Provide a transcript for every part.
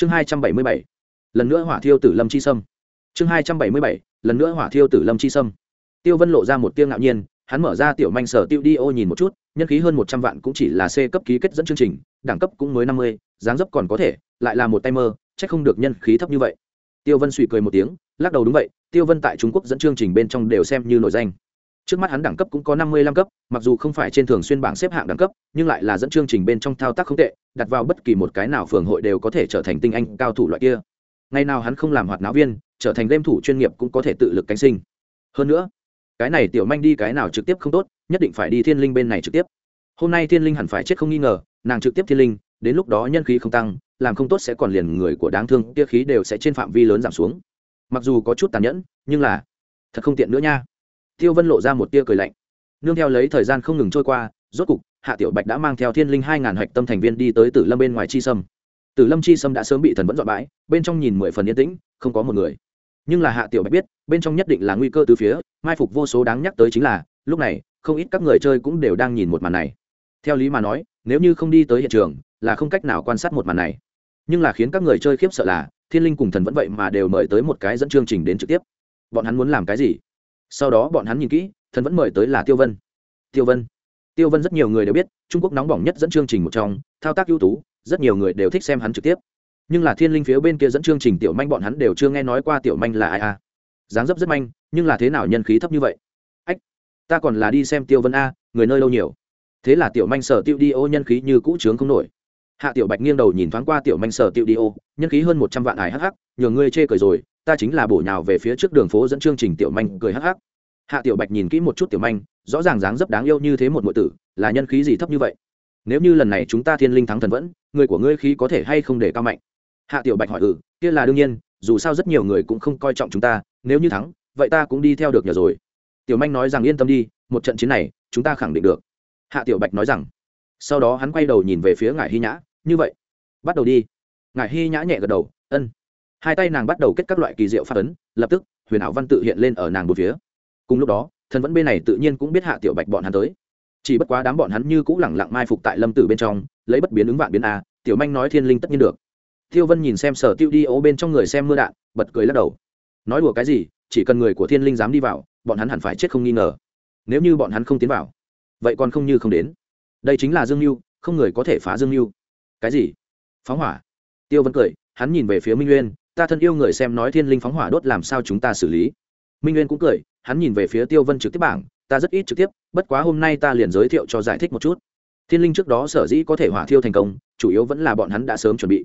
chương hai trăm bảy mươi bảy, lần nữa hỏa thiêu tử lâm chi sâm. Chương hai trăm bảy mươi bảy, lần nữa hỏa thiêu tử lâm chi sâm. Tiêu vân lộ ra một tiêu ngạo nhiên, hắn mở ra tiểu manh sở tiêu đi ô nhìn một chút, nhân khí hơn một trăm vạn cũng chỉ là c cấp ký kết dẫn chương trình, đẳng cấp cũng mới năm mươi, dáng dấp còn có thể, lại là một tay mơ c h ắ c không được nhân khí thấp như vậy. Tiêu vân suy cười một tiếng, lắc đầu đúng vậy, tiêu vân tại trung quốc dẫn chương trình bên trong đều xem như nổi danh. Trước mắt hắn đẳng cấp cũng có năm mươi lăm cấp, mặc dù không phải trên thường xuyên bảng xếp hạng đẳng cấp, nhưng lại là dẫn chương trình bên trong thao tác không tệ đặt vào bất kỳ một cái nào phường hội đều có thể trở thành tinh anh cao thủ loại kia. Ngày nào hắn không làm hoạt náo viên, trở thành game thủ chuyên nghiệp cũng có thể tự lực cánh sinh. Hơn nữa, cái này tiểu manh đi cái nào trực tiếp không tốt, nhất định phải đi thiên linh bên này trực tiếp. Hôm nay thiên linh hẳn phải chết không nghi ngờ, nàng trực tiếp thiên linh, đến lúc đó nhân khí không tăng, làm không tốt sẽ còn liền người của đáng thương, kia khí đều sẽ trên phạm vi lớn giảm xuống. Mặc dù có chút tàn nhẫn, nhưng là thật không tiện nữa nha. Tiêu vân lộ ra một tia cười lạnh. Nương theo lấy thời gian không ngừng trôi qua, rốt cục hạ tiểu bạch đã mang theo thiên linh hai ngàn hạch tâm thành viên đi tới tử lâm bên ngoài chi sâm. Tử lâm chi sâm đã sớm bị thần vẫn dọn bãi, bên trong nhìn mười phần yên tĩnh, không có một người. Nhưng là hạ tiểu bạch biết, bên trong nhất định là nguy cơ từ phía, mai phục vô số đáng nhắc tới chính là, lúc này, không ít các người chơi cũng đều đang nhìn một màn này. Theo lý mà nói, nếu như không đi tới hiện trường, là không cách nào quan sát một màn này. Nhưng là khiến các người chơi khiếp sợ là, thiên linh cùng thần vẫn vậy mà đều mời tới một cái dẫn chương trình đến trực tiếp. Bọn hắn muốn làm cái gì? Sau đó bọn hắn nhìn kỹ, thần vẫn mời tới là tiêu vân. Tiêu vân tiêu vân rất nhiều người đều biết, trung quốc nóng bỏng nhất dẫn chương trình một trong, thao tác ưu tú, rất nhiều người đều thích xem hắn trực tiếp. Nhưng là thiên linh phía bên kia dẫn chương trình tiểu manh bọn hắn đều chưa nghe nói qua tiểu manh là ai a dáng dấp rất manh, nhưng là thế nào nhân khí thấp như vậy? Ách, ta còn là đi xem tiêu vân a, người nơi lâu nhiều. Thế là tiểu manh sở tiêu đi ô nhân khí như cũ trướng không nổi. Hạ tiểu bạch nghiêng đầu nhìn thoáng qua tiểu manh sở tiêu đi ô, nhân khí hơn một trăm vạn ải hh nhường ngươi chê cười rồi, ta chính là bổ nhào về phía trước đường phố dẫn chương trình tiểu manh cười hắc hắc hạ tiểu bạch nhìn kỹ một chút tiểu manh, rõ ràng dáng dấp đáng yêu như thế một ngụ tử, là nhân khí gì thấp như vậy? Nếu như lần này chúng ta thiên linh thắng thần vẫn, người của ngươi khí có thể hay không để cao mạnh? Hạ tiểu bạch hỏi ừ kia là đương nhiên, dù sao rất nhiều người cũng không coi trọng chúng ta, nếu như thắng, vậy ta cũng đi theo được nhờ rồi. Tiểu manh nói rằng, yên tâm đi, một trận chiến này, chúng ta khẳng định được. Hạ tiểu bạch nói rằng, sau đó hắn quay đầu nhìn về phía ngải hy nhã, như vậy, bắt đầu đi. Ngải hy nhã nhẹ gật đầu, ân. Hai tay nàng bắt đầu kết các loại kỳ diệu phát ấn, lập tức, huyền ảo văn tự hiện lên ở nàng một phía cùng lúc đó thần vẫn bên này tự nhiên cũng biết hạ tiểu bạch bọn hắn tới. Chỉ bất quá đám bọn hắn như cũng lẳng lặng mai phục tại lâm tử bên trong, lấy bất biến ứng vạn biến a, tiểu manh nói thiên linh tất nhiên được. Tiêu vân nhìn xem sở tiêu đi ố bên trong người xem mưa đạn, bật cười lắc đầu. Nói đùa cái gì, chỉ cần người của thiên linh dám đi vào, bọn hắn hẳn phải chết không nghi ngờ. Nếu như bọn hắn không tiến vào, vậy còn không như không đến. Đây chính là dương mưu không người có thể phá dương mưu cái gì? Phóng hỏa. Tiêu vân cười, hắn nhìn về phía minh nguyên ta thân yêu người xem nói thiên linh phóng hỏa đốt làm sao chúng ta xử lý. Minh nguyên cũng cười hắn nhìn về phía tiêu vân trực tiếp bảng, ta rất ít trực tiếp, bất quá hôm nay ta liền giới thiệu cho giải thích một chút. Thiên linh trước đó sở dĩ có thể hỏa thiêu thành công, chủ yếu vẫn là bọn hắn đã sớm chuẩn bị.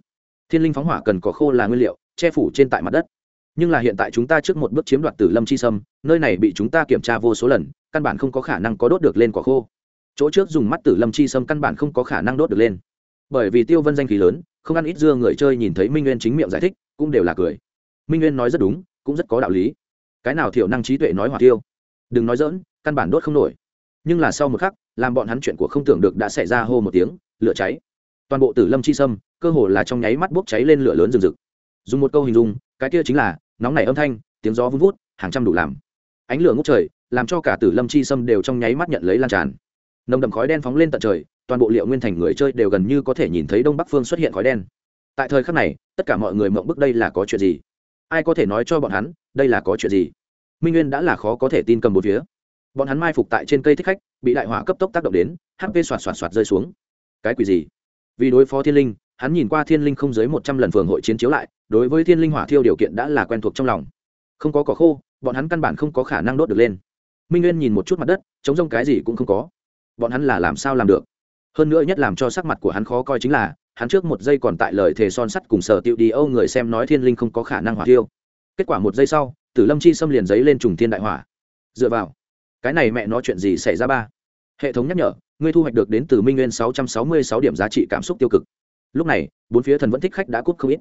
Thiên linh phóng hỏa cần có khô là nguyên liệu, che phủ trên tại mặt đất. Nhưng là hiện tại chúng ta trước một bước chiếm đoạt tử lâm chi sâm, nơi này bị chúng ta kiểm tra vô số lần, căn bản không có khả năng có đốt được lên quả khô. Chỗ trước dùng mắt tử lâm chi sâm căn bản không có khả năng đốt được lên. Bởi vì tiêu vân danh khí lớn, không ăn ít dưa người chơi nhìn thấy minh nguyên chính miệng giải thích, cũng đều là cười. Minh nguyên nói rất đúng, cũng rất có đạo lý cái nào thiểu năng trí tuệ nói hỏa tiêu? Đừng nói dỡn căn bản đốt không nổi. Nhưng là sau một khắc, làm bọn hắn chuyện của không tưởng được đã xảy ra hô một tiếng, lửa cháy. Toàn bộ tử lâm chi sâm, cơ hồ là trong nháy mắt bốc cháy lên lửa lớn rừng rực. Dùng một câu hình dung, cái kia chính là, nóng nảy âm thanh, tiếng gió vun vút, hàng trăm đủ làm. Ánh lửa ngốc trời, làm cho cả tử lâm chi sâm đều trong nháy mắt nhận lấy lan tràn. Nồng đậm khói đen phóng lên tận trời, toàn bộ liệu nguyên thành người chơi đều gần như có thể nhìn thấy đông bắc phương xuất hiện khói đen. Tại thời khắc này, tất cả mọi người mộng bức đây là có chuyện gì? Ai có thể nói cho bọn hắn đây là có chuyện gì? Minh nguyên đã là khó có thể tin cầm một phía. Bọn hắn mai phục tại trên cây thích khách, bị đại hỏa cấp tốc tác động đến hp xoạt xoạt xoạt rơi xuống. Cái quỷ gì? Vì đối phó thiên linh, hắn nhìn qua thiên linh không dưới một trăm lần phường hội chiến chiếu lại, đối với thiên linh hỏa thiêu điều kiện đã là quen thuộc trong lòng. Không có cỏ khô, bọn hắn căn bản không có khả năng đốt được lên. Minh nguyên nhìn một chút mặt đất chống rông cái gì cũng không có. Bọn hắn là làm sao làm được? Hơn nữa nhất làm cho sắc mặt của hắn khó coi chính là, hắn trước một giây còn tại lời thề son sắt cùng sở tiệu đi âu người xem nói thiên linh không có khả năng hỏa thiêu kết quả một giây sau tử lâm chi xâm liền giấy lên trùng thiên đại hỏa dựa vào cái này mẹ nó chuyện gì xảy ra ba hệ thống nhắc nhở ngươi thu hoạch được đến từ minh nguyên sáu trăm sáu mươi sáu điểm giá trị cảm xúc tiêu cực lúc này bốn phía thần vẫn thích khách đã cút không ít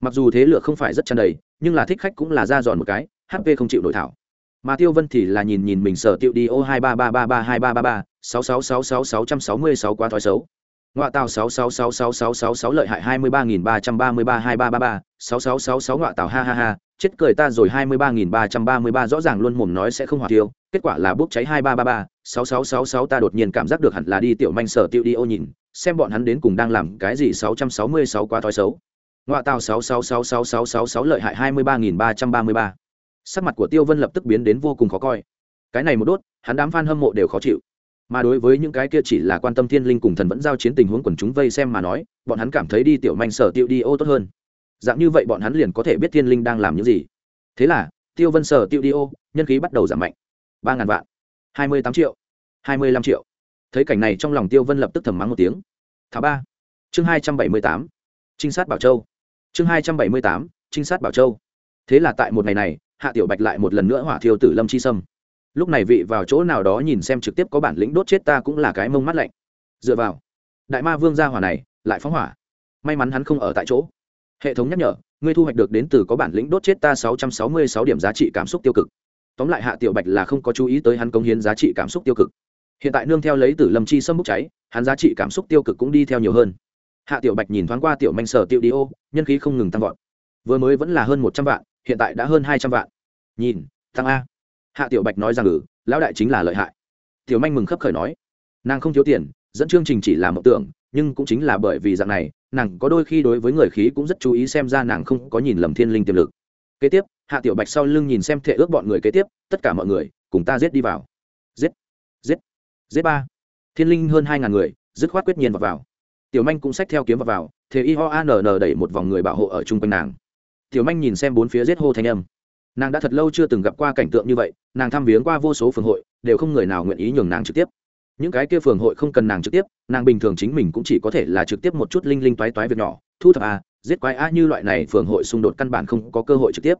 mặc dù thế lửa không phải rất tràn đầy nhưng là thích khách cũng là ra giòn một cái hp không chịu nổi thảo mà tiêu vân thì là nhìn nhìn mình sở tiêu đi ô hai ba ba ba ba hai ba ba ba sáu sáu sáu sáu sáu trăm sáu mươi sáu quá thói xấu ngoại tàu sáu sáu sáu sáu sáu sáu sáu lợi hại hai mươi ba nghìn ba trăm ba mươi ba hai ba ba ba sáu sáu sáu sáu ngoại tàu ha ha ha chết cười ta rồi hai mươi ba nghìn ba trăm ba mươi ba rõ ràng luôn mồm nói sẽ không hỏa tiêu kết quả là bốc cháy hai ba ba ba, sáu sáu sáu sáu ta đột nhiên cảm giác được hẳn là đi tiểu manh sở tiêu đi ô nhìn, xem bọn hắn đến cùng đang làm cái gì sáu trăm sáu mươi sáu quá thói xấu. Ngoại tàu sáu sáu sáu sáu sáu sáu sáu lợi hại hai mươi ba nghìn ba trăm ba mươi ba. Sắc mặt của tiêu vân lập tức biến đến vô cùng khó coi. Cái này một đốt, hắn đám f a n hâm mộ đều khó chịu. Mà đối với những cái kia chỉ là quan tâm thiên linh cùng thần vẫn giao chiến tình huống quần chúng vây xem mà nói, bọn hắn cảm thấy đi tiểu manh sở tiêu đi ô tốt hơn dạng như vậy bọn hắn liền có thể biết thiên linh đang làm những gì. Thế là, tiêu vân sở, tiêu đi ô, nhân khí bắt đầu giảm mạnh. Ba ngàn vạn. Hai mươi tám triệu. Hai mươi lăm triệu. Thấy cảnh này trong lòng tiêu vân lập tức thầm mắng một tiếng. Thả ba. Chương hai trăm bảy mươi tám. Trinh sát bảo châu. Chương hai trăm bảy mươi tám. Trinh sát bảo châu. Thế là tại một ngày này, hạ tiểu bạch lại một lần nữa hỏa thiêu tử lâm chi sâm. Lúc này vị vào chỗ nào đó nhìn xem trực tiếp có bản lĩnh đốt chết ta cũng là cái mông mắt lạnh. Dựa vào. Đại ma vương gia hỏa này, lại phóng hỏa. May mắn hắn không ở tại chỗ hệ thống nhắc nhở, ngươi thu hoạch được đến từ có bản lĩnh đốt chết ta sáu trăm sáu mươi sáu điểm giá trị cảm xúc tiêu cực. Tóm lại hạ tiểu bạch là không có chú ý tới hắn công hiến giá trị cảm xúc tiêu cực. Hiện tại nương theo lấy tử lâm chi sâm bốc cháy, hắn giá trị cảm xúc tiêu cực cũng đi theo nhiều hơn. Hạ tiểu bạch nhìn thoáng qua tiểu manh sở tiêu đi ô, nhân khí không ngừng tăng vọt. Vừa mới vẫn là hơn một trăm vạn, hiện tại đã hơn hai trăm vạn. Nhìn, tăng a. Hạ tiểu bạch nói rằng ừ lão đại chính là lợi hại. Tiểu manh mừng khấp khởi nói. Nàng không thiếu tiền, dẫn chương trình chỉ là mộng tưởng nhưng cũng chính là bởi vì dạng này nàng có đôi khi đối với người khí cũng rất chú ý xem ra nàng không có nhìn lầm thiên linh tiềm lực. Kế tiếp hạ tiểu bạch sau lưng nhìn xem thể ước bọn người kế tiếp tất cả mọi người cùng ta giết đi vào. Giết giết giết ba. Thiên linh hơn hai ngàn người dứt khoát quyết nhiên vào, vào. tiểu manh cũng xách theo kiếm vào, vào thế y ho n n đẩy một vòng người bảo hộ ở chung quanh nàng. Tiểu manh nhìn xem bốn phía giết hô thanh âm. Nàng đã thật lâu chưa từng gặp qua cảnh tượng như vậy nàng thăm viếng qua vô số phường hội đều không người nào nguyện ý nhường nàng trực tiếp những cái kia phường hội không cần nàng trực tiếp, nàng bình thường chính mình cũng chỉ có thể là trực tiếp một chút linh linh toái toái việc nhỏ, thu thập a giết quái a như loại này phường hội xung đột căn bản không có cơ hội trực tiếp.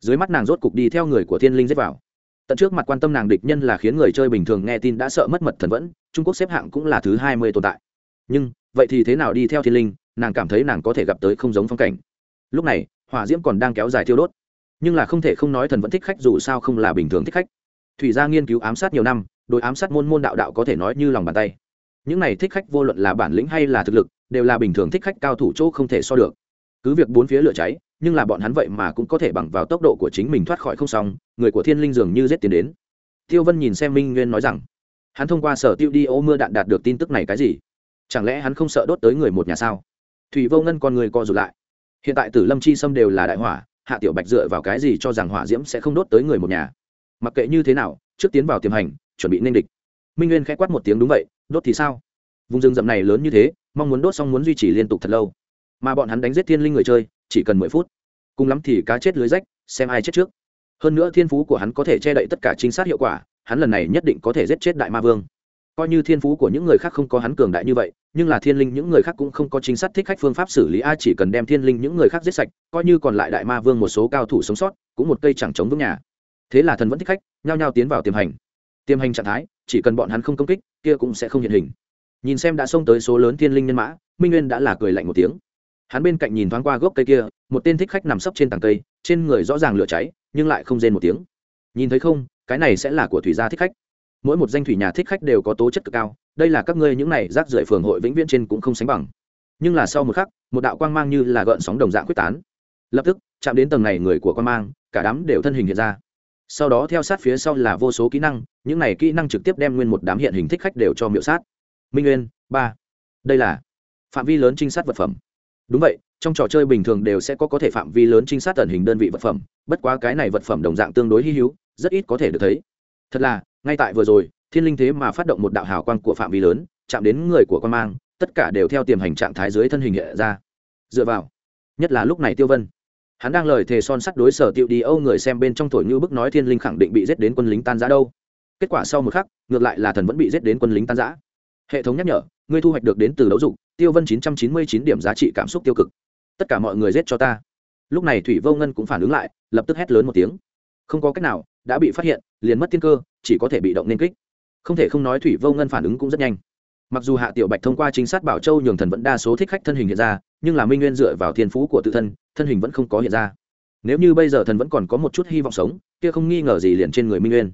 Dưới mắt nàng rốt cục đi theo người của thiên linh giết vào. Tận trước mặt quan tâm nàng địch nhân là khiến người chơi bình thường nghe tin đã sợ mất mật thần vẫn, trung quốc xếp hạng cũng là thứ hai mươi tồn tại. Nhưng, vậy thì thế nào đi theo thiên linh, nàng cảm thấy nàng có thể gặp tới không giống phong cảnh. Lúc này, hỏa diễm còn đang kéo dài thiêu đốt. Nhưng là không thể không nói thần vẫn thích khách dù sao không là bình thường thích khách. Thủy gia nghiên cứu ám sát nhiều năm đối ám sát môn môn đạo đạo có thể nói như lòng bàn tay. Những này thích khách vô luận là bản lĩnh hay là thực lực, đều là bình thường thích khách cao thủ chỗ không thể so được. Cứ việc bốn phía lửa cháy, nhưng là bọn hắn vậy mà cũng có thể bằng vào tốc độ của chính mình thoát khỏi không xong, người của thiên linh dường như giết tiến đến. Tiêu vân nhìn xem minh nguyên nói rằng, hắn thông qua sở tiêu đi ô mưa đạn đạt được tin tức này cái gì? Chẳng lẽ hắn không sợ đốt tới người một nhà sao? Thủy vô ngân con người co rụt lại. Hiện tại tử lâm chi sâm đều là đại hỏa, hạ tiểu bạch dựa vào cái gì cho rằng hỏa diễm sẽ không đốt tới người một nhà? Mặc kệ như thế nào, trước tiến vào tiềm hành chuẩn bị nên địch. Minh nguyên k h ẽ quát một tiếng, đúng vậy, đốt thì sao? Vùng rừng rậm này lớn như thế, mong muốn đốt xong muốn duy trì liên tục thật lâu. Mà bọn hắn đánh giết thiên linh người chơi, chỉ cần mười phút. Cùng lắm thì cá chết lưới rách, xem ai chết trước. Hơn nữa thiên phú của hắn có thể che đậy tất cả chính xác hiệu quả, hắn lần này nhất định có thể giết chết đại ma vương. Coi như thiên phú của những người khác không có hắn cường đại như vậy, nhưng là thiên linh những người khác cũng không có chính xác thích khách phương pháp xử lý ai chỉ cần đem thiên linh những người khác giết sạch, coi như còn lại đại ma vương một số cao thủ sống sót, cũng một cây chẳng chống vững nhà. Thế là thần vẫn thích khách, nhao nhao tiến vào tiềm hành tiềm hành trạng thái, chỉ cần bọn hắn không công kích, kia cũng sẽ không hiện hình. Nhìn xem đã xông tới số lớn thiên linh nhân mã, minh nguyên đã là cười lạnh một tiếng. Hắn bên cạnh nhìn thoáng qua gốc cây kia, một tên thích khách nằm sấp trên tàng cây, trên người rõ ràng lửa cháy, nhưng lại không rên một tiếng. Nhìn thấy không, cái này sẽ là của thủy gia thích khách. Mỗi một danh thủy nhà thích khách đều có tố chất cực cao, đây là các ngươi những này rác rưởi phường hội vĩnh viễn trên cũng không sánh bằng. Nhưng là sau một khắc, một đạo quang mang như là gợn sóng đồng dạng quyết tán. Lập tức, chạm đến tầng này người của quang mang, cả đám đều thân hình hiện ra sau đó theo sát phía sau là vô số kỹ năng, những này kỹ năng trực tiếp đem nguyên một đám hiện hình thích khách đều cho miệu sát. Minh nguyên, ba. Đây là phạm vi lớn trinh sát vật phẩm. Đúng vậy, trong trò chơi bình thường đều sẽ có có thể phạm vi lớn trinh sát tần hình đơn vị vật phẩm, bất quá cái này vật phẩm đồng dạng tương đối hy hữu, rất ít có thể được thấy. Thật là, ngay tại vừa rồi, thiên linh thế mà phát động một đạo hào quang của phạm vi lớn, chạm đến người của quan mang, tất cả đều theo tiềm hành trạng thái dưới thân hình hệ ra. Dựa vào, nhất là lúc này tiêu vân hắn đang lời thề son sắt đối sở tiêu đi âu người xem bên trong thổi như bức nói thiên linh khẳng định bị giết đến quân lính tan giã đâu. Kết quả sau một khắc, ngược lại là thần vẫn bị giết đến quân lính tan giã hệ thống nhắc nhở, ngươi thu hoạch được đến từ đấu dục, tiêu vân chín trăm chín mươi chín điểm giá trị cảm xúc tiêu cực. Tất cả mọi người giết cho ta. Lúc này thủy vô ngân cũng phản ứng lại, lập tức hét lớn một tiếng. Không có cách nào, đã bị phát hiện, liền mất tiên cơ, chỉ có thể bị động nên kích. Không thể không nói thủy vô ngân phản ứng cũng rất nhanh. Mặc dù hạ tiểu bạch thông qua chính sát bảo châu nhường thần vẫn đa số thích khách thân hình hiện ra nhưng là minh nguyên dựa vào thiên phú của tự thân thân hình vẫn không có hiện ra. Nếu như bây giờ thần vẫn còn có một chút hy vọng sống, kia không nghi ngờ gì liền trên người minh nguyên.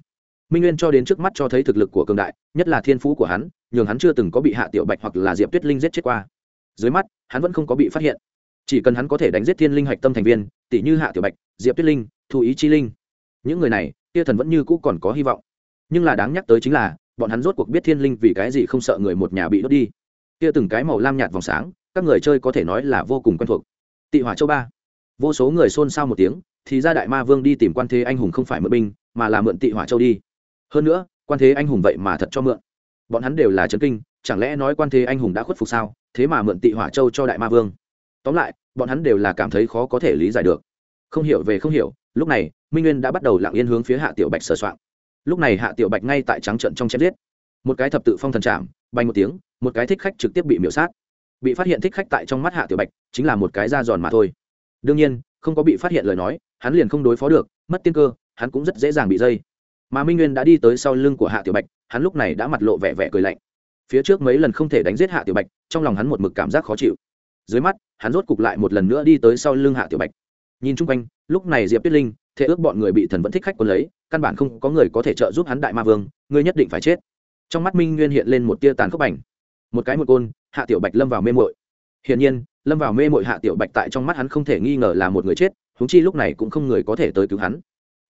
Minh nguyên cho đến trước mắt cho thấy thực lực của cường đại, nhất là thiên phú của hắn, nhường hắn chưa từng có bị hạ tiểu bạch hoặc là diệp tuyết linh giết chết qua. Dưới mắt, hắn vẫn không có bị phát hiện. Chỉ cần hắn có thể đánh giết thiên linh hạch tâm thành viên, tỷ như hạ tiểu bạch, diệp tuyết linh thù ý chi linh, những người này, kia thần vẫn như cũ còn có hy vọng. Nhưng là đáng nhắc tới chính là, bọn hắn rốt cuộc biết thiên linh vì cái gì không sợ người một nhà bị đốt đi. Kia từng cái màu lam nhạt vòng sáng các người chơi có thể nói là vô cùng quen thuộc. Tị hỏa châu ba. Vô số người xôn xao một tiếng, thì ra đại ma vương đi tìm quan thế anh hùng không phải mượn binh, mà là mượn tị hỏa châu đi. Hơn nữa, quan thế anh hùng vậy mà thật cho mượn. Bọn hắn đều là trấn kinh, chẳng lẽ nói quan thế anh hùng đã khuất phục sao, thế mà mượn tị hỏa châu cho đại ma vương? Tóm lại, bọn hắn đều là cảm thấy khó có thể lý giải được. Không hiểu về không hiểu, lúc này, minh nguyên đã bắt đầu lặng yên hướng phía hạ tiểu bạch sờ soạn lúc này hạ tiểu bạch ngay tại trắng trận trong chém giết. Một cái thập tự phong thần trạm bay một tiếng, một cái thích khách trực tiếp bị miễu sát bị phát hiện thích khách tại trong mắt hạ tiểu bạch, chính là một cái da giòn mà thôi. Đương nhiên, không có bị phát hiện lời nói, hắn liền không đối phó được, mất tiên cơ, hắn cũng rất dễ dàng bị dây. Mà minh nguyên đã đi tới sau lưng của hạ tiểu bạch, hắn lúc này đã mặt lộ vẻ vẻ cười lạnh. Phía trước mấy lần không thể đánh giết hạ tiểu bạch, trong lòng hắn một mực cảm giác khó chịu. Dưới mắt, hắn rốt cục lại một lần nữa đi tới sau lưng hạ tiểu bạch. Nhìn chung quanh, lúc này diệp tuyết linh thế ước bọn người bị thần vẫn thích khách quân lấy, căn bản không có người có thể trợ giúp hắn đại ma vương, ngươi nhất định phải chết. Trong mắt minh nguyên hiện lên một tia tàn khốc bảnh một cái một côn hạ tiểu bạch lâm vào mê mội hiển nhiên, lâm vào mê mội hạ tiểu bạch tại trong mắt hắn không thể nghi ngờ là một người chết húng chi lúc này cũng không người có thể tới cứu hắn.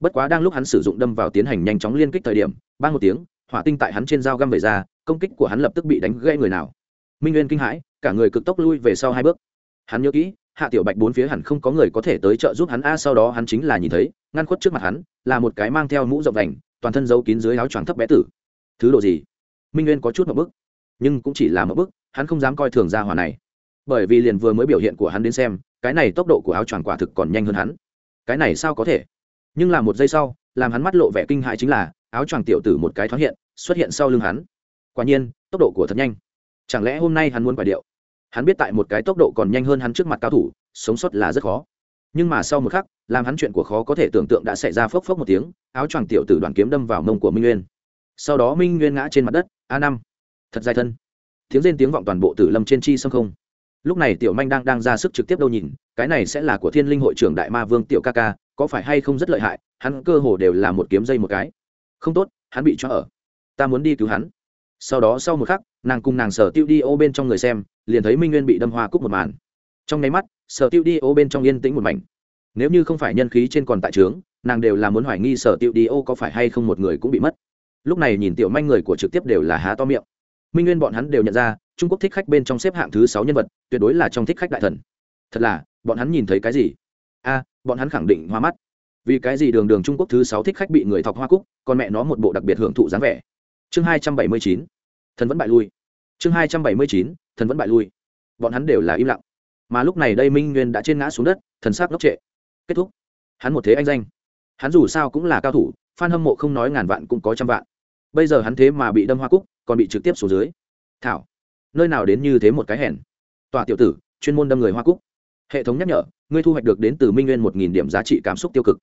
Bất quá đang lúc hắn sử dụng đâm vào tiến hành nhanh chóng liên kích thời điểm ba một tiếng, hỏa tinh tại hắn trên dao găm về ra, công kích của hắn lập tức bị đánh gãy người nào. Minh nguyên kinh hãi, cả người cực tốc lui về sau hai bước. Hắn nhớ kỹ, hạ tiểu bạch bốn phía hẳn không có người có thể tới trợ giúp hắn, a, sau đó hắn chính là nhìn thấy, ngăn khuất trước mặt hắn, là một cái mang theo mũ rộng vành, toàn thân giấu kín dưới áo choàng thấp bé tử. Thứ độ gì? Minh nguyên có chút một bức nhưng cũng chỉ là một bức, hắn không dám coi thường ra hỏa này. Bởi vì liền vừa mới biểu hiện của hắn đến xem, cái này tốc độ của áo choàng quả thực còn nhanh hơn hắn. Cái này sao có thể? Nhưng là một giây sau, làm hắn mắt lộ vẻ kinh hại chính là, áo choàng tiểu tử một cái thoáng hiện, xuất hiện sau lưng hắn. Quả nhiên, tốc độ của thật nhanh. Chẳng lẽ hôm nay hắn muốn quả điệu? Hắn biết tại một cái tốc độ còn nhanh hơn hắn trước mặt cao thủ, sống sót là rất khó. Nhưng mà sau một khắc, làm hắn chuyện của khó có thể tưởng tượng đã xảy ra phốc phốc một tiếng, áo choàng tiểu tử đoàn kiếm đâm vào mông của minh nguyên. Sau đó minh nguyên ngã trên mặt đất, a năm thật dài thân. Tiếng rên tiếng vọng toàn bộ tử lâm trên chi sông không. Lúc này tiểu manh đang đang ra sức trực tiếp đâu nhìn, cái này sẽ là của thiên linh hội trưởng đại ma vương tiểu ca ca, có phải hay không rất lợi hại, hắn cơ hồ đều là một kiếm dây một cái. Không tốt, hắn bị cho ở. Ta muốn đi cứu hắn. Sau đó sau một khắc, nàng cùng nàng sở tiêu đi ô bên trong người xem, liền thấy minh nguyên bị đâm hoa cúc một màn. Trong nháy mắt, sở tiêu đi ô bên trong yên tĩnh một mảnh. Nếu như không phải nhân khí trên còn tại trướng, nàng đều là muốn hoài nghi sở tiêu đi ô có phải hay không một người cũng bị mất. Lúc này nhìn tiểu manh người của trực tiếp đều là há to miệng minh nguyên bọn hắn đều nhận ra, trung quốc thích khách bên trong xếp hạng thứ sáu nhân vật, tuyệt đối là trong thích khách đại thần. Thật là, bọn hắn nhìn thấy cái gì? A, bọn hắn khẳng định hoa mắt. Vì cái gì đường đường trung quốc thứ sáu thích khách bị người thọc hoa cúc, còn mẹ nó một bộ đặc biệt hưởng thụ dáng vẻ? Chương hai trăm bảy mươi chín, thần vẫn bại lui. Chương hai trăm bảy mươi chín, thần vẫn bại lui. Bọn hắn đều là im lặng. Mà lúc này đây minh nguyên đã trên ngã xuống đất, thần sắc ngốc trệ. Kết thúc. Hắn một thế anh danh. Hắn dù sao cũng là cao thủ f hâm mộ không nói ngàn vạn cũng có trăm vạn bây giờ hắn thế mà bị đâm hoa cúc, còn bị trực tiếp xuống dưới. Thảo, nơi nào đến như thế một cái hèn? Tòa tiểu tử, chuyên môn đâm người hoa cúc. Hệ thống nhắc nhở, ngươi thu hoạch được đến từ minh nguyên một nghìn điểm giá trị cảm xúc tiêu cực.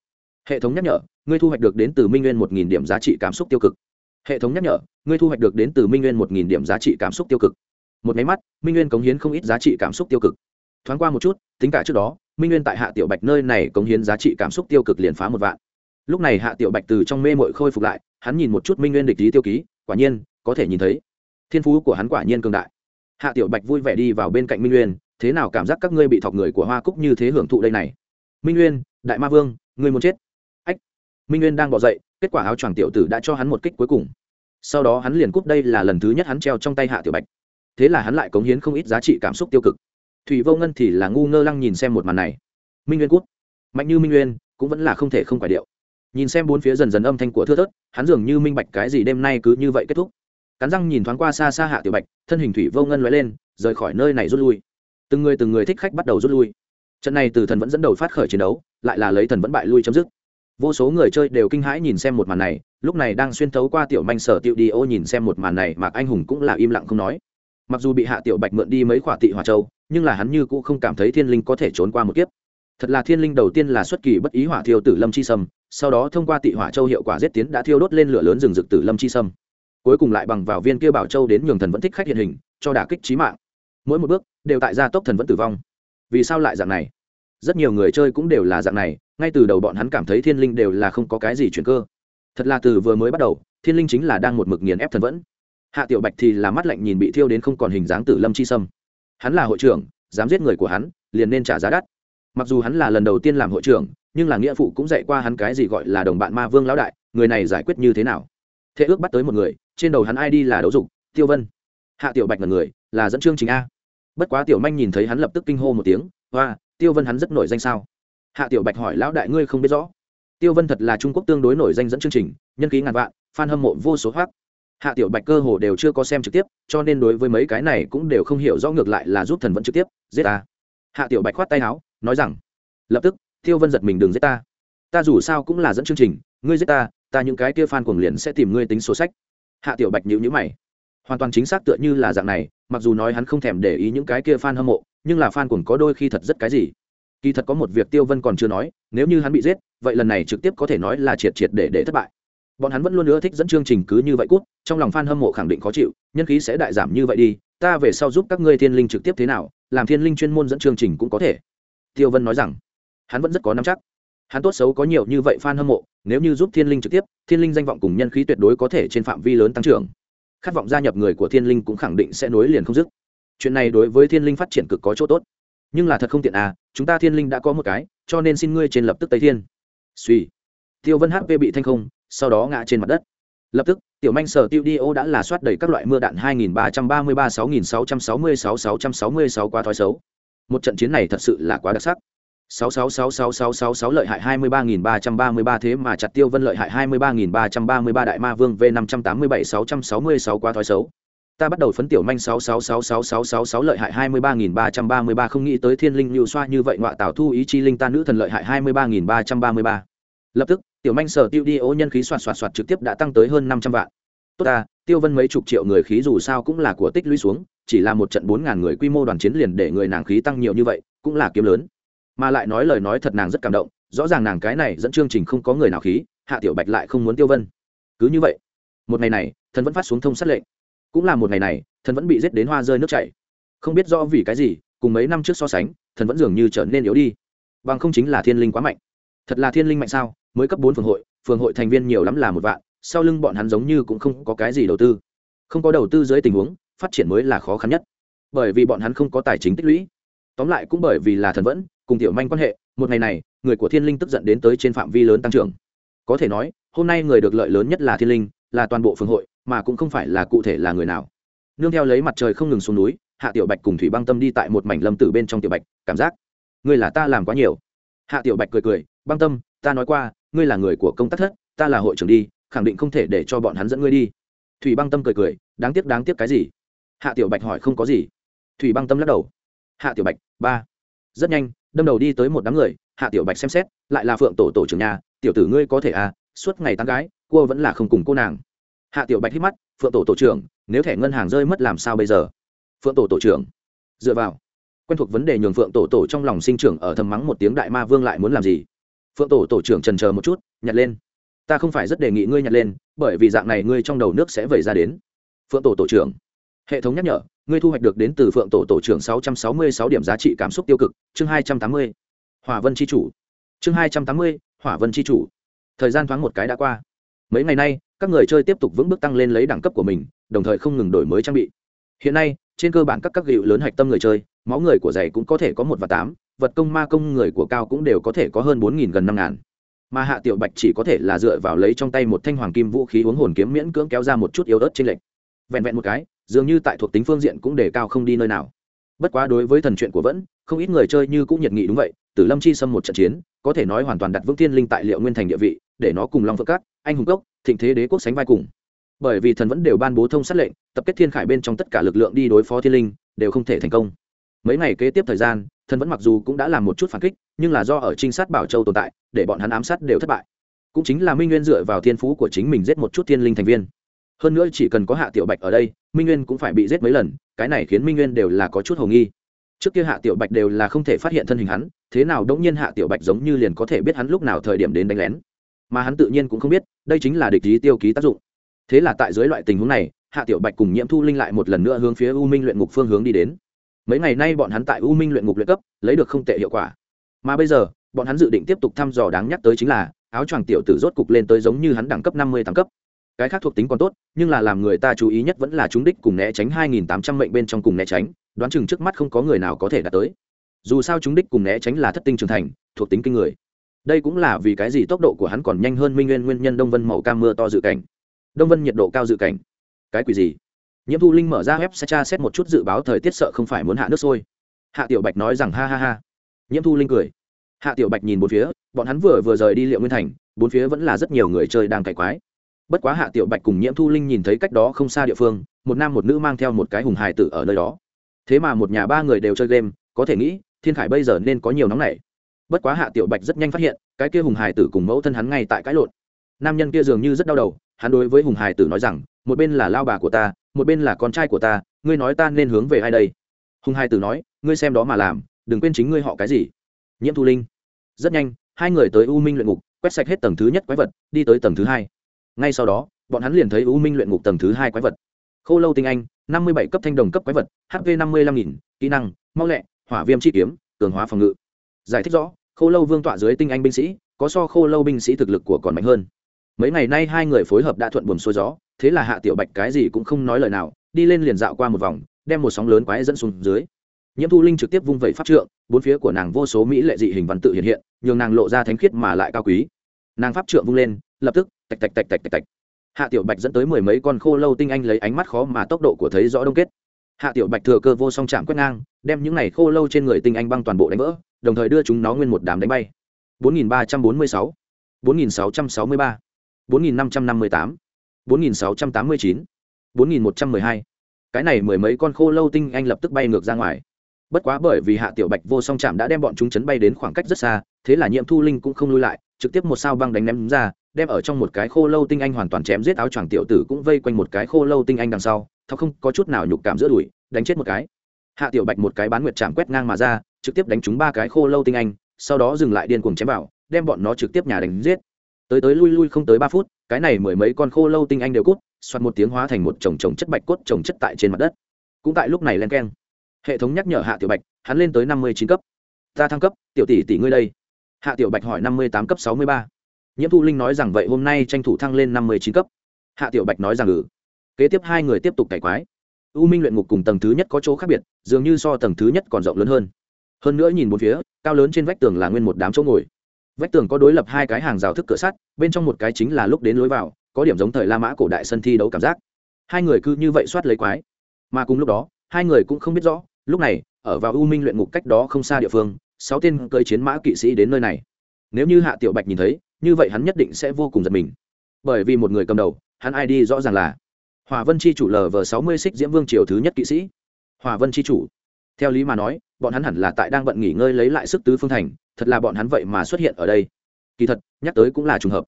Hệ thống nhắc nhở, ngươi thu hoạch được đến từ minh nguyên một nghìn điểm giá trị cảm xúc tiêu cực. Hệ thống nhắc nhở, ngươi thu hoạch được đến từ minh nguyên một nghìn điểm giá trị cảm xúc tiêu cực. Một máy mắt, minh nguyên cống hiến không ít giá trị cảm xúc tiêu cực. Thoáng qua một chút, tính cả trước đó, minh nguyên tại hạ tiểu bạch nơi này cống hiến giá trị cảm xúc tiêu cực liền phá một vạn lúc này hạ tiểu bạch từ trong mê mội khôi phục lại, hắn nhìn một chút minh nguyên địch lý tiêu ký, quả nhiên, có thể nhìn thấy. Thiên phú của hắn quả nhiên cường đại. Hạ tiểu bạch vui vẻ đi vào bên cạnh minh nguyên, thế nào cảm giác các ngươi bị thọc người của hoa cúc như thế hưởng thụ đây này? Minh nguyên, đại ma vương, ngươi muốn chết. Ách. Minh nguyên đang bỏ dậy, kết quả áo choàng tiểu tử đã cho hắn một kích cuối cùng. Sau đó hắn liền cúp đây là lần thứ nhất hắn treo trong tay hạ tiểu bạch. Thế là hắn lại cống hiến không ít giá trị cảm xúc tiêu cực. Thủy vô ngân thì là ngu ngơ lăng nhìn xem một màn này. Minh nguyên cút. Mạnh như minh nguyên, cũng vẫn là không thể không phải điệu nhìn xem bốn phía dần dần âm thanh của thưa thớt, hắn dường như minh bạch cái gì đêm nay cứ như vậy kết thúc. Cắn răng nhìn thoáng qua xa xa hạ tiểu bạch, thân hình thủy vô ngân lóe lên, rời khỏi nơi này rút lui. Từng người từng người thích khách bắt đầu rút lui. Trận này từ thần vẫn dẫn đầu phát khởi chiến đấu, lại là lấy thần vẫn bại lui chấm dứt. Vô số người chơi đều kinh hãi nhìn xem một màn này, lúc này đang xuyên thấu qua tiểu manh sở tiểu đi ô nhìn xem một màn này, mạc anh hùng cũng là im lặng không nói. Mặc dù bị hạ tiểu bạch mượn đi mấy khỏa tị hòa châu, nhưng là hắn như cũng không cảm thấy thiên linh có thể trốn qua một kiếp thật là thiên linh đầu tiên là xuất kỳ bất ý hỏa thiêu tử lâm chi sâm, sau đó thông qua tị hỏa châu hiệu quả giết tiến đã thiêu đốt lên lửa lớn rừng rực tử lâm chi sâm. Cuối cùng lại bằng vào viên kia bảo châu đến nhường thần vẫn thích khách hiện hình, cho đả kích trí mạng. Mỗi một bước, đều tại gia tốc thần vẫn tử vong. Vì sao lại dạng này? Rất nhiều người chơi cũng đều là dạng này, ngay từ đầu bọn hắn cảm thấy thiên linh đều là không có cái gì chuyển cơ. Thật là từ vừa mới bắt đầu, thiên linh chính là đang một mực nghiền ép thần vẫn. Hạ tiểu bạch thì là mắt lạnh nhìn bị thiêu đến không còn hình dáng tử lâm chi sâm. Hắn là hội trưởng, dám giết người của hắn, liền nên trả giá đắt mặc dù hắn là lần đầu tiên làm hội trưởng, nhưng là nghĩa phụ cũng dạy qua hắn cái gì gọi là đồng bạn ma vương lão đại, người này giải quyết như thế nào? Thế ước bắt tới một người, trên đầu hắn ai đi là đấu dục, tiêu vân. Hạ tiểu bạch là người, là dẫn chương trình a. Bất quá tiểu manh nhìn thấy hắn lập tức kinh hô một tiếng hoa tiêu vân hắn rất nổi danh sao? Hạ tiểu bạch hỏi, lão đại ngươi không biết rõ? Tiêu vân thật là trung quốc tương đối nổi danh dẫn chương trình, nhân khí ngàn vạn, fan hâm mộ vô số hoác hạ tiểu bạch cơ hồ đều chưa có xem trực tiếp, cho nên đối với mấy cái này cũng đều không hiểu rõ ngược lại là giúp thần vẫn trực tiếp, giết ta. Hạ tiểu bạch khoát tay áo nói rằng, lập tức, tiêu vân giật mình đừng giết ta. Ta dù sao cũng là dẫn chương trình, ngươi giết ta ta những cái kia fan cuồng liền sẽ tìm ngươi tính số sách. Hạ tiểu bạch nhữ nhữ mày. Hoàn toàn chính xác tựa như là dạng này, mặc dù nói hắn không thèm để ý những cái kia fan hâm mộ, nhưng là fan cuồng có đôi khi thật rất cái gì. Kỳ thật có một việc tiêu vân còn chưa nói, nếu như hắn bị giết, vậy lần này trực tiếp có thể nói là triệt triệt để để thất bại. Bọn hắn vẫn luôn ưa thích dẫn chương trình cứ như vậy cút, trong lòng f a n hâm mộ khẳng định khó chịu, nhân khí sẽ đại giảm như vậy đi, ta về sau giúp các ngươi thiên linh trực tiếp thế nào, làm thiên linh chuyên môn dẫn chương trình cũng có thể tiêu vân nói rằng, hắn vẫn rất có nắm chắc. Hắn tốt xấu có nhiều như vậy f a n hâm mộ, nếu như giúp thiên linh trực tiếp, thiên linh danh vọng cùng nhân khí tuyệt đối có thể trên phạm vi lớn tăng trưởng. Khát vọng gia nhập người của thiên linh cũng khẳng định sẽ nối liền không dứt. Chuyện này đối với thiên linh phát triển cực có chỗ tốt. Nhưng là thật không tiện à chúng ta thiên linh đã có một cái, cho nên xin ngươi trên lập tức tây thiên. Suy tiêu vân hp bị thanh không, sau đó ngã trên mặt đất. Lập tức, tiểu manh sở tiêu đi ô đã là soát đầy các loại mưa đạn 2333 6666 666 thói xấu một trận chiến này thật sự là quá đặc sắc 666666 lợi hại 23333 thế mà chặt tiêu vân lợi hại 23333 đại ma vương v 587 666 qua thói xấu ta bắt đầu phấn tiểu manh 666666 lợi hại 23333 không nghĩ tới thiên linh lưu xoa như vậy ngọa tảo thu ý chi linh ta nữ thần lợi hại 23333 lập tức tiểu manh sở tiêu đi ô nhân khí soạt soạt soạt trực tiếp đã tăng tới hơn năm trăm vạn tốt ta, tiêu vân mấy chục triệu người khí dù sao cũng là của tích lũy xuống, chỉ là một trận bốn ngàn người quy mô đoàn chiến liền để người nàng khí tăng nhiều như vậy, cũng là kiếm lớn. Mà lại nói lời nói thật nàng rất cảm động, rõ ràng nàng cái này dẫn chương trình không có người nào khí, hạ tiểu bạch lại không muốn tiêu vân. Cứ như vậy, một ngày này, thần vẫn phát xuống thông sát lệnh. Cũng là một ngày này, thần vẫn bị giết đến hoa rơi nước chảy. Không biết rõ vì cái gì, cùng mấy năm trước so sánh, thần vẫn dường như trở nên yếu đi. Bằng không chính là thiên linh quá mạnh. Thật là thiên linh mạnh sao? Mới cấp bốn phường hội phường hội thành viên nhiều lắm là một vạn sau lưng bọn hắn giống như cũng không có cái gì đầu tư. Không có đầu tư dưới tình huống, phát triển mới là khó khăn nhất. Bởi vì bọn hắn không có tài chính tích lũy. Tóm lại cũng bởi vì là thần vẫn, cùng tiểu manh quan hệ, một ngày này, người của thiên linh tức giận đến tới trên phạm vi lớn tăng trưởng. Có thể nói, hôm nay người được lợi lớn nhất là thiên linh, là toàn bộ phường hội, mà cũng không phải là cụ thể là người nào. Nương theo lấy mặt trời không ngừng xuống núi, hạ tiểu bạch cùng thủy băng tâm đi tại một mảnh lâm tử bên trong tiểu bạch, cảm giác, ngươi là ta làm quá nhiều. Hạ tiểu bạch cười cười, băng tâm, ta nói qua, ngươi là người của công tác thất, ta là hội trưởng đi khẳng định không thể để cho bọn hắn dẫn ngươi đi. Thủy băng tâm cười cười, đáng tiếc đáng tiếc cái gì? Hạ tiểu bạch hỏi không có gì. Thủy băng tâm lắc đầu. Hạ tiểu bạch, ba. Rất nhanh, đâm đầu đi tới một đám người, hạ tiểu bạch xem xét, lại là phượng tổ tổ trưởng nhà, tiểu tử ngươi có thể à suốt ngày tán gái cô vẫn là không cùng cô nàng. Hạ tiểu bạch hít mắt, phượng tổ tổ trưởng, nếu thẻ ngân hàng rơi mất làm sao bây giờ? Phượng tổ tổ trưởng, dựa vào. Quen thuộc vấn đề nhường phượng tổ tổ trong lòng sinh trưởng ở thầm mắng một tiếng đại ma vương lại muốn làm gì? Phượng tổ tổ trưởng trần chờ một chút, nhặt lên ta không phải rất đề nghị ngươi nhặt lên, bởi vì dạng này ngươi trong đầu nước sẽ vẩy ra đến. Phượng tổ tổ trưởng, hệ thống nhắc nhở, ngươi thu hoạch được đến từ phượng tổ tổ trưởng sáu trăm sáu mươi sáu điểm giá trị cảm xúc tiêu cực, chương hai trăm tám mươi, hỏa vân c h i chủ. Chương hai trăm tám mươi, hỏa vân c h i chủ. Thời gian thoáng một cái đã qua. Mấy ngày nay, các người chơi tiếp tục vững bước tăng lên lấy đẳng cấp của mình, đồng thời không ngừng đổi mới trang bị. Hiện nay, trên cơ bản các các gịu lớn hạch tâm người chơi, máu người của giày cũng có thể có một và tám, vật công ma công người của cao cũng đều có thể có hơn bốn nghìn gần năm ngàn mà hạ tiểu bạch chỉ có thể là dựa vào lấy trong tay một thanh hoàng kim vũ khí uống hồn kiếm miễn cưỡng kéo ra một chút yếu ớt trên lệnh vẹn vẹn một cái, dường như tại thuộc tính phương diện cũng đề cao không đi nơi nào. Bất quá đối với thần chuyện của vẫn, không ít người chơi như cũng nhiệt nghị đúng vậy, tử lâm chi xâm một trận chiến, có thể nói hoàn toàn đặt vững thiên linh tại liệu nguyên thành địa vị, để nó cùng long phượng cát anh hùng cốc, thịnh thế đế quốc sánh vai cùng. Bởi vì thần vẫn đều ban bố thông sát lệnh, tập kết thiên khải bên trong tất cả lực lượng đi đối phó thiên linh, đều không thể thành công. Mấy ngày kế tiếp thời gian thần vẫn mặc dù cũng đã làm một chút phản kích, nhưng là do ở trinh sát bảo châu tồn tại, để bọn hắn ám sát đều thất bại. Cũng chính là minh nguyên dựa vào thiên phú của chính mình giết một chút thiên linh thành viên. Hơn nữa chỉ cần có hạ tiểu bạch ở đây, minh nguyên cũng phải bị giết mấy lần, cái này khiến minh nguyên đều là có chút hồ nghi. Trước kia hạ tiểu bạch đều là không thể phát hiện thân hình hắn, thế nào đống nhiên hạ tiểu bạch giống như liền có thể biết hắn lúc nào thời điểm đến đánh lén. Mà hắn tự nhiên cũng không biết, đây chính là địch ý tiêu ký tác dụng. Thế là tại dưới loại tình huống này, hạ tiểu bạch cùng nhiễm thu linh lại một lần nữa hướng phía u minh luyện ngục phương hướng đi đến mấy ngày nay bọn hắn tại u minh luyện ngục luyện cấp, lấy được không tệ hiệu quả. Mà bây giờ, bọn hắn dự định tiếp tục thăm dò đáng nhắc tới chính là, áo choàng tiểu tử rốt cục lên tới giống như hắn đẳng cấp năm mươi tám cấp. Cái khác thuộc tính còn tốt, nhưng là làm người ta chú ý nhất vẫn là chúng đích cùng né tránh hai nghìn tám trăm mệnh bên trong cùng né tránh, đoán chừng trước mắt không có người nào có thể đạt tới. Dù sao chúng đích cùng né tránh là thất tinh trưởng thành, thuộc tính kinh người. Đây cũng là vì cái gì tốc độ của hắn còn nhanh hơn minh nguyên nguyên nhân đông vân màu cam mưa to dự cảnh. Đông vân nhiệt độ cao dự cảnh. Cái quỷ gì? Nhiễm thu linh mở ra web sẽ tra xét một chút dự báo thời tiết sợ không phải muốn hạ nước sôi. Hạ tiểu bạch nói rằng ha ha ha. Nhiễm thu linh cười. Hạ tiểu bạch nhìn bốn phía, bọn hắn vừa vừa rời đi liệu nguyên thành, bốn phía vẫn là rất nhiều người chơi đang cày quái. Bất quá hạ tiểu bạch cùng nhiễm thu linh nhìn thấy cách đó không xa địa phương, một nam một nữ mang theo một cái hùng hài tử ở nơi đó. Thế mà một nhà ba người đều chơi game, có thể nghĩ, thiên khải bây giờ nên có nhiều nóng này bất quá hạ tiểu bạch rất nhanh phát hiện, cái kia hùng hài tử cùng mẫu thân hắn ngay tại cãi lộn. Nam nhân kia dường như rất đau đầu, hắn đối với hùng hài tử nói rằng, một bên là lao bà của ta một bên là con trai của ta, ngươi nói ta nên hướng về ai đây? Hùng hai tử nói, ngươi xem đó mà làm, đừng quên chính ngươi họ cái gì? Nhiễm thu linh. Rất nhanh, hai người tới u minh luyện ngục, quét sạch hết tầng thứ nhất quái vật, đi tới tầng thứ hai. Ngay sau đó, bọn hắn liền thấy u minh luyện ngục tầng thứ hai quái vật. Khô lâu tinh anh, năm mươi bảy cấp thanh đồng cấp quái vật hp năm mươi lăm nghìn, kỹ năng, mau lẹ, hỏa viêm chi kiếm, cường hóa phòng ngự. Giải thích rõ, khô lâu vương tọa dưới tinh anh binh sĩ, có so khô lâu binh sĩ thực lực của còn mạnh hơn mấy ngày nay hai người phối hợp đã thuận buồm xuôi gió, thế là hạ tiểu bạch cái gì cũng không nói lời nào, đi lên liền dạo qua một vòng, đem một sóng lớn quái dẫn xuống dưới. Nhiễm thu linh trực tiếp vung vẩy pháp trượng, bốn phía của nàng vô số mỹ lệ dị hình văn tự hiện hiện, nhường nàng lộ ra thánh khiết mà lại cao quý. Nàng pháp trượng vung lên, lập tức, tạch tạch tạch tạch tạch tạch. Hạ tiểu bạch dẫn tới mười mấy con khô lâu tinh anh lấy ánh mắt khó mà tốc độ của thấy rõ đông kết. Hạ tiểu bạch thừa cơ vô song chạm quét ngang, đem những này khô lâu trên người tinh anh băng toàn bộ đánh vỡ, đồng thời đưa chúng nó nguyên một đám đánh bay. 4346 4663 4558 4689 4112 cái này mười mấy con khô lâu tinh anh lập tức bay ngược ra ngoài. Bất quá bởi vì hạ tiểu bạch vô song chạm đã đem bọn chúng chấn bay đến khoảng cách rất xa, thế là nhiệm thu linh cũng không lui lại, trực tiếp một sao băng đánh ném ra, đem ở trong một cái khô lâu tinh anh hoàn toàn chém giết áo choàng tiểu tử cũng vây quanh một cái khô lâu tinh anh đằng sau thao không có chút nào nhục cảm giữa đuổi đánh chết một cái. Hạ tiểu bạch một cái bán nguyệt chạm quét ngang mà ra, trực tiếp đánh trúng ba cái khô lâu tinh anh, sau đó dừng lại điên cuồng chém vào, đem bọn nó trực tiếp nhà đánh giết tới tới lui lui không tới ba phút, cái này mười mấy con khô lâu tinh anh đều cút xoát một tiếng hóa thành một chồng chồng chất bạch cốt chồng chất tại trên mặt đất. Cũng tại lúc này len keng. Hệ thống nhắc nhở hạ tiểu bạch, hắn lên tới năm mươi chín cấp. Ta thăng cấp, tiểu tỷ tỷ ngươi đây. Hạ tiểu bạch hỏi năm mươi tám cấp sáu mươi ba. Nhiễm thu linh nói rằng vậy hôm nay tranh thủ thăng lên năm mươi chín cấp. Hạ tiểu bạch nói rằng ừ. Kế tiếp hai người tiếp tục cải quái. U minh luyện ngục cùng tầng thứ nhất có chỗ khác biệt, dường như so tầng thứ nhất còn rộng lớn hơn. Hơn nữa nhìn một phía, cao lớn trên vách tường là nguyên một đám chỗ ngồi vách tường có đối lập hai cái hàng rào thức cửa sắt, bên trong một cái chính là lúc đến lối vào, có điểm giống thời la mã cổ đại sân thi đấu cảm giác. Hai người cứ như vậy soát lấy quái. Mà cùng lúc đó, hai người cũng không biết rõ, lúc này, ở vào u minh luyện ngục cách đó không xa địa phương, sáu tên cơi chiến mã kỵ sĩ đến nơi này. Nếu như hạ tiểu bạch nhìn thấy, như vậy hắn nhất định sẽ vô cùng giật mình. Bởi vì một người cầm đầu, hắn ai đi rõ ràng là hòa vân chi chủ lv sáu mươi xích diễm vương triều thứ nhất kỵ sĩ. Hòa vân chi chủ. Theo lý mà nói, bọn hắn hẳn là tại đang bận nghỉ ngơi lấy lại sức tứ phương thành thật là bọn hắn vậy mà xuất hiện ở đây. Kỳ thật, nhắc tới cũng là trùng hợp.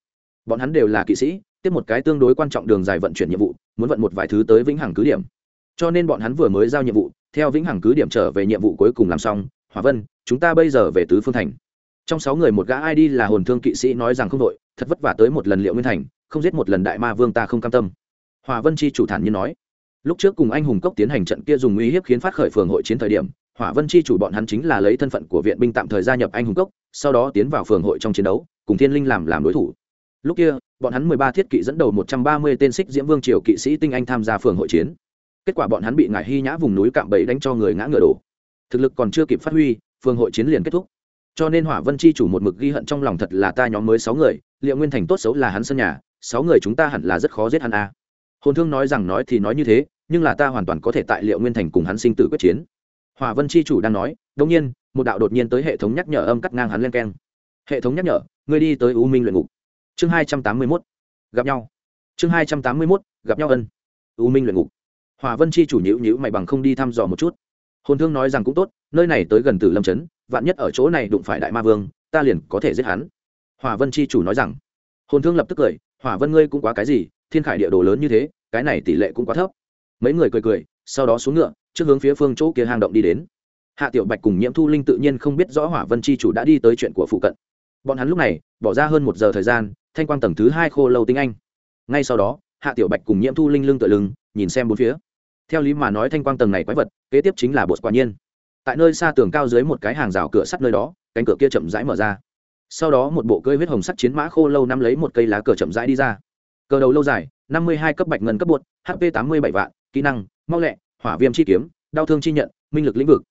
Bọn hắn đều là kỵ sĩ, tiếp một cái tương đối quan trọng đường dài vận chuyển nhiệm vụ, muốn vận một vài thứ tới vĩnh hằng cứ điểm. Cho nên bọn hắn vừa mới giao nhiệm vụ, theo vĩnh hằng cứ điểm trở về nhiệm vụ cuối cùng làm xong hòa vân, chúng ta bây giờ về tứ phương thành. Trong sáu người một gã id là hồn thương kỵ sĩ nói rằng không đội, thật vất vả tới một lần liệu nguyên thành, không giết một lần đại ma vương ta không cam tâm. Hòa vân chi chủ thản nhiên nói. Lúc trước cùng anh hùng cốc tiến hành trận kia dùng uy hiếp khiến phát khởi phường hội chiến thời điểm hỏa vân chi chủ bọn hắn chính là lấy thân phận của viện binh tạm thời gia nhập anh hùng cốc, sau đó tiến vào phường hội trong chiến đấu, cùng thiên linh làm làm đối thủ. Lúc kia, bọn hắn mười ba thiết kỵ dẫn đầu một trăm ba mươi tên xích diễm vương triều kỵ sĩ tinh anh tham gia phường hội chiến. Kết quả bọn hắn bị ngải hy nhã vùng núi cạm bẫy đánh cho người ngã ngựa đổ. Thực lực còn chưa kịp phát huy, phường hội chiến liền kết thúc. Cho nên hỏa vân chi chủ một mực ghi hận trong lòng thật là ta nhóm mới sáu người, liệu nguyên thành tốt xấu là hắn sân nhà, sáu người chúng ta hẳn là rất khó giết hắn a. Hồn thương nói rằng nói thì nói như thế, nhưng là ta hoàn toàn có thể tại liệu nguyên thành cùng hắn sinh tử quyết chiến hỏa vân chi chủ đang nói đông nhiên, một đạo đột nhiên tới hệ thống nhắc nhở âm cắt ngang hắn lên keng. Hệ thống nhắc nhở ngươi đi tới u minh luyện ngục. Chương hai trăm tám mươi mốt, gặp nhau. Chương hai trăm tám mươi mốt, gặp nhau ân. U minh luyện ngục. Hỏa vân chi chủ nhữ nhữ mày bằng không đi thăm dò một chút. Hồn thương nói rằng cũng tốt, nơi này tới gần tử lâm trấn, vạn nhất ở chỗ này đụng phải đại ma vương, ta liền có thể giết hắn. Hỏa vân chi chủ nói rằng. Hồn thương lập tức cười, hỏa vân ngươi cũng quá cái gì, thiên khải địa đồ lớn như thế, cái này tỷ lệ cũng quá thấp. Mấy người cười cười, sau đó xuống ngựa trước hướng phía phương chỗ kia hang động đi đến. Hạ tiểu bạch cùng nhiễm thu linh tự nhiên không biết rõ hỏa vân chi chủ đã đi tới chuyện của phụ cận. Bọn hắn lúc này, bỏ ra hơn một giờ thời gian, thanh quang tầng thứ hai khô lâu tinh anh. Ngay sau đó, hạ tiểu bạch cùng nhiễm thu linh lưng tựa lưng, nhìn xem bốn phía. Theo lý mà nói thanh quang tầng này quái vật, kế tiếp chính là bột quả nhiên. Tại nơi xa tường cao dưới một cái hàng rào cửa sắt nơi đó, cánh cửa kia chậm rãi mở ra. Sau đó một bộ cơi huyết hồng sắt chiến mã khô lâu nắm lấy một cây lá cờ chậm rãi đi ra. Cờ đầu lâu dài, năm mươi hai cấp bạch ngân cấp bột, hp tám mươi bảy vạn, kỹ năng, mau lẹ hỏa viêm chi kiếm, đau thương chi nhận, minh lực lĩnh vực.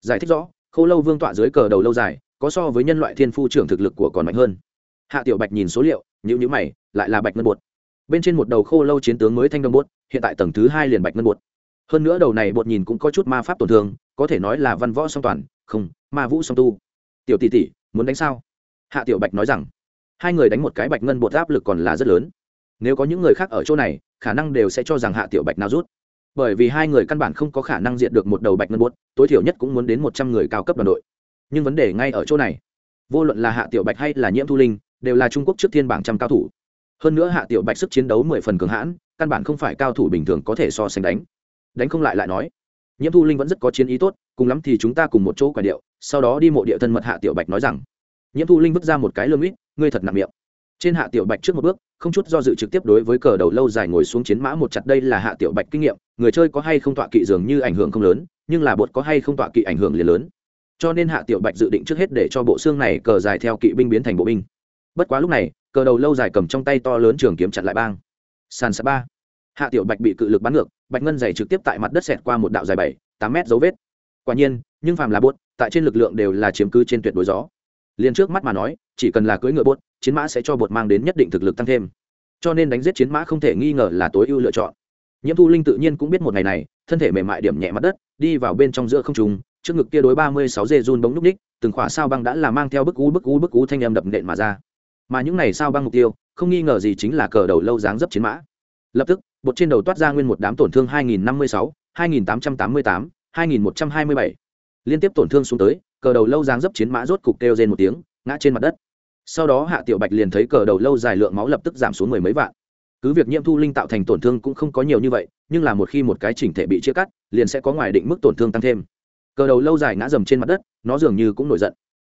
Giải thích rõ, khô lâu vương tọa dưới cờ đầu lâu dài, có so với nhân loại thiên phu trưởng thực lực của còn mạnh hơn. Hạ tiểu bạch nhìn số liệu nhữ nhữ mày, lại là bạch ngân bột. Bên trên một đầu khô lâu chiến tướng mới thanh đông bột, hiện tại tầng thứ hai liền bạch ngân bột. Hơn nữa đầu này bột nhìn cũng có chút ma pháp tổn thương, có thể nói là văn võ song toàn, không, ma vũ song tu. Tiểu tỷ tỷ, muốn đánh sao? Hạ tiểu bạch nói rằng, hai người đánh một cái bạch ngân bột áp lực còn là rất lớn. Nếu có những người khác ở chỗ này, khả năng đều sẽ cho rằng hạ tiểu bạch nào rút bởi vì hai người căn bản không có khả năng diện được một đầu bạch ngân buốt, tối thiểu nhất cũng muốn đến một trăm người cao cấp đoàn đội. Nhưng vấn đề ngay ở chỗ này. Vô luận là hạ tiểu bạch hay là nhiễm thu linh, đều là trung quốc trước thiên bảng trăm cao thủ. Hơn nữa hạ tiểu bạch sức chiến đấu mười phần cường hãn, căn bản không phải cao thủ bình thường có thể so sánh đánh. Đánh không lại lại nói. Nhiễm thu linh vẫn rất có chiến ý tốt, cùng lắm thì chúng ta cùng một chỗ quả điệu, sau đó đi mộ địa thân mật hạ tiểu bạch nói rằng. Nhiễm thu linh vứt ra một cái lơm ít ngươi thật nặng miệng. Trên hạ tiểu bạch trước một bước không chút do dự trực tiếp đối với cờ đầu lâu dài ngồi xuống chiến mã một chặt đây là hạ tiểu bạch kinh nghiệm, người chơi có hay không tọa kỵ dường như ảnh hưởng không lớn, nhưng là bột có hay không tọa kỵ ảnh hưởng liền lớn. Cho nên hạ tiểu bạch dự định trước hết để cho bộ xương này cờ dài theo kỵ binh biến thành bộ binh. Bất quá lúc này, cờ đầu lâu dài cầm trong tay to lớn trường kiếm chặt lại bang. Sàn sa ba. Hạ tiểu bạch bị cự lực bắn ngược, bạch ngân dày trực tiếp tại mặt đất xẹt qua một đạo dài bảy, tám mét dấu vết. Quả nhiên, nhưng phàm là bốt tại trên lực lượng đều là chiếm cứ trên tuyệt đối gió. Liền trước mắt mà nói, chỉ cần là cưỡi ngựa bốt chiến mã sẽ cho bột mang đến nhất định thực lực tăng thêm. Cho nên đánh giết chiến mã không thể nghi ngờ là tối ưu lựa chọn. Nhiễm thu linh tự nhiên cũng biết một ngày này thân thể mềm mại điểm nhẹ mặt đất đi vào bên trong giữa không trùng trước ngực kia đối ba mươi sáu dê run bóng núc ních từng khỏa sao băng đã là mang theo bức cú bức cú bức cú thanh em đập nện mà ra. Mà những này sao băng mục tiêu không nghi ngờ gì chính là cờ đầu lâu dáng dấp chiến mã. Lập tức bột trên đầu toát ra nguyên một đám tổn thương 2056, 2888, 2127. liên tiếp tổn thương xuống tới cờ đầu lâu dáng dấp chiến mã rốt cục kêu rên một tiếng ngã trên mặt đất sau đó hạ tiểu bạch liền thấy cờ đầu lâu dài lượng máu lập tức giảm xuống mười mấy vạn. Cứ việc nhiễm thu linh tạo thành tổn thương cũng không có nhiều như vậy, nhưng là một khi một cái chỉnh thể bị chia cắt, liền sẽ có ngoài định mức tổn thương tăng thêm. Cờ đầu lâu dài ngã dầm trên mặt đất, nó dường như cũng nổi giận.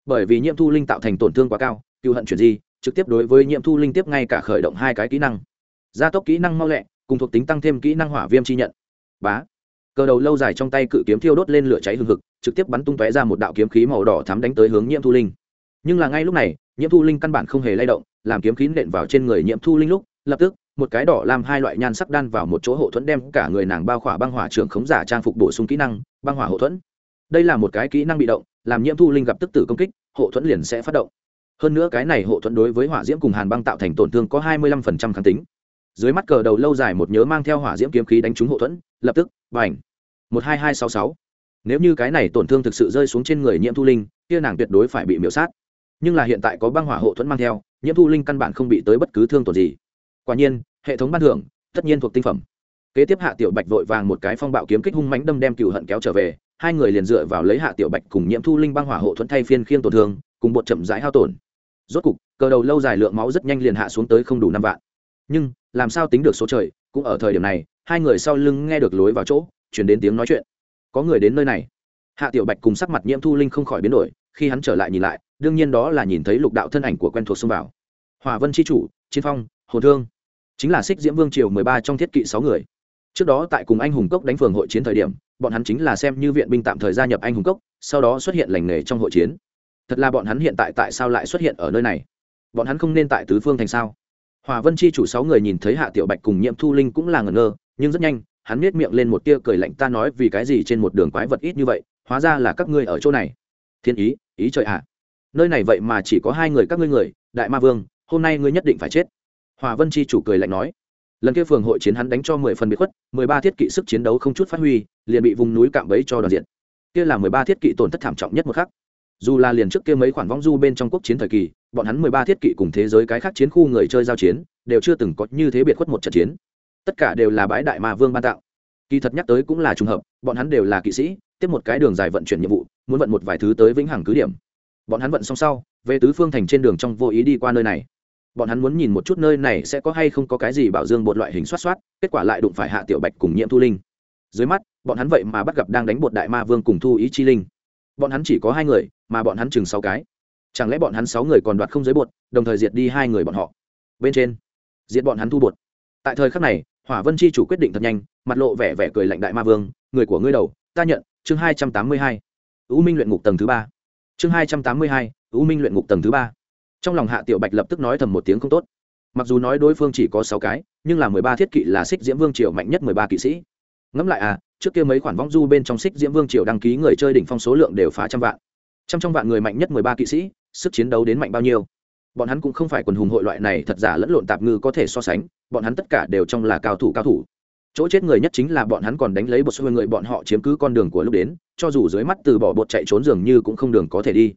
Bởi vì nhiễm thu linh tạo thành tổn thương quá cao, cựu hận chuyển di, trực tiếp đối với nhiễm thu linh tiếp ngay cả khởi động hai cái kỹ năng. Gia tốc kỹ năng mau lẹ, cùng thuộc tính tăng thêm kỹ năng hỏa viêm chi nhận. Bá. Cờ đầu lâu dài trong tay cự kiếm thiêu đốt lên lửa cháy hừng hực, trực tiếp bắn tung tóe ra một đạo kiếm khí màu đỏ thắm đánh tới hướng nhiễm thu linh nhưng là ngay lúc này, nhiễm thu linh căn bản không hề lay động, làm kiếm khí nện vào trên người nhiễm thu linh lúc, lập tức, một cái đỏ làm hai loại nhan sắc đan vào một chỗ hộ thuẫn đem cả người nàng bao khỏa băng hỏa trường khống giả trang phục bổ sung kỹ năng, băng hỏa hộ thuẫn. Đây là một cái kỹ năng bị động, làm nhiễm thu linh gặp tức tử công kích, hộ thuẫn liền sẽ phát động. Hơn nữa cái này hộ thuẫn đối với hỏa diễm cùng hàn băng tạo thành tổn thương có hai mươi lăm phần trăm kháng tính. Dưới mắt cờ đầu lâu dài một nhớ mang theo hỏa diễm kiếm khí đánh trúng hộ thuẫn, lập tức b à n h một hai hai sáu sáu. Nếu như cái này tổn thương thực sự rơi xuống trên người nhiễm thu linh, kia nàng tuyệt đối phải bị miễu sát nhưng là hiện tại có băng hỏa hộ thuẫn mang theo, nhiễm thu linh căn bản không bị tới bất cứ thương tổn gì. Quả nhiên, hệ thống ban thưởng, tất nhiên thuộc tinh phẩm. Kế tiếp hạ tiểu bạch vội vàng một cái phong bạo kiếm kích hung mánh đâm đem cựu hận kéo trở về, hai người liền dựa vào lấy hạ tiểu bạch cùng nhiễm thu linh băng hỏa hộ thuẫn thay phiên khiên tổn thương, cùng bột chậm rãi hao tổn. Rốt cục, cờ đầu lâu dài lượng máu rất nhanh liền hạ xuống tới không đủ năm vạn. Nhưng, làm sao tính được số trời, cũng ở thời điểm này, hai người sau lưng nghe được lối vào chỗ, chuyển đến tiếng nói chuyện. Có người đến nơi này. Hạ tiểu bạch cùng sắc mặt nhiễm thu linh không khỏi biến đổi, khi hắn trở lại nhìn lại đương nhiên đó là nhìn thấy lục đạo thân ảnh của quen thuộc xông vào. Hòa vân tri chủ, chiến phong, hồn thương. Chính là xích diễm vương triều mười ba trong thiết kỵ sáu người. Trước đó tại cùng anh hùng cốc đánh phường hội chiến thời điểm, bọn hắn chính là xem như viện binh tạm thời gia nhập anh hùng cốc, sau đó xuất hiện lành nghề trong hội chiến. Thật là bọn hắn hiện tại tại sao lại xuất hiện ở nơi này? Bọn hắn không nên tại tứ phương thành sao? Hòa vân chi chủ sáu người nhìn thấy hạ tiểu bạch cùng nhiễm thu linh cũng là ngẩn ngơ, nhưng rất nhanh, hắn miết miệng lên một tia cười lạnh, ta nói vì cái gì trên một đường quái vật ít như vậy, hóa ra là các ngươi ở chỗ này. Thiên ý ý trời ạ nơi này vậy mà chỉ có hai người các ngươi người, đại ma vương, hôm nay ngươi nhất định phải chết. Hòa vân chi chủ cười lạnh nói. Lần kia phường hội chiến hắn đánh cho mười phần bị khuất, mười ba thiết kỵ sức chiến đấu không chút phát huy, liền bị vùng núi cạm bẫy cho đoàn diện. Kia là mười ba thiết kỵ tổn thất thảm trọng nhất một khắc. Dù là liền trước kia mấy khoản vong du bên trong quốc chiến thời kỳ, bọn hắn mười ba thiết kỵ cùng thế giới cái khác chiến khu người chơi giao chiến, đều chưa từng có như thế biệt khuất một trận chiến. Tất cả đều là bãi đại ma vương ban tạo. Kỳ thật nhắc tới cũng là trùng hợp, bọn hắn đều là kỵ sĩ, tiếp một cái đường dài vận chuyển nhiệm vụ, muốn vận một vài thứ tới vĩnh hằng cứ điểm bọn hắn vận xong sau, về tứ phương thành trên đường trong vô ý đi qua nơi này. Bọn hắn muốn nhìn một chút nơi này sẽ có hay không có cái gì bảo dương bột loại hình xoát xoát, kết quả lại đụng phải hạ tiểu bạch cùng nhiễm thu linh. Dưới mắt, bọn hắn vậy mà bắt gặp đang đánh bột đại ma vương cùng thu ý chi linh. Bọn hắn chỉ có hai người, mà bọn hắn chừng sáu cái. Chẳng lẽ bọn hắn sáu người còn đoạt không giới bột, đồng thời diệt đi hai người bọn họ? Bên trên, diệt bọn hắn thu bột. Tại thời khắc này, hỏa vân chi chủ quyết định thật nhanh, mặt lộ vẻ vẻ cười lạnh đại ma vương, người của ngươi đầu, ta nhận, chương hai trăm tám mươi hai. U minh luyện ngục tầng thứ ba chương hai trăm tám mươi hai, u minh luyện ngục tầng thứ ba. Trong lòng hạ tiểu bạch lập tức nói thầm một tiếng không tốt. Mặc dù nói đối phương chỉ có sáu cái, nhưng là mười ba thiết kỵ là xích diễm vương triều mạnh nhất mười ba kỵ sĩ. Ngẫm lại à trước kia mấy khoản vong du bên trong xích diễm vương triều đăng ký người chơi đỉnh phong số lượng đều phá trăm vạn. Trăm trong vạn người mạnh nhất mười ba kỵ sĩ, sức chiến đấu đến mạnh bao nhiêu? Bọn hắn cũng không phải quần hùng hội loại này, thật giả lẫn lộn tạp ngư có thể so sánh, bọn hắn tất cả đều trong là cao thủ cao thủ chỗ chết người nhất chính là bọn hắn còn đánh lấy một số người bọn họ chiếm cứ con đường của lúc đến cho dù dưới mắt từ bỏ bột chạy trốn dường như cũng không đường có thể đi.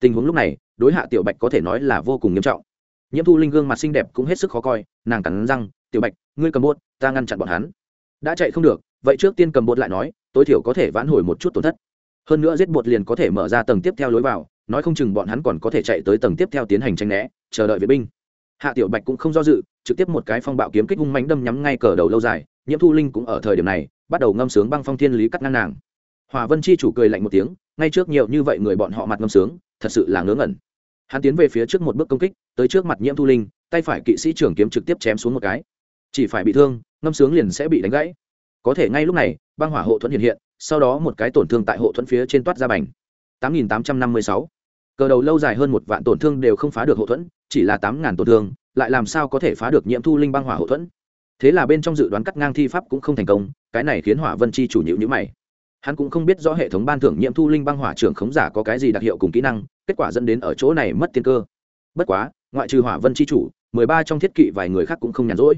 Tình huống lúc này đối hạ tiểu bạch có thể nói là vô cùng nghiêm trọng. Nhiễm thu linh gương mặt xinh đẹp cũng hết sức khó coi nàng cắn răng tiểu bạch ngươi cầm bột, ta ngăn chặn bọn hắn. Đã chạy không được vậy trước tiên cầm bột lại nói tối thiểu có thể vãn hồi một chút tổn thất. Hơn nữa giết bột liền có thể mở ra tầng tiếp theo lối vào nói không chừng bọn hắn còn có thể chạy tới tầng tiếp theo tiến hành tranh né chờ đợi vệ binh. Hạ tiểu bạch cũng không do dự trực tiếp một cái phong bạo kiếm kích hung mánh đâm nhắm ngay cờ đầu lâu dài nhiễm thu linh cũng ở thời điểm này, bắt đầu ngâm sướng băng phong thiên lý cắt ngang nàng. Hòa vân chi chủ cười lạnh một tiếng, ngay trước nhiều như vậy người bọn họ mặt ngâm sướng, thật sự là ngớ ngẩn. Hắn tiến về phía trước một bước công kích, tới trước mặt nhiễm thu linh, tay phải kỵ sĩ trưởng kiếm trực tiếp chém xuống một cái. Chỉ phải bị thương, ngâm sướng liền sẽ bị đánh gãy. Có thể ngay lúc này, băng hỏa hộ thuẫn hiện hiện, sau đó một cái tổn thương tại hộ thuẫn phía trên toát ra bành. Tám nghìn tám trăm năm mươi sáu. Cờ đầu lâu dài hơn một vạn tổn thương đều không phá được hộ thuẫn, chỉ là tám ngàn tổn thương, lại làm sao có thể phá được nhiễm thu linh băng hỏa hộ thuẫn? Thế là bên trong dự đoán cắt ngang thi pháp cũng không thành công, cái này khiến hỏa vân chi chủ nhịu nhữ mày. Hắn cũng không biết rõ hệ thống ban thưởng nhiễm thu linh băng hỏa trưởng khống giả có cái gì đặc hiệu cùng kỹ năng, kết quả dẫn đến ở chỗ này mất tiên cơ. Bất quá, ngoại trừ hỏa vân chi chủ, mười ba trong thiết kỵ vài người khác cũng không nhàn rỗi.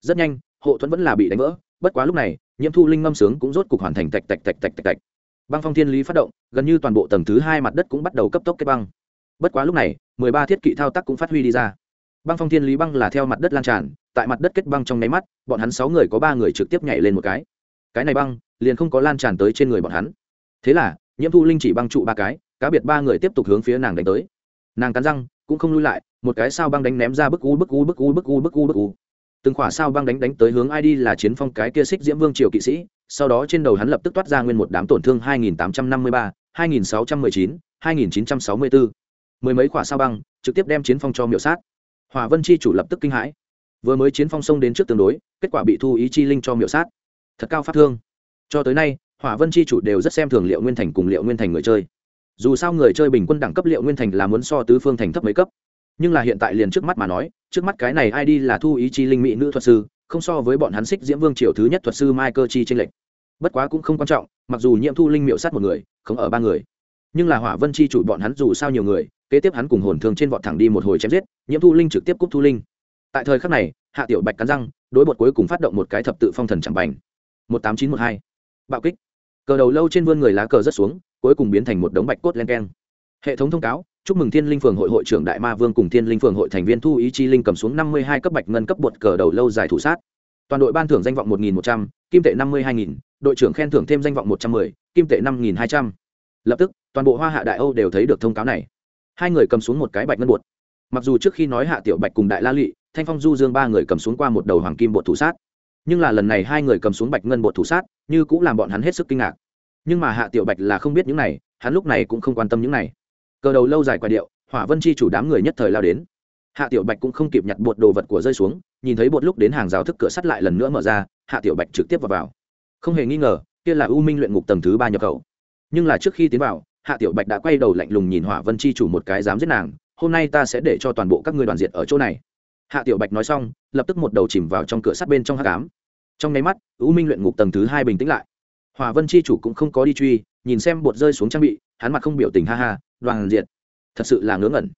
Rất nhanh, hộ thuẫn vẫn là bị đánh vỡ, bất quá lúc này nhiễm thu linh ngâm sướng cũng rốt cục hoàn thành tạch tạch tạch tạch tạch tạch. Băng phong thiên lý phát động, gần như toàn bộ tầng thứ hai mặt đất cũng bắt đầu cấp tốc kết băng. Bất quá lúc này, mười ba thiết kỵ thao tác cũng phát huy đi ra. Băng phong thiên lý băng là theo mặt đất lan tràn tại mặt đất kết băng trong nháy mắt bọn hắn sáu người có ba người trực tiếp nhảy lên một cái. Cái này băng liền không có lan tràn tới trên người bọn hắn. Thế là nhiễm thu linh chỉ băng trụ ba cái cá biệt ba người tiếp tục hướng phía nàng đánh tới. Nàng cắn răng cũng không lui lại một cái sao băng đánh ném ra bức u bức u bức u bức u bức u bức u. Từng khỏa sao băng đánh đánh tới hướng id là chiến phong cái kia xích diễm vương triều kỵ sĩ sau đó trên đầu hắn lập tức toát ra nguyên một đám tổn thương 2853, 2619, 2964. mười mấy khỏa sao băng trực tiếp đem chiến phong cho miệu sát. Hòa vân chi chủ lập tức kinh hãi vừa mới chiến phong sông đến trước tương đối, kết quả bị thu ý chi linh cho miệu sát. Thật cao phát thương. Cho tới nay, hỏa vân chi chủ đều rất xem thường liệu nguyên thành cùng liệu nguyên thành người chơi. Dù sao người chơi bình quân đẳng cấp liệu nguyên thành là muốn so tứ phương thành thấp mấy cấp. Nhưng là hiện tại liền trước mắt mà nói, trước mắt cái này ai đi là thu ý chi linh mỹ nữ thuật sư, không so với bọn hắn xích diễm vương triều thứ nhất thuật sư mai cơ chi tranh lệch. Bất quá cũng không quan trọng, mặc dù nhiễm thu linh miệu sát một người, không ở ba người. Nhưng là hỏa vân chi chủ bọn hắn dù sao nhiều người, kế tiếp hắn cùng hồn thường trên vọt thẳng đi một hồi chém giết nhiễm thu linh trực tiếp cúp thu linh tại thời khắc này, hạ tiểu bạch cắn răng, đối bột cuối cùng phát động một cái thập tự phong thần chẳng bành. Một tám chín một hai. Bạo kích. Cờ đầu lâu trên vươn người lá cờ rất xuống, cuối cùng biến thành một đống bạch cốt len keng. Hệ thống thông cáo, chúc mừng thiên linh phường hội hội trưởng đại ma vương cùng thiên linh phường hội thành viên thu ý chi linh cầm xuống năm mươi hai cấp bạch ngân cấp bột cờ đầu lâu dài thủ sát. Toàn đội ban thưởng danh vọng một nghìn một trăm, kim tệ năm mươi hai nghìn, đội trưởng khen thưởng thêm danh vọng một trăm mười, kim tệ năm nghìn hai trăm. Lập tức, toàn bộ hoa hạ đại âu đều thấy được thông cáo này. Hai người cầm xuống một cái bạch ngân bột. Mặc dù trước khi nói hạ tiểu bạch cùng đại la lụy thanh phong du dương ba người cầm xuống qua một đầu hoàng kim bột thủ sát. Nhưng là lần này hai người cầm xuống bạch ngân bột thủ sát như cũng làm bọn hắn hết sức kinh ngạc. Nhưng mà hạ tiểu bạch là không biết những này hắn lúc này cũng không quan tâm những này. Cờ đầu lâu dài qua điệu hỏa vân chi chủ đám người nhất thời lao đến. Hạ tiểu bạch cũng không kịp nhặt bột đồ vật của rơi xuống nhìn thấy bột lúc đến hàng rào thức cửa sắt lại lần nữa mở ra hạ tiểu bạch trực tiếp vào, vào. không hề nghi ngờ kia là u minh luyện ngục tầng thứ ba nhập khẩu. Nhưng là trước khi tiến vào hạ tiểu bạch đã quay đầu lạnh lùng nhìn hỏa vân chi chủ một cái dám giết nàng hôm nay ta sẽ để cho toàn bộ các ngươi đoàn diệt ở chỗ này hạ tiểu bạch nói xong, lập tức một đầu chìm vào trong cửa sắt bên trong hát cám trong nháy mắt, u minh luyện ngục tầng thứ hai bình tĩnh lại. Hòa vân chi chủ cũng không có đi truy, nhìn xem bột rơi xuống trang bị, hắn mặt không biểu tình ha ha, đoàn diệt. Thật sự là ngớ ngẩn.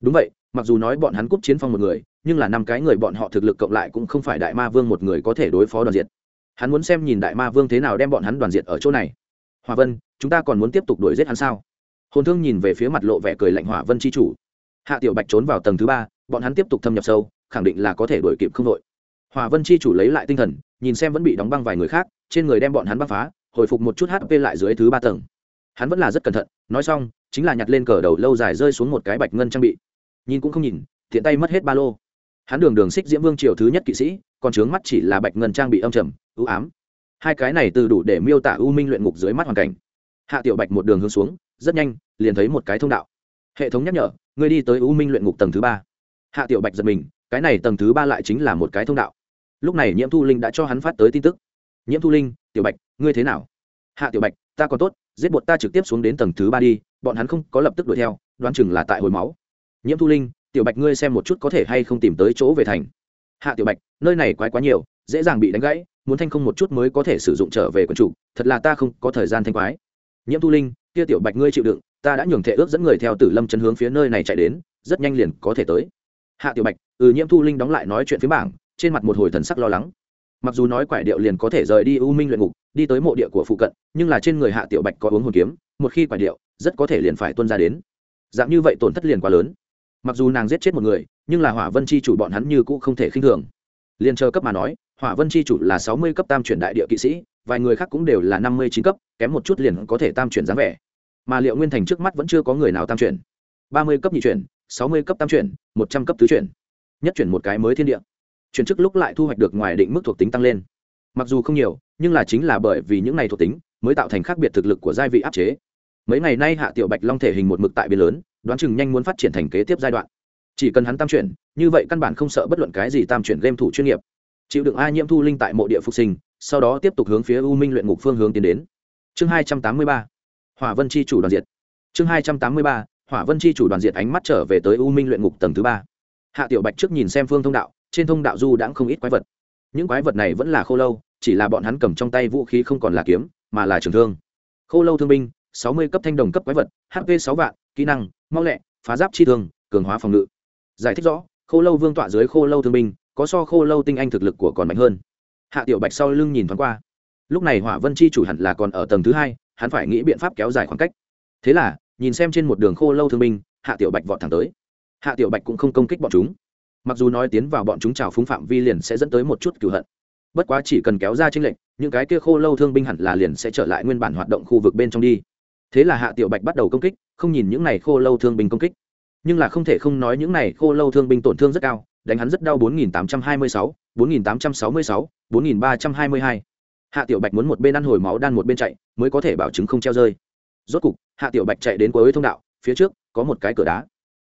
Đúng vậy, mặc dù nói bọn hắn cúp chiến phong một người, nhưng là năm cái người bọn họ thực lực cộng lại cũng không phải đại ma vương một người có thể đối phó đoàn diệt. Hắn muốn xem nhìn đại ma vương thế nào đem bọn hắn đoàn diệt ở chỗ này. Hòa vân, chúng ta còn muốn tiếp tục đuổi giết hắn sao? Hồn thương nhìn về phía mặt lộ vẻ cười lạnh hỏa vân chi chủ. Hạ tiểu bạch trốn vào tầng thứ ba, bọn hắn tiếp tục thâm nhập sâu khẳng định là có thể đuổi kịp không đội. Hòa vân chi chủ lấy lại tinh thần, nhìn xem vẫn bị đóng băng vài người khác, trên người đem bọn hắn băng phá, hồi phục một chút hp lại dưới thứ ba tầng. Hắn vẫn là rất cẩn thận, nói xong, chính là nhặt lên cờ đầu lâu dài rơi xuống một cái bạch ngân trang bị. Nhìn cũng không nhìn thiện tay mất hết ba lô. Hắn đường đường xích diễm vương triều thứ nhất kỵ sĩ, còn trướng mắt chỉ là bạch ngân trang bị âm trầm, ưu ám. Hai cái này từ đủ để miêu tả u minh luyện ngục dưới mắt hoàn cảnh. Hạ tiểu bạch một đường hướng xuống, rất nhanh, liền thấy một cái thông đạo. Hệ thống nhắc nhở ngươi đi tới u minh luyện ngục tầng thứ ba. Hạ tiểu bạch giật mình cái này tầng thứ ba lại chính là một cái thông đạo. Lúc này nhiễm thu linh đã cho hắn phát tới tin tức. Nhiễm thu linh, tiểu bạch, ngươi thế nào? Hạ tiểu bạch, ta còn tốt, giết bột ta trực tiếp xuống đến tầng thứ ba đi, bọn hắn không có lập tức đuổi theo, đoán chừng là tại hồi máu. Nhiễm thu linh, tiểu bạch ngươi xem một chút có thể hay không tìm tới chỗ về thành. Hạ tiểu bạch, nơi này quái quá nhiều, dễ dàng bị đánh gãy, muốn thanh không một chút mới có thể sử dụng trở về quần chủ, thật là ta không có thời gian thanh quái. Nhiễm thu linh, kia tiểu bạch ngươi chịu đựng, ta đã nhường thể ước dẫn người theo tử lâm chân hướng phía nơi này chạy đến, rất nhanh liền có thể tới hạ tiểu bạch ừ nhiễm thu linh đóng lại nói chuyện phía bảng, trên mặt một hồi thần sắc lo lắng. Mặc dù nói quải điệu liền có thể rời đi u minh luyện ngục, đi tới mộ địa của phụ cận, nhưng là trên người hạ tiểu bạch có uống hồn kiếm, một khi quải điệu, rất có thể liền phải tuân ra đến. Dạng như vậy tổn thất liền quá lớn. Mặc dù nàng giết chết một người, nhưng là hỏa vân chi chủ bọn hắn như cũ không thể khinh thường. Liền chờ cấp mà nói, hỏa vân chi chủ là sáu mươi cấp tam chuyển đại địa kỵ sĩ, vài người khác cũng đều là năm mươi chín cấp, kém một chút liền có thể tam chuyển dáng vẻ. Mà liệu nguyên thành trước mắt vẫn chưa có người nào tam chuyển. Ba mươi cấp nhị chuyển sáu mươi cấp tam chuyển, một trăm cấp tứ chuyển. Nhất chuyển một cái mới thiên địa. Chuyển chức lúc lại thu hoạch được ngoài định mức thuộc tính tăng lên. Mặc dù không nhiều, nhưng là chính là bởi vì những này thuộc tính mới tạo thành khác biệt thực lực của giai vị áp chế. Mấy ngày nay hạ tiểu bạch long thể hình một mực tại biên lớn, đoán chừng nhanh muốn phát triển thành kế tiếp giai đoạn. Chỉ cần hắn tam chuyển, như vậy căn bản không sợ bất luận cái gì tam chuyển game thủ chuyên nghiệp. Chịu đựng ai nhiễm thu linh tại mộ địa phục sinh, sau đó tiếp tục hướng phía u minh luyện ngục phương hướng tiến đến. Chương hai trăm tám mươi ba. Hỏa vân chi chủ đoàn diệt. Chương hai trăm tám mươi ba hỏa vân chi chủ đoàn diệt ánh mắt trở về tới u minh luyện ngục tầng thứ ba. Hạ tiểu bạch trước nhìn xem phương thông đạo, trên thông đạo du đã không ít quái vật. Những quái vật này vẫn là khô lâu, chỉ là bọn hắn cầm trong tay vũ khí không còn là kiếm, mà là trường thương. Khô lâu thương binh, sáu mươi cấp thanh đồng cấp quái vật hp sáu vạn, kỹ năng, mau lẹ, phá giáp chi thương, cường hóa phòng ngự. Giải thích rõ, khô lâu vương tọa dưới khô lâu thương binh, có so khô lâu tinh anh thực lực của còn mạnh hơn. Hạ tiểu bạch sau lưng nhìn thoáng qua. Lúc này hỏa vân chi chủ hẳn là còn ở tầng thứ hai, hắn phải nghĩ biện pháp kéo dài khoảng cách. Thế là nhìn xem trên một đường khô lâu thương binh hạ tiểu bạch vọt thẳng tới. Hạ tiểu bạch cũng không công kích bọn chúng. Mặc dù nói tiến vào bọn chúng trào phúng phạm vi liền sẽ dẫn tới một chút cựu hận. Bất quá chỉ cần kéo ra tranh lệnh những cái kia khô lâu thương binh hẳn là liền sẽ trở lại nguyên bản hoạt động khu vực bên trong đi. Thế là hạ tiểu bạch bắt đầu công kích không nhìn những này khô lâu thương binh công kích. Nhưng là không thể không nói những này khô lâu thương binh tổn thương rất cao đánh hắn rất đau 4826, 4866, 4322. Hạ Tiểu Bạch muốn một bên ăn hồi máu đan một bên chạy, mới có thể bảo chứng không treo rơi. Rốt cục, Hạ Tiểu Bạch chạy đến cuối thông đạo, phía trước có một cái cửa đá.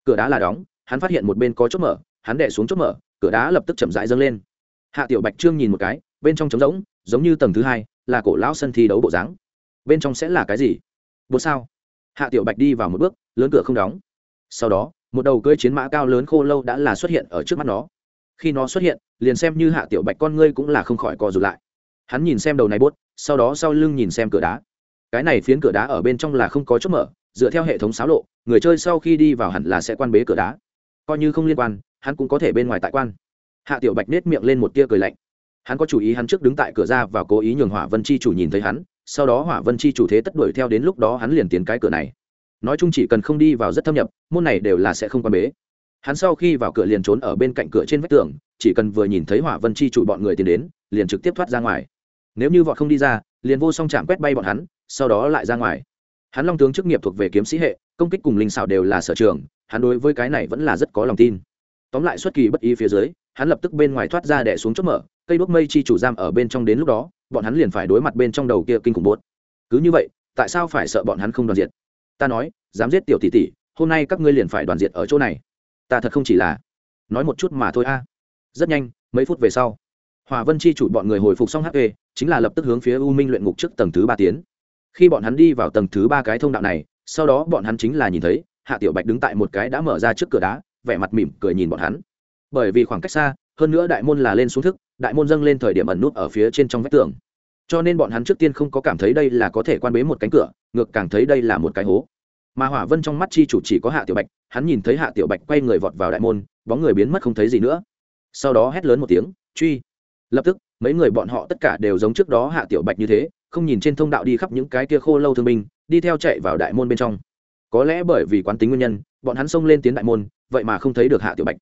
Cửa đá là đóng, hắn phát hiện một bên có chốt mở, hắn đè xuống chốt mở, cửa đá lập tức chậm rãi dâng lên. Hạ Tiểu Bạch trương nhìn một cái, bên trong trống rỗng, giống như tầng thứ hai, là cổ lão sân thi đấu bộ dáng. Bên trong sẽ là cái gì? Bộ sao? Hạ Tiểu Bạch đi vào một bước, lớn cửa không đóng. Sau đó, một đầu cưỡi chiến mã cao lớn khô lâu đã là xuất hiện ở trước mắt nó khi nó xuất hiện liền xem như hạ tiểu bạch con ngươi cũng là không khỏi co rụt lại hắn nhìn xem đầu này bốt sau đó sau lưng nhìn xem cửa đá cái này phiến cửa đá ở bên trong là không có chốt mở, dựa theo hệ thống xáo lộ, người chơi sau khi đi vào hẳn là sẽ quan bế cửa đá. Coi như không liên quan, hắn cũng có thể bên ngoài tại quan. Hạ tiểu bạch nết miệng lên một tia cười lạnh. Hắn có chủ ý hắn trước đứng tại cửa ra và cố ý nhường hỏa vân chi chủ nhìn thấy hắn, sau đó hỏa vân chi chủ thế tất đuổi theo đến lúc đó hắn liền tiến cái cửa này. Nói chung chỉ cần không đi vào rất thâm nhập, môn này đều là sẽ không quan bế. Hắn sau khi vào cửa liền trốn ở bên cạnh cửa trên vách tường, chỉ cần vừa nhìn thấy hỏa vân chi chủ bọn người tiến đến, liền trực tiếp thoát ra ngoài. Nếu như vọt không đi ra liền vô song chạm quét bay bọn hắn, sau đó lại ra ngoài. Hắn long tướng chức nghiệp thuộc về kiếm sĩ hệ, công kích cùng linh xảo đều là sở trường, hắn đối với cái này vẫn là rất có lòng tin. Tóm lại xuất kỳ bất ý phía dưới, hắn lập tức bên ngoài thoát ra đẻ xuống chốt mở, cây đuốc mây chi chủ giam ở bên trong đến lúc đó, bọn hắn liền phải đối mặt bên trong đầu kia kinh khủng bốt cứ như vậy, tại sao phải sợ bọn hắn không đoàn diệt? Ta nói, dám giết tiểu tỷ tỷ, hôm nay các ngươi liền phải đoàn diệt ở chỗ này. Ta thật không chỉ là nói một chút mà thôi a. Rất nhanh, mấy phút về sau hòa vân chi chủ bọn người hồi phục xong hp chính là lập tức hướng phía u minh luyện ngục trước tầng thứ ba tiến. Khi bọn hắn đi vào tầng thứ ba cái thông đạo này, sau đó bọn hắn chính là nhìn thấy, hạ tiểu bạch đứng tại một cái đã mở ra trước cửa đá, vẻ mặt mỉm cười nhìn bọn hắn. Bởi vì khoảng cách xa, hơn nữa đại môn là lên xuống thức, đại môn dâng lên thời điểm ẩn nút ở phía trên trong vách tường. Cho nên bọn hắn trước tiên không có cảm thấy đây là có thể quan bế một cánh cửa, ngược càng thấy đây là một cái hố. Mà hỏa vân trong mắt chi chủ chỉ có hạ tiểu bạch, hắn nhìn thấy hạ tiểu bạch quay người vọt vào đại môn, bóng người biến mất không thấy gì nữa. Sau đó hét lớn một tiếng, truy! Lập tức, mấy người bọn họ tất cả đều giống trước đó hạ tiểu bạch như thế, không nhìn trên thông đạo đi khắp những cái kia khô lâu thương binh, đi theo chạy vào đại môn bên trong. Có lẽ bởi vì quán tính nguyên nhân, bọn hắn xông lên tiến đại môn, vậy mà không thấy được hạ tiểu bạch.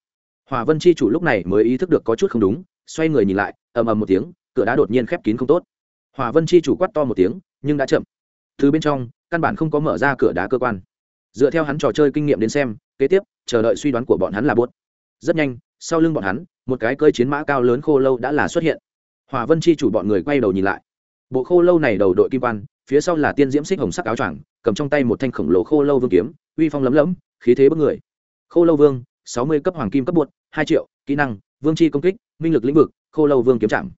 Hòa vân chi chủ lúc này mới ý thức được có chút không đúng, xoay người nhìn lại, ầm ầm một tiếng, cửa đá đột nhiên khép kín không tốt. Hòa vân chi chủ quát to một tiếng, nhưng đã chậm. Thứ bên trong, căn bản không có mở ra cửa đá cơ quan. Dựa theo hắn trò chơi kinh nghiệm đến xem, kế tiếp, chờ đợi suy đoán của bọn hắn là buốt. Rất nhanh, sau lưng bọn hắn một cái cơi chiến mã cao lớn khô lâu đã là xuất hiện. Hòa vân chi chủ bọn người quay đầu nhìn lại. Bộ khô lâu này đầu đội kim quan, phía sau là tiên diễm xích hồng sắc áo choàng, cầm trong tay một thanh khổng lồ khô lâu vương kiếm, uy phong lấm lấm, khí thế bất người. Khô lâu vương, sáu mươi cấp hoàng kim cấp bột, hai triệu, kỹ năng, vương chi công kích, minh lực lĩnh vực, khô lâu vương kiếm chạm.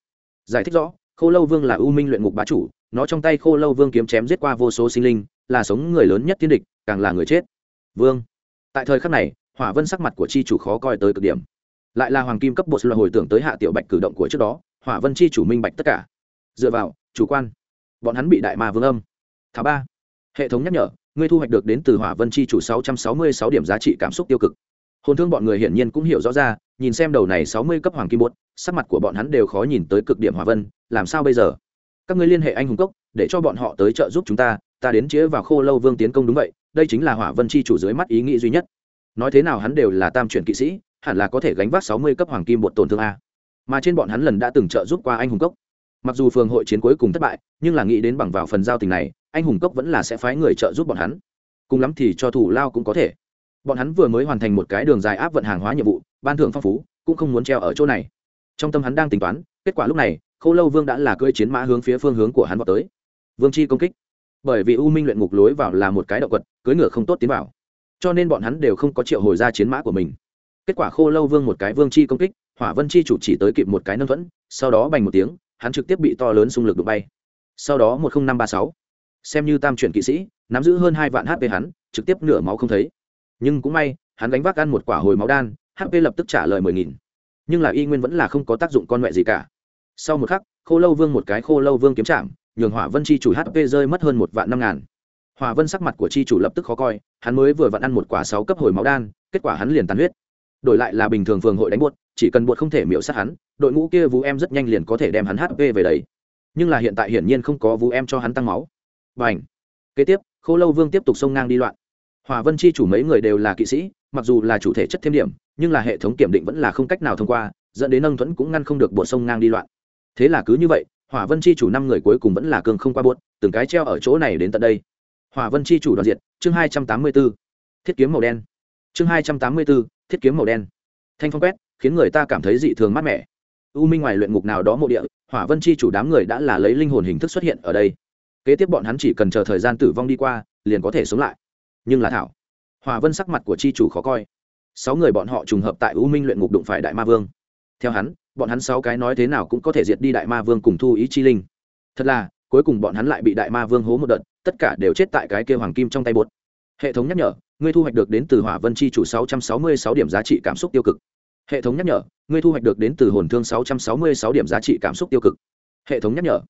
Giải thích rõ, khô lâu vương là ưu minh luyện ngục bá chủ, nó trong tay khô lâu vương kiếm chém giết qua vô số sinh linh, là sống người lớn nhất thiên địch, càng là người chết. Vương. Tại thời khắc này, hỏa vân sắc mặt của chi chủ khó coi tới cực điểm lại là hoàng kim cấp bột là hồi tưởng tới hạ tiểu bạch cử động của trước đó, hỏa vân chi chủ minh bạch tất cả. Dựa vào, chủ quan. Bọn hắn bị đại ma vương âm. Thả ba. Hệ thống nhắc nhở, ngươi thu hoạch được đến từ hỏa vân chi chủ sáu trăm sáu mươi sáu điểm giá trị cảm xúc tiêu cực. Hồn thương bọn người hiển nhiên cũng hiểu rõ ra, nhìn xem đầu này sáu mươi cấp hoàng kim bột, sắc mặt của bọn hắn đều khó nhìn tới cực điểm hỏa vân, làm sao bây giờ? Các ngươi liên hệ anh hùng cốc, để cho bọn họ tới trợ giúp chúng ta ta đến chĩa vào khô lâu vương tiến công đúng vậy, đây chính là hỏa vân chi chủ dưới mắt ý nghĩ duy nhất. Nói thế nào hắn đều là tam chuyển kỵ sĩ hẳn là có thể gánh vác sáu mươi cấp hoàng kim bột tổn thương a. Mà trên bọn hắn lần đã từng trợ giúp qua anh hùng cốc. Mặc dù phường hội chiến cuối cùng thất bại, nhưng là nghĩ đến bằng vào phần giao tình này, anh hùng cốc vẫn là sẽ phái người trợ giúp bọn hắn. Cùng lắm thì cho thủ lao cũng có thể. Bọn hắn vừa mới hoàn thành một cái đường dài áp vận hàng hóa nhiệm vụ, ban thưởng phong phú, cũng không muốn treo ở chỗ này. Trong tâm hắn đang tính toán, kết quả lúc này, khâu lâu vương đã là cưỡi chiến mã hướng phía phương hướng của hắn vào tới. Vương chi công kích. Bởi vì u minh luyện ngục lối vào là một cái động quật, cưỡi ngựa không tốt tiến vào. Cho nên bọn hắn đều không có triệu hồi ra chiến mã của mình kết quả khô lâu vương một cái vương chi công kích, hỏa vân chi chủ chỉ tới kịp một cái nâng thuẫn, sau đó bành một tiếng, hắn trực tiếp bị to lớn xung lực đụng bay. Sau đó một nghìn năm ba sáu, xem như tam chuyển kỵ sĩ, nắm giữ hơn hai vạn hp hắn, trực tiếp nửa máu không thấy. Nhưng cũng may, hắn đánh vác ăn một quả hồi máu đan hp lập tức trả lời mười nghìn. Nhưng là y nguyên vẫn là không có tác dụng con mẹ gì cả. Sau một khắc, khô lâu vương một cái khô lâu vương kiếm chạm, nhường hỏa vân chi chủ hp rơi mất hơn một vạn năm ngàn. Hỏa vân sắc mặt của chi chủ lập tức khó coi, hắn mới vừa vặn ăn một quả sáu cấp hồi máu đan, kết quả hắn liền tàn huyết đổi lại là bình thường phường hội đánh buốt, chỉ cần buốt không thể miễu sát hắn, đội ngũ kia vũ em rất nhanh liền có thể đem hắn hp về đấy. Nhưng là hiện tại hiển nhiên không có vũ em cho hắn tăng máu. Và ảnh kế tiếp, khô lâu vương tiếp tục xông ngang đi loạn. Hòa vân chi chủ mấy người đều là kỵ sĩ, mặc dù là chủ thể chất thêm điểm, nhưng là hệ thống kiểm định vẫn là không cách nào thông qua, dẫn đến nâng thuẫn cũng ngăn không được buột sông ngang đi loạn. Thế là cứ như vậy, hỏa vân chi chủ năm người cuối cùng vẫn là cường không qua buốt, từng cái treo ở chỗ này đến tận đây. Hỏa vân chi chủ đoàn diệt, chương hai trăm tám mươi b ố thiết kiếm màu đen. Chương hai trăm tám mươi b ố thiết kiếm màu đen. Thanh phong quét, khiến người ta cảm thấy dị thường mát mẻ. U minh ngoài luyện ngục nào đó mộ địa, hỏa vân chi chủ đám người đã là lấy linh hồn hình thức xuất hiện ở đây. Kế tiếp bọn hắn chỉ cần chờ thời gian tử vong đi qua, liền có thể sống lại. Nhưng là thảo hòa vân sắc mặt của chi chủ khó coi. Sáu người bọn họ trùng hợp tại u minh luyện ngục đụng phải đại ma vương. Theo hắn, bọn hắn sáu cái nói thế nào cũng có thể diệt đi đại ma vương cùng thu ý chi linh. Thật là, cuối cùng bọn hắn lại bị đại ma vương hố một đợt, tất cả đều chết tại cái kêu hoàng kim trong tay bột hệ thống nhắc nhở, ngươi thu hoạch được đến từ hỏa vân chi chủ sáu trăm sáu mươi sáu điểm giá trị cảm xúc tiêu cực. Hệ thống nhắc nhở, ngươi thu hoạch được đến từ hồn thương sáu trăm sáu mươi sáu điểm giá trị cảm xúc tiêu cực. Hệ thống nhắc nhở,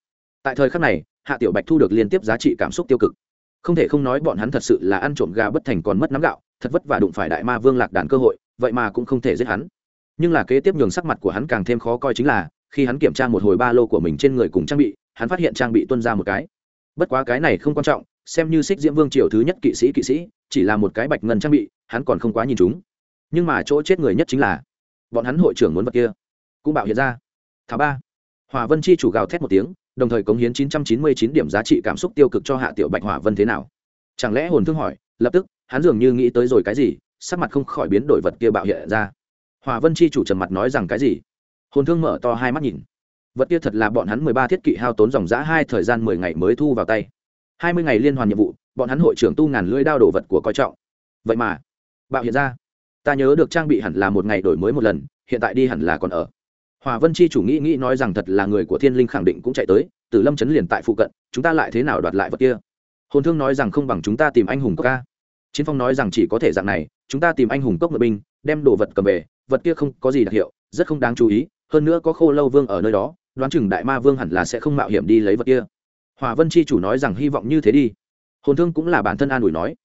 tại thời khắc này, hạ tiểu bạch thu được liên tiếp giá trị cảm xúc tiêu cực. Không thể không nói bọn hắn thật sự là ăn trộm gà bất thành còn mất nắm gạo, thật vất vả đụng phải đại ma vương lạc đàn cơ hội, vậy mà cũng không thể giết hắn. Nhưng là kế tiếp nhường sắc mặt của hắn càng thêm khó coi chính là, khi hắn kiểm tra một hồi ba lô của mình trên người cùng trang bị, hắn phát hiện trang bị tuân ra một cái. Bất quá cái này không quan trọng xem như xích diễm vương triều thứ nhất kỵ sĩ kỵ sĩ, chỉ là một cái bạch ngân trang bị, hắn còn không quá nhìn chúng. Nhưng mà chỗ chết người nhất chính là bọn hắn hội trưởng muốn vật kia. Cũng bảo hiện ra. Thảo ba. Hòa vân chi chủ gào thét một tiếng, đồng thời cống hiến 999 điểm giá trị cảm xúc tiêu cực cho hạ tiểu bạch hỏa vân thế nào. Chẳng lẽ hồn thương hỏi, lập tức, hắn dường như nghĩ tới rồi cái gì, sắc mặt không khỏi biến đổi vật kia bạo hiện ra. Hòa vân chi chủ trầm mặt nói rằng cái gì? Hồn thương mở to hai mắt nhìn. Vật kia thật là bọn hắn mười ba thiết kỵ hao tốn dòng giã hai thời gian mười ngày mới thu vào tay hai mươi ngày liên hoàn nhiệm vụ, bọn hắn hội trưởng tu ngàn lưỡi đao đồ vật của coi trọng. Vậy mà, bạo hiện ra. Ta nhớ được trang bị hẳn là một ngày đổi mới một lần, hiện tại đi hẳn là còn ở. Hòa vân chi chủ nghĩ nghĩ nói rằng thật là người của thiên linh khẳng định cũng chạy tới từ lâm chấn liền tại phụ cận, chúng ta lại thế nào đoạt lại vật kia? Hồn thương nói rằng không bằng chúng ta tìm anh hùng cốc ca. Chiến phong nói rằng chỉ có thể dạng này, chúng ta tìm anh hùng cốc ngựa binh, đem đồ vật cầm về, vật kia không có gì đặc hiệu, rất không đáng chú ý, hơn nữa có khô lâu vương ở nơi đó, đoán chừng đại ma vương hẳn là sẽ không mạo hiểm đi lấy vật kia hòa vân chi chủ nói rằng hy vọng như thế đi. Hồn thương cũng là bản thân an ủi nói.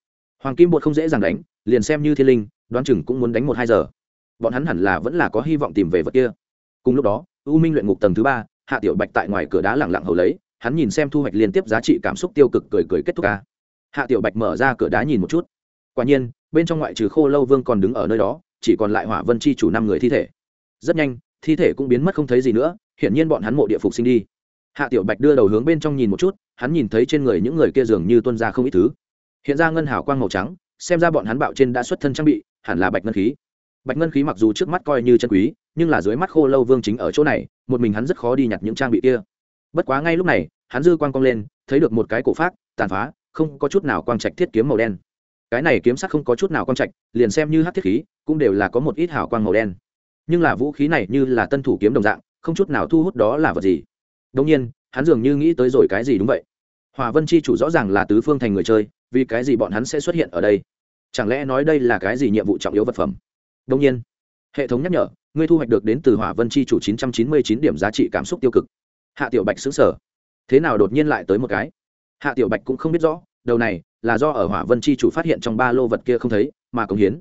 Hoàng kim bột không dễ dàng đánh, liền xem như thiên linh, đoán chừng cũng muốn đánh một hai giờ. Bọn hắn hẳn là vẫn là có hy vọng tìm về vật kia. Cùng lúc đó, u minh luyện ngục tầng thứ ba, hạ tiểu bạch tại ngoài cửa đá lẳng lặng hầu lấy, hắn nhìn xem thu hoạch liên tiếp giá trị cảm xúc tiêu cực cười cười kết thúc ca. Hạ tiểu bạch mở ra cửa đá nhìn một chút. Quả nhiên, bên trong ngoại trừ khô lâu vương còn đứng ở nơi đó, chỉ còn lại hỏa vân chi chủ năm người thi thể. Rất nhanh, thi thể cũng biến mất không thấy gì nữa, hiển nhiên bọn hắn mộ địa phục sinh đi hạ tiểu bạch đưa đầu hướng bên trong nhìn một chút, hắn nhìn thấy trên người những người kia dường như tuân ra không ít thứ. Hiện ra ngân hào quang màu trắng, xem ra bọn hắn bạo trên đã xuất thân trang bị, hẳn là bạch ngân khí. Bạch ngân khí mặc dù trước mắt coi như chân quý, nhưng là dưới mắt khô lâu vương chính ở chỗ này, một mình hắn rất khó đi nhặt những trang bị kia. Bất quá ngay lúc này, hắn dư quang cong lên, thấy được một cái cổ phát tàn phá, không có chút nào quang trạch thiết kiếm màu đen. Cái này kiếm sắc không có chút nào quang trạch, liền xem như hát thiết khí, cũng đều là có một ít hào quang màu đen. Nhưng là vũ khí này như là tân thủ kiếm đồng dạng, không chút nào thu hút đó là vật gì? Đông nhiên, hắn dường như nghĩ tới rồi cái gì đúng vậy. Hòa vân chi chủ rõ ràng là tứ phương thành người chơi, vì cái gì bọn hắn sẽ xuất hiện ở đây? Chẳng lẽ nói đây là cái gì nhiệm vụ trọng yếu vật phẩm? Đông nhiên, hệ thống nhắc nhở, ngươi thu hoạch được đến từ hỏa vân chi chủ chín trăm chín mươi chín điểm giá trị cảm xúc tiêu cực. Hạ tiểu bạch xứng sở thế nào đột nhiên lại tới một cái? Hạ tiểu bạch cũng không biết rõ, đầu này là do ở hỏa vân chi chủ phát hiện trong ba lô vật kia không thấy, mà cống hiến.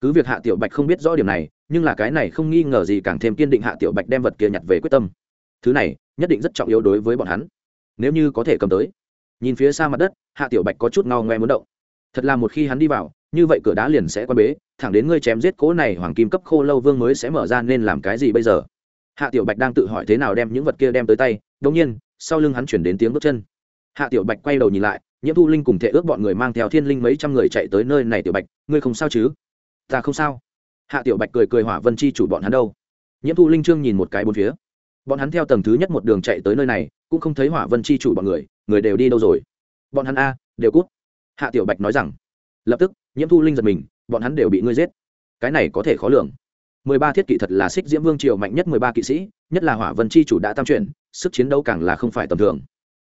Cứ việc hạ tiểu bạch không biết rõ điểm này, nhưng là cái này không nghi ngờ gì càng thêm kiên định hạ tiểu bạch đem vật kia nhặt về quyết tâm. Thứ này nhất định rất trọng yếu đối với bọn hắn. Nếu như có thể cầm tới, nhìn phía xa mặt đất, hạ tiểu bạch có chút ngao ngoe muốn động. Thật là một khi hắn đi vào, như vậy cửa đá liền sẽ quan bế, thẳng đến ngươi chém giết cố này hoàng kim cấp khô lâu vương mới sẽ mở ra nên làm cái gì bây giờ? Hạ tiểu bạch đang tự hỏi thế nào đem những vật kia đem tới tay đông nhiên, sau lưng hắn chuyển đến tiếng bước chân. Hạ tiểu bạch quay đầu nhìn lại, nhiễm thu linh cùng thể ước bọn người mang theo thiên linh mấy trăm người chạy tới nơi này, tiểu bạch, ngươi không sao chứ? Ta không sao. Hạ tiểu bạch cười cười hỏa vân chi chủ bọn hắn đâu. Nhiễm thu linh trương nhìn một cái bốn phía bọn hắn theo tầng thứ nhất một đường chạy tới nơi này, cũng không thấy hỏa vân chi chủ bọn người người đều đi đâu rồi? Bọn hắn a, đều cút. Hạ tiểu bạch nói rằng, lập tức, nhiễm thu linh giật mình, bọn hắn đều bị ngươi giết. Cái này có thể khó lường. Mười ba thiết kỵ thật là xích diễm vương triều mạnh nhất mười ba kỵ sĩ, nhất là hỏa vân chi chủ đã tam chuyển, sức chiến đấu càng là không phải tầm thường.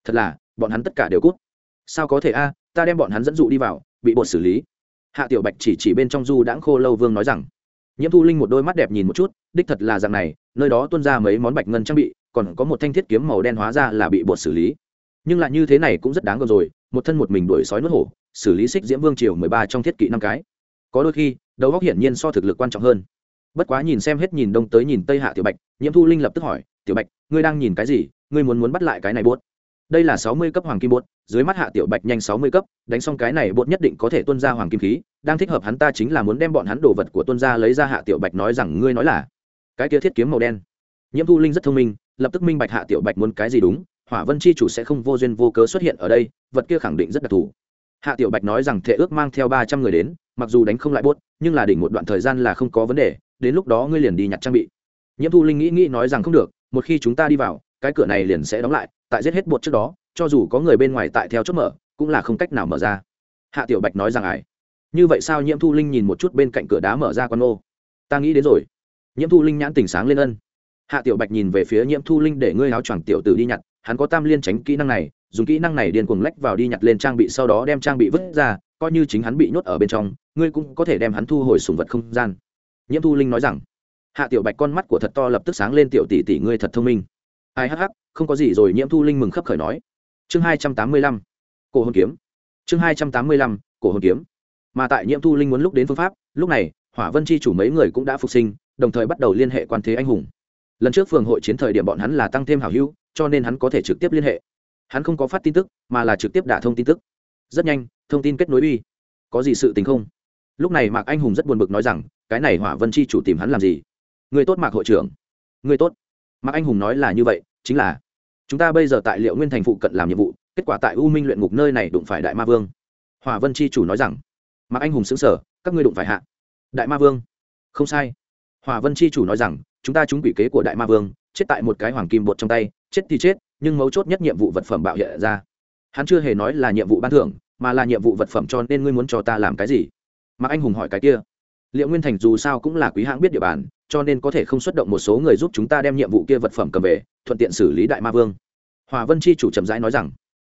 Thật là, bọn hắn tất cả đều cút. Sao có thể a, ta đem bọn hắn dẫn dụ đi vào, bị bột xử lý. Hạ tiểu bạch chỉ chỉ bên trong du đãng khô lâu vương nói rằng nhiễm thu linh một đôi mắt đẹp nhìn một chút, đích thật là dạng này, nơi đó tuân ra mấy món bạch ngân trang bị, còn có một thanh thiết kiếm màu đen hóa ra là bị bột xử lý. Nhưng lại như thế này cũng rất đáng gờm rồi, một thân một mình đuổi sói nuốt hổ, xử lý xích diễm vương triều mười ba trong thiết kỵ năm cái. Có đôi khi, đầu góc hiển nhiên so thực lực quan trọng hơn. Bất quá nhìn xem hết nhìn đông tới nhìn tây hạ tiểu bạch, nhiễm thu linh lập tức hỏi, tiểu bạch, ngươi đang nhìn cái gì? Ngươi muốn muốn bắt lại cái này buốt? Đây là sáu mươi cấp hoàng kim bột, dưới mắt hạ tiểu bạch nhanh sáu mươi cấp đánh xong cái này bột nhất định có thể tuân ra hoàng kim khí đang thích hợp hắn ta chính là muốn đem bọn hắn đồ vật của tuân ra lấy ra hạ tiểu bạch nói rằng ngươi nói là? Cái kia thiết kiếm màu đen. Nhiễm thu linh rất thông minh lập tức minh bạch hạ tiểu bạch muốn cái gì đúng hỏa vân chi chủ sẽ không vô duyên vô cớ xuất hiện ở đây vật kia khẳng định rất đặc thù. Hạ tiểu bạch nói rằng thể ước mang theo ba trăm người đến mặc dù đánh không lại bốt nhưng là đỉnh một đoạn thời gian là không có vấn đề đến lúc đó ngươi liền đi nhặt trang bị. Nhiễm thu linh nghĩ nghĩ nói rằng không được một khi chúng ta đi vào cái cửa này liền sẽ đóng lại tại giết hết bột trước đó, cho dù có người bên ngoài tại theo chốt mở, cũng là không cách nào mở ra. Hạ tiểu bạch nói rằng ải như vậy sao nhiễm thu linh nhìn một chút bên cạnh cửa đá mở ra con ô? Ta nghĩ đến rồi. Nhiễm thu linh nhãn tỉnh sáng lên ân. Hạ tiểu bạch nhìn về phía nhiễm thu linh để ngươi áo choàng tiểu tử đi nhặt, hắn có tam liên tránh kỹ năng này, dùng kỹ năng này điên cuồng lách vào đi nhặt lên trang bị sau đó đem trang bị vứt ra, coi như chính hắn bị nhốt ở bên trong, ngươi cũng có thể đem hắn thu hồi sùng vật không gian. Nhiễm thu linh nói rằng. Hạ tiểu bạch con mắt của thật to lập tức sáng lên, tiểu tỷ tỷ, ngươi thật thông minh. Ai, hắc hắc không có gì rồi, nhiễm thu linh mừng khấp khởi nói. Chương hai trăm tám mươi lăm, cổ hồn kiếm. Chương hai trăm tám mươi lăm, cổ hồn kiếm. Mà tại nhiễm thu linh muốn lúc đến phương pháp, lúc này, hỏa vân chi chủ mấy người cũng đã phục sinh, đồng thời bắt đầu liên hệ quan thế anh hùng. Lần trước phường hội chiến thời điểm bọn hắn là tăng thêm hảo hữu, cho nên hắn có thể trực tiếp liên hệ. Hắn không có phát tin tức, mà là trực tiếp đả thông tin tức. Rất nhanh, thông tin kết nối uy. Có gì sự tình không? Lúc này mạc anh hùng rất buồn bực nói rằng, cái này hỏa vân chi chủ tìm hắn làm gì? Người tốt mạc hội trưởng. Người tốt. Mạc anh hùng nói là như vậy chính là, chúng ta bây giờ tại liệu nguyên thành phụ cận làm nhiệm vụ, kết quả tại u minh luyện ngục nơi này đụng phải đại ma vương. Hỏa vân chi chủ nói rằng mặc anh hùng xứng sở các ngươi đụng phải hạ. Đại ma vương? Không sai. Hỏa vân chi chủ nói rằng, chúng ta trúng quỷ kế của đại ma vương, chết tại một cái hoàng kim bột trong tay, chết thì chết, nhưng mấu chốt nhất nhiệm vụ vật phẩm bạo hiện ra. Hắn chưa hề nói là nhiệm vụ ban thưởng, mà là nhiệm vụ vật phẩm cho nên ngươi muốn cho ta làm cái gì? Mà anh hùng hỏi cái kia. Liệu nguyên thành dù sao cũng là quý hãng biết địa bàn cho nên có thể không xuất động một số người giúp chúng ta đem nhiệm vụ kia vật phẩm cầm về thuận tiện xử lý đại ma vương. Hòa vân chi chủ chậm rãi nói rằng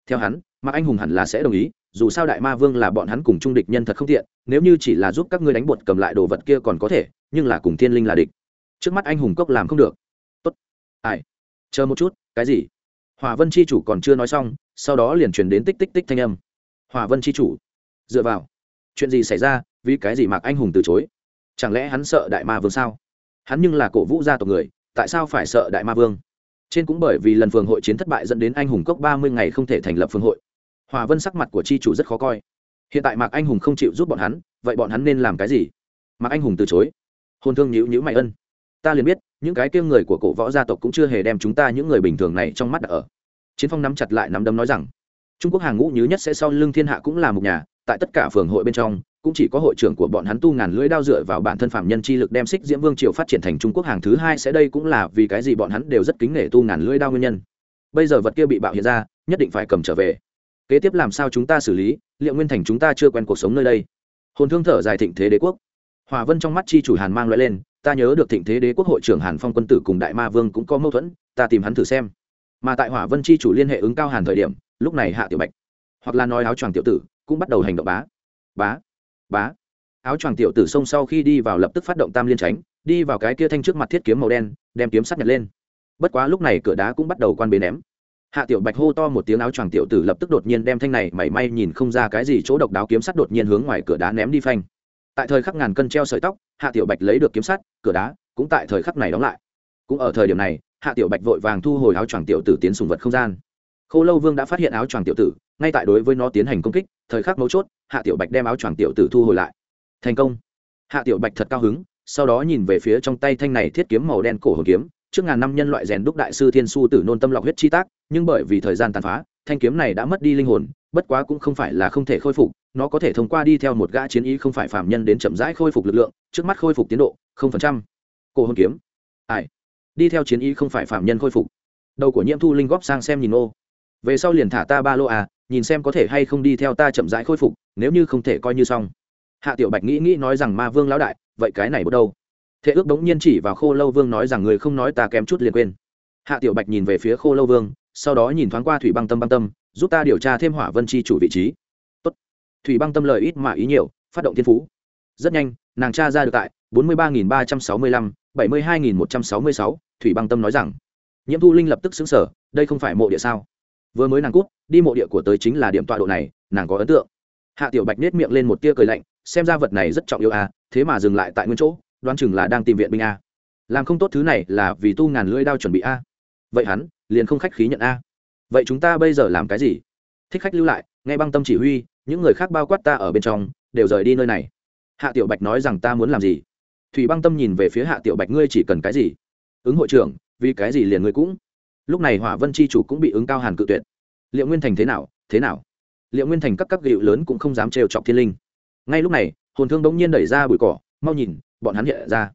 theo hắn mà anh hùng hẳn là sẽ đồng ý dù sao đại ma vương là bọn hắn cùng trung địch nhân thật không thiện, nếu như chỉ là giúp các ngươi đánh bột cầm lại đồ vật kia còn có thể nhưng là cùng thiên linh là địch. Trước mắt anh hùng cốc làm không được. Tốt ai chờ một chút cái gì? Hòa vân chi chủ còn chưa nói xong sau đó liền truyền đến tích tích tích thanh âm. Hòa vân chi chủ dựa vào chuyện gì xảy ra vì cái gì mạc anh hùng từ chối? Chẳng lẽ hắn sợ đại ma vương sao? Hắn nhưng là cổ vũ gia tộc người, tại sao phải sợ đại ma vương? Trên cũng bởi vì lần phường hội chiến thất bại dẫn đến anh hùng cốc ba mươi ngày không thể thành lập phường hội. Hòa vân sắc mặt của chi chủ rất khó coi. Hiện tại mạc anh hùng không chịu giúp bọn hắn, vậy bọn hắn nên làm cái gì? Mạc anh hùng từ chối. Hôn thương nhữ nhữ mày ân. Ta liền biết, những cái kia người của cổ võ gia tộc cũng chưa hề đem chúng ta những người bình thường này trong mắt ở. Chiến phong nắm chặt lại nắm đấm nói rằng, trung quốc hàng ngũ nhứ nhất sẽ sau lưng thiên hạ cũng là một nhà, tại tất cả phường hội bên trong cũng chỉ có hội trưởng của bọn hắn tu ngàn lưỡi đao dựa vào bản thân phạm nhân chi lực đem xích diễm vương triều phát triển thành trung quốc hàng thứ hai sẽ đây cũng là vì cái gì bọn hắn đều rất kính nể tu ngàn lưỡi đao nguyên nhân. Bây giờ vật kia bị bạo hiện ra, nhất định phải cầm trở về. Kế tiếp làm sao chúng ta xử lý? Liệu nguyên thành chúng ta chưa quen cuộc sống nơi đây? Hồn thương thở dài thịnh thế đế quốc. Hòa vân trong mắt chi chủ hàn mang loại lên, ta nhớ được thịnh thế đế quốc hội trưởng hàn phong quân tử cùng đại ma vương cũng có mâu thuẫn, ta tìm hắn thử xem. Mà tại hỏa vân chi chủ liên hệ ứng cao hàn thời điểm, lúc này hạ tiểu bạch, hoặc là nói áo choàng tiểu tử, cũng bắt đầu hành động bá. Bá bá. Áo choàng tiểu tử xông sau khi đi vào lập tức phát động tam liên tránh, đi vào cái kia thanh trước mặt thiết kiếm màu đen, đem kiếm sắt nhặt lên. Bất quá lúc này cửa đá cũng bắt đầu quan bế ném. Hạ tiểu bạch hô to một tiếng áo choàng tiểu tử lập tức đột nhiên đem thanh này mảy may nhìn không ra cái gì chỗ độc đáo kiếm sắt đột nhiên hướng ngoài cửa đá ném đi phanh. Tại thời khắc ngàn cân treo sợi tóc, hạ tiểu bạch lấy được kiếm sắt, cửa đá cũng tại thời khắc này đóng lại. Cũng ở thời điểm này, hạ tiểu bạch vội vàng thu hồi áo choàng tiểu tử tiến sùng vật không gian. Khô lâu vương đã phát hiện áo choàng tiểu tử ngay tại đối với nó tiến hành công kích, thời khắc mấu chốt, hạ tiểu bạch đem áo choàng tiểu tử thu hồi lại. Thành công. Hạ tiểu bạch thật cao hứng, sau đó nhìn về phía trong tay thanh này thiết kiếm màu đen cổ hồn kiếm, trước ngàn năm nhân loại rèn đúc đại sư thiên su tử nôn tâm lọc huyết chi tác, nhưng bởi vì thời gian tàn phá, thanh kiếm này đã mất đi linh hồn, bất quá cũng không phải là không thể khôi phục, nó có thể thông qua đi theo một gã chiến ý không phải phạm nhân đến chậm rãi khôi phục lực lượng, trước mắt khôi phục tiến độ, không phần trăm. Cổ hồn kiếm. Ai? Đi theo chiến ý không phải phạm nhân khôi phục. Đầu của nhiễm thu linh góp sang xem nhìn ô về sau liền thả ta ba lô à nhìn xem có thể hay không đi theo ta chậm rãi khôi phục, nếu như không thể coi như xong. Hạ tiểu bạch nghĩ nghĩ nói rằng, ma vương lão đại, vậy cái này bắt đâu? Thế ước đống nhiên chỉ vào khô lâu vương nói rằng, người không nói ta kém chút liền quên. Hạ tiểu bạch nhìn về phía khô lâu vương, sau đó nhìn thoáng qua thủy băng tâm băng tâm, giúp ta điều tra thêm hỏa vân chi chủ vị trí. Tốt. thủy băng tâm lời ít mà ý nhiều, phát động thiên phú. Rất nhanh, nàng tra ra được tại bốn mươi ba nghìn ba trăm sáu mươi lăm, bảy mươi hai nghìn một trăm sáu mươi sáu, thủy băng tâm nói rằng. Nhiễm thu linh lập tức xứng sở đây không phải mộ địa sao? Vừa mới nàng cút, đi mộ địa của tới chính là điểm tọa độ này, nàng có ấn tượng. Hạ tiểu bạch nết miệng lên một tia cười lạnh, xem ra vật này rất trọng yêu à thế mà dừng lại tại nguyên chỗ, đoán chừng là đang tìm viện binh a làm không tốt thứ này là vì tu ngàn lưỡi đao chuẩn bị a vậy hắn, liền không khách khí nhận a vậy chúng ta bây giờ làm cái gì? Thích khách lưu lại, nghe băng tâm chỉ huy, những người khác bao quát ta ở bên trong, đều rời đi nơi này. Hạ tiểu bạch nói rằng ta muốn làm gì? Thủy băng tâm nhìn về phía hạ tiểu bạch, ngươi chỉ cần cái gì? Ứng hội trưởng, vì cái gì liền ngươi cũng? Lúc này hỏa vân chi chủ cũng bị ứng cao hàn cự tuyệt. Liệu nguyên thành thế nào? Thế nào? Liệu nguyên thành các các gịu lớn cũng không dám trêu chọc thiên linh. Ngay lúc này, hồn thương bỗng nhiên đẩy ra bụi cỏ, mau nhìn, bọn hắn hiện ra.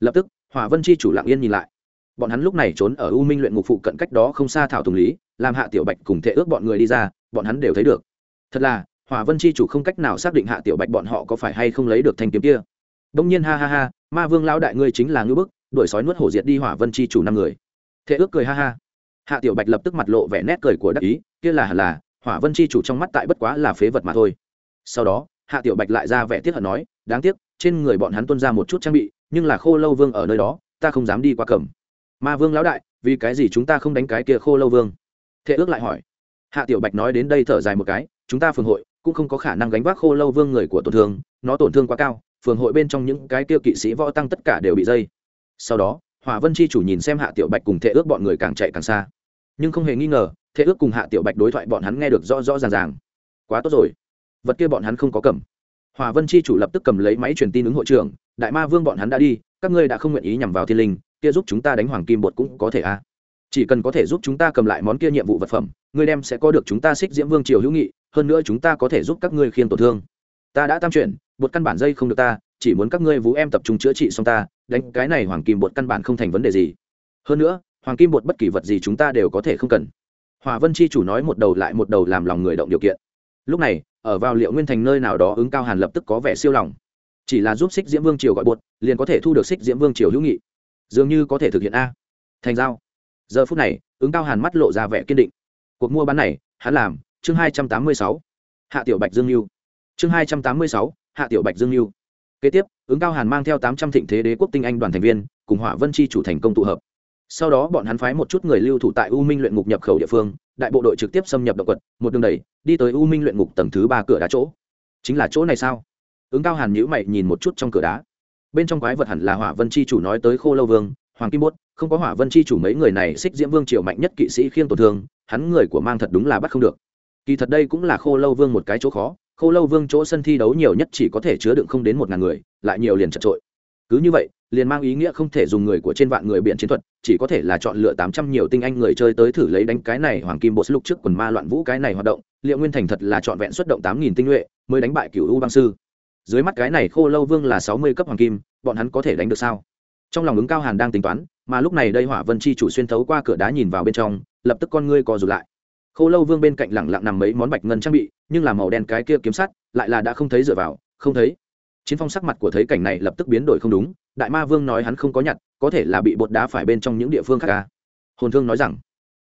Lập tức, hỏa vân chi chủ lặng yên nhìn lại. Bọn hắn lúc này trốn ở u minh luyện ngục phụ cận cách đó không xa thảo tùng lý, làm hạ tiểu bạch cùng thể ước bọn người đi ra, bọn hắn đều thấy được. Thật là, hỏa vân chi chủ không cách nào xác định hạ tiểu bạch bọn họ có phải hay không lấy được thanh kiếm kia. Đông nhiên ha ha ha, ma vương lão đại ngươi chính là ngư bức, đuổi sói nuốt hổ diệt đi hỏa vân chi chủ năm người. Thể ước cười ha ha hạ tiểu bạch lập tức mặt lộ vẻ nét cười của đắc ý, kia là là, hỏa vân chi chủ trong mắt tại bất quá là phế vật mà thôi. Sau đó, hạ tiểu bạch lại ra vẻ tiếc hận nói, đáng tiếc, trên người bọn hắn tuân ra một chút trang bị, nhưng là khô lâu vương ở nơi đó, ta không dám đi qua cầm. Ma vương lão đại, vì cái gì chúng ta không đánh cái kia khô lâu vương? Thế ước lại hỏi. Hạ tiểu bạch nói đến đây thở dài một cái, chúng ta phường hội, cũng không có khả năng gánh vác khô lâu vương người của tổn thương, nó tổn thương quá cao, phường hội bên trong những cái kia kỵ sĩ võ tăng tất cả đều bị dây. Sau đó hỏa vân chi chủ nhìn xem hạ tiểu bạch cùng thệ ước bọn người càng chạy càng xa. Nhưng không hề nghi ngờ, thệ ước cùng hạ tiểu bạch đối thoại bọn hắn nghe được rõ rõ ràng ràng. Quá tốt rồi. Vật kia bọn hắn không có cầm. Hòa vân chi chủ lập tức cầm lấy máy truyền tin ứng hội trưởng, đại ma vương bọn hắn đã đi, các ngươi đã không nguyện ý nhằm vào thiên linh, kia giúp chúng ta đánh hoàng kim bột cũng có thể a. À. chỉ cần có thể giúp chúng ta cầm lại món kia nhiệm vụ vật phẩm, ngươi đem sẽ có được chúng ta xích diễm vương triều hữu nghị, hơn nữa chúng ta có thể giúp các ngươi khiên tổn thương. Ta đã tam chuyển, bột căn bản dây không được ta chỉ muốn các ngươi vũ em tập trung chữa trị xong ta, đánh cái này hoàng kim bột căn bản không thành vấn đề gì. Hơn nữa, hoàng kim bột bất kỳ vật gì chúng ta đều có thể không cần. Hòa vân chi chủ nói một đầu lại một đầu làm lòng người động điều kiện. Lúc này, ở vào liệu nguyên thành nơi nào đó ứng cao hàn lập tức có vẻ siêu lòng. Chỉ là giúp xích diễm vương triều gọi bột, liền có thể thu được xích diễm vương triều hữu nghị. Dường như có thể thực hiện a. Thành giao. Giờ phút này, ứng cao hàn mắt lộ ra vẻ kiên định. Cuộc mua bán này, hắn làm, chương hai trăm tám mươi sáu. Hạ tiểu bạch dương lưu chương hai trăm tám mươi sáu, hạ tiểu bạch dương lưu kế tiếp, ứng cao hàn mang theo tám trăm thịnh thế đế quốc tinh anh đoàn thành viên, cùng hỏa vân chi chủ thành công tụ hợp. Sau đó bọn hắn phái một chút người lưu thủ tại u minh luyện ngục nhập khẩu địa phương, đại bộ đội trực tiếp xâm nhập động quật, một đường đẩy, đi tới u minh luyện ngục tầng thứ ba cửa đá chỗ. Chính là chỗ này sao? Ứng cao hàn nhữ mày nhìn một chút trong cửa đá. Bên trong quái vật hẳn là hỏa vân chi chủ nói tới khô lâu vương, hoàng kim bốt, không có hỏa vân chi chủ mấy người này xích diễm vương triều mạnh nhất kỵ sĩ khiêng tổn thương, hắn người của mang thật đúng là bắt không được. Kỳ thật đây cũng là khô lâu vương một cái chỗ khó khô lâu vương chỗ sân thi đấu nhiều nhất chỉ có thể chứa đựng không đến một ngàn người, lại nhiều liền chật trội. Cứ như vậy, liền mang ý nghĩa không thể dùng người của trên vạn người biện chiến thuật, chỉ có thể là chọn lựa tám trăm nhiều tinh anh người chơi tới thử lấy đánh cái này hoàng kim bột lúc trước quần ma loạn vũ cái này hoạt động. Liệu nguyên thành thật là trọn vẹn xuất động tám nghìn tinh nhuệ, mới đánh bại cựu u băng sư. Dưới mắt cái này khô lâu vương là sáu mươi cấp hoàng kim, bọn hắn có thể đánh được sao? Trong lòng ứng cao hàn đang tính toán, mà lúc này đây hỏa vân chi chủ xuyên thấu qua cửa đá nhìn vào bên trong, lập tức con ngươi co rụt lại khô lâu vương bên cạnh lẳng lặng nằm mấy món bạch ngân trang bị, nhưng là màu đen cái kia kiếm sắt, lại là đã không thấy dựa vào, không thấy. Chiến phong sắc mặt của thấy cảnh này lập tức biến đổi không đúng, đại ma vương nói hắn không có nhặt, có thể là bị bột đá phải bên trong những địa phương khác ca hồn thương nói rằng,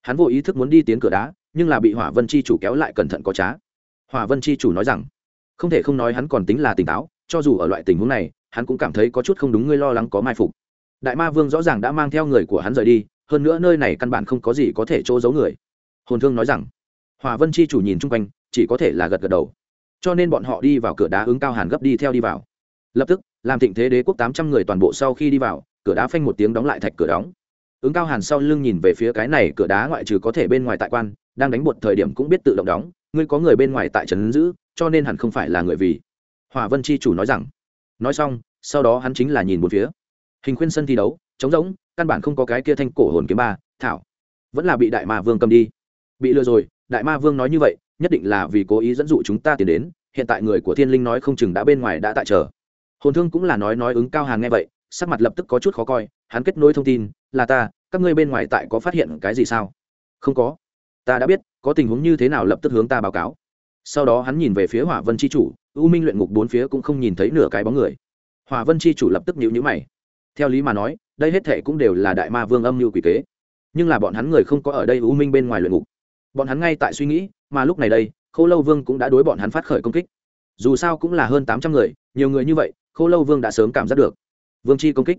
hắn vô ý thức muốn đi tiến cửa đá, nhưng là bị hỏa vân chi chủ kéo lại cẩn thận có trá. Hỏa vân chi chủ nói rằng, không thể không nói hắn còn tính là tỉnh táo, cho dù ở loại tình huống này, hắn cũng cảm thấy có chút không đúng, ngươi lo lắng có mai phục. Đại ma vương rõ ràng đã mang theo người của hắn rời đi, hơn nữa nơi này căn bản không có gì có thể chỗ giấu người hồn thương nói rằng hòa vân chi chủ nhìn chung quanh, chỉ có thể là gật gật đầu. Cho nên bọn họ đi vào cửa đá ứng cao hàn gấp đi theo đi vào. Lập tức, làm thịnh thế đế quốc tám trăm người toàn bộ sau khi đi vào, cửa đá phanh một tiếng đóng lại thạch cửa đóng. Ứng cao hàn sau lưng nhìn về phía cái này cửa đá ngoại trừ có thể bên ngoài tại quan, đang đánh bột thời điểm cũng biết tự động đóng, ngươi có người bên ngoài tại trấn giữ, cho nên hẳn không phải là người vì. Hòa vân chi chủ nói rằng. Nói xong, sau đó hắn chính là nhìn một phía. Hình khuyên sân thi đấu, trống rỗng, căn bản không có cái kia thanh cổ hồn kiếm ba, thảo. Vẫn là bị đại mà vương cầm đi bị lừa rồi, đại ma vương nói như vậy, nhất định là vì cố ý dẫn dụ chúng ta tiến đến, hiện tại người của thiên linh nói không chừng đã bên ngoài đã tại chờ. Hồn thương cũng là nói nói ứng cao hàng nghe vậy, sắc mặt lập tức có chút khó coi, hắn kết nối thông tin, là ta, các ngươi bên ngoài tại có phát hiện cái gì sao? Không có. Ta đã biết, có tình huống như thế nào lập tức hướng ta báo cáo. Sau đó hắn nhìn về phía hỏa vân c h i chủ, u minh luyện ngục bốn phía cũng không nhìn thấy nửa cái bóng người. Hỏa vân c h i chủ lập tức nhịu nhữ mày. Theo lý mà nói, đây hết thệ cũng đều là đại ma vương âm mưu quỷ kế. Nhưng là bọn hắn người không có ở đây u minh bên ngoài luyện ngục bọn hắn ngay tại suy nghĩ, mà lúc này đây k h ô lâu vương cũng đã đối bọn hắn phát khởi công kích. Dù sao cũng là hơn tám trăm người, nhiều người như vậy k h ô lâu vương đã sớm cảm giác được. Vương chi công kích.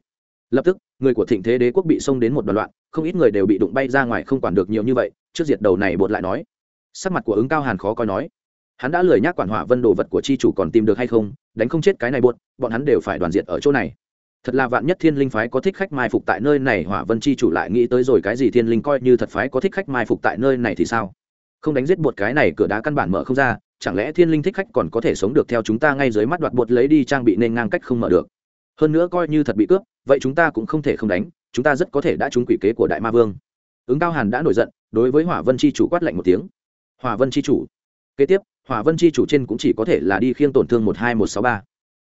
Lập tức, người của thịnh thế đế quốc bị xông đến một đoạn loạn, không ít người đều bị đụng bay ra ngoài không quản được nhiều như vậy, trước diệt đầu này bột lại nói. Sắc mặt của ứng cao hàn khó coi nói. Hắn đã lười nhác quản hỏa vân đồ vật của chi chủ còn tìm được hay không, đánh không chết cái này buốt bọn hắn đều phải đoàn diệt ở chỗ này thật là vạn nhất thiên linh phái có thích khách mai phục tại nơi này, hỏa vân chi chủ lại nghĩ tới rồi cái gì, thiên linh coi như thật phái có thích khách mai phục tại nơi này thì sao? Không đánh giết bột cái này cửa đá căn bản mở không ra, chẳng lẽ thiên linh thích khách còn có thể sống được theo chúng ta ngay dưới mắt đoạt bột lấy đi trang bị nên ngang cách không mở được? Hơn nữa coi như thật bị cướp, vậy chúng ta cũng không thể không đánh, chúng ta rất có thể đã trúng quỷ kế của đại ma vương. Ứng cao hàn đã nổi giận, đối với hỏa vân chi chủ quát lạnh một tiếng. Hỏa vân chi chủ. Kế tiếp, hỏa vân chi chủ trên cũng chỉ có thể là đi khiêng tổn thương một hai một sáu ba.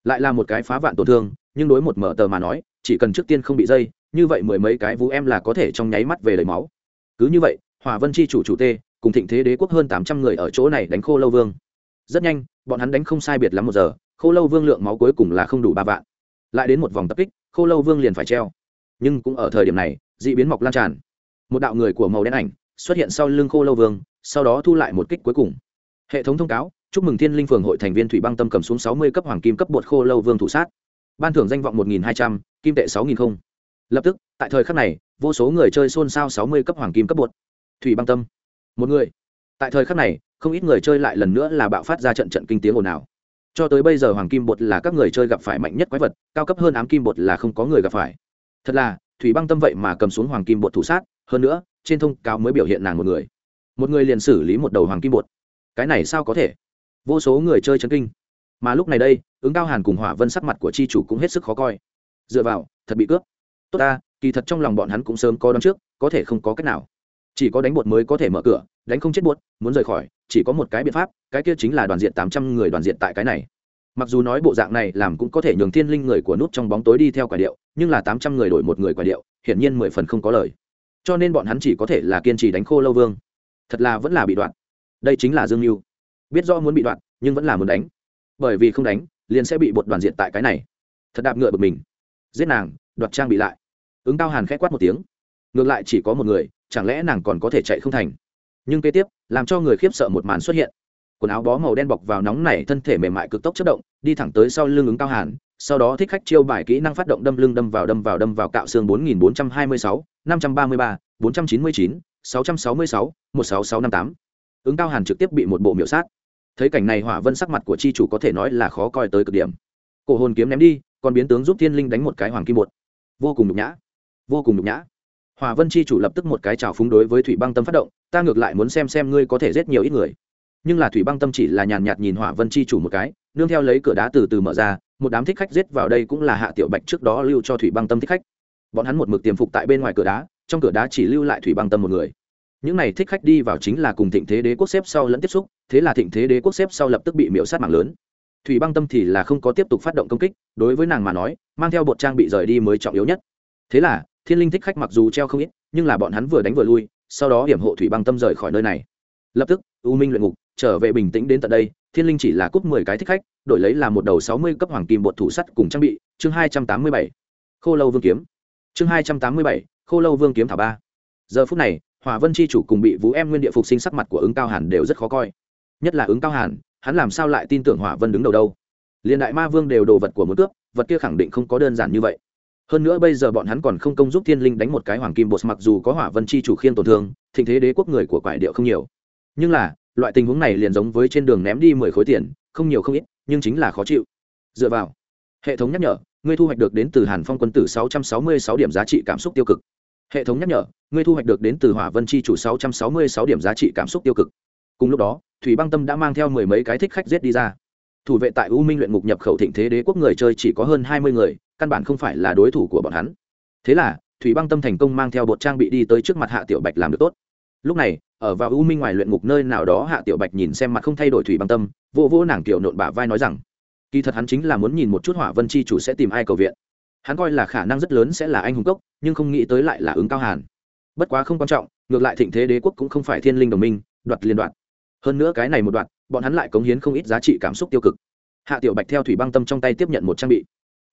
Lại là một cái phá vạn tổn thương nhưng đối một mở tờ mà nói, chỉ cần trước tiên không bị dây, như vậy mười mấy cái vũ em là có thể trong nháy mắt về lấy máu. Cứ như vậy, hỏa vân chi chủ chủ tê, cùng thịnh thế đế quốc hơn tám trăm người ở chỗ này đánh khô lâu vương. Rất nhanh, bọn hắn đánh không sai biệt lắm một giờ, khô lâu vương lượng máu cuối cùng là không đủ ba vạn. Lại đến một vòng tập kích, khô lâu vương liền phải treo. Nhưng cũng ở thời điểm này d ị biến mọc lan tràn. Một đạo người của màu đen ảnh xuất hiện sau lưng khô lâu vương, sau đó thu lại một kích cuối cùng. Hệ thống thông cáo, chúc mừng thiên linh phường hội thành viên thủy băng tâm cầm xuống sáu mươi cấp hoàng kim cấp bột khô lâu vương thủ sát ban thưởng danh vọng một nghìn hai trăm, kim tệ sáu nghìn không. Lập tức, tại thời khắc này, vô số người chơi xôn xao sáu mươi cấp hoàng kim cấp bột. Thủy băng tâm. Một người. Tại thời khắc này, không ít người chơi lại lần nữa là bạo phát ra trận trận kinh tiếng ồn ào. Cho tới bây giờ hoàng kim bột là các người chơi gặp phải mạnh nhất quái vật, cao cấp hơn ám kim bột là không có người gặp phải. Thật là, thủy băng tâm vậy mà cầm xuống hoàng kim bột thủ sát, hơn nữa, trên thông cáo mới biểu hiện nàng một người. Một người liền xử lý một đầu hoàng kim bột. Cái này sao có thể? Vô số người chơi chấn kinh mà lúc này đây, ứng cao hàn cùng hỏa vân sắc mặt của chi chủ cũng hết sức khó coi. Dựa vào, thật bị cướp. Tốt ta, kỳ thật trong lòng bọn hắn cũng sớm có đón trước, có thể không có cách nào. Chỉ có đánh bột mới có thể mở cửa, đánh không chết bột, muốn rời khỏi, chỉ có một cái biện pháp, cái kia chính là đoàn diện tám trăm người đoàn diện tại cái này. Mặc dù nói bộ dạng này làm cũng có thể nhường thiên linh người của nút trong bóng tối đi theo quả điệu, nhưng là tám trăm người đổi một người quả điệu, hiển nhiên mười phần không có lời. Cho nên bọn hắn chỉ có thể là kiên trì đánh khô lâu vương. Thật là vẫn là bị đoạn. Đây chính là dương mưu biết do muốn bị đoạn, nhưng vẫn là muốn đánh bởi vì không đánh liền sẽ bị bột đoàn diện tại cái này. Thật đạp ngựa bực mình. Giết nàng đoạt trang bị lại. Ứng cao hàn k h ẽ quát một tiếng. Ngược lại chỉ có một người chẳng lẽ nàng còn có thể chạy không thành? Nhưng kế tiếp làm cho người khiếp sợ một màn xuất hiện. Quần áo bó màu đen bọc vào nóng này thân thể mềm mại cực tốc chất động đi thẳng tới sau lưng ứng cao hàn sau đó thích khách chiêu bài kỹ năng phát động đâm lưng đâm vào đâm vào đâm vào cạo xương 4426, 533, 499, 666, 16658. Ứng cao hàn trực tiếp bị một bộ miểu sát. Thấy cảnh này Hỏa Vân sắc mặt của chi chủ có thể nói là khó coi tới cực điểm. Cổ hồn kiếm ném đi, còn biến tướng giúp Thiên Linh đánh một cái hoàng kim một Vô cùng nhục nhã. Vô cùng nhục nhã. Hỏa Vân chi chủ lập tức một cái chào phúng đối với Thủy Băng Tâm phát động, ta ngược lại muốn xem xem ngươi có thể giết nhiều ít người. Nhưng là Thủy Băng Tâm chỉ là nhàn nhạt nhìn Hỏa Vân chi chủ một cái, nương theo lấy cửa đá từ từ mở ra, một đám thích khách giết vào đây cũng là Hạ Tiểu Bạch trước đó lưu cho Thủy Băng Tâm thích khách. Bọn hắn một mực tiềm phục tại bên ngoài cửa đá, trong cửa đá chỉ lưu lại thủy băng tâm một người những này thích khách đi vào chính là cùng thịnh thế đế quốc xếp sau lẫn tiếp xúc, thế là thịnh thế đế quốc xếp sau lập tức bị miễu sát mạng lớn. Thủy băng tâm thì là không có tiếp tục phát động công kích, đối với nàng mà nói, mang theo bột trang bị rời đi mới trọng yếu nhất. Thế là, thiên linh thích khách mặc dù treo không ít, nhưng là bọn hắn vừa đánh vừa lui, sau đó hiểm hộ thủy băng tâm rời khỏi nơi này. Lập tức, u minh luyện ngục, trở về bình tĩnh đến tận đây, thiên linh chỉ là cúp mười cái thích khách, đổi lấy là một đầu sáu mươi cấp hoàng kim bột thủ sắt cùng trang bị, chương hai trăm tám mươi bảy. Khô lâu vương kiếm. Chương hai trăm tám mươi bảy, khô lâu vương kiếm thảo ba. Giờ phút này hỏa vân chi chủ cùng bị vũ em nguyên địa phục sinh sắc mặt của ứng cao hàn đều rất khó coi. Nhất là ứng cao hàn, hắn làm sao lại tin tưởng hỏa vân đứng đầu đâu? Liền đại ma vương đều đồ vật của một cướp, vật kia khẳng định không có đơn giản như vậy. Hơn nữa bây giờ bọn hắn còn không công giúp thiên linh đánh một cái hoàng kim bột, mặc dù có hỏa vân chi chủ khiên tổn thương, thịnh thế đế quốc người của quải điệu không nhiều. Nhưng là, loại tình huống này liền giống với trên đường ném đi mười khối tiền, không nhiều không ít, nhưng chính là khó chịu. Dựa vào, hệ thống nhắc nhở, ngươi thu hoạch được đến từ hàn phong quân tử 666 điểm giá trị cảm xúc tiêu cực hệ thống nhắc nhở, ngươi thu hoạch được đến từ hỏa vân chi chủ 666 điểm giá trị cảm xúc tiêu cực. Cùng lúc đó, thủy băng tâm đã mang theo mười mấy cái thích khách giết đi ra. Thủ vệ tại u minh luyện ngục nhập khẩu thịnh thế đế quốc người chơi chỉ có hơn hai mươi người, căn bản không phải là đối thủ của bọn hắn. Thế là, thủy băng tâm thành công mang theo bột trang bị đi tới trước mặt hạ tiểu bạch làm được tốt. Lúc này, ở vào u minh ngoài luyện ngục nơi nào đó, hạ tiểu bạch nhìn xem mặt không thay đổi thủy băng tâm, vô vô nàng tiểu nộn bả vai nói rằng, kỳ thật hắn chính là muốn nhìn một chút hỏa vân chi chủ sẽ tìm ai cầu viện hắn coi là khả năng rất lớn sẽ là anh hùng cốc, nhưng không nghĩ tới lại là ứng cao hàn. Bất quá không quan trọng, ngược lại thịnh thế đế quốc cũng không phải thiên linh đồng minh, đoạt liên đoạn hơn nữa cái này một đoạn bọn hắn lại cống hiến không ít giá trị cảm xúc tiêu cực. Hạ tiểu bạch theo thủy băng tâm trong tay tiếp nhận một trang bị.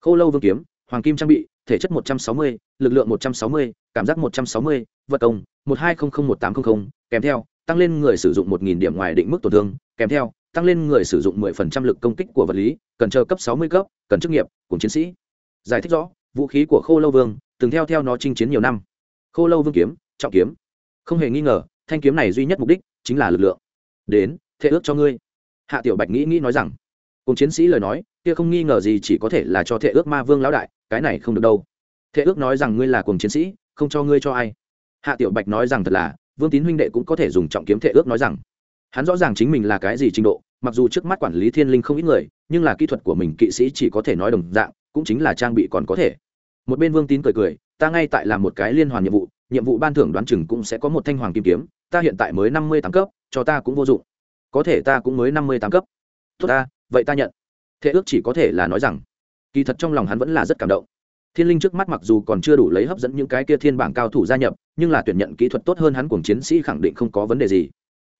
Khô lâu vương kiếm, hoàng kim trang bị, thể chất một trăm sáu mươi, lực lượng một trăm sáu mươi, cảm giác một trăm sáu mươi, vật công, một hai không không một tám không không, kèm theo, tăng lên người sử dụng một nghìn điểm ngoài định mức tổn thương, kèm theo, tăng lên người sử dụng mười phần trăm lực công kích của vật lý, cần chờ cấp sáu mươi cấp, cần chức nghiệp, cùng chiến sĩ giải thích rõ, vũ khí của khô lâu vương từng theo theo nó chinh chiến nhiều năm. Khô lâu vương kiếm, trọng kiếm. Không hề nghi ngờ, thanh kiếm này duy nhất mục đích chính là lực lượng. Đến, thệ ước cho ngươi. Hạ tiểu bạch nghĩ nghĩ nói rằng, cùng chiến sĩ lời nói, kia không nghi ngờ gì chỉ có thể là cho thệ ước ma vương lão đại, cái này không được đâu. Thệ ước nói rằng ngươi là cùng chiến sĩ, không cho ngươi cho ai. Hạ tiểu bạch nói rằng thật là, vương tín huynh đệ cũng có thể dùng trọng kiếm thệ ước nói rằng, hắn rõ ràng chính mình là cái gì trình độ, mặc dù trước mắt quản lý thiên linh không ít người, nhưng là kỹ thuật của mình kỵ sĩ chỉ có thể nói đồng dạng cũng chính là trang bị còn có thể. Một bên vương tín cười cười, ta ngay tại làm một cái liên hoàn nhiệm vụ nhiệm vụ ban thưởng đoán chừng cũng sẽ có một thanh hoàng kim kiếm, ta hiện tại mới năm mươi tám cấp, cho ta cũng vô dụng. Có thể ta cũng mới năm mươi tám cấp. Tốt ta, vậy ta nhận. Thế ước chỉ có thể là nói rằng, kỳ thật trong lòng hắn vẫn là rất cảm động. Thiên linh trước mắt mặc dù còn chưa đủ lấy hấp dẫn những cái kia thiên bảng cao thủ gia nhập, nhưng là tuyển nhận kỹ thuật tốt hơn hắn cùng chiến sĩ khẳng định không có vấn đề gì.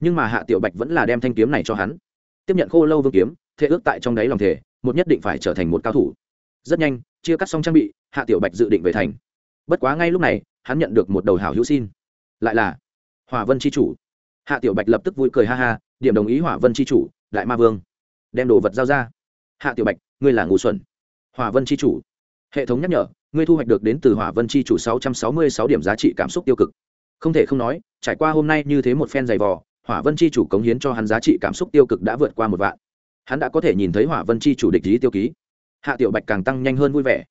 Nhưng mà hạ tiểu bạch vẫn là đem thanh kiếm này cho hắn. Tiếp nhận khô lâu vương kiếm, thế ước tại trong đáy lòng thể một nhất định phải trở thành một cao thủ rất nhanh, chia cắt xong trang bị, hạ tiểu bạch dự định về thành. Bất quá ngay lúc này, hắn nhận được một đầu hảo hữu xin. Lại là hỏa vân c h i chủ. Hạ tiểu bạch lập tức vui cười ha ha, điểm đồng ý hỏa vân c h i chủ, đại ma vương. Đem đồ vật giao ra. Hạ tiểu bạch, ngươi là Ngụ xuẩn. Hỏa vân c h i chủ. Hệ thống nhắc nhở, ngươi thu hoạch được đến từ hỏa vân c h i chủ sáu trăm sáu mươi sáu điểm giá trị cảm xúc tiêu cực. Không thể không nói, trải qua hôm nay như thế một phen dày vò, hỏa vân c h i chủ cống hiến cho hắn giá trị cảm xúc tiêu cực đã vượt qua một vạn. Hắn đã có thể nhìn thấy hỏa vân c h i chủ địch lý tiêu ký hạ tiểu bạch càng tăng nhanh hơn vui vẻ.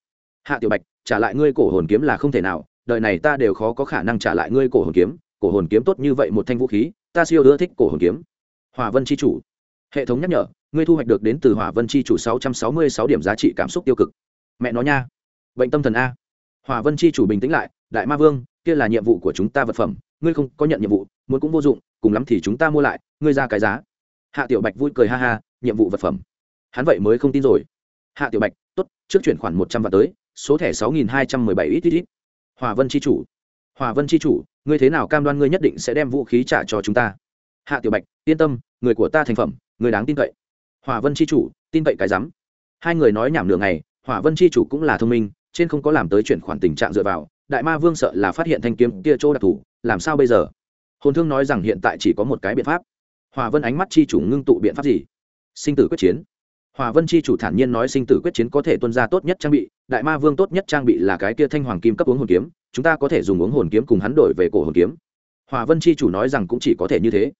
Hạ tiểu bạch, trả lại ngươi cổ hồn kiếm là không thể nào, đời này ta đều khó có khả năng trả lại ngươi cổ hồn kiếm, cổ hồn kiếm tốt như vậy một thanh vũ khí, ta siêu ưa thích cổ hồn kiếm. Hỏa vân c h i chủ. Hệ thống nhắc nhở, ngươi thu hoạch được đến từ hỏa vân c h i chủ sáu trăm sáu mươi sáu điểm giá trị cảm xúc tiêu cực. Mẹ nó nha. Bệnh tâm thần a. Hỏa vân c h i chủ bình tĩnh lại, đại ma vương, kia là nhiệm vụ của chúng ta vật phẩm, ngươi không có nhận nhiệm vụ, muốn cũng vô dụng, cùng lắm thì chúng ta mua lại, ngươi ra cái giá. Hạ tiểu bạch vui cười ha ha, nhiệm vụ vật phẩm. Hắn vậy mới không tin rồi hạ tiểu bạch, tốt, trước chuyển khoản một trăm vạn tới, số thẻ sáu nghìn hai trăm mười bảy ít ít ít. Hòa vân c h i chủ. Hòa vân c h i chủ, ngươi thế nào cam đoan ngươi nhất định sẽ đem vũ khí trả cho chúng ta? Hạ tiểu bạch, yên tâm, người của ta thành phẩm, người đáng tin cậy. Hòa vân c h i chủ, tin cậy cái rắm. Hai người nói nhảm nửa ngày hỏa vân c h i chủ cũng là thông minh, trên không có làm tới chuyển khoản tình trạng dựa vào, đại ma vương sợ là phát hiện thanh kiếm kia chỗ đặc thù, làm sao bây giờ? Hồn thương nói rằng hiện tại chỉ có một cái biện pháp. Hòa vân ánh mắt chi chủ ngưng tụ biện pháp gì? Sinh tử quyết chiến hòa vân chi chủ thản nhiên nói sinh tử quyết chiến có thể tuân ra tốt nhất trang bị, đại ma vương tốt nhất trang bị là cái kia thanh hoàng kim cấp uống hồn kiếm, chúng ta có thể dùng uống hồn kiếm cùng hắn đổi về cổ hồn kiếm. Hòa vân chi chủ nói rằng cũng chỉ có thể như thế.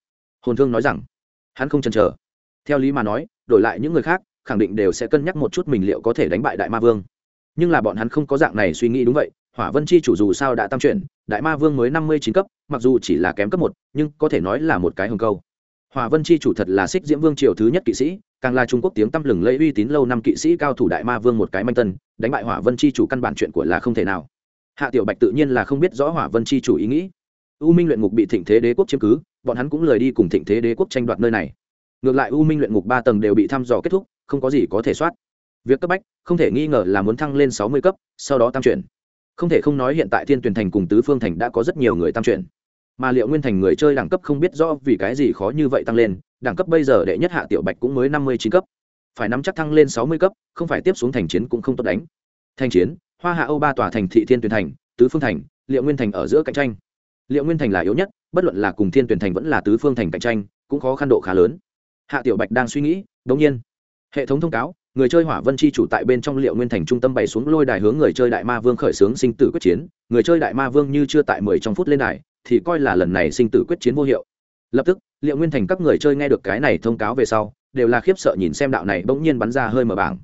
Hồn thương nói rằng, hắn không chần chờ. Theo lý mà nói, đổi lại những người khác, khẳng định đều sẽ cân nhắc một chút mình liệu có thể đánh bại đại ma vương. Nhưng là bọn hắn không có dạng này suy nghĩ đúng vậy, hỏa vân chi chủ dù sao đã tam chuyển đại ma vương mới năm mươi chín cấp, mặc dù chỉ là kém cấp một, nhưng có thể nói là một cái hồng câu hòa vân chi chủ thật là xích diễm vương triều thứ nhất kỵ sĩ, càng là trung quốc tiếng tăm lừng lẫy uy tín lâu năm kỵ sĩ cao thủ đại ma vương một cái manh tân, đánh bại hỏa vân chi chủ căn bản chuyện của là không thể nào. Hạ tiểu bạch tự nhiên là không biết rõ hỏa vân chi chủ ý nghĩ. U minh luyện ngục bị thịnh thế đế quốc chiếm cứ, bọn hắn cũng lời đi cùng thịnh thế đế quốc tranh đoạt nơi này. Ngược lại u minh luyện ngục ba tầng đều bị thăm dò kết thúc, không có gì có thể soát. Việc cấp bách, không thể nghi ngờ là muốn thăng lên sáu mươi cấp, sau đó tăng chuyển. Không thể không nói hiện tại thiên tuyển thành cùng tứ phương thành đã có rất nhiều người tăng chuyển mà liệu nguyên thành người chơi đẳng cấp không biết rõ vì cái gì khó như vậy tăng lên, đẳng cấp bây giờ đệ nhất hạ tiểu bạch cũng mới năm mươi chín cấp. Phải nắm chắc thăng lên sáu mươi cấp, không phải tiếp xuống thành chiến cũng không tốt đánh. Thành chiến, hoa hạ âu ba tòa thành thị thiên tuyển thành, tứ phương thành, liệu nguyên thành ở giữa cạnh tranh. Liệu nguyên thành là yếu nhất, bất luận là cùng thiên tuyển thành vẫn là tứ phương thành cạnh tranh, cũng khó khăn độ khá lớn. Hạ tiểu bạch đang suy nghĩ, đống nhiên, hệ thống thông cáo, người chơi hỏa vân chi chủ tại bên trong liệu nguyên thành trung tâm bày xuống lôi đài hướng người chơi đại ma vương khởi xướng sinh tử quyết chiến. Người chơi đại ma vương như chưa tại mười trong phút lên đài thì coi là lần này sinh tử quyết chiến vô hiệu. Lập tức, liệu nguyên thành các người chơi nghe được cái này thông cáo về sau, đều là khiếp sợ nhìn xem đạo này bỗng nhiên bắn ra hơi mở bảng.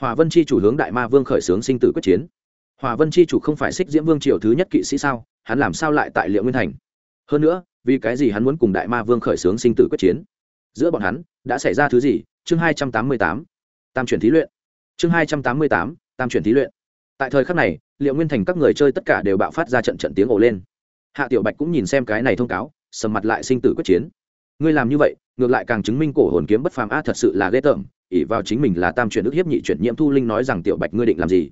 Hỏa vân chi chủ hướng đại ma vương khởi xướng sinh tử quyết chiến. Hỏa vân chi chủ không phải xích diễm vương triều thứ nhất kỵ sĩ sao, hắn làm sao lại tại liệu nguyên thành? Hơn nữa, vì cái gì hắn muốn cùng đại ma vương khởi xướng sinh tử quyết chiến? Giữa bọn hắn, đã xảy ra thứ gì? Chương hai trăm tám mươi tám, tam chuyển thí luyện. Chương hai trăm tám mươi tám, tam chuyển thí luyện. Tại thời khắc này, liệu nguyên thành các người chơi tất cả đều bạo phát ra trận trận tiếng ồ lên hạ tiểu bạch cũng nhìn xem cái này thông cáo, sầm mặt lại sinh tử quyết chiến. Ngươi làm như vậy, ngược lại càng chứng minh cổ hồn kiếm bất phàm a thật sự là ghê tởm ỉ vào chính mình là tam chuyển ức hiếp nhị chuyển nhiễm thu linh nói rằng tiểu bạch ngươi định làm gì?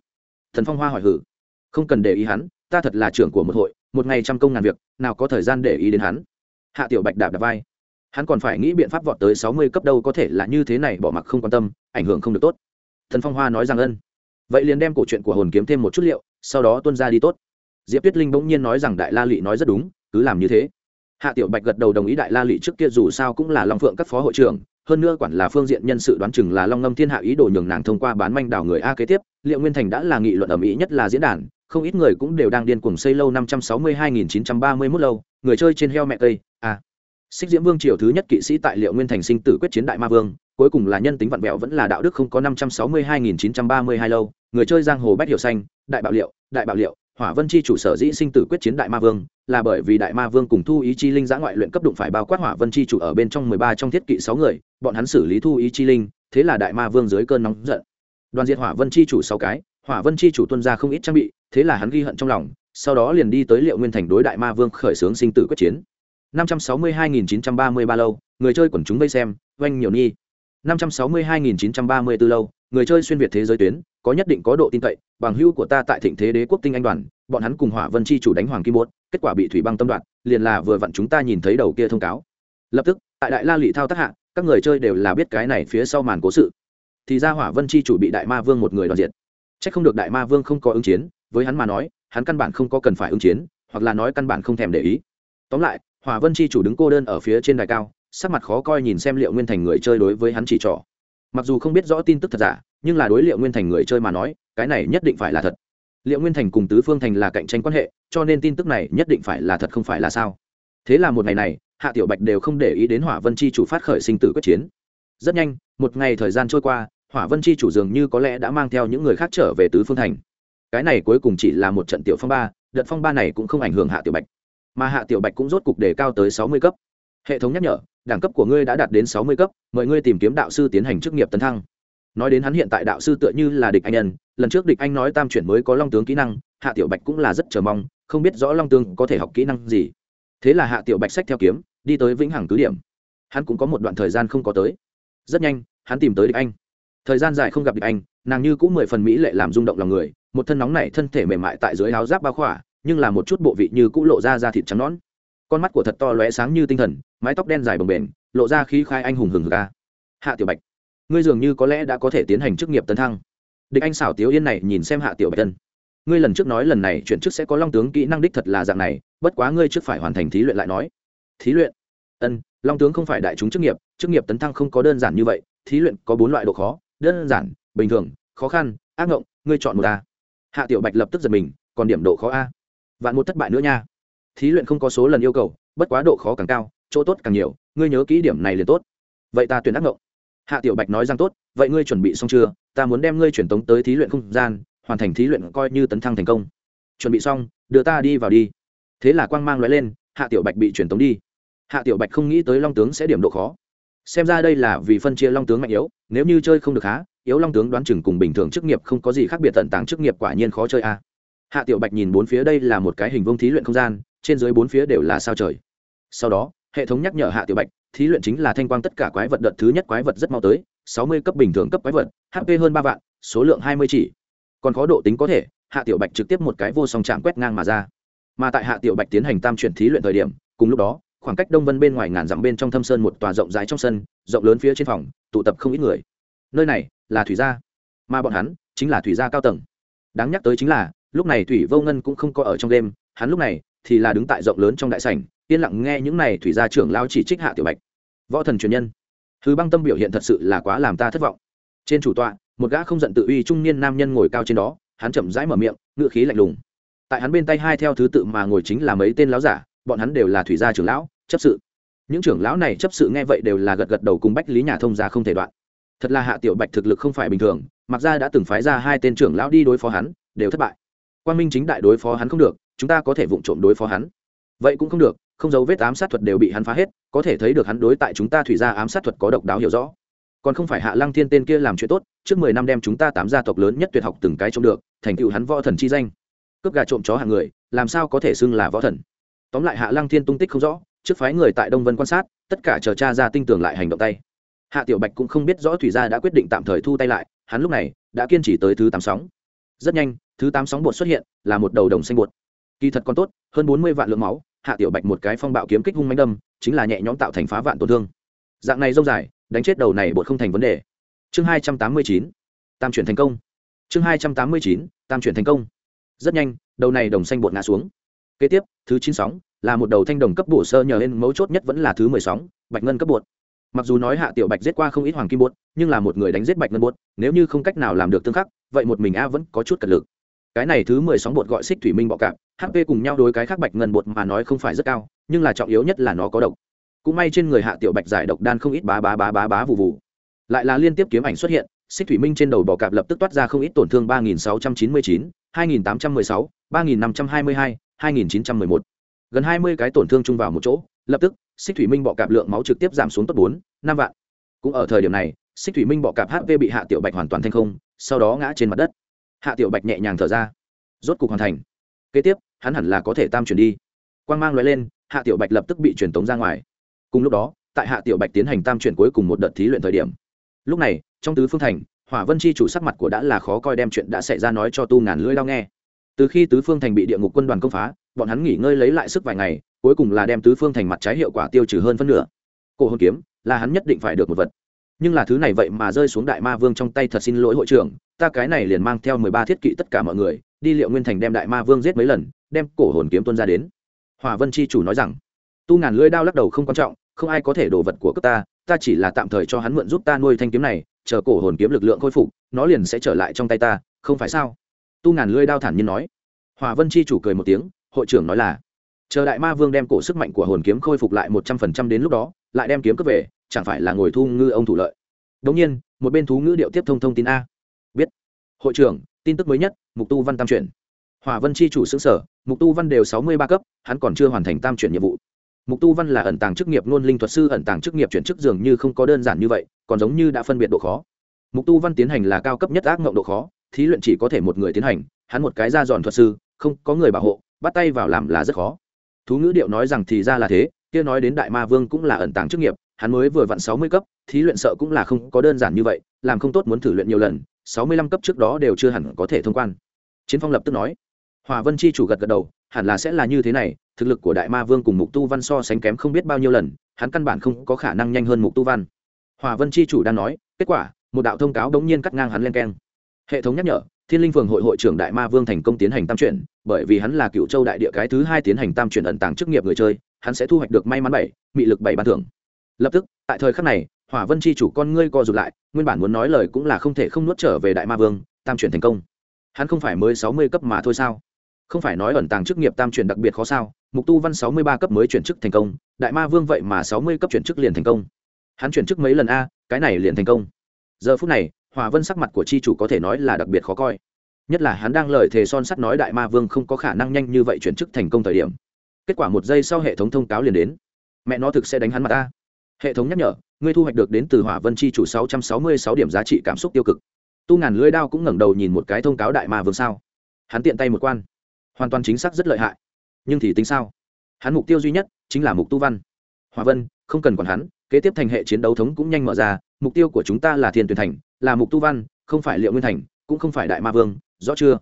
Thần phong hoa hỏi hử. Không cần để ý hắn, ta thật là trưởng của một hội, một ngày trăm công ngàn việc, nào có thời gian để ý đến hắn. Hạ tiểu bạch đạp đạp vai. Hắn còn phải nghĩ biện pháp vọt tới sáu mươi cấp đâu có thể là như thế này, bỏ mặc không quan tâm, ảnh hưởng không được tốt. Thần phong hoa nói rằng ân. Vậy liền đem cổ chuyện của hồn kiếm thêm một chút liệu, sau đó tuân ra đi tốt diệp tuyết linh bỗng nhiên nói rằng đại la lị nói rất đúng, cứ làm như thế. Hạ tiểu bạch gật đầu đồng ý đại la lị trước kia dù sao cũng là long phượng các phó hội trưởng, hơn nữa quản là phương diện nhân sự đoán chừng là long ngâm thiên hạ ý đồ nhường nàng thông qua bán manh đảo người a kế tiếp, liệu nguyên thành đã là nghị luận ẩm ý nhất là diễn đàn, không ít người cũng đều đang điên cuồng xây lâu năm trăm sáu mươi hai nghìn chín trăm ba mươi mốt lâu, người chơi trên heo mẹ cây a xích diễm vương triều thứ nhất kỵ sĩ tại liệu nguyên thành sinh tử quyết chiến đại ma vương, cuối cùng là nhân tính vặn vẹo vẫn là đạo đức không có năm trăm sáu mươi hai nghìn chín trăm ba mươi hai lâu, người chơi giang hồ bách hiệu xanh, đại bạo liệu, đại bạo liệu hỏa vân chi chủ sở dĩ sinh tử quyết chiến đại ma vương, là bởi vì đại ma vương cùng thu ý chi linh giã ngoại luyện cấp đụng phải bao quát hỏa vân chi chủ ở bên trong mười ba trong thiết kỵ sáu người, bọn hắn xử lý thu ý chi linh, thế là đại ma vương dưới cơn nóng giận. Đoàn diệt hỏa vân chi chủ sáu cái, hỏa vân chi chủ tuân ra không ít trang bị, thế là hắn ghi hận trong lòng, sau đó liền đi tới liệu nguyên thành đối đại ma vương khởi xướng sinh tử quyết chiến. Năm trăm sáu mươi hai nghìn chín trăm ba mươi ba lâu, người chơi quần chúng vây xem, oanh nhiều nhi năm trăm sáu mươi hai nghìn chín trăm ba mươi b ố lâu người chơi xuyên việt thế giới tuyến, có nhất định có độ tin cậy, bằng hưu của ta tại thịnh thế đế quốc tinh anh đoàn, bọn hắn cùng hỏa vân chi chủ đánh hoàng kim bốt kết quả bị thủy băng tâm đoạn liền là vừa vặn chúng ta nhìn thấy đầu kia thông cáo. Lập tức, tại đại la lị thao tác hạ, các người chơi đều là biết cái này phía sau màn cố sự. Thì ra hỏa vân chi chủ bị đại ma vương một người đoàn diệt. C không được đại ma vương không có ứng chiến, với hắn mà nói, hắn căn bản không có cần phải ứng chiến, hoặc là nói căn bản không thèm để ý. Tóm lại, hỏa vân chi chủ đứng cô đơn ở phía trên đài cao, sắc mặt khó coi nhìn xem liệu nguyên thành người chơi đối với hắn chỉ trỏ mặc dù không biết rõ tin tức thật giả, nhưng là đối liệu nguyên thành người chơi mà nói, cái này nhất định phải là thật. Liệu nguyên thành cùng tứ phương thành là cạnh tranh quan hệ, cho nên tin tức này nhất định phải là thật không phải là sao. Thế là một ngày này, hạ tiểu bạch đều không để ý đến hỏa vân chi chủ phát khởi sinh tử quyết chiến. Rất nhanh, một ngày thời gian trôi qua, hỏa vân chi chủ dường như có lẽ đã mang theo những người khác trở về tứ phương thành. Cái này cuối cùng chỉ là một trận tiểu phong ba, đợt phong ba này cũng không ảnh hưởng hạ tiểu bạch. Mà hạ tiểu bạch cũng rốt cục đề cao tới sáu mươi cấp hệ thống nhắc nhở, đẳng cấp của ngươi đã đạt đến sáu mươi cấp, mời ngươi tìm kiếm đạo sư tiến hành chức nghiệp tấn thăng. Nói đến hắn hiện tại đạo sư tựa như là địch anh nhân, lần trước địch anh nói tam chuyển mới có long tướng kỹ năng, hạ tiểu bạch cũng là rất chờ mong, không biết rõ long tướng có thể học kỹ năng gì. Thế là hạ tiểu bạch sách theo kiếm, đi tới vĩnh hằng cứ điểm. Hắn cũng có một đoạn thời gian không có tới. Rất nhanh, hắn tìm tới địch anh. Thời gian dài không gặp địch anh, nàng như cũng mười phần mỹ lệ làm rung động lòng người, một thân nóng này thân thể mềm mại tại dưới áo giáp bao khỏa, nhưng là một chút bộ vị như cũ lộ ra da thịt trắng nón con mắt của thật to lóe sáng như tinh thần, mái tóc đen dài bồng bềnh, lộ ra khí khai anh hùng hừng hực ca hạ tiểu bạch, ngươi dường như có lẽ đã có thể tiến hành chức nghiệp tấn thăng. Địch anh xảo tiếu yên này nhìn xem hạ tiểu bạch tân ngươi lần trước nói lần này chuyển chức sẽ có long tướng kỹ năng đích thật là dạng này, bất quá ngươi trước phải hoàn thành thí luyện lại nói. Thí luyện? Ân, long tướng không phải đại chúng chức nghiệp chức nghiệp tấn thăng không có đơn giản như vậy, thí luyện có bốn loại độ khó, đơn giản, bình thường, khó khăn, ác ngộng, ngươi chọn một a. Hạ tiểu bạch lập tức giật mình, còn điểm độ khó a? Vạn một thất bại nữa nha thí luyện không có số lần yêu cầu, bất quá độ khó càng cao, chỗ tốt càng nhiều, ngươi nhớ kỹ điểm này liền tốt. Vậy ta tuyển ác ngộng. Hạ tiểu bạch nói rằng tốt, vậy ngươi chuẩn bị xong chưa? Ta muốn đem ngươi chuyển tống tới thí luyện không gian, hoàn thành thí luyện coi như tấn thăng thành công. Chuẩn bị xong, đưa ta đi vào đi. Thế là quang mang l lên, hạ tiểu bạch bị chuyển tống đi. Hạ tiểu bạch không nghĩ tới long tướng sẽ điểm độ khó. Xem ra đây là vì phân chia long tướng mạnh yếu, nếu như chơi không được há, yếu long tướng đoán chừng cùng bình thường chức nghiệp không có gì khác biệt tận tàng chức nghiệp quả nhiên khó chơi a. Hạ tiểu bạch nhìn bốn phía đây là một cái hình vông thí luyện không gian trên dưới bốn phía đều là sao trời. Sau đó, hệ thống nhắc nhở hạ tiểu bạch, thí luyện chính là thanh quang tất cả quái vật đợt thứ nhất quái vật rất mau tới, sáu mươi cấp bình thường cấp quái vật hp hơn ba vạn, số lượng hai mươi chỉ. Còn có độ tính có thể, hạ tiểu bạch trực tiếp một cái vô song chạm quét ngang mà ra. Mà tại hạ tiểu bạch tiến hành tam chuyển thí luyện thời điểm, cùng lúc đó, khoảng cách đông vân bên ngoài ngàn dặm bên trong thâm sơn một tòa rộng rãi trong sân, rộng lớn phía trên phòng, tụ tập không ít người. Nơi này là thủy gia, mà bọn hắn chính là thủy gia cao tầng. Đáng nhắc tới chính là, lúc này thủy vô ngân cũng không có ở trong đêm, hắn lúc này thì là đứng tại rộng lớn trong đại sảnh, yên lặng nghe những này thủy gia trưởng lao chỉ trích hạ tiểu bạch. Võ thần truyền nhân thứ băng tâm biểu hiện thật sự là quá làm ta thất vọng. Trên chủ tọa, một gã không giận tự uy trung niên nam nhân ngồi cao trên đó, hắn chậm rãi mở miệng ngựa khí lạnh lùng. Tại hắn bên tay hai theo thứ tự mà ngồi chính là mấy tên lão giả, bọn hắn đều là thủy gia trưởng lão, chấp sự. Những trưởng lão này chấp sự nghe vậy đều là gật gật đầu cùng bách lý nhà thông gia không thể đoạn. Thật là hạ tiểu bạch thực lực không phải bình thường, mặc ra đã từng phái ra hai tên trưởng lão đi đối phó hắn, đều thất bại. Quan minh chính đại đối phó hắn không được chúng ta có thể vụng trộm đối phó hắn. Vậy cũng không được, không dấu vết ám sát thuật đều bị hắn phá hết, có thể thấy được hắn đối tại chúng ta thủy gia ám sát thuật có độc đáo hiểu rõ. Còn không phải hạ lăng thiên tên kia làm chuyện tốt, trước mười năm đem chúng ta tám gia tộc lớn nhất tuyệt học từng cái trộm được, thành tựu hắn võ thần chi danh. Cướp gà trộm chó hàng người, làm sao có thể xưng là võ thần? Tóm lại hạ lăng thiên tung tích không rõ, trước phái người tại đông vân quan sát, tất cả chờ cha ra tinh tường lại hành động tay. Hạ tiểu bạch cũng không biết rõ thủy gia đã quyết định tạm thời thu tay lại, hắn lúc này đã kiên trì tới thứ tám sóng. Rất nhanh, thứ tám sóng bột xuất hiện, là một đầu đồng xanh bột kỳ thật còn tốt, hơn bốn mươi vạn lượng máu, hạ tiểu bạch một cái phong bạo kiếm kích hung manh đâm, chính là nhẹ nhõm tạo thành phá vạn tổn thương. Dạng này rông dài, đánh chết đầu này bột không thành vấn đề. Chương hai trăm tám mươi chín, tam chuyển thành công. Chương hai trăm tám mươi chín, tam chuyển thành công. Rất nhanh, đầu này đồng xanh bột ngã xuống. Kế tiếp, thứ chín sóng, là một đầu thanh đồng cấp bổ sơ nhờ lên, mấu chốt nhất vẫn là thứ mười sóng, bạch ngân cấp bột mặc dù nói hạ tiểu bạch giết qua không ít hoàng kim bột nhưng là một người đánh giết bạch ngân bột nếu như không cách nào làm được tương khắc, vậy một mình a vẫn có chút cật lực cái này thứ mười sóng bột gọi xích thủy minh bọ cạp hp cùng nhau đối cái khác bạch ngân bột mà nói không phải rất cao, nhưng là trọng yếu nhất là nó có độc. Cũng may trên người hạ tiểu bạch giải độc đan không ít bá bá bá bá bá vụ vụ lại là liên tiếp kiếm ảnh xuất hiện, xích thủy minh trên đầu bò cạp lập tức toát ra không ít tổn thương ba nghìn sáu trăm chín mươi chín, hai nghìn tám trăm mười sáu, ba nghìn năm trăm hai mươi hai hai nghìn chín trăm mười một. Gần hai mươi cái tổn thương chung vào một chỗ, lập tức, xích thủy minh bọ cạp lượng máu trực tiếp giảm xuống tốt bốn, năm vạn. Cũng ở thời điểm này, xích thủy minh bọ cạp hp bị hạ tiểu bạch hoàn toàn thanh không, sau đó ngã trên mặt đất hạ tiểu bạch nhẹ nhàng thở ra. Rốt cục hoàn thành. Kế tiếp, hắn hẳn là có thể tam chuyển đi. Quang mang loại lên, hạ tiểu bạch lập tức bị truyền tống ra ngoài. Cùng lúc đó, tại hạ tiểu bạch tiến hành tam chuyển cuối cùng một đợt thí luyện thời điểm. Lúc này, trong tứ phương thành, hỏa vân chi chủ sắc mặt của đã là khó coi đem chuyện đã xảy ra nói cho tu ngàn lưỡi lao nghe. Từ khi tứ phương thành bị địa ngục quân đoàn công phá, bọn hắn nghỉ ngơi lấy lại sức vài ngày, cuối cùng là đem tứ phương thành mặt trái hiệu quả tiêu trừ hơn phân nửa. Cổ hồn kiếm, là hắn nhất định phải được một vật nhưng là thứ này vậy mà rơi xuống đại ma vương trong tay thật xin lỗi hội trưởng, ta cái này liền mang theo mười ba thiết kỵ tất cả mọi người, đi liệu nguyên thành đem đại ma vương giết mấy lần, đem cổ hồn kiếm tuân ra đến. Hòa vân chi chủ nói rằng, tu ngàn lưỡi đao lắc đầu không quan trọng, không ai có thể đổ vật của cấp ta ta chỉ là tạm thời cho hắn mượn giúp ta nuôi thanh kiếm này, chờ cổ hồn kiếm lực lượng khôi phục, nó liền sẽ trở lại trong tay ta, không phải sao? Tu ngàn lưỡi đao thản nhiên nói. Hòa vân chi chủ cười một tiếng, hội trưởng nói là, chờ đại ma vương đem cổ sức mạnh của hồn kiếm khôi phục lại một trăm phần trăm đến lúc đó, lại đem kiếm cướp về chẳng phải là ngồi thu ngư ông thủ lợi. Đống nhiên, một bên thú ngữ điệu tiếp thông thông tin a. Biết. Hội trưởng, tin tức mới nhất, mục tu văn tam chuyển. Hòa vân chi chủ xứng sở, mục tu văn đều sáu mươi ba cấp, hắn còn chưa hoàn thành tam chuyển nhiệm vụ. Mục tu văn là ẩn tàng chức nghiệp ngôn linh thuật sư, ẩn tàng chức nghiệp chuyển chức dường như không có đơn giản như vậy, còn giống như đã phân biệt độ khó. Mục tu văn tiến hành là cao cấp nhất ác mộng độ khó, thí luyện chỉ có thể một người tiến hành, hắn một cái ra dọn thuật sư, không có người bảo hộ, bắt tay vào làm là rất khó. Thú ngữ điệu nói rằng thì ra là thế, kia nói đến đại ma vương cũng là ẩn tàng chức nghiệp hắn mới vừa vặn sáu mươi cấp, thí luyện sợ cũng là không có đơn giản như vậy, làm không tốt muốn thử luyện nhiều lần, sáu mươi lăm cấp trước đó đều chưa hẳn có thể thông quan. Chiến phong lập tức nói. Hòa vân chi chủ gật gật đầu, hẳn là sẽ là như thế này, thực lực của đại ma vương cùng mục tu văn so sánh kém không biết bao nhiêu lần, hắn căn bản không có khả năng nhanh hơn mục tu văn. Hòa vân chi chủ đang nói, kết quả, một đạo thông cáo đống nhiên cắt ngang hắn lên keng. Hệ thống nhắc nhở, thiên linh phường hội hội trưởng đại ma vương thành công tiến hành tam chuyển, bởi vì hắn là cựu châu đại địa cái thứ hai tiến hành tam chuyển ẩn tàng chức nghiệp người chơi, hắn sẽ thu hoạch được may mắn bảy, mị lực bảy ban thưởng lập tức, tại thời khắc này, hỏa vân chi chủ con ngươi co rụt lại, nguyên bản muốn nói lời cũng là không thể không nuốt trở về đại ma vương, tam chuyển thành công. Hắn không phải mới sáu mươi cấp mà thôi sao? Không phải nói ẩn tàng chức nghiệp tam chuyển đặc biệt khó sao? Mục tu văn sáu mươi ba cấp mới chuyển chức thành công, đại ma vương vậy mà sáu mươi cấp chuyển chức liền thành công. Hắn chuyển chức mấy lần a, cái này liền thành công. Giờ phút này hòa vân sắc mặt của chi chủ có thể nói là đặc biệt khó coi. Nhất là hắn đang lời thề son sắt nói đại ma vương không có khả năng nhanh như vậy chuyển chức thành công thời điểm. Kết quả một giây sau hệ thống thông cáo liền đến. Mẹ nó thực sẽ đánh hắn mặt ta hệ thống nhắc nhở, ngươi thu hoạch được đến từ hỏa vân chi chủ sáu trăm sáu mươi sáu điểm giá trị cảm xúc tiêu cực. Tu ngàn lưỡi đao cũng ngẩng đầu nhìn một cái thông cáo đại ma vương sao. Hắn tiện tay một quan. Hoàn toàn chính xác rất lợi hại. Nhưng thì tính sao? Hắn mục tiêu duy nhất chính là mục tu văn. Hòa vân, không cần còn hắn, kế tiếp thành hệ chiến đấu thống cũng nhanh mở ra, mục tiêu của chúng ta là thiên tuyển thành, là mục tu văn, không phải liệu nguyên thành, cũng không phải đại ma vương, rõ chưa?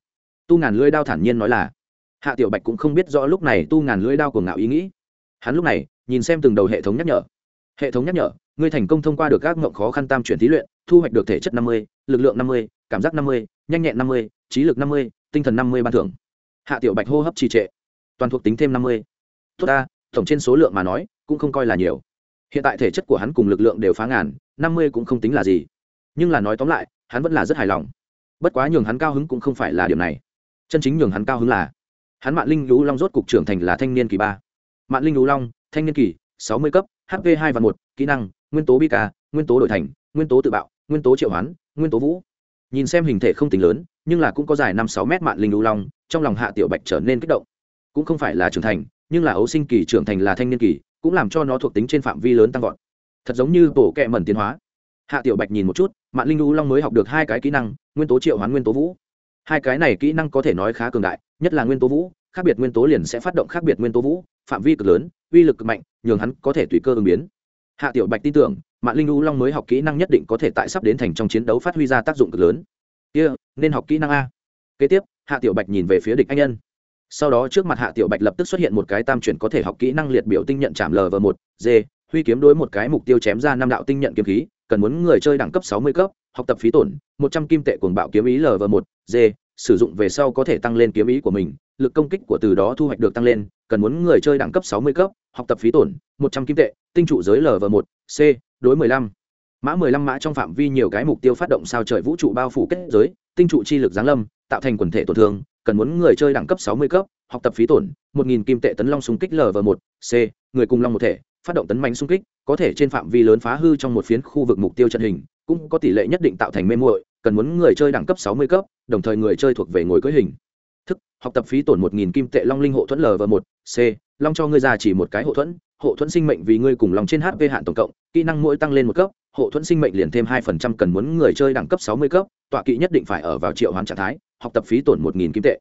Tu ngàn lưỡi đao thản nhiên nói là. Hạ tiểu bạch cũng không biết rõ lúc này tu ngàn lưỡi đao của ngạo ý nghĩ. Hắn lúc này, nhìn xem từng đầu hệ thống nhắc nhở hệ thống nhắc nhở, ngươi thành công thông qua được các ngộng khó khăn tam chuyển thí luyện, thu hoạch được thể chất năm mươi, lực lượng năm mươi, cảm giác năm mươi, nhanh nhẹn năm mươi, trí lực năm mươi, tinh thần năm mươi ban thưởng. Hạ tiểu bạch hô hấp trì trệ. Toàn thuộc tính thêm năm mươi. Tốt ta, tổng trên số lượng mà nói, cũng không coi là nhiều. Hiện tại thể chất của hắn cùng lực lượng đều phá ngàn, năm mươi cũng không tính là gì. Nhưng là nói tóm lại, hắn vẫn là rất hài lòng. Bất quá nhường hắn cao hứng cũng không phải là điểm này. Chân chính nhường hắn cao hứng là, hắn mạng linh lũ long rốt cục trưởng thành là thanh niên kỳ ba. Mạng linh lũ long, thanh niên kỳ, sáu mươi cấp hp hai và một kỹ năng nguyên tố bi ca nguyên tố đổi thành nguyên tố tự bạo nguyên tố triệu hoán nguyên tố vũ nhìn xem hình thể không tính lớn nhưng là cũng có dài năm sáu mét mạng linh lưu long trong lòng hạ tiểu bạch trở nên kích động cũng không phải là trưởng thành nhưng là ấu sinh kỳ trưởng thành là thanh niên kỳ cũng làm cho nó thuộc tính trên phạm vi lớn tăng vọt thật giống như tổ kẹ mẩn tiến hóa hạ tiểu bạch nhìn một chút mạng linh lưu long mới học được hai cái kỹ năng nguyên tố triệu hoán nguyên tố vũ hai cái này kỹ năng có thể nói khá cường đại nhất là nguyên tố vũ khác biệt nguyên tố liền sẽ phát động khác biệt nguyên tố vũ phạm vi cực lớn uy lực cực mạnh nhường hắn có thể tùy cơ ứng biến. Hạ tiểu bạch tin tưởng mạng linh u long mới học kỹ năng nhất định có thể tại sắp đến thành trong chiến đấu phát huy ra tác dụng cực lớn. Kia、yeah, nên học kỹ năng a. Kế tiếp hạ tiểu bạch nhìn về phía địch anh nhân. Sau đó trước mặt hạ tiểu bạch lập tức xuất hiện một cái tam chuyển có thể học kỹ năng liệt biểu tinh nhận chạm lv một g huy kiếm đối một cái mục tiêu chém ra năm đạo tinh nhận kiếm khí cần muốn người chơi đẳng cấp sáu mươi cấp học tập phí tổn một trăm kim tệ cuồng bạo kiếm ý lv một g sử dụng về sau có thể tăng lên kiếm ý của mình, lực công kích của từ đó thu hoạch được tăng lên, cần muốn người chơi đẳng cấp sáu mươi cấp, học tập phí tổn, một trăm kim tệ, tinh trụ giới lv một, c, đối mười lăm. Mã mười lăm mã trong phạm vi nhiều cái mục tiêu phát động sao trời vũ trụ bao phủ kết giới, tinh trụ chi lực giáng lâm, tạo thành quần thể tổn thương, cần muốn người chơi đẳng cấp sáu mươi cấp, học tập phí tổn, một nghìn kim tệ tấn long xung kích lv một, c, người cùng long một thể, phát động tấn mạnh xung kích, có thể trên phạm vi lớn phá hư trong một phiến khu vực mục tiêu trận hình, cũng có tỷ lệ nhất định tạo thành mê muội, cần muốn người chơi đẳng cấp sáu mươi cấp đồng thời người chơi thuộc về ngồi cưỡi hình. Thức, học tập phí tổn một nghìn kim tệ long linh hộ thuẫn lv một, c, long cho ngươi ra chỉ một cái hộ thuẫn hộ thuẫn sinh mệnh vì ngươi cùng lòng trên hp hạn tổng cộng, kỹ năng mỗi tăng lên một cấp, hộ thuẫn sinh mệnh liền thêm hai phần trăm cần muốn người chơi đẳng cấp sáu mươi cấp, tọa kỵ nhất định phải ở vào triệu hoán trạng thái, học tập phí tổn một nghìn kim tệ.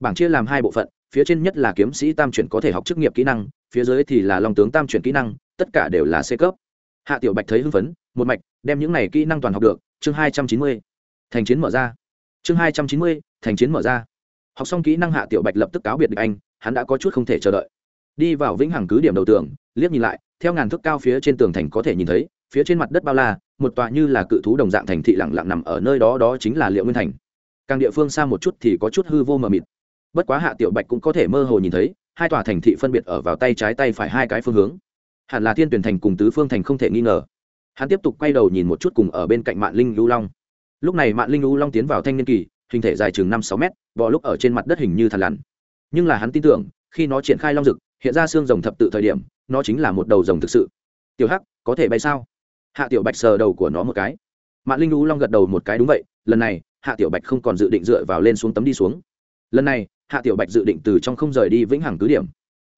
Bảng chia làm hai bộ phận, phía trên nhất là kiếm sĩ tam chuyển có thể học chức nghiệp kỹ năng, phía dưới thì là long tướng tam chuyển kỹ năng, tất cả đều là c cấp. Hạ tiểu bạch thấy hưng phấn, một mạch, đem những này kỹ năng toàn học được, chương hai trăm chín mươi. Thành chiến mở ra chương hai trăm chín mươi, thành chiến mở ra. Học xong kỹ năng hạ tiểu bạch lập tức cáo biệt được anh, hắn đã có chút không thể chờ đợi. Đi vào vĩnh hằng cứ điểm đầu tường, liếc nhìn lại, theo ngàn thước cao phía trên tường thành có thể nhìn thấy, phía trên mặt đất bao la, một tòa như là cự thú đồng dạng thành thị lặng lặng nằm ở nơi đó đó chính là liệu nguyên thành. Càng địa phương xa một chút thì có chút hư vô mờ mịt. Bất quá hạ tiểu bạch cũng có thể mơ hồ nhìn thấy, hai tòa thành thị phân biệt ở vào tay trái tay phải hai cái phương hướng. Hẳn là thiên tuyển thành cùng tứ phương thành không thể nghi ngờ. Hắn tiếp tục quay đầu nhìn một chút cùng ở bên cạnh mạng linh lưu long lúc này mạng linh u long tiến vào thanh niên kỳ, hình thể dài chừng năm sáu mét, bò lúc ở trên mặt đất hình như thằn lằn. Nhưng là hắn tin tưởng, khi nó triển khai long rực hiện ra xương rồng thập tự thời điểm, nó chính là một đầu rồng thực sự. Tiểu hắc, có thể bay sao? Hạ tiểu bạch sờ đầu của nó một cái. Mạng linh u long gật đầu một cái, đúng vậy, lần này, hạ tiểu bạch không còn dự định dựa vào lên xuống tấm đi xuống. Lần này, hạ tiểu bạch dự định từ trong không rời đi vĩnh hằng cứ điểm.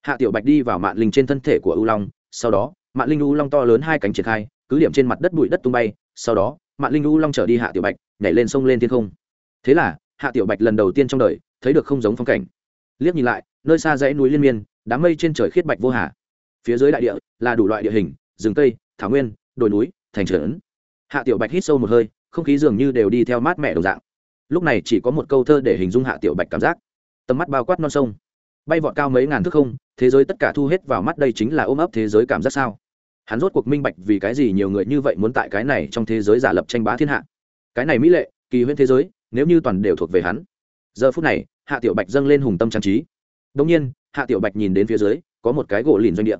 Hạ tiểu bạch đi vào mạng linh trên thân thể của u long, sau đó mạng linh u long to lớn hai cánh triển khai, cứ điểm trên mặt đất bụi đất tung bay, sau đó mạng linh U long trở đi hạ tiểu bạch, nhảy lên sông lên thiên không. Thế là, hạ tiểu bạch lần đầu tiên trong đời, thấy được không giống phong cảnh. Liếc nhìn lại, nơi xa dãy núi liên miên, đám mây trên trời khiết bạch vô hà. Phía dưới đại địa là đủ loại địa hình, rừng cây, thảo nguyên, đồi núi, thành trấn. Hạ tiểu bạch hít sâu một hơi, không khí dường như đều đi theo mát mẻ đồng dạng. Lúc này chỉ có một câu thơ để hình dung hạ tiểu bạch cảm giác. Tầm mắt bao quát non sông. Bay vọt cao mấy ngàn thước không, thế giới tất cả thu hết vào mắt đây chính là ôm ấp thế giới cảm giác sao? Hắn rốt cuộc minh bạch vì cái gì nhiều người như vậy muốn tại cái này trong thế giới giả lập tranh bá thiên hạ. Cái này mỹ lệ, kỳ huyễn thế giới, nếu như toàn đều thuộc về hắn. Giờ phút này, hạ tiểu bạch dâng lên hùng tâm trang trí. Đông nhiên, hạ tiểu bạch nhìn đến phía dưới, có một cái gỗ lìn doanh địa.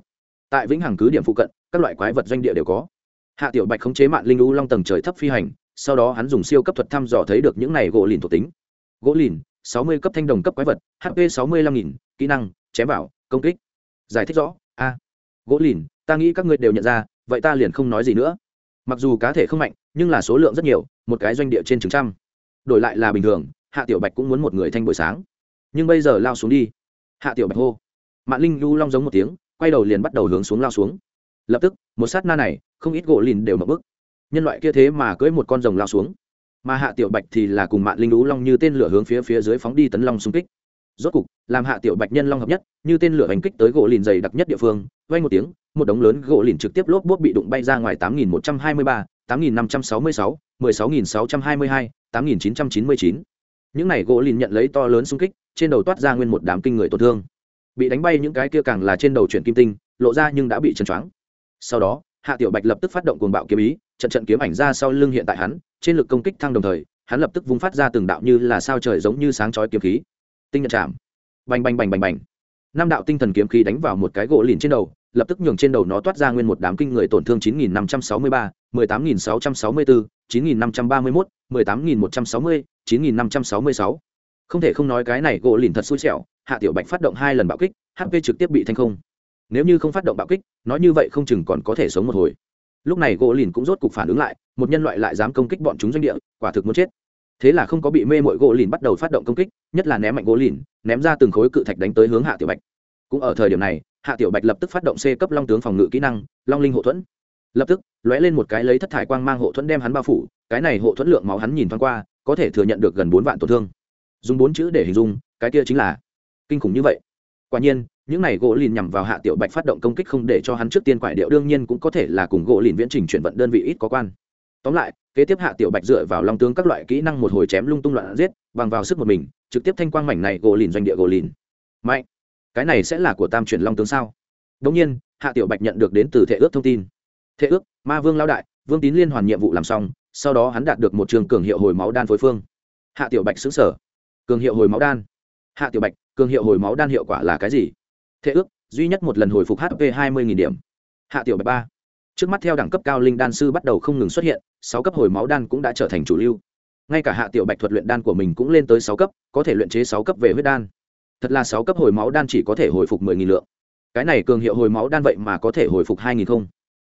Tại vĩnh hằng cứ điểm phụ cận, các loại quái vật doanh địa đều có. Hạ tiểu bạch khống chế mạng linh u long tầng trời thấp phi hành, sau đó hắn dùng siêu cấp thuật thăm dò thấy được những này gỗ lìn thuộc tính. Gỗ lìn, sáu mươi cấp thanh đồng cấp quái vật hp sáu mươi lăm nghìn, kỹ năng, chém vào, công kích. Giải thích rõ, a. Gỗ lìn ta nghĩ các ngươi đều nhận ra, vậy ta liền không nói gì nữa. Mặc dù cá thể không mạnh, nhưng là số lượng rất nhiều, một cái doanh địa trên chừng trăm. Đổi lại là bình thường, hạ tiểu bạch cũng muốn một người thanh buổi sáng. Nhưng bây giờ lao xuống đi. Hạ tiểu bạch hô. Mạng linh lưu long giống một tiếng, quay đầu liền bắt đầu hướng xuống lao xuống. Lập tức, một sát na này, không ít gỗ lìn đều mập bức. Nhân loại kia thế mà cưỡi một con rồng lao xuống. Mà hạ tiểu bạch thì là cùng mạng linh lũ long như tên lửa hướng phía phía dưới phóng đi tấn long xung kích rốt cục, làm hạ tiểu bạch nhân long hợp nhất, như tên lửa hành kích tới gỗ lìn dày đặc nhất địa phương vay một tiếng, một đống lớn gỗ lìn trực tiếp lốp bốt bị đụng bay ra ngoài tám nghìn một trăm hai mươi ba, tám nghìn năm trăm sáu mươi sáu, mười sáu nghìn sáu trăm hai mươi hai, tám nghìn chín trăm chín mươi chín. Những này gỗ lìn nhận lấy to lớn xung kích, trên đầu toát ra nguyên một đám kinh người tổn thương. Bị đánh bay những cái kia càng là trên đầu chuyển kim tinh, lộ ra nhưng đã bị chấn choáng. Sau đó, hạ tiểu bạch lập tức phát động cuồng bạo kiếm ý, trận trận kiếm ảnh ra sau lưng hiện tại hắn, trên lực công kích thăng đồng thời, hắn lập tức vung phát ra từng đạo như là sao trời giống như sáng chói kiếm khí tinh nhận chạm bành bành bành bành bành năm đạo tinh thần kiếm khí đánh vào một cái gỗ lìn trên đầu lập tức nhường trên đầu nó toát ra nguyên một đám kinh người tổn thương 9563, 18664, 9531, 18160, 9566. Không thể không nói cái này gỗ lìn thật xui xẻo, Hạ Tiểu Bạch phát động hai lần bạo kích, HP trực tiếp bị thanh không. Nếu như không phát động bạo kích, nói như vậy không chừng còn có thể sống một hồi. Lúc này gỗ lìn cũng rốt cục phản ứng lại, một nhân loại lại dám công kích bọn chúng doanh địa, quả thực muốn chết thế là không có bị mê mội gỗ lìn bắt đầu phát động công kích, nhất là ném mạnh gỗ lìn, ném ra từng khối cự thạch đánh tới hướng hạ tiểu bạch. Cũng ở thời điểm này, hạ tiểu bạch lập tức phát động c cấp long tướng phòng ngự kỹ năng, long linh hộ thuẫn. Lập tức, lóe lên một cái lấy thất thải quang mang hộ thuẫn đem hắn bao phủ, cái này hộ thuẫn lượng máu hắn nhìn thoáng qua, có thể thừa nhận được gần bốn vạn tổn thương. Dùng bốn chữ để hình dung, cái kia chính là kinh khủng như vậy. Quả nhiên, những này gỗ lìn nhằm vào hạ tiểu bạch phát động công kích không để cho hắn trước tiên quải điệu, đương nhiên cũng có thể là cùng gỗ lìn viễn trình chuyển vận đơn vị ít có quan tóm lại, kế tiếp hạ tiểu bạch dựa vào long tướng các loại kỹ năng một hồi chém lung tung loạn giết, bằng vào sức một mình, trực tiếp thanh quang mảnh này gỗ lìn doanh địa gỗ lìn. Mạnh, cái này sẽ là của tam chuyển long tướng sao? Đông nhiên, hạ tiểu bạch nhận được đến từ thể ước thông tin. Thể ước, ma vương lao đại, vương tín liên hoàn nhiệm vụ làm xong, sau đó hắn đạt được một trường cường hiệu hồi máu đan phối phương. Hạ tiểu bạch xứng sở cường hiệu hồi máu đan. Hạ tiểu bạch, cường hiệu hồi máu đan hiệu quả là cái gì? Thế ước, duy nhất một lần hồi phục hp hai mươi điểm. Hạ tiểu bạch ba trước mắt theo đẳng cấp cao linh đan sư bắt đầu không ngừng xuất hiện, sáu cấp hồi máu đan cũng đã trở thành chủ lưu. Ngay cả hạ tiểu bạch thuật luyện đan của mình cũng lên tới sáu cấp, có thể luyện chế sáu cấp về huyết đan. Thật là sáu cấp hồi máu đan chỉ có thể hồi phục mười nghìn lượng. Cái này cường hiệu hồi máu đan vậy mà có thể hồi phục hai nghìn không?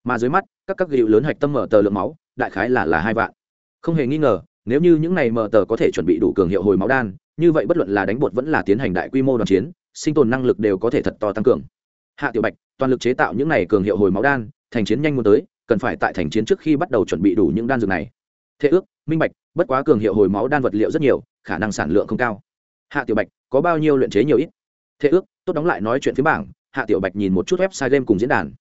Mà dưới mắt, các các hiệu lớn hạch tâm mở tờ lượng máu, đại khái là là hai vạn. Không hề nghi ngờ, nếu như những này mở tờ có thể chuẩn bị đủ cường hiệu hồi máu đan, như vậy bất luận là đánh bột vẫn là tiến hành đại quy mô đoàn chiến, sinh tồn năng lực đều có thể thật to tăng cường. Hạ tiểu bạch, toàn lực chế tạo những này cường hiệu hồi máu đan thành chiến nhanh muốn tới, cần phải tại thành chiến trước khi bắt đầu chuẩn bị đủ những đan dược này. Thế ước, minh bạch, bất quá cường hiệu hồi máu đan vật liệu rất nhiều, khả năng sản lượng không cao. Hạ tiểu bạch, có bao nhiêu luyện chế nhiều ít? Thế ước, tốt đóng lại nói chuyện phía bảng, hạ tiểu bạch nhìn một chút website game cùng diễn đàn.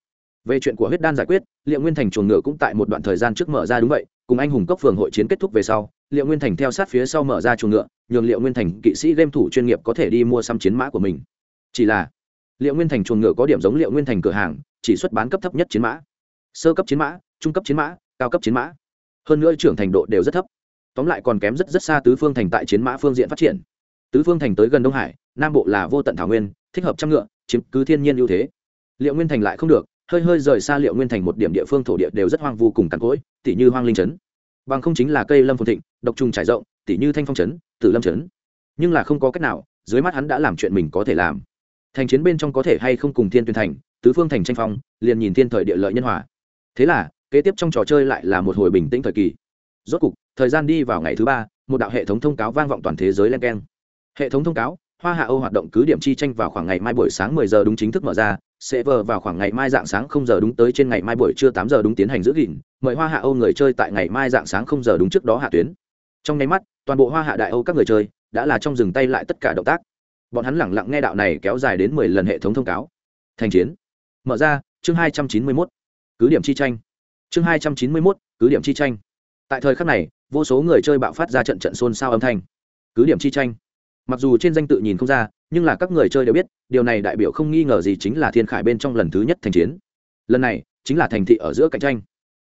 Về chuyện của huyết đan giải quyết, liệu nguyên thành chuồng ngựa cũng tại một đoạn thời gian trước mở ra đúng vậy, cùng anh hùng cốc phường hội chiến kết thúc về sau, liệu nguyên thành theo sát phía sau mở ra chuồng ngựa, nhường liệu nguyên thành kỵ sĩ game thủ chuyên nghiệp có thể đi mua xăm chiến mã của mình. Chỉ là, liệu nguyên thành chuồng ngựa có điểm giống liệu nguyên thành cửa hàng chỉ xuất bán cấp thấp nhất chiến mã. Sơ cấp chiến mã, trung cấp chiến mã, cao cấp chiến mã. Hơn nữa trưởng thành độ đều rất thấp. Tóm lại còn kém rất rất xa tứ phương thành tại chiến mã phương diện phát triển. Tứ phương thành tới gần đông hải, nam bộ là vô tận thảo nguyên, thích hợp trăm ngựa, chiếm cứ thiên nhiên ưu thế. Liệu nguyên thành lại không được, hơi hơi rời xa liệu nguyên thành một điểm địa phương thổ địa đều rất hoang vu cùng cằn cỗi, tỉ như hoang linh trấn. Bằng không chính là cây lâm phồn thịnh, độc trùng trải rộng, tỉ như thanh phong trấn, tử lâm trấn. Nhưng là không có cách nào, dưới mắt hắn đã làm chuyện mình có thể làm. Thành chiến bên trong có thể hay không cùng thiên tuyên thành tứ phương thành tranh phong, liền nhìn thiên thời địa lợi nhân hòa. Thế là, kế tiếp trong trò chơi lại là một hồi bình tĩnh thời kỳ. Rốt cục, thời gian đi vào ngày thứ ba, một đạo hệ thống thông cáo vang vọng toàn thế giới len keng. Hệ thống thông cáo, hoa hạ âu hoạt động cứ điểm chi tranh vào khoảng ngày mai buổi sáng 10 giờ đúng chính thức mở ra, sẽ vờ vào khoảng ngày mai dạng sáng 0 giờ đúng tới trên ngày mai buổi trưa 8 giờ đúng tiến hành giữ gìn, mời hoa hạ âu người chơi tại ngày mai dạng sáng 0 giờ đúng trước đó hạ tuyến. Trong nháy mắt, toàn bộ hoa hạ đại âu các người chơi đã là trong dừng tay lại tất cả động tác. Bọn hắn lẳng lặng nghe đạo này kéo dài đến 10 lần hệ thống thông cáo. Thành chiến mở ra, chương 291 cứ điểm chi tranh. Chương 291 cứ điểm chi tranh. Tại thời khắc này, vô số người chơi bạo phát ra trận trận xôn xao âm thanh. Cứ điểm chi tranh. Mặc dù trên danh tự nhìn không ra, nhưng là các người chơi đều biết, điều này đại biểu không nghi ngờ gì chính là thiên khải bên trong lần thứ nhất thành chiến. Lần này, chính là thành thị ở giữa cạnh tranh.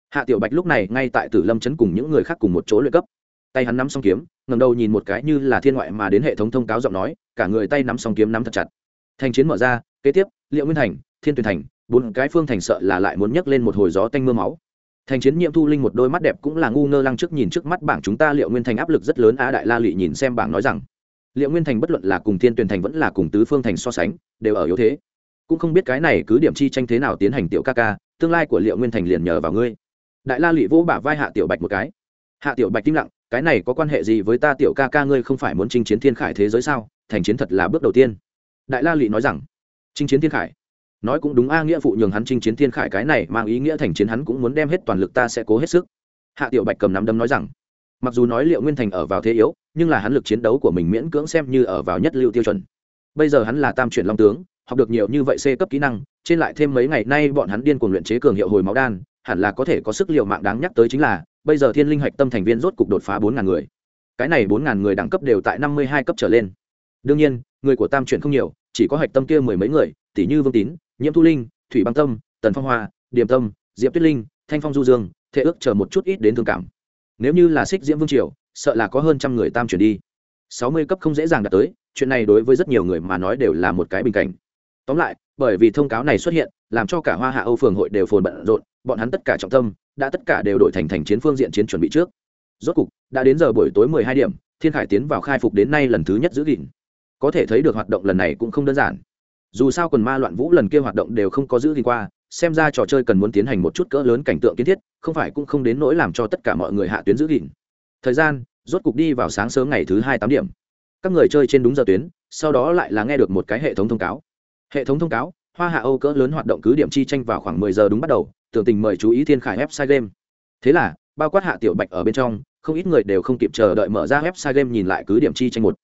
Hạ tiểu bạch lúc này ngay tại tử lâm chấn cùng những người khác cùng một chỗ luyện cấp. Tay hắn nắm song kiếm ngầm đầu nhìn một cái như là thiên ngoại mà đến hệ thống thông cáo giọng nói, cả người tay nắm song kiếm nắm thật chặt. Thành chiến mở ra, kế tiếp, liệu nguyên thành thiên tuyển thành, bốn cái phương thành sợ là lại muốn nhấc lên một hồi gió tanh mưa máu. Thành chiến nhiệm thu linh một đôi mắt đẹp cũng là ngu ngơ lăng trước nhìn trước mắt bảng chúng ta, liệu nguyên thành áp lực rất lớn á đại la lụy nhìn xem bảng nói rằng, liệu nguyên thành bất luận là cùng thiên tuyển thành vẫn là cùng tứ phương thành so sánh, đều ở yếu thế. Cũng không biết cái này cứ điểm chi tranh thế nào tiến hành tiểu ca ca, tương lai của liệu nguyên thành liền nhờ vào ngươi. Đại la lụy vỗ bả vai hạ tiểu bạch một cái. Hạ tiểu bạch im lặng, cái này có quan hệ gì với ta, tiểu ca ca ngươi không phải muốn chinh chiến thiên khải thế giới sao? Thành chiến thật là bước đầu tiên. Đại la lụy nói rằng, chinh chiến thiên khải nói cũng đúng a à, nghĩa phụ nhường hắn chinh chiến thiên khải cái này mang ý nghĩa thành chiến hắn cũng muốn đem hết toàn lực ta sẽ cố hết sức. Hạ tiểu bạch cầm nắm đấm nói rằng, mặc dù nói liệu nguyên thành ở vào thế yếu, nhưng là hắn lực chiến đấu của mình miễn cưỡng xem như ở vào nhất lưu tiêu chuẩn. Bây giờ hắn là tam chuyển long tướng, học được nhiều như vậy c cấp kỹ năng, trên lại thêm mấy ngày nay bọn hắn điên cuồng luyện chế cường hiệu hồi máu đan, hẳn là có thể có sức liệu mạng đáng nhắc tới chính là, bây giờ thiên linh hạch tâm thành viên rốt cục đột phá bốn ngàn người. Cái này bốn ngàn người đẳng cấp đều tại năm mươi hai cấp trở lên. Đương nhiên, người của tam chuyển không nhiều, chỉ có hạch tâm kia mười mấy người tỷ như vương tín, nhiễm thu linh, thủy băng tâm, tần phong hoa, điềm tâm, diệp tuyết linh, thanh phong du dương, thệ ước chờ một chút ít đến thương cảm. Nếu như là xích diễm vương triều, sợ là có hơn trăm người tam chuyển đi. Sáu mươi cấp không dễ dàng đạt tới, chuyện này đối với rất nhiều người mà nói đều là một cái bình cảnh. Tóm lại, bởi vì thông cáo này xuất hiện, làm cho cả hoa hạ, âu phường hội đều phồn bận rộn, bọn hắn tất cả trọng tâm, đã tất cả đều đổi thành thành chiến phương diện chiến chuẩn bị trước. Rốt cục, đã đến giờ buổi tối mười hai điểm, thiên khải tiến vào khai phục đến nay lần thứ nhất giữ gìn. Có thể thấy được hoạt động lần này cũng không đơn giản dù sao quần ma loạn vũ lần kia hoạt động đều không có giữ gì qua, xem ra trò chơi cần muốn tiến hành một chút cỡ lớn cảnh tượng kiến thiết, không phải cũng không đến nỗi làm cho tất cả mọi người hạ tuyến giữ gìn. Thời gian, rốt cục đi vào sáng sớm ngày thứ hai tám điểm. Các người chơi trên đúng giờ tuyến, sau đó lại là nghe được một cái hệ thống thông cáo. Hệ thống thông cáo, hoa hạ âu cỡ lớn hoạt động cứ điểm chi tranh vào khoảng mười giờ đúng bắt đầu, tưởng tình mời chú ý thiên khải website game. Thế là, bao quát hạ tiểu bạch ở bên trong, không ít người đều không kịp chờ đợi mở ra website game nhìn lại cứ điểm chi tranh một.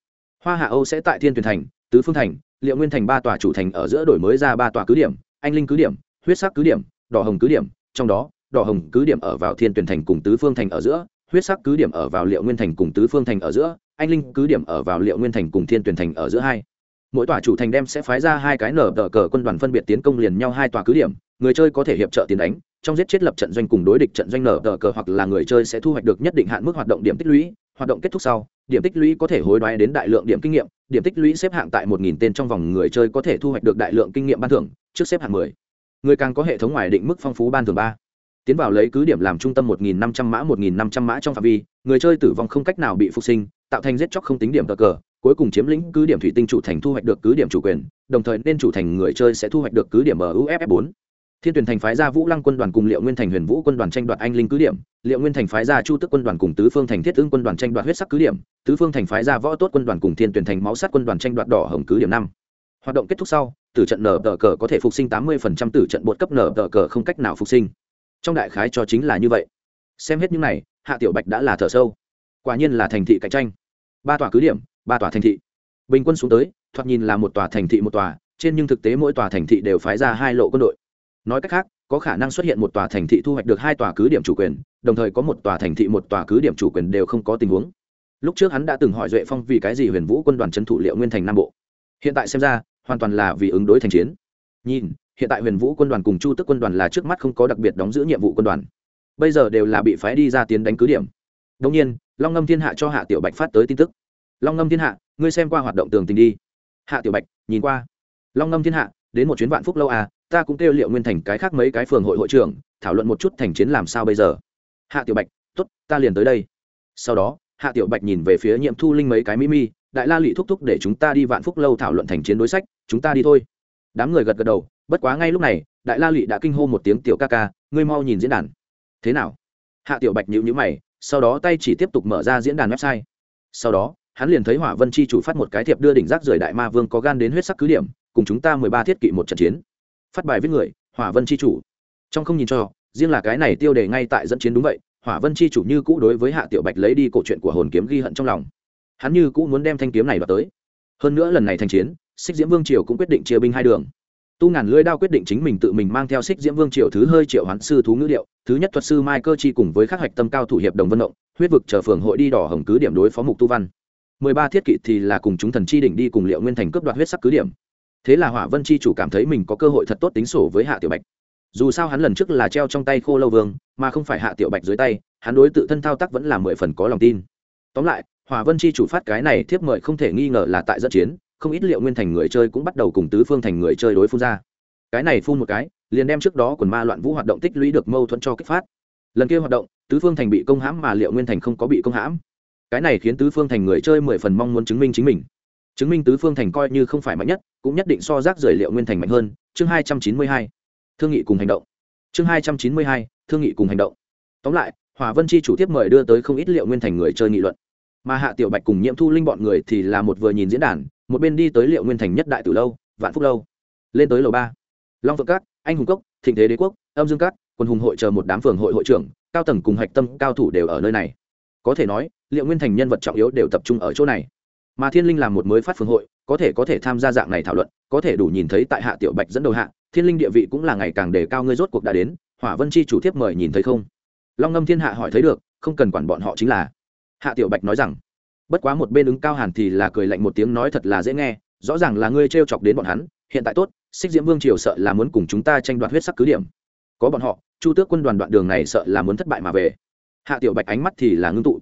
Hoa hạ âu sẽ tại thiên tuyển thành, tứ phương thành liệu nguyên thành ba tòa chủ thành ở giữa đổi mới ra ba tòa cứ điểm, anh linh cứ điểm, huyết sắc cứ điểm, đỏ hồng cứ điểm, trong đó, đỏ hồng cứ điểm ở vào thiên tuyển thành cùng tứ phương thành ở giữa, huyết sắc cứ điểm ở vào liệu nguyên thành cùng tứ phương thành ở giữa, anh linh cứ điểm ở vào liệu nguyên thành cùng thiên tuyển thành ở giữa hai. Mỗi tòa chủ thành đem sẽ phái ra hai cái nở tờ cờ quân đoàn phân biệt tiến công liền nhau hai tòa cứ điểm, người chơi có thể hiệp trợ tiến đánh, trong giết chết lập trận doanh cùng đối địch trận doanh nở tờ cờ hoặc là người chơi sẽ thu hoạch được nhất định hạn mức hoạt động điểm tích lũy, hoạt động kết thúc sau điểm tích lũy có thể hối đoái đến đại lượng điểm kinh nghiệm, điểm tích lũy xếp hạng tại một nghìn tên trong vòng người chơi có thể thu hoạch được đại lượng kinh nghiệm ban thưởng, trước xếp hạng mười. Người càng có hệ thống ngoài định mức phong phú ban thưởng ba. Tiến vào lấy cứ điểm làm trung tâm một nghìn năm trăm mã, một nghìn năm trăm mã trong phạm vi, người chơi tử vong không cách nào bị phục sinh, tạo thành giết chóc không tính điểm cờ cờ, cuối cùng chiếm lĩnh cứ điểm thủy tinh chủ thành thu hoạch được cứ điểm chủ quyền, đồng thời nên chủ thành người chơi sẽ thu hoạch được cứ điểm ở uff bốn thiên tuyển thành phái ra vũ lăng quân đoàn cùng liệu nguyên thành huyền vũ quân đoàn tranh đoạt anh linh cứ điểm. Liệu nguyên thành phái ra chu tức quân đoàn cùng tứ phương thành thiết ương quân đoàn tranh đoạt huyết sắc cứ điểm. Tứ phương thành phái ra võ tốt quân đoàn cùng thiên tuyển thành máu sắt quân đoàn tranh đoạt đỏ hồng cứ điểm năm. Hoạt động kết thúc sau tử trận nở tờ cờ có thể phục sinh tám mươi tử trận bột cấp nở tờ cờ không cách nào phục sinh. Trong đại khái cho chính là như vậy. Xem hết những này, hạ tiểu bạch đã là thở sâu. Quả nhiên là thành thị cạnh tranh. Ba tòa cứ điểm, ba tòa thành thị. Bình quân xuống tới, thoạt nhìn là một tòa thành thị một tòa, trên nhưng thực tế mỗi tòa thành thị đều phái ra hai lộ quân đội nói cách khác, có khả năng xuất hiện một tòa thành thị thu hoạch được hai tòa cứ điểm chủ quyền, đồng thời có một tòa thành thị một tòa cứ điểm chủ quyền đều không có tình huống. Lúc trước hắn đã từng hỏi duệ phong vì cái gì huyền vũ quân đoàn trấn thủ liệu nguyên thành nam bộ. Hiện tại xem ra, hoàn toàn là vì ứng đối thành chiến. Nhìn, hiện tại huyền vũ quân đoàn cùng chu tức quân đoàn là trước mắt không có đặc biệt đóng giữ nhiệm vụ quân đoàn. Bây giờ đều là bị phái đi ra tiến đánh cứ điểm. Đông nhiên, long ngâm thiên hạ cho hạ tiểu bạch phát tới tin tức. Long ngâm thiên hạ, ngươi xem qua hoạt động tường tình đi. Hạ tiểu bạch, nhìn qua. Long ngâm thiên hạ đến một chuyến vạn phúc lâu à ta cũng kêu liệu nguyên thành cái khác mấy cái phường hội hội trưởng, thảo luận một chút thành chiến làm sao bây giờ. Hạ tiểu bạch t ố t ta liền tới đây. Sau đó, hạ tiểu bạch nhìn về phía nhiệm thu linh mấy cái mỹ mi, đại la lị thúc thúc để chúng ta đi vạn phúc lâu thảo luận thành chiến đối sách, chúng ta đi thôi. Đám người gật gật đầu, bất quá ngay lúc này, đại la lị đã kinh hô một tiếng tiểu ca ca, ngươi mau nhìn diễn đàn. Thế nào? Hạ tiểu bạch nhịu nhữ mày, sau đó tay chỉ tiếp tục mở ra diễn đàn website. Sau đó, hắn liền thấy hỏa vân chi chủ phát một cái thiệp đưa đỉnh rác rời đại ma vương có gan đến huyết sắc cứ điểm cùng chúng ta mười ba thiết kỵ một trận chiến. Phát bài viết người, hỏa vân chi chủ. Trong không nhìn cho, riêng là cái này tiêu đề ngay tại dẫn chiến đúng vậy, hỏa vân chi chủ như cũ đối với hạ tiểu bạch lấy đi cổ chuyện của hồn kiếm ghi hận trong lòng. Hắn như cũ muốn đem thanh kiếm này vào tới. Hơn nữa lần này thành chiến, xích diễm vương triều cũng quyết định chia binh hai đường. Tu ngàn lưỡi đao quyết định chính mình tự mình mang theo xích diễm vương triều thứ hơi triệu hoán sư thú ngữ điệu, thứ nhất thuật sư mai cơ chi cùng với các hạch tâm cao thủ hiệp đồng vân động, huyết vực chờ phường hội đi đỏ hồng cứ điểm đối phó mục tu văn. Mười ba thiết kỵ thì là cùng chúng thần chi đỉnh đi cùng liệu nguyên thành cướp đoạt huyết sắc cứ điểm thế là hỏa vân chi chủ cảm thấy mình có cơ hội thật tốt tính sổ với hạ tiểu bạch. Dù sao hắn lần trước là treo trong tay khô lâu vương, mà không phải hạ tiểu bạch dưới tay, hắn đối tự thân thao tác vẫn là mười phần có lòng tin. Tóm lại, hỏa vân chi chủ phát cái này thiếp mời không thể nghi ngờ là tại dẫn chiến, không ít liệu nguyên thành người chơi cũng bắt đầu cùng tứ phương thành người chơi đối phun ra. Cái này phun một cái, liền đem trước đó quần ma loạn vũ hoạt động tích lũy được mâu thuẫn cho kích phát. Lần kia hoạt động, tứ phương thành bị công hãm mà liệu nguyên thành không có bị công hãm. Cái này khiến tứ phương thành người chơi mười phần mong muốn chứng minh chính mình. Chứng minh tứ phương thành coi như không phải mạnh nhất cũng nhất định so rác rời liệu nguyên thành mạnh hơn, chương hai trăm chín mươi hai, thương nghị cùng hành động. Chương hai trăm chín mươi hai, thương nghị cùng hành động. Tóm lại hòa vân chi chủ tiếp mời đưa tới không ít liệu nguyên thành người chơi nghị luận. Mà hạ tiểu bạch cùng nhiễm thu linh bọn người thì là một vừa nhìn diễn đàn, một bên đi tới liệu nguyên thành nhất đại từ lâu, vạn phúc lâu. Lên tới lầu ba. Long phượng cát anh hùng cốc, thịnh thế đế quốc, âm dương cát quân hùng hội chờ một đám phường hội hội trưởng, cao tầng cùng hạch tâm cao thủ đều ở nơi này. Có thể nói, liệu nguyên thành nhân vật trọng yếu đều tập trung ở chỗ này. Mà thiên linh làm một mới phát phương hội có thể có thể tham gia dạng này thảo luận, có thể đủ nhìn thấy tại hạ tiểu bạch dẫn đầu hạ, thiên linh địa vị cũng là ngày càng đề cao ngươi rốt cuộc đã đến, hỏa vân chi chủ thiếp mời nhìn thấy không? Long ngâm thiên hạ hỏi thấy được, không cần quản bọn họ chính là. Hạ tiểu bạch nói rằng, bất quá một bên ứng cao hàn thì là cười lạnh một tiếng nói thật là dễ nghe, rõ ràng là ngươi t chọc đến bọn hắn, hiện tại tốt, xích diễm vương triều sợ là muốn cùng chúng ta tranh đoạt huyết sắc cứ điểm. Có bọn họ, chu tước quân đoàn đoạn đường này sợ là muốn thất bại mà về. Hạ tiểu bạch ánh mắt thì là ngưng tụ.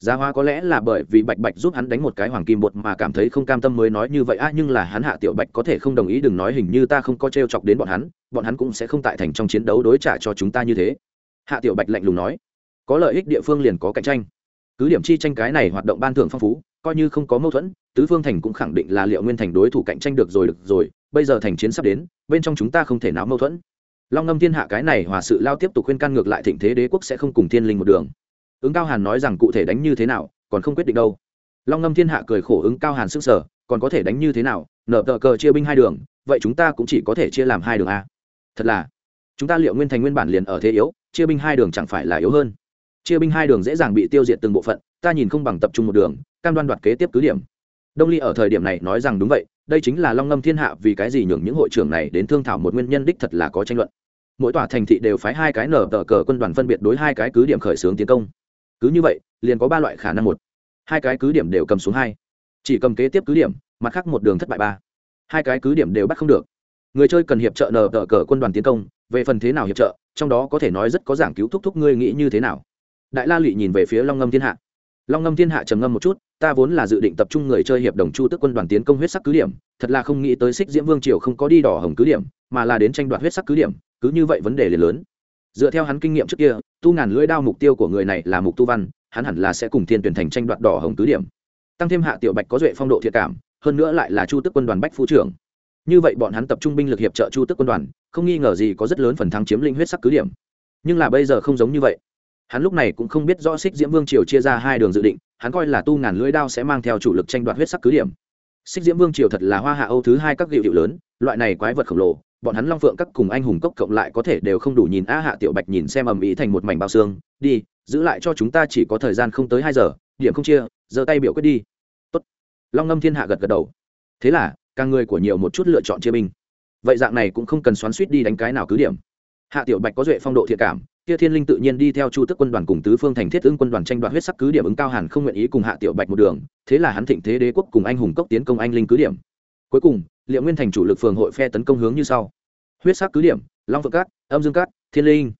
Gia Hoa có lẽ là bởi vì Bạch Bạch giúp hắn đánh một cái hoàng kim bột mà cảm thấy không cam tâm mới nói như vậy a, nhưng là hắn Hạ Tiểu Bạch có thể không đồng ý đừng nói hình như ta không có trêu chọc đến bọn hắn, bọn hắn cũng sẽ không tại thành trong chiến đấu đối trả cho chúng ta như thế. Hạ Tiểu Bạch lạnh lùng nói, có lợi ích địa phương liền có cạnh tranh. Cứ điểm chi tranh cái này hoạt động ban thưởng phong phú, coi như không có mâu thuẫn, tứ phương thành cũng khẳng định là Liệu Nguyên thành đối thủ cạnh tranh được rồi được rồi, bây giờ thành chiến sắp đến, bên trong chúng ta không thể nào mâu thuẫn. Long Ngâm Thiên Hạ cái này hòa sự lao tiếp tục khuyên can ngược lại Thịnh Thế Đế quốc sẽ không cùng Thiên Linh một đường ứng cao hàn nói rằng cụ thể đánh như thế nào, còn không quyết định đâu. Long ngâm thiên hạ cười khổ ứng cao hàn sức sở còn có thể đánh như thế nào nở tờ cờ chia binh hai đường, vậy chúng ta cũng chỉ có thể chia làm hai đường a. Thật là, chúng ta liệu nguyên thành nguyên bản liền ở thế yếu, chia binh hai đường chẳng phải là yếu hơn? Chia binh hai đường dễ dàng bị tiêu diệt từng bộ phận, ta nhìn không bằng tập trung một đường, cam đoan đoạt kế tiếp cứ điểm. Đông ly ở thời điểm này nói rằng đúng vậy, đây chính là long ngâm thiên hạ vì cái gì nhường những hội trưởng này đến thương thảo một nguyên nhân đích thật là có tranh luận. Mỗi tòa thành thị đều phái hai cái nở tờ cờ quân đoàn phân biệt đối hai cái cứ điểm khởi xướng tiến công cứ như vậy, liền có ba loại khả năng một. Hai cái cứ điểm đều cầm xuống hai. Chỉ cầm kế tiếp cứ điểm, mặt khác một đường thất bại ba. Hai cái cứ điểm đều bắt không được. Người chơi cần hiệp trợ nở tờ cờ quân đoàn tiến công, về phần thế nào hiệp trợ, trong đó có thể nói rất có giảng cứu thúc thúc ngươi nghĩ như thế nào. Đại la lụy nhìn về phía long ngâm thiên hạ. Long ngâm thiên hạ trầm ngâm một chút, ta vốn là dự định tập trung người chơi hiệp đồng chu tức quân đoàn tiến công huyết sắc cứ điểm, thật là không nghĩ tới xích diễm vương triều không có đi đỏ hồng cứ điểm, mà là đến tranh đoạt huyết sắc cứ điểm, cứ như vậy vấn đề liền lớn dựa theo hắn kinh nghiệm trước kia, tu ngàn lưỡi đao mục tiêu của người này là mục tu văn, hắn hẳn là sẽ cùng thiên tuyển thành tranh đoạt đỏ hồng tứ điểm. Tăng thêm hạ tiểu bạch có duệ phong độ thiệt cảm, hơn nữa lại là chu tức quân đoàn bách phu trưởng. Như vậy bọn hắn tập trung binh lực hiệp trợ chu tức quân đoàn, không nghi ngờ gì có rất lớn phần thắng chiếm lĩnh huyết sắc cứ điểm. Nhưng là bây giờ không giống như vậy. Hắn lúc này cũng không biết rõ xích diễm vương triều chia ra hai đường dự định, hắn coi là tu ngàn lưỡi đao sẽ mang theo chủ lực tranh đoạt huyết sắc cứ điểm. Xích diễm vương triều thật là hoa hạ âu thứ hai các hiệu hiệu lớn, loại này quái vật khổng lồ bọn hắn long phượng các cùng anh hùng cốc cộng lại có thể đều không đủ nhìn a hạ tiểu bạch nhìn xem ầm ĩ thành một mảnh bao xương, đi, giữ lại cho chúng ta chỉ có thời gian không tới hai giờ, điểm không chia, giơ tay biểu quyết đi. Tốt. long ngâm thiên hạ gật gật đầu. Thế là, càng người của nhiều một chút lựa chọn chia binh. Vậy dạng này cũng không cần xoắn suýt đi đánh cái nào cứ điểm. Hạ tiểu bạch có duệ phong độ thiện cảm, kia thiên linh tự nhiên đi theo chu tức quân đoàn cùng tứ phương thành thiết ứng quân đoàn tranh đoạt huyết sắc cứ điểm ứng cao hàn không nguyện ý cùng hạ tiểu bạch một đường, thế là hắn thịnh thế đế quốc cùng anh hùng cốc tiến công anh linh cứ điểm. Cuối cùng liệu nguyên thành chủ lực phường hội phe tấn công hướng như sau. Huyết sắc cứ điểm, long phượng cát, âm dương cát, thiên linh.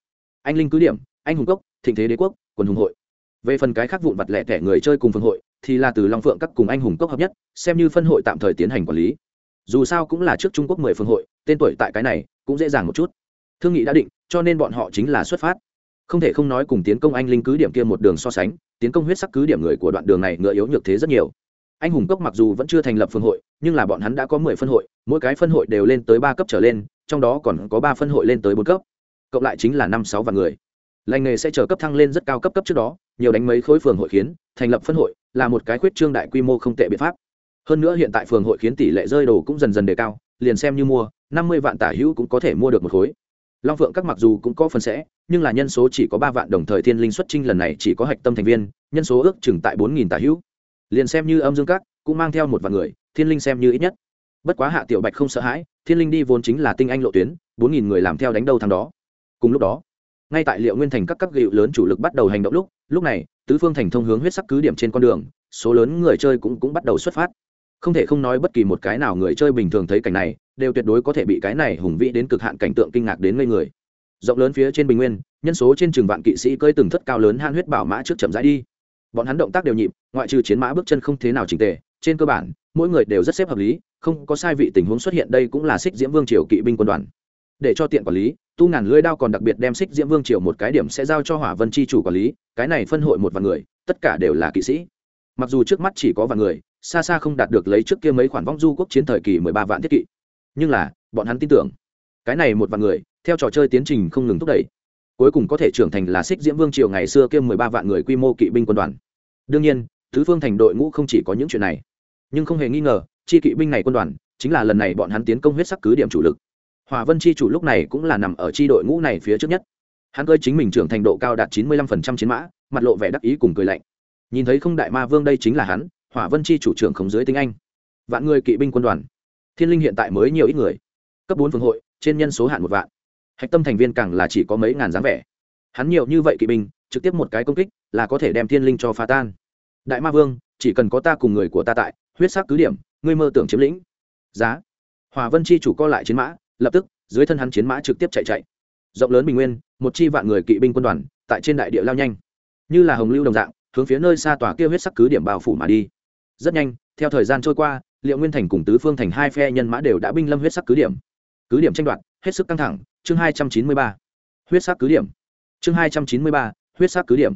Anh linh cứ điểm, anh hùng cốc, thịnh thế đế quốc quân hùng hội. Về phần cái khác vụn vặt lẻ tẻ người chơi cùng phường hội, thì là từ long phượng các cùng anh hùng cốc hợp nhất, xem như phân hội tạm thời tiến hành quản lý. Dù sao cũng là trước trung quốc mười phương hội, tên tuổi tại cái này cũng dễ dàng một chút. Thương nghị đã định, cho nên bọn họ chính là xuất phát. Không thể không nói cùng tiến công anh linh cứ điểm kia một đường so sánh, tiến công huyết sắc cứ điểm người của đoạn đường này ngựa yếu nhược thế rất nhiều anh hùng cốc mặc dù vẫn chưa thành lập phương hội, nhưng là bọn hắn đã có mười phân hội, mỗi cái phân hội đều lên tới ba cấp trở lên, trong đó còn có ba phân hội lên tới bốn cấp. Cộng lại chính là năm sáu vạn người. Lành nghề sẽ chờ cấp thăng lên rất cao cấp cấp trước đó, nhiều đánh mấy khối phường hội khiến, thành lập phân hội là một cái khuyết trương đại quy mô không tệ biện pháp. Hơn nữa hiện tại phường hội khiến tỷ lệ rơi đồ cũng dần dần đề cao, liền xem như mua, năm mươi vạn tả hữu cũng có thể mua được một khối. Long phượng các mặc dù cũng có phần sẽ, nhưng là nhân số chỉ có ba vạn đồng thời thiên linh xuất trinh lần này chỉ có hạch tâm thành viên, nhân số ước chừng tại bốn nghìn tả hữu liền xem như âm dương các, cũng mang theo một vạn người, thiên linh xem như ít nhất. Bất quá hạ tiểu bạch không sợ hãi, thiên linh đi vốn chính là tinh anh lộ tuyến, bốn nghìn người làm theo đánh đâu thằng đó. Cùng lúc đó, ngay tại liệu nguyên thành các cấp gịu lớn chủ lực bắt đầu hành động lúc lúc này, tứ phương thành thông hướng huyết sắc cứ điểm trên con đường, số lớn người chơi cũng cũng bắt đầu xuất phát. Không thể không nói bất kỳ một cái nào người chơi bình thường thấy cảnh này, đều tuyệt đối có thể bị cái này hùng vĩ đến cực hạn cảnh tượng kinh ngạc đến ngây người. Rộng lớn phía trên bình nguyên, nhân số trên trường vạn kỵ sĩ cơi từng thất cao lớn han huyết bảo mã trước chậm rãi đi bọn hắn động tác đều nhịp, ngoại trừ chiến mã bước chân không thế nào chỉnh tề, trên cơ bản, mỗi người đều rất xếp hợp lý, không có sai vị tình huống xuất hiện đây cũng là xích diễm vương triều kỵ binh quân đoàn. Để cho tiện quản lý, tu ngàn lưỡi đao còn đặc biệt đem xích diễm vương triều một cái điểm sẽ giao cho hỏa vân chi chủ quản lý, cái này phân hội một vài người, tất cả đều là kỵ sĩ. Mặc dù trước mắt chỉ có vài người, xa xa không đạt được lấy trước kia mấy khoản vong du quốc chiến thời kỳ mười ba vạn thiết kỵ. Nhưng là, bọn hắn tin tưởng, cái này một vạn người, theo trò chơi tiến trình không ngừng thúc đẩy cuối cùng có thể trưởng thành là xích diễm vương triều ngày xưa kiêm mười ba vạn người quy mô kỵ binh quân đoàn. Đương nhiên thứ phương thành đội ngũ không chỉ có những chuyện này, nhưng không hề nghi ngờ, chi kỵ binh này quân đoàn chính là lần này bọn hắn tiến công huyết sắc cứ điểm chủ lực. Hòa vân chi chủ lúc này cũng là nằm ở chi đội ngũ này phía trước nhất. Hắn cơi chính mình trưởng thành độ cao đạt chín mươi lăm phần trăm chiến mã, mặt lộ vẻ đắc ý cùng cười lạnh. Nhìn thấy không đại ma vương đây chính là hắn, hỏa vân chi chủ trưởng khống dưới tiếng anh. Vạn người kỵ binh quân đoàn. Thiên linh hiện tại mới nhiều ít người. Cấp bốn phương hội, trên nhân số hạn một vạn hạch tâm thành viên càng là chỉ có mấy ngàn dáng vẻ. Hắn nhiều như vậy kỵ binh, trực tiếp một cái công kích, là có thể đem thiên linh cho phá tan. Đại ma vương, chỉ cần có ta cùng người của ta tại, huyết sắc cứ điểm, ngươi mơ tưởng chiếm lĩnh. Giá. Hòa vân chi chủ co lại chiến mã, lập tức, dưới thân hắn chiến mã trực tiếp chạy chạy. Rộng lớn bình nguyên, một chi vạn người kỵ binh quân đoàn, tại trên đại địa lao nhanh. Như là hồng lưu đồng dạng, hướng phía nơi xa tòa kia huyết sắc cứ điểm bao phủ mà đi. Rất nhanh, theo thời gian trôi qua, liệu nguyên thành cùng tứ phương thành hai phe nhân mã đều đã binh lâm huyết sắc cứ điểm. Cứ điểm tranh đoạt, hết sức căng thẳng chương hai trăm chín mươi ba. Huyết sắc cứ điểm. Chương hai trăm chín mươi ba, huyết sắc cứ điểm.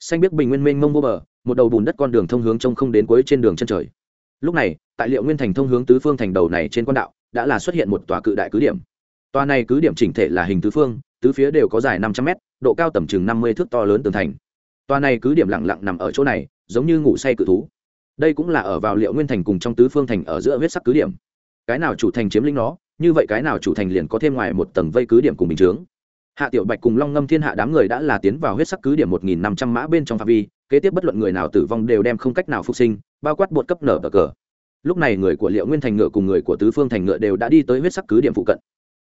Xanh biết bình nguyên mênh mông vô bờ, một đầu bùn đất con đường thông hướng trông không đến cuối trên đường chân trời. Lúc này, tại liệu nguyên thành thông hướng tứ phương thành đầu này trên quan đạo, đã là xuất hiện một tòa cự đại cứ điểm. Tòa này cứ điểm chỉnh thể là hình tứ phương, tứ phía đều có dài năm trăm mét, độ cao tầm chừng năm mươi thước to lớn tường thành. Tòa này cứ điểm lặng lặng nằm ở chỗ này, giống như ngủ say cự thú. Đây cũng là ở vào liệu nguyên thành cùng trong tứ phương thành ở giữa huyết sắc cứ điểm. Cái nào chủ thành chiếm lĩnh nó như vậy cái nào chủ thành liền có thêm ngoài một tầng vây cứ điểm cùng bình chướng. Hạ tiểu bạch cùng long ngâm thiên hạ đám người đã là tiến vào huyết sắc cứ điểm một nghìn năm trăm mã bên trong phạm vi, kế tiếp bất luận người nào tử vong đều đem không cách nào phục sinh, bao quát bột cấp nở bờ cờ. Lúc này người của liệu nguyên thành ngựa cùng người của tứ phương thành ngựa đều đã đi tới huyết sắc cứ điểm phụ cận.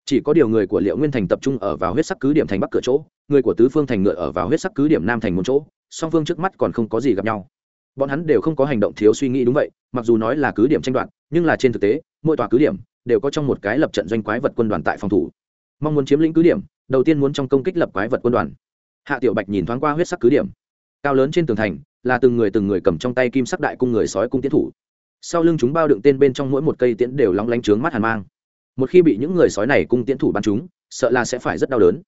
Chỉ có điều người của liệu nguyên thành tập trung ở vào huyết sắc cứ điểm thành bắc cửa chỗ, người của tứ phương thành ngựa ở vào huyết sắc cứ điểm nam thành một chỗ, song phương trước mắt còn không có gì gặp nhau. Bọn hắn đều không có hành động thiếu suy nghĩ đúng vậy, mặc dù nói là cứ điểm tranh đoạt, nhưng là trên thực tế, mỗi tòa cứ điểm đều có trong một cái lập trận doanh quái vật quân đoàn tại phòng thủ. Mong muốn chiếm lĩnh cứ điểm, đầu tiên muốn trong công kích lập quái vật quân đoàn. Hạ tiểu bạch nhìn thoáng qua huyết sắc cứ điểm. Cao lớn trên tường thành, là từng người từng người cầm trong tay kim sắc đại cung người sói cung tiến thủ. Sau lưng chúng bao đựng tên bên trong mỗi một cây tiễn đều lóng lánh trướng mắt hàn mang. Một khi bị những người sói này cung tiến thủ bắn chúng, sợ là sẽ phải rất đau đớn.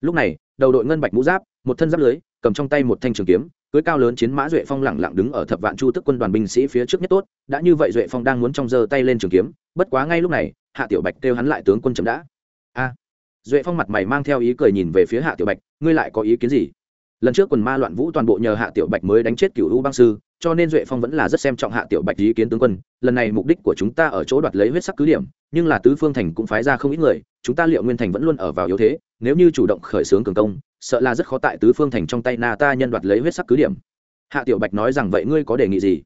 Lúc này, đầu đội ngân bạch mũ giáp, một thân giáp lưới, cầm trong tay một thanh trường kiếm cưới cao lớn chiến mã duệ phong lẳng lặng đứng ở thập vạn chu tức quân đoàn binh sĩ phía trước nhất tốt, đã như vậy duệ phong đang muốn trong giơ tay lên trường kiếm, bất quá ngay lúc này, hạ tiểu bạch kêu hắn lại tướng quân chậm đã. A. Duệ phong mặt mày mang theo ý cười nhìn về phía hạ tiểu bạch, ngươi lại có ý kiến gì? Lần trước quần ma loạn vũ toàn bộ nhờ hạ tiểu bạch mới đánh chết cựu u băng sư, cho nên duệ phong vẫn là rất xem trọng hạ tiểu bạch ý kiến tướng quân, lần này mục đích của chúng ta ở chỗ đoạt lấy huyết sắc cứ điểm, nhưng là tứ phương thành cũng phái ra không ít người chúng ta liệu nguyên thành vẫn luôn ở vào yếu thế, nếu như chủ động khởi xướng cường công, sợ là rất khó tại tứ phương thành trong tay na ta nhân đoạt lấy huyết sắc cứ điểm. Hạ tiểu bạch nói rằng vậy ngươi có đề nghị gì?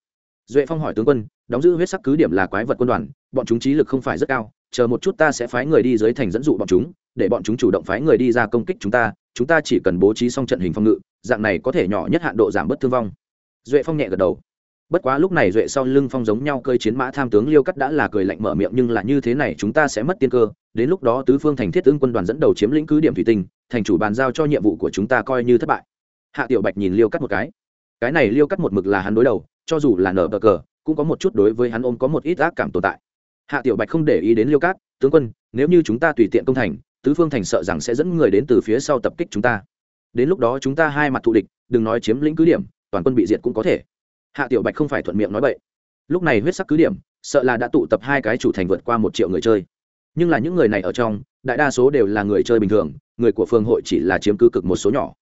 Duệ phong hỏi tướng quân, đóng giữ huyết sắc cứ điểm là quái vật quân đoàn, bọn chúng trí lực không phải rất cao, chờ một chút ta sẽ phái người đi dưới thành dẫn dụ bọn chúng, để bọn chúng chủ động phái người đi ra công kích chúng ta chúng ta chỉ cần bố trí xong trận hình phòng ngự, dạng này có thể nhỏ nhất hạn độ giảm bớt thương vong. Duệ phong nhẹ gật đầu bất quá lúc này duệ sau lưng phong giống nhau cơi chiến mã tham tướng liêu cắt đã là cười lạnh mở miệng, nhưng là như thế này chúng ta sẽ mất tiên cơ. Đến lúc đó tứ phương thành thiết ứng quân đoàn dẫn đầu chiếm lĩnh cứ điểm thủy tinh, thành chủ bàn giao cho nhiệm vụ của chúng ta coi như thất bại. Hạ tiểu bạch nhìn liêu cắt một cái. Cái này liêu cắt một mực là hắn đối đầu, cho dù là nở bờ cờ, cũng có một chút đối với hắn ôm có một ít ác cảm tồn tại. Hạ tiểu bạch không để ý đến liêu cát tướng quân, nếu như chúng ta tùy tiện công thành, tứ phương thành sợ rằng sẽ dẫn người đến từ phía sau tập kích chúng ta. Đến lúc đó chúng ta hai mặt thù địch, đừng nói chiếm lĩnh cứ điểm, toàn quân bị diệt cũng có thể hạ tiểu bạch không phải thuận miệng nói vậy lúc này huyết sắc cứ điểm, sợ là đã tụ tập hai cái chủ thành vượt qua một triệu người chơi. Nhưng là những người này ở trong, đại đa số đều là người chơi bình thường, người của phường hội chỉ là chiếm cứ cực một số nhỏ.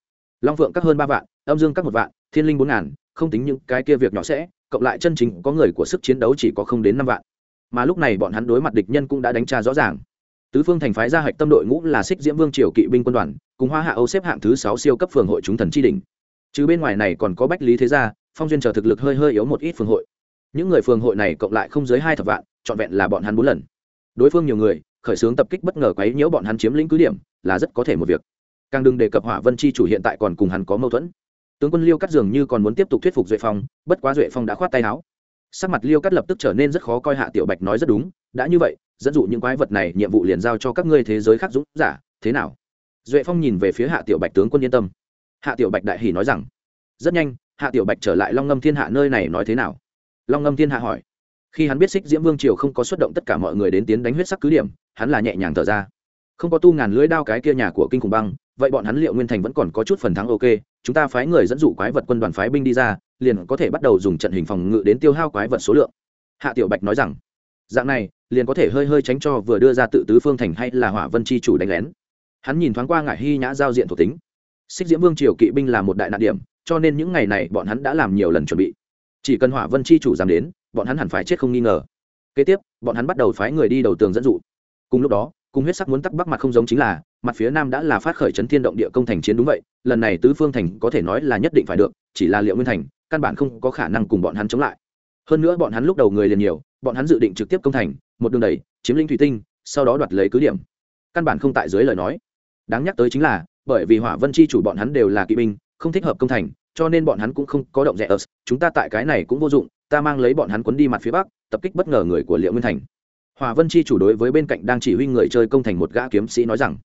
Long phượng các hơn ba vạn, âm dương các một vạn, thiên linh bốn ngàn, không tính những cái kia việc nhỏ sẽ, cộng lại chân chính có người của sức chiến đấu chỉ có không đến năm vạn. Mà lúc này bọn hắn đối mặt địch nhân cũng đã đánh tra rõ ràng. Tứ phương thành phái gia hạch tâm đội ngũ là xích diễm vương triều kỵ binh quân đoàn, cùng hoa hạ âu xếp hạng thứ sáu siêu cấp phường hội chúng thần tri đình chứ bên ngoài này còn có bách lý thế gia phong duyên chờ thực lực hơi hơi yếu một ít phường hội. Những người phường hội này cộng lại không dưới hai thập vạn, trọn vẹn là bọn hắn bốn lần. Đối phương nhiều người, khởi xướng tập kích bất ngờ quấy nhiễu bọn hắn chiếm lĩnh cứ điểm, là rất có thể một việc. Càng đừng đề cập hỏa vân chi chủ hiện tại còn cùng hắn có mâu thuẫn. Tướng quân liêu cắt dường như còn muốn tiếp tục thuyết phục duệ phong, bất quá duệ phong đã khoát tay áo. Sắc mặt liêu cắt lập tức trở nên rất khó coi hạ tiểu bạch nói rất đúng, đã như vậy, dẫn dụ những quái vật này, nhiệm vụ liền giao cho các ngươi thế giới khác dũng giả, thế nào? Duệ phong nhìn về phía hạ tiểu bạch tướng quân yên tâm. Hạ tiểu bạch đại hỉ nói rằng, rất nhanh hạ tiểu bạch trở lại long ngâm thiên hạ nơi này nói thế nào? Long ngâm thiên hạ hỏi. Khi hắn biết xích diễm vương triều không có xuất động tất cả mọi người đến tiến đánh huyết sắc cứ điểm, hắn là nhẹ nhàng thở ra. Không có tu ngàn lưỡi đao cái kia nhà của kinh khủng băng, vậy bọn hắn liệu nguyên thành vẫn còn có chút phần thắng ok, chúng ta phái người dẫn dụ quái vật quân đoàn phái binh đi ra, liền có thể bắt đầu dùng trận hình phòng ngự đến tiêu hao quái vật số lượng. Hạ tiểu bạch nói rằng, dạng này, liền có thể hơi hơi tránh cho vừa đưa ra tự tứ phương thành hay là hỏa vân chi chủ đánh lén. Hắn nhìn thoáng qua ngải hy nhã giao diện thuộc tính xích diễm vương triều kỵ binh là một đại nạn điểm, cho nên những ngày này bọn hắn đã làm nhiều lần chuẩn bị. Chỉ cần hỏa vân chi chủ dám đến, bọn hắn hẳn phải chết không nghi ngờ. Kế tiếp, bọn hắn bắt đầu phái người đi đầu tường dẫn dụ. Cùng lúc đó, cùng huyết sắc muốn tắc bắc mặt không giống chính là, mặt phía nam đã là phát khởi chấn thiên động địa công thành chiến đúng vậy, lần này tứ phương thành có thể nói là nhất định phải được, chỉ là liệu nguyên thành, căn bản không có khả năng cùng bọn hắn chống lại. Hơn nữa bọn hắn lúc đầu người liền nhiều, bọn hắn dự định trực tiếp công thành, một đường đẩy, chiếm lĩnh thủy tinh, sau đó đoạt lấy cứ điểm. Căn bản không tại dưới lời nói. Đáng nhắc tới chính là bởi vì hỏa vân chi chủ bọn hắn đều là kỵ binh, không thích hợp công thành, cho nên bọn hắn cũng không có động rẻ ớt chúng ta tại cái này cũng vô dụng, ta mang lấy bọn hắn quấn đi mặt phía bắc, tập kích bất ngờ người của liệu nguyên thành. Hòa vân chi chủ đối với bên cạnh đang chỉ huy người chơi công thành một gã kiếm sĩ nói rằng,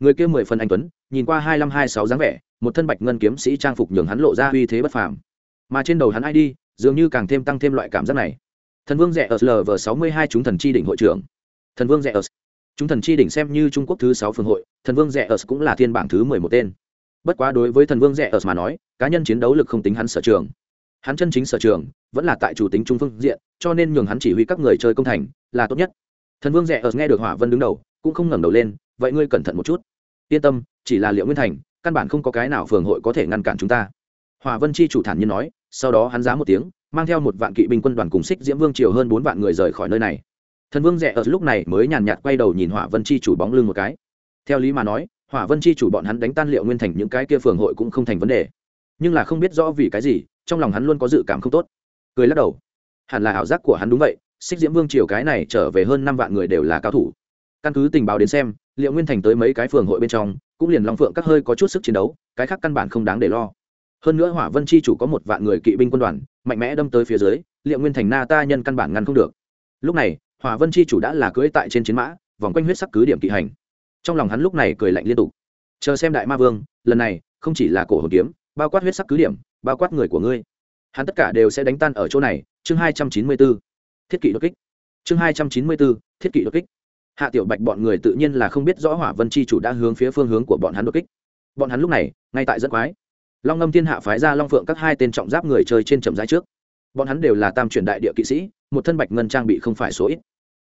người kia mười phần anh tuấn, nhìn qua hai năm hai sáu dáng vẻ, một thân bạch ngân kiếm sĩ trang phục nhường hắn lộ ra uy thế bất phàm. Mà trên đầu hắn ai đi, dường như càng thêm tăng thêm loại cảm giác này. Thần vương rẻ ở lv sáu mươi hai chúng thần chi đỉnh hội trưởng. Thần vương rẻ ở chúng thần chi đỉnh xem như trung quốc thứ sáu phương hội, thần vương rẻ ở cũng là thiên bảng thứ mười một tên. Bất quá đối với thần vương rẻ ở mà nói, cá nhân chiến đấu lực không tính hắn sở trường. Hắn chân chính sở trường vẫn là tại chủ tính trung phương diện, cho nên nhường hắn chỉ huy các người chơi công thành là tốt nhất. Thần vương rẻ ở nghe được hỏa vân đứng đầu, cũng không ngẩng đầu lên, vậy ngươi cẩn thận một chút. Yên tâm, chỉ là liệu nguyên thành, căn bản không có cái nào phường hội có thể ngăn cản chúng ta. Hỏa vân chi chủ thản nhiên nói, sau đó hắn giá một tiếng, mang theo một vạn kỵ binh quân đoàn cùng xích diễm vương triều hơn bốn vạn người rời khỏi nơi này thần vương rẽ ở lúc này mới nhàn nhạt quay đầu nhìn hỏa vân chi chủ bóng lưng một cái. Theo lý mà nói, hỏa vân chi chủ bọn hắn đánh tan liệu nguyên thành những cái kia phường hội cũng không thành vấn đề. Nhưng là không biết rõ vì cái gì, trong lòng hắn luôn có dự cảm không tốt. Cười lắc đầu. Hẳn là ảo giác của hắn đúng vậy, xích diễm vương triều cái này trở về hơn năm vạn người đều là cao thủ. Căn cứ tình báo đến xem, liệu nguyên thành tới mấy cái phường hội bên trong, cũng liền long phượng các hơi có chút sức chiến đấu, cái khác căn bản không đáng để lo. Hơn nữa hỏa vân chi chủ có một vạn người kỵ binh quân đoàn, mạnh mẽ đâm tới phía dưới, liệu nguyên thành na ta nhân căn bản ngăn không được. Lúc này hòa vân chi chủ đã là cưỡi tại trên chiến mã, vòng quanh huyết sắc cứ điểm kỵ hành. Trong lòng hắn lúc này cười lạnh liên tục. Chờ xem đại ma vương, lần này, không chỉ là cổ hồn kiếm, bao quát huyết sắc cứ điểm, bao quát người của ngươi. Hắn tất cả đều sẽ đánh tan ở chỗ này. Chương hai trăm chín mươi b ố thiết Kỵ đột kích. Chương hai trăm chín mươi b ố thiết Kỵ đột kích. Hạ tiểu bạch bọn người tự nhiên là không biết rõ hỏa vân chi chủ đã hướng phía phương hướng của bọn hắn đột kích. Bọn hắn lúc này, ngay tại dẫn quái. Long ngâm thiên hạ phái ra long phượng các hai tên trọng giáp người chơi trên trầm giai trước. Bọn hắn đều là tam truyền đại địa kỵ sĩ, một thân bạch ngân trang bị không phải số ít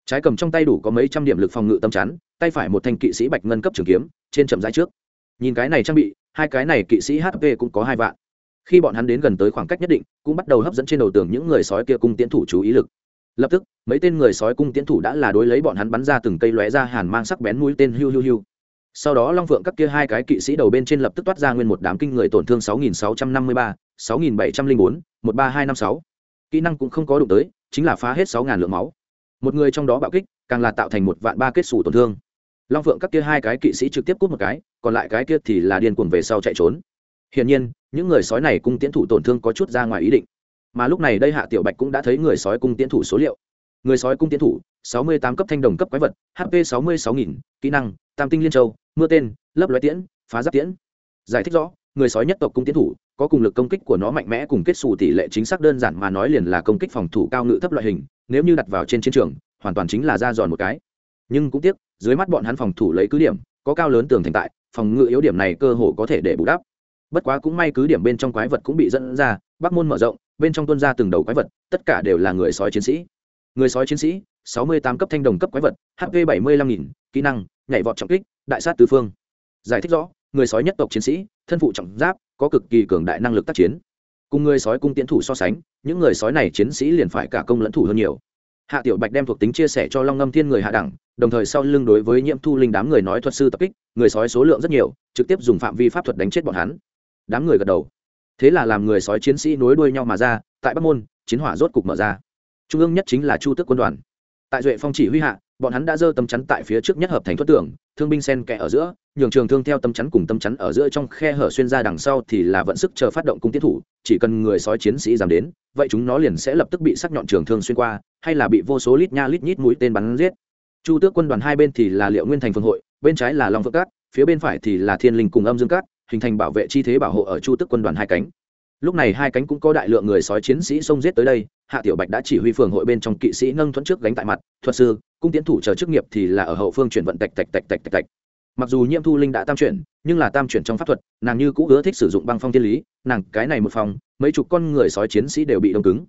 trái cầm trong tay đủ có mấy trăm điểm lực phòng ngự tâm chắn, tay phải một thanh kỵ sĩ bạch ngân cấp trường kiếm, trên chậm rãi trước. Nhìn cái này trang bị, hai cái này kỵ sĩ hp cũng có hai vạn. Khi bọn hắn đến gần tới khoảng cách nhất định, cũng bắt đầu hấp dẫn trên đầu tường những người sói kia cung tiến thủ chú ý lực. Lập tức, mấy tên người sói cung tiến thủ đã là đối lấy bọn hắn bắn ra từng cây lóe ra hàn mang sắc bén mũi tên hiu hiu hiu. Sau đó long phượng các kia hai cái kỵ sĩ đầu bên trên lập tức toát ra nguyên một đám kinh người tổn thương 6.653.6704.13256 kỹ năng cũng không có đụng tới, chính là phá hết 6.000 lượng máu một người trong đó bạo kích, càng là tạo thành một vạn ba kết xù tổn thương. Long phượng các kia hai cái kỵ sĩ trực tiếp cút một cái, còn lại cái kia thì là điên cuồng về sau chạy trốn. Hiển nhiên, những người sói này cung tiến thủ tổn thương có chút ra ngoài ý định. Mà lúc này đây hạ tiểu bạch cũng đã thấy người sói cung tiến thủ số liệu. Người sói cung tiến thủ, sáu mươi tám cấp thanh đồng cấp quái vật hp sáu mươi sáu nghìn, kỹ năng, tam tinh liên châu, mưa tên, lấp loé tiễn, phá giáp tiễn. Giải thích rõ, người sói nhất tộc cung tiến thủ, có cùng lực công kích của nó mạnh mẽ cùng kết xù tỷ lệ chính xác đơn giản mà nói liền là công kích phòng thủ cao ngự thấp loại hình nếu như đặt vào trên chiến trường, hoàn toàn chính là ra giòn một cái. Nhưng cũng tiếc, dưới mắt bọn hắn phòng thủ lấy cứ điểm, có cao lớn tường thành tại, phòng ngự yếu điểm này cơ hồ có thể để bù đắp. Bất quá cũng may cứ điểm bên trong quái vật cũng bị dẫn ra, bắc môn mở rộng, bên trong tuân ra từng đầu quái vật, tất cả đều là người sói chiến sĩ. Người sói chiến sĩ, sáu mươi tám cấp thanh đồng cấp quái vật hp bảy mươi lăm nghìn, kỹ năng, nhảy vọt trọng kích, đại sát tứ phương. Giải thích rõ, người sói nhất tộc chiến sĩ, thân phụ trọng giáp, có cực kỳ cường đại năng lực tác chiến cùng người sói cung tiến thủ so sánh, những người sói này chiến sĩ liền phải cả công lẫn thủ hơn nhiều. Hạ tiểu bạch đem thuộc tính chia sẻ cho long ngâm thiên người hạ đẳng, đồng thời sau lưng đối với nhiễm thu linh đám người nói thuật sư tập kích, người sói số lượng rất nhiều, trực tiếp dùng phạm vi pháp thuật đánh chết bọn hắn. Đám người gật đầu. Thế là làm người sói chiến sĩ nối đuôi nhau mà ra, tại bắc môn, chiến hỏa rốt cục mở ra. Trung ương nhất chính là chu tước quân đoàn. Tại duệ phong chỉ huy hạ bọn hắn đã dơ tấm chắn tại phía trước nhất hợp thành thoát tưởng thương binh sen kẽ ở giữa, nhường trường thương theo tấm chắn cùng tấm chắn ở giữa trong khe hở xuyên ra đằng sau thì là vận sức chờ phát động cung tiến thủ, chỉ cần người sói chiến sĩ dám đến, vậy chúng nó liền sẽ lập tức bị sắc nhọn trường thương xuyên qua, hay là bị vô số lít nha lít nhít mũi tên bắn giết. Chu tước quân đoàn hai bên thì là liệu nguyên thành phương hội, bên trái là long phượng cát, phía bên phải thì là thiên linh cùng âm dương cát, hình thành bảo vệ chi thế bảo hộ ở chu tước quân đoàn hai cánh lúc này hai cánh cũng có đại lượng người sói chiến sĩ xông giết tới đây, hạ tiểu bạch đã chỉ huy phường hội bên trong kỵ sĩ nâng thuẫn trước gánh tại mặt, thuật sư, cung tiến thủ chờ chức nghiệp thì là ở hậu phương chuyển vận tạch tạch tạch tạch tạch tạch. Mặc dù nhiễm thu linh đã tam chuyển, nhưng là tam chuyển trong pháp thuật, nàng như cũ ưa thích sử dụng băng phong thiên lý, nàng cái này một phòng, mấy chục con người sói chiến sĩ đều bị đông cứng.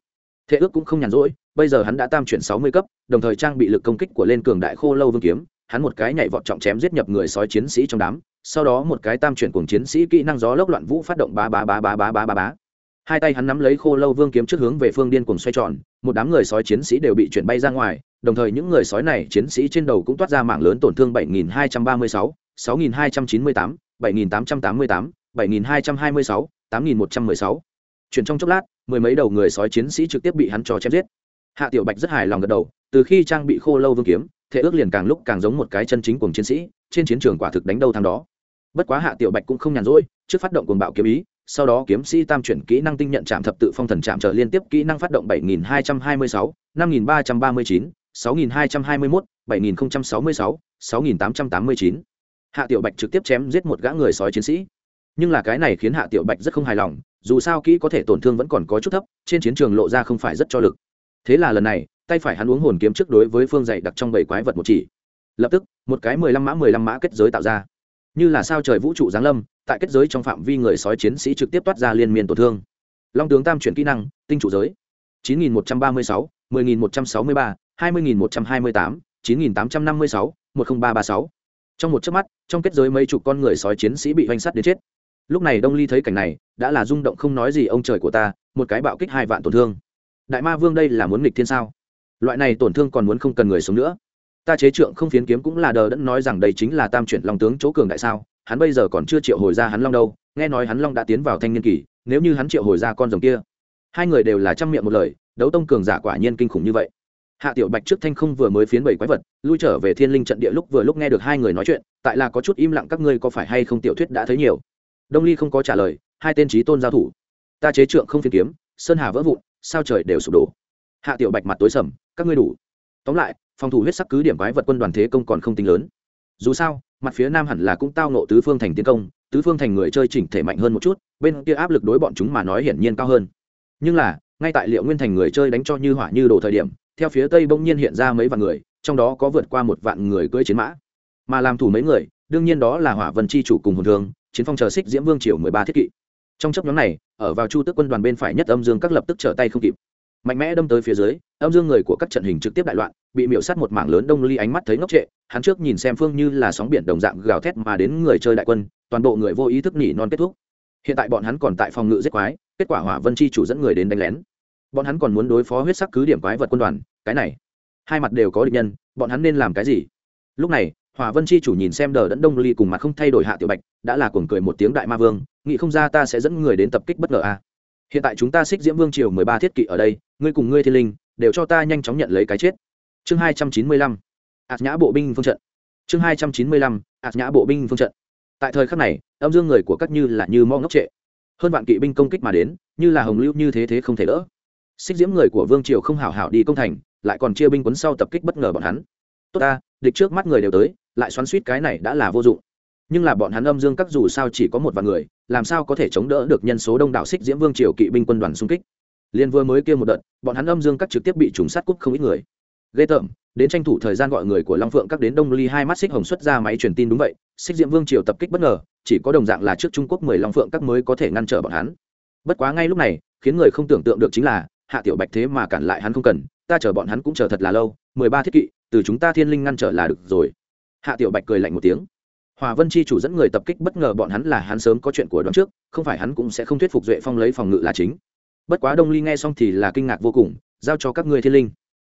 Thế ước cũng không nhàn rỗi, bây giờ hắn đã tam chuyển sáu mươi cấp, đồng thời trang bị lực công kích của lên cường đại khô lâu vương kiếm, hắn một cái nhảy vọt trọng chém giết nhập người sói chiến sĩ trong đám sau đó một cái tam chuyển cùng chiến sĩ kỹ năng gió lốc loạn vũ phát động ba ba ba ba ba ba ba ba hai tay hắn nắm lấy khô lâu vương kiếm trước hướng về phương điên cùng xoay tròn một đám người sói chiến sĩ đều bị chuyển bay ra ngoài đồng thời những người sói này chiến sĩ trên đầu cũng toát ra mạng lớn tổn thương 7236, 6298, 7888, 7226, 8116. Chuyển trong chốc lát, mười mấy đầu người sói chiến sĩ trực tiếp bị hắn cho chém giết. Hạ Tiểu Bạch rất hài lòng gật đầu, từ khi trang bị khô lâu vương kiếm, thể ước liền càng lúc càng giống một cái chân chính cuồng chiến sĩ, trên chiến trường quả thực đánh đâu thắng đó. Bất quá Hạ Tiểu Bạch cũng không nhàn rỗi, trước phát động cuồng bạo kiếm ý, sau đó kiếm sĩ tam chuyển kỹ năng tinh nhận chạm thập tự phong thần chạm trở liên tiếp kỹ năng phát động 7226, 5339, 6221, 7066, 6889. Hạ Tiểu Bạch trực tiếp chém giết một gã người sói chiến sĩ. Nhưng là cái này khiến Hạ Tiểu Bạch rất không hài lòng, dù sao kỹ có thể tổn thương vẫn còn có chút thấp, trên chiến trường lộ ra không phải rất cho lực. Thế là lần này, tay phải hắn uống hồn kiếm trước đối với phương dạy đặc trong bảy quái vật một chỉ. Lập tức, một cái 15 mã 15 mã kết giới tạo ra. Như là sao trời vũ trụ giáng lâm, tại kết giới trong phạm vi người sói chiến sĩ trực tiếp toát ra liên miên tổn thương. Long tướng tam chuyển kỹ năng, tinh trụ giới. chín nghìn một trăm ba mươi sáu mười nghìn một trăm sáu mươi ba hai mươi nghìn một trăm hai mươi tám chín nghìn tám trăm năm mươi sáu một nghìn ba ba sáu Trong một chớp mắt, trong kết giới mấy chục con người sói chiến sĩ bị hoành sắt đến chết. Lúc này Đông Ly thấy cảnh này, đã là rung động không nói gì ông trời của ta, một cái bạo kích hai vạn tổn thương. Đại Ma Vương đây là muốn nghịch thiên sao? Loại này tổn thương còn muốn không cần người sống nữa. Ta chế trượng không phiến kiếm cũng là đờ đẫn nói rằng đây chính là tam chuyển long tướng chỗ cường đại sao? Hắn bây giờ còn chưa triệu hồi ra hắn long đâu. Nghe nói hắn long đã tiến vào thanh niên kỳ, nếu như hắn triệu hồi ra con rồng kia, hai người đều là trăm miệng một lời, đấu tông cường giả quả nhiên kinh khủng như vậy. Hạ tiểu bạch trước thanh không vừa mới phiến bảy quái vật, lui trở về thiên linh trận địa lúc vừa lúc nghe được hai người nói chuyện, tại là có chút im lặng các ngươi có phải hay không tiểu thuyết đã thấy nhiều. Đông ly không có trả lời, hai tên trí tôn giao thủ. Ta chế trượng không phiến kiếm, sơn hà vỡ vụn, sao trời đều sụp đổ hạ tiểu bạch mặt tối sầm, các ngươi đủ. Tóm lại, phòng thủ huyết sắc cứ điểm quái vật quân đoàn thế công còn không tính lớn. Dù sao, mặt phía nam hẳn là cũng tao nộ tứ phương thành tiến công, tứ phương thành người chơi chỉnh thể mạnh hơn một chút, bên kia áp lực đối bọn chúng mà nói hiển nhiên cao hơn. Nhưng là, ngay tại liệu nguyên thành người chơi đánh cho như hỏa như đồ thời điểm, theo phía tây bỗng nhiên hiện ra mấy vạn người, trong đó có vượt qua một vạn người cưỡi chiến mã. Mà làm thủ mấy người, đương nhiên đó là hỏa vân chi chủ cùng hồn thương, chiến phong chờ xích diễm vương triều mười ba thiết kỵ. Trong chấp nhóm này, ở vào chu tước quân đoàn bên phải nhất âm dương các lập tức trở tay không kịp mạnh mẽ đâm tới phía dưới, âm dương người của các trận hình trực tiếp đại loạn, bị miễu sát một mảng lớn đông ly ánh mắt thấy ngốc trệ, hắn trước nhìn xem phương như là sóng biển đồng dạng gào thét mà đến người chơi đại quân, toàn bộ người vô ý thức nỉ non kết thúc. Hiện tại bọn hắn còn tại phòng ngự giết quái, kết quả hỏa vân chi chủ dẫn người đến đánh lén. Bọn hắn còn muốn đối phó huyết sắc cứ điểm quái vật quân đoàn, cái này, hai mặt đều có địch nhân, bọn hắn nên làm cái gì? Lúc này, hỏa vân chi chủ nhìn xem đờ đẫn đông ly cùng mặt không thay đổi hạ tiểu bạch, đã là cuồng cười một tiếng đại ma vương, nghĩ không ra ta sẽ dẫn người đến tập kích bất ngờ a. À. hiện tại chúng ta xích diễm vương triều mười ba thiết kỵ ở đây ngươi cùng ngươi thiên linh, đều cho ta nhanh chóng nhận lấy cái chết. Chương hai trăm chín mươi lăm ạt nhã bộ binh phương trận. Chương hai trăm chín mươi lăm ạt nhã bộ binh phương trận. Tại thời khắc này, âm dương người của các như là như mo ngốc trệ. Hơn vạn kỵ binh công kích mà đến, như là hồng lưu như thế thế không thể đỡ. Xích diễm người của vương triều không hảo hảo đi công thành, lại còn chia binh quấn sau tập kích bất ngờ bọn hắn. Tốt ta, địch trước mắt người đều tới, lại xoắn suýt cái này đã là vô dụng. Nhưng là bọn hắn âm dương các dù sao chỉ có một vài người, làm sao có thể chống đỡ được nhân số đông đảo xích diễm vương triều kỵ binh quân đoàn xung kích? Liên vừa mới kia một đợt, bọn hắn âm dương các trực tiếp bị trùng sát cúp không ít người. Ghê tởm, đến tranh thủ thời gian gọi người của long phượng các đến đông ly hai mắt xích hồng xuất ra máy truyền tin đúng vậy, xích diễm vương triều tập kích bất ngờ, chỉ có đồng dạng là trước trung quốc mười long phượng các mới có thể ngăn trở bọn hắn. Bất quá ngay lúc này, khiến người không tưởng tượng được chính là, hạ tiểu bạch thế mà cản lại hắn không cần, ta chờ bọn hắn cũng chờ thật là lâu, mười ba thiết kỵ, từ chúng ta thiên linh ngăn trở là được rồi. Hạ tiểu bạch cười lạnh một tiếng. Hòa vân chi chủ dẫn người tập kích bất ngờ bọn hắn là hắn sớm có chuyện của đoạn trước, không phải hắn cũng sẽ không thuyết phục duệ phong lấy phòng ngự là chính bất quá đông ly nghe xong thì là kinh ngạc vô cùng, giao cho các ngươi thiên linh.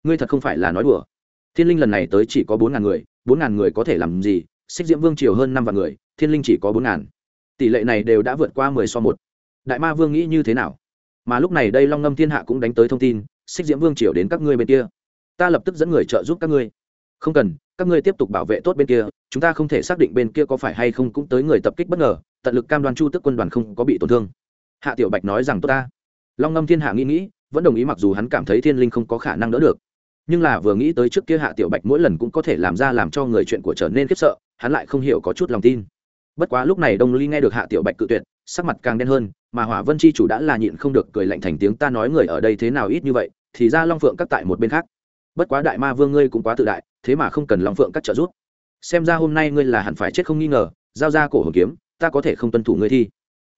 Ngươi thật không phải là nói đùa. Thiên linh lần này tới chỉ có bốn ngàn người, bốn ngàn người có thể làm gì? Xích diễm vương triều hơn năm vạn người, thiên linh chỉ có bốn ngàn. Tỷ lệ này đều đã vượt qua mười so một. Đại ma vương nghĩ như thế nào? Mà lúc này đây long ngâm thiên hạ cũng đánh tới thông tin, xích diễm vương triều đến các ngươi bên kia. Ta lập tức dẫn người trợ giúp các ngươi. Không cần, các ngươi tiếp tục bảo vệ tốt bên kia, chúng ta không thể xác định bên kia có phải hay không cũng tới người tập kích bất ngờ, tận lực cam đoan chu tức quân đoàn không có bị tổn thương. Hạ tiểu bạch nói rằng tốt ta long ngâm thiên hạ nghĩ nghĩ, vẫn đồng ý mặc dù hắn cảm thấy thiên linh không có khả năng đỡ được. Nhưng là vừa nghĩ tới trước kia hạ tiểu bạch mỗi lần cũng có thể làm ra làm cho người chuyện của trở nên khiếp sợ, hắn lại không hiểu có chút lòng tin. Bất quá lúc này đông ly nghe được hạ tiểu bạch cự tuyệt, sắc mặt càng đen hơn, mà hỏa vân chi chủ đã là nhịn không được cười lạnh thành tiếng, ta nói người ở đây thế nào ít như vậy, thì ra long phượng các tại một bên khác. Bất quá đại ma vương ngươi cũng quá tự đại, thế mà không cần long phượng các trợ giúp. Xem ra hôm nay ngươi là hẳn phải chết không nghi ngờ, giao ra cổ hồn kiếm, ta có thể không tuân thủ ngươi thi.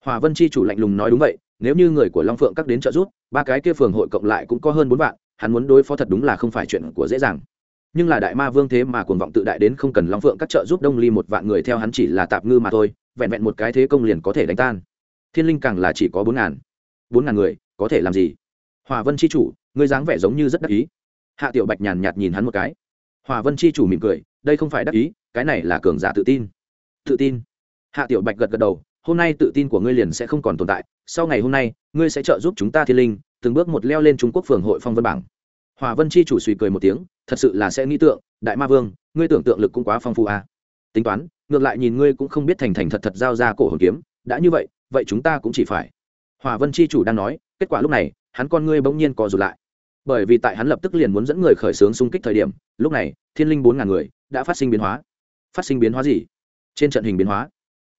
Hỏa vân chi chủ lạnh lùng nói, đúng vậy nếu như người của long phượng các đến trợ giúp, ba cái kia phường hội cộng lại cũng có hơn bốn vạn, hắn muốn đối phó thật đúng là không phải chuyện của dễ dàng. Nhưng là đại ma vương thế mà cuồng vọng tự đại đến không cần long phượng các trợ giúp đông ly một vạn người theo hắn chỉ là tạp ngư mà thôi, vẹn vẹn một cái thế công liền có thể đánh tan. Thiên linh càng là chỉ có bốn ngàn. Bốn ngàn người, có thể làm gì? Hòa vân c h i chủ, ngươi dáng vẻ giống như rất đắc ý. Hạ tiểu bạch nhàn nhạt nhìn hắn một cái. Hòa vân c h i chủ mỉm cười, đây không phải đắc ý, cái này là cường giả tự tin. Tự tin. Hạ tiểu bạch gật gật đầu hôm nay tự tin của ngươi liền sẽ không còn tồn tại, sau ngày hôm nay, ngươi sẽ trợ giúp chúng ta thiên linh, từng bước một leo lên trung quốc phường hội phong vân bảng. Hòa vân chi chủ suy cười một tiếng, thật sự là sẽ nghĩ tượng, đại ma vương, ngươi tưởng tượng lực cũng quá phong phú à. tính toán, ngược lại nhìn ngươi cũng không biết thành thành thật thật giao ra cổ hồn kiếm, đã như vậy vậy chúng ta cũng chỉ phải. Hòa vân chi chủ đang nói, kết quả lúc này, hắn con ngươi bỗng nhiên co rụt lại. Bởi vì tại hắn lập tức liền muốn dẫn người khởi xướng xung kích thời điểm, lúc này, thiên linh bốn ngàn người đã phát sinh biến hóa. Phát sinh biến hóa gì? Trên trận hình biến hóa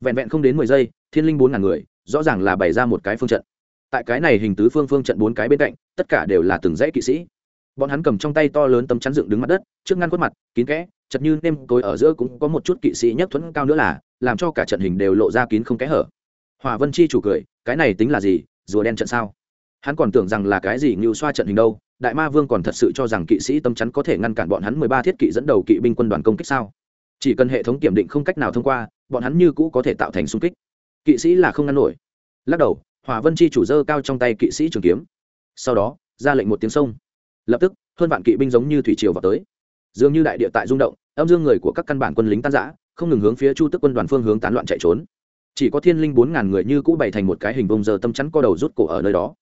vẹn vẹn không đến mười giây, thiên linh bốn ngàn người, rõ ràng là bày ra một cái phương trận. Tại cái này hình tứ phương phương trận bốn cái bên cạnh, tất cả đều là từng dãy kỵ sĩ. Bọn hắn cầm trong tay to lớn tấm chắn dựng đứng mặt đất, trước ngăn khuất mặt, kín kẽ, chật như nêm cối ở giữa cũng có một chút kỵ sĩ nhất thuẫn cao nữa là, làm cho cả trận hình đều lộ ra kín không kẽ hở. Hòa vân chi chủ cười, cái này tính là gì, rùa đen trận sao? Hắn còn tưởng rằng là cái gì như xoa trận hình đâu, đại ma vương còn thật sự cho rằng kỵ sĩ tâm chắn có thể ngăn cản bọn hắn mười ba thiết kỵ dẫn đầu kỵ binh quân đoàn công kích sao? Chỉ cần hệ thống kiểm định không cách nào thông qua bọn hắn như cũ có thể tạo thành xung kích. Kỵ sĩ là không ngăn nổi. Lắc đầu, hỏa vân chi chủ dơ cao trong tay kỵ sĩ trường kiếm. Sau đó, ra lệnh một tiếng sông. Lập tức, hơn vạn kỵ binh giống như thủy triều vào tới. Dường như đại địa tại rung động, âm dương người của các căn bản quân lính tan giã không ngừng hướng phía chu tức quân đoàn phương hướng tán loạn chạy trốn. Chỉ có thiên linh bốn ngàn người như cũ bày thành một cái hình vông giờ tâm chắn co đầu rút cổ ở nơi đó.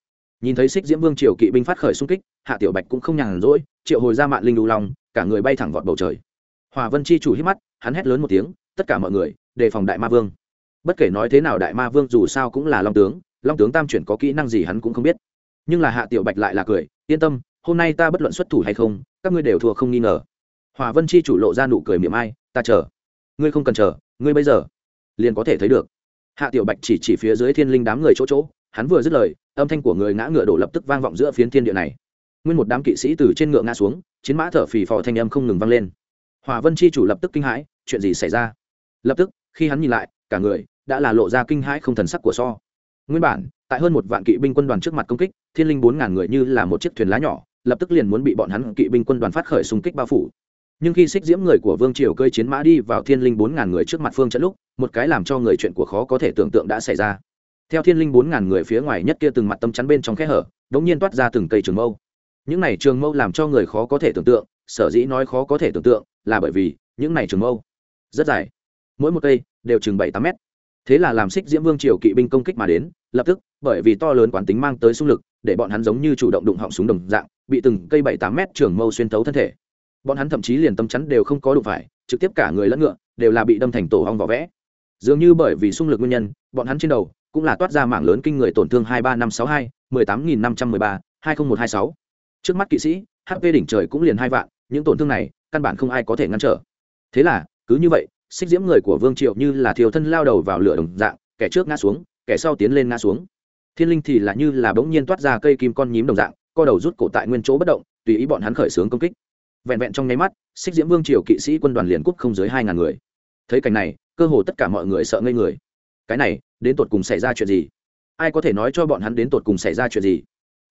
Nhìn thấy xích diễm vương triều kỵ binh phát khởi xung kích, hạ tiểu bạch cũng không nhàn rỗi, triệu hồi ra mạng linh đu long, cả người bay thẳng vọt bầu trời. Hòa vân chi chủ hít mắt, hắn hét lớn một tiếng, tất cả mọi người đề phòng đại ma vương. Bất kể nói thế nào đại ma vương dù sao cũng là long tướng long tướng tam chuyển có kỹ năng gì hắn cũng không biết. Nhưng là hạ tiểu bạch lại là cười, yên tâm, hôm nay ta bất luận xuất thủ hay không, các ngươi đều thua không nghi ngờ. Hòa vân chi chủ lộ ra nụ cười miệng ai, ta chờ. Ngươi không cần chờ, ngươi bây giờ liền có thể thấy được. Hạ tiểu bạch chỉ chỉ phía dưới thiên linh đám người chỗ chỗ, hắn vừa dứt lời, âm thanh của người ngã ngựa đổ lập tức vang vọng giữa phiến thiên địa này. Nguyên một đám kỵ sĩ từ trên ngựa ngã xuống, chiến mã thở phì phò thanh âm không ngừng vang lên. Hòa vân chi chủ lập tức kinh hãi, chuyện gì xảy ra? Lập tức khi hắn nhìn lại, cả người đã là lộ ra kinh hãi không thần sắc của so. Nguyên bản, tại hơn một vạn kỵ binh quân đoàn trước mặt công kích, thiên linh bốn ngàn người như là một chiếc thuyền lá nhỏ, lập tức liền muốn bị bọn hắn kỵ binh quân đoàn phát khởi xung kích bao phủ. Nhưng khi xích diễm người của vương triều cơi chiến mã đi vào thiên linh bốn ngàn người trước mặt phương trận lúc, một cái làm cho người chuyện của khó có thể tưởng tượng đã xảy ra. Theo thiên linh bốn ngàn người phía ngoài nhất kia từng mặt tâm chắn bên trong khe hở đ ỗ n g nhiên toát ra từng cây trường mâu. Những này trường mâu làm cho người khó có thể tưởng tượng, sở dĩ nói khó có thể tưởng tượng là bởi vì những này trường mâu rất dài mỗi một cây đều chừng bảy tám mét. Thế là làm xích diễm vương triều kỵ binh công kích mà đến, lập tức, bởi vì to lớn quán tính mang tới xung lực, để bọn hắn giống như chủ động đụng họng súng đồng dạng, bị từng cây bảy tám mét trường mâu xuyên thấu thân thể. Bọn hắn thậm chí liền tâm chắn đều không có đụng phải, trực tiếp cả người lẫn ngựa đều là bị đâm thành tổ hong vỏ vẽ. Dường như bởi vì xung lực nguyên nhân, bọn hắn trên đầu cũng là toát ra mảng lớn kinh người tổn thương hai ba năm sáu hai, mười tám nghìn năm trăm mười ba, hai nghìn một hai sáu. Trước mắt kỵ sĩ hp đỉnh trời cũng liền hai vạn, những tổn thương này căn bản không ai có thể ngăn trở. Thế là, cứ như vậy xích diễm người của vương triệu như là thiều thân lao đầu vào lửa đồng dạng, kẻ trước ngã xuống, kẻ sau tiến lên ngã xuống. Thiên linh thì là như là bỗng nhiên toát ra cây kim con nhím đồng dạng, co đầu rút cổ tại nguyên chỗ bất động, tùy ý bọn hắn khởi xướng công kích. Vẹn vẹn trong nháy mắt, xích diễm vương triều kỵ sĩ quân đoàn liền quốc không dưới hai ngàn người. Thấy cảnh này, cơ hồ tất cả mọi người sợ ngây người. Cái này, đến tột cùng xảy ra chuyện gì? Ai có thể nói cho bọn hắn đến tột cùng xảy ra chuyện gì?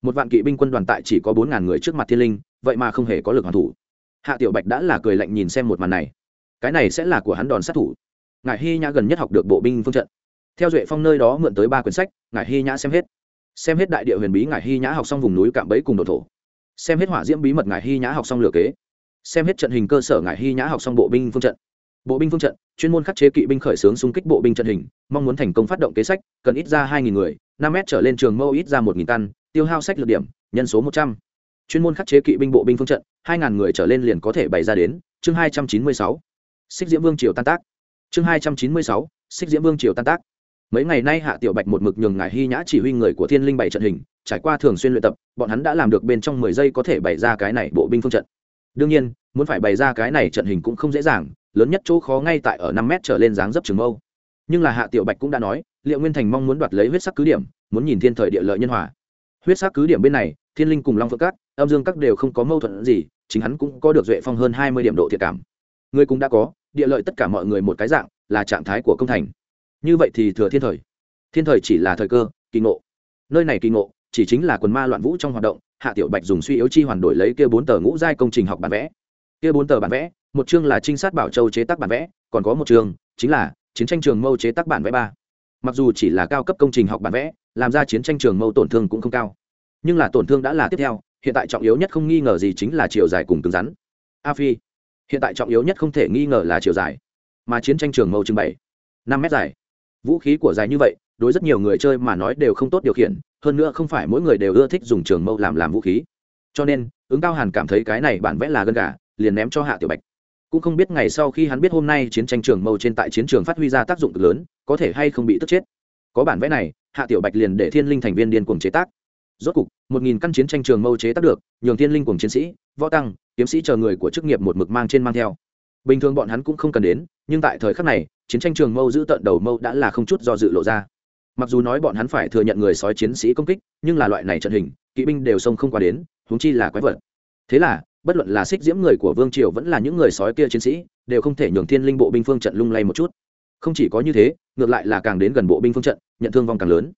Một vạn kỵ binh quân đoàn tại chỉ có bốn ngàn người trước mặt thiên linh, vậy mà không hề có lực hoàn thủ. Hạ tiểu bạch đã là cười lạnh nhìn xem một màn này cái này sẽ là của hắn đòn sát thủ. Ngài hy nhã gần nhất học được bộ binh phương trận. Theo duệ phong nơi đó mượn tới ba quyển sách ngài hy nhã xem hết. Xem hết đại địa huyền bí ngài hy nhã học xong vùng núi cạm bẫy cùng đồ thổ. Xem hết hỏa diễm bí mật ngài hy nhã học xong lửa kế. Xem hết trận hình cơ sở ngài hy nhã học xong bộ binh phương trận. Bộ binh phương trận, chuyên môn khắc chế kỵ binh khởi xướng xung kích bộ binh trận hình, mong muốn thành công phát động kế sách, cần ít ra hai nghìn người, năm m trở lên trường mâu ít ra một nghìn căn, tiêu hao sách lược điểm, nhân số một trăm. Chuyên môn khắc chế kỵ binh bộ binh phương trận, hai ngàn người trở lên liền có thể bày ra đến, chương hai trăm chín mươi sáu xích diễm vương triều tan tác. Chương hai trăm chín mươi sáu, xích diễm vương triều tan tác. Mấy ngày nay hạ tiểu bạch một mực nhường ngài hy nhã chỉ huy người của thiên linh bảy trận hình, trải qua thường xuyên luyện tập, bọn hắn đã làm được bên trong mười giây có thể bày ra cái này bộ binh phương trận. Đương nhiên, muốn phải bày ra cái này trận hình cũng không dễ dàng, lớn nhất chỗ khó ngay tại ở năm mét trở lên dáng dấp trường mâu. Nhưng là hạ tiểu bạch cũng đã nói, liệu nguyên thành mong muốn đoạt lấy huyết sắc cứ điểm, muốn nhìn thiên thời địa lợi nhân hòa. Huyết sắc cứ điểm bên này, thiên linh cùng long phượng các, âm dương các đều không có mâu thuẫn gì, chính hắn cũng có được duệ phong hơn hai mươi điểm độ thiệt cảm. Người cũng đã có địa lợi tất cả mọi người một cái dạng, là trạng thái của công thành. Như vậy thì thừa thiên thời. Thiên thời chỉ là thời cơ, kỳ ngộ. Nơi này kỳ ngộ, chỉ chính là quần ma loạn vũ trong hoạt động, hạ tiểu bạch dùng suy yếu chi hoàn đổi lấy kia bốn tờ ngũ giai công trình học bản vẽ. Kia bốn tờ bản vẽ, một chương là trinh sát bảo châu chế tác bản vẽ, còn có một chương chính là chiến tranh trường mâu chế tác bản vẽ ba. Mặc dù chỉ là cao cấp công trình học bản vẽ, làm ra chiến tranh trường mâu tổn thương cũng không cao. Nhưng là tổn thương đã là tiếp theo, hiện tại trọng yếu nhất không nghi ngờ gì chính là chiều dài cùng cứng rắn. A phi hiện tại trọng yếu nhất không thể nghi ngờ là chiều dài. Mà chiến tranh trường mâu trưng bày năm mét dài. Vũ khí của dài như vậy, đối rất nhiều người chơi mà nói đều không tốt điều khiển, hơn nữa không phải mỗi người đều ưa thích dùng trường mâu làm làm vũ khí. Cho nên, ứng cao hàn cảm thấy cái này bản vẽ là gân gà, liền ném cho hạ tiểu bạch. Cũng không biết ngày sau khi hắn biết hôm nay chiến tranh trường mâu trên tại chiến trường phát huy ra tác dụng cực lớn, có thể hay không bị tức chết. Có bản vẽ này, hạ tiểu bạch liền để thiên linh thành viên điên cuồng chế tác rốt cục, một nghìn căn chiến tranh trường mâu chế tác được, nhường thiên linh cùng chiến sĩ, võ tăng, kiếm sĩ chờ người của chức nghiệp một mực mang trên mang theo. Bình thường bọn hắn cũng không cần đến, nhưng tại thời khắc này, chiến tranh trường mâu giữ tận đầu mâu đã là không chút do dự lộ ra. Mặc dù nói bọn hắn phải thừa nhận người sói chiến sĩ công kích, nhưng là loại này trận hình, kỵ binh đều xông không qua đến, huống chi là quái vật. Thế là, bất luận là xích diễm người của vương triều vẫn là những người sói kia chiến sĩ, đều không thể nhường thiên linh bộ binh phương trận lung lay một chút. Không chỉ có như thế, ngược lại là càng đến gần bộ binh phương trận, nhận thương vong càng lớn.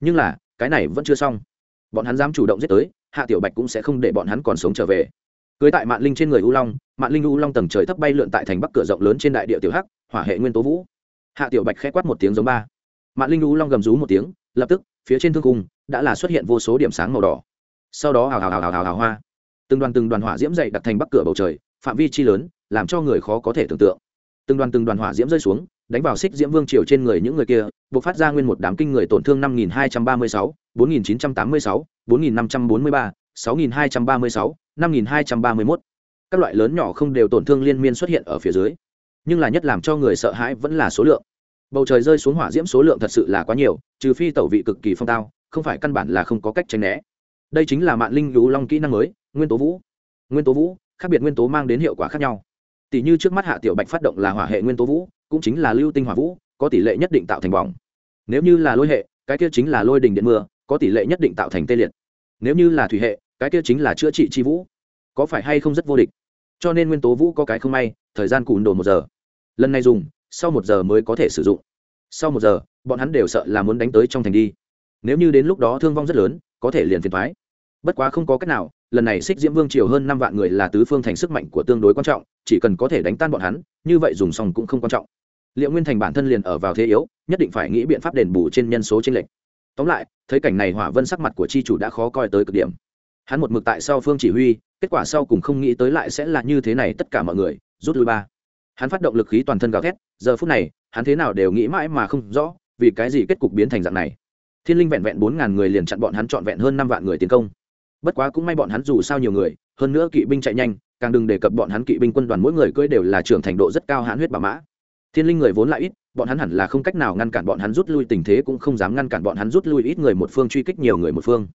Nhưng là, cái này vẫn chưa xong bọn hắn dám chủ động giết tới, hạ tiểu bạch cũng sẽ không để bọn hắn còn sống trở về. Cưới tại Mạn linh trên người u long, Mạn linh u long tầng trời thấp bay lượn tại thành bắc cửa rộng lớn trên đại địa tiểu hắc, hỏa hệ nguyên tố vũ. Hạ tiểu bạch khẽ quát một tiếng giống ba. Mạn linh u long gầm rú một tiếng, lập tức, phía trên thương cung đã là xuất hiện vô số điểm sáng màu đỏ. Sau đó hào hào hào hào hào hào hoa. Từng đoàn từng đoàn hỏa diễm dậy đặt thành bắc cửa bầu trời, phạm vi chi lớn, làm cho người khó có thể tưởng tượng. Từng đoàn từng đoàn hỏa diễm rơi xuống, đánh vào xích diễm vương triều trên người những người kia buộc phát ra nguyên một đám kinh người tổn thương năm nghìn hai trăm ba mươi sáu bốn nghìn chín trăm tám mươi sáu, bốn nghìn năm trăm bốn mươi ba, sáu nghìn hai trăm ba mươi sáu, năm nghìn hai trăm ba mươi mốt. Các loại lớn nhỏ không đều tổn thương liên miên xuất hiện ở phía dưới. Nhưng là nhất làm cho người sợ hãi vẫn là số lượng. Bầu trời rơi xuống hỏa diễm số lượng thật sự là quá nhiều, trừ phi tẩu vị cực kỳ phong tao, không phải căn bản là không có cách tránh né. Đây chính là mạng linh lú long kỹ năng mới, nguyên tố vũ. Nguyên tố vũ, khác biệt nguyên tố mang đến hiệu quả khác nhau. Tỷ như trước mắt hạ tiểu bạch phát động là hỏa hệ nguyên tố vũ, cũng chính là lưu tinh hỏa vũ, có tỷ lệ nhất định tạo thành bỏng. Nếu như là lôi hệ, cái kia chính là lôi đình điện mưa có tỷ lệ nhất định tạo thành tê liệt. Nếu như là thủy hệ, cái kia chính là chữa trị chi vũ. Có phải hay không rất vô địch? Cho nên nguyên tố vũ có cái không may, thời gian cùn đồ một giờ. Lần này dùng, sau một giờ mới có thể sử dụng. Sau một giờ, bọn hắn đều sợ là muốn đánh tới trong thành đi. Nếu như đến lúc đó thương vong rất lớn, có thể liền phiền thoái bất quá không có cách nào, lần này xích diễm vương triều hơn năm vạn người là tứ phương thành sức mạnh của tương đối quan trọng, chỉ cần có thể đánh tan bọn hắn, như vậy dùng xong cũng không quan trọng. Liệu nguyên thành bản thân liền ở vào thế yếu, nhất định phải nghĩ biện pháp đền bù trên nhân số tranh lệch tóm lại, thấy cảnh này hỏa vân sắc mặt của chi chủ đã khó coi tới cực điểm. Hắn một mực tại sau phương chỉ huy, kết quả sau cùng không nghĩ tới lại sẽ là như thế này tất cả mọi người, rút lui ba. Hắn phát động lực khí toàn thân gào thét, giờ phút này, hắn thế nào đều nghĩ mãi mà không rõ, vì cái gì kết cục biến thành dạng này. Thiên linh vẹn vẹn bốn ngàn người liền chặn bọn hắn trọn vẹn hơn năm vạn người tiến công. Bất quá cũng may bọn hắn dù sao nhiều người, hơn nữa kỵ binh chạy nhanh, càng đừng đề cập bọn hắn kỵ binh quân đoàn mỗi người cưỡi đều là trưởng thành độ rất cao hãn huyết bà mã. Thiên linh người vốn lại ít bọn hắn hẳn là không cách nào ngăn cản bọn hắn rút lui, tình thế cũng không dám ngăn cản bọn hắn rút lui, ít người một phương truy kích nhiều người một phương.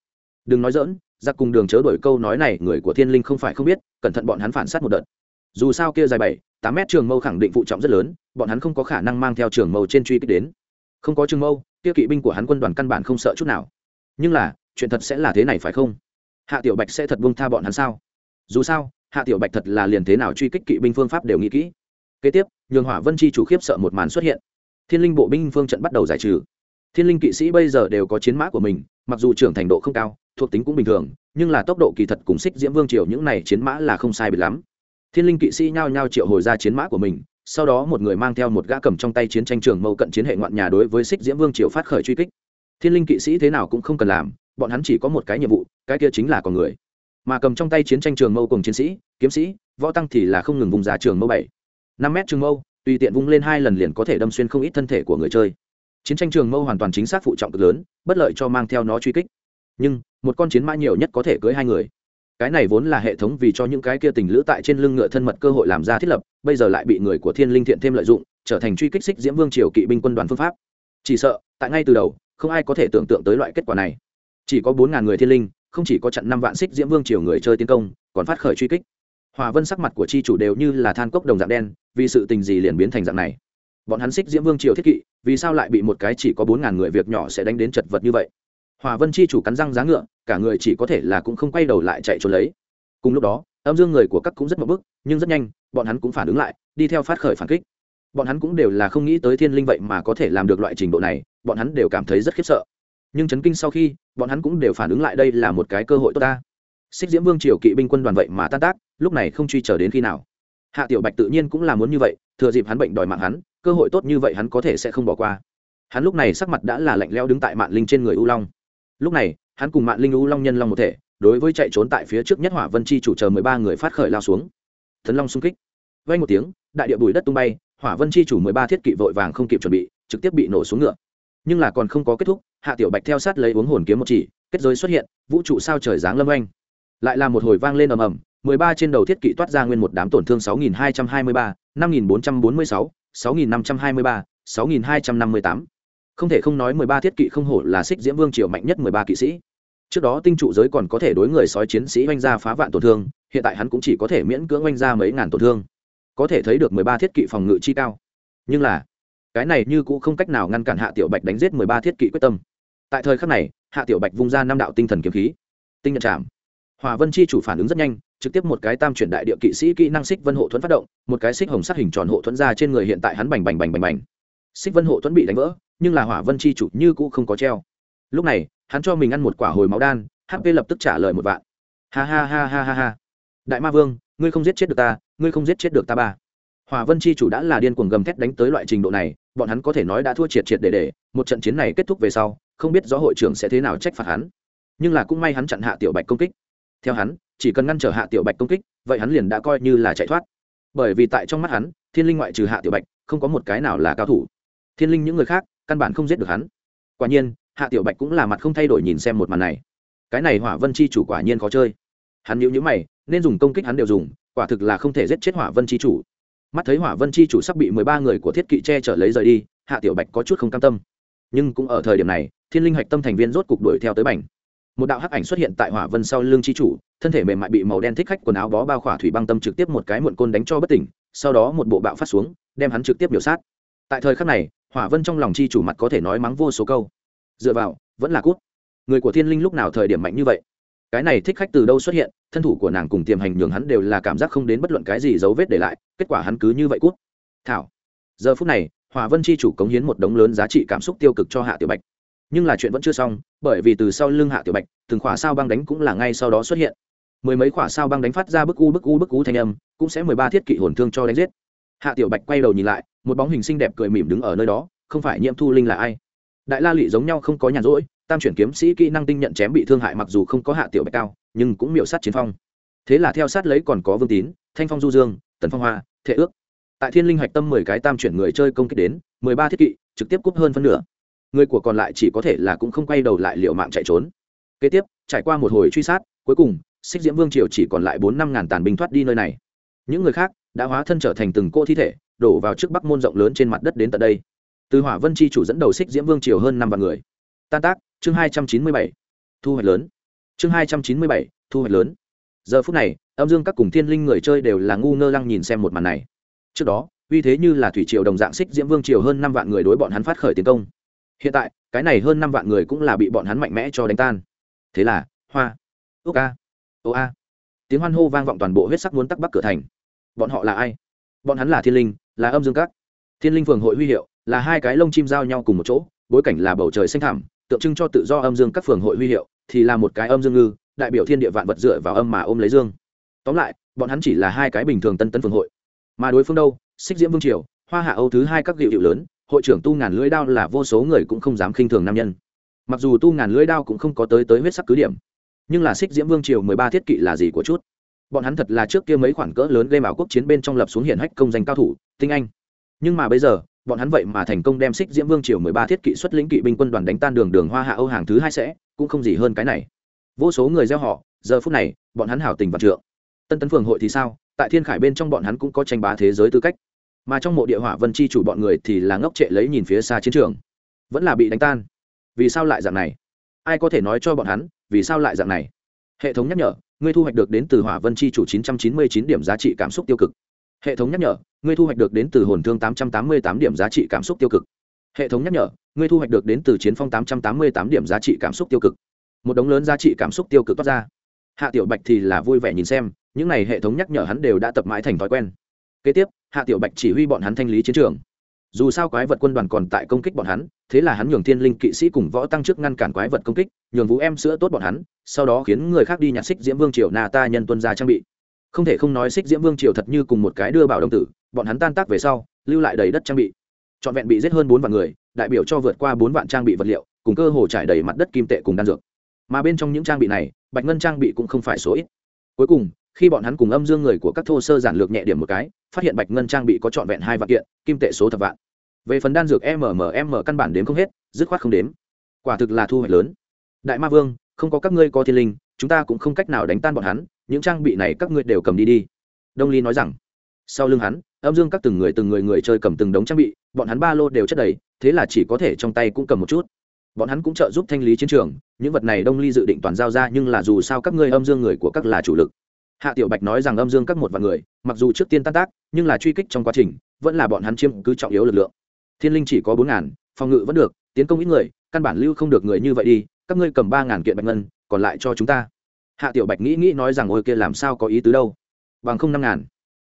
Đừng nói dỡn ra cùng đường chớ đổi câu nói này, người của thiên linh không phải không biết, cẩn thận bọn hắn phản sát một đợt. Dù sao kia dài bảy, tám mét trường mâu khẳng định phụ trọng rất lớn, bọn hắn không có khả năng mang theo trường mâu trên truy kích đến. Không có trường mâu, kia kỵ binh của hắn quân đoàn căn bản không sợ chút nào. Nhưng là, chuyện thật sẽ là thế này phải không? Hạ tiểu bạch sẽ thật buông tha bọn hắn sao? Dù sao, hạ tiểu bạch thật là liền thế nào truy kích kỵ binh phương pháp đều nghĩ kỹ. Kế tiếp, nhường hỏa vân chi chủ khiếp sợ một màn xuất hiện thiên linh bộ binh phương trận bắt đầu giải trừ. Thiên linh kỵ sĩ bây giờ đều có chiến mã của mình, mặc dù trưởng thành độ không cao, thuộc tính cũng bình thường, nhưng là tốc độ kỳ thật cùng xích diễm vương triều những này chiến mã là không sai biệt lắm. Thiên linh kỵ sĩ nhao nhao triệu hồi ra chiến mã của mình, sau đó một người mang theo một gã cầm trong tay chiến tranh trường mâu cận chiến hệ ngoạn nhà đối với xích diễm vương triều phát khởi truy kích. Thiên linh kỵ sĩ thế nào cũng không cần làm, bọn hắn chỉ có một cái nhiệm vụ, cái kia chính là con người. Mà cầm trong tay chiến tranh trường mâu cùng chiến sĩ, kiếm sĩ, võ tăng thì là không ngừng vùng giá trường mâu bảy, năm mét trường mâu tùy tiện vung lên hai lần liền có thể đâm xuyên không ít thân thể của người chơi. Chiến tranh trường mâu hoàn toàn chính xác phụ trọng cực lớn, bất lợi cho mang theo nó truy kích. Nhưng, một con chiến mã nhiều nhất có thể cưới hai người. Cái này vốn là hệ thống vì cho những cái kia tình lữ tại trên lưng ngựa thân mật cơ hội làm ra thiết lập, bây giờ lại bị người của thiên linh thiện thêm lợi dụng, trở thành truy kích xích diễm vương triều kỵ binh quân đoàn phương pháp. Chỉ sợ, tại ngay từ đầu, không ai có thể tưởng tượng tới loại kết quả này. Chỉ có bốn ngàn người thiên linh, không chỉ có chặn năm vạn xích diễm vương triều người chơi tiến công, còn phát khởi truy kích hòa vân sắc mặt của chi chủ đều như là than cốc đồng dạng đen, vì sự tình gì liền biến thành dạng này? Bọn hắn xích diễm vương triều thiết kỵ, vì sao lại bị một cái chỉ có bốn ngàn người việc nhỏ sẽ đánh đến chật vật như vậy? Hòa vân chi chủ cắn răng giá ngựa, cả người chỉ có thể là cũng không quay đầu lại chạy trốn lấy. Cùng lúc đó, âm dương người của các cũng rất mập bức nhưng rất nhanh, bọn hắn cũng phản ứng lại, đi theo phát khởi phản kích. Bọn hắn cũng đều là không nghĩ tới thiên linh vậy mà có thể làm được loại trình độ này, bọn hắn đều cảm thấy rất khiếp sợ. Nhưng chấn kinh sau khi, bọn hắn cũng đều phản ứng lại đây là một cái cơ hội tốt ta xích diễm vương triều kỵ binh quân đoàn vậy mà tan tác, lúc này không truy chờ đến khi nào? Hạ tiểu bạch tự nhiên cũng là muốn như vậy, thừa dịp hắn bệnh đòi mạng hắn, cơ hội tốt như vậy hắn có thể sẽ không bỏ qua. Hắn lúc này sắc mặt đã là lạnh leo đứng tại mạng linh trên người u long. Lúc này, hắn cùng mạng linh u long nhân long một thể, đối với chạy trốn tại phía trước nhất hỏa vân chi chủ chờ mười ba người phát khởi lao xuống. Thần long xung kích. Vay một tiếng, đại địa bùi đất tung bay, hỏa vân chi chủ mười ba thiết kỵ vội vàng không kịp chuẩn bị, trực tiếp bị nổ xuống ngựa. Nhưng là còn không có kết thúc, hạ tiểu bạch theo sát lấy uống hồn kiếm một chỉ, kết giới xuất hiện, vũ trụ sao trời giáng lâm oanh lại là một hồi vang lên ầm ầm, mười ba trên đầu thiết kỵ toát ra nguyên một đám tổn thương sáu nghìn hai trăm hai mươi ba, năm nghìn bốn trăm bốn mươi sáu sáu nghìn năm trăm hai mươi ba, sáu nghìn hai trăm năm mươi tám. Không thể không nói mười ba thiết kỵ không hổ là xích diễm vương triều mạnh nhất mười ba kỵ sĩ. Trước đó tinh trụ giới còn có thể đối người sói chiến sĩ oanh ra phá vạn tổn thương, hiện tại hắn cũng chỉ có thể miễn cưỡng oanh ra mấy ngàn tổn thương. Có thể thấy được mười ba thiết kỵ phòng ngự chi cao. Nhưng là, cái này như cũng không cách nào ngăn cản hạ tiểu bạch đánh giết mười ba thiết kỵ quyết tâm. Tại thời khắc này, hạ tiểu bạch vung ra năm đạo tinh thần kiếm khí. Tinh nhận chạm hòa vân chi chủ phản ứng rất nhanh, trực tiếp một cái tam chuyển đại địa kỵ sĩ kỹ năng xích vân hộ thuẫn phát động, một cái xích hồng sắc hình tròn hộ thuẫn ra trên người hiện tại hắn bành bành bành bành bành. Xích vân hộ thuẫn bị đánh vỡ, nhưng là hỏa vân chi chủ như cũ không có treo. Lúc này, hắn cho mình ăn một quả hồi máu đan hp lập tức trả lời một vạn. Ha ha ha ha ha ha. Đại ma vương, ngươi không giết chết được ta, ngươi không giết chết được ta ba. Hòa vân chi chủ đã là điên cuồng gầm thét đánh tới loại trình độ này, bọn hắn có thể nói đã thua triệt triệt để để, một trận chiến này kết thúc về sau, không biết rõ hội trưởng sẽ thế nào trách phạt hắn. Nhưng là cũng may hắn chặn hạ tiểu bạch công kích theo hắn, chỉ cần ngăn trở hạ tiểu bạch công kích, vậy hắn liền đã coi như là chạy thoát. Bởi vì tại trong mắt hắn, thiên linh ngoại trừ hạ tiểu bạch, không có một cái nào là cao thủ. Thiên linh những người khác, căn bản không giết được hắn. Quả nhiên, hạ tiểu bạch cũng là mặt không thay đổi nhìn xem một màn này. Cái này hỏa vân chi chủ quả nhiên khó chơi. Hắn nhữ nhữ mày, nên dùng công kích hắn đều dùng, quả thực là không thể giết chết hỏa vân chi chủ. Mắt thấy hỏa vân chi chủ sắp bị mười ba người của thiết kỵ che chở lấy rời đi, hạ tiểu bạch có chút không cam tâm. Nhưng cũng ở thời điểm này, thiên linh hạch tâm thành viên rốt cục đuổi theo tới bành một đạo hắc ảnh xuất hiện tại hỏa vân sau lưng chi chủ, thân thể mềm mại bị màu đen thích khách quần áo bó bao khỏa thủy băng tâm trực tiếp một cái muộn côn đánh cho bất tỉnh, sau đó một bộ bạo phát xuống, đem hắn trực tiếp biểu sát. Tại thời khắc này, hỏa vân trong lòng chi chủ mặt có thể nói mắng vô số câu. Dựa vào, vẫn là cút. Người của thiên linh lúc nào thời điểm mạnh như vậy? Cái này thích khách từ đâu xuất hiện, thân thủ của nàng cùng tiềm hành nhường hắn đều là cảm giác không đến bất luận cái gì dấu vết để lại, kết quả hắn cứ như vậy cút. Thảo. Giờ phút này hòa vân chi chủ cống hiến một đống lớn giá trị cảm xúc tiêu cực cho hạ tiểu bạch nhưng là chuyện vẫn chưa xong, bởi vì từ sau lưng hạ tiểu bạch, từng khỏa sao băng đánh cũng là ngay sau đó xuất hiện. Mười mấy khỏa sao băng đánh phát ra bức u bức u bức u thanh âm, cũng sẽ mười ba thiết kỵ hồn thương cho đánh giết. Hạ tiểu bạch quay đầu nhìn lại, một bóng hình xinh đẹp cười mỉm đứng ở nơi đó, không phải nhiễm thu linh là ai? Đại la lụy giống nhau không có nhàn rỗi, tam chuyển kiếm sĩ kỹ năng tinh nhận chém bị thương hại mặc dù không có hạ tiểu bạch cao, nhưng cũng miểu sát chiến phong. Thế là theo sát lấy còn có vương tín, thanh phong du dương, tần phong hoa, thệ ước. Tại thiên linh hạch tâm mười cái tam chuyển người chơi công kích đến, mười ba thiết kỵ, trực tiếp cúp hơn phân nửa người của còn lại chỉ có thể là cũng không quay đầu lại liệu mạng chạy trốn. Kế tiếp, trải qua một hồi truy sát, cuối cùng, xích diễm vương triều chỉ còn lại bốn năm ngàn tàn binh thoát đi nơi này. Những người khác đã hóa thân trở thành từng cô thi thể, đổ vào trước bắc môn rộng lớn trên mặt đất đến tận đây. Từ hỏa vân chi chủ dẫn đầu xích diễm vương triều hơn năm vạn người. Tan tác, chương hai trăm chín mươi bảy. Thu hoạch lớn. Chương hai trăm chín mươi bảy, thu hoạch lớn. Giờ phút này, âm dương các cùng thiên linh người chơi đều là ngu ngơ lăng nhìn xem một màn này. Trước đó, uy thế như là thủy triều đồng dạng xích diễm vương triều hơn năm vạn người đối bọn hắn phát khởi tiến công hiện tại, cái này hơn năm vạn người cũng là bị bọn hắn mạnh mẽ cho đánh tan. Thế là, hoa, úc a, ô a. Tiếng hoan hô vang vọng toàn bộ huyết sắc muốn tắc bắc cửa thành. Bọn họ là ai? Bọn hắn là thiên linh, là âm dương các. Thiên linh phường hội huy hiệu, là hai cái lông chim giao nhau cùng một chỗ, bối cảnh là bầu trời xanh thẳm, tượng trưng cho tự do âm dương các phường hội huy hiệu, thì là một cái âm dương ngư, đại biểu thiên địa vạn vật dựa vào âm mà ôm lấy dương. Tóm lại, bọn hắn chỉ là hai cái bình thường tân tân phường hội. Mà đối phương đâu? Xích diễm vương triều, hoa hạ âu thứ hai các hiệu hiệu lớn hội trưởng tu ngàn lưỡi đao là vô số người cũng không dám khinh thường nam nhân. Mặc dù tu ngàn lưỡi đao cũng không có tới tới huyết sắc cứ điểm, nhưng là xích diễm vương triều mười ba thiết kỵ là gì của chút? Bọn hắn thật là trước kia mấy khoản cỡ lớn gây bảo quốc chiến bên trong lập xuống hiển hách công danh cao thủ, tinh anh. Nhưng mà bây giờ, bọn hắn vậy mà thành công đem xích diễm vương triều mười ba thiết kỵ xuất lĩnh kỵ binh quân đoàn đánh tan đường đường hoa hạ âu hàng thứ hai sẽ, cũng không gì hơn cái này. Vô số người gieo họ, giờ phút này, bọn hắn hảo tình và trượng. Tân tấn phường hội thì sao? Tại thiên khải bên trong bọn hắn cũng có tranh bá thế giới tư cách mà trong mộ địa hỏa vân chi chủ bọn người thì là ngốc trệ lấy nhìn phía xa chiến trường. Vẫn là bị đánh tan. Vì sao lại dạng này? Ai có thể nói cho bọn hắn, vì sao lại dạng này? Hệ thống nhắc nhở, ngươi thu hoạch được đến từ hỏa vân chi chủ 999 điểm giá trị cảm xúc tiêu cực. Hệ thống nhắc nhở, ngươi thu hoạch được đến từ hồn thương 888 điểm giá trị cảm xúc tiêu cực. Hệ thống nhắc nhở, ngươi thu hoạch được đến từ chiến phong 888 điểm giá trị cảm xúc tiêu cực. Một đống lớn giá trị cảm xúc tiêu cực toát ra. Hạ tiểu bạch thì là vui vẻ nhìn xem, những này hệ thống nhắc nhở hắn đều đã tập mãi thành thói quen kế tiếp, hạ tiểu bạch chỉ huy bọn hắn thanh lý chiến trường. Dù sao quái vật quân đoàn còn tại công kích bọn hắn, thế là hắn nhường thiên linh kỵ sĩ cùng võ tăng trước ngăn cản quái vật công kích, nhường vũ em sữa tốt bọn hắn, sau đó khiến người khác đi nhặt xích diễm vương triều na ta nhân tuân ra trang bị. Không thể không nói xích diễm vương triều thật như cùng một cái đưa bảo đồng tử, bọn hắn tan tác về sau, lưu lại đầy đất trang bị. Trọn vẹn bị giết hơn bốn vạn người, đại biểu cho vượt qua bốn vạn trang bị vật liệu, cùng cơ hồ trải đầy mặt đất kim tệ cùng đan dược. Mà bên trong những trang bị này, bạch ngân trang bị cũng không phải số ít. Cuối cùng khi bọn hắn cùng âm dương người của các thô sơ giản lược nhẹ điểm một cái, phát hiện bạch ngân trang bị có trọn vẹn hai vạn kiện, kim tệ số thập vạn. Về phần đan dược mmm căn bản đếm không hết, dứt khoát không đếm. Quả thực là thu hoạch lớn. Đại ma vương, không có các ngươi có thiên linh, chúng ta cũng không cách nào đánh tan bọn hắn, những trang bị này các ngươi đều cầm đi đi. Đông ly nói rằng. Sau lưng hắn, âm dương các từng người từng người người chơi cầm từng đống trang bị, bọn hắn ba lô đều chất đầy, thế là chỉ có thể trong tay cũng cầm một chút. Bọn hắn cũng trợ giúp thanh lý chiến trường, những vật này đông ly dự định toàn giao ra nhưng là dù sao các ngươi âm dương người của các là chủ lực hạ tiểu bạch nói rằng âm dương các một vạn người, mặc dù trước tiên tan tác, nhưng là truy kích trong quá trình, vẫn là bọn hắn chiếm cứ trọng yếu lực lượng. Thiên linh chỉ có bốn ngàn, phòng ngự vẫn được, tiến công ít người, căn bản lưu không được người như vậy đi, các ngươi cầm ba ngàn kiện bạch ngân, còn lại cho chúng ta. Hạ tiểu bạch nghĩ nghĩ nói rằng ôi kia làm sao có ý tứ đâu. Bằng không năm ngàn.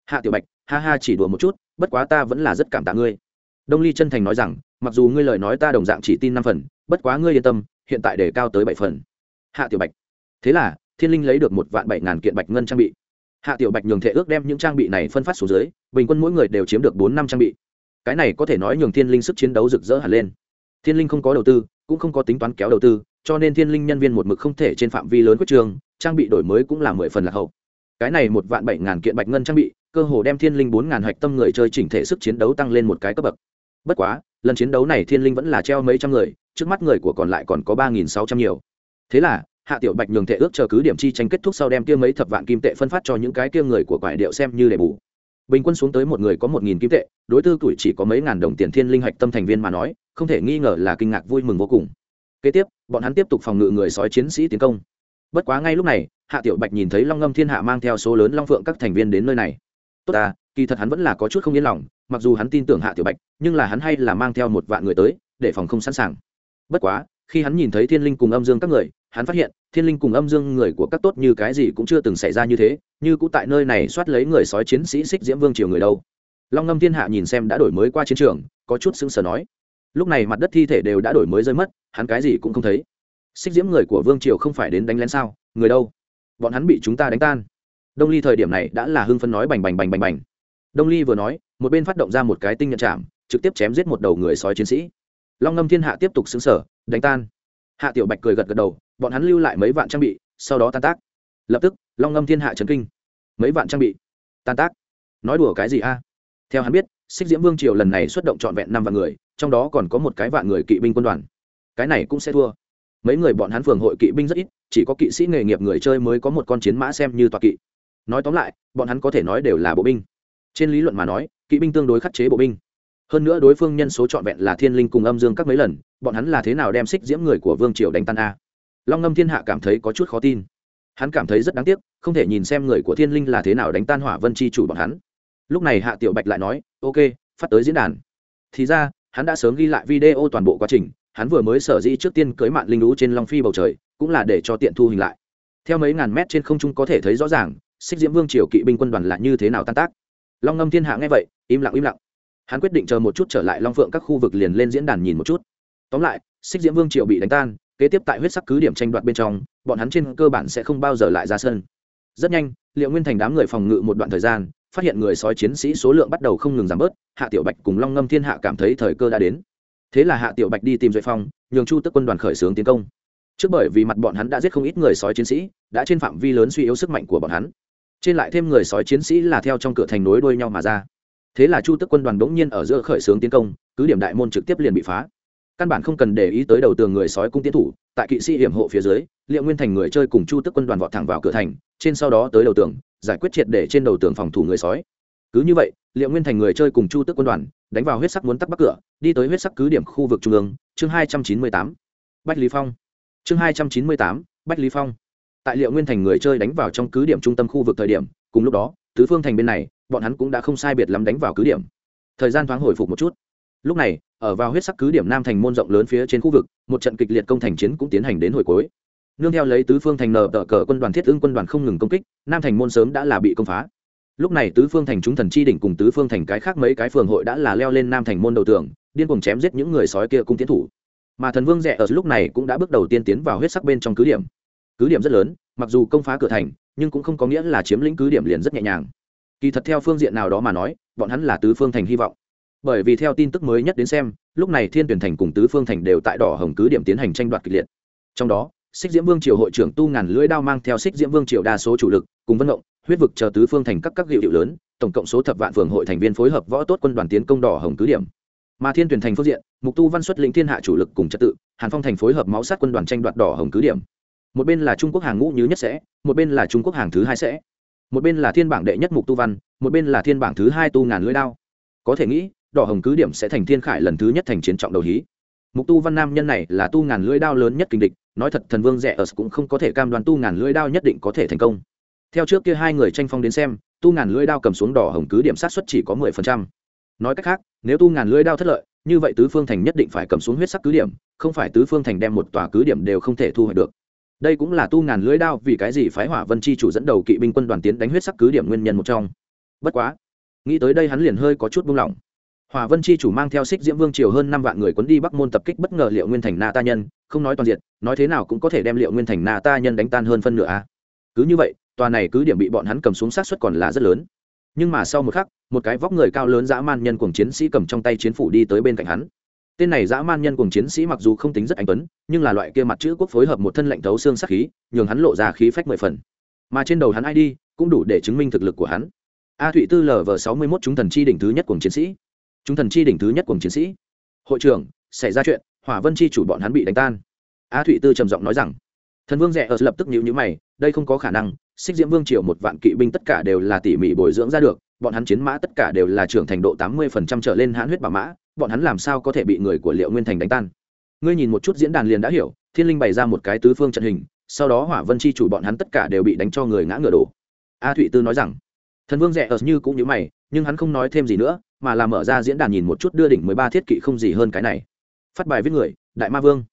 Hạ tiểu bạch, ha ha chỉ đùa một chút, bất quá ta vẫn là rất cảm tạ ngươi. Đông ly chân thành nói rằng, mặc dù ngươi lời nói ta đồng dạng chỉ tin năm phần, bất quá ngươi yên tâm, hiện tại để cao tới bảy phần. Hạ tiểu bạch, thế là thiên linh lấy được một vạn bảy ngàn kiện bạch ngân trang bị. Hạ tiểu bạch nhường thể ước đem những trang bị này phân phát xuống dưới, bình quân mỗi người đều chiếm được bốn năm trang bị. Cái này có thể nói nhường thiên linh sức chiến đấu rực rỡ hẳn lên. Thiên linh không có đầu tư, cũng không có tính toán kéo đầu tư, cho nên thiên linh nhân viên một mực không thể trên phạm vi lớn quyết trường, trang bị đổi mới cũng là mười phần lạc hậu. Cái này một vạn bảy ngàn kiện bạch ngân trang bị, cơ hồ đem thiên linh bốn ngàn hạch tâm người chơi chỉnh thể sức chiến đấu tăng lên một cái cấp bậc. Bất quá, lần chiến đấu này thiên linh vẫn là treo mấy trăm người, trước mắt người của còn lại còn có ba nghìn sáu trăm nhiều. Thế là hạ tiểu bạch nhường thể ước chờ cứ điểm chi tranh kết thúc sau đem kia mấy thập vạn kim tệ phân phát cho những cái kia người của quải điệu xem như để bù. Bình quân xuống tới một người có một nghìn kim tệ, đối tư tuổi chỉ có mấy ngàn đồng tiền thiên linh hạch tâm thành viên mà nói, không thể nghi ngờ là kinh ngạc vui mừng vô cùng. Kế tiếp, bọn hắn tiếp tục phòng ngự người sói chiến sĩ tiến công. Bất quá ngay lúc này, hạ tiểu bạch nhìn thấy long ngâm thiên hạ mang theo số lớn long phượng các thành viên đến nơi này. Tốt à kỳ thật hắn vẫn là có chút không yên lòng, mặc dù hắn tin tưởng hạ tiểu bạch, nhưng là hắn hay là mang theo một vạn người tới, để phòng không sẵn sàng. Bất quá, khi hắn nhìn thấy thiên linh cùng âm dương các người hắn phát hiện, thiên linh cùng âm dương người của các tốt như cái gì cũng chưa từng xảy ra như thế, như cũng tại nơi này soát lấy người sói chiến sĩ xích diễm vương triều người đâu. Long ngâm thiên hạ nhìn xem đã đổi mới qua chiến trường, có chút sững sờ nói. Lúc này mặt đất thi thể đều đã đổi mới rơi mất, hắn cái gì cũng không thấy. Xích diễm người của vương triều không phải đến đánh lén sao? Người đâu? Bọn hắn bị chúng ta đánh tan. Đông ly thời điểm này đã là hưng phân nói bành bành bành bành bành. Đông ly vừa nói, một bên phát động ra một cái tinh nhận chạm, trực tiếp chém giết một đầu người sói chiến sĩ. Long ngâm thiên hạ tiếp tục xứng sở đánh tan hạ tiểu bạch cười gật gật đầu, bọn hắn lưu lại mấy vạn trang bị, sau đó tan tác. Lập tức, long ngâm thiên hạ trấn kinh. Mấy vạn trang bị? Tan tác? Nói đùa cái gì a? Theo hắn biết, xích diễm vương triều lần này xuất động trọn vẹn năm vạn người, trong đó còn có một cái vạn người kỵ binh quân đoàn. Cái này cũng sẽ thua. Mấy người bọn hắn phường hội kỵ binh rất ít, chỉ có kỵ sĩ nghề nghiệp người chơi mới có một con chiến mã xem như tọa kỵ. Nói tóm lại, bọn hắn có thể nói đều là bộ binh. Trên lý luận mà nói, kỵ binh tương đối khắc chế bộ binh. Hơn nữa đối phương nhân số trọn vẹn là thiên linh cùng âm dương các mấy lần bọn hắn là thế nào đem xích diễm người của vương triều đánh tan a? Long ngâm thiên hạ cảm thấy có chút khó tin. Hắn cảm thấy rất đáng tiếc, không thể nhìn xem người của thiên linh là thế nào đánh tan hỏa vân chi chủ bọn hắn. Lúc này hạ tiểu bạch lại nói, ok, phát tới diễn đàn. Thì ra, hắn đã sớm ghi lại video toàn bộ quá trình, hắn vừa mới sở dĩ trước tiên cưới mạng linh lũ trên long phi bầu trời, cũng là để cho tiện thu hình lại. Theo mấy ngàn mét trên không trung có thể thấy rõ ràng, xích diễm vương triều kỵ binh quân đoàn là như thế nào tan tác. Long ngâm thiên hạ nghe vậy, im lặng im lặng. Hắn quyết định chờ một chút trở lại long phượng các khu vực liền lên diễn đàn nhìn một chút tóm lại, xích diễm vương triều bị đánh tan, kế tiếp tại huyết sắc cứ điểm tranh đoạt bên trong, bọn hắn trên cơ bản sẽ không bao giờ lại ra sân. Rất nhanh, liệu nguyên thành đám người phòng ngự một đoạn thời gian, phát hiện người sói chiến sĩ số lượng bắt đầu không ngừng giảm bớt, hạ tiểu bạch cùng long ngâm thiên hạ cảm thấy thời cơ đã đến. Thế là hạ tiểu bạch đi tìm duệ phong, nhường chu tức quân đoàn khởi xướng tiến công. Trước bởi vì mặt bọn hắn đã giết không ít người sói chiến sĩ, đã trên phạm vi lớn suy yếu sức mạnh của bọn hắn. Trên lại thêm người sói chiến sĩ là theo trong cửa thành nối đuôi nhau mà ra. Thế là chu tức quân đoàn bỗng nhiên ở giữa khởi xướng tiến công, cứ điểm đại môn trực tiếp liền bị phá căn bản không cần để ý tới đầu tường người sói cung tiến thủ, tại kỵ sĩ hiểm hộ phía dưới, liệu nguyên thành người chơi cùng chu tức quân đoàn vọt thẳng vào cửa thành, trên sau đó tới đầu tường, giải quyết triệt để trên đầu tường phòng thủ người sói. Cứ như vậy, liệu nguyên thành người chơi cùng chu tức quân đoàn đánh vào huyết sắc muốn tắt bắc cửa, đi tới huyết sắc cứ điểm khu vực trung ương, chương hai trăm chín mươi tám, bách lý phong. Chương hai trăm chín mươi tám, bách lý phong. Tại liệu nguyên thành người chơi đánh vào trong cứ điểm trung tâm khu vực thời điểm, cùng lúc đó, tứ phương thành bên này, bọn hắn cũng đã không sai biệt lắm đánh vào cứ điểm. Thời gian thoáng hồi phục một chút. Lúc này ở vào huyết sắc cứ điểm nam thành môn rộng lớn phía trên khu vực, một trận kịch liệt công thành chiến cũng tiến hành đến hồi cuối. Nương theo lấy tứ phương thành nở tờ cờ quân đoàn thiết ứng quân đoàn không ngừng công kích, nam thành môn sớm đã là bị công phá. Lúc này tứ phương thành chúng thần chi đỉnh cùng tứ phương thành cái khác mấy cái phường hội đã là leo lên nam thành môn đầu tường, điên cuồng chém giết những người sói kia cung tiến thủ. Mà thần vương rẻ ở lúc này cũng đã bước đầu tiên tiến vào huyết sắc bên trong cứ điểm. Cứ điểm rất lớn, mặc dù công phá cửa thành, nhưng cũng không có nghĩa là chiếm lĩnh cứ điểm liền rất nhẹ nhàng. Kỳ thật theo phương diện nào đó mà nói, bọn hắn là tứ phương thành hy vọng bởi vì theo tin tức mới nhất đến xem, lúc này thiên tuyển thành cùng tứ phương thành đều tại đỏ hồng cứ điểm tiến hành tranh đoạt kịch liệt. Trong đó xích diễm vương triều hội trưởng tu ngàn lưỡi đao mang theo xích diễm vương triều đa số chủ lực, cùng vân động huyết vực chờ tứ phương thành các các hiệu hiệu lớn, tổng cộng số thập vạn phường hội thành viên phối hợp võ tốt quân đoàn tiến công đỏ hồng cứ điểm. Mà thiên tuyển thành phương diện, mục tu văn xuất lĩnh thiên hạ chủ lực cùng trật tự, hàn phong thành phối hợp máu sát quân đoàn tranh đoạt đỏ hồng cứ điểm. Một bên là trung quốc hàng ngũ như nhất sẽ, một bên là trung quốc hàng thứ hai sẽ. Một bên là thiên bảng đệ nhất mục tu văn, một bên là thiên bảng thứ hai tu ngàn lưỡi đao. Có thể nghĩ đỏ hồng cứ điểm sẽ thành thiên khải lần thứ nhất thành chiến trọng đầu hí. Mục tu văn nam nhân này là tu ngàn lưỡi đao lớn nhất kinh địch, nói thật thần vương rẻ ở cũng không có thể cam đoan tu ngàn lưỡi đao nhất định có thể thành công. Theo trước kia hai người tranh phong đến xem, tu ngàn lưỡi đao cầm xuống đỏ hồng cứ điểm sát xuất chỉ có mười phần trăm. Nói cách khác, nếu tu ngàn lưỡi đao thất lợi, như vậy tứ phương thành nhất định phải cầm xuống huyết sắc cứ điểm, không phải tứ phương thành đem một tòa cứ điểm đều không thể thu hoạch được. Đây cũng là tu ngàn lưỡi đao vì cái gì phái hỏa vân chi chủ dẫn đầu kỵ binh quân đoàn tiến đánh huyết sắc cứ điểm nguyên nhân một trong. Bất quá, nghĩ tới đây hắn liền hơi có chút buông lỏng hòa vân chi chủ mang theo xích diễm vương triều hơn năm vạn người quấn đi bắc môn tập kích bất ngờ liệu nguyên thành na ta nhân, không nói toàn diện, nói thế nào cũng có thể đem liệu nguyên thành na ta nhân đánh tan hơn phân nửa a. Cứ như vậy, tòa này cứ điểm bị bọn hắn cầm xuống sát xuất còn là rất lớn. Nhưng mà sau một khắc, một cái vóc người cao lớn dã man nhân cùng chiến sĩ cầm trong tay chiến phủ đi tới bên cạnh hắn. Tên này dã man nhân cùng chiến sĩ mặc dù không tính rất anh tuấn, nhưng là loại kia mặt chữ quốc phối hợp một thân lệnh thấu xương sắc khí, nhường hắn lộ ra khí phách mười phần. Mà trên đầu hắn id cũng đủ để chứng minh thực lực của hắn. A thụy tư lv sáu mươi mốt chúng thần chi đỉnh thứ nhất cùng chiến sĩ chúng thần chi đỉnh thứ nhất cùng chiến sĩ. Hội trưởng, xảy ra chuyện, hỏa vân chi chủ bọn hắn bị đánh tan. A thụy tư trầm giọng nói rằng, thần vương rẻ ở lập tức nhịu nhữ mày, đây không có khả năng, xích diễm vương triều một vạn kỵ binh tất cả đều là tỉ mỉ bồi dưỡng ra được, bọn hắn chiến mã tất cả đều là trưởng thành độ tám mươi phần trăm trở lên hãn huyết bà mã, bọn hắn làm sao có thể bị người của liệu nguyên thành đánh tan? Ngươi nhìn một chút diễn đàn liền đã hiểu, thiên linh bày ra một cái tứ phương trận hình, sau đó hỏa vân chi chủ bọn hắn tất cả đều bị đánh cho người ngã ngựa đổ. A thụy tư nói rằng, thần vương rẻ ở như cũng như mày nhưng hắn không nói thêm gì nữa, mà là mở ra diễn đàn nhìn một chút đưa đỉnh mười ba thiết kỵ không gì hơn cái này. Phát bài viết người, đại ma vương.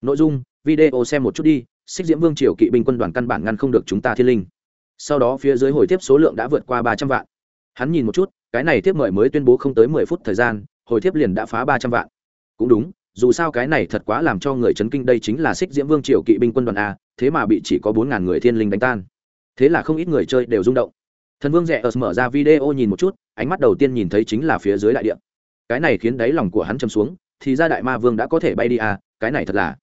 Nội dung, video xem một chút đi, xích diễm vương triều kỵ binh quân đoàn căn bản ngăn không được chúng ta thiên linh. Sau đó phía dưới hồi tiếp số lượng đã vượt qua ba trăm vạn. Hắn nhìn một chút, cái này tiếp mời mới tuyên bố không tới mười phút thời gian, hồi tiếp liền đã phá ba trăm vạn. Cũng đúng, dù sao cái này thật quá làm cho người chấn kinh, đây chính là xích diễm vương triều kỵ binh quân đoàn a, thế mà bị chỉ có bốn ngàn người thiên linh đánh tan. Thế là không ít người chơi đều rung động thần vương rẽ ớt mở ra video nhìn một chút, ánh mắt đầu tiên nhìn thấy chính là phía dưới đại điện cái này khiến đáy lòng của hắn châm xuống, thì ra đại ma vương đã có thể bay đi à cái này thật là.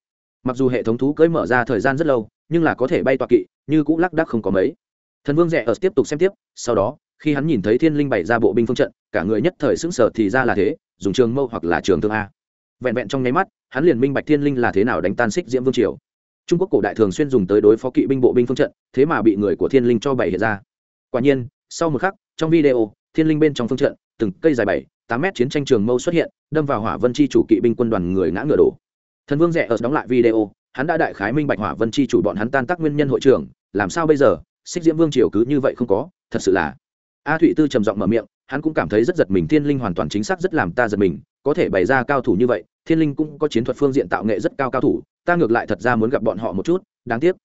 Mặc dù hệ thống thú cưỡi mở ra thời gian rất lâu, nhưng là có thể bay toạc kỵ, như cũng lắc đắc không có mấy. Thần vương rẽ ớt tiếp tục xem tiếp, sau đó, khi hắn nhìn thấy thiên linh bày ra bộ binh phương trận, cả người nhất thời sững sờ thì ra là thế, dùng trường mâu hoặc là trường thương a. Vẹn vẹn trong nháy mắt, hắn liền minh bạch thiên linh là thế nào đánh tan xích diễm vương triều. Trung quốc cổ đại thường xuyên dùng tới đối phó kỵ binh bộ binh phương trận, thế mà bị người của thiên linh cho bày hiện ra quả nhiên, sau một khắc, trong video, thiên linh bên trong phương trận, từng cây dài bảy, tám mét chiến tranh trường mâu xuất hiện, đâm vào hỏa vân chi chủ kỵ binh quân đoàn người ngã ngựa đổ. Thần vương rẽ ở đóng lại video, hắn đã đại khái minh bạch hỏa vân chi chủ bọn hắn tan tác nguyên nhân hội trưởng, làm sao bây giờ? Xích diễm vương triều cứ như vậy không có, thật sự là. A thụy tư trầm giọng mở miệng, hắn cũng cảm thấy rất giật mình, thiên linh hoàn toàn chính xác rất làm ta giật mình, có thể bày ra cao thủ như vậy, thiên linh cũng có chiến thuật phương diện tạo nghệ rất cao cao thủ, ta ngược lại thật ra muốn gặp bọn họ một chút, đáng tiếc.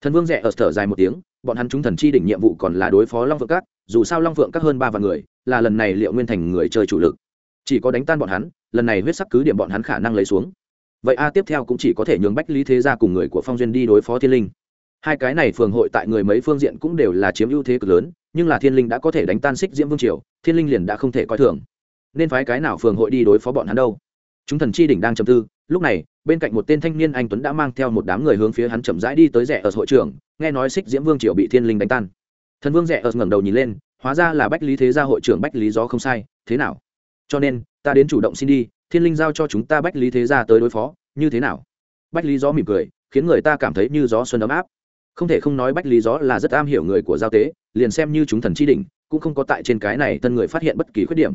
Thần vương rẽ ở thở dài một tiếng bọn hắn chúng thần chi đỉnh nhiệm vụ còn là đối phó long Vượng các, dù sao long Vượng các hơn ba vạn người, là lần này liệu nguyên thành người chơi chủ lực. Chỉ có đánh tan bọn hắn, lần này huyết sắc cứ điểm bọn hắn khả năng lấy xuống. Vậy a tiếp theo cũng chỉ có thể nhường bách lý thế gia cùng người của phong duyên đi đối phó thiên linh. Hai cái này phường hội tại người mấy phương diện cũng đều là chiếm ưu thế cực lớn, nhưng là thiên linh đã có thể đánh tan xích diễm vương triều, thiên linh liền đã không thể coi thường. Nên phái cái nào phường hội đi đối phó bọn hắn đâu? Chúng thần chi đỉnh đang chầm tư, lúc này bên cạnh một tên thanh niên anh tuấn đã mang theo một đám người hướng phía hắn chậm rãi đi tới rẻ ở hội trưởng nghe nói xích diễm vương triều bị thiên linh đánh tan. Thần vương rẻ ở ngẩng đầu nhìn lên, hóa ra là bách lý thế gia hội trưởng bách lý gió không sai, thế nào? Cho nên, ta đến chủ động xin đi, thiên linh giao cho chúng ta bách lý thế gia tới đối phó, như thế nào? Bách lý gió mỉm cười, khiến người ta cảm thấy như gió xuân ấm áp. Không thể không nói bách lý gió là rất am hiểu người của giao tế, liền xem như chúng thần chi đỉnh, cũng không có tại trên cái này tân người phát hiện bất kỳ khuyết điểm.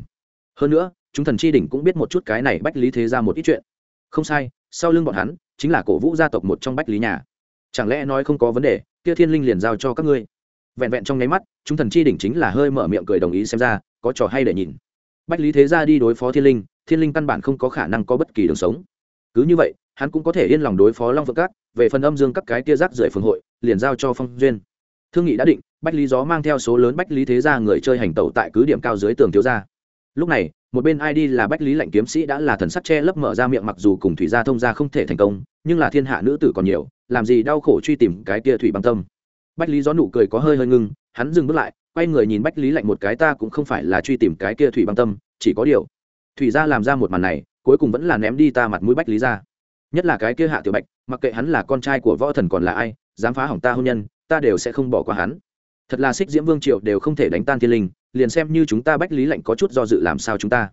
Hơn nữa, chúng thần chi đỉnh cũng biết một chút cái này bách lý thế ra một ít chuyện. Không sai sau lưng bọn hắn chính là cổ vũ gia tộc một trong bách lý nhà. Chẳng lẽ nói không có vấn đề, kia thiên linh liền giao cho các ngươi? Vẹn vẹn trong nháy mắt, chúng thần chi đỉnh chính là hơi mở miệng cười đồng ý xem ra, có trò hay để nhìn. Bách lý thế ra đi đối phó thiên linh thiên linh căn bản không có khả năng có bất kỳ đường sống. Cứ như vậy, hắn cũng có thể yên lòng đối phó long vượng các, về phần âm dương các cái tia rác rưởi phường hội, liền giao cho phong duyên. Thương nghị đã định, bách lý gió mang theo số lớn bách lý thế gia người chơi hành tẩu tại cứ điểm cao dưới tường thiếu gia. Lúc này một bên id là bách lý lệnh kiếm sĩ đã là thần sắc che lấp mở ra miệng mặc dù cùng thủy gia thông gia không thể thành công, nhưng là thiên hạ nữ tử còn nhiều, làm gì đau khổ truy tìm cái kia thủy băng tâm. Bách lý gió nụ cười có hơi hơi ngưng, hắn dừng bước lại, quay người nhìn bách lý lạnh một cái, ta cũng không phải là truy tìm cái kia thủy băng tâm, chỉ có điều. Thủy gia làm ra một màn này, cuối cùng vẫn là ném đi ta mặt mũi bách lý ra. Nhất là cái kia hạ tiểu bạch, mặc kệ hắn là con trai của võ thần còn là ai, dám phá hỏng ta hôn nhân, ta đều sẽ không bỏ qua hắn. Thật là xích diễm vương triệu đều không thể đánh tan thiên linh liền xem như chúng ta bách lý lạnh có chút do dự làm sao chúng ta.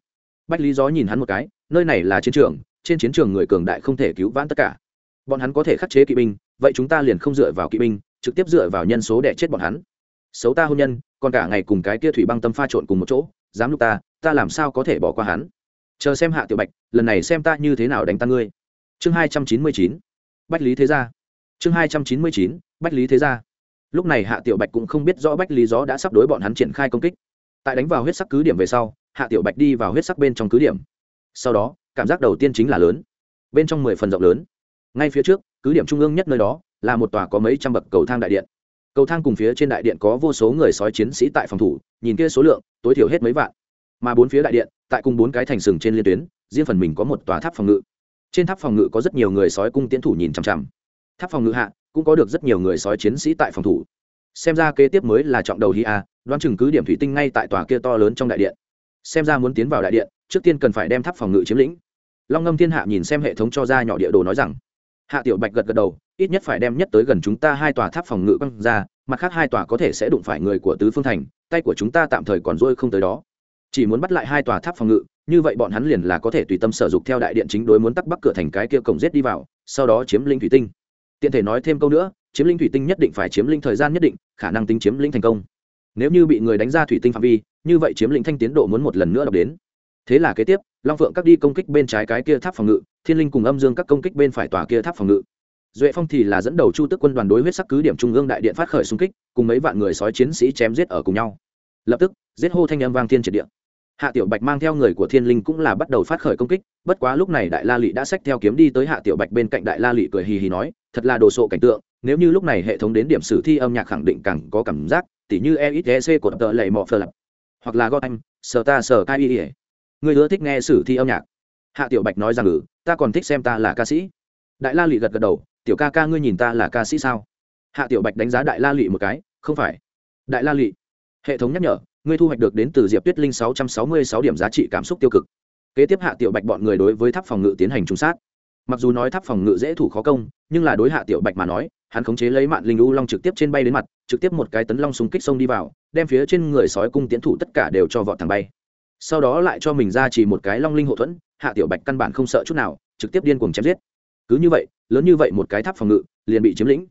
Bách lý gió nhìn hắn một cái, nơi này là chiến trường, trên chiến trường người cường đại không thể cứu vãn tất cả. Bọn hắn có thể khắc chế kỵ binh, vậy chúng ta liền không dựa vào kỵ binh, trực tiếp dựa vào nhân số để chết bọn hắn. Xấu ta hôn nhân, còn cả ngày cùng cái kia thủy băng tâm pha trộn cùng một chỗ, dám lúc ta ta làm sao có thể bỏ qua hắn? Chờ xem hạ tiểu bạch, lần này xem ta như thế nào đánh ta ngươi. Chương hai trăm chín mươi chín, bách lý thế gia. Chương hai trăm chín mươi chín, bách lý thế gia. Lúc này hạ tiểu bạch cũng không biết rõ bách lý gió đã sắp đối bọn hắn triển khai công kích tại đánh vào huyết sắc cứ điểm về sau, hạ tiểu bạch đi vào huyết sắc bên trong cứ điểm. Sau đó, cảm giác đầu tiên chính là lớn. Bên trong mười phần rộng lớn. Ngay phía trước, cứ điểm trung ương nhất nơi đó, là một tòa có mấy trăm bậc cầu thang đại điện. Cầu thang cùng phía trên đại điện có vô số người sói chiến sĩ tại phòng thủ, nhìn kia số lượng, tối thiểu hết mấy vạn. Mà bốn phía đại điện, tại cùng bốn cái thành sừng trên liên tuyến, riêng phần mình có một tòa tháp phòng ngự. Trên tháp phòng ngự có rất nhiều người sói cung tiến thủ nhìn chằm chằm. Tháp phòng ngự hạ, cũng có được rất nhiều người sói chiến sĩ tại phòng thủ. Xem ra kế tiếp mới là trọng đầu hi a đoán chừng cứ điểm thủy tinh ngay tại tòa kia to lớn trong đại điện. Xem ra muốn tiến vào đại điện, trước tiên cần phải đem tháp phòng ngự chiếm lĩnh. Long ngâm thiên hạ nhìn xem hệ thống cho ra nhỏ địa đồ nói rằng, hạ tiểu bạch gật gật đầu, ít nhất phải đem nhất tới gần chúng ta hai tòa tháp phòng ngự băng ra, mặt khác hai tòa có thể sẽ đụng phải người của tứ phương thành, tay của chúng ta tạm thời còn rôi không tới đó. Chỉ muốn bắt lại hai tòa tháp phòng ngự, như vậy bọn hắn liền là có thể tùy tâm sở dục theo đại điện chính đối muốn tắc bắc cửa thành cái kia cổng giết đi vào, sau đó chiếm linh thủy tinh. Tiện thể nói thêm câu nữa, chiếm linh thủy tinh nhất định phải chiếm linh thời gian nhất định, khả năng tính chiếm linh thành công nếu như bị người đánh ra thủy tinh phạm vi, như vậy chiếm lĩnh thanh tiến độ muốn một lần nữa đọc đến. Thế là kế tiếp, long phượng các đi công kích bên trái cái kia tháp phòng ngự, thiên linh cùng âm dương các công kích bên phải tòa kia tháp phòng ngự. Duệ phong thì là dẫn đầu chu tức quân đoàn đối huyết sắc cứ điểm trung ương đại điện phát khởi xung kích, cùng mấy vạn người sói chiến sĩ chém giết ở cùng nhau. Lập tức, giết hô thanh âm vang thiên triệt điện hạ tiểu bạch mang theo người của thiên linh cũng là bắt đầu phát khởi công kích, bất quá lúc này đại la lị đã xách theo kiếm đi tới hạ tiểu bạch bên cạnh đại la lị cười hì hì nói, thật là đồ sộ cảnh tượng, nếu như lúc này hệ thống đến điểm sử thi âm nhạc khẳng định càng có cảm giác tỉ như EXEC e của tờ lệ mọ phờ lập, hoặc là gọi anh sờ ta sờ cai y. Người ưa thích nghe sử thi âm nhạc. Hạ tiểu bạch nói rằng ừ ta còn thích xem ta là ca sĩ. Đại la lị gật gật đầu, tiểu ca ca ngươi nhìn ta là ca sĩ sao? Hạ tiểu bạch đánh giá đại la lị một cái, không phải. Đại la lị, hệ thống nhắc nhở, ngươi thu hoạch được đến từ diệp tuyết linh sáu trăm sáu mươi sáu điểm giá trị cảm xúc tiêu cực. Kế tiếp hạ tiểu bạch bọn người đối với tháp phòng ngự tiến hành trùng sát. Mặc dù nói tháp phòng ngự dễ thủ khó công, nhưng là đối hạ tiểu bạch mà nói hắn khống chế lấy mạng linh u long trực tiếp trên bay đến mặt, trực tiếp một cái tấn long súng kích sông đi vào, đem phía trên người sói cung tiến thủ tất cả đều cho vọt thẳng bay. Sau đó lại cho mình ra chỉ một cái long linh hậu thuẫn, hạ tiểu bạch căn bản không sợ chút nào, trực tiếp điên cuồng chém giết. Cứ như vậy, lớn như vậy một cái tháp phòng ngự, liền bị chiếm lĩnh.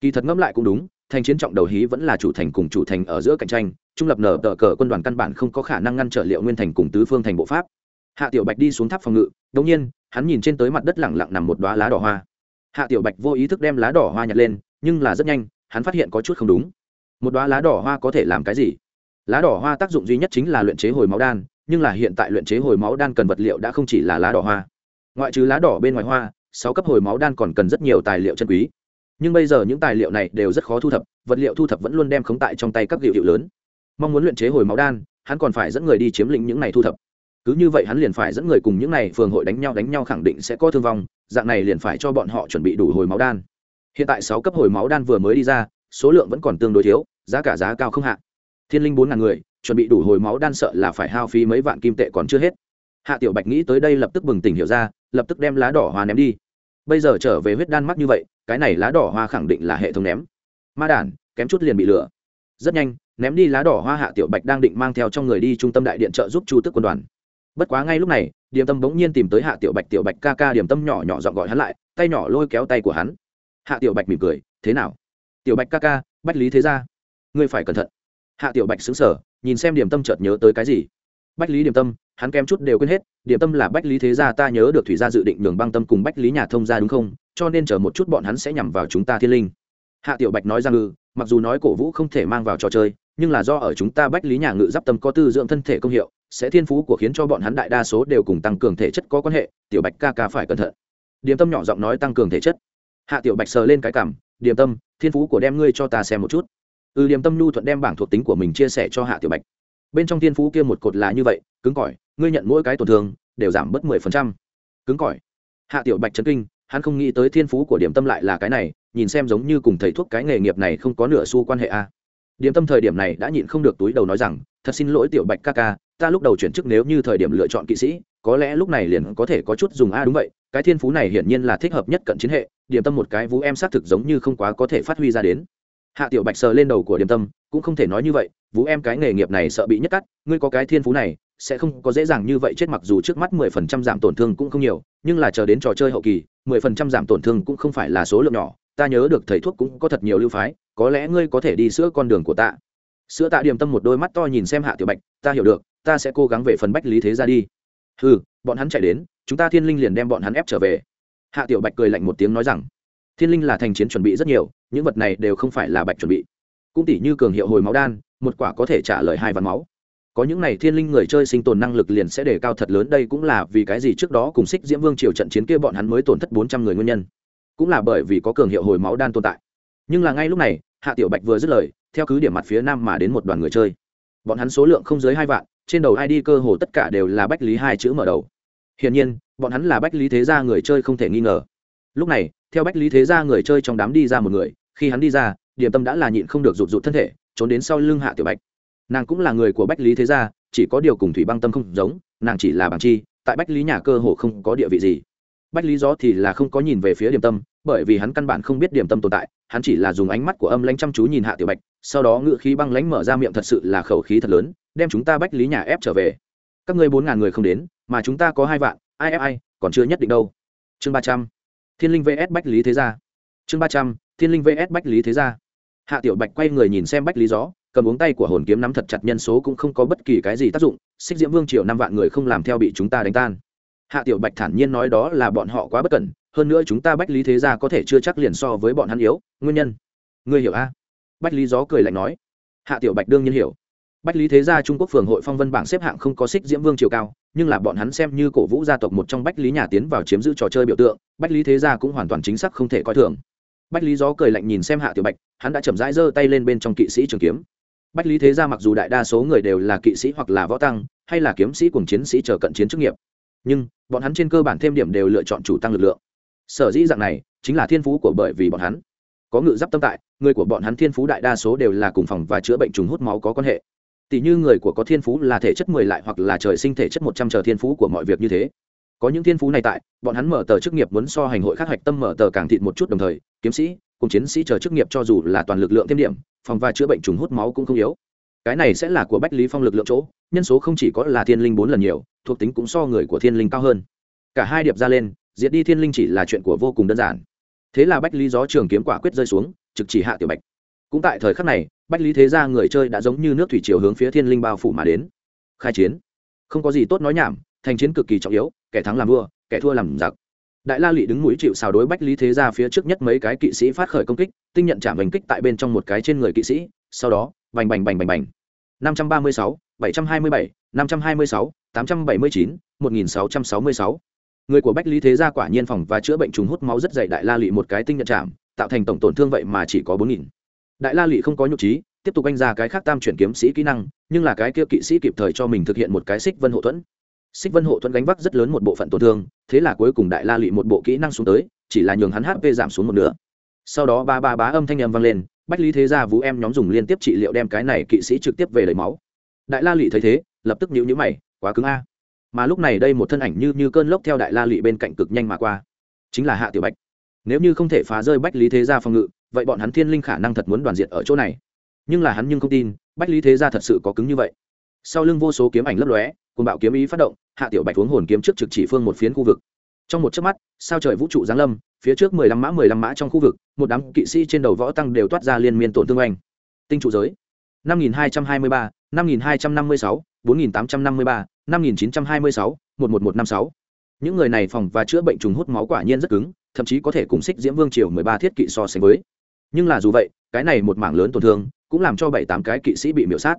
Kỳ thật ngẫm lại cũng đúng, thành chiến trọng đầu hí vẫn là chủ thành cùng chủ thành ở giữa cạnh tranh, trung lập nở tờ cờ quân đoàn căn bản không có khả năng ngăn trở liệu nguyên thành cùng tứ phương thành bộ pháp. Hạ tiểu bạch đi xuống tháp phòng ngự đống nhiên, hắn nhìn trên tới mặt đất lẳng lặng nằm một đoá lá đỏ hoa hạ tiểu bạch vô ý thức đem lá đỏ hoa nhặt lên, nhưng là rất nhanh, hắn phát hiện có chút không đúng. Một đoá lá đỏ hoa có thể làm cái gì? Lá đỏ hoa tác dụng duy nhất chính là luyện chế hồi máu đan, nhưng là hiện tại luyện chế hồi máu đan cần vật liệu đã không chỉ là lá đỏ hoa. Ngoại trừ lá đỏ bên ngoài hoa, sáu cấp hồi máu đan còn cần rất nhiều tài liệu chân quý. Nhưng bây giờ những tài liệu này đều rất khó thu thập, vật liệu thu thập vẫn luôn đem khống tại trong tay các hiệu hiệu lớn. Mong muốn luyện chế hồi máu đan, hắn còn phải dẫn người đi chiếm lĩnh những này thu thập cứ như vậy hắn liền phải dẫn người cùng những này phường hội đánh nhau đánh nhau khẳng định sẽ có thương vong, dạng này liền phải cho bọn họ chuẩn bị đủ hồi máu đan. Hiện tại sáu cấp hồi máu đan vừa mới đi ra, số lượng vẫn còn tương đối thiếu, giá cả giá cao không hạ. Thiên linh bốn ngàn người, chuẩn bị đủ hồi máu đan sợ là phải hao phí mấy vạn kim tệ còn chưa hết. Hạ tiểu bạch nghĩ tới đây lập tức bừng tỉnh hiểu ra, lập tức đem lá đỏ hoa ném đi. Bây giờ trở về huyết đan mắc như vậy, cái này lá đỏ hoa khẳng định là hệ thống ném. Ma đản, kém chút liền bị lửa rất nhanh, ném đi lá đỏ hoa hạ tiểu bạch đang định mang theo trong người đi trung tâm đại điện trợ giúp chu tức quân đoàn bất quá ngay lúc này điểm tâm bỗng nhiên tìm tới hạ tiểu bạch tiểu bạch ca ca điểm tâm nhỏ nhỏ dọn gọi hắn lại, tay nhỏ lôi kéo tay của hắn. Hạ tiểu bạch mỉm cười, thế nào? Tiểu bạch ca ca, bách lý thế ra ngươi phải cẩn thận. Hạ tiểu bạch xứng sở nhìn xem điểm tâm chợt nhớ tới cái gì. Bách lý điểm tâm, hắn kém chút đều quên hết điểm tâm là bách lý thế gia, ta nhớ được thủy gia dự định đường băng tâm cùng bách lý nhà thông gia đúng không? Cho nên chờ một chút bọn hắn sẽ nhằm vào chúng ta thiên linh. Hạ tiểu bạch nói rằng ngự ừ, mặc dù nói cổ vũ không thể mang vào trò chơi, nhưng là do ở chúng ta bách lý nhà ngự giáp tâm có tư dưỡng thân thể công hiệu sẽ thiên phú của khiến cho bọn hắn đại đa số đều cùng tăng cường thể chất có quan hệ, tiểu bạch ca ca phải cẩn thận. Điểm tâm nhỏ giọng nói tăng cường thể chất. Hạ tiểu bạch sờ lên cái cảm điểm tâm, thiên phú của đem ngươi cho ta xem một chút. Ừ điểm tâm nhu thuận đem bảng thuộc tính của mình chia sẻ cho hạ tiểu bạch. Bên trong thiên phú kia một cột là như vậy, cứng cỏi, ngươi nhận mỗi cái tổn thương đều giảm bớt mười phần trăm. Cứng cỏi. Hạ tiểu bạch chấn kinh, hắn không nghĩ tới thiên phú của điểm tâm lại là cái này, nhìn xem giống như cùng thầy thuốc cái nghề nghiệp này không có nửa xu quan hệ a. Điểm tâm thời điểm này đã nhịn không được túi đầu nói rằng, thật xin lỗi tiểu bạch ca ca ta lúc đầu chuyển chức nếu như thời điểm lựa chọn kỵ sĩ, có lẽ lúc này liền có thể có chút dùng a, đúng vậy, cái thiên phú này hiển nhiên là thích hợp nhất cận chiến hệ, điểm tâm một cái vũ em xác thực giống như không quá có thể phát huy ra đến. Hạ tiểu bạch sờ lên đầu của điểm tâm, cũng không thể nói như vậy, Vũ em cái nghề nghiệp này sợ bị nhất cắt, ngươi có cái thiên phú này, sẽ không có dễ dàng như vậy chết mặc dù trước mắt mười phần trăm giảm tổn thương cũng không nhiều, nhưng là chờ đến trò chơi hậu kỳ, mười phần trăm giảm tổn thương cũng không phải là số lượng nhỏ, ta nhớ được thầy thuốc cũng có thật nhiều lưu phái, có lẽ ngươi có thể đi sữa con đường của ta sữa tạ điểm tâm một đôi mắt to nhìn xem hạ tiểu bạch, ta hiểu được ta sẽ cố gắng về phần bách lý thế ra đi. Ừ bọn hắn chạy đến, chúng ta thiên linh liền đem bọn hắn ép trở về. Hạ tiểu bạch cười lạnh một tiếng nói rằng, thiên linh là thành chiến chuẩn bị rất nhiều, những vật này đều không phải là bạch chuẩn bị. Cũng tỷ như cường hiệu hồi máu đan, một quả có thể trả lời hai ván máu. Có những này thiên linh người chơi sinh tồn năng lực liền sẽ đề cao thật lớn, đây cũng là vì cái gì trước đó cùng xích diễm vương triều trận chiến kia bọn hắn mới tổn thất bốn trăm người nguyên nhân. Cũng là bởi vì có cường hiệu hồi máu đan tồn tại. Nhưng là ngay lúc này, hạ tiểu bạch vừa dứt lời, theo cứ điểm mặt phía nam mà đến một đoàn người chơi. Bọn hắn số lượng không dưới hai vạn trên đầu id cơ hồ tất cả đều là bách lý hai chữ mở đầu. Hiển nhiên, bọn hắn là bách lý thế gia người chơi không thể nghi ngờ. Lúc này, theo bách lý thế gia người chơi trong đám đi ra một người, khi hắn đi ra, điểm tâm đã là nhịn không được rụt rụt thân thể, trốn đến sau lưng hạ tiểu bạch. Nàng cũng là người của bách lý thế gia, chỉ có điều cùng thủy băng tâm không giống, nàng chỉ là bằng chi, tại bách lý nhà cơ hồ không có địa vị gì. Bách lý gió thì là không có nhìn về phía điểm tâm, bởi vì hắn căn bản không biết điểm tâm tồn tại, hắn chỉ là dùng ánh mắt của âm lãnh chăm chú nhìn hạ tiểu bạch, sau đó ngựa khí băng lãnh mở ra miệng thật sự là khẩu khí thật lớn đem chúng ta bách lý nhà ép trở về. Các ngươi bốn ngàn người không đến, mà chúng ta có hai vạn, ai ép ai, còn chưa nhất định đâu. Chương ba trăm. Thiên linh vs bách lý thế gia. Chương ba trăm. Thiên linh vs bách lý thế gia. Hạ tiểu bạch quay người nhìn xem bách lý gió, cầm uống tay của hồn kiếm nắm thật chặt nhân số cũng không có bất kỳ cái gì tác dụng, xích diễm vương triều năm vạn người không làm theo bị chúng ta đánh tan. Hạ tiểu bạch thản nhiên nói đó là bọn họ quá bất cẩn, hơn nữa chúng ta bách lý thế gia có thể chưa chắc liền so với bọn hắn yếu, nguyên nhân. Ngươi hiểu a? Bách lý gió cười lạnh nói. Hạ tiểu bạch đương nhiên hiểu bách lý thế gia trung quốc phường hội phong vân bảng xếp hạng không có xích diễm vương triều cao, nhưng là bọn hắn xem như cổ vũ gia tộc một trong bách lý nhà tiến vào chiếm giữ trò chơi biểu tượng, bách lý thế gia cũng hoàn toàn chính xác không thể coi thường. Bách lý gió cười lạnh nhìn xem hạ tiểu bạch, hắn đã chậm rãi giơ tay lên bên trong kỵ sĩ trường kiếm. Bách lý thế gia mặc dù đại đa số người đều là kỵ sĩ hoặc là võ tăng, hay là kiếm sĩ cùng chiến sĩ chờ cận chiến chức nghiệp, nhưng bọn hắn trên cơ bản thêm điểm đều lựa chọn chủ tăng lực lượng. Sở dĩ dạng này, chính là thiên phú của bởi vì bọn hắn. Có ngự giáp tâm tại, người của bọn hắn thiên phú đại đa số đều là cùng phòng và chữa bệnh trùng hút máu có quan hệ tỷ như người của có thiên phú là thể chất mười lại hoặc là trời sinh thể chất một trăm chờ thiên phú của mọi việc như thế. Có những thiên phú này tại, bọn hắn mở tờ chức nghiệp muốn so hành hội khác hạch tâm mở tờ càng thịt một chút đồng thời, kiếm sĩ, cùng chiến sĩ chờ chức nghiệp cho dù là toàn lực lượng thêm điểm, phòng và chữa bệnh trùng hút máu cũng không yếu. Cái này sẽ là của bách lý phong lực lượng chỗ, nhân số không chỉ có là thiên linh bốn lần nhiều, thuộc tính cũng so người của thiên linh cao hơn. Cả hai điệp ra lên, diệt đi thiên linh chỉ là chuyện của vô cùng đơn giản. Thế là bách lý gió trường kiếm quả quyết rơi xuống, trực chỉ hạ tiểu bạch cũng tại thời khắc này, bách lý thế gia người chơi đã giống như nước thủy chiều hướng phía thiên linh bao phủ mà đến. Khai chiến. Không có gì tốt nói nhảm, thành chiến cực kỳ trọng yếu, kẻ thắng làm vua, kẻ thua làm giặc. Đại la lị đứng mũi chịu xào đối bách lý thế gia phía trước nhất mấy cái kỵ sĩ phát khởi công kích, tinh nhận chạm bành kích tại bên trong một cái trên người kỵ sĩ, sau đó, bành bành bành bành bành. năm trăm ba mươi sáu, bảy trăm hai mươi bảy, năm trăm hai mươi sáu, tám trăm bảy mươi chín, một nghìn sáu trăm sáu mươi sáu. Người của bách lý thế gia quả nhiên phòng và chữa bệnh trùng hút máu rất dày đại la lị một cái tinh nhận chạm tạo thành tổng tổn thương vậy mà chỉ có bốn nghìn đại la lị không có nhục trí, tiếp tục anh ra cái khác tam chuyển kiếm sĩ kỹ năng, nhưng là cái kia kỵ sĩ kịp thời cho mình thực hiện một cái xích vân hộ thuẫn. Xích vân hộ thuẫn gánh vác rất lớn một bộ phận tổn thương, thế là cuối cùng đại la lị một bộ kỹ năng xuống tới, chỉ là nhường hắn hp giảm xuống một nửa. Sau đó ba ba bá âm thanh âm vang lên, bách lý thế gia vũ em nhóm dùng liên tiếp trị liệu đem cái này kỵ sĩ trực tiếp về lấy máu. Đại la lị thấy thế, lập tức nhíu nhíu mày, quá cứng a. Mà lúc này đây một thân ảnh như như cơn lốc theo đại la lị bên cạnh cực nhanh mà qua. Chính là hạ tiểu bạch. Nếu như không thể phá rơi bách lý thế gia phòng ngự vậy bọn hắn thiên linh khả năng thật muốn đoàn diệt ở chỗ này. Nhưng là hắn nhưng không tin, bách lý thế gia thật sự có cứng như vậy. Sau lưng vô số kiếm ảnh lấp lóe cùng bạo kiếm ý phát động, hạ tiểu bạch uống hồn kiếm trước trực chỉ phương một phiến khu vực. Trong một chớp mắt, sao trời vũ trụ giáng lâm, phía trước mười lăm mã, mười lăm mã trong khu vực, một đám kỵ sĩ trên đầu võ tăng đều toát ra liên miên tổn thương oanh. Tinh trụ giới. Năm nghìn hai trăm hai mươi ba, năm nghìn hai trăm năm mươi sáu, bốn nghìn tám trăm năm mươi ba, năm nghìn chín trăm hai mươi sáu, một một một năm sáu. Những người này phòng và chữa bệnh trùng hút máu quả nhiên rất cứng, thậm chí có thể cùng xích diễm vương triều mười ba thiết kỵ so sánh với nhưng là dù vậy, cái này một mảng lớn tổn thương cũng làm cho bảy tám cái kỵ sĩ bị miễu sát.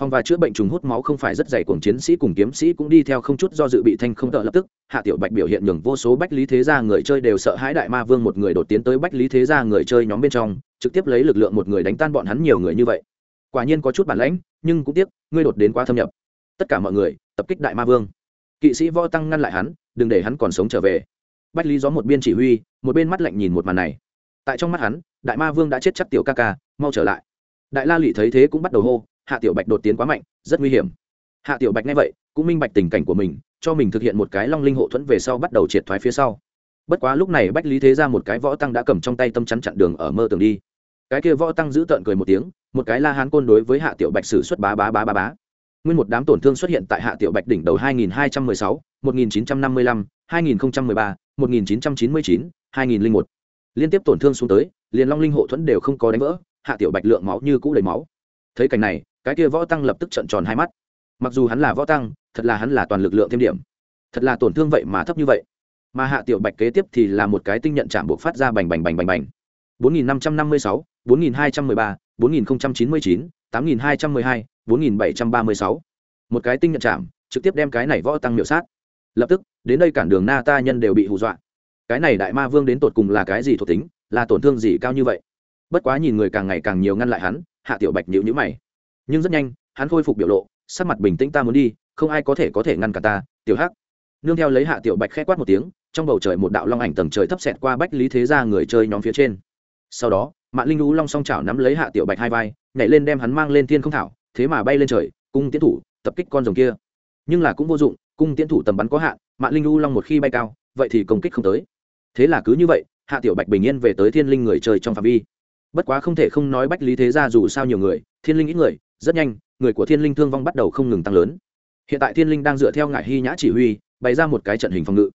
Phòng và chữa bệnh trùng hút máu không phải rất dày cuồng chiến sĩ cùng kiếm sĩ cũng đi theo không chút do dự bị thanh không tợ lập tức. Hạ tiểu bạch biểu hiện nhường vô số bách lý thế gia người chơi đều sợ hãi đại ma vương một người đột tiến tới bách lý thế gia người chơi nhóm bên trong, trực tiếp lấy lực lượng một người đánh tan bọn hắn nhiều người như vậy. Quả nhiên có chút bản lãnh, nhưng cũng tiếc, ngươi đột đến quá thâm nhập. Tất cả mọi người, tập kích đại ma vương. Kỵ sĩ võ tăng ngăn lại hắn, đừng để hắn còn sống trở về. Bách lý gió một biên chỉ huy, một bên mắt lạnh nhìn một màn này tại trong mắt hắn đại ma vương đã chết chắc tiểu ca ca mau trở lại. Đại la lị thấy thế cũng bắt đầu hô hạ tiểu bạch đột tiến quá mạnh rất nguy hiểm. Hạ tiểu bạch nghe vậy cũng minh bạch tình cảnh của mình cho mình thực hiện một cái long linh hộ thuẫn về sau bắt đầu triệt thoái phía sau. Bất quá lúc này bách lý thế ra một cái võ tăng đã cầm trong tay tâm chắn chặn đường ở mơ tường đi. Cái kia võ tăng giữ tợn cười một tiếng một cái la hán côn đối với hạ tiểu bạch sử xuất bá bá bá bá bá. Nguyên một đám tổn thương xuất hiện tại hạ tiểu bạch đỉnh đầu 2216, 1955, 2013, 1999, 2001 liên tiếp tổn thương xuống tới liền long linh hộ thuẫn đều không có đánh vỡ hạ tiểu bạch lượng máu như cũ đầy máu. Thấy cảnh này cái kia võ tăng lập tức trận tròn hai mắt. Mặc dù hắn là võ tăng thật là hắn là toàn lực lượng thêm điểm. Thật là tổn thương vậy mà thấp như vậy. Mà hạ tiểu bạch kế tiếp thì là một cái tinh nhận chạm buộc phát ra bành bành bành bành bành. 4556, 4213, 4099, 8212, 4736. một cái tinh nhận chạm trực tiếp đem cái này võ tăng miểu sát. Lập tức đến đây cản đường na ta nhân đều bị hù dọa cái này đại ma vương đến tột cùng là cái gì thuộc tính, là tổn thương gì cao như vậy? Bất quá nhìn người càng ngày càng nhiều ngăn lại hắn, hạ tiểu bạch nhíu nhữ mày. Nhưng rất nhanh, hắn khôi phục biểu lộ, sắc mặt bình tĩnh ta muốn đi, không ai có thể có thể ngăn cả ta, tiểu hắc. Nương theo lấy hạ tiểu bạch khẽ quát một tiếng, trong bầu trời một đạo long ảnh tầng trời thấp xẹt qua bách lý thế gia người chơi nhóm phía trên. Sau đó mạng linh lũ long song chảo nắm lấy hạ tiểu bạch hai vai, nhảy lên đem hắn mang lên thiên không thảo, thế mà bay lên trời, cung tiến thủ, tập kích con rồng kia. Nhưng là cũng vô dụng, cung tiến thủ tầm bắn có hạn mạng linh u long một khi bay cao, vậy thì công kích không tới thế là cứ như vậy, hạ tiểu bạch bình yên về tới thiên linh người chơi trong phạm vi. Bất quá không thể không nói bách lý thế ra dù sao nhiều người, thiên linh ít người, rất nhanh, người của thiên linh thương vong bắt đầu không ngừng tăng lớn. Hiện tại thiên linh đang dựa theo ngại hy nhã chỉ huy, bày ra một cái trận hình phòng ngự.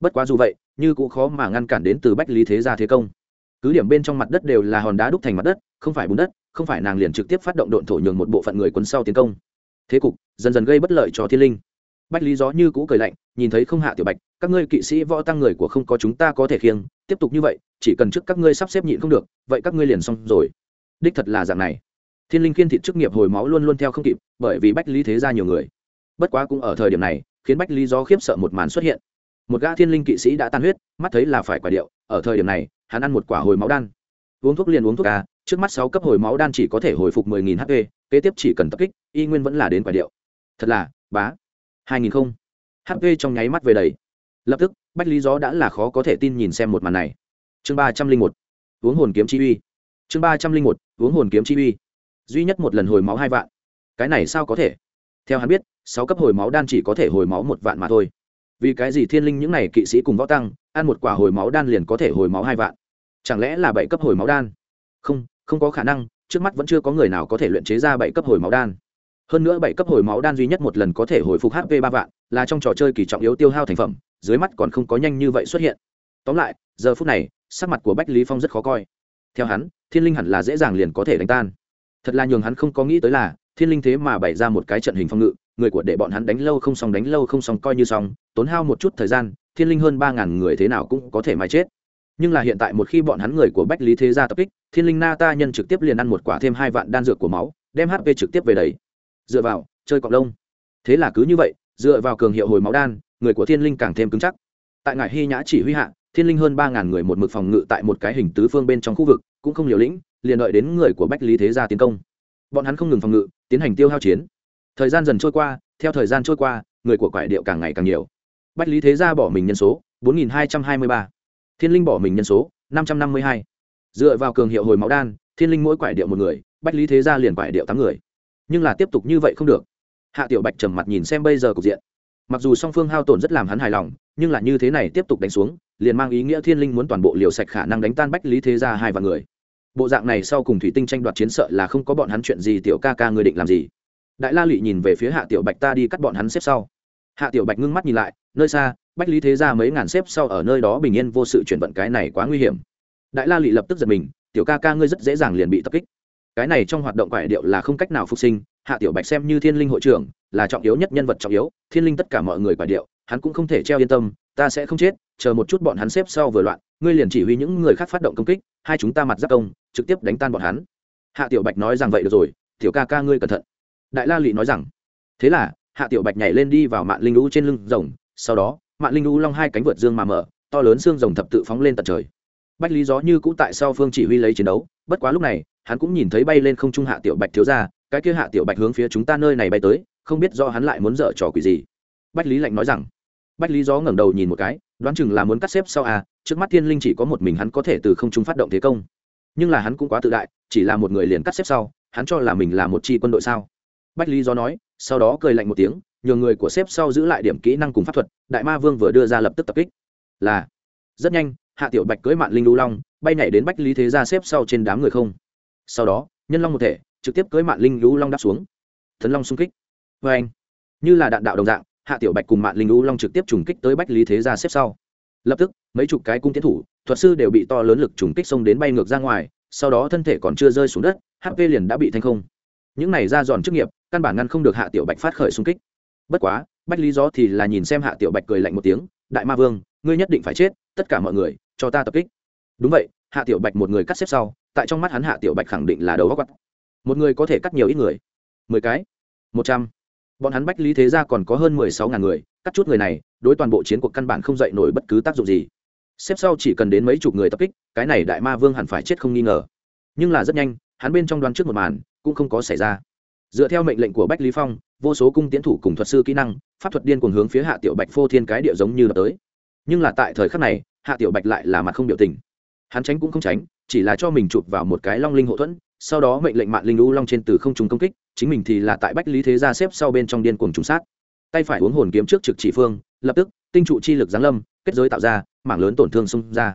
Bất quá dù vậy, như cũng khó mà ngăn cản đến từ bách lý thế gia thế công. Cứ điểm bên trong mặt đất đều là hòn đá đúc thành mặt đất, không phải bùn đất, không phải nàng liền trực tiếp phát động độn thổ nhường một bộ phận người quân sau tiến công. Thế cục dần dần gây bất lợi cho thiên linh bách lý gió như cũ cười lạnh, nhìn thấy không hạ tiểu bạch, các ngươi kỵ sĩ võ tăng người của không có chúng ta có thể khiêng, tiếp tục như vậy, chỉ cần trước các ngươi sắp xếp nhịn không được, vậy các ngươi liền xong rồi. Đích thật là dạng này. Thiên linh khiên thịt chức nghiệp hồi máu luôn luôn theo không kịp, bởi vì bách lý thế ra nhiều người. Bất quá cũng ở thời điểm này, khiến bách lý gió khiếp sợ một màn xuất hiện. Một gã thiên linh kỵ sĩ đã tan huyết, mắt thấy là phải quả điệu, ở thời điểm này, hắn ăn một quả hồi máu đan. Uống thuốc liền uống thuốc ca trước mắt sáu cấp hồi máu đan chỉ có thể hồi phục mười nghìn hp kế tiếp chỉ cần tập kích, y nguyên vẫn là đến quả điệu. Thật là, bá hai nghìn không. Hp trong nháy mắt về đầy. Lập tức, bách lý gió đã là khó có thể tin nhìn xem một màn này. Chương ba trăm linh một, uống hồn kiếm chi uy. Chương ba trăm linh một, uống hồn kiếm chi uy. Duy nhất một lần hồi máu hai vạn. Cái này sao có thể? Theo hắn biết, sáu cấp hồi máu đan chỉ có thể hồi máu một vạn mà thôi. Vì cái gì thiên linh những n à y kỵ sĩ cùng võ tăng, ăn một quả hồi máu đan liền có thể hồi máu hai vạn? Chẳng lẽ là bảy cấp hồi máu đan? Không không có khả năng, trước mắt vẫn chưa có người nào có thể luyện chế ra bảy cấp hồi máu đan hơn nữa bảy cấp hồi máu đan duy nhất một lần có thể hồi phục hp ba vạn, là trong trò chơi kỳ trọng yếu tiêu hao thành phẩm, dưới mắt còn không có nhanh như vậy xuất hiện. Tóm lại, giờ phút này, sắc mặt của bách lý phong rất khó coi. Theo hắn, thiên linh hẳn là dễ dàng liền có thể đánh tan. Thật là nhường hắn không có nghĩ tới là, thiên linh thế mà bày ra một cái trận hình phong ngự, người của để bọn hắn đánh lâu không xong đánh lâu không xong coi như xong, tốn hao một chút thời gian, thiên linh hơn ba ngàn người thế nào cũng có thể mà chết. Nhưng là hiện tại một khi bọn hắn người của bách lý thế gia tập kích, thiên linh na ta nhân trực tiếp liền ăn một quả thêm hai vạn đan dược của máu, đem hp trực tiếp về đấy dựa vào, chơi cọc lông. Thế là cứ như vậy, dựa vào cường hiệu hồi máu đan, người của thiên linh càng thêm cứng chắc. Tại ngài hy nhã chỉ huy hạ, thiên linh hơn ba ngàn người một mực phòng ngự tại một cái hình tứ phương bên trong khu vực, cũng không liều lĩnh, liền đợi đến người của bách lý thế gia tiến công. Bọn hắn không ngừng phòng ngự, tiến hành tiêu hao chiến. Thời gian dần trôi qua, theo thời gian trôi qua, người của quải điệu càng ngày càng nhiều. Bách lý thế gia bỏ mình nhân số 4.223. thiên linh bỏ mình nhân số 552. dựa vào cường hiệu hồi máu đan, thiên linh mỗi quải điệu một người, bách lý thế gia liền quải điệu tám người nhưng là tiếp tục như vậy không được. Hạ tiểu bạch trầm mặt nhìn xem bây giờ cục diện. Mặc dù song phương hao tổn rất làm hắn hài lòng, nhưng là như thế này tiếp tục đánh xuống, liền mang ý nghĩa thiên linh muốn toàn bộ liều sạch khả năng đánh tan bách lý thế gia hai vạn người. Bộ dạng này sau cùng thủy tinh tranh đoạt chiến sợ là không có bọn hắn chuyện gì, tiểu ca ca người định làm gì? Đại la lụy nhìn về phía hạ tiểu bạch ta đi cắt bọn hắn xếp sau. Hạ tiểu bạch ngưng mắt nhìn lại, nơi xa, bách lý thế ra mấy ngàn xếp sau ở nơi đó bình yên vô sự chuyển vận cái này quá nguy hiểm. Đại la lụy lập tức giật mình, tiểu ca ca ngươi rất dễ dàng liền bị tập kích cái này trong hoạt động quải điệu là không cách nào phục sinh, hạ tiểu bạch xem như thiên linh hội trưởng, là trọng yếu nhất nhân vật trọng yếu, thiên linh tất cả mọi người quải điệu, hắn cũng không thể treo yên tâm, ta sẽ không chết, chờ một chút bọn hắn xếp sau vừa loạn, ngươi liền chỉ huy những người khác phát động công kích, hai chúng ta mặt giáp công, trực tiếp đánh tan bọn hắn. Hạ tiểu bạch nói rằng vậy được rồi, tiểu ca ca ngươi cẩn thận. Đại la lụy nói rằng, thế là, hạ tiểu bạch nhảy lên đi vào mạng linh lũ trên lưng rồng, sau đó mạng linh lũ long hai cánh vượt dương mà mở, to lớn xương rồng thập tự phóng lên tận trời bách lý gió như cũ tại sau phương chỉ huy lấy chiến đấu, bất quá lúc này, hắn cũng nhìn thấy bay lên không trung hạ tiểu bạch thiếu ra cái kia hạ tiểu bạch hướng phía chúng ta nơi này bay tới, không biết do hắn lại muốn dở trò quỷ gì. Bách lý lạnh nói rằng, bách lý gió ngẩng đầu nhìn một cái, đoán chừng là muốn cắt xếp sau à trước mắt thiên linh chỉ có một mình hắn có thể từ không trung phát động thế công. Nhưng là hắn cũng quá tự đại, chỉ là một người liền cắt xếp sau, hắn cho là mình là một chi quân đội sao? Bách lý gió nói, sau đó cười lạnh một tiếng, nhờ người của xếp sau giữ lại điểm kỹ năng cùng pháp thuật, đại ma vương vừa đưa ra lập tức tập kích. Là, rất nhanh hạ tiểu bạch cưới mạn linh lưu long, bay nhảy đến bách lý thế Gia xếp sau trên đám người không. Sau đó, nhân long một thể, trực tiếp cưới mạn linh lưu long đáp xuống. Thần long xung kích. Vê anh, như là đạn đạo đồng dạng, hạ tiểu bạch cùng mạn linh lưu long trực tiếp trùng kích tới bách lý thế Gia xếp sau. Lập tức, mấy chục cái cung tiến thủ, thuật sư đều bị to lớn lực trùng kích xông đến bay ngược ra ngoài, sau đó thân thể còn chưa rơi xuống đất hp liền đã bị thanh không. Những này ra giòn chức nghiệp, căn bản ngăn không được hạ tiểu bạch phát khởi xung kích. Bất quá, bách lý gió thì là nhìn xem hạ tiểu bạch cười lạnh một tiếng, đại ma vương, ngươi nhất định phải chết, tất cả mọi người cho ta tập kích. Đúng vậy, hạ tiểu bạch một người cắt xếp sau, tại trong mắt hắn hạ tiểu bạch khẳng định là đầu góc quắt một người có thể cắt nhiều ít người. Mười cái? Một trăm. Bọn hắn bách lý thế gia còn có hơn mười sáu ngàn người, cắt chút người này, đối toàn bộ chiến cuộc căn bản không dậy nổi bất cứ tác dụng gì. Xếp sau chỉ cần đến mấy chục người tập kích, cái này đại ma vương hẳn phải chết không nghi ngờ. Nhưng là rất nhanh, hắn bên trong đoán trước một màn, cũng không có xảy ra. Dựa theo mệnh lệnh của bách lý phong, vô số cung tiến thủ cùng thuật sư kỹ năng, pháp thuật điên cuồng hướng phía hạ tiểu bạch phô thiên cái địa giống như đập tới. Nhưng là tại thời khắc này hạ tiểu bạch lại là mặt không biểu tình. Hắn tránh cũng không tránh, chỉ là cho mình chụp vào một cái long linh hộ thuẫn, sau đó mệnh lệnh mạng linh lũ long trên từ không trùng công kích, chính mình thì là tại bách lý thế gia xếp sau bên trong điên cuồng trùng sát. Tay phải uống hồn kiếm trước trực chỉ phương, lập tức, tinh trụ chi lực giáng lâm, kết giới tạo ra, mảng lớn tổn thương xung ra.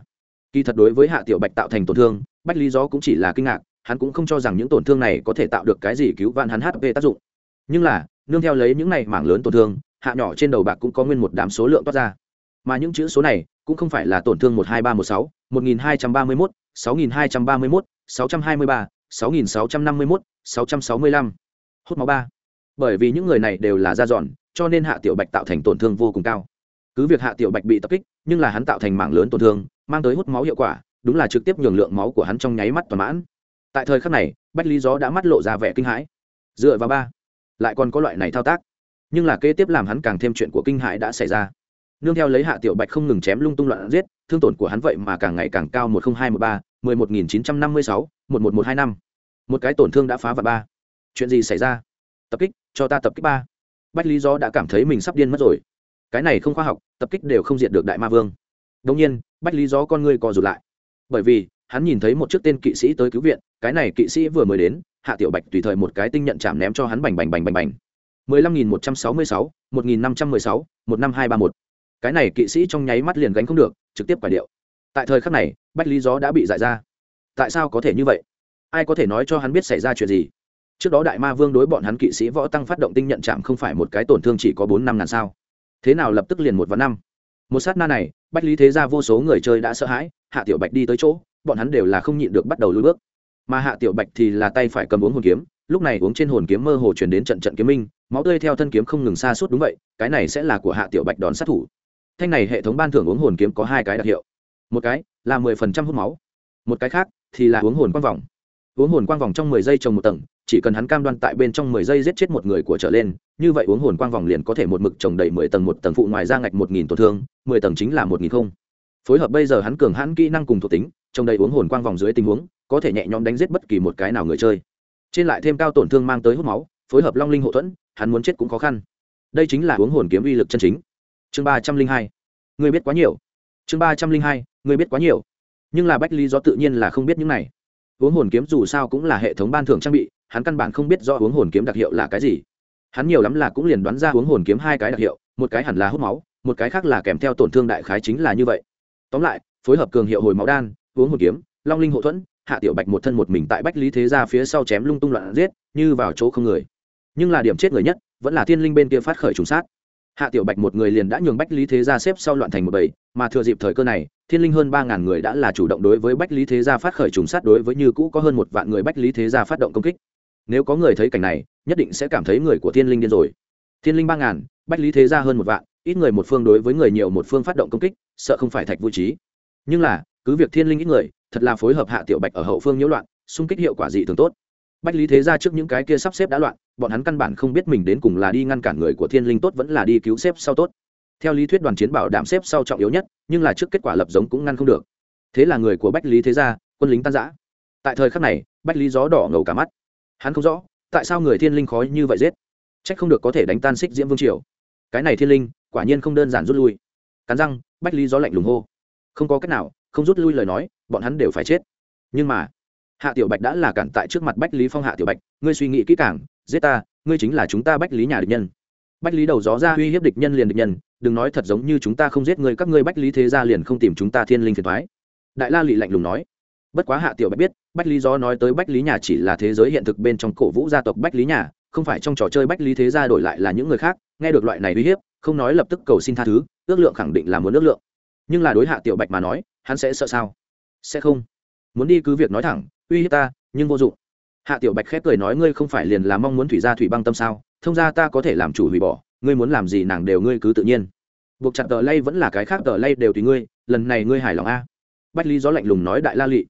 Kỳ thật đối với hạ tiểu bạch tạo thành tổn thương, bách lý gió cũng chỉ là kinh ngạc, hắn cũng không cho rằng những tổn thương này có thể tạo được cái gì cứu vãn hắn hp tác dụng. Nhưng là, nương theo lấy những này mảng lớn tổn thương, hạ nhỏ trên đầu bạc cũng có nguyên một đám số lượng toát ra mà những chữ số này cũng không phải là tổn thương một hai ba một sáu, một nghìn hai trăm ba mươi mốt, sáu nghìn hai trăm ba mươi mốt, sáu trăm hai mươi ba, sáu nghìn sáu trăm năm mươi mốt, sáu trăm sáu mươi lăm. Hút máu ba. Bởi vì những người này đều là da dọn, cho nên hạ tiểu bạch tạo thành tổn thương vô cùng cao. Cứ việc hạ tiểu bạch bị tập kích, nhưng là hắn tạo thành mảng lớn tổn thương, mang tới hút máu hiệu quả, đúng là trực tiếp nhường lượng máu của hắn trong nháy mắt toàn mãn. Tại thời khắc này, bách lý gió đã mắt lộ ra vẻ kinh hãi. Dựa vào ba, lại còn có loại này thao tác. Nhưng là kế tiếp làm hắn càng thêm chuyện của kinh hãi đã xảy ra nương theo lấy hạ tiểu bạch không ngừng chém lung tung loạn giết, thương tổn của hắn vậy mà càng ngày càng cao một nghìn hai một ba, mười một nghìn chín trăm năm mươi sáu, một một một hai năm. Một cái tổn thương đã phá và ba. Chuyện gì xảy ra? Tập kích, cho ta tập kích ba. Bách lý do đã cảm thấy mình sắp điên mất rồi. Cái này không khoa học, tập kích đều không diệt được đại ma vương. Đông nhiên, bách lý do con ngươi co rụt lại. Bởi vì, hắn nhìn thấy một chiếc tên kỵ sĩ tới cứu viện, cái này kỵ sĩ vừa mới đến, hạ tiểu bạch tùy thời một cái tinh nhận chạm ném cho hắn bành bành bành bành bành. mười lăm nghìn một trăm sáu mươi sáu, một nghìn năm trăm mười sáu, một năm hai ba một cái này kỵ sĩ trong nháy mắt liền gánh không được, trực tiếp quả điệu. Tại thời khắc này, bách lý gió đã bị giải ra. Tại sao có thể như vậy? Ai có thể nói cho hắn biết xảy ra chuyện gì? Trước đó đại ma vương đối bọn hắn kỵ sĩ võ tăng phát động tinh nhận chạm không phải một cái tổn thương chỉ có bốn năm ngàn sao. Thế nào lập tức liền một và năm? Một sát na này, bách lý thế ra vô số người chơi đã sợ hãi, hạ tiểu bạch đi tới chỗ, bọn hắn đều là không nhịn được bắt đầu lùi bước. Mà hạ tiểu bạch thì là tay phải cầm uống hồn kiếm, lúc này uống trên hồn kiếm mơ hồ chuyển đến trận trận kiếm minh, máu tươi theo thân kiếm không ngừng xa suốt đúng vậy, cái này sẽ là của hạ tiểu bạch đón sát thủ thanh này hệ thống ban thưởng uống hồn kiếm có hai cái đặc hiệu. Một cái là mười phần trăm hút máu, một cái khác thì là uống hồn quang vòng. Uống hồn quang vòng trong mười giây trồng một tầng, chỉ cần hắn cam đoan tại bên trong mười giây giết chết một người của trở lên, như vậy uống hồn quang vòng liền có thể một mực trồng đầy mười tầng một tầng phụ ngoài ra ngạch một nghìn tổn thương, mười tầng chính là một nghìn không. Phối hợp bây giờ hắn cường hãn kỹ năng cùng thuộc tính, trồng đầy uống hồn quang vòng dưới tình huống, có thể nhẹ nhõm đánh giết bất kỳ một cái nào người chơi. Trên lại thêm cao tổn thương mang tới hút máu, phối hợp long linh hậu thuẫn, hắn muốn chết cũng khó khăn. Đây chính là uống hồn kiếm uy lực chân chính chương ba trăm linh hai. Người biết quá nhiều. Chương ba trăm linh hai, người biết quá nhiều. Nhưng là bách lý do tự nhiên là không biết những này. Uống hồn kiếm dù sao cũng là hệ thống ban thưởng trang bị, hắn căn bản không biết do uống hồn kiếm đặc hiệu là cái gì. Hắn nhiều lắm là cũng liền đoán ra uống hồn kiếm hai cái đặc hiệu, một cái hẳn là hút máu, một cái khác là kèm theo tổn thương đại khái chính là như vậy. Tóm lại, phối hợp cường hiệu hồi máu đan uống hồn kiếm, long linh hậu thuẫn, hạ tiểu bạch một thân một mình tại bách lý thế ra phía sau chém lung tung loạn giết, như vào chỗ không người. Nhưng là điểm chết người nhất, vẫn là thiên linh bên kia phát khởi trùng sát hạ tiểu bạch một người liền đã nhường bách lý thế gia xếp sau loạn thành một bầy, mà thừa dịp thời cơ này, thiên linh hơn ba ngàn người đã là chủ động đối với bách lý thế gia phát khởi trùng sát đối với như cũ có hơn một vạn người bách lý thế gia phát động công kích. Nếu có người thấy cảnh này, nhất định sẽ cảm thấy người của thiên linh điên rồi. Thiên linh ba ngàn, bách lý thế gia hơn một vạn, ít người một phương đối với người nhiều một phương phát động công kích, sợ không phải thạch vui trí. Nhưng là, cứ việc thiên linh ít người, thật là phối hợp hạ tiểu bạch ở hậu phương nhiễu loạn, xung kích hiệu quả dị thường tốt. Bách lý thế gia trước những cái kia sắp xếp đã loạn bọn hắn căn bản không biết mình đến cùng là đi ngăn cản người của thiên linh tốt vẫn là đi cứu xếp sau tốt. Theo lý thuyết đoàn chiến bảo đảm xếp sau trọng yếu nhất, nhưng là trước kết quả lập giống cũng ngăn không được. Thế là người của bách lý thế gia, quân lính tan giã tại thời khắc này, bách lý gió đỏ ngầu cả mắt. Hắn không rõ, tại sao người thiên linh khói như vậy giết? Trách không được có thể đánh tan xích diễm vương triều. Cái này thiên linh, quả nhiên không đơn giản rút lui. Cắn răng, bách lý gió lạnh lùng hô. Không có cách nào, không rút lui lời nói, bọn hắn đều phải chết. Nhưng mà, hạ tiểu bạch đã là cản tại trước mặt bách lý phong hạ tiểu bạch, ngươi suy nghĩ kỹ càng giết ta, ngươi chính là chúng ta bách lý nhà địch nhân. Bách lý đầu gió ra uy hiếp địch nhân liền địch nhân, đừng nói thật giống như chúng ta không giết ngươi, các ngươi bách lý thế gia liền không tìm chúng ta thiên linh phiền thoái đại la lị lạnh lùng nói. Bất quá hạ tiểu bạch biết, bách lý gió nói tới bách lý nhà chỉ là thế giới hiện thực bên trong cổ vũ gia tộc bách lý nhà, không phải trong trò chơi bách lý thế gia đổi lại là những người khác, nghe được loại này uy hiếp, không nói lập tức cầu xin tha thứ, ước lượng khẳng định là muốn ước lượng. Nhưng là đối hạ tiểu bạch mà nói, hắn sẽ sợ sao? Sẽ không. Muốn đi cứ việc nói thẳng, uy hiếp ta, nhưng vô dụng hạ tiểu bạch khép cười nói, ngươi không phải liền là mong muốn thủy ra thủy băng tâm sao? Thông ra ta có thể làm chủ hủy bỏ, ngươi muốn làm gì nàng đều ngươi cứ tự nhiên. Buộc chặt tờ lay vẫn là cái khác tờ lay đều tùy ngươi, lần này ngươi hài lòng a. Bách lý gió lạnh lùng nói, đại la lị,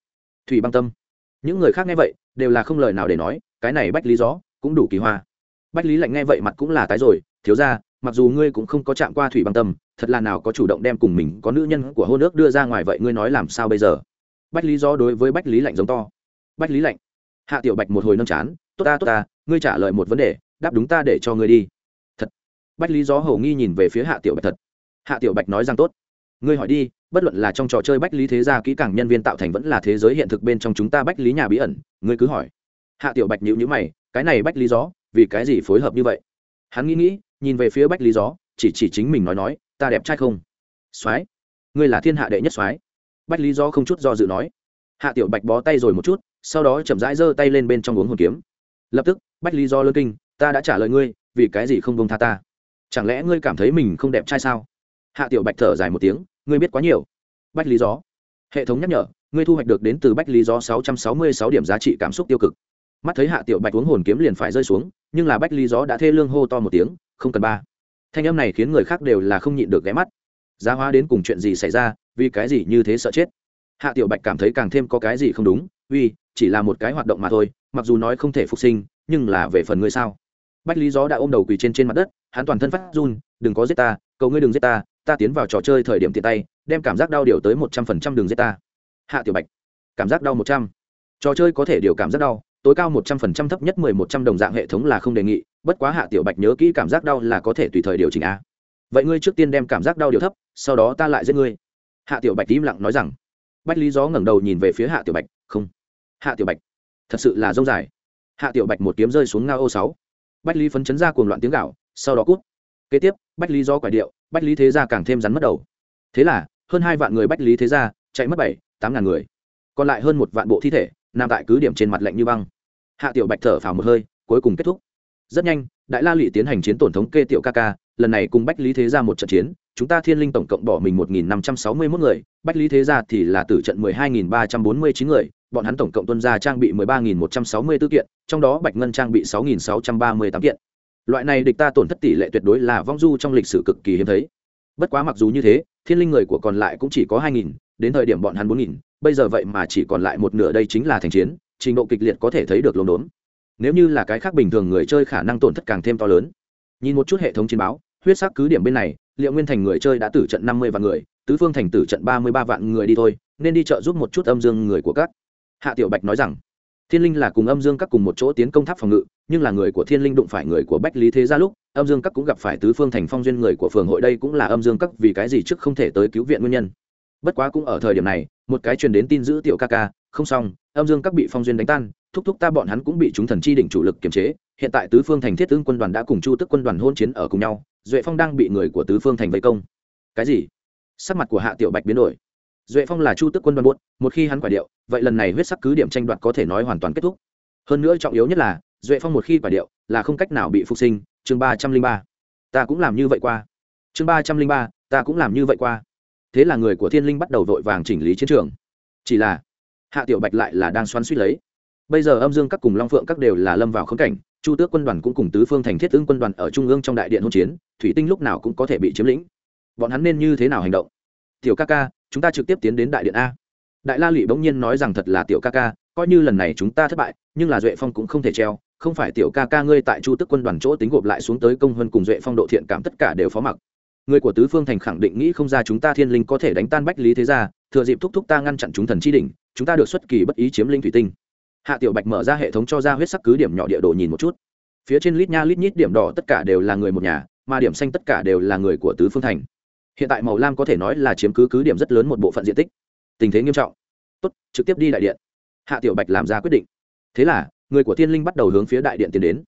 thủy băng tâm. Những người khác nghe vậy, đều là không lời nào để nói, cái này bách lý gió cũng đủ kỳ hoa. Bách lý lạnh nghe vậy mặt cũng là tái rồi, thiếu ra mặc dù ngươi cũng không có chạm qua thủy băng tâm, thật là nào có chủ động đem cùng mình có nữ nhân của hô nước đưa ra ngoài vậy ngươi nói làm sao bây giờ? Bách lý do đối với bách lý lạnh giống to. Bách lý lạnh hạ tiểu bạch một hồi nâng chán, tốt ta tốt ta, ngươi trả lời một vấn đề, đáp đúng ta để cho ngươi đi. Thật. Bách lý gió hầu nghi nhìn về phía hạ tiểu bạch thật. Hạ tiểu bạch nói rằng, tốt. Ngươi hỏi đi, bất luận là trong trò chơi bách lý thế gia kỹ càng nhân viên tạo thành vẫn là thế giới hiện thực bên trong chúng ta bách lý nhà bí ẩn, ngươi cứ hỏi. Hạ tiểu bạch nhịu nhữ mày, cái này bách lý gió, vì cái gì phối hợp như vậy? Hắn nghĩ nghĩ, nhìn về phía bách lý gió, chỉ chỉ chính mình nói nói, ta đẹp trai không? Soái, ngươi là thiên hạ đệ nhất soái. Bách lý gió không chút do dự nói. Hạ tiểu bạch bó tay rồi một chút sau đó chậm rãi giơ tay lên bên trong uống hồn kiếm. Lập tức, bách lý do lơ kinh, ta đã trả lời ngươi, vì cái gì không bông tha ta? Chẳng lẽ ngươi cảm thấy mình không đẹp trai sao? Hạ tiểu bạch thở dài một tiếng, ngươi biết quá nhiều. Bách lý gió hệ thống nhắc nhở, ngươi thu hoạch được đến từ bách lý gió sáu trăm sáu mươi sáu điểm giá trị cảm xúc tiêu cực. Mắt thấy hạ tiểu bạch uống hồn kiếm liền phải rơi xuống, nhưng là bách lý gió đã thê lương hô to một tiếng, không cần ba. Thanh âm này khiến người khác đều là không nhịn được ghé mắt. Giá hóa đến cùng chuyện gì xảy ra, vì cái gì như thế sợ chết? Hạ tiểu bạch cảm thấy càng thêm có cái gì không đúng, uy chỉ là một cái hoạt động mà thôi, mặc dù nói không thể phục sinh, nhưng là về phần ngươi sao? Bách lý gió đã ôm đầu quỳ trên trên mặt đất, hắn toàn thân phát run, đừng có giết ta, cầu ngươi đừng giết ta ta tiến vào trò chơi thời điểm tiện tay, đem cảm giác đau điều tới một trăm phần trăm đường giết ta. Hạ tiểu bạch, cảm giác đau một trăm. Trò chơi có thể điều cảm giác đau, tối cao một trăm phần trăm thấp nhất mười một trăm đồng dạng hệ thống là không đề nghị, bất quá hạ tiểu bạch nhớ kỹ cảm giác đau là có thể tùy thời điều chỉnh a. Vậy ngươi trước tiên đem cảm giác đau điều thấp, sau đó ta lại giết ngươi. Hạ tiểu bạch im lặng nói rằng. Bách lý gió ngẩng đầu nhìn về phía hạ tiểu bạch, không hạ tiểu bạch, thật sự là dông dài. Hạ tiểu bạch một kiếm rơi xuống ngao ô sáu. Bách lý phấn chấn ra cuồng loạn tiếng gạo sau đó cút. Kế tiếp, bách lý do quả điệu, bách lý thế gia càng thêm rắn mất đầu. Thế là, hơn hai vạn người bách lý thế gia, chạy mất bảy, tám ngàn người. Còn lại hơn một vạn bộ thi thể, nằm tại cứ điểm trên mặt lạnh như băng. Hạ tiểu bạch thở phào một hơi, cuối cùng kết thúc. Rất nhanh, đại la lụy tiến hành chiến tổn thống kê tiểu ca ca, lần này cùng bách lý thế gia một trận chiến chúng ta thiên linh tổng cộng bỏ mình một nghìn năm trăm sáu mươi mốt người, bách lý thế gia thì là tử trận mười hai nghìn ba trăm bốn mươi chín người, bọn hắn tổng cộng tuân ra trang bị mười ba nghìn một trăm sáu mươi tư kiện, trong đó bạch ngân trang bị sáu nghìn sáu trăm ba mươi tám kiện. Loại này địch ta tổn thất tỷ lệ tuyệt đối là vong du trong lịch sử cực kỳ hiếm thấy. Bất quá mặc dù như thế, thiên linh người của còn lại cũng chỉ có hai nghìn, đến thời điểm bọn hắn bốn nghìn, bây giờ vậy mà chỉ còn lại một nửa đây chính là thành chiến, trình độ kịch liệt có thể thấy được lốm đốm nếu như là cái khác bình thường người chơi khả năng tổn thất càng thêm to lớn. Nhìn một chút hệ thống chiến báo, huyết sắc cứ điểm bên này liệu nguyên thành người chơi đã tử trận năm mươi vạn người, tứ phương thành tử trận ba mươi ba vạn người đi thôi, nên đi chợ giúp một chút âm dương người của các. Hạ tiểu bạch nói rằng, thiên linh là cùng âm dương các cùng một chỗ tiến công tháp phòng ngự, nhưng là người của thiên linh đụng phải người của bách lý thế gia lúc, âm dương các cũng gặp phải tứ phương thành phong duyên người của phường hội đây cũng là âm dương các vì cái gì trước không thể tới cứu viện nguyên nhân. Bất quá cũng ở thời điểm này, một cái truyền đến tin giữ tiểu ca ca, không xong, âm dương các bị phong duyên đánh tan, thúc thúc ta bọn hắn cũng bị chúng thần chi đỉnh chủ lực kiềm chế, hiện tại tứ phương thành thiết ứng quân đoàn đã cùng chu tức quân đoàn hôn chiến ở cùng nhau duệ phong đang bị người của tứ phương thành vây công. Cái gì? Sắc mặt của hạ tiểu bạch biến đổi. Duệ phong là chu tức quân đoàn buốt, một khi hắn quả điệu, vậy lần này huyết sắc cứ điểm tranh đoạt có thể nói hoàn toàn kết thúc. Hơn nữa trọng yếu nhất là, duệ phong một khi quả điệu, là không cách nào bị phục sinh. Chương ba trăm linh ba. Ta cũng làm như vậy qua. Chương ba trăm linh ba, ta cũng làm như vậy qua. Thế là người của thiên linh bắt đầu vội vàng chỉnh lý chiến trường. Chỉ là, hạ tiểu bạch lại là đang xoắn suýt lấy. Bây giờ âm dương các cùng long phượng các đều là lâm vào khống cảnh chu tước quân đoàn cũng cùng tứ phương thành thiết ứng quân đoàn ở trung ương trong đại điện hỗn chiến, thủy tinh lúc nào cũng có thể bị chiếm lĩnh. Bọn hắn nên như thế nào hành động? Tiểu ca ca, chúng ta trực tiếp tiến đến đại điện a. Đại la lụy bỗng nhiên nói rằng thật là tiểu ca ca, coi như lần này chúng ta thất bại, nhưng là duệ phong cũng không thể treo. Không phải tiểu ca ca ngươi tại chu tức quân đoàn chỗ tính gộp lại xuống tới công hơn cùng duệ phong độ thiện cảm tất cả đều phó mặc. Người của tứ phương thành khẳng định nghĩ không ra chúng ta thiên linh có thể đánh tan bách lý thế gia, thừa dịp thúc thúc ta ngăn chặn chúng thần chi đỉnh, chúng ta được xuất kỳ bất ý chiếm linh thủy tinh hạ tiểu bạch mở ra hệ thống cho ra huyết sắc cứ điểm nhỏ địa đồ nhìn một chút. Phía trên lít nha lít nhít điểm đỏ tất cả đều là người một nhà, mà điểm xanh tất cả đều là người của tứ phương thành. Hiện tại màu lam có thể nói là chiếm cứ cứ điểm rất lớn một bộ phận diện tích. Tình thế nghiêm trọng. Tốt, trực tiếp đi đại điện. Hạ tiểu bạch làm ra quyết định. Thế là, người của thiên linh bắt đầu hướng phía đại điện tiến đến.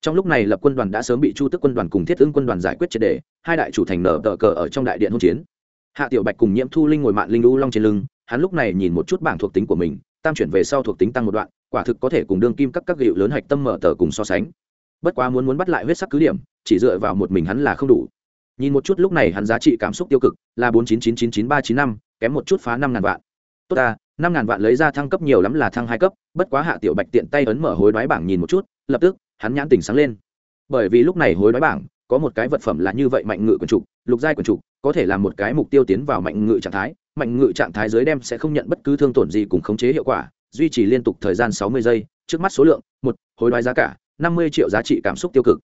Trong lúc này lập quân đoàn đã sớm bị chu tức quân đoàn cùng thiết ứng quân đoàn giải quyết triệt đề hai đại chủ thành nở tờ cờ ở trong đại điện hỗn chiến. Hạ tiểu bạch cùng nhiễm thu linh ngồi mạng linh u long trên lưng, hắn lúc này nhìn một chút bảng thuộc tính của mình tam chuyển về sau thuộc tính tăng một đoạn, quả thực có thể cùng đương kim các các hiệu lớn hạch tâm mở tờ cùng so sánh. Bất quá muốn muốn bắt lại huyết sắc cứ điểm, chỉ dựa vào một mình hắn là không đủ. Nhìn một chút lúc này hắn giá trị cảm xúc tiêu cực, là bốn chín chín chín chín ba chín năm, kém một chút phá năm ngàn vạn. Tốt ta, năm ngàn vạn lấy ra thăng cấp nhiều lắm là thăng hai cấp, bất quá hạ tiểu bạch tiện tay ấn mở hối đoái bảng nhìn một chút, lập tức, hắn nhãn tỉnh sáng lên. Bởi vì lúc này hối đoái bảng, có một cái vật phẩm là như vậy mạnh ngự quần trục, lục giai quần trục, có thể là một cái mục tiêu tiến vào mạnh ngự trạng thái mạnh ngự trạng thái dưới đem sẽ không nhận bất cứ thương tổn gì cùng khống chế hiệu quả, duy trì liên tục thời gian sáu mươi giây, trước mắt số lượng, một, hối đoái giá cả, năm mươi triệu giá trị cảm xúc tiêu cực.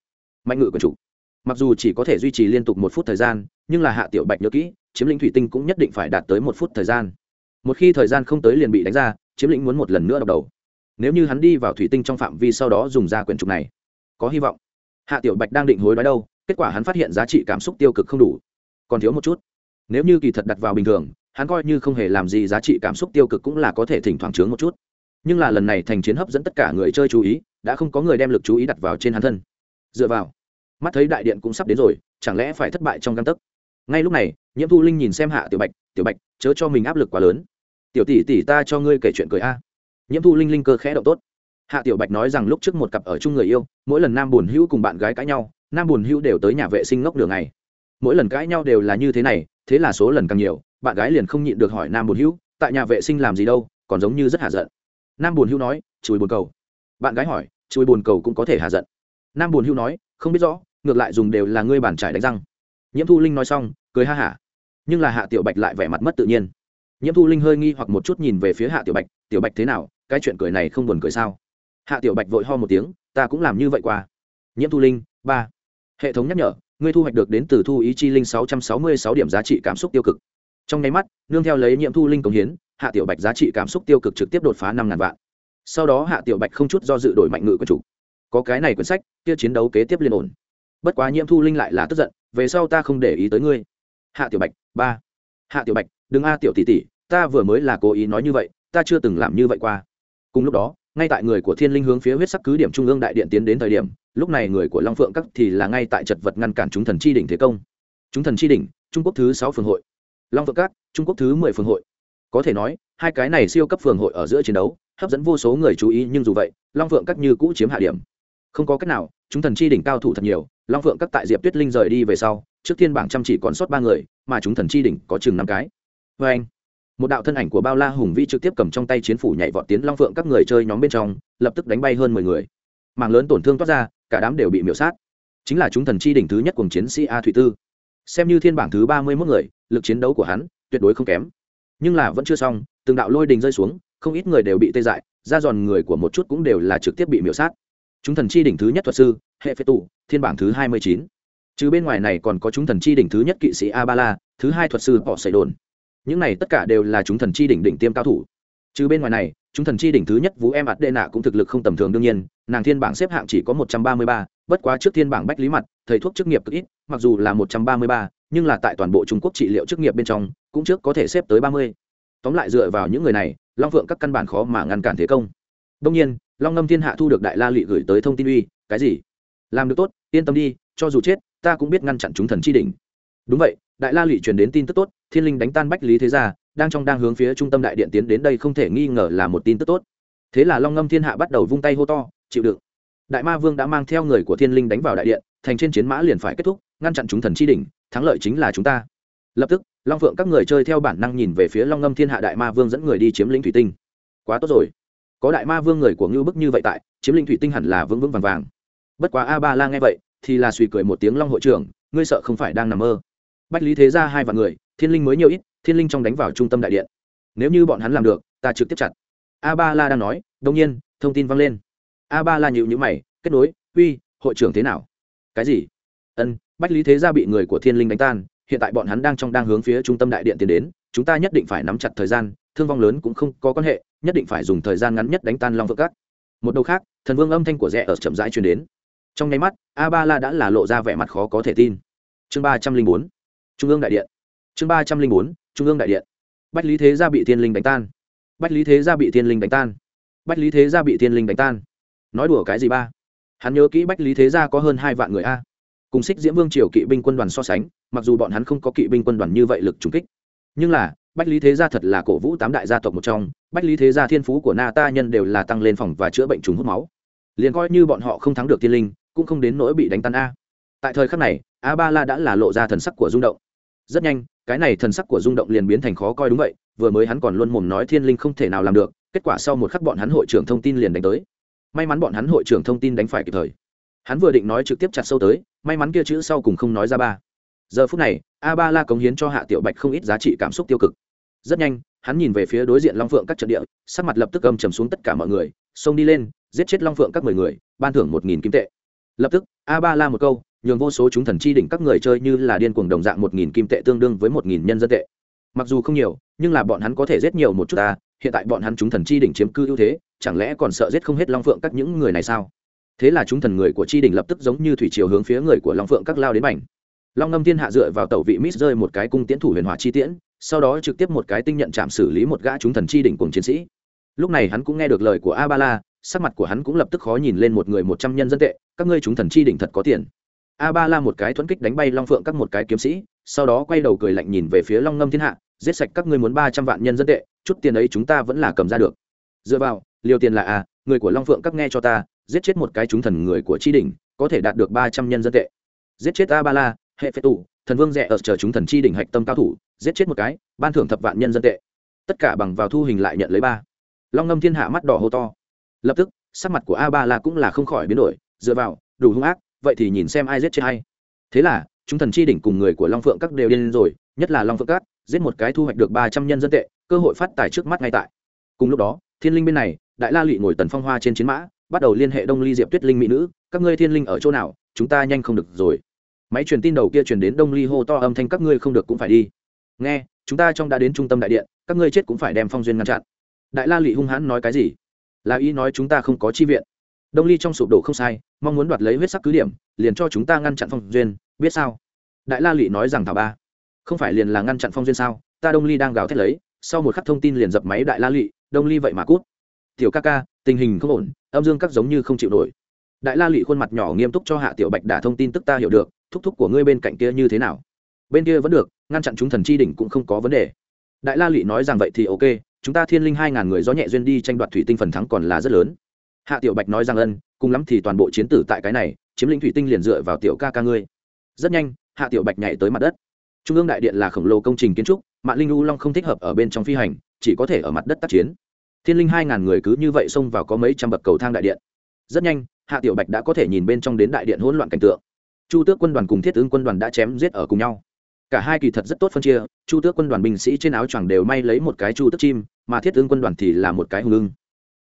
Mạnh ngự quần chủ. Mặc dù chỉ có thể duy trì liên tục một phút thời gian, nhưng là hạ tiểu bạch nhớ kỹ, chiếm lĩnh thủy tinh cũng nhất định phải đạt tới một phút thời gian. Một khi thời gian không tới liền bị đánh ra, chiếm lĩnh muốn một lần nữa đọc đầu. Nếu như hắn đi vào thủy tinh trong phạm vi sau đó dùng ra quyển trục này, có hy vọng. Hạ tiểu bạch đang định hối đoái đâu, kết quả hắn phát hiện giá trị cảm xúc tiêu cực không đủ. Còn thiếu một chút. Nếu như kỳ thật đặt vào bình thường hắn coi như không hề làm gì giá trị cảm xúc tiêu cực cũng là có thể thỉnh thoảng chướng một chút. Nhưng là lần này thành chiến hấp dẫn tất cả người chơi chú ý, đã không có người đem lực chú ý đặt vào trên hắn thân. Dựa vào, mắt thấy đại điện cũng sắp đến rồi, chẳng lẽ phải thất bại trong căn tấc? Ngay lúc này, nhiễm thu linh nhìn xem hạ tiểu bạch tiểu bạch, chớ cho mình áp lực quá lớn. Tiểu tỷ tỷ ta cho ngươi kể chuyện cười a. Nhiễm thu linh linh cơ khẽ động tốt. Hạ tiểu bạch nói rằng lúc trước một cặp ở chung người yêu, mỗi lần nam buồn hữu cùng bạn gái cãi nhau, nam buồn hữu đều tới nhà vệ sinh ngốc đường này. Mỗi lần cãi nhau đều là như thế này, thế là số lần càng nhiều bạn gái liền không nhịn được hỏi nam buồn hữu, tại nhà vệ sinh làm gì đâu, còn giống như rất hạ giận. Nam buồn hữu nói chùi buồn cầu. Bạn gái hỏi chùi buồn cầu cũng có thể hạ giận? Nam buồn hữu nói, không biết rõ, ngược lại dùng đều là ngươi bàn trải đánh răng. Nhiễm thu linh nói xong, cười ha hả, nhưng là hạ tiểu bạch lại vẻ mặt mất tự nhiên. Nhiễm thu linh hơi nghi hoặc một chút nhìn về phía hạ tiểu bạch tiểu bạch thế nào, cái chuyện cười này không buồn cười sao? Hạ tiểu bạch vội ho một tiếng, ta cũng làm như vậy qua. Nhiễm thu linh, ba. Hệ thống nhắc nhở, ngươi thu hoạch được đến từ thu ý chi linh sáu trăm sáu mươi sáu điểm giá trị cảm xúc tiêu cực trong nháy mắt, nương theo lấy nhiễm thu linh công hiến, hạ tiểu bạch giá trị cảm xúc tiêu cực trực tiếp đột phá năm ngàn vạn. Sau đó hạ tiểu bạch không chút do dự đổi mạnh ngự của chủ. Có cái này quyển sách, kia chiến đấu kế tiếp liên ổn. Bất quá nhiễm thu linh lại là tức giận, về sau ta không để ý tới ngươi. Hạ tiểu bạch, ba. Hạ tiểu bạch, đừng a tiểu tỷ tỷ, ta vừa mới là cố ý nói như vậy, ta chưa từng làm như vậy qua. Cùng lúc đó, ngay tại người của thiên linh hướng phía huyết sắc cứ điểm trung ương đại điện tiến đến thời điểm, lúc này người của long phượng các thì là ngay tại chật vật ngăn cản chúng thần chi đỉnh thế công. Chúng thần chi đỉnh, trung quốc thứ sáu phường hội long phượng Cát, trung quốc thứ mười phường hội. Có thể nói hai cái này siêu cấp phường hội ở giữa chiến đấu hấp dẫn vô số người chú ý nhưng dù vậy long phượng Cát như cũ chiếm hạ điểm. Không có cách nào chúng thần chi đỉnh cao thủ thật nhiều long phượng Cát tại diệp tuyết linh rời đi về sau trước thiên bảng chăm chỉ còn sót ba người mà chúng thần chi đỉnh có chừng năm cái. Vê anh một đạo thân ảnh của bao la hùng vĩ trực tiếp cầm trong tay chiến phủ nhảy vọt tiến long phượng các người chơi nhóm bên trong lập tức đánh bay hơn mười người. Mạng lớn tổn thương toát ra cả đám đều bị miểu sát. Chính là chúng thần chi đỉnh thứ nhất cùng chiến sĩ a thủy tư xem như thiên bảng thứ ba mươi mốt người, lực chiến đấu của hắn tuyệt đối không kém. Nhưng là vẫn chưa xong, từng đạo lôi đình rơi xuống, không ít người đều bị tê dại ra giòn người của một chút cũng đều là trực tiếp bị miễu sát. Chúng thần chi đỉnh thứ nhất thuật sư, hệ phế tụ, thiên bảng thứ hai mươi chín. Chứ bên ngoài này còn có chúng thần chi đỉnh thứ nhất kỵ sĩ a ba la thứ hai thuật sư họ xảy đồn. Những này tất cả đều là chúng thần chi đỉnh đỉnh tiêm cao thủ. Chứ bên ngoài này, chúng thần chi đỉnh thứ nhất vũ em ạt đê nạ cũng thực lực không tầm thường đương nhiên nàng thiên bảng xếp hạng chỉ có một trăm ba mươi ba, bất quá trước thiên bảng bách lý mặt, thầy thuốc chức nghiệp cực ít, mặc dù là một trăm ba mươi ba, nhưng là tại toàn bộ trung quốc trị liệu chức nghiệp bên trong, cũng trước có thể xếp tới ba mươi. Tóm lại dựa vào những người này, long phượng các căn bản khó mà ngăn cản thế công. Đông nhiên, long ngâm thiên hạ thu được đại la lị gửi tới thông tin uy, cái gì? Làm được tốt, yên tâm đi, cho dù chết, ta cũng biết ngăn chặn chúng thần chi đỉnh. Đúng vậy, đại la lị truyền đến tin tức tốt, thiên linh đánh tan bách lý thế gia, đang trong đang hướng phía trung tâm đại điện tiến đến đây không thể nghi ngờ là một tin tức tốt. Thế là long ngâm thiên hạ bắt đầu vung tay hô to chịu đựng. Đại ma vương đã mang theo người của thiên linh đánh vào đại điện, thành trên chiến mã liền phải kết thúc, ngăn chặn chúng thần chi đỉnh, thắng lợi chính là chúng ta. Lập tức, long phượng các người chơi theo bản năng nhìn về phía long ngâm thiên hạ đại ma vương dẫn người đi chiếm lĩnh thủy tinh. Quá tốt rồi. Có đại ma vương người của ngưu bức như vậy tại, chiếm lĩnh thủy tinh hẳn là vững vững vàng vàng. Bất quá a ba la nghe vậy, thì là suy cười một tiếng long hội trưởng, ngươi sợ không phải đang nằm mơ. Bách lý thế ra hai vạn người, thiên linh mới nhiều ít, thiên linh trong đánh vào trung tâm đại điện. Nếu như bọn hắn làm được, ta trực tiếp chặt. A ba la đang nói đông nhiên, thông tin vang lên a ba la nhịu nhữ mày, kết nối, uy, hội trưởng thế nào? Cái gì? Ân, bách lý thế gia bị người của thiên linh đánh tan, hiện tại bọn hắn đang trong đang hướng phía trung tâm đại điện tiến đến, chúng ta nhất định phải nắm chặt thời gian, thương vong lớn cũng không có quan hệ, nhất định phải dùng thời gian ngắn nhất đánh tan long vợ cát một đầu khác, thần vương âm thanh của rẽ ở chậm rãi truyền đến. Trong nháy mắt, a ba la đã là lộ ra vẻ mặt khó có thể tin. Chương ba trăm linh bốn, trung ương đại điện. Chương ba trăm linh bốn, trung ương đại điện. Bách lý thế gia bị thiên linh đánh tan. Bách lý thế gia bị thiên linh đánh tan. Bách lý thế gia bị thiên linh đánh tan nói đùa cái gì ba? Hắn nhớ kỹ bách lý thế gia có hơn hai vạn người a. Cùng xích diễm vương triều kỵ binh quân đoàn so sánh, mặc dù bọn hắn không có kỵ binh quân đoàn như vậy lực trùng kích. Nhưng là, bách lý thế gia thật là cổ vũ tám đại gia tộc một trong, bách lý thế gia thiên phú của na ta nhân đều là tăng lên phòng và chữa bệnh trùng hút máu. Liền coi như bọn họ không thắng được thiên linh, cũng không đến nỗi bị đánh tan a. Tại thời khắc này, a ba la đã là lộ ra thần sắc của rung động. Rất nhanh, cái này thần sắc của rung động liền biến thành khó coi đúng vậy, vừa mới hắn còn luôn mồm nói thiên linh không thể nào làm được, kết quả sau một khắc bọn hắn hội trưởng thông tin liền đánh tới may mắn bọn hắn hội trưởng thông tin đánh phải kịp thời. Hắn vừa định nói trực tiếp chặt sâu tới, may mắn kia chữ sau cùng không nói ra ba. Giờ phút này, a ba la cống hiến cho hạ tiểu bạch không ít giá trị cảm xúc tiêu cực. Rất nhanh, hắn nhìn về phía đối diện long phượng các trận địa, sắc mặt lập tức âm trầm xuống tất cả mọi người, xông đi lên, giết chết long phượng các mười người, ban thưởng một nghìn kim tệ. Lập tức, a ba la một câu, nhường vô số chúng thần chi đỉnh các người chơi như là điên cuồng đồng dạng một nghìn kim tệ tương đương với một nghìn nhân dân tệ mặc dù không nhiều, nhưng là bọn hắn có thể giết nhiều một chút ta, hiện tại bọn hắn chúng thần chi đỉnh chiếm cư ưu thế, chẳng lẽ còn sợ giết không hết long phượng các những người này sao? Thế là chúng thần người của chi đỉnh lập tức giống như thủy triều hướng phía người của long phượng các lao đến mảnh long ngâm thiên hạ dựa vào tẩu vị mít rơi một cái cung tiễn thủ huyền hỏa chi tiễn, sau đó trực tiếp một cái tinh nhận chạm xử lý một gã chúng thần chi đỉnh cùng chiến sĩ. Lúc này hắn cũng nghe được lời của a ba la sắc mặt của hắn cũng lập tức khó nhìn lên một người một trăm nhân dân tệ, các ngươi chúng thần chi đỉnh thật có tiền. A ba la một cái thuẫn kích đánh bay long phượng các một cái kiếm sĩ sau đó quay đầu cười lạnh nhìn về phía long ngâm thiên hạ, giết sạch các ngươi muốn ba trăm vạn nhân dân tệ, chút tiền ấy chúng ta vẫn là cầm ra được. Dựa vào, liều tiền là à người của long phượng các nghe cho ta, giết chết một cái chúng thần người của tri đình có thể đạt được ba trăm nhân dân tệ. Giết chết a ba la hệ phệ tụ thần vương rẻ ở chờ chúng thần Tri đỉnh hạch tâm cao thủ, giết chết một cái, ban thưởng thập vạn nhân dân tệ. Tất cả bằng vào thu hình lại nhận lấy ba. Long ngâm thiên hạ mắt đỏ hô to. Lập tức, sắc mặt của a ba la cũng là không khỏi biến đổi, dựa vào, đủ hung ác, vậy thì nhìn xem ai giết chết hay thế là chúng thần chi đỉnh cùng người của long phượng các đều điên rồi, nhất là long phượng các, giết một cái thu hoạch được ba trăm nhân dân tệ, cơ hội phát tài trước mắt ngay tại. Cùng lúc đó, thiên linh bên này, đại la lụy ngồi tần phong hoa trên chiến mã, bắt đầu liên hệ đông ly diệp tuyết linh mỹ nữ, các ngươi thiên linh ở chỗ nào, chúng ta nhanh không được rồi. Máy truyền tin đầu kia truyền đến đông ly hô to âm thanh, các ngươi không được cũng phải đi. Nghe, chúng ta trong đã đến trung tâm đại điện, các ngươi chết cũng phải đem phong duyên ngăn chặn. Đại la lụy hung hãn nói cái gì? Là ý nói chúng ta không có chi viện. Đông ly trong sụp đổ không sai, mong muốn đoạt lấy huyết sắc cứ điểm liền cho chúng ta ngăn chặn phong duyên, biết sao? Đại la lị nói rằng thảo ba, không phải liền là ngăn chặn phong duyên sao? Ta đông ly đang gào thét lấy, sau một khắc thông tin liền dập máy đại la lị, đông ly vậy mà cút. Tiểu ca ca, tình hình không ổn, âm dương các giống như không chịu nổi. Đại la lị khuôn mặt nhỏ nghiêm túc cho hạ tiểu bạch đả thông tin tức ta hiểu được, thúc thúc của ngươi bên cạnh kia như thế nào? Bên kia vẫn được, ngăn chặn chúng thần chi đỉnh cũng không có vấn đề. Đại la lị nói rằng vậy thì ok, chúng ta thiên linh hai ngàn người gió nhẹ duyên đi tranh đoạt thủy tinh phần thắng còn là rất lớn. Hạ tiểu bạch nói rằng ân, cùng lắm thì toàn bộ chiến tử tại cái này chiếm lĩnh thủy tinh liền dựa vào tiểu ca ca ngươi. Rất nhanh, hạ tiểu bạch nhảy tới mặt đất. Trung ương đại điện là khổng lồ công trình kiến trúc mạng linh u long không thích hợp ở bên trong phi hành, chỉ có thể ở mặt đất tác chiến. Thiên linh hai ngàn người cứ như vậy xông vào có mấy trăm bậc cầu thang đại điện. Rất nhanh, hạ tiểu bạch đã có thể nhìn bên trong đến đại điện hỗn loạn cảnh tượng. Chu tước quân đoàn cùng thiết ứng quân đoàn đã chém giết ở cùng nhau. Cả hai kỳ thật rất tốt phân chia, chu tước quân đoàn binh sĩ trên áo choàng đều may lấy một cái chu tước chim, mà thiết ứng quân đoàn thì là một cái hùng ưng.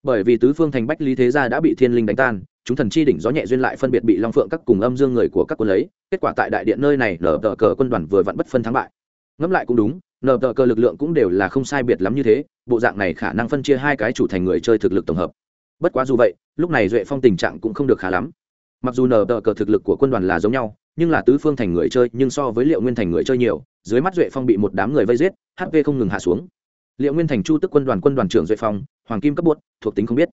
Bởi vì tứ phương thành bách lý thế gia đã bị thiên linh đánh tan chúng thần chi đỉnh gió nhẹ duyên lại phân biệt bị long phượng các cùng âm dương người của các quân lấy, kết quả tại đại điện nơi này nở tờ cờ quân đoàn vừa vặn bất phân thắng bại. Ngẫm lại cũng đúng, nở tờ cờ lực lượng cũng đều là không sai biệt lắm như thế, bộ dạng này khả năng phân chia hai cái chủ thành người chơi thực lực tổng hợp. Bất quá dù vậy, lúc này duệ phong tình trạng cũng không được khá lắm. Mặc dù nở tờ cờ thực lực của quân đoàn là giống nhau, nhưng là tứ phương thành người chơi, nhưng so với liệu nguyên thành người chơi nhiều, dưới mắt duệ phong bị một đám người vây giết hp không ngừng hạ xuống. Liệu nguyên thành chu tức quân đoàn quân đoàn trưởng duệ phong, hoàng kim cấp bốt thuộc tính không biết.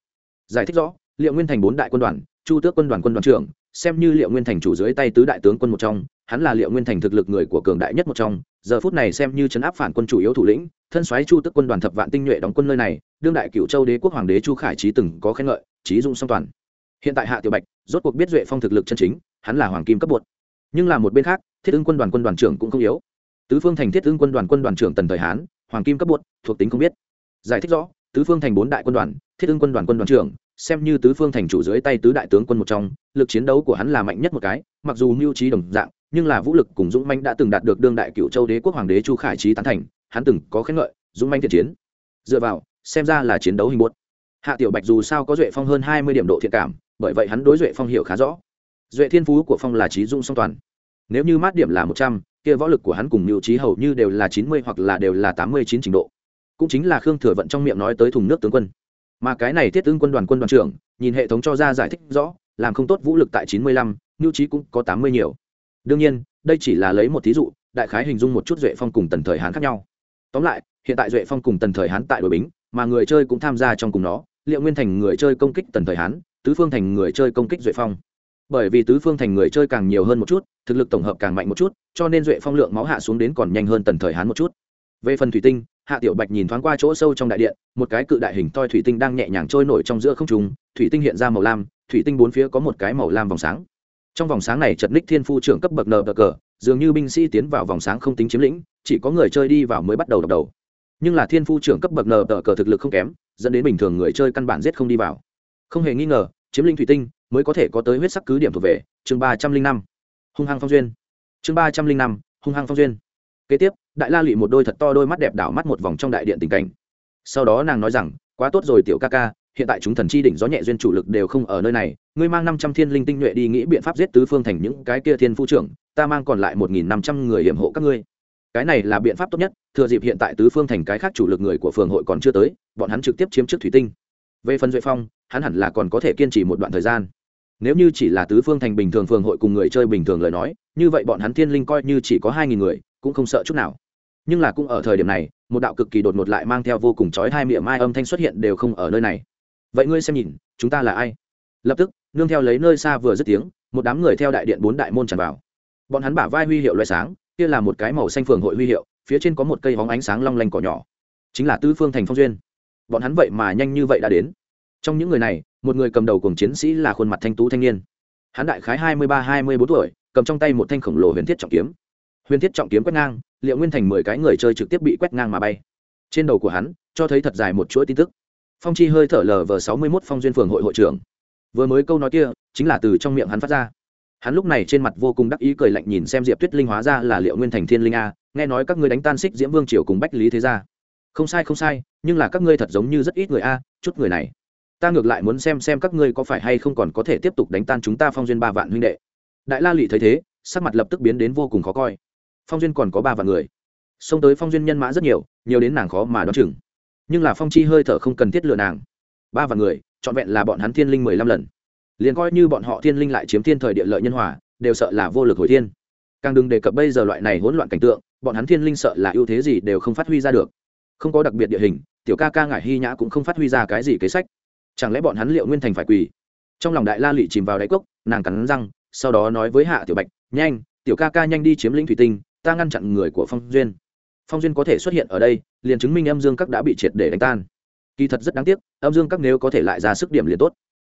Giải thích rõ liệu nguyên thành bốn đại quân đoàn, chu tước quân đoàn quân đoàn trưởng, xem như liệu nguyên thành chủ dưới tay tứ đại tướng quân một trong, hắn là liệu nguyên thành thực lực người của cường đại nhất một trong, giờ phút này xem như chấn áp phản quân chủ yếu thủ lĩnh, thân xoáy chu tước quân đoàn thập vạn tinh nhuệ đóng quân nơi này, đương đại cựu châu đế quốc hoàng đế chu khải trí từng có khen ngợi trí dụng song toàn. Hiện tại hạ tiểu bạch, rốt cuộc biết duệ phong thực lực chân chính, hắn là hoàng kim cấp bột. Nhưng là một bên khác, thiết ứng quân đoàn quân đoàn trưởng cũng không yếu. Tứ phương thành thiết ứng quân đoàn quân đoàn trưởng tần thời hán, hoàng kim cấp bột, thuộc tính không biết. Giải thích rõ, tứ phương thành bốn đại quân đoàn, thiết ứng quân đoàn quân đoàn trưởng xem như tứ phương thành chủ dưới tay tứ đại tướng quân một trong, lực chiến đấu của hắn là mạnh nhất một cái, mặc dù mưu trí đồng dạng, nhưng là vũ lực cùng dũng manh đã từng đạt được đương đại cựu châu đế quốc hoàng đế chu khải trí tán thành, hắn từng có khen ngợi, dũng manh thiện chiến. Dựa vào, xem ra là chiến đấu hình muốt hạ tiểu bạch dù sao có duệ phong hơn hai mươi điểm độ thiện cảm, bởi vậy hắn đối duệ phong hiểu khá rõ. Duệ thiên phú của phong là trí dung song toàn. Nếu như mát điểm là một trăm, kia võ lực của hắn cùng mưu trí hầu như đều là chín mươi hoặc là đều là tám mươi chín trình độ. Cũng chính là khương thừa vận trong miệng nói tới thùng nước tướng quân mà cái này thiết ứng quân đoàn quân đoàn trưởng, nhìn hệ thống cho ra giải thích rõ, làm không tốt vũ lực tại chín mươi lăm nhu trí cũng có tám mươi nhiều. Đương nhiên, đây chỉ là lấy một thí dụ, đại khái hình dung một chút duệ phong cùng tần thời hán khác nhau. Tóm lại, hiện tại duệ phong cùng tần thời hán tại đội bính, mà người chơi cũng tham gia trong cùng nó, liệu nguyên thành người chơi công kích tần thời hán, tứ phương thành người chơi công kích duệ phong. Bởi vì tứ phương thành người chơi càng nhiều hơn một chút, thực lực tổng hợp càng mạnh một chút, cho nên duệ phong lượng máu hạ xuống đến còn nhanh hơn tần thời hán một chút. Về phần thủy tinh hạ tiểu bạch nhìn thoáng qua chỗ sâu trong đại điện, một cái cự đại hình toi thủy tinh đang nhẹ nhàng trôi nổi trong giữa không trùng thủy tinh hiện ra màu lam, thủy tinh bốn phía có một cái màu lam vòng sáng. Trong vòng sáng này chật ních thiên phu trưởng cấp bậc nờ cờ, dường như binh sĩ tiến vào vòng sáng không tính chiếm lĩnh, chỉ có người chơi đi vào mới bắt đầu đập đầu. Nhưng là thiên phu trưởng cấp bậc nờ cờ thực lực không kém, dẫn đến bình thường người chơi căn bản giết không đi vào. Không hề nghi ngờ, chiếm lĩnh thủy tinh mới có thể có tới huyết sắc cứ điểm thuộc về chương ba trăm linh năm. Hung hăng phong duyên. Chương ba trăm linh năm, hung hăng phong duyên kế tiếp, đại la lụy một đôi thật to đôi mắt đẹp đảo mắt một vòng trong đại điện tình cảnh. Sau đó nàng nói rằng, quá tốt rồi tiểu ca ca, hiện tại chúng thần chi đỉnh gió nhẹ duyên chủ lực đều không ở nơi này, ngươi mang năm trăm thiên linh tinh nhuệ đi nghĩ biện pháp giết tứ phương thành những cái kia thiên phu trưởng, ta mang còn lại một nghìn năm trăm người hiểm hộ các ngươi. Cái này là biện pháp tốt nhất, thừa dịp hiện tại tứ phương thành cái khác chủ lực người của phường hội còn chưa tới, bọn hắn trực tiếp chiếm trước thủy tinh. Về phần duệ phong, hắn hẳn là còn có thể kiên trì một đoạn thời gian. Nếu như chỉ là tứ phương thành bình thường phường hội cùng người chơi bình thường lời nói, như vậy bọn hắn thiên linh coi như chỉ có hai nghìn người cũng không sợ chút nào. Nhưng là cũng ở thời điểm này, một đạo cực kỳ đột ngột lại mang theo vô cùng chói hai miệng mai âm thanh xuất hiện đều không ở nơi này. Vậy ngươi xem nhìn, chúng ta là ai? Lập tức, nương theo lấy nơi xa vừa dứt tiếng, một đám người theo đại điện bốn đại môn tràn vào. Bọn hắn bả vai huy hiệu loại sáng, kia là một cái màu xanh phường hội huy hiệu, phía trên có một cây hóng ánh sáng long lanh cỏ nhỏ. Chính là tư phương thành phong duyên. Bọn hắn vậy mà nhanh như vậy đã đến. Trong những người này, một người cầm đầu cùng chiến sĩ là khuôn mặt thanh tú thanh niên. Hắn đại khái hai mươi ba, hai mươi bốn tuổi, cầm trong tay một thanh khổng lồ huyền thiết trọng kiếm huyền thiết trọng kiếm quét ngang, liệu nguyên thành mười cái người chơi trực tiếp bị quét ngang mà bay. Trên đầu của hắn, cho thấy thật dài một chuỗi tin tức. Phong chi hơi thở lờ vờ sáu mươi mốt phong duyên phường hội hội trưởng. Vừa mới câu nói kia, chính là từ trong miệng hắn phát ra. Hắn lúc này trên mặt vô cùng đắc ý cười lạnh nhìn xem diệp tuyết linh hóa ra là liệu nguyên thành thiên linh a, nghe nói các ngươi đánh tan xích diễm vương triều cùng bách lý thế gia. Không sai không sai, nhưng là các ngươi thật giống như rất ít người a, chút người này. Ta ngược lại muốn xem xem các ngươi có phải hay không còn có thể tiếp tục đánh tan chúng ta phong duyên ba vạn huynh đệ. Đại la lụy thấy thế, sắc mặt lập tức biến đến vô cùng khó coi phong duyên còn có ba vạn người. Xông tới phong duyên nhân mã rất nhiều nhiều đến nàng khó mà đoán chừng. Nhưng là phong chi hơi thở không cần thiết lừa nàng. Ba vạn người, trọn vẹn là bọn hắn thiên linh mười lăm lần. Liền coi như bọn họ thiên linh lại chiếm thiên thời địa lợi nhân hòa, đều sợ là vô lực hồi thiên. Càng đừng đề cập bây giờ loại này hỗn loạn cảnh tượng, bọn hắn thiên linh sợ là ưu thế gì đều không phát huy ra được. Không có đặc biệt địa hình, tiểu ca ca ngải hy nhã cũng không phát huy ra cái gì kế sách. Chẳng lẽ bọn hắn liệu nguyên thành phải quỳ? Trong lòng đại la lụy chìm vào đáy cốc, nàng cắn răng, sau đó nói với hạ tiểu bạch, nhanh, tiểu ca ca nhanh đi chiếm lĩnh thủy tinh ta ngăn chặn người của phong duyên. Phong duyên có thể xuất hiện ở đây, liền chứng minh âm dương các đã bị triệt để đánh tan. Kỳ thật rất đáng tiếc, âm dương các nếu có thể lại ra sức điểm liền tốt.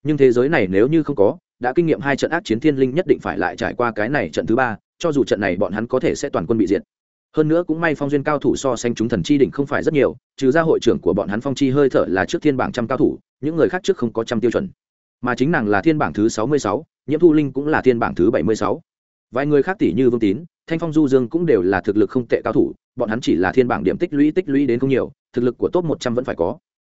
Nhưng thế giới này nếu như không có, đã kinh nghiệm hai trận ác chiến thiên linh nhất định phải lại trải qua cái này trận thứ ba, cho dù trận này bọn hắn có thể sẽ toàn quân bị diệt. Hơn nữa cũng may phong duyên cao thủ so sánh chúng thần chi đỉnh không phải rất nhiều, trừ ra hội trưởng của bọn hắn phong chi hơi thở là trước thiên bảng trăm cao thủ, những người khác trước không có trăm tiêu chuẩn. Mà chính nàng là thiên bảng thứ sáu mươi sáu, nhiễm thu linh cũng là thiên bảng thứ bảy mươi sáu. Vài người khác tỷ như vương tín thanh phong, du dương cũng đều là thực lực không tệ cao thủ, bọn hắn chỉ là thiên bảng điểm tích lũy tích lũy đến không nhiều, thực lực của top một trăm vẫn phải có.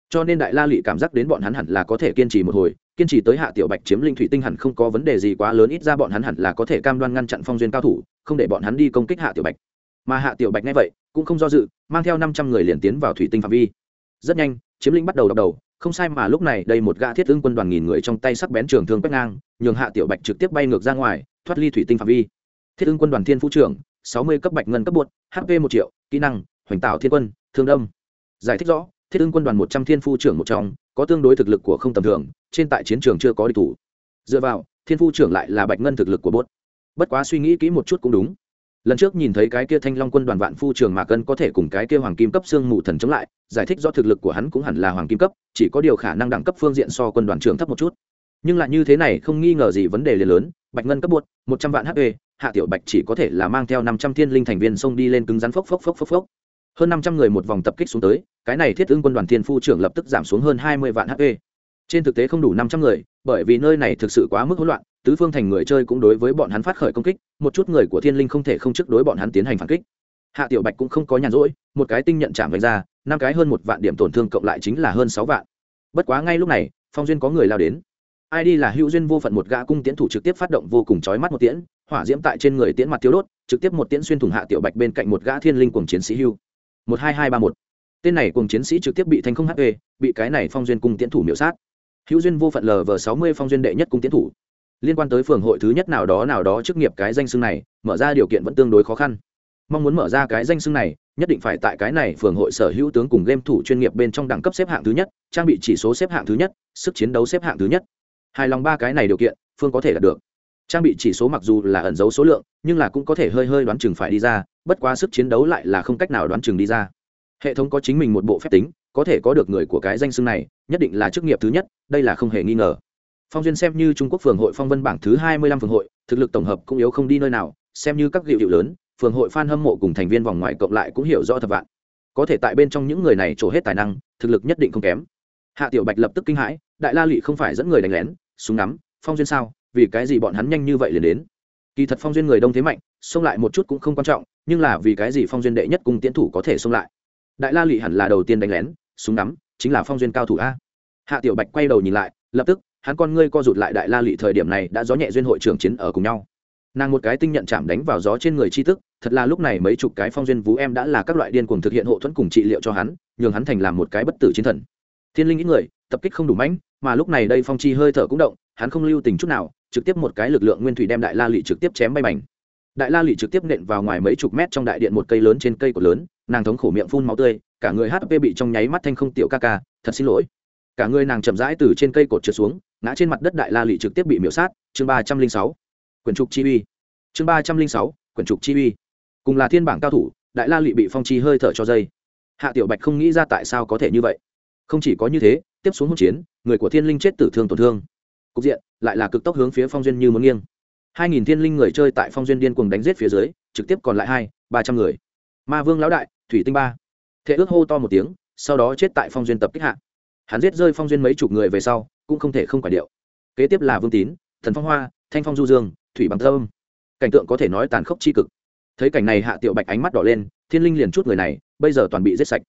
Cho nên đại la lụy cảm giác đến bọn hắn hẳn là có thể kiên trì một hồi, kiên trì tới hạ tiểu bạch chiếm linh thủy tinh hẳn không có vấn đề gì quá lớn, ít ra bọn hắn hẳn là có thể cam đoan ngăn chặn phong duyên cao thủ, không để bọn hắn đi công kích hạ tiểu bạch. Mà hạ tiểu bạch nghe vậy, cũng không do dự, mang theo năm trăm người liền tiến vào thủy tinh phạm vi. Rất nhanh, chiếm lĩnh bắt đầu đọc đầu, không sai mà lúc này đây một gã thiết ứng quân đoàn nghìn người trong tay sắc bén trường thương quét ngang, nhường hạ tiểu bạch trực tiếp bay ngược ra ngoài, thoát ly thủy tinh phạm vi thiết ứng quân đoàn thiên phú trưởng, sáu mươi cấp bạch ngân cấp bột hp một triệu, kỹ năng, hoành tạo thiên quân, thương đâm. Giải thích rõ, thiết ứng quân đoàn một trăm thiên phu trưởng một trong, có tương đối thực lực của không tầm thường, trên tại chiến trường chưa có địch thủ. Dựa vào, thiên phu trưởng lại là bạch ngân thực lực của bốt bất quá suy nghĩ kỹ một chút cũng đúng. Lần trước nhìn thấy cái kia thanh long quân đoàn vạn phu trường mạc cân có thể cùng cái kia hoàng kim cấp xương mù thần chống lại, giải thích do thực lực của hắn cũng hẳn là hoàng kim cấp, chỉ có điều khả năng đẳng cấp phương diện so quân đoàn trưởng thấp một chút. Nhưng lại như thế này không nghi ngờ gì vấn đề liền lớn, bạch ngân cấp buốt một trăm vạn hp hạ tiểu bạch chỉ có thể là mang theo năm trăm thiên linh thành viên xông đi lên cứng rắn phốc phốc phốc phốc phốc. Hơn năm trăm người một vòng tập kích xuống tới, cái này thiết ứng quân đoàn thiên phu trưởng lập tức giảm xuống hơn hai mươi vạn hp trên thực tế không đủ năm trăm người, bởi vì nơi này thực sự quá mức hỗn loạn, tứ phương thành người chơi cũng đối với bọn hắn phát khởi công kích, một chút người của thiên linh không thể không trước đối bọn hắn tiến hành phản kích. Hạ tiểu bạch cũng không có nhàn rỗi, một cái tinh nhận chạm vạch ra, năm cái hơn một vạn điểm tổn thương cộng lại chính là hơn sáu vạn. Bất quá ngay lúc này, phong duyên có người lao đến. Ai đi là hữu duyên vô phận một gã cung tiễn thủ trực tiếp phát động vô cùng chói mắt một tiễn hỏa diễm tại trên người tiễn mặt thiếu đốt, trực tiếp một tiễn xuyên thủng hạ tiểu bạch bên cạnh một gã thiên linh cùng chiến sĩ hưu. một hai hai ba một. Tên này cùng chiến sĩ trực tiếp bị thành không hp bị cái này phong duyên cùng tiễn thủ miểu sát. Hữu duyên vô phận lờ vờ sáu mươi phong duyên đệ nhất cung tiễn thủ. Liên quan tới phường hội thứ nhất nào đó nào đó chức nghiệp cái danh xưng này, mở ra điều kiện vẫn tương đối khó khăn. Mong muốn mở ra cái danh xưng này, nhất định phải tại cái này phường hội sở hữu tướng cùng game thủ chuyên nghiệp bên trong đẳng cấp xếp hạng thứ nhất, trang bị chỉ số xếp hạng thứ nhất, sức chiến đấu xếp hạng thứ nhất. Hài lòng ba cái này điều kiện, phương có thể đạt được trang bị chỉ số mặc dù là ẩn dấu số lượng, nhưng là cũng có thể hơi hơi đoán chừng phải đi ra, bất quá sức chiến đấu lại là không cách nào đoán chừng đi ra. Hệ thống có chính mình một bộ phép tính, có thể có được người của cái danh xưng này, nhất định là chức nghiệp thứ nhất, đây là không hề nghi ngờ. Phong duyên xem như trung quốc phường hội phong vân bảng thứ hai mươi lăm phường hội, thực lực tổng hợp cũng yếu không đi nơi nào, xem như các hiệu hiệu lớn, phường hội f hâm mộ cùng thành viên vòng ngoài cộng lại cũng hiểu rõ thập vạn. Có thể tại bên trong những người này trổ hết tài năng, thực lực nhất định không kém. Hạ tiểu bạch lập tức kinh hãi, đại la lụy không phải dẫn người đánh lén, súng ngắm, phong duyên sao? Vì cái gì bọn hắn nhanh như vậy liền đến? Kỳ thật phong duyên người đông thế mạnh, xông lại một chút cũng không quan trọng, nhưng là vì cái gì phong duyên đệ nhất cùng tiến thủ có thể xông lại? Đại la lụy hẳn là đầu tiên đánh lén, súng nắm chính là phong duyên cao thủ a. Hạ tiểu bạch quay đầu nhìn lại, lập tức, hắn con ngươi co rụt lại đại la lị thời điểm này đã gió nhẹ duyên hội trưởng chiến ở cùng nhau. Nàng một cái tinh nhận chạm đánh vào gió trên người chi tức, thật là lúc này mấy chục cái phong duyên vú em đã là các loại điên cuồng thực hiện hộ thuẫn cùng trị liệu cho hắn, nhường hắn thành làm một cái bất tử chiến thần. Thiên linh ít người, tập kích không đủ mãnh, mà lúc này đây phong chi hơi thở cũng động, hắn không lưu tình chút nào trực tiếp một cái lực lượng nguyên thủy đem đại la lị trực tiếp chém bay mảnh. Đại la lị trực tiếp nện vào ngoài mấy chục mét trong đại điện một cây lớn trên cây cột lớn, nàng thống khổ miệng phun máu tươi, cả người hp bị trong nháy mắt thanh không tiểu ca ca, thật xin lỗi. Cả người nàng chậm rãi từ trên cây cột trượt xuống, ngã trên mặt đất đại la lị trực tiếp bị miễu sát, chương ba trăm linh sáu. Quyển trục chi uy. Chương ba trăm linh sáu, quyển trục chi uy. Cùng là thiên bảng cao thủ, đại la lị bị phong chi hơi thở cho dây. Hạ tiểu bạch không nghĩ ra tại sao có thể như vậy. Không chỉ có như thế, tiếp xuống hỗn chiến, người của thiên linh chết tử thương tổn thương cục diện, lại là cực tốc hướng phía phong duyên như muốn nghiêng. Hai nghìn thiên linh người chơi tại phong duyên điên cuồng đánh giết phía dưới, trực tiếp còn lại hai, ba trăm người. Ma vương lão đại, thủy tinh ba. Thế ước hô to một tiếng, sau đó chết tại phong duyên tập kích hạ. Hắn giết rơi phong duyên mấy chục người về sau, cũng không thể không quả điệu. Kế tiếp là vương tín, thần phong hoa, thanh phong du dương, thủy bằng thơm. Cảnh tượng có thể nói tàn khốc tri cực. Thấy cảnh này hạ tiểu bạch ánh mắt đỏ lên, thiên linh liền chút người này, bây giờ toàn bị giết sạch.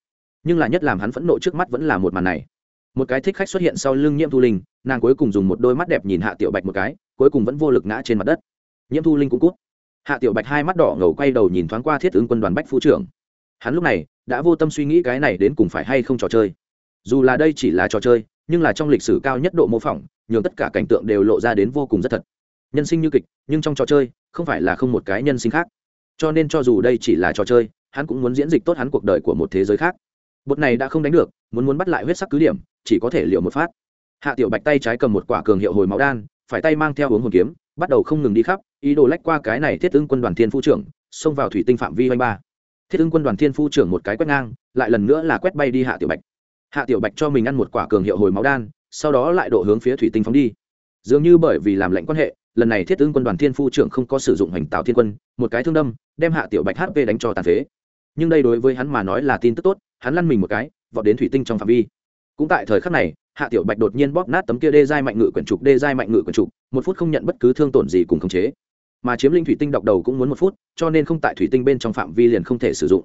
Nhưng là nhất làm hắn phẫn nộ trước mắt vẫn là một màn này một cái thích khách xuất hiện sau lưng nhiễm thu linh, nàng cuối cùng dùng một đôi mắt đẹp nhìn hạ tiểu bạch một cái, cuối cùng vẫn vô lực ngã trên mặt đất. Nhiễm thu linh cũng cút. Hạ tiểu bạch hai mắt đỏ ngầu quay đầu nhìn thoáng qua thiết ứng quân đoàn bách phu trưởng. Hắn lúc này đã vô tâm suy nghĩ cái này đến cùng phải hay không trò chơi. Dù là đây chỉ là trò chơi, nhưng là trong lịch sử cao nhất độ mô phỏng, nhường tất cả cảnh tượng đều lộ ra đến vô cùng rất thật. Nhân sinh như kịch, nhưng trong trò chơi, không phải là không một cái nhân sinh khác. Cho nên cho dù đây chỉ là trò chơi, hắn cũng muốn diễn dịch tốt hắn cuộc đời của một thế giới khác bột này đã không đánh được, muốn muốn bắt lại huyết sắc cứ điểm, chỉ có thể liệu một phát. Hạ tiểu bạch tay trái cầm một quả cường hiệu hồi máu đan, phải tay mang theo uống hồn kiếm, bắt đầu không ngừng đi khắp, ý đồ lách qua cái này thiết ưng quân đoàn thiên phu trưởng, xông vào thủy tinh phạm vi oanh ba. Thiết ưng quân đoàn thiên phu trưởng một cái quét ngang, lại lần nữa là quét bay đi hạ tiểu bạch. Hạ tiểu bạch cho mình ăn một quả cường hiệu hồi máu đan, sau đó lại độ hướng phía thủy tinh phóng đi. Dường như bởi vì làm lệnh quan hệ, lần này thiết ưng quân đoàn thiên phu trưởng không có sử dụng hành tạo thiên quân, một cái thương đâm, đem hạ tiểu bạch hp đánh cho tàn phế nhưng đây đối với hắn mà nói là tin tức tốt, hắn lăn mình một cái, vọt đến thủy tinh trong phạm vi. Cũng tại thời khắc này, hạ tiểu bạch đột nhiên bóp nát tấm kia đê giai mạnh ngự quyển trục, đê giai mạnh ngự quyển trục, một phút không nhận bất cứ thương tổn gì cùng khống chế. Mà chiếm linh thủy tinh đọc đầu cũng muốn một phút, cho nên không tại thủy tinh bên trong phạm vi liền không thể sử dụng.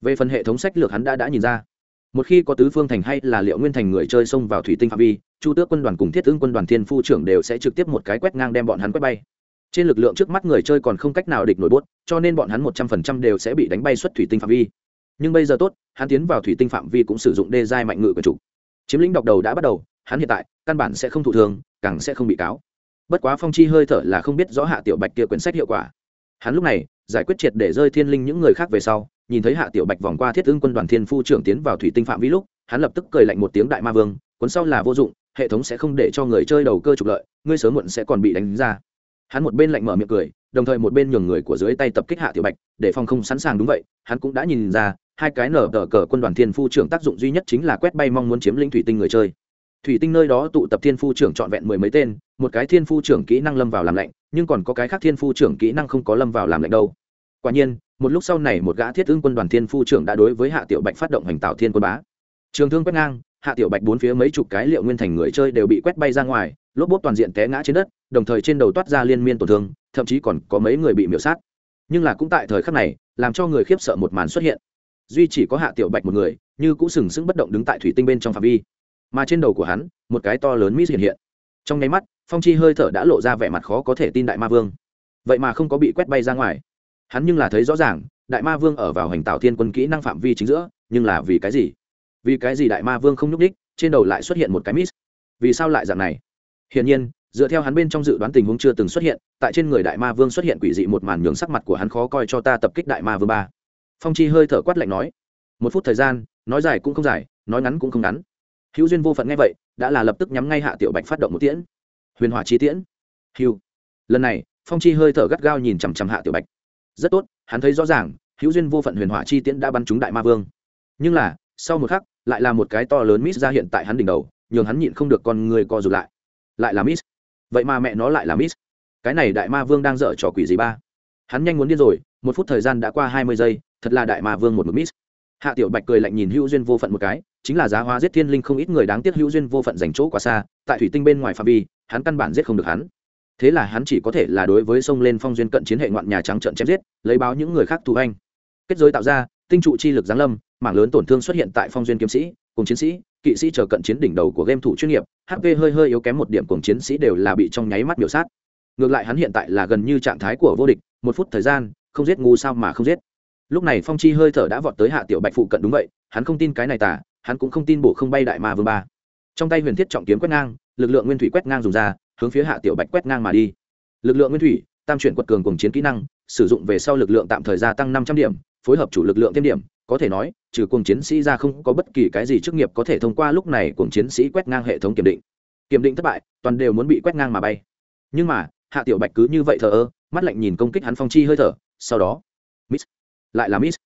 Về phần hệ thống sách lược hắn đã đã nhìn ra. Một khi có tứ phương thành hay là liệu nguyên thành người chơi xông vào thủy tinh phạm vi, chu tước quân đoàn cùng thiết ứng quân đoàn thiên phu trưởng đều sẽ trực tiếp một cái quét ngang đem bọn hắn quét bay trên lực lượng trước mắt người chơi còn không cách nào địch nổi bốt, cho nên bọn hắn một trăm phần trăm đều sẽ bị đánh bay xuất thủy tinh phạm vi. Nhưng bây giờ tốt, hắn tiến vào thủy tinh phạm vi cũng sử dụng đê giai mạnh ngự của chủ. Chiếm lĩnh độc đầu đã bắt đầu, hắn hiện tại, căn bản sẽ không thụ thường càng sẽ không bị cáo. Bất quá phong chi hơi thở là không biết rõ hạ tiểu bạch kia quyển sách hiệu quả. Hắn lúc này, giải quyết triệt để rơi thiên linh những người khác về sau, nhìn thấy hạ tiểu bạch vòng qua thiết ưng quân đoàn thiên phu trưởng tiến vào thủy tinh phạm vi lúc, hắn lập tức cười lạnh một tiếng đại ma vương, cuốn sau là vô dụng, hệ thống sẽ không để cho người chơi đầu cơ trục lợi, ngươi sớm muộn sẽ còn bị đánh ra hắn một bên lạnh mở miệng cười, đồng thời một bên nhường người của dưới tay tập kích hạ tiểu bạch, để phong không sẵn sàng đúng vậy, hắn cũng đã nhìn ra, hai cái nở tờ cờ quân đoàn thiên phu trưởng tác dụng duy nhất chính là quét bay mong muốn chiếm lĩnh thủy tinh người chơi. Thủy tinh nơi đó tụ tập thiên phu trưởng trọn vẹn mười mấy tên, một cái thiên phu trưởng kỹ năng lâm vào làm lạnh, nhưng còn có cái khác thiên phu trưởng kỹ năng không có lâm vào làm lạnh đâu. Quả nhiên, một lúc sau này một gã thiết ứng quân đoàn thiên phu trưởng đã đối với hạ tiểu bạch phát động hành tạo thiên quân bá. Trường thương quét ngang, hạ tiểu bạch bốn phía mấy chục cái liệu nguyên thành người chơi đều bị quét bay ra ngoài lốp bốp toàn diện té ngã trên đất, đồng thời trên đầu toát ra liên miên tổn thương, thậm chí còn có mấy người bị miễu sát. Nhưng là cũng tại thời khắc này, làm cho người khiếp sợ một màn xuất hiện. Duy chỉ có hạ tiểu bạch một người, như cũng sừng sững bất động đứng tại thủy tinh bên trong phạm vi. Mà trên đầu của hắn, một cái to lớn mít hiện hiện. Trong nháy mắt, phong chi hơi thở đã lộ ra vẻ mặt khó có thể tin đại ma vương. Vậy mà không có bị quét bay ra ngoài. Hắn nhưng là thấy rõ ràng, đại ma vương ở vào hành tạo thiên quân kỹ năng phạm vi chính giữa, nhưng là vì cái gì? Vì cái gì đại ma vương không nhúc đích trên đầu lại xuất hiện một cái mít vì sao lại dạng này? Hiển nhiên, dựa theo hắn bên trong dự đoán tình huống chưa từng xuất hiện, tại trên người đại ma vương xuất hiện quỷ dị một màn nhường sắc mặt của hắn khó coi cho ta tập kích đại ma vương ba. Phong chi hơi thở quát lạnh nói. Một phút thời gian, nói dài cũng không dài, nói ngắn cũng không ngắn. Hữu duyên vô phận nghe vậy, đã là lập tức nhắm ngay hạ tiểu bạch phát động một tiễn. Huyền hỏa chi tiễn. Hưu. lần này, phong chi hơi thở gắt gao nhìn chằm chằm hạ tiểu bạch. Rất tốt, hắn thấy rõ ràng, hữu duyên vô phận huyền hỏa chi tiễn đã bắn trúng đại ma vương. Nhưng là, sau một khắc, lại là một cái to lớn miss ra hiện tại hắn đỉnh đầu, nhường hắn nhịn không được con người co rụt lại lại là miss. Vậy mà mẹ nó lại là miss. Cái này đại ma vương đang dở trò quỷ gì ba? Hắn nhanh muốn điên rồi, một phút thời gian đã qua hai mươi giây, thật là đại ma vương một mực miss. Hạ tiểu bạch cười lạnh nhìn hữu duyên vô phận một cái, chính là giá hóa giết thiên linh không ít người đáng tiếc hữu duyên vô phận dành chỗ quá xa, tại thủy tinh bên ngoài phạm vi, hắn căn bản giết không được hắn. Thế là hắn chỉ có thể là đối với sông lên phong duyên cận chiến hệ ngoạn nhà trắng trận chém giết, lấy báo những người khác thù anh kết giới tạo ra, tinh trụ chi lực giáng lâm, mảng lớn tổn thương xuất hiện tại phong duyên kiếm sĩ, cùng chiến sĩ kỵ sĩ chờ cận chiến đỉnh đầu của game thủ chuyên nghiệp hp hơi hơi yếu kém một điểm cùng chiến sĩ đều là bị trong nháy mắt biểu sát. Ngược lại hắn hiện tại là gần như trạng thái của vô địch, một phút thời gian, không giết ngu sao mà không giết. Lúc này phong chi hơi thở đã vọt tới hạ tiểu bạch phụ cận đúng vậy, hắn không tin cái này tả hắn cũng không tin bộ không bay đại ma vương ba. Trong tay huyền thiết trọng kiếm quét ngang, lực lượng nguyên thủy quét ngang dùng ra, hướng phía hạ tiểu bạch quét ngang mà đi. Lực lượng nguyên thủy, tam chuyển quật cường cùng chiến kỹ năng, sử dụng về sau lực lượng tạm thời gia tăng năm trăm điểm, phối hợp chủ lực lượng thêm điểm có thể nói, trừ cuồng chiến sĩ ra không có bất kỳ cái gì chức nghiệp có thể thông qua lúc này cuồng chiến sĩ quét ngang hệ thống kiểm định. Kiểm định thất bại, toàn đều muốn bị quét ngang mà bay. Nhưng mà, hạ tiểu bạch cứ như vậy thờ ơ, mắt lạnh nhìn công kích hắn phong chi hơi thở, sau đó, miss, lại là miss.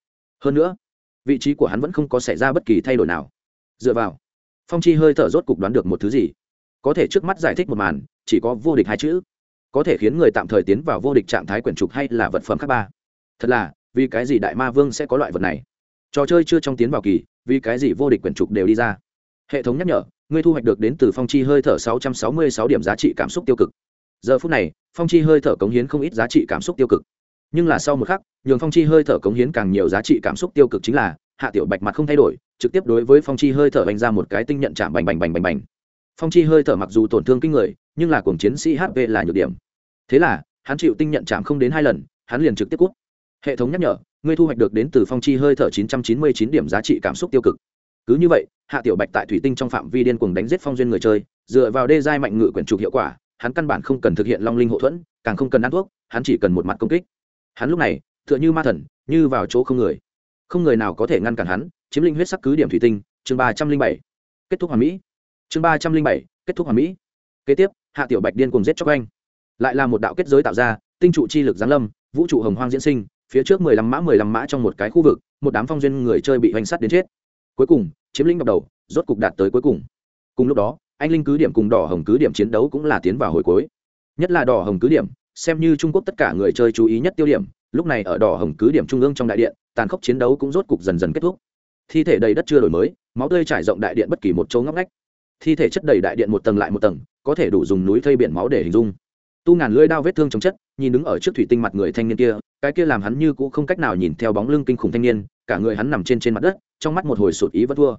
Hơn nữa, vị trí của hắn vẫn không có xảy ra bất kỳ thay đổi nào. Dựa vào, phong chi hơi thở rốt cục đoán được một thứ gì? Có thể trước mắt giải thích một màn, chỉ có vô địch hai chữ. Có thể khiến người tạm thời tiến vào vô địch trạng thái quyển trục hay là vật phẩm khác ba. Thật là, vì cái gì đại ma vương sẽ có loại vật này? Trò chơi chưa trong tiến vào kỳ, vì cái gì vô địch quyển trục đều đi ra? Hệ thống nhắc nhở, ngươi thu hoạch được đến từ phong chi hơi thở 666 điểm giá trị cảm xúc tiêu cực. Giờ phút này, phong chi hơi thở cống hiến không ít giá trị cảm xúc tiêu cực. Nhưng là sau một khắc, nhường phong chi hơi thở cống hiến càng nhiều giá trị cảm xúc tiêu cực chính là, hạ tiểu bạch mặt không thay đổi, trực tiếp đối với phong chi hơi thở bành ra một cái tinh nhận chạm bành bành bành bành bành. Phong chi hơi thở mặc dù tổn thương kinh người, nhưng là cuồng chiến sĩ hp là nhược điểm. Thế là, hắn chịu tinh nhận chạm không đến hai lần, hắn liền trực tiếp cút hệ thống nhắc nhở, ngươi thu hoạch được đến từ phong chi hơi thở 999 điểm giá trị cảm xúc tiêu cực. Cứ như vậy, hạ tiểu bạch tại thủy tinh trong phạm vi điên cuồng đánh giết phong duyên người chơi, dựa vào đê giai mạnh ngự quyển trục hiệu quả, hắn căn bản không cần thực hiện long linh hậu thuẫn, càng không cần ăn thuốc, hắn chỉ cần một mặt công kích. Hắn lúc này, tựa như ma thần, như vào chỗ không người. Không người nào có thể ngăn cản hắn, chiếm linh huyết sắc cứ điểm thủy tinh, chương ba trăm linh bảy. Kết thúc hoàn mỹ. Chương ba trăm linh bảy, kết thúc hoàn mỹ. Kế tiếp, hạ tiểu bạch điên cùng giết chóc anh. Lại là một đạo kết giới tạo ra, tinh trụ chi lực giáng lâm, vũ trụ hồng hoang diễn sinh phía trước mười lăm mã, mười lăm mã trong một cái khu vực, một đám phong duyên người chơi bị hoành sắt đến chết. Cuối cùng, chiếm lĩnh độc đầu, rốt cục đạt tới cuối cùng. Cùng lúc đó, anh linh cứ điểm cùng đỏ hồng cứ điểm chiến đấu cũng là tiến vào hồi cuối. Nhất là đỏ hồng cứ điểm, xem như trung quốc tất cả người chơi chú ý nhất tiêu điểm, lúc này ở đỏ hồng cứ điểm trung ương trong đại điện, tàn khốc chiến đấu cũng rốt cục dần dần kết thúc. Thi thể đầy đất chưa đổi mới, máu tươi trải rộng đại điện bất kỳ một chỗ ngóc ngách. Thi thể chất đầy đại điện một tầng lại một tầng, có thể đủ dùng núi thây biển máu để hình dung. Tu ngàn lưỡi đao vết thương chống chất, nhìn đứng ở trước thủy tinh mặt người thanh niên kia cái kia làm hắn như cũ không cách nào nhìn theo bóng lưng kinh khủng thanh niên, cả người hắn nằm trên trên mặt đất, trong mắt một hồi sụt ý vẫn thua.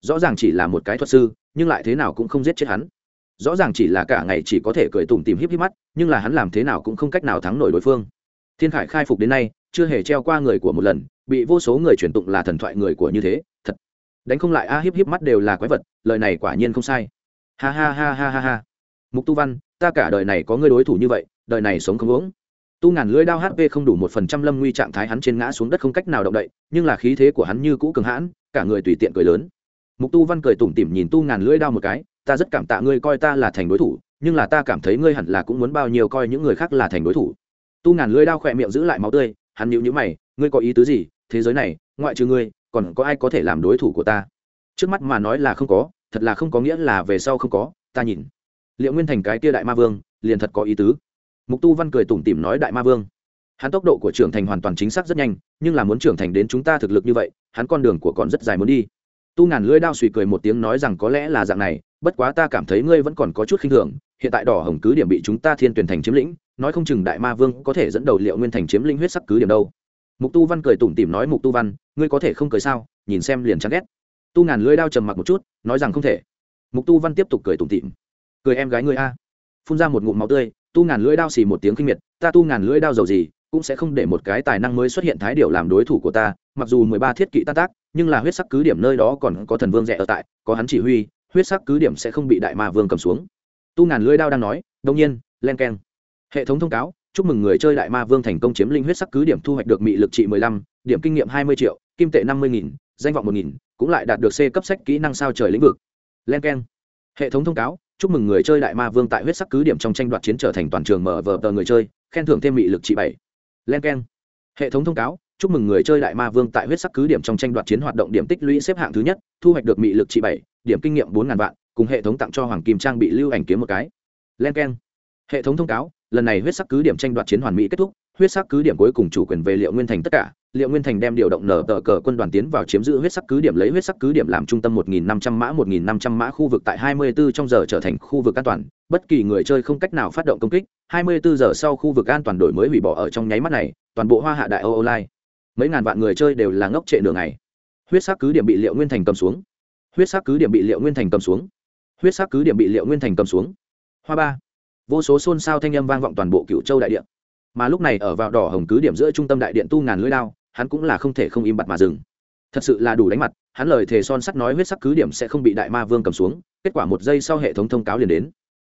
Rõ ràng chỉ là một cái thuật sư, nhưng lại thế nào cũng không giết chết hắn. Rõ ràng chỉ là cả ngày chỉ có thể cười tủm tìm híp híp mắt, nhưng là hắn làm thế nào cũng không cách nào thắng nổi đối phương. Thiên khải khai phục đến nay, chưa hề treo qua người của một lần, bị vô số người truyền tụng là thần thoại người của như thế, thật. Đánh không lại a, híp híp mắt đều là quái vật, lời này quả nhiên không sai. Ha ha ha ha ha ha. Mục tu văn, ta cả đời này có người đối thủ như vậy, đời này sống không uống tu ngàn lưỡi đao hp không đủ một phần trăm lâm nguy trạng thái hắn trên ngã xuống đất không cách nào động đậy, nhưng là khí thế của hắn như cũ cường hãn, cả người tùy tiện cười lớn. Mục tu văn cười tủm tỉm nhìn tu ngàn lưỡi đao một cái, ta rất cảm tạ ngươi coi ta là thành đối thủ, nhưng là ta cảm thấy ngươi hẳn là cũng muốn bao nhiêu coi những người khác là thành đối thủ. Tu ngàn lưỡi đao khỏe miệng giữ lại máu tươi, hắn nhíu nhíu mày, ngươi có ý tứ gì? Thế giới này, ngoại trừ ngươi, còn có ai có thể làm đối thủ của ta? Trước mắt mà nói là không có, thật là không có nghĩa là về sau không có, ta nhìn. Liệu nguyên thành cái tia đại ma vương, liền thật có ý tứ mục tu văn cười tủm tỉm nói đại ma vương, hắn tốc độ của trưởng thành hoàn toàn chính xác rất nhanh, nhưng là muốn trưởng thành đến chúng ta thực lực như vậy, hắn con đường của còn rất dài muốn đi. Tu ngàn lưỡi đao suy cười một tiếng nói rằng có lẽ là dạng này, bất quá ta cảm thấy ngươi vẫn còn có chút khinh thường, hiện tại đỏ hồng cứ điểm bị chúng ta thiên tuyển thành chiếm lĩnh, nói không chừng đại ma vương có thể dẫn đầu liệu nguyên thành chiếm lĩnh huyết sắc cứ điểm đâu. Mục tu văn cười tủm tỉm nói mục tu văn, ngươi có thể không cười sao, nhìn xem liền chán ghét. Tu ngàn lưỡi đao trầm mặc một chút, nói rằng không thể. Mục tu văn tiếp tục cười tủm tỉm. Cười em gái ngươi a. Phun ra một ngụm máu tươi tu ngàn lưỡi đao xì một tiếng kinh miệt, ta tu ngàn lưỡi đao dầu gì, cũng sẽ không để một cái tài năng mới xuất hiện thái điệu làm đối thủ của ta, mặc dù mười ba thiết kỵ tan tác, nhưng là huyết sắc cứ điểm nơi đó còn có thần vương rẻ ở tại, có hắn chỉ huy, huyết sắc cứ điểm sẽ không bị đại ma vương cầm xuống. Tu ngàn lưỡi đao đang nói, đông nhiên, len keng. Hệ thống thông cáo, chúc mừng người chơi đại ma vương thành công chiếm linh huyết sắc cứ điểm thu hoạch được mị lực trị mười lăm, điểm kinh nghiệm hai mươi triệu, kim tệ năm mươi nghìn, danh vọng một nghìn, cũng lại đạt được c cấp sách kỹ năng sao trời lĩnh vực. Len keng. Hệ thống thông cáo chúc mừng người chơi đại ma vương tại huyết sắc cứ điểm trong tranh đoạt chiến trở thành toàn trường mở vờ tờ người chơi, khen thưởng thêm mị lực trị bảy. Len k e n hệ thống thông cáo, chúc mừng người chơi đại ma vương tại huyết sắc cứ điểm trong tranh đoạt chiến hoạt động điểm tích lũy xếp hạng thứ nhất, thu hoạch được mị lực trị bảy, điểm kinh nghiệm bốn ngàn vạn, cùng hệ thống tặng cho hoàng kim trang bị lưu ảnh kiếm một cái. Len k e n hệ thống thông cáo, lần này huyết sắc cứ điểm tranh đoạt chiến hoàn mỹ kết thúc, huyết sắc cứ điểm cuối cùng chủ quyền về liệu nguyên thành tất cả liệu nguyên thành đem điều động nở tờ cờ quân đoàn tiến vào chiếm giữ huyết sắc cứ điểm lấy huyết sắc cứ điểm làm trung tâm 1.500 mã 1.500 mã khu vực tại 24 trong giờ trở thành khu vực an toàn. Bất kỳ người chơi không cách nào phát động công kích 24 giờ sau khu vực an toàn đổi mới hủy bỏ ở trong nháy mắt này, toàn bộ hoa hạ đại âu online. Mấy ngàn vạn người chơi đều là ngốc trệ nửa ngày. Huyết sắc cứ điểm bị liệu nguyên thành cầm xuống. Huyết sắc cứ điểm bị liệu nguyên thành cầm xuống. Huyết sắc cứ điểm bị liệu nguyên thành cầm xuống. Hoa ba. Vô số xôn xao thanh âm vang vọng toàn bộ cựu châu đại điện. Mà lúc này ở vào đỏ hồng cứ điểm giữa trung tâm đại điện tu ngàn lưỡi lao hắn cũng là không thể không im bặt mà dừng. Thật sự là đủ đánh mặt, hắn lời thề son sắt nói huyết sắc cứ điểm sẽ không bị đại ma vương cầm xuống, kết quả một giây sau hệ thống thông cáo liền đến.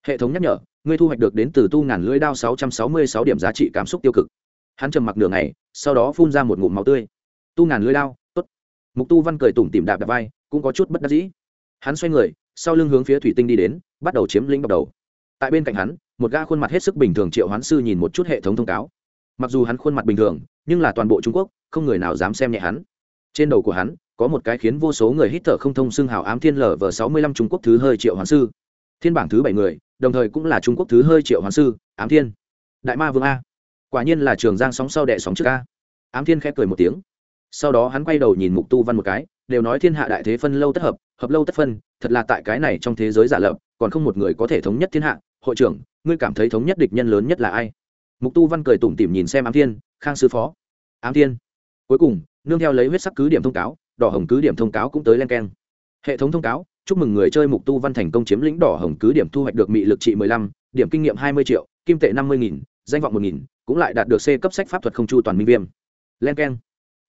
Hệ thống nhắc nhở, ngươi thu hoạch được đến từ tu ngàn lưỡi đao sáu trăm sáu mươi sáu điểm giá trị cảm xúc tiêu cực. Hắn trầm mặc nửa ngày, sau đó phun ra một ngụm máu tươi. Tu ngàn lưỡi đao, tốt. Mục tu văn cười tủm tìm đạp đạp vai, cũng có chút bất đắc dĩ. Hắn xoay người, sau lưng hướng phía thủy tinh đi đến, bắt đầu chiếm lĩnh bắt đầu. Tại bên cạnh hắn, một ga khuôn mặt hết sức bình thường triệu hoán sư nhìn một chút hệ thống thông cáo. Mặc dù hắn khuôn mặt bình thường, nhưng là toàn bộ trung quốc không người nào dám xem nhẹ hắn. Trên đầu của hắn, có một cái khiến vô số người hít thở không thông xưng hào ám thiên lở vờ sáu mươi lăm trung quốc thứ hơi triệu hoàng sư. Thiên bảng thứ bảy người, đồng thời cũng là trung quốc thứ hơi triệu hoàng sư, ám thiên. Đại ma vương a. Quả nhiên là trường giang sóng sau đệ sóng trước a. Ám thiên khẽ cười một tiếng. Sau đó hắn quay đầu nhìn mục tu văn một cái, đều nói thiên hạ đại thế phân lâu tất hợp hợp lâu tất phân, thật là tại cái này trong thế giới giả lập, còn không một người có thể thống nhất thiên hạ. Hội trưởng, ngươi cảm thấy thống nhất địch nhân lớn nhất là ai? Mục tu văn cười tủm tỉm nhìn xem ám thiên, khang sư phó. Ám thiên cuối cùng, nương theo lấy huyết sắc cứ điểm thông cáo, đỏ hồng cứ điểm thông cáo cũng tới len keng. Hệ thống thông cáo, chúc mừng người chơi mục tu văn thành công chiếm lĩnh đỏ hồng cứ điểm thu hoạch được mị lực trị mười lăm, điểm kinh nghiệm hai mươi triệu, kim tệ năm mươi nghìn, danh vọng một nghìn, cũng lại đạt được c cấp sách pháp thuật không chu toàn minh viêm. Len keng.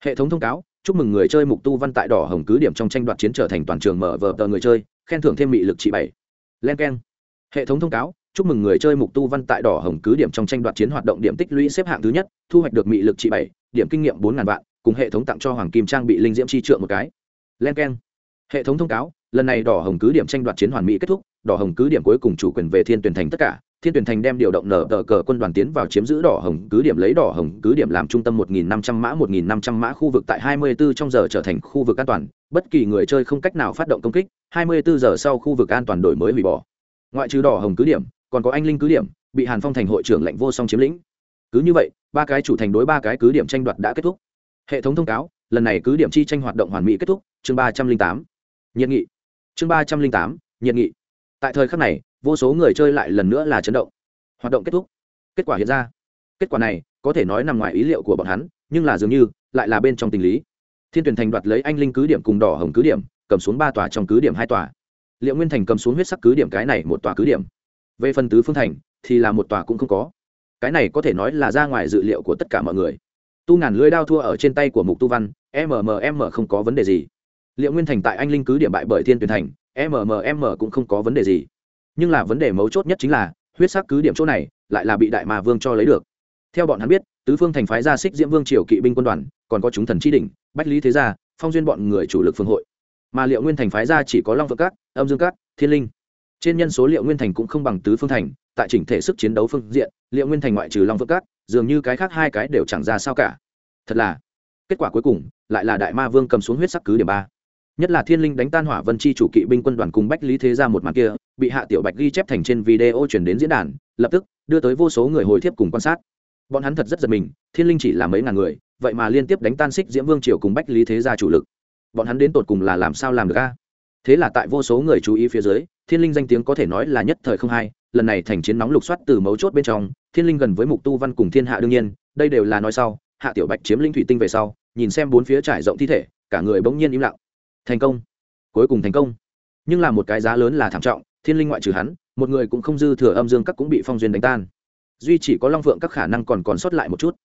Hệ thống thông cáo, chúc mừng người chơi mục tu văn tại đỏ hồng cứ điểm trong tranh đoạt chiến trở thành toàn trường mở vở tờ người chơi, khen thưởng thêm mị lực trị bảy. Len keng. Hệ thống thông cáo, chúc mừng người chơi mục tu văn tại đỏ hồng cứ điểm trong tranh đoạt chiến hoạt động điểm tích lũy xếp hạng thứ nhất, thu hoạch được mị lực trị bảy, điểm kinh nghiệm bốn ngàn vạn cùng hệ thống tặng cho hoàng kim trang bị linh diễm chi trượng một cái. Len k e n hệ thống thông cáo, lần này đỏ hồng cứ điểm tranh đoạt chiến hoàn mỹ kết thúc, đỏ hồng cứ điểm cuối cùng chủ quyền về thiên tuyển thành tất cả, thiên tuyển thành đem điều động nở tờ cờ quân đoàn tiến vào chiếm giữ đỏ hồng cứ điểm lấy đỏ hồng cứ điểm làm trung tâm một nghìn năm trăm mã, một nghìn năm trăm mã khu vực tại hai mươi 24 trong giờ trở thành khu vực an toàn, bất kỳ người chơi không cách nào phát động công kích, hai mươi 24 giờ sau khu vực an toàn đổi mới hủy bỏ. Ngoại trừ đỏ hồng cứ điểm, còn có anh linh cứ điểm, bị hàn phong thành hội trưởng lệnh vô song chiếm lĩnh. Cứ như vậy, ba cái chủ thành đối ba cái cứ điểm tranh đoạt đã kết thúc hệ thống thông cáo, lần này cứ điểm chi tranh hoạt động hoàn mỹ kết thúc, chương ba trăm linh tám, nhiệt nghị. Chương ba trăm linh tám, nhiệt nghị. Tại thời khắc này, vô số người chơi lại lần nữa là chấn động. Hoạt động kết thúc. Kết quả hiện ra. Kết quả này, có thể nói nằm ngoài ý liệu của bọn hắn, nhưng là dường như, lại là bên trong tình lý. Thiên tuyển thành đoạt lấy anh linh cứ điểm cùng đỏ hồng cứ điểm, cầm xuống ba tòa trong cứ điểm hai tòa. Liệu nguyên thành cầm xuống huyết sắc cứ điểm cái này một tòa cứ điểm. Về phần tứ phương thành, thì là một tòa cũng không có. Cái này có thể nói là ra ngoài dự liệu của tất cả mọi người tu ngàn lưới đao thua ở trên tay của mục tu văn mmm không có vấn đề gì. Liệu nguyên thành tại anh linh cứ điểm bại bởi thiên tuyển thành mmm cũng không có vấn đề gì. Nhưng là vấn đề mấu chốt nhất chính là, huyết sắc cứ điểm chỗ này, lại là bị đại mà vương cho lấy được. Theo bọn hắn biết, tứ phương thành phái ra xích diễm vương triều kỵ binh quân đoàn, còn có chúng thần chi đỉnh, bách lý thế gia, phong duyên bọn người chủ lực phương hội. Mà liệu nguyên thành phái ra chỉ có long vợ các, âm dương các, thiên linh. Trên nhân số liệu nguyên thành cũng không bằng tứ phương thành, tại chỉnh thể sức chiến đấu phương diện, liệu nguyên thành ngoại trừ long vợ các dường như cái khác hai cái đều chẳng ra sao cả. Thật là, kết quả cuối cùng lại là đại ma vương cầm xuống huyết sắc cứ điểm ba. Nhất là thiên linh đánh tan hỏa vân chi chủ kỵ binh quân đoàn cùng bách lý thế ra một màn kia, bị hạ tiểu bạch ghi chép thành trên video chuyển đến diễn đàn, lập tức đưa tới vô số người hồi thiếp cùng quan sát. Bọn hắn thật rất giật mình, thiên linh chỉ là mấy ngàn người, vậy mà liên tiếp đánh tan xích diễm vương triều cùng bách lý thế gia chủ lực. Bọn hắn đến tột cùng là làm sao làm được a? Thế là tại vô số người chú ý phía dưới, thiên linh danh tiếng có thể nói là nhất thời không hai lần này thành chiến nóng lục soát từ mấu chốt bên trong thiên linh gần với mục tu văn cùng thiên hạ đương nhiên, đây đều là nói sau, hạ tiểu bạch chiếm linh thủy tinh về sau, nhìn xem bốn phía trải rộng thi thể, cả người bỗng nhiên im lặng. Thành công. Cuối cùng thành công. Nhưng là một cái giá lớn là thảm trọng, thiên linh ngoại trừ hắn, một người cũng không dư thừa âm dương các cũng bị phong duyên đánh tan. Duy chỉ có long phượng các khả năng còn còn sót lại một chút.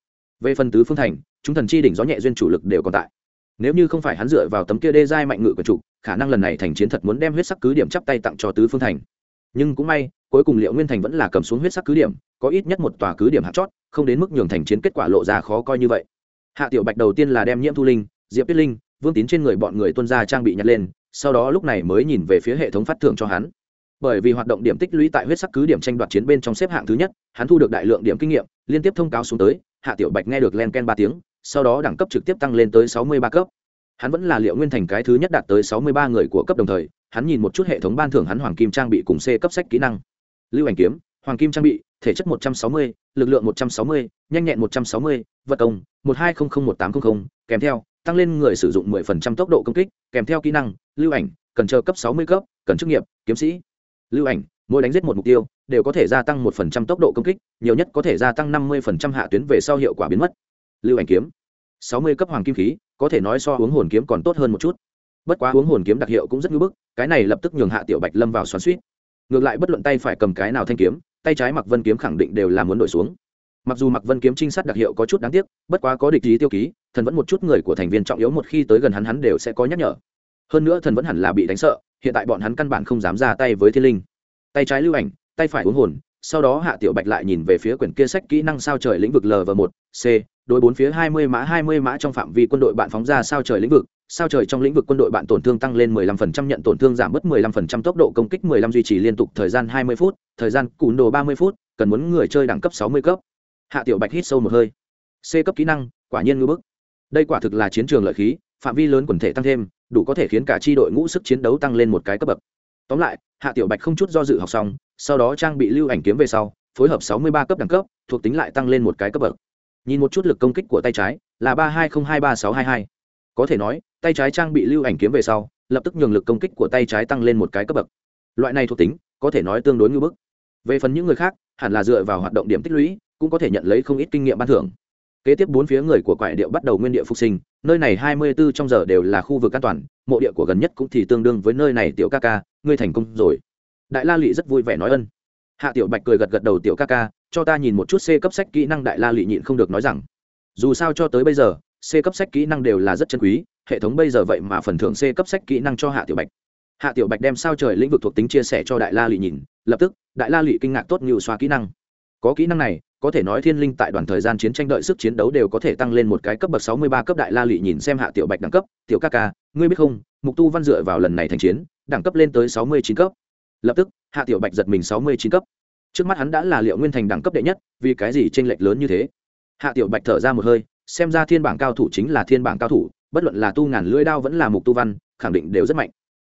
Về phần tứ phương thành, chúng thần chi đỉnh gió nhẹ duyên chủ lực đều còn tại. Nếu như không phải hắn dựa vào tấm kia đê giai mạnh ngự của chủ khả năng lần này thành chiến thật muốn đem huyết sắc cứ điểm chắp tay tặng cho tứ phương thành. Nhưng cũng may, cuối cùng liệu nguyên thành vẫn là cầm xuống huyết sắc cứ điểm có ít nhất một tòa cứ điểm hạt chót, không đến mức nhường thành chiến kết quả lộ ra khó coi như vậy. Hạ tiểu bạch đầu tiên là đem nhiễm thu linh, diệp tuyết linh, vương tín trên người bọn người tuân ra trang bị nhặt lên, sau đó lúc này mới nhìn về phía hệ thống phát thưởng cho hắn. Bởi vì hoạt động điểm tích lũy tại huyết sắc cứ điểm tranh đoạt chiến bên trong xếp hạng thứ nhất, hắn thu được đại lượng điểm kinh nghiệm, liên tiếp thông cáo xuống tới, hạ tiểu bạch nghe được len ken ba tiếng, sau đó đẳng cấp trực tiếp tăng lên tới sáu mươi ba cấp. Hắn vẫn là liệu nguyên thành cái thứ nhất đạt tới sáu mươi ba người của cấp đồng thời, hắn nhìn một chút hệ thống ban thưởng hắn hoàng kim trang bị cùng c cấp sách kỹ năng. Lưu ảnh kiếm, hoàng kim trang bị thể chất 160, lực lượng 160, nhanh nhẹn 160, vật công 12001800, kèm theo tăng lên người sử dụng 10% tốc độ công kích kèm theo kỹ năng lưu ảnh cần chờ cấp 60 cấp cần chức nghiệp kiếm sĩ. Lưu ảnh mỗi đánh giết một mục tiêu đều có thể gia tăng 1% tốc độ công kích nhiều nhất có thể gia tăng 50% hạ tuyến về sau hiệu quả biến mất. Lưu ảnh kiếm 60 cấp hoàng kim khí có thể nói so uống hồn kiếm còn tốt hơn một chút. Bất quá uống hồn kiếm đặc hiệu cũng rất ngưỡng bức cái này lập tức nhường hạ tiểu bạch lâm vào xoắn suýt. Ngược lại bất luận tay phải cầm cái nào thanh kiếm tay trái mặc vân kiếm khẳng định đều là muốn đổi xuống. Mặc dù mặc vân kiếm trinh sát đặc hiệu có chút đáng tiếc, bất quá có địch lý tiêu ký, thần vẫn một chút người của thành viên trọng yếu một khi tới gần hắn hắn đều sẽ có nhắc nhở. Hơn nữa thần vẫn hẳn là bị đánh sợ, hiện tại bọn hắn căn bản không dám ra tay với thiên linh. Tay trái lưu ảnh, tay phải uống hồn, sau đó hạ tiểu bạch lại nhìn về phía quyển kia sách kỹ năng sao trời lĩnh vực lv một c đối bốn phía hai mươi mã hai mươi mã trong phạm vi quân đội bạn phóng ra sao trời lĩnh vực sao trời trong lĩnh vực quân đội bạn tổn thương tăng lên 15% nhận tổn thương giảm bớt 15% tốc độ công kích 15 duy trì liên tục thời gian 20 phút, thời gian cún đồ 30 phút, cần muốn người chơi đẳng cấp sáu mươi cấp. Hạ tiểu bạch hít sâu một hơi. C cấp kỹ năng quả nhiên ngưỡng bức. Đây quả thực là chiến trường lợi khí phạm vi lớn quần thể tăng thêm đủ có thể khiến cả tri đội ngũ sức chiến đấu tăng lên một cái cấp bậc. Tóm lại hạ tiểu bạch không chút do dự học xong sau đó trang bị lưu ảnh kiếm về sau phối hợp sáu mươi ba cấp đẳng cấp thuộc tính lại tăng lên một cái cấp bậc nhìn một chút lực công kích của tay trái, là ba hai không hai ba sáu hai hai. Có thể nói, tay trái trang bị lưu ảnh kiếm về sau, lập tức nhường lực công kích của tay trái tăng lên một cái cấp bậc. Loại này thuộc tính, có thể nói tương đối ngưỡng bức. Về phần những người khác, hẳn là dựa vào hoạt động điểm tích lũy, cũng có thể nhận lấy không ít kinh nghiệm ban thưởng. Kế tiếp bốn phía người của quại điệu bắt đầu nguyên địa phục sinh, nơi này hai mươi bốn trong giờ đều là khu vực an toàn, mộ địa của gần nhất cũng thì tương đương với nơi này tiểu ca ca, ngươi thành công rồi. Đại la lị rất vui vẻ nói ân hạ tiểu bạch cười gật gật đầu tiểu ca ca, cho ta nhìn một chút c cấp sách kỹ năng đại la lị nhịn không được nói rằng, dù sao cho tới bây giờ, c cấp sách kỹ năng đều là rất chân quý, hệ thống bây giờ vậy mà phần thưởng c cấp sách kỹ năng cho hạ tiểu bạch. Hạ tiểu bạch đem sao trời lĩnh vực thuộc tính chia sẻ cho đại la lị nhìn, lập tức, đại la lị kinh ngạc tốt như xoa kỹ năng. Có kỹ năng này, có thể nói thiên linh tại đoàn thời gian chiến tranh đợi sức chiến đấu đều có thể tăng lên một cái cấp bậc sáu mươi ba cấp đại la lị nhìn xem hạ tiểu bạch đẳng cấp. Tiểu ca ca, ngươi biết không, mục tu văn dựa vào lần này thành chiến, đẳng cấp lên tới sáu mươi chín cấp lập tức, hạ tiểu bạch giật mình sáu mươi chín cấp. Trước mắt hắn đã là liệu nguyên thành đẳng cấp đệ nhất, vì cái gì tranh lệch lớn như thế? Hạ tiểu bạch thở ra một hơi, xem ra thiên bảng cao thủ chính là thiên bảng cao thủ, bất luận là tu ngàn lưỡi đao vẫn là mục tu văn, khẳng định đều rất mạnh.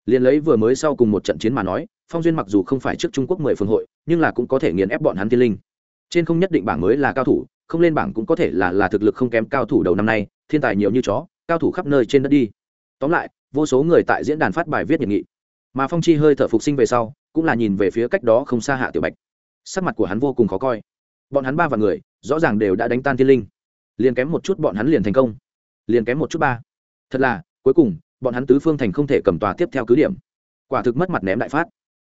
Liền lấy vừa mới sau cùng một trận chiến mà nói, phong duyên mặc dù không phải trước trung quốc mười phương hội, nhưng là cũng có thể nghiền ép bọn hắn thiên linh. Trên không nhất định bảng mới là cao thủ, không lên bảng cũng có thể là là thực lực không kém cao thủ đầu năm nay, thiên tài nhiều như chó, cao thủ khắp nơi trên đất đi. Tóm lại, vô số người tại diễn đàn phát bài viết nhiệt nghị. Mà phong chi hơi thở phục sinh về sau cũng là nhìn về phía cách đó không xa hạ tiểu bạch. Sắc mặt của hắn vô cùng khó coi. Bọn hắn ba và người, rõ ràng đều đã đánh tan thiên linh. Liền kém một chút bọn hắn liền thành công. Liền kém một chút ba. Thật là, cuối cùng, bọn hắn tứ phương thành không thể cầm tòa tiếp theo cứ điểm. Quả thực mất mặt ném đại phát.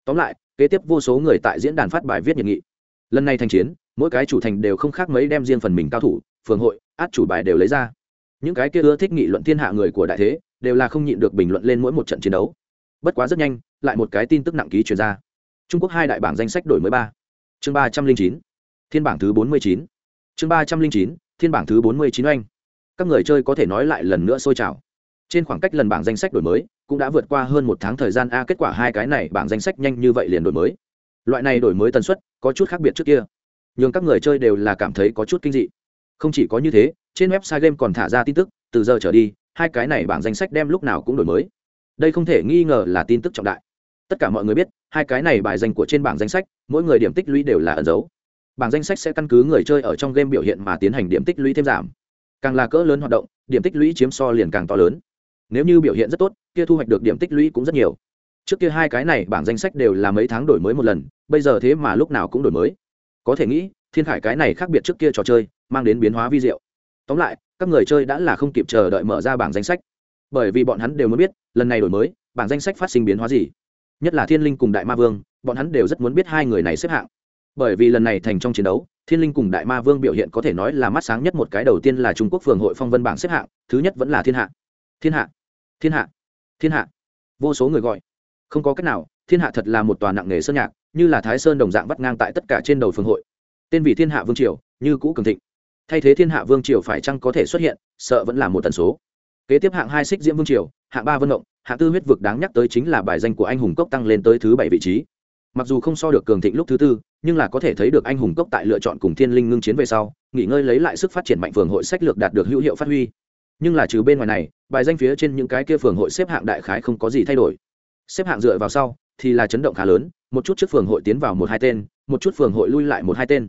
Tóm lại, kế tiếp vô số người tại diễn đàn phát bài viết nhiệt nghị. Lần này thành chiến, mỗi cái chủ thành đều không khác mấy đem riêng phần mình cao thủ, phường hội, át chủ bài đều lấy ra. Những cái kia ưa thích nghị luận thiên hạ người của đại thế, đều là không nhịn được bình luận lên mỗi một trận chiến đấu bất quá rất nhanh, lại một cái tin tức nặng ký truyền ra. Trung quốc hai đại bảng danh sách đổi mới ba. Chương ba trăm linh chín, thiên bảng thứ bốn mươi chín. Chương ba trăm linh chín, thiên bảng thứ bốn mươi chín oanh. Các người chơi có thể nói lại lần nữa sôi trào. Trên khoảng cách lần bảng danh sách đổi mới cũng đã vượt qua hơn một tháng thời gian, a, kết quả hai cái này bảng danh sách nhanh như vậy liền đổi mới. Loại này đổi mới tần suất có chút khác biệt trước kia. Nhưng các người chơi đều là cảm thấy có chút kinh dị. Không chỉ có như thế, trên website game còn thả ra tin tức, từ giờ trở đi, hai cái này bảng danh sách đem lúc nào cũng đổi mới đây không thể nghi ngờ là tin tức trọng đại. Tất cả mọi người biết, hai cái này bài danh của trên bảng danh sách, mỗi người điểm tích lũy đều là ẩn dấu. Bảng danh sách sẽ căn cứ người chơi ở trong game biểu hiện mà tiến hành điểm tích lũy thêm giảm. Càng là cỡ lớn hoạt động, điểm tích lũy chiếm so liền càng to lớn. Nếu như biểu hiện rất tốt, kia thu hoạch được điểm tích lũy cũng rất nhiều. Trước kia hai cái này bảng danh sách đều là mấy tháng đổi mới một lần, bây giờ thế mà lúc nào cũng đổi mới. Có thể nghĩ, thiên khải cái này khác biệt trước kia trò chơi, mang đến biến hóa vi diệu. Tóm lại, các người chơi đã là không kịp chờ đợi mở ra bảng danh sách. Bởi vì bọn hắn đều muốn biết lần này đổi mới, bảng danh sách phát sinh biến hóa gì? Nhất là thiên linh cùng đại ma vương, bọn hắn đều rất muốn biết hai người này xếp hạng. Bởi vì lần này thành trong chiến đấu, thiên linh cùng đại ma vương biểu hiện có thể nói là mắt sáng nhất một cái đầu tiên là trung quốc phường hội phong vân bảng xếp hạng, thứ nhất vẫn là thiên hạ. Thiên hạ. Thiên hạ. Thiên hạ. Vô số người gọi. Không có cách nào, thiên hạ thật là một tòa nặng nghề sơn nhạc, như là thái sơn đồng dạng vắt ngang tại tất cả trên đầu phường hội. Tên vị thiên hạ vương triều, như cũ cường thịnh. Thay thế thiên hạ vương triều phải chăng có thể xuất hiện, sợ vẫn là một tần số kế tiếp hạng hai xích diễm vương triều, hạng ba vân động hạng tư huyết vực đáng nhắc tới chính là bài danh của anh hùng cốc tăng lên tới thứ bảy vị trí. Mặc dù không so được cường thịnh lúc thứ tư, nhưng là có thể thấy được anh hùng cốc tại lựa chọn cùng thiên linh ngưng chiến về sau, nghỉ ngơi lấy lại sức phát triển mạnh phường hội sách lược đạt được hữu hiệu phát huy. Nhưng là trừ bên ngoài này, bài danh phía trên những cái kia phường hội xếp hạng đại khái không có gì thay đổi. Xếp hạng dựa vào sau, thì là chấn động khá lớn, một chút trước phường hội tiến vào một hai tên, một chút phường hội lui lại một hai tên.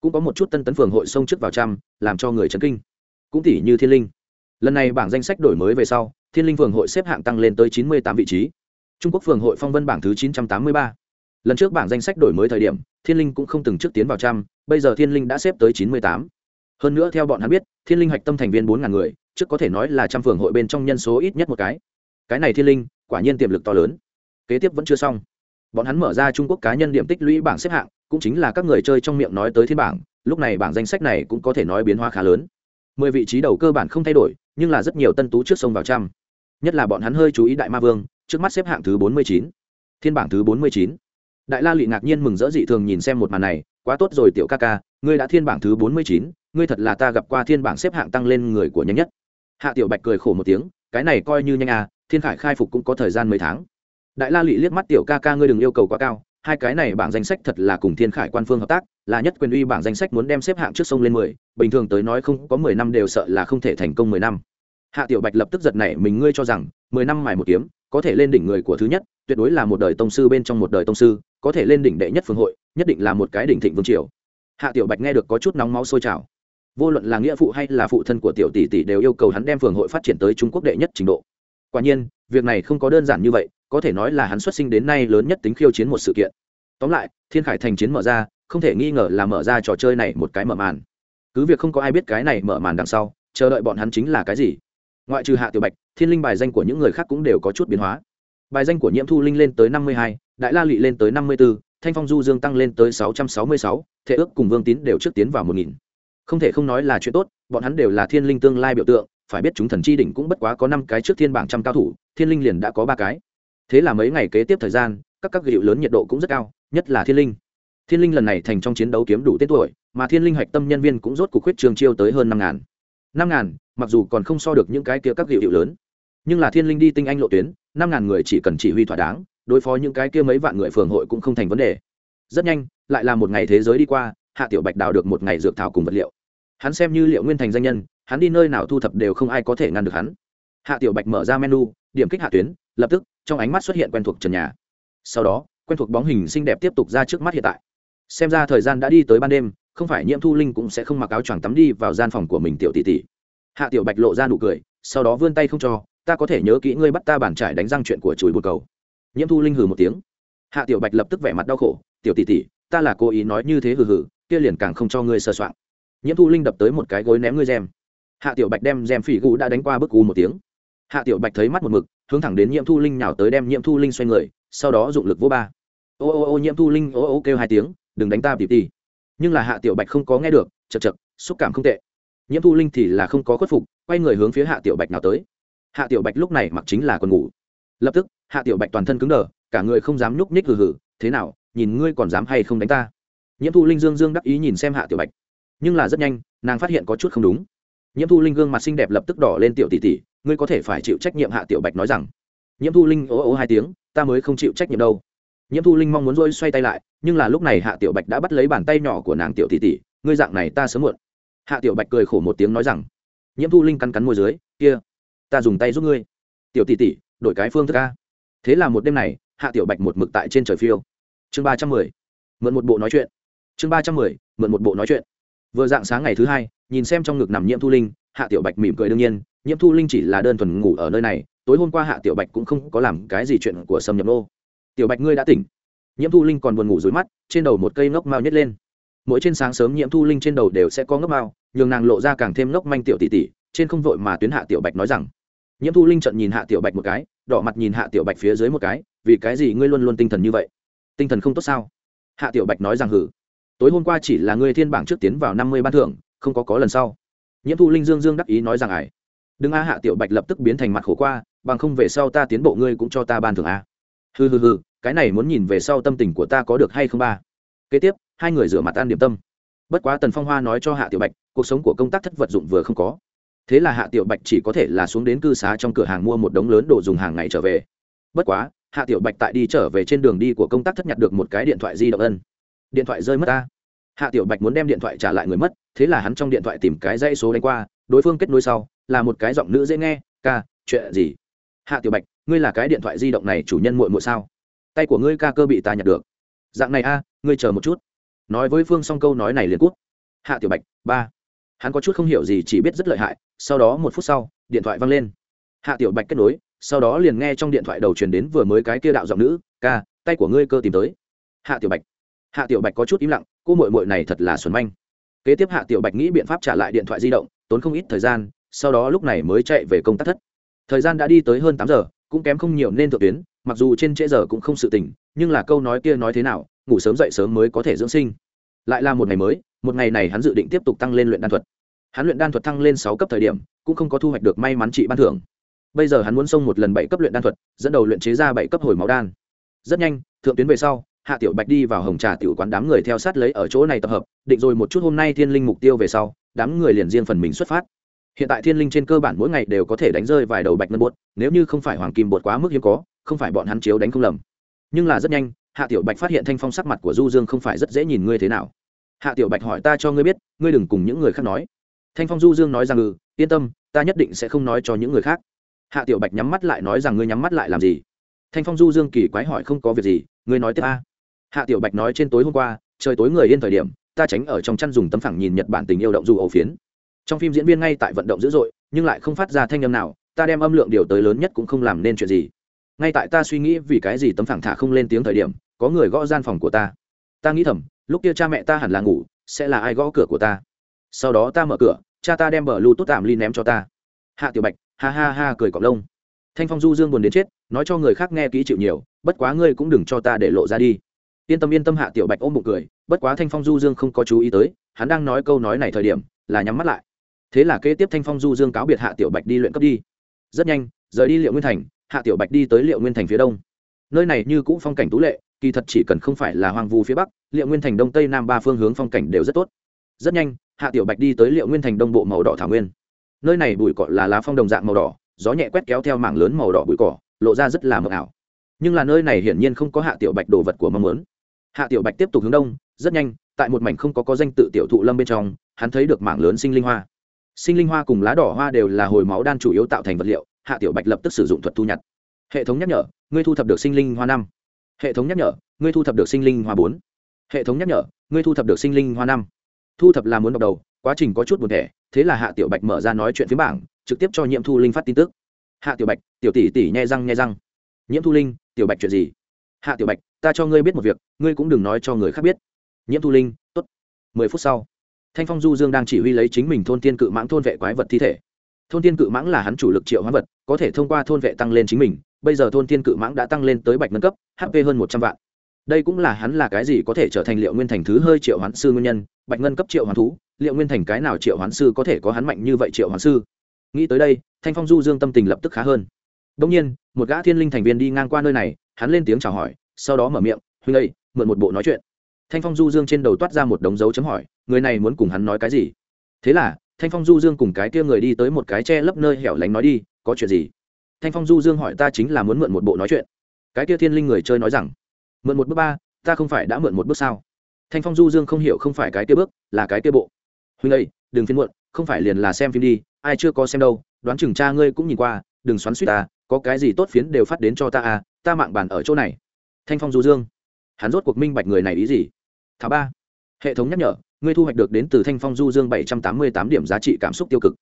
Cũng có một chút tân tấn phường hội xông trước vào trăm, làm cho người chấn kinh. Cũng tỷ như thiên linh lần này bảng danh sách đổi mới về sau, thiên linh phường hội xếp hạng tăng lên tới chín mươi tám vị trí. Trung quốc phường hội phong vân bảng thứ chín trăm tám mươi ba. Lần trước bảng danh sách đổi mới thời điểm, thiên linh cũng không từng trước tiến vào trăm, bây giờ thiên linh đã xếp tới chín mươi tám. Hơn nữa theo bọn hắn biết, thiên linh hạch tâm thành viên bốn ngàn người, trước có thể nói là trăm phường hội bên trong nhân số ít nhất một cái. Cái này thiên linh, quả nhiên tiềm lực to lớn. Kế tiếp vẫn chưa xong. Bọn hắn mở ra trung quốc cá nhân điểm tích lũy bảng xếp hạng, cũng chính là các người chơi trong miệng nói tới thiên bảng, lúc này bảng danh sách này cũng có thể nói biến hóa khá lớn. mười vị trí đầu cơ bản không thay đổi nhưng là rất nhiều tân tú trước sông vào trăm. Nhất là bọn hắn hơi chú ý đại ma vương, trước mắt xếp hạng thứ bốn mươi chín. Thiên bảng thứ bốn mươi chín. Đại la lụy ngạc nhiên mừng rỡ dị thường nhìn xem một màn này, quá tốt rồi tiểu ca ca, ngươi đã thiên bảng thứ bốn mươi chín, ngươi thật là ta gặp qua thiên bảng xếp hạng tăng lên người của nhanh nhất. Hạ tiểu bạch cười khổ một tiếng, cái này coi như nhanh à thiên khải khai phục cũng có thời gian mấy tháng. Đại la lụy liếc mắt, tiểu ca ca ngươi đừng yêu cầu quá cao, hai cái này bảng danh sách thật là cùng thiên khải quan phương hợp tác, là nhất quyền uy bảng danh sách muốn đem xếp hạng trước sông lên mười, bình thường tới nói không có mười năm đều sợ là không thể thành công mười năm hạ tiểu bạch lập tức giật nảy mình, ngươi cho rằng mười năm mài một kiếm có thể lên đỉnh người của thứ nhất, tuyệt đối là một đời tông sư bên trong một đời tông sư, có thể lên đỉnh đệ nhất phương hội, nhất định là một cái đỉnh thịnh vương triều. Hạ tiểu bạch nghe được có chút nóng máu sôi trào. Vô luận là nghĩa phụ hay là phụ thân của tiểu tỷ tỷ đều yêu cầu hắn đem phường hội phát triển tới trung quốc đệ nhất trình độ. Quả nhiên, việc này không có đơn giản như vậy, có thể nói là hắn xuất sinh đến nay lớn nhất tính khiêu chiến một sự kiện. Tóm lại, thiên khải thành chiến mở ra, không thể nghi ngờ là mở ra trò chơi này một cái mở màn. Cứ việc không có ai biết cái này mở màn đằng sau, chờ đợi bọn hắn chính là cái gì ngoại trừ hạ tiểu bạch, thiên linh bài danh của những người khác cũng đều có chút biến hóa. Bài danh của nhiễm thu linh lên tới năm mươi hai, đại la lụy lên tới năm mươi b ố thanh phong du dương tăng lên tới sáu trăm sáu mươi sáu thể ước cùng vương tín đều trước tiến vào một nghìn. Không thể không nói là chuyện tốt, bọn hắn đều là thiên linh tương lai biểu tượng, phải biết chúng thần chi đỉnh cũng bất quá có năm cái trước thiên bảng trăm cao thủ, thiên linh liền đã có ba cái. Thế là mấy ngày kế tiếp thời gian, các các hiệu lớn nhiệt độ cũng rất cao, nhất là thiên linh. Thiên linh lần này thành trong chiến đấu kiếm đủ tên tuổi, mà thiên linh hạch tâm nhân viên cũng rốt cuộc khuyết trường chiêu tới hơn năm ngàn. năm ngàn mặc dù còn không so được những cái kia các hiệu hiệu lớn, nhưng là thiên linh đi tinh anh lộ tuyến, năm ngàn người chỉ cần chỉ huy thỏa đáng, đối phó những cái kia mấy vạn người phường hội cũng không thành vấn đề. Rất nhanh, lại là một ngày thế giới đi qua, hạ tiểu bạch đào được một ngày dược thảo cùng vật liệu. Hắn xem như liệu nguyên thành danh nhân, hắn đi nơi nào thu thập đều không ai có thể ngăn được hắn. Hạ tiểu bạch mở ra menu, điểm kích hạ tuyến, lập tức, trong ánh mắt xuất hiện quen thuộc trần nhà. Sau đó, quen thuộc bóng hình xinh đẹp tiếp tục ra trước mắt hiện tại. Xem ra thời gian đã đi tới ban đêm, không phải nhiễm thu linh cũng sẽ không mặc áo choàng tắm đi vào gian phòng của mình tiểu tỷ tỷ hạ tiểu bạch lộ ra nụ cười, sau đó vươn tay không cho, ta có thể nhớ kỹ ngươi bắt ta bàn trải đánh răng chuyện của chùi bùn cầu. Nhiễm thu linh hừ một tiếng. Hạ tiểu bạch lập tức vẻ mặt đau khổ, tiểu tỷ tỷ, ta là cố ý nói như thế hừ hừ, kia liền càng không cho ngươi sơ soạn. Nhiễm thu linh đập tới một cái gối ném ngươi gem hạ tiểu bạch đem gem phỉ gù đã đánh qua bức u một tiếng. Hạ tiểu bạch thấy mắt một mực, hướng thẳng đến nhiễm thu linh nhào tới đem nhiễm thu linh xoay người, sau đó dụng lực vô ba. Ô ô ô, nhiễm thu linh, ô ô, kêu hai tiếng, đừng đánh ta tỉ tỉ nhưng là hạ tiểu bạch không có nghe được chật chật xúc cảm không tệ nhiễm thu linh thì là không có khuất phục, quay người hướng phía hạ tiểu bạch nào tới. Hạ tiểu bạch lúc này mặc chính là quần ngủ. Lập tức, hạ tiểu bạch toàn thân cứng đờ, cả người không dám nhúc nhích hừ hừ, thế nào, nhìn ngươi còn dám hay không đánh ta? Nhiễm thu linh dương dương đắc ý nhìn xem hạ tiểu bạch. Nhưng là rất nhanh, nàng phát hiện có chút không đúng. Nhiễm thu linh gương mặt xinh đẹp lập tức đỏ lên, tiểu tỷ tỷ, ngươi có thể phải chịu trách nhiệm, hạ tiểu bạch nói rằng. Nhiễm thu linh ố ố hai tiếng, ta mới không chịu trách nhiệm đâu. Nhiễm thu linh mong muốn rôi xoay tay lại, nhưng là lúc này hạ tiểu bạch đã bắt lấy bàn tay nhỏ của nàng, tiểu tỷ tỷ, ngươi dạng này ta sớm muộn hạ tiểu bạch cười khổ một tiếng nói rằng, nhiễm thu linh cắn cắn môi dưới, kia, ta dùng tay giúp ngươi. Tiểu tỷ tỷ, đổi cái phương thức ca thế là một đêm này, hạ tiểu bạch một mực tại trên trời phiêu. Chương ba trăm mười, mượn một bộ nói chuyện. Chương ba trăm mười, mượn một bộ nói chuyện. Vừa dạng sáng ngày thứ hai, nhìn xem trong ngực nằm nhiễm thu linh, hạ tiểu bạch mỉm cười đương nhiên, nhiễm thu linh chỉ là đơn thuần ngủ ở nơi này, tối hôm qua hạ tiểu bạch cũng không có làm cái gì chuyện của sâm nhập nô. Tiểu bạch ngươi đã tỉnh. Nhiễm thu linh còn buồn ngủ dưới mắt, trên đầu một cây ngốc mao nhét lên. Mỗi trên sáng sớm nhiễm thu linh trên đầu đều sẽ có ngốc mao nhường nàng lộ ra càng thêm ngốc manh tiểu tỷ tỷ, trên không vội mà tuyến hạ tiểu bạch nói rằng, nhiễm thu linh trận nhìn hạ tiểu bạch một cái, đỏ mặt nhìn hạ tiểu bạch phía dưới một cái, vì cái gì ngươi luôn luôn tinh thần như vậy? Tinh thần không tốt sao? Hạ tiểu bạch nói rằng hử tối hôm qua chỉ là ngươi thiên bảng trước tiến vào năm mươi ban thưởng, không có có lần sau. Nhiễm thu linh dương dương đắc ý nói rằng ải đừng a, hạ tiểu bạch lập tức biến thành mặt khổ qua, bằng không về sau ta tiến bộ ngươi cũng cho ta ban thưởng a. Hừ hừ hừ, cái này muốn nhìn về sau tâm tình của ta có được hay không ba? Kế tiếp, hai người rửa mặt ăn điểm tâm. Bất quá tần phong hoa nói cho hạ tiểu bạch cuộc sống của công tác thất vật dụng vừa không có. Thế là hạ tiểu bạch chỉ có thể là xuống đến cư xá trong cửa hàng mua một đống lớn đồ dùng hàng ngày trở về. Bất quá, hạ tiểu bạch tại đi trở về trên đường đi của công tác thất nhặt được một cái điện thoại di động ân. Điện thoại rơi mất ta. Hạ tiểu bạch muốn đem điện thoại trả lại người mất, thế là hắn trong điện thoại tìm cái dãy số đánh qua, đối phương kết nối sau, là một cái giọng nữ dễ nghe, ca, chuyện gì? Hạ tiểu bạch, ngươi là cái điện thoại di động này chủ nhân muội muội sao? Tay của ngươi ca cơ bị ta nhặt được. Dạng này a, ngươi chờ một chút. Nói với phương xong câu nói này liền cút. Hạ tiểu bạch, ba hắn có chút không hiểu gì, chỉ biết rất lợi hại, sau đó một phút sau, điện thoại văng lên. Hạ tiểu bạch kết nối, sau đó liền nghe trong điện thoại đầu truyền đến vừa mới cái kia đạo giọng nữ, ca, tay của ngươi cơ tìm tới. Hạ tiểu bạch. Hạ tiểu bạch có chút im lặng, cô mội mội này thật là xuẩn manh. Kế tiếp hạ tiểu bạch nghĩ biện pháp trả lại điện thoại di động, tốn không ít thời gian, sau đó lúc này mới chạy về công tác thất. Thời gian đã đi tới hơn tám giờ, cũng kém không nhiều nên thượng tuyến, mặc dù trên trễ giờ cũng không sự tỉnh, nhưng là câu nói kia nói thế nào, ngủ sớm dậy sớm mới có thể dưỡng sinh lại là một ngày mới, một ngày này hắn dự định tiếp tục tăng lên luyện đan thuật. Hắn luyện đan thuật thăng lên sáu cấp thời điểm, cũng không có thu hoạch được may mắn trị ban thưởng. Bây giờ hắn muốn xông một lần bảy cấp luyện đan thuật, dẫn đầu luyện chế ra bảy cấp hồi máu đan. Rất nhanh, thượng tuyến về sau, hạ tiểu bạch đi vào hồng trà tiểu quán đám người theo sát lấy ở chỗ này tập hợp, định rồi một chút hôm nay thiên linh mục tiêu về sau, đám người liền riêng phần mình xuất phát. Hiện tại thiên linh trên cơ bản mỗi ngày đều có thể đánh rơi vài đầu bạch ngân bột, nếu như không phải hoàng kim bột quá mức hiếm có, không phải bọn hắn chiếu đánh không lầm. Nhưng là rất nhanh hạ tiểu bạch phát hiện thanh phong sắc mặt của du dương không phải rất dễ nhìn, ngươi thế nào? Hạ tiểu bạch hỏi ta cho ngươi biết, ngươi đừng cùng những người khác nói. Thanh phong du dương nói rằng ừ yên tâm, ta nhất định sẽ không nói cho những người khác. Hạ tiểu bạch nhắm mắt lại nói rằng, ngươi nhắm mắt lại làm gì? Thanh phong du dương kỳ quái hỏi, không có việc gì, ngươi nói tiếp a. Hạ tiểu bạch nói trên tối hôm qua, trời tối người yên thời điểm, ta tránh ở trong chăn dùng tấm phẳng nhìn nhật bản tình yêu động dù ẩu phiến. Trong phim diễn viên ngay tại vận động dữ dội, nhưng lại không phát ra thanh âm nào, ta đem âm lượng điều tới lớn nhất cũng không làm nên chuyện gì. Ngay tại ta suy nghĩ vì cái gì tấm phẳng thả không lên tiếng thời điểm có người gõ gian phòng của ta. Ta nghĩ thầm, lúc kia cha mẹ ta hẳn là ngủ, sẽ là ai gõ cửa của ta? Sau đó ta mở cửa, cha ta đem bờ lưu tốt tạm ly ném cho ta. Hạ tiểu bạch, ha ha ha, cười cọc lông. Thanh phong du dương buồn đến chết, nói cho người khác nghe kỹ chịu nhiều, bất quá ngươi cũng đừng cho ta để lộ ra đi. Yên tâm yên tâm, hạ tiểu bạch ôm bụng cười, bất quá thanh phong du dương không có chú ý tới, hắn đang nói câu nói này thời điểm, là nhắm mắt lại. Thế là kế tiếp thanh phong du dương cáo biệt hạ tiểu bạch đi luyện cấp đi. Rất nhanh, rời đi liệu nguyên thành, hạ tiểu bạch đi tới liệu nguyên thành phía đông. Nơi này như cũ phong cảnh tú lệ kỳ thật chỉ cần không phải là hoang vu phía bắc, liệu nguyên thành đông tây nam ba phương hướng phong cảnh đều rất tốt. Rất nhanh, hạ tiểu bạch đi tới liệu nguyên thành đông bộ màu đỏ thảo nguyên. Nơi này bụi cỏ là lá phong đồng dạng màu đỏ, gió nhẹ quét kéo theo mảng lớn màu đỏ bụi cỏ, lộ ra rất là mờ ảo. Nhưng là nơi này hiển nhiên không có hạ tiểu bạch đồ vật của mong muốn. Hạ tiểu bạch tiếp tục hướng đông, rất nhanh, tại một mảnh không có có danh tự tiểu thụ lâm bên trong, hắn thấy được mảng lớn sinh linh hoa. Sinh linh hoa cùng lá đỏ hoa đều là hồi máu đan chủ yếu tạo thành vật liệu, hạ tiểu bạch lập tức sử dụng thuật thu nhặt. Hệ thống nhắc nhở, ngươi thu thập được sinh linh hoa năm hệ thống nhắc nhở, ngươi thu thập được sinh linh hoa bốn. Hệ thống nhắc nhở, ngươi thu thập được sinh linh hoa năm. Thu thập là muốn đọc đầu, quá trình có chút buồn thẻ, thế là hạ tiểu bạch mở ra nói chuyện phía bảng, trực tiếp cho nhiệm thu linh phát tin tức. Hạ tiểu bạch, tiểu tỷ tỷ nhai răng nhai răng. Nhiễm thu linh, tiểu bạch chuyện gì? Hạ tiểu bạch, ta cho ngươi biết một việc, ngươi cũng đừng nói cho người khác biết. Nhiễm thu linh, tốt. Mười phút sau, thanh phong du dương đang chỉ huy lấy chính mình thôn tiên cự mãng thôn vệ quái vật thi thể. Thôn tiên cự mãng là hắn chủ lực triệu hóa vật, có thể thông qua thôn vệ tăng lên chính mình bây giờ thôn tiên cự mãng đã tăng lên tới bạch nâng cấp hp hơn một trăm vạn. Đây cũng là hắn là cái gì có thể trở thành liệu nguyên thành thứ hơi triệu hoán sư nguyên nhân? Bạch ngân cấp triệu hoán thú, liệu nguyên thành cái nào triệu hoán sư có thể có hắn mạnh như vậy triệu hoán sư? Nghĩ tới đây, thanh phong du dương tâm tình lập tức khá hơn. Đông nhiên, một gã thiên linh thành viên đi ngang qua nơi này, hắn lên tiếng chào hỏi, sau đó mở miệng, huynh ấy mượn một bộ nói chuyện. Thanh phong du dương trên đầu toát ra một đống dấu chấm hỏi, người này muốn cùng hắn nói cái gì? Thế là, thanh phong du dương cùng cái kia người đi tới một cái che lấp nơi hẻo lánh nói đi, có chuyện gì? Thanh phong du dương hỏi ta chính là muốn mượn một bộ nói chuyện. Cái kia thiên linh người chơi nói rằng, mượn một bước ba, ta không phải đã mượn một bước sao? Thanh phong du dương không hiểu không phải cái kia bước, là cái kia bộ. Huynh ấy đừng phiên muộn, không phải liền là xem phim đi, ai chưa có xem đâu, đoán chừng cha ngươi cũng nhìn qua, đừng xoắn suýt ta, có cái gì tốt phiến đều phát đến cho ta à ta mạng bàn ở chỗ này. Thanh phong du dương, hắn rốt cuộc minh bạch người này ý gì? Thảo ba, hệ thống nhắc nhở, ngươi thu hoạch được đến từ thanh phong du dương bảy trăm tám mươi tám điểm giá trị cảm xúc tiêu cực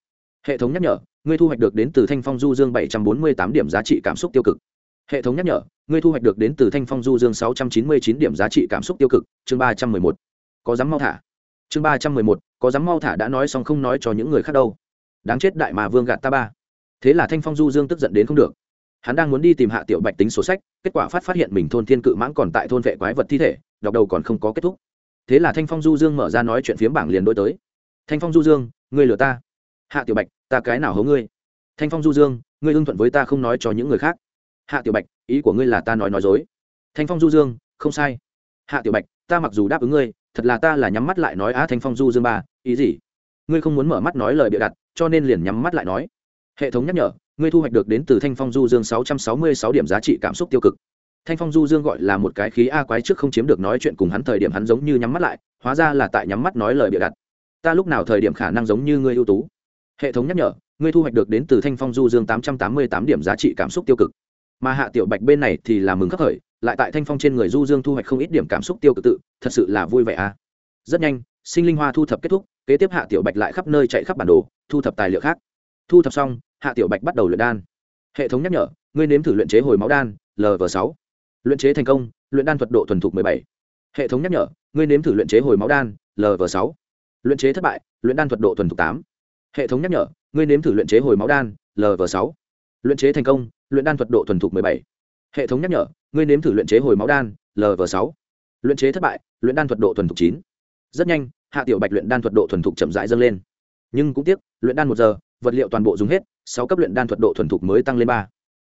hệ thống nhắc nhở, ngươi thu hoạch được đến từ thanh phong du dương bảy trăm bốn mươi tám điểm giá trị cảm xúc tiêu cực. Hệ thống nhắc nhở, ngươi thu hoạch được đến từ thanh phong du dương sáu trăm chín mươi chín điểm giá trị cảm xúc tiêu cực. Chương ba trăm mười một. Có dám mau thả? Chương ba trăm mười một. Có dám mau thả đã nói xong không nói cho những người khác đâu. Đáng chết đại mà vương gạt ta ba. Thế là thanh phong du dương tức giận đến không được. Hắn đang muốn đi tìm hạ tiểu bạch tính sổ sách, kết quả phát phát hiện mình thôn thiên cự mãng còn tại thôn vệ quái vật thi thể, đọc đầu còn không có kết thúc. Thế là thanh phong du dương mở ra nói chuyện phiếm bảng liền đôi tới. Thanh phong du dương, ngươi lừa ta hạ tiểu bạch, ta cái nào hố ngươi? Thanh phong du dương, ngươi ưng thuận với ta không nói cho những người khác. Hạ tiểu bạch, ý của ngươi là ta nói nói dối. Thanh phong du dương, không sai. Hạ tiểu bạch, ta mặc dù đáp ứng ngươi, thật là ta là nhắm mắt lại nói á thanh phong du dương ba, ý gì? Ngươi không muốn mở mắt nói lời bịa đặt, cho nên liền nhắm mắt lại nói. Hệ thống nhắc nhở, ngươi thu hoạch được đến từ thanh phong du dương sáu trăm sáu mươi sáu điểm giá trị cảm xúc tiêu cực. Thanh phong du dương gọi là một cái khí a quái trước không chiếm được nói chuyện cùng hắn thời điểm hắn giống như nhắm mắt lại, hóa ra là tại nhắm mắt nói lời bịa đặt. Ta lúc nào thời điểm khả năng giống như ngươi ưu tú? Hệ thống nhắc nhở, ngươi thu hoạch được đến từ thanh phong du dương tám trăm tám mươi tám điểm giá trị cảm xúc tiêu cực. Mà hạ tiểu bạch bên này thì là mừng khắc khởi, lại tại thanh phong trên người du dương thu hoạch không ít điểm cảm xúc tiêu cực tự, thật sự là vui vẻ a rất nhanh, sinh linh hoa thu thập kết thúc, kế tiếp hạ tiểu bạch lại khắp nơi chạy khắp bản đồ, thu thập tài liệu khác. Thu thập xong, hạ tiểu bạch bắt đầu luyện đan. Hệ thống nhắc nhở, ngươi nếm thử luyện chế hồi máu đan lv sáu. Luyện chế thành công, luyện đan thuật độ thuần thục mười bảy. Hệ thống nhắc nhở, ngươi nếm thử luyện chế hồi máu đan lv sáu. Luyện chế thất bại, luyện đan thuật độ thuần thục tám hệ thống nhắc nhở, ngươi nếm thử luyện chế hồi máu đan lv sáu. Luyện chế thành công, luyện đan thuật độ thuần thục bảy. Hệ thống nhắc nhở, ngươi nếm thử luyện chế hồi máu đan lv sáu. Luyện chế thất bại, luyện đan thuật độ thuần thục chín. Rất nhanh, hạ tiểu bạch luyện đan thuật độ thuần thục chậm rãi dâng lên. Nhưng cũng tiếc, luyện đan một giờ, vật liệu toàn bộ dùng hết, sáu cấp luyện đan thuật độ thuần thục mới tăng lên ba.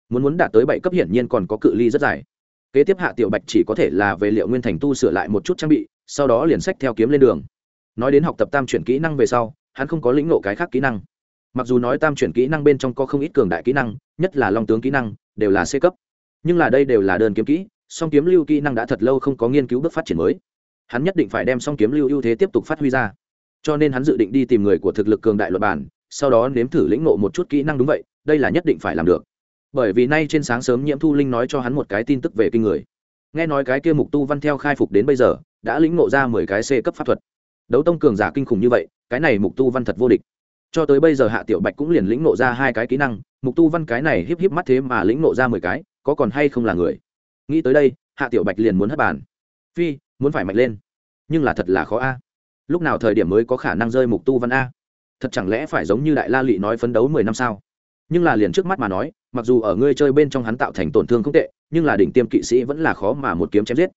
Muốn muốn đạt tới bảy cấp hiển nhiên còn có cự ly rất dài. Kế tiếp hạ tiểu bạch chỉ có thể là về liệu nguyên thành tu sửa lại một chút trang bị, sau đó liền sách theo kiếm lên đường. Nói đến học tập tam chuyển kỹ năng về sau hắn không có lĩnh ngộ cái khác kỹ năng. Mặc dù nói tam chuyển kỹ năng bên trong có không ít cường đại kỹ năng, nhất là long tướng kỹ năng, đều là c cấp. Nhưng là đây đều là đơn kiếm kỹ, song kiếm lưu kỹ năng đã thật lâu không có nghiên cứu bước phát triển mới. Hắn nhất định phải đem song kiếm lưu ưu thế tiếp tục phát huy ra. Cho nên hắn dự định đi tìm người của thực lực cường đại luật bản, sau đó nếm thử lĩnh ngộ một chút kỹ năng đúng vậy, đây là nhất định phải làm được. Bởi vì nay trên sáng sớm nhiễm thu linh nói cho hắn một cái tin tức về kinh người. Nghe nói cái kia mục tu văn theo khai phục đến bây giờ, đã lĩnh ngộ ra mười cái c cấp pháp thuật. Đấu tông cường giả kinh khủng như vậy cái này mục tu văn thật vô địch. Cho tới bây giờ hạ tiểu bạch cũng liền lĩnh nộ ra hai cái kỹ năng, mục tu văn cái này híp híp mắt thế mà lĩnh nộ ra mười cái, có còn hay không là người? Nghĩ tới đây, hạ tiểu bạch liền muốn hất bàn. Phi, muốn phải mạnh lên. Nhưng là thật là khó a. Lúc nào thời điểm mới có khả năng rơi mục tu văn a? Thật chẳng lẽ phải giống như đại la lị nói phấn đấu mười năm sao? Nhưng là liền trước mắt mà nói, mặc dù ở ngươi chơi bên trong hắn tạo thành tổn thương không tệ, nhưng là đỉnh tiêm kỵ sĩ vẫn là khó mà một kiếm chém giết.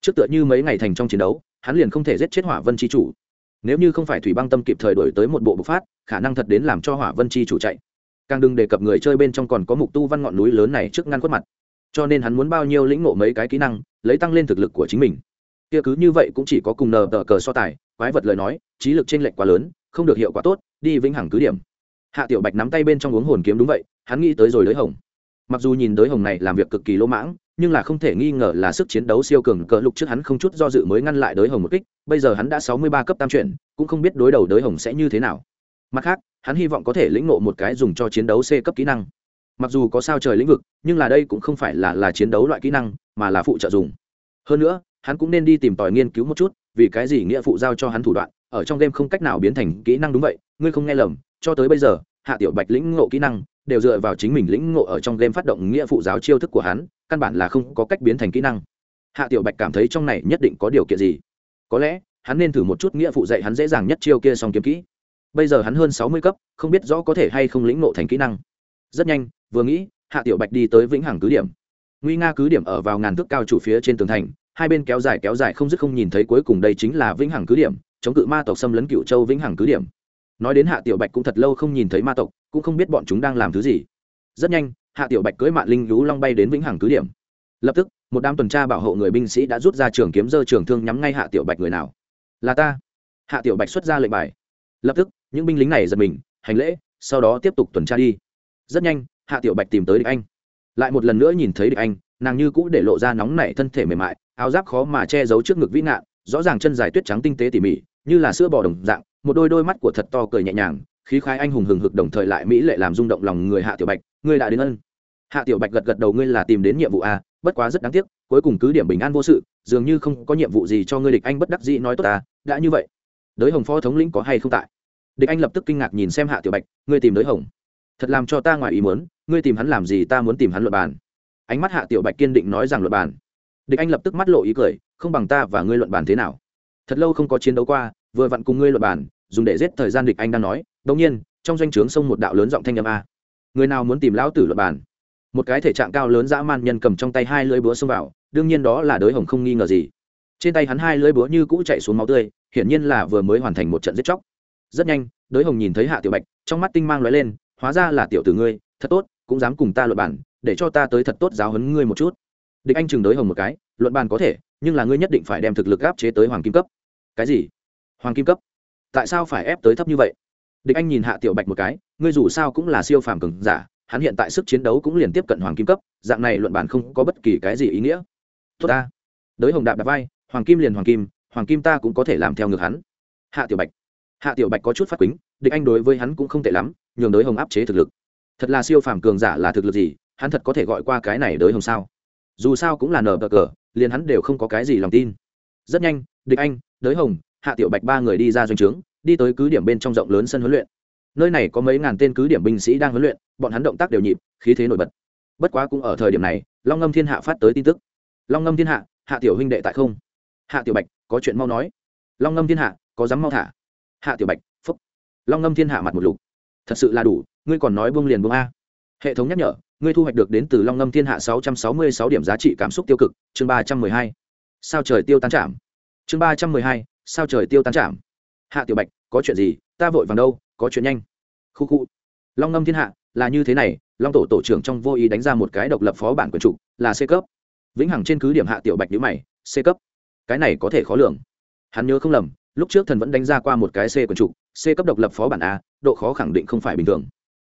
Trước tựa như mấy ngày thành trong chiến đấu, hắn liền không thể giết chết hỏa vân chi chủ nếu như không phải thủy băng tâm kịp thời đổi tới một bộ bộc phát, khả năng thật đến làm cho hỏa vân chi chủ chạy. Càng đừng đề cập người chơi bên trong còn có mục tu văn ngọn núi lớn này trước ngăn khuất mặt. Cho nên hắn muốn bao nhiêu lĩnh ngộ mấy cái kỹ năng, lấy tăng lên thực lực của chính mình. Kia cứ như vậy cũng chỉ có cùng nờ tờ cờ so tài, quái vật lời nói, trí lực trên lệch quá lớn, không được hiệu quả tốt, đi vĩnh hằng cứ điểm. Hạ tiểu bạch nắm tay bên trong uống hồn kiếm đúng vậy, hắn nghĩ tới rồi đới hồng. Mặc dù nhìn đới hồng này làm việc cực kỳ lỗ mãng nhưng là không thể nghi ngờ là sức chiến đấu siêu cường cỡ lục trước hắn không chút do dự mới ngăn lại đới hồng một kích, bây giờ hắn đã sáu mươi ba cấp tam chuyển, cũng không biết đối đầu đới hồng sẽ như thế nào. Mặt khác, hắn hy vọng có thể lĩnh ngộ một cái dùng cho chiến đấu c cấp kỹ năng. Mặc dù có sao trời lĩnh vực, nhưng là đây cũng không phải là là chiến đấu loại kỹ năng, mà là phụ trợ dùng. Hơn nữa, hắn cũng nên đi tìm tòi nghiên cứu một chút, vì cái gì nghĩa phụ giao cho hắn thủ đoạn, ở trong game không cách nào biến thành kỹ năng đúng vậy, ngươi không nghe lầm, cho tới bây giờ, hạ tiểu bạch lĩnh ngộ kỹ năng đều dựa vào chính mình lĩnh ngộ ở trong game phát động nghĩa phụ giáo chiêu thức của hắn, căn bản là không có cách biến thành kỹ năng. Hạ tiểu bạch cảm thấy trong này nhất định có điều kiện gì? Có lẽ, hắn nên thử một chút nghĩa phụ dạy hắn dễ dàng nhất chiêu kia xong kiếm kỹ. Bây giờ hắn hơn sáu mươi cấp, không biết rõ có thể hay không lĩnh ngộ thành kỹ năng. Rất nhanh, vừa nghĩ, hạ tiểu bạch đi tới vĩnh hằng cứ điểm. Nguy nga cứ điểm ở vào ngàn thước cao chủ phía trên tường thành, hai bên kéo dài kéo dài không dứt không nhìn thấy cuối cùng đây chính là vĩnh hằng cứ điểm, chống cự ma tộc xâm lấn cựu châu vĩnh hằng cứ điểm nói đến hạ tiểu bạch cũng thật lâu không nhìn thấy ma tộc, cũng không biết bọn chúng đang làm thứ gì. Rất nhanh, hạ tiểu bạch cưỡi mạng linh lú long bay đến vĩnh hằng cứ điểm. Lập tức, một đám tuần tra bảo hộ người binh sĩ đã rút ra trường kiếm dơ trường thương nhắm ngay hạ tiểu bạch người nào. Là ta. Hạ tiểu bạch xuất ra lệnh bài. Lập tức, những binh lính này giật mình, hành lễ, sau đó tiếp tục tuần tra đi. Rất nhanh, hạ tiểu bạch tìm tới địch anh. Lại một lần nữa nhìn thấy địch anh, nàng như cũ để lộ ra nóng nảy thân thể mềm mại, áo giáp khó mà che giấu trước ngực vĩ nạn, rõ ràng chân dài tuyết trắng tinh tế tỉ mỉ, như là sữa bò đồng dạng một đôi đôi mắt của thật to cười nhẹ nhàng, khí khái anh hùng hừng hực đồng thời lại mỹ lệ làm rung động lòng người hạ tiểu bạch, ngươi đã đến ân. Hạ tiểu bạch gật gật đầu, ngươi là tìm đến nhiệm vụ a bất quá rất đáng tiếc, cuối cùng cứ điểm bình an vô sự, dường như không có nhiệm vụ gì cho ngươi địch anh bất đắc dĩ nói tốt ta đã như vậy, đới hồng phó thống lĩnh có hay không tại? Địch anh lập tức kinh ngạc nhìn xem hạ tiểu bạch, ngươi tìm đới hồng? Thật làm cho ta ngoài ý muốn, ngươi tìm hắn làm gì ta muốn tìm hắn luật bàn. Ánh mắt hạ tiểu bạch kiên định nói rằng luật bàn. Địch anh lập tức mắt lộ ý cười, không bằng ta và ngươi luận bàn thế nào? Thật lâu không có chiến đấu qua vừa vặn cùng ngươi luận bàn, dùng để giết thời gian địch anh đang nói đống nhiên, trong doanh trướng sông một đạo lớn giọng thanh âm a. Người nào muốn tìm lão tử luận bàn? Một cái thể trạng cao lớn dã man nhân cầm trong tay hai lưỡi búa xông vào, đương nhiên đó là đới hồng không nghi ngờ gì. Trên tay hắn hai lưỡi búa như cũ chạy xuống máu tươi, hiển nhiên là vừa mới hoàn thành một trận giết chóc. Rất nhanh, đới hồng nhìn thấy hạ tiểu bạch, trong mắt tinh mang lóe lên, hóa ra là tiểu tử ngươi, thật tốt, cũng dám cùng ta luận bàn, để cho ta tới thật tốt giáo huấn ngươi một chút. Địch anh chừng đới hồng một cái, luận bàn có thể, nhưng là ngươi nhất định phải đem thực lực áp chế tới hoàng kim cấp. Cái gì? Hoàng kim cấp. Tại sao phải ép tới thấp như vậy? Địch anh nhìn hạ tiểu bạch một cái, ngươi dù sao cũng là siêu phàm cường giả, hắn hiện tại sức chiến đấu cũng liền tiếp cận hoàng kim cấp, dạng này luận bàn không có bất kỳ cái gì ý nghĩa. Tốt ta. Đới hồng đạp đạp vai, hoàng kim liền hoàng kim hoàng kim ta cũng có thể làm theo ngược hắn. Hạ tiểu bạch. Hạ tiểu bạch có chút phát quýnh địch anh đối với hắn cũng không tệ lắm, nhường đới hồng áp chế thực lực. Thật là siêu phàm cường giả là thực lực gì, hắn thật có thể gọi qua cái này đới hồng sao? Dù sao cũng là nờ bờ cờ, liền hắn đều không có cái gì lòng tin. Rất nhanh, địch anh, đới hồng hạ tiểu bạch ba người đi ra doanh trướng, đi tới cứ điểm bên trong rộng lớn sân huấn luyện. Nơi này có mấy ngàn tên cứ điểm binh sĩ đang huấn luyện, bọn hắn động tác đều nhịp, khí thế nổi bật. Bất quá cũng ở thời điểm này, long ngâm thiên hạ phát tới tin tức. Long ngâm thiên hạ hạ tiểu huynh đệ tại không? Hạ tiểu bạch, có chuyện mau nói. Long ngâm thiên hạ, có dám mau thả? Hạ tiểu bạch, phúc. Long ngâm thiên hạ mặt một lục. Thật sự là đủ, ngươi còn nói buông liền buông a. Hệ thống nhắc nhở, ngươi thu hoạch được đến từ long ngâm thiên hạ sáu trăm sáu mươi sáu điểm giá trị cảm xúc tiêu cực. Chương ba trăm mười hai. Sao trời tiêu tán trảm chương ba trăm mười hai sao trời tiêu tan trảm hạ tiểu bạch, có chuyện gì? Ta vội vàng đâu, có chuyện nhanh. Khu khu. Long ngâm thiên hạ, là như thế này, long tổ tổ trưởng trong vô ý đánh ra một cái độc lập phó bản quyền trục là c cấp. Vĩnh hằng trên cứ điểm hạ tiểu bạch nhữ mày, c cấp. Cái này có thể khó lường. Hắn nhớ không lầm, lúc trước thần vẫn đánh ra qua một cái c quyền trục c cấp độc lập phó bản a, độ khó khẳng định không phải bình thường.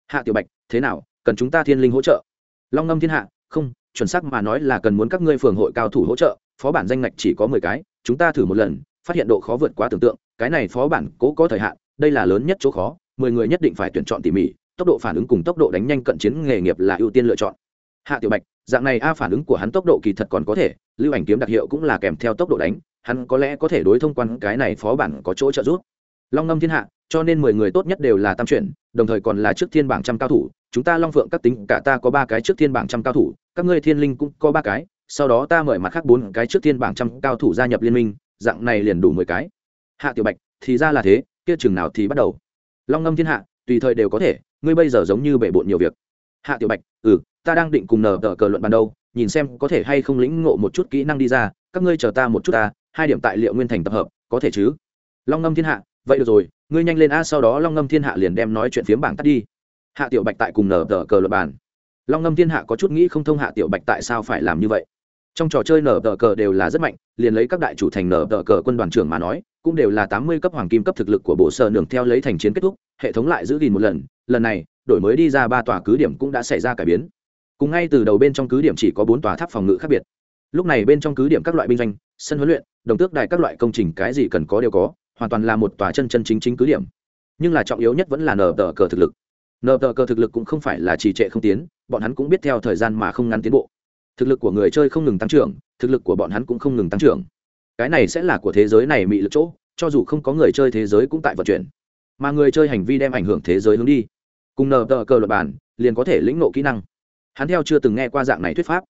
Hạ tiểu bạch, thế nào, cần chúng ta thiên linh hỗ trợ? Long ngâm thiên hạ, không, chuẩn xác mà nói là cần muốn các ngươi phường hội cao thủ hỗ trợ, phó bản danh ngạch chỉ có mười cái, chúng ta thử một lần phát hiện độ khó vượt quá tưởng tượng, cái này phó bản cố có thời hạn, đây là lớn nhất chỗ khó, mười người nhất định phải tuyển chọn tỉ mỉ, tốc độ phản ứng cùng tốc độ đánh nhanh cận chiến nghề nghiệp là ưu tiên lựa chọn. Hạ tiểu bạch, dạng này a phản ứng của hắn tốc độ kỳ thật còn có thể, lưu ảnh kiếm đặc hiệu cũng là kèm theo tốc độ đánh, hắn có lẽ có thể đối thông quan cái này phó bản có chỗ trợ giúp. Long ngâm thiên hạ, cho nên mười người tốt nhất đều là tam chuyển, đồng thời còn là trước thiên bảng trăm cao thủ, chúng ta long phượng các tính cả ta có ba cái trước thiên bảng trăm cao thủ, các ngươi thiên linh cũng có ba cái, sau đó ta mời mặt khác bốn cái trước thiên bảng trăm cao thủ gia nhập liên minh dạng này liền đủ mười cái. Hạ tiểu bạch, thì ra là thế, kia chừng nào thì bắt đầu. Long ngâm thiên hạ, tùy thời đều có thể, ngươi bây giờ giống như bể bộn nhiều việc. Hạ tiểu bạch ừ ta đang định cùng nở tờ cờ luận ban đầu nhìn xem có thể hay không lĩnh ngộ một chút kỹ năng đi ra, các ngươi chờ ta một chút ta, hai điểm tài liệu nguyên thành tập hợp, có thể chứ? Long ngâm thiên hạ, vậy được rồi, ngươi nhanh lên a, sau đó long ngâm thiên hạ liền đem nói chuyện phiếm bảng tắt đi. Hạ tiểu bạch tại cùng nở tờ cờ luật bàn. Long ngâm thiên hạ có chút nghĩ không thông hạ tiểu bạch tại sao phải làm như vậy trong trò chơi nở tờ cờ đều là rất mạnh, liền lấy các đại chủ thành nở tờ cờ quân đoàn trưởng mà nói, cũng đều là tám mươi cấp hoàng kim cấp thực lực của bộ sở nường theo lấy thành chiến kết thúc, hệ thống lại giữ gìn một lần lần này, đổi mới đi ra ba tòa cứ điểm cũng đã xảy ra cải biến. Cùng ngay từ đầu bên trong cứ điểm chỉ có bốn tòa tháp phòng ngự khác biệt. Lúc này bên trong cứ điểm các loại binh doanh, sân huấn luyện, đồng tước đài các loại công trình cái gì cần có đều có, hoàn toàn là một tòa chân chân chính chính cứ điểm. Nhưng là trọng yếu nhất vẫn là nở tờ cờ thực lực. Nở tờ cờ thực lực cũng không phải là trì trệ không tiến, bọn hắn cũng biết theo thời gian mà không ngắn tiến bộ thực lực của người chơi không ngừng tăng trưởng, thực lực của bọn hắn cũng không ngừng tăng trưởng. Cái này sẽ là của thế giới này mị lực chỗ, cho dù không có người chơi thế giới cũng tại vận chuyển. Mà người chơi hành vi đem ảnh hưởng thế giới hướng đi. Cùng nờ tờ cờ luật bản, liền có thể lĩnh nộ kỹ năng. Hắn theo chưa từng nghe qua dạng này thuyết pháp.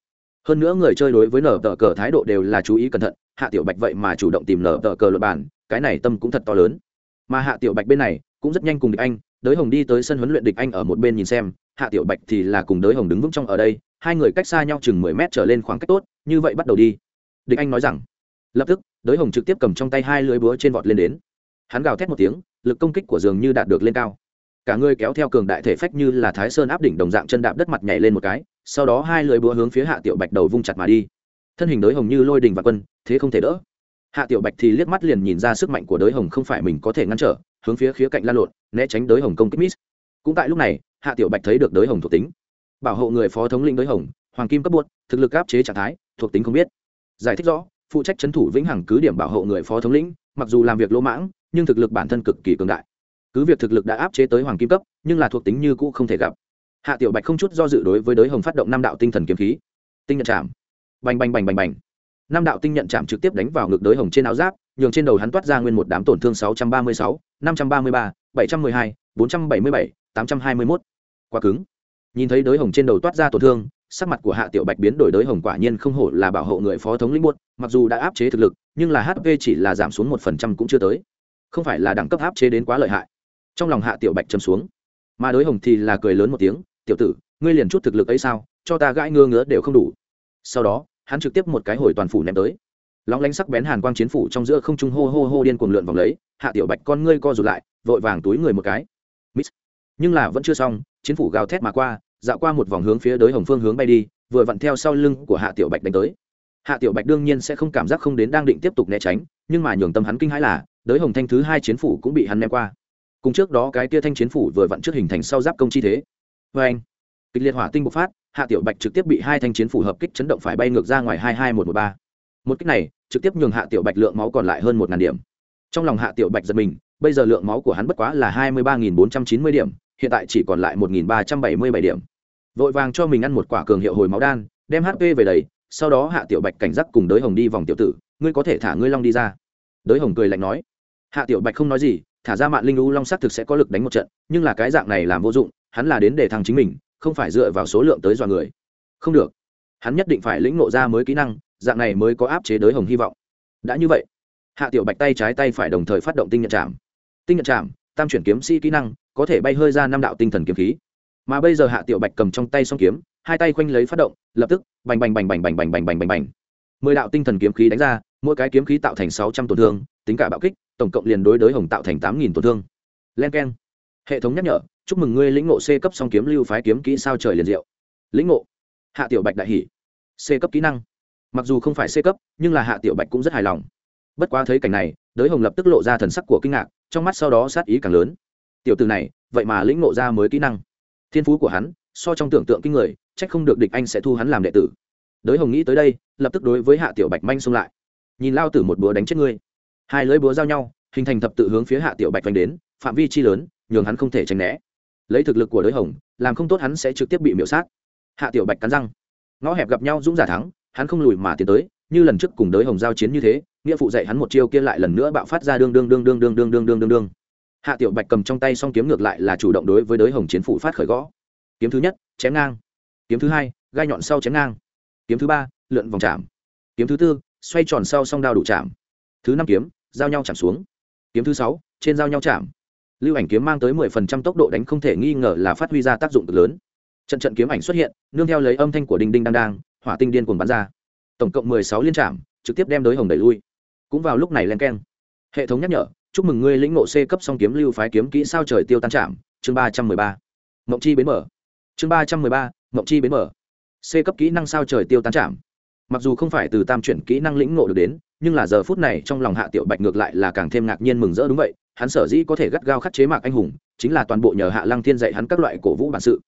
Hơn nữa người chơi đối với nở tờ cờ thái độ đều là chú ý cẩn thận, hạ tiểu bạch vậy mà chủ động tìm nở tờ cờ luật bản, cái này tâm cũng thật to lớn. Mà hạ tiểu bạch bên này, cũng rất nhanh cùng địch anh, đới hồng đi tới sân huấn luyện địch anh ở một bên nhìn xem, hạ tiểu bạch thì là cùng đới hồng đứng vững trong ở đây hai người cách xa nhau chừng mười mét trở lên khoảng cách tốt, như vậy bắt đầu đi. Địch anh nói rằng, lập tức, đới hồng trực tiếp cầm trong tay hai lưới búa trên vọt lên đến. Hắn gào thét một tiếng, lực công kích của dường như đạt được lên cao. Cả người kéo theo cường đại thể phách như là thái sơn áp đỉnh đồng dạng chân đạp đất mặt nhảy lên một cái, sau đó hai lưỡi búa hướng phía hạ tiểu bạch đầu vung chặt mà đi. Thân hình đới hồng như lôi đình và quân, thế không thể đỡ. Hạ tiểu bạch thì liếc mắt liền nhìn ra sức mạnh của đới hồng không phải mình có thể ngăn trở, hướng phía khía cạnh lan lộn, né tránh đới hồng công kích miss. Cũng tại lúc này, hạ tiểu bạch thấy được đới hồng thuộc tính bảo hộ người phó thống lĩnh đới hồng, hoàng kim cấp buốt thực lực áp chế trạng thái, thuộc tính không biết. Giải thích rõ, phụ trách trấn thủ vĩnh hằng cứ điểm bảo hộ người phó thống lĩnh, mặc dù làm việc lỗ mãng, nhưng thực lực bản thân cực kỳ cường đại. Cứ việc thực lực đã áp chế tới hoàng kim cấp, nhưng là thuộc tính như cũ không thể gặp. Hạ tiểu bạch không chút do dự đối với đới hồng phát động năm đạo tinh thần kiếm khí. Tinh nhận chạm. Bành bành bành bành bành. Năm đạo tinh nhận chạm trực tiếp đánh vào ngực đới hồng trên áo giáp, nhường trên đầu hắn toát ra nguyên một đám tổn thương sáu trăm ba mươi sáu, năm trăm ba mươi ba, bảy trăm mười hai, bốn trăm bảy mươi bảy, tám trăm hai mươi mốt. Quá cứng nhìn thấy đới hồng trên đầu toát ra tổn thương, sắc mặt của hạ tiểu bạch biến đổi đới hồng quả nhiên không hổ là bảo hộ người phó thống lĩnh buốt, mặc dù đã áp chế thực lực, nhưng là hp chỉ là giảm xuống một phần trăm cũng chưa tới. Không phải là đẳng cấp áp chế đến quá lợi hại. Trong lòng hạ tiểu bạch châm xuống. Mà đối hồng thì là cười lớn một tiếng, tiểu tử, ngươi liền chút thực lực ấy sao, cho ta gãi ngơ ngứa đều không đủ. Sau đó, hắn trực tiếp một cái hồi toàn phủ ném tới. Lóng lánh sắc bén hàn quang chiến phủ trong giữa không trung hô hô hô điên cuồng lượn vòng lấy, hạ tiểu bạch con ngươi co rụt lại, vội vàng túi người một cái nhưng là vẫn chưa xong, chiến phủ gào thét mà qua, dạo qua một vòng hướng phía đối hồng phương hướng bay đi, vừa vặn theo sau lưng của hạ tiểu bạch đánh tới. Hạ tiểu bạch đương nhiên sẽ không cảm giác không đến đang định tiếp tục né tránh, nhưng mà nhường tâm hắn kinh hãi là đới hồng thanh thứ hai chiến phủ cũng bị hắn ném qua. Cùng trước đó cái tia thanh chiến phủ vừa vặn trước hình thành sau giáp công chi thế. Vê anh, kịch liệt hỏa tinh bộc phát, hạ tiểu bạch trực tiếp bị hai thanh chiến phủ hợp kích chấn động phải bay ngược ra ngoài hai hai một một ba. Một kích này, trực tiếp nhường hạ tiểu bạch lượng máu còn lại hơn một ngàn điểm. Trong lòng hạ tiểu bạch giật mình, bây giờ lượng máu của hắn bất quá là hai mươi ba nghìn bốn trăm chín mươi điểm hiện tại chỉ còn lại một nghìn ba trăm bảy mươi bảy điểm. Vội vàng cho mình ăn một quả cường hiệu hồi máu đan, đem hp về đầy, sau đó hạ tiểu bạch cảnh giác cùng đới hồng đi vòng tiểu tử, ngươi có thể thả ngươi long đi ra. Đới hồng cười lạnh nói. Hạ tiểu bạch không nói gì, thả ra mạng linh u long xác thực sẽ có lực đánh một trận, nhưng là cái dạng này làm vô dụng, hắn là đến để thằng chính mình, không phải dựa vào số lượng tới dọa người. Không được. Hắn nhất định phải lĩnh ngộ ra mới kỹ năng, dạng này mới có áp chế đới hồng hy vọng. Đã như vậy, hạ tiểu bạch tay trái tay phải đồng thời phát động tinh nhận chạm. Tinh nhận chạm, tam chuyển kiếm sĩ kỹ năng có thể bay hơi ra năm đạo tinh thần kiếm khí. Mà bây giờ hạ tiểu bạch cầm trong tay song kiếm, hai tay khoanh lấy phát động, lập tức, bành bành bành bành bành bành bành bành bành bành. Mười đạo tinh thần kiếm khí đánh ra, mỗi cái kiếm khí tạo thành sáu trăm tổn thương, tính cả bạo kích, tổng cộng liền đối đối hồng tạo thành tám nghìn tổn thương. Len k e n hệ thống nhắc nhở, chúc mừng ngươi lĩnh ngộ c cấp song kiếm lưu phái kiếm kỹ sao trời liền diệu. Lĩnh ngộ. Hạ tiểu bạch đại hỷ c cấp kỹ năng. Mặc dù không phải c cấp, nhưng là hạ tiểu bạch cũng rất hài lòng. Bất quá thấy cảnh này đới hồng lập tức lộ ra thần sắc của kinh ngạc, trong mắt sau đó sát ý càng lớn tiểu từ này, vậy mà lĩnh ngộ ra mới kỹ năng. Thiên phú của hắn, so trong tưởng tượng kinh người c h ắ c không được địch anh sẽ thu hắn làm đệ tử. Đới hồng nghĩ tới đây, lập tức đối với hạ tiểu bạch manh xông lại. Nhìn lao tử một búa đánh chết ngươi. Hai lưỡi búa giao nhau, hình thành thập tự hướng phía hạ tiểu bạch vành đến, phạm vi chi lớn, nhường hắn không thể tránh né. Lấy thực lực của đới hồng, làm không tốt hắn sẽ trực tiếp bị miễu sát. Hạ tiểu bạch cắn răng. Ngõ hẹp gặp nhau dũng giả thắng, hắn không lùi mà tiến tới, như lần trước cùng đới hồng giao chiến như thế, nghĩa phụ dạy hắn một chiêu kia lại lần nữa bạo phát ra đương đương đương đương đương đương đương đương đương đương hạ tiểu bạch cầm trong tay song kiếm ngược lại là chủ động đối với đới hồng chiến phủ phát khởi gõ. Kiếm thứ nhất, chém ngang. Kiếm thứ hai, gai nhọn sau chém ngang. Kiếm thứ ba, lượn vòng chạm. Kiếm thứ tư, xoay tròn sau song đao đủ chạm. Thứ năm kiếm, giao nhau chạm xuống. Kiếm thứ sáu, trên giao nhau chạm. Lưu ảnh kiếm mang tới mười phần trăm tốc độ đánh không thể nghi ngờ là phát huy ra tác dụng cực lớn. Trận trận kiếm ảnh xuất hiện, nương theo lấy âm thanh của đinh đinh đang đang hỏa tinh điên cuồng bắn ra. Tổng cộng mười sáu liên trạm trực tiếp đem đối hồng đẩy lui. Cũng vào lúc này len keng. Hệ thống nhắc nhở chúc mừng ngươi lĩnh ngộ c cấp song kiếm lưu phái kiếm kỹ sao trời tiêu tan trạm chương ba trăm mười ba. Mộng chi bến mở chương ba trăm mười ba, mộng chi bến mở c cấp kỹ năng sao trời tiêu tan trạm mặc dù không phải từ tam chuyển kỹ năng lĩnh ngộ được đến, nhưng là giờ phút này trong lòng hạ tiểu bạch ngược lại là càng thêm ngạc nhiên mừng rỡ đúng vậy, hắn sở dĩ có thể gắt gao khắc chế mạc anh hùng, chính là toàn bộ nhờ hạ lăng thiên dạy hắn các loại cổ vũ bản sự.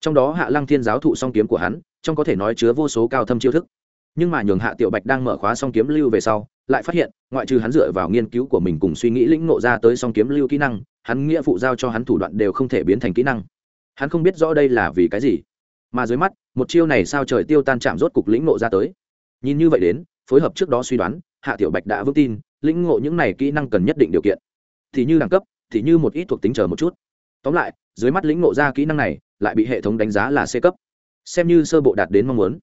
Trong đó hạ lăng thiên giáo thụ song kiếm của hắn, trong có thể nói chứa vô số cao thâm chiêu thức nhưng mà nhường hạ tiểu bạch đang mở khóa song kiếm lưu về sau, lại phát hiện, ngoại trừ hắn dựa vào nghiên cứu của mình cùng suy nghĩ lĩnh ngộ ra tới song kiếm lưu kỹ năng, hắn nghĩa phụ giao cho hắn thủ đoạn đều không thể biến thành kỹ năng. Hắn không biết rõ đây là vì cái gì. Mà dưới mắt, một chiêu này sao trời tiêu tan chạm rốt cục lĩnh ngộ ra tới. Nhìn như vậy đến, phối hợp trước đó suy đoán, hạ tiểu bạch đã vững tin, lĩnh ngộ những này kỹ năng cần nhất định điều kiện. Thì như đẳng cấp, thì như một ít thuộc tính chờ một chút. Tóm lại, dưới mắt lĩnh ngộ ra kỹ năng này, lại bị hệ thống đánh giá là c cấp. Xem như sơ bộ đạt đến mong muốn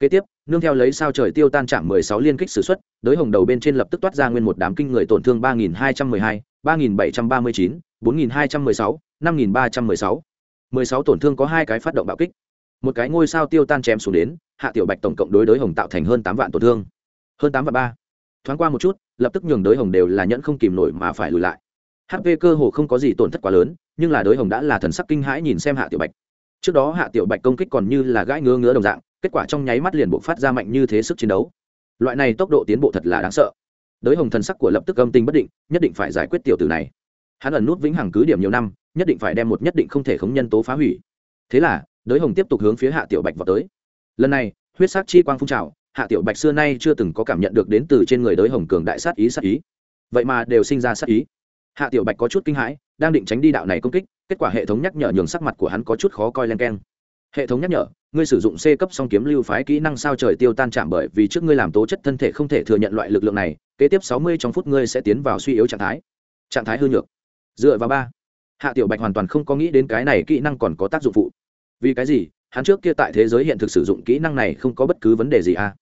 kế tiếp, nương theo lấy sao trời tiêu tan chạm mười sáu liên kích s ử x u ấ t đới hồng đầu bên trên lập tức toát ra nguyên một đám kinh người tổn thương ba nghìn hai trăm mười hai, ba nghìn bảy trăm ba mươi chín, bốn nghìn hai trăm mười sáu, năm nghìn ba trăm mười sáu. Mười sáu tổn thương có hai cái phát động bạo kích. Một cái ngôi sao tiêu tan chém xuống đến, hạ tiểu bạch tổng cộng đối đới hồng tạo thành hơn tám vạn tổn thương. Hơn tám vạn ba. Thoáng qua một chút, lập tức nhường đới hồng đều là nhẫn không kìm nổi mà phải lùi lại. Hp cơ hồ không có gì tổn thất quá lớn, nhưng là đới hồng đã là thần sắc kinh hãi nhìn xem hạ tiểu bạch trước đó hạ tiểu bạch công kích còn như là gãi ngứa ngứa đồng dạng, kết quả trong nháy mắt liền buộc phát ra mạnh như thế sức chiến đấu. Loại này tốc độ tiến bộ thật là đáng sợ. Đới hồng thần sắc của lập tức âm tinh bất định, nhất định phải giải quyết tiểu tử này. Hắn ẩn nút vĩnh hằng cứ điểm nhiều năm, nhất định phải đem một nhất định không thể khống nhân tố phá hủy. Thế là, đới hồng tiếp tục hướng phía hạ tiểu bạch vào tới. Lần này, huyết sát chi quang phun trào, hạ tiểu bạch xưa nay chưa từng có cảm nhận được đến từ trên người đới hồng cường đại sát ý sát ý. Vậy mà đều sinh ra sát ý. Hạ tiểu bạch có chút kinh hãi, đang định tránh đi đạo này công kích kết quả hệ thống nhắc nhở nhường sắc mặt của hắn có chút khó coi len keng. Hệ thống nhắc nhở, ngươi sử dụng c cấp song kiếm lưu phái kỹ năng sao trời tiêu tan chạm bởi vì trước ngươi làm tố chất thân thể không thể thừa nhận loại lực lượng này, kế tiếp sáu mươi trong phút ngươi sẽ tiến vào suy yếu trạng thái. Trạng thái hư nhược. Dựa vào ba. Hạ tiểu bạch hoàn toàn không có nghĩ đến cái này kỹ năng còn có tác dụng phụ. Vì cái gì, hắn trước kia tại thế giới hiện thực sử dụng kỹ năng này không có bất cứ vấn đề gì à?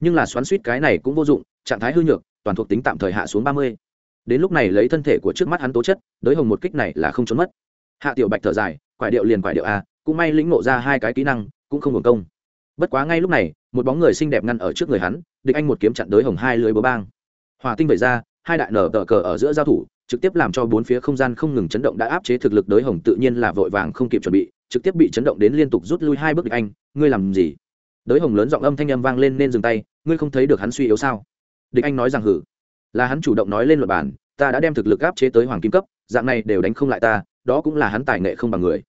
Nhưng là xoắn suýt cái này cũng vô dụng, trạng thái hư nhược, toàn thuộc tính tạm thời hạ xuống ba mươi. Đến lúc này lấy thân thể của trước mắt hắn tố chất đới hồng một kích này là không trốn mất hạ tiểu bạch thở dài, quải điệu liền quải điệu a cũng may lĩnh ngộ ra hai cái kỹ năng, cũng không hưởng công. Bất quá ngay lúc này, một bóng người xinh đẹp ngăn ở trước người hắn, địch anh một kiếm chặn đới hồng hai lưới bờ bang. Hòa tinh vẩy ra, hai đại nở tờ cờ ở giữa giao thủ, trực tiếp làm cho bốn phía không gian không ngừng chấn động đã áp chế thực lực đới hồng tự nhiên là vội vàng không kịp chuẩn bị, trực tiếp bị chấn động đến liên tục rút lui hai bước địch anh, ngươi làm gì? Đới hồng lớn giọng âm thanh âm vang lên nên dừng tay, ngươi không thấy được hắn suy yếu sao? Địch anh nói rằng, hử. Là hắn chủ động nói lên luật bản, ta đã đem thực lực áp chế tới hoàng kim cấp, dạng này đều đánh không lại ta đó cũng là hắn tài nghệ không bằng người.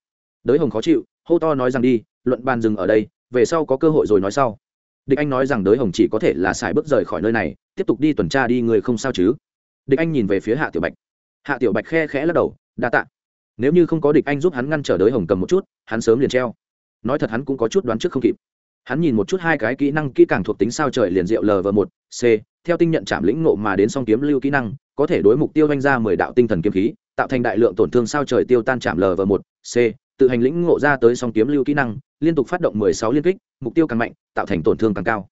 Đới hồng khó chịu, hô to nói rằng đi, luận bàn dừng ở đây, về sau có cơ hội rồi nói sau. Địch anh nói rằng đới hồng chỉ có thể là xài bước rời khỏi nơi này, tiếp tục đi tuần tra đi người không sao chứ. Địch anh nhìn về phía hạ tiểu bạch. Hạ tiểu bạch khe khẽ lắc đầu, đa tạ. Nếu như không có địch anh giúp hắn ngăn trở đới hồng cầm một chút, hắn sớm liền treo. Nói thật hắn cũng có chút đoán trước không kịp. Hắn nhìn một chút hai cái kỹ năng, kỹ càng thuộc tính sao trời liền diệu lv một, c, theo tinh nhận chạm lĩnh nộ mà đến song kiếm lưu kỹ năng, có thể đối mục tiêu doanh ra mười đạo tinh thần kiếm khí tạo thành đại lượng tổn thương sao trời tiêu tan chạm lv một, c, tự hành lĩnh ngộ ra tới song kiếm lưu kỹ năng, liên tục phát động mười sáu liên kích, mục tiêu càng mạnh, tạo thành tổn thương càng cao.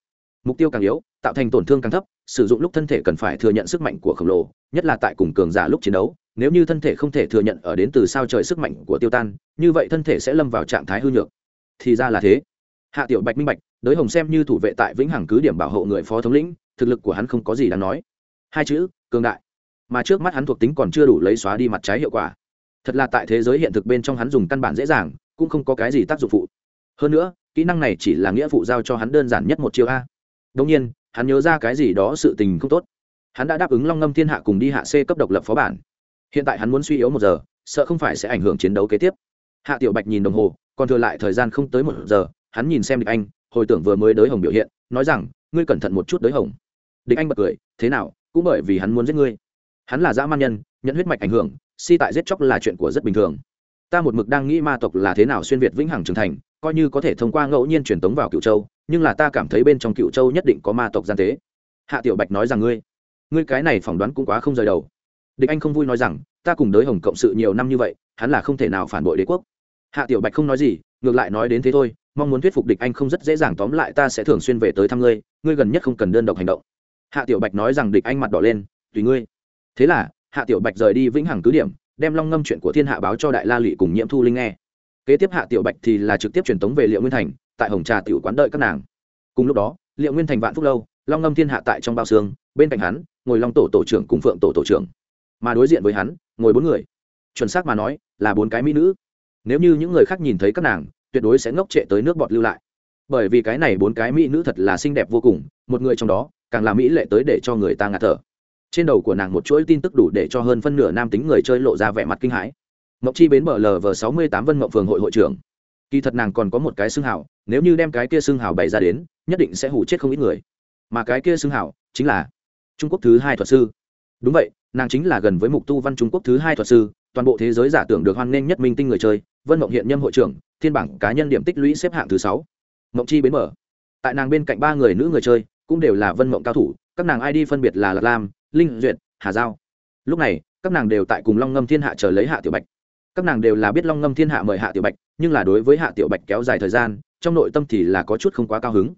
Mục tiêu càng yếu, tạo thành tổn thương càng thấp, sử dụng lúc thân thể cần phải thừa nhận sức mạnh của khổng lồ, nhất là tại cùng cường giả lúc chiến đấu, nếu như thân thể không thể thừa nhận ở đến từ sao trời sức mạnh của tiêu tan, như vậy thân thể sẽ lâm vào trạng thái hư nhược. Thì ra là thế. Hạ tiểu bạch minh bạch, đới hồng xem như thủ vệ tại vĩnh hằng cứ điểm bảo hộ người phó thống lĩnh, thực lực của hắn không có gì đáng nói. Hai chữ, cường đại mà trước mắt hắn thuộc tính còn chưa đủ lấy xóa đi mặt trái hiệu quả. Thật là tại thế giới hiện thực bên trong hắn dùng căn bản dễ dàng, cũng không có cái gì tác dụng phụ. Hơn nữa, kỹ năng này chỉ là nghĩa vụ giao cho hắn đơn giản nhất một chiêu a. Đông nhiên, hắn nhớ ra cái gì đó sự tình không tốt. Hắn đã đáp ứng long ngâm thiên hạ cùng đi hạ c cấp độc lập phó bản. Hiện tại hắn muốn suy yếu một giờ, sợ không phải sẽ ảnh hưởng chiến đấu kế tiếp. Hạ tiểu bạch nhìn đồng hồ, còn thừa lại thời gian không tới một giờ, hắn nhìn xem địch anh, hồi tưởng vừa mới đới hồng biểu hiện, nói rằng, ngươi cẩn thận một chút đới hồng. Địch anh bật cười, thế nào, cũng bởi vì hắn muốn giết ngươi hắn là dã man nhân, nhận huyết mạch ảnh hưởng, si tại giết chóc là chuyện của rất bình thường. Ta một mực đang nghĩ ma tộc là thế nào xuyên việt vĩnh hằng trưởng thành, coi như có thể thông qua ngẫu nhiên truyền tống vào cựu châu, nhưng là ta cảm thấy bên trong cựu châu nhất định có ma tộc gian tế. Hạ tiểu bạch nói rằng ngươi ngươi cái này phỏng đoán cũng quá không rời đầu. Địch anh không vui nói rằng, ta cùng đới hồng cộng sự nhiều năm như vậy, hắn là không thể nào phản bội đế quốc. Hạ tiểu bạch không nói gì, ngược lại nói đến thế thôi, mong muốn thuyết phục địch anh không rất dễ dàng tóm lại ta sẽ thường xuyên về tới thăm ngươi ngươi gần nhất không cần đơn độc hành động. Hạ tiểu bạch nói rằng địch anh mặt đỏ lên, tùy ngươi thế là, hạ tiểu bạch rời đi vĩnh hằng cứ điểm, đem long ngâm chuyện của thiên hạ báo cho đại la lụy cùng nhiễm thu linh nghe. Kế tiếp hạ tiểu bạch thì là trực tiếp truyền tống về liệu nguyên thành, tại hồng trà tiểu quán đợi các nàng. Cùng lúc đó, liệu nguyên thành vạn phúc lâu, long ngâm thiên hạ tại trong bao xương, bên cạnh hắn, ngồi long tổ tổ trưởng cùng phượng tổ tổ trưởng. Mà đối diện với hắn, ngồi bốn người. Chuẩn xác mà nói, là bốn cái mỹ nữ. Nếu như những người khác nhìn thấy các nàng, tuyệt đối sẽ ngốc trệ tới nước bọt lưu lại. Bởi vì cái này bốn cái mỹ nữ thật là xinh đẹp vô cùng, một người trong đó, càng là mỹ lệ tới để cho người ta ngạt thở trên đầu của nàng một chuỗi tin tức đủ để cho hơn phân nửa nam tính người chơi lộ ra vẻ mặt kinh hãi. Mộc chi bến bờ vờ sáu mươi tám vân mộng phường hội hội trưởng. Kỳ thật nàng còn có một cái xương hào, nếu như đem cái kia xương hào bày ra đến, nhất định sẽ hủ chết không ít người. Mà cái kia xương hào chính là trung quốc thứ hai thuật sư. Đúng vậy, nàng chính là gần với mục tu văn trung quốc thứ hai thuật sư, toàn bộ thế giới giả tưởng được hoan nghênh nhất minh tinh người chơi, vân mộng hiện nhâm hội trưởng, thiên bảng cá nhân điểm tích lũy xếp hạng thứ sáu. Mộng chi bến mở tại nàng bên cạnh ba người nữ người chơi, cũng đều là vân mộng cao thủ, các nàng id phân biệt là lạc lam linh duyệt, hà giao. Lúc này, các nàng đều tại cùng long ngâm thiên hạ chờ lấy hạ tiểu bạch. Các nàng đều là biết long ngâm thiên hạ mời hạ tiểu bạch, nhưng là đối với hạ tiểu bạch kéo dài thời gian, trong nội tâm thì là có chút không quá cao hứng.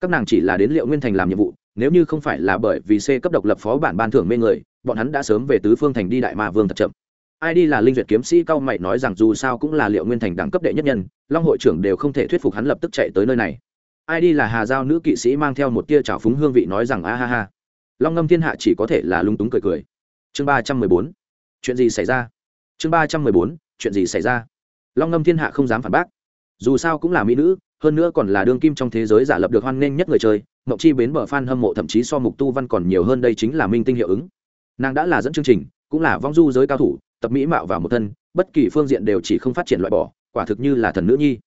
Các nàng chỉ là đến liệu nguyên thành làm nhiệm vụ, nếu như không phải là bởi vì c cấp độc lập phó bản ban thưởng mê người, bọn hắn đã sớm về tứ phương thành đi đại ma vương thật chậm. Ai đi là linh duyệt kiếm sĩ cao mày nói rằng dù sao cũng là liệu nguyên thành đẳng cấp đệ nhất nhân, long hội trưởng đều không thể thuyết phục hắn lập tức chạy tới nơi này. Ai đi là hà giao nữ kỵ sĩ mang theo một tia trào phúng hương vị nói rằng a ha ha long ngâm thiên hạ chỉ có thể là lung túng cười cười. Chương ba trăm mười bốn. Chuyện gì xảy ra? Chương ba trăm mười bốn, chuyện gì xảy ra? Long ngâm thiên hạ không dám phản bác. Dù sao cũng là mỹ nữ, hơn nữa còn là đương kim trong thế giới giả lập được hoan nghênh nhất người chơi, mộng chi bến bờ f hâm mộ thậm chí so mục tu văn còn nhiều hơn đây chính là minh tinh hiệu ứng. Nàng đã là dẫn chương trình, cũng là vong du giới cao thủ, tập mỹ mạo vào một thân, bất kỳ phương diện đều chỉ không phát triển loại bỏ, quả thực như là thần nữ nhi.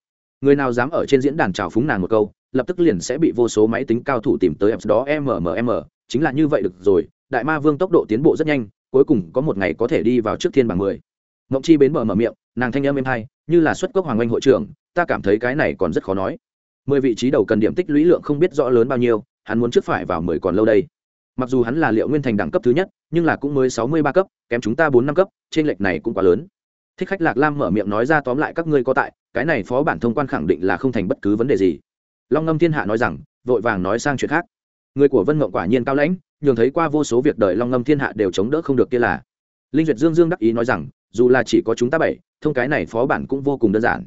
Người nào dám ở trên diễn đàn trào phúng nàng một câu lập tức liền sẽ bị vô số máy tính cao thủ tìm tới apps đó mmm chính là như vậy được rồi, đại ma vương tốc độ tiến bộ rất nhanh, cuối cùng có một ngày có thể đi vào trước thiên bảng mười. Ngộng chi bến mở mở miệng, nàng thanh âm êm hay, như là xuất cốc hoàng anh hội trưởng, ta cảm thấy cái này còn rất khó nói. Mười vị trí đầu cần điểm tích lũy lượng không biết rõ lớn bao nhiêu, hắn muốn trước phải vào mười còn lâu đây. Mặc dù hắn là liệu nguyên thành đẳng cấp thứ nhất, nhưng là cũng mới sáu mươi ba cấp, kém chúng ta bốn năm cấp trên lệch này cũng quá lớn. Thích khách lạc lam mở miệng nói ra tóm lại các ngươi có tại, cái này phó bản thông quan khẳng định là không thành bất cứ vấn đề gì long ngâm thiên hạ nói rằng, vội vàng nói sang chuyện khác. Người của vân mộng quả nhiên cao lãnh, nhường thấy qua vô số việc đời long ngâm thiên hạ đều chống đỡ không được kia là. Linh duyệt dương dương đắc ý nói rằng, dù là chỉ có chúng ta bảy, thông cái này phó bản cũng vô cùng đơn giản.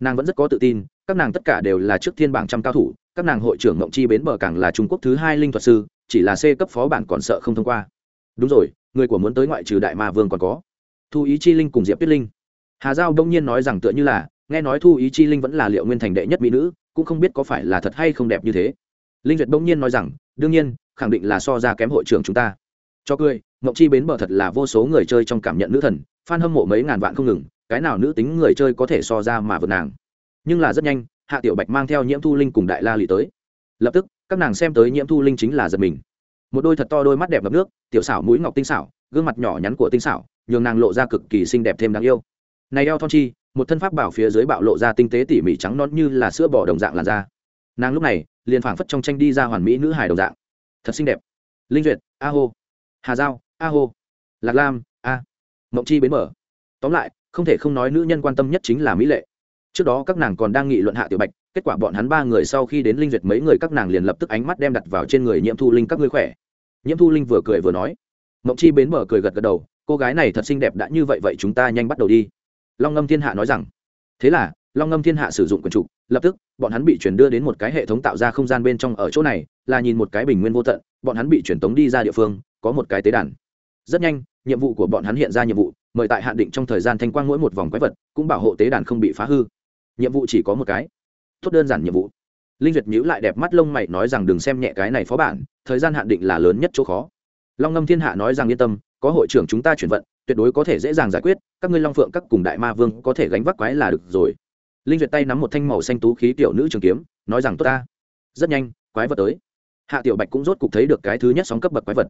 Nàng vẫn rất có tự tin, các nàng tất cả đều là trước thiên bảng trăm cao thủ, các nàng hội trưởng mộng chi bến bờ càng là trung quốc thứ hai linh thuật sư, chỉ là c cấp phó bản còn sợ không thông qua. Đúng rồi, người của muốn tới ngoại trừ đại ma vương còn có. Thu ý chi linh cùng diệp tuyết linh. Hà giao đông nhiên nói rằng tựa như là, nghe nói thu ý chi linh vẫn là liệu nguyên thành đệ nhất mỹ nữ cũng không biết có phải là thật hay không đẹp như thế. Linh duyệt bỗng nhiên nói rằng, đương nhiên, khẳng định là so ra kém hội trưởng chúng ta. Cho cười, mộng chi bến bờ thật là vô số người chơi trong cảm nhận nữ thần f hâm mộ mấy ngàn vạn không ngừng, cái nào nữ tính người chơi có thể so ra mà vượt nàng. Nhưng là rất nhanh, hạ tiểu bạch mang theo nhiễm thu linh cùng đại la lì tới. Lập tức, các nàng xem tới nhiễm thu linh chính là giật mình. Một đôi thật to đôi mắt đẹp ngập nước, tiểu xảo mũi ngọc tinh xảo, gương mặt nhỏ nhắn của tinh xảo, nhường nàng lộ ra cực kỳ xinh đẹp thêm đáng yêu. Này eo thon chi một thân pháp bảo phía dưới bạo lộ ra tinh tế tỉ mỉ trắng non như là sữa bò đồng dạng làn da. Nàng lúc này, liền phảng phất trong tranh đi ra hoàn mỹ nữ hài đồng dạng. Thật xinh đẹp. Linh duyệt, a hô. Hà giao, a hô. Lạc lam, a. Mộng chi bến mở. Tóm lại, không thể không nói nữ nhân quan tâm nhất chính là mỹ lệ. Trước đó các nàng còn đang nghị luận hạ tiểu bạch, kết quả bọn hắn ba người sau khi đến linh duyệt mấy người các nàng liền lập tức ánh mắt đem đặt vào trên người nhiễm thu linh các ngươi khỏe. Nhiễm thu linh vừa cười vừa nói. Mộng chi bến mở cười gật gật đầu, cô gái này thật xinh đẹp đã như vậy vậy chúng ta nhanh bắt đầu đi long ngâm thiên hạ nói rằng, thế là, long ngâm thiên hạ sử dụng quần trục, lập tức, bọn hắn bị chuyển đưa đến một cái hệ thống tạo ra không gian bên trong ở chỗ này, là nhìn một cái bình nguyên vô tận, bọn hắn bị chuyển tống đi ra địa phương, có một cái tế đàn. Rất nhanh, nhiệm vụ của bọn hắn hiện ra nhiệm vụ, mời tại hạn định trong thời gian thanh quang mỗi một vòng quái vật, cũng bảo hộ tế đàn không bị phá hư. Nhiệm vụ chỉ có một cái. Tốt đơn giản nhiệm vụ. Linh duyệt nhữ lại đẹp mắt lông mày nói rằng, đừng xem nhẹ cái này phó bản, thời gian hạn định là lớn nhất chỗ khó. Long ngâm thiên hạ nói rằng, yên tâm, có hội trưởng chúng ta chuyển vận tuyệt đối có thể dễ dàng giải quyết, các ngươi long phượng, các cùng đại ma vương có thể gánh vác quái là được rồi. Linh duyệt tay nắm một thanh màu xanh tú khí tiểu nữ trường kiếm, nói rằng, tốt ta. Rất nhanh, quái vật tới. Hạ tiểu bạch cũng rốt cục thấy được cái thứ nhất sóng cấp bậc quái vật.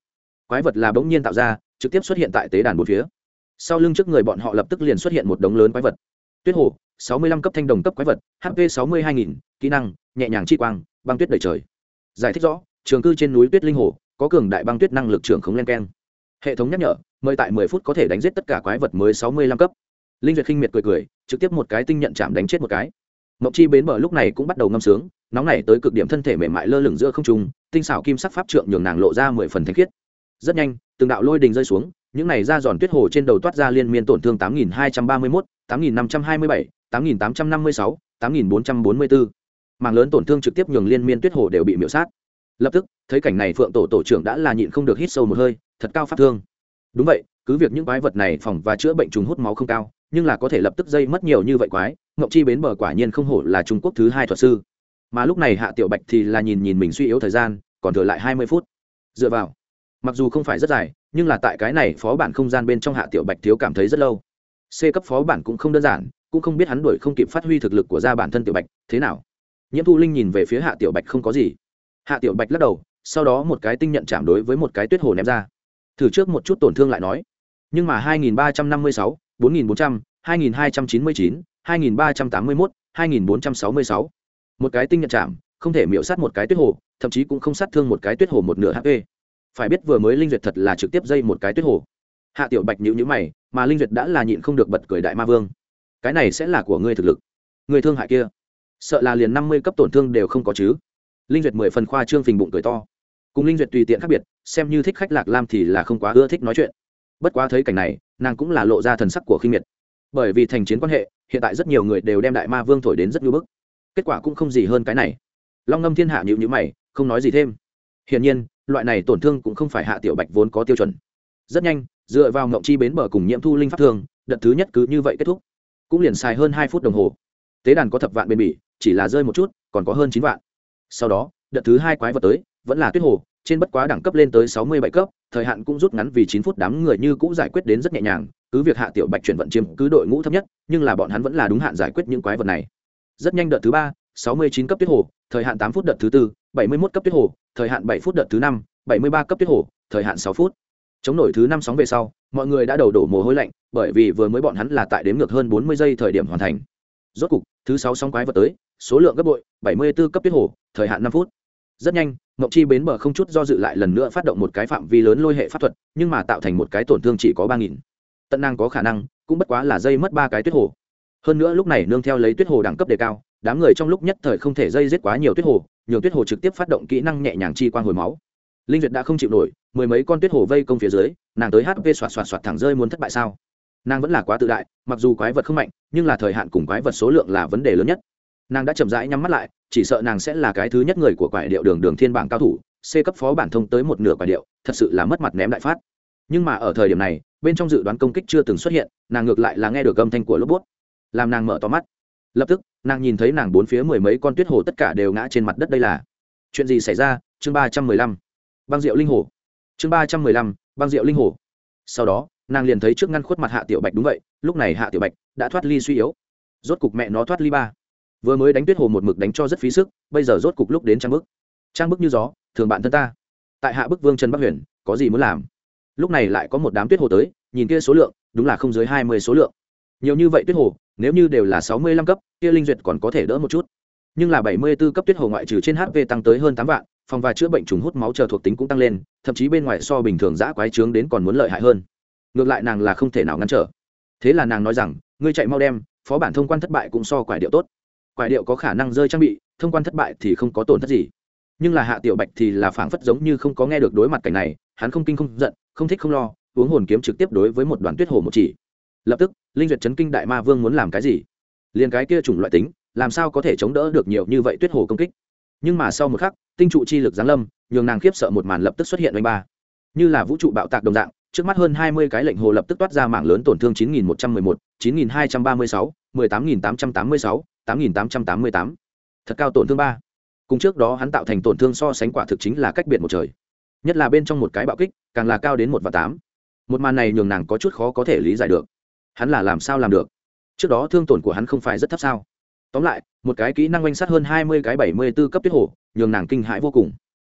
Quái vật là bỗng nhiên tạo ra, trực tiếp xuất hiện tại tế đàn bốn phía. Sau lưng trước người bọn họ lập tức liền xuất hiện một đống lớn quái vật. Tuyết hồ, sáu mươi lăm cấp thanh đồng cấp quái vật hp sáu mươi hai nghìn, kỹ năng, nhẹ nhàng chi quang, băng tuyết đầy trời. Giải thích rõ, trường cư trên núi tuyết linh hồ, có cường đại băng tuyết năng lực trưởng khống len keng. Hệ thống nhắc nhở mời tại mười phút có thể đánh giết tất cả quái vật mới sáu mươi lăm cấp. Linh duyệt khinh miệt cười cười, trực tiếp một cái tinh nhận chạm đánh chết một cái. Mộng chi bến bờ lúc này cũng bắt đầu ngâm sướng, nóng này tới cực điểm thân thể mềm mại lơ lửng giữa không trung, tinh xảo kim sắc pháp trượng nhường nàng lộ ra mười phần thanh khiết. Rất nhanh, từng đạo lôi đình rơi xuống, những này ra giòn tuyết hồ trên đầu toát ra liên miên tổn thương tám nghìn hai trăm ba mươi mốt, tám nghìn năm trăm hai mươi bảy, tám nghìn tám trăm năm mươi sáu, tám nghìn bốn trăm bốn mươi bốn mạng lớn tổn thương trực tiếp nhường liên miên tuyết hồ đều bị miễu sát. Lập tức, thấy cảnh này phượng tổ tổ trưởng đã là nhịn không được hít sâu một hơi, thật cao phát thương đúng vậy, cứ việc những quái vật này phòng và chữa bệnh trùng hút máu không cao, nhưng là có thể lập tức dây mất nhiều như vậy quái, ngọc chi bến bờ quả nhiên không hổ là trung quốc thứ hai thuật sư. Mà lúc này hạ tiểu bạch thì là nhìn nhìn mình suy yếu thời gian, còn thừa lại hai mươi phút. Dựa vào, mặc dù không phải rất dài, nhưng là tại cái này phó bản không gian bên trong hạ tiểu bạch thiếu cảm thấy rất lâu. C cấp phó bản cũng không đơn giản, cũng không biết hắn đuổi không kịp phát huy thực lực của gia bản thân tiểu bạch, thế nào. Nhiễm thu linh nhìn về phía hạ tiểu bạch không có gì. Hạ tiểu bạch lắc đầu, sau đó một cái tinh nhận chạm đối với một cái tuyết hồ ném ra thử trước một chút tổn thương lại nói. Nhưng mà 2356, 4400, 2299, 2381, 2466. một cái tinh nhận chạm không thể miễu sát một cái tuyết hồ thậm chí cũng không sát thương một cái tuyết hồ một nửa hp phải biết vừa mới linh duyệt thật là trực tiếp dây một cái tuyết hồ. Hạ tiểu bạch nhữ nhữ mày mà linh duyệt đã là nhịn không được bật cười đại ma vương. Cái này sẽ là của ngươi thực lực. Người thương hại kia sợ là liền năm mươi cấp tổn thương đều không có chứ. Linh duyệt mười phần khoa trương phình bụng cười to. Cùng linh duyệt tùy tiện khác biệt xem như thích khách lạc lam thì là không quá ưa thích nói chuyện. Bất quá thấy cảnh này, nàng cũng là lộ ra thần sắc của khinh miệt. Bởi vì thành chiến quan hệ, hiện tại rất nhiều người đều đem đại ma vương thổi đến rất ngưỡng bức. Kết quả cũng không gì hơn cái này. Long ngâm thiên hạ nhịu nhữ mày, không nói gì thêm. Hiển nhiên, loại này tổn thương cũng không phải hạ tiểu bạch vốn có tiêu chuẩn. Rất nhanh, dựa vào ngộng chi bến bờ cùng nhiễm thu linh pháp thương, đợt thứ nhất cứ như vậy kết thúc. Cũng liền xài hơn hai phút đồng hồ. Tế đàn có thập vạn bền bỉ, chỉ là rơi một chút, còn có hơn chín vạn. Sau đó, đợt thứ hai quái vật tới, vẫn là tuyết hồ trên bất quá đẳng cấp lên tới sáu mươi bảy cấp, thời hạn cũng rút ngắn vì chín phút đám người như cũng giải quyết đến rất nhẹ nhàng, cứ việc hạ tiểu bạch chuyển vận chiếm cứ đội ngũ thấp nhất, nhưng là bọn hắn vẫn là đúng hạn giải quyết những quái vật này. Rất nhanh đợt thứ ba, sáu mươi chín cấp tuyết hồ, thời hạn tám phút đợt thứ tư, bảy mươi mốt cấp tuyết hồ, thời hạn bảy phút đợt thứ năm, bảy mươi ba cấp tuyết hồ, thời hạn sáu phút. Chống nổi thứ năm sóng về sau, mọi người đã đầu đổ mồ hôi lạnh, bởi vì vừa mới bọn hắn là tại đếm ngược hơn bốn mươi giây thời điểm hoàn thành. Rốt cục, thứ sáu sóng quái vật tới, số lượng gấp bội, bảy mươi 74 cấp tuyết hồ, thời hạn năm phút. Rất nhanh ngọc chi bến bờ không chút do dự lại lần nữa phát động một cái phạm vi lớn lôi hệ pháp thuật, nhưng mà tạo thành một cái tổn thương chỉ có ba nghìn. Tận năng có khả năng, cũng bất quá là dây mất ba cái tuyết hồ. Hơn nữa lúc này nương theo lấy tuyết hồ đẳng cấp đề cao, đám người trong lúc nhất thời không thể dây giết quá nhiều tuyết hồ nhiều tuyết hồ trực tiếp phát động kỹ năng nhẹ nhàng chi quang hồi máu. Linh duyệt đã không chịu nổi, mười mấy con tuyết hồ vây công phía dưới, nàng tới hp xoạt xoạt xoạt thẳng rơi muốn thất bại sao? Nàng vẫn là quá tự đại, mặc dù quái vật không mạnh, nhưng là thời hạn cùng quái vật số lượng là vấn đề lớn nhất. Nàng đã chậm rãi nhắm mắt lại chỉ sợ nàng sẽ là cái thứ nhất người của quải điệu đường đường thiên bảng cao thủ, c cấp phó bản thông tới một nửa quải điệu, thật sự là mất mặt ném đại phát. Nhưng mà ở thời điểm này, bên trong dự đoán công kích chưa từng xuất hiện, nàng ngược lại là nghe được âm thanh của lốp bút. Làm nàng mở to mắt. Lập tức, nàng nhìn thấy nàng bốn phía mười mấy con tuyết hồ tất cả đều ngã trên mặt đất đây là. Chuyện gì xảy ra? Chương ba trăm mười lăm. Băng rượu linh hồ. Chương ba trăm mười lăm, băng rượu linh hồ. Sau đó, nàng liền thấy trước ngăn khuất mặt hạ tiểu bạch đúng vậy, lúc này hạ tiểu bạch đã thoát ly suy yếu. Rốt cục mẹ nó thoát ly ba vừa mới đánh tuyết hồ một mực đánh cho rất phí sức, bây giờ rốt cục lúc đến trang bức. Trang bức như gió, thường bạn thân ta. Tại hạ bức vương trần bắc huyền, có gì muốn làm? Lúc này lại có một đám tuyết hồ tới, nhìn kia số lượng, đúng là không dưới hai mươi số lượng. Nhiều như vậy tuyết hồ, nếu như đều là sáu mươi lăm cấp, kia linh duyệt còn có thể đỡ một chút. Nhưng là bảy mươi b ố cấp tuyết hồ ngoại trừ trên hp tăng tới hơn tám vạn, phòng và chữa bệnh trùng hút máu chờ thuộc tính cũng tăng lên, thậm chí bên ngoài so bình thường giã quái trướng đến còn muốn lợi hại hơn. Ngược lại nàng là không thể nào ngăn trở. Thế là nàng nói rằng, ngươi chạy mau đem, phó bản thông quan thất bại cũng so quải điệu tốt quải điệu có khả năng rơi trang bị, thông quan thất bại thì không có tổn thất gì. Nhưng là hạ tiểu bạch thì là phảng phất giống như không có nghe được đối mặt cảnh này, hắn không kinh không giận, không thích không lo uống hồn kiếm trực tiếp đối với một đoàn tuyết hồ một chỉ. Lập tức, linh duyệt chấn kinh đại ma vương muốn làm cái gì? Liền cái kia chủng loại tính, làm sao có thể chống đỡ được nhiều như vậy tuyết hồ công kích? Nhưng mà sau một khắc, tinh trụ chi lực giáng lâm, nhường nàng khiếp sợ một màn lập tức xuất hiện oanh ba. Như là vũ trụ bạo tạc đồng dạng, trước mắt hơn hai mươi cái lệnh hồ lập tức toát ra mảng lớn tổn thương chín nghìn một trăm mười một, chín nghìn hai trăm ba mươi sáu, mười tám nghìn tám trăm tám mươi sáu tám nghìn tám trăm tám mươi tám. Thật cao tổn thương ba. Cùng trước đó hắn tạo thành tổn thương so sánh quả thực chính là cách biệt một trời. Nhất là bên trong một cái bạo kích, càng là cao đến một và tám. Một màn này nhường nàng có chút khó có thể lý giải được. Hắn là làm sao làm được? Trước đó thương tổn của hắn không phải rất thấp sao? Tóm lại, một cái kỹ năng oanh sát hơn hai mươi cái bảy mươi b ố cấp tuyết hồ, nhường nàng kinh hãi vô cùng.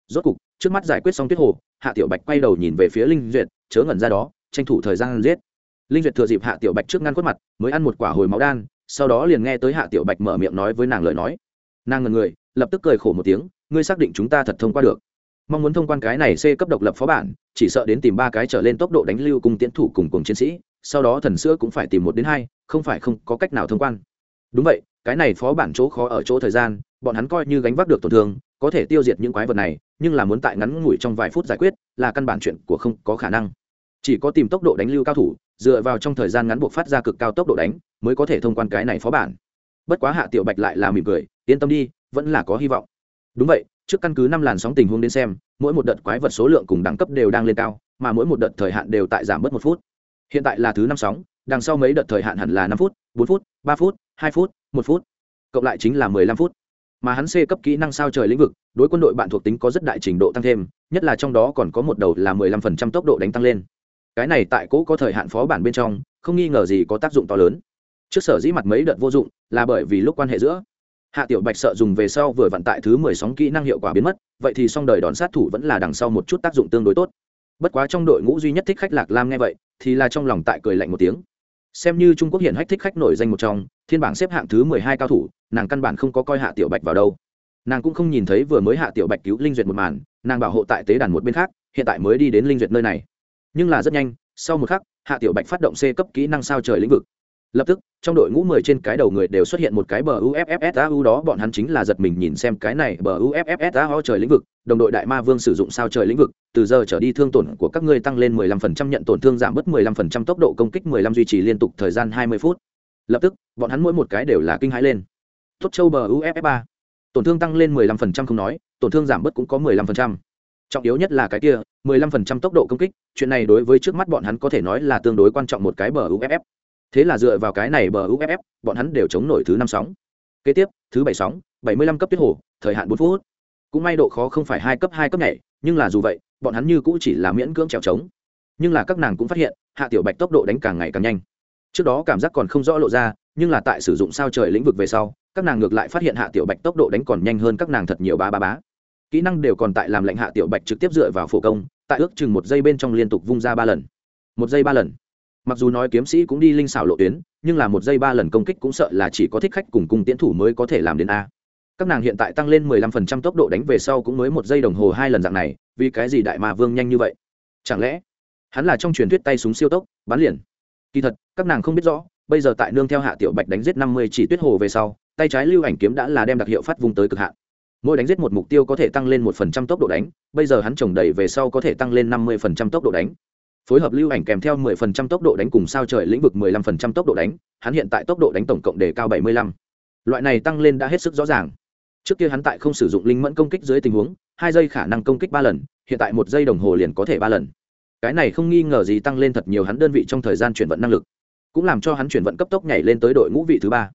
Rốt cục, trước mắt giải quyết xong tuyết hồ, hạ tiểu bạch quay đầu nhìn về phía linh duyệt, chớ ngẩn ra đó, tranh thủ thời gian giết. Linh duyệt thừa dịp hạ tiểu bạch trước ngăn khuất mặt, mới ăn một quả hồi máu đan sau đó liền nghe tới hạ tiểu bạch mở miệng nói với nàng lời nói. Nàng ngần người, lập tức cười khổ một tiếng, ngươi xác định chúng ta thật thông qua được. Mong muốn thông quan cái này c cấp độc lập phó bản, chỉ sợ đến tìm ba cái trở lên tốc độ đánh lưu cùng tiến thủ cùng cùng chiến sĩ, sau đó thần sữa cũng phải tìm một đến hai, không phải không có cách nào thông quan. Đúng vậy, cái này phó bản chỗ khó ở chỗ thời gian, bọn hắn coi như gánh vác được tổn thương, có thể tiêu diệt những quái vật này, nhưng là muốn tại ngắn ngủi trong vài phút giải quyết, là căn bản chuyện của không có khả năng. Chỉ có tìm tốc độ đánh lưu cao thủ, dựa vào trong thời gian ngắn buộc phát ra cực cao tốc độ đánh mới có thể thông quan cái này phó bản. Bất quá hạ tiểu bạch lại là mỉm cười, yên tâm đi, vẫn là có hy vọng. Đúng vậy, trước căn cứ năm làn sóng tình huống đến xem, mỗi một đợt quái vật số lượng cùng đẳng cấp đều đang lên cao, mà mỗi một đợt thời hạn đều tại giảm bớt một phút. Hiện tại là thứ năm sóng, đằng sau mấy đợt thời hạn hẳn là năm phút, bốn phút, ba phút, hai phút, một phút. Cộng lại chính là mười lăm phút. Mà hắn c cấp kỹ năng sao trời lĩnh vực, đối quân đội bạn thuộc tính có rất đại trình độ tăng thêm, nhất là trong đó còn có một đầu là mười lăm phần trăm tốc độ đánh tăng lên. Cái này tại cỗ có thời hạn phó bản bên trong, không nghi ngờ gì có tác dụng to lớn trước sở dĩ mặt mấy đợt vô dụng là bởi vì lúc quan hệ giữa hạ tiểu bạch sợ dùng về sau vừa vận tại thứ mười sóng kỹ năng hiệu quả biến mất, vậy thì song đời đòn sát thủ vẫn là đằng sau một chút tác dụng tương đối tốt. Bất quá trong đội ngũ duy nhất thích khách lạc lam nghe vậy, thì là trong lòng tại cười lạnh một tiếng. Xem như trung quốc hiện hách thích khách nổi danh một trong, thiên bảng xếp hạng thứ mười hai cao thủ, nàng căn bản không có coi hạ tiểu bạch vào đâu. Nàng cũng không nhìn thấy vừa mới hạ tiểu bạch cứu linh duyệt một màn, nàng bảo hộ tại tế đàn một bên khác, hiện tại mới đi đến linh duyệt nơi này. Nhưng là rất nhanh, sau một khắc, hạ tiểu bạch phát động c cấp kỹ năng sao trời lĩnh vực lập tức, trong đội ngũ mười trên cái đầu người đều xuất hiện một cái bờ uffsau đó, bọn hắn chính là giật mình nhìn xem cái này bờ uffsau trời lĩnh vực, đồng đội đại ma vương sử dụng sao trời lĩnh vực, từ giờ trở đi thương tổn của các ngươi tăng lên 15% nhận tổn thương giảm bớt 15% tốc độ công kích 15 duy trì liên tục thời gian 20 phút. Lập tức, bọn hắn mỗi một cái đều là kinh hãi lên. Tốt châu bờ uff 3 tổn thương tăng lên 15% không nói, tổn thương giảm bớt cũng có 15%. trọng yếu nhất là cái kia 15% tốc độ công kích, chuyện này đối với trước mắt bọn hắn có thể nói là tương đối quan trọng một cái bờ uff thế là dựa vào cái này bờ uff bọn hắn đều chống nổi thứ năm sóng. Kế tiếp, thứ bảy sóng, bảy mươi lăm cấp tuyết hồ, thời hạn bốn phút. Cũng may độ khó không phải hai cấp hai cấp nhảy, nhưng là dù vậy, bọn hắn như cũ chỉ là miễn cưỡng trèo trống. Nhưng là các nàng cũng phát hiện, hạ tiểu bạch tốc độ đánh càng ngày càng nhanh. Trước đó cảm giác còn không rõ lộ ra, nhưng là tại sử dụng sao trời lĩnh vực về sau, các nàng ngược lại phát hiện hạ tiểu bạch tốc độ đánh còn nhanh hơn các nàng thật nhiều ba ba bá. Kỹ năng đều còn tại làm lệnh hạ tiểu bạch trực tiếp dựa vào phổ công, tại ước chừng một giây bên trong liên tục vung ra ba lần. Một giây ba lần mặc dù nói kiếm sĩ cũng đi linh xảo lộ tuyến, nhưng là một giây ba lần công kích cũng sợ là chỉ có thích khách cùng cung tiến thủ mới có thể làm đến a. Các nàng hiện tại tăng lên mười lăm phần trăm tốc độ đánh về sau cũng mới một giây đồng hồ hai lần dạng này, vì cái gì đại mà vương nhanh như vậy? Chẳng lẽ hắn là trong truyền thuyết tay súng siêu tốc, bắn liền? Kỳ thật, các nàng không biết rõ, bây giờ tại nương theo hạ tiểu bạch đánh giết năm mươi chỉ tuyết hồ về sau, tay trái lưu ảnh kiếm đã là đem đặc hiệu phát vùng tới cực hạn. Mỗi đánh giết một mục tiêu có thể tăng lên một phần trăm tốc độ đánh, bây giờ hắn trồng đầy về sau có thể tăng lên năm mươi phần trăm tốc độ đánh phối hợp lưu ảnh kèm theo 10% tốc độ đánh cùng sao trời lĩnh vực 15% tốc độ đánh, hắn hiện tại tốc độ đánh tổng cộng đề cao 75. loại này tăng lên đã hết sức rõ ràng. Trước kia hắn tại không sử dụng linh mẫn công kích dưới tình huống, hai giây khả năng công kích ba lần, hiện tại một giây đồng hồ liền có thể ba lần. Cái này không nghi ngờ gì tăng lên thật nhiều hắn đơn vị trong thời gian chuyển vận năng lực. Cũng làm cho hắn chuyển vận cấp tốc nhảy lên tới đội ngũ vị thứ ba.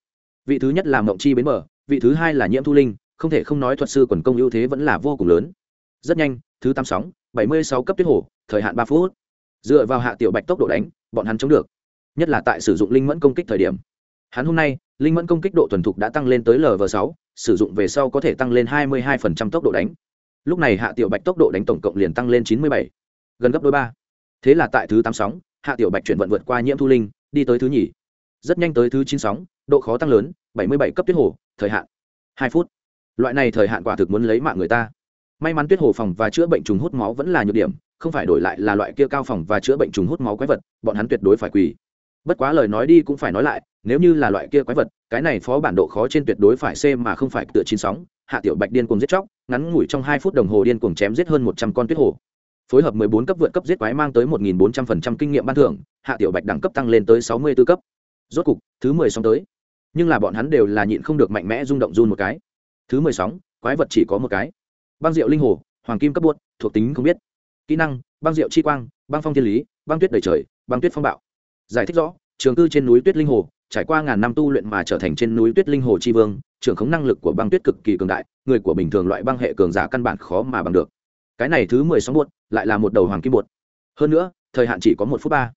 Vị thứ nhất là mộng chi bến mở vị thứ hai là nhiễm thu linh, không thể không nói thuật sư quần công ưu thế vẫn là vô cùng lớn. Rất nhanh, thứ tám sóng, bảy mươi sáu cấp tuyết hồ, thời hạn ba phút dựa vào hạ tiểu bạch tốc độ đánh, bọn hắn chống được, nhất là tại sử dụng linh mẫn công kích thời điểm. Hắn hôm nay, linh mẫn công kích độ thuần thục đã tăng lên tới lv sáu, sử dụng về sau có thể tăng lên hai mươi hai tốc độ đánh. Lúc này hạ tiểu bạch tốc độ đánh tổng cộng liền tăng lên chín mươi bảy, gần gấp đôi ba. Thế là tại thứ tám sóng, hạ tiểu bạch chuyển vận vượt qua nhiễm thu linh, đi tới thứ nhì. Rất nhanh tới thứ chín sóng, độ khó tăng lớn, bảy mươi bảy cấp tuyết hồ, thời hạn hai phút. Loại này thời hạn quả thực muốn lấy mạng người ta. May mắn tuyết hồ phòng và chữa bệnh trùng hút máu vẫn là nhược điểm không phải đổi lại là loại kia cao phòng và chữa bệnh trùng hút máu quái vật, bọn hắn tuyệt đối phải quỳ. Bất quá lời nói đi cũng phải nói lại, nếu như là loại kia quái vật, cái này phó bản độ khó trên tuyệt đối phải c mà không phải tựa chín sóng. Hạ tiểu bạch điên cuồng giết chóc, ngắn ngủi trong hai phút đồng hồ điên cuồng chém giết hơn một trăm con tuyết hồ. Phối hợp mười bốn cấp vượt cấp giết quái mang tới một nghìn bốn trăm phần trăm kinh nghiệm ban thưởng, hạ tiểu bạch đẳng cấp tăng lên tới sáu mươi 64 cấp. Rốt cục, thứ mười sóng tới. Nhưng là bọn hắn đều là nhịn không được mạnh mẽ rung động run một cái. Thứ mười sóng quái vật chỉ có một cái. Băng diệu linh hồ, hoàng kim cấp buốt, thuộc tính không biết kỹ năng, băng diệu chi quang, băng phong thiên lý, băng tuyết đầy trời, băng tuyết phong bạo. Giải thích rõ, trường cư trên núi tuyết linh hồ, trải qua ngàn năm tu luyện mà trở thành trên núi tuyết linh hồ chi vương, trưởng khống năng lực của băng tuyết cực kỳ cường đại, người của bình thường loại băng hệ cường giả căn bản khó mà bằng được. Cái này thứ mười sáu buột, lại là một đầu hoàng kim buột. Hơn nữa, thời hạn chỉ có một phút ba.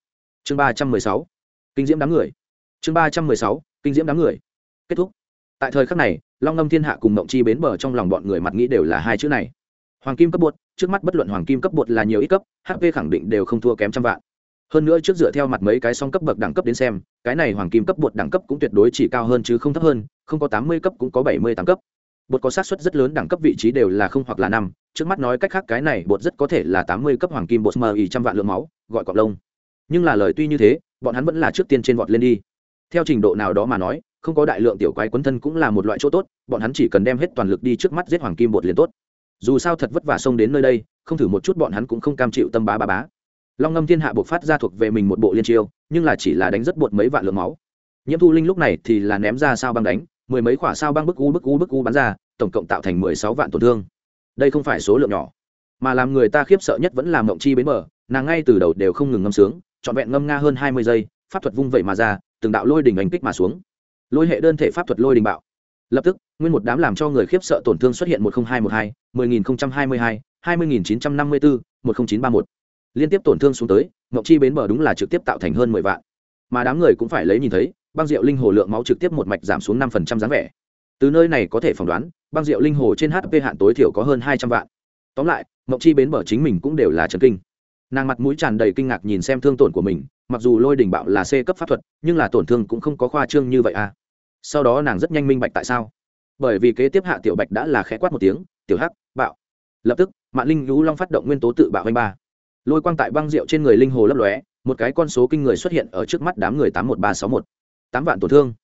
Chương ba trăm mười sáu, kinh diễm đám người. Chương ba trăm mười sáu, kinh diễm đám người. Kết thúc. Tại thời khắc này, long ngâm thiên hạ cùng mộng chi bến bờ trong lòng bọn người mặt nghĩ đều là hai chữ này. Hoàng kim cấp buột trước mắt bất luận hoàng kim cấp bột là nhiều ít cấp hp khẳng định đều không thua kém trăm vạn. Hơn nữa trước dựa theo mặt mấy cái song cấp bậc đẳng cấp đến xem, cái này hoàng kim cấp bột đẳng cấp cũng tuyệt đối chỉ cao hơn chứ không thấp hơn, không có tám mươi cấp cũng có bảy mươi tám cấp. Bột có xác suất rất lớn đẳng cấp vị trí đều là không hoặc là năm, trước mắt nói cách khác cái này bột rất có thể là tám mươi cấp hoàng kim bột mờ ỉ trăm vạn lượng máu, gọi cọc lông. Nhưng là lời tuy như thế, bọn hắn vẫn là trước tiên trên vọt lên đi. Theo trình độ nào đó mà nói, không có đại lượng tiểu quái quấn thân cũng là một loại chỗ tốt, bọn hắn chỉ cần đem hết toàn lực đi trước mắt giết hoàng kim bột liền tốt dù sao thật vất vả xông đến nơi đây, không thử một chút bọn hắn cũng không cam chịu tâm bá bá bá. Long ngâm thiên hạ buộc phát ra thuộc về mình một bộ liên chiêu, nhưng là chỉ là đánh rất bột mấy vạn lượng máu. Nhiễm thu linh lúc này thì là ném ra sao băng đánh, mười mấy quả sao băng bức u bức u bức u bắn ra, tổng cộng tạo thành mười sáu vạn tổn thương. Đây không phải số lượng nhỏ, mà làm người ta khiếp sợ nhất vẫn là mộng chi bến mở nàng ngay từ đầu đều không ngừng ngâm sướng, trọn vẹn ngâm nga hơn hai mươi giây, pháp thuật vung vẩy mà ra, từng đạo lôi đỉnh đánh kích mà xuống. Lôi hệ đơn thể pháp thuật lôi đình bạo lập tức, nguyên một đám làm cho người khiếp sợ tổn thương xuất hiện một nghìn hai mươi hai, mười nghìn hai mươi hai hai mươi nghìn chín trăm năm mươi bốn một nghìn chín ba một. Liên tiếp tổn thương xuống tới ngọc chi bến bờ đúng là trực tiếp tạo thành hơn mười vạn. Mà đám người cũng phải lấy nhìn thấy, băng rượu linh hồ lượng máu trực tiếp một mạch giảm xuống năm phần trăm dáng vẻ. Từ nơi này có thể phỏng đoán, băng rượu linh hồ trên hp hạn tối thiểu có hơn hai trăm vạn. Tóm lại ngọc chi bến bờ chính mình cũng đều là trần kinh. Nàng mặt mũi tràn đầy kinh ngạc nhìn xem thương tổn của mình, mặc dù lôi đình bạo là c cấp pháp thuật, nhưng là tổn thương cũng không có khoa trương như vậy à sau đó nàng rất nhanh minh bạch tại sao. Bởi vì kế tiếp hạ tiểu bạch đã là khẽ quát một tiếng, tiểu hắc, bạo. Lập tức mạng linh lũ long phát động nguyên tố tự bạo anh ba. Lôi quang tại băng rượu trên người linh hồ lấp lóe, một cái con số kinh người xuất hiện ở trước mắt đám người tám một ba sáu một. Tám vạn tổn thương.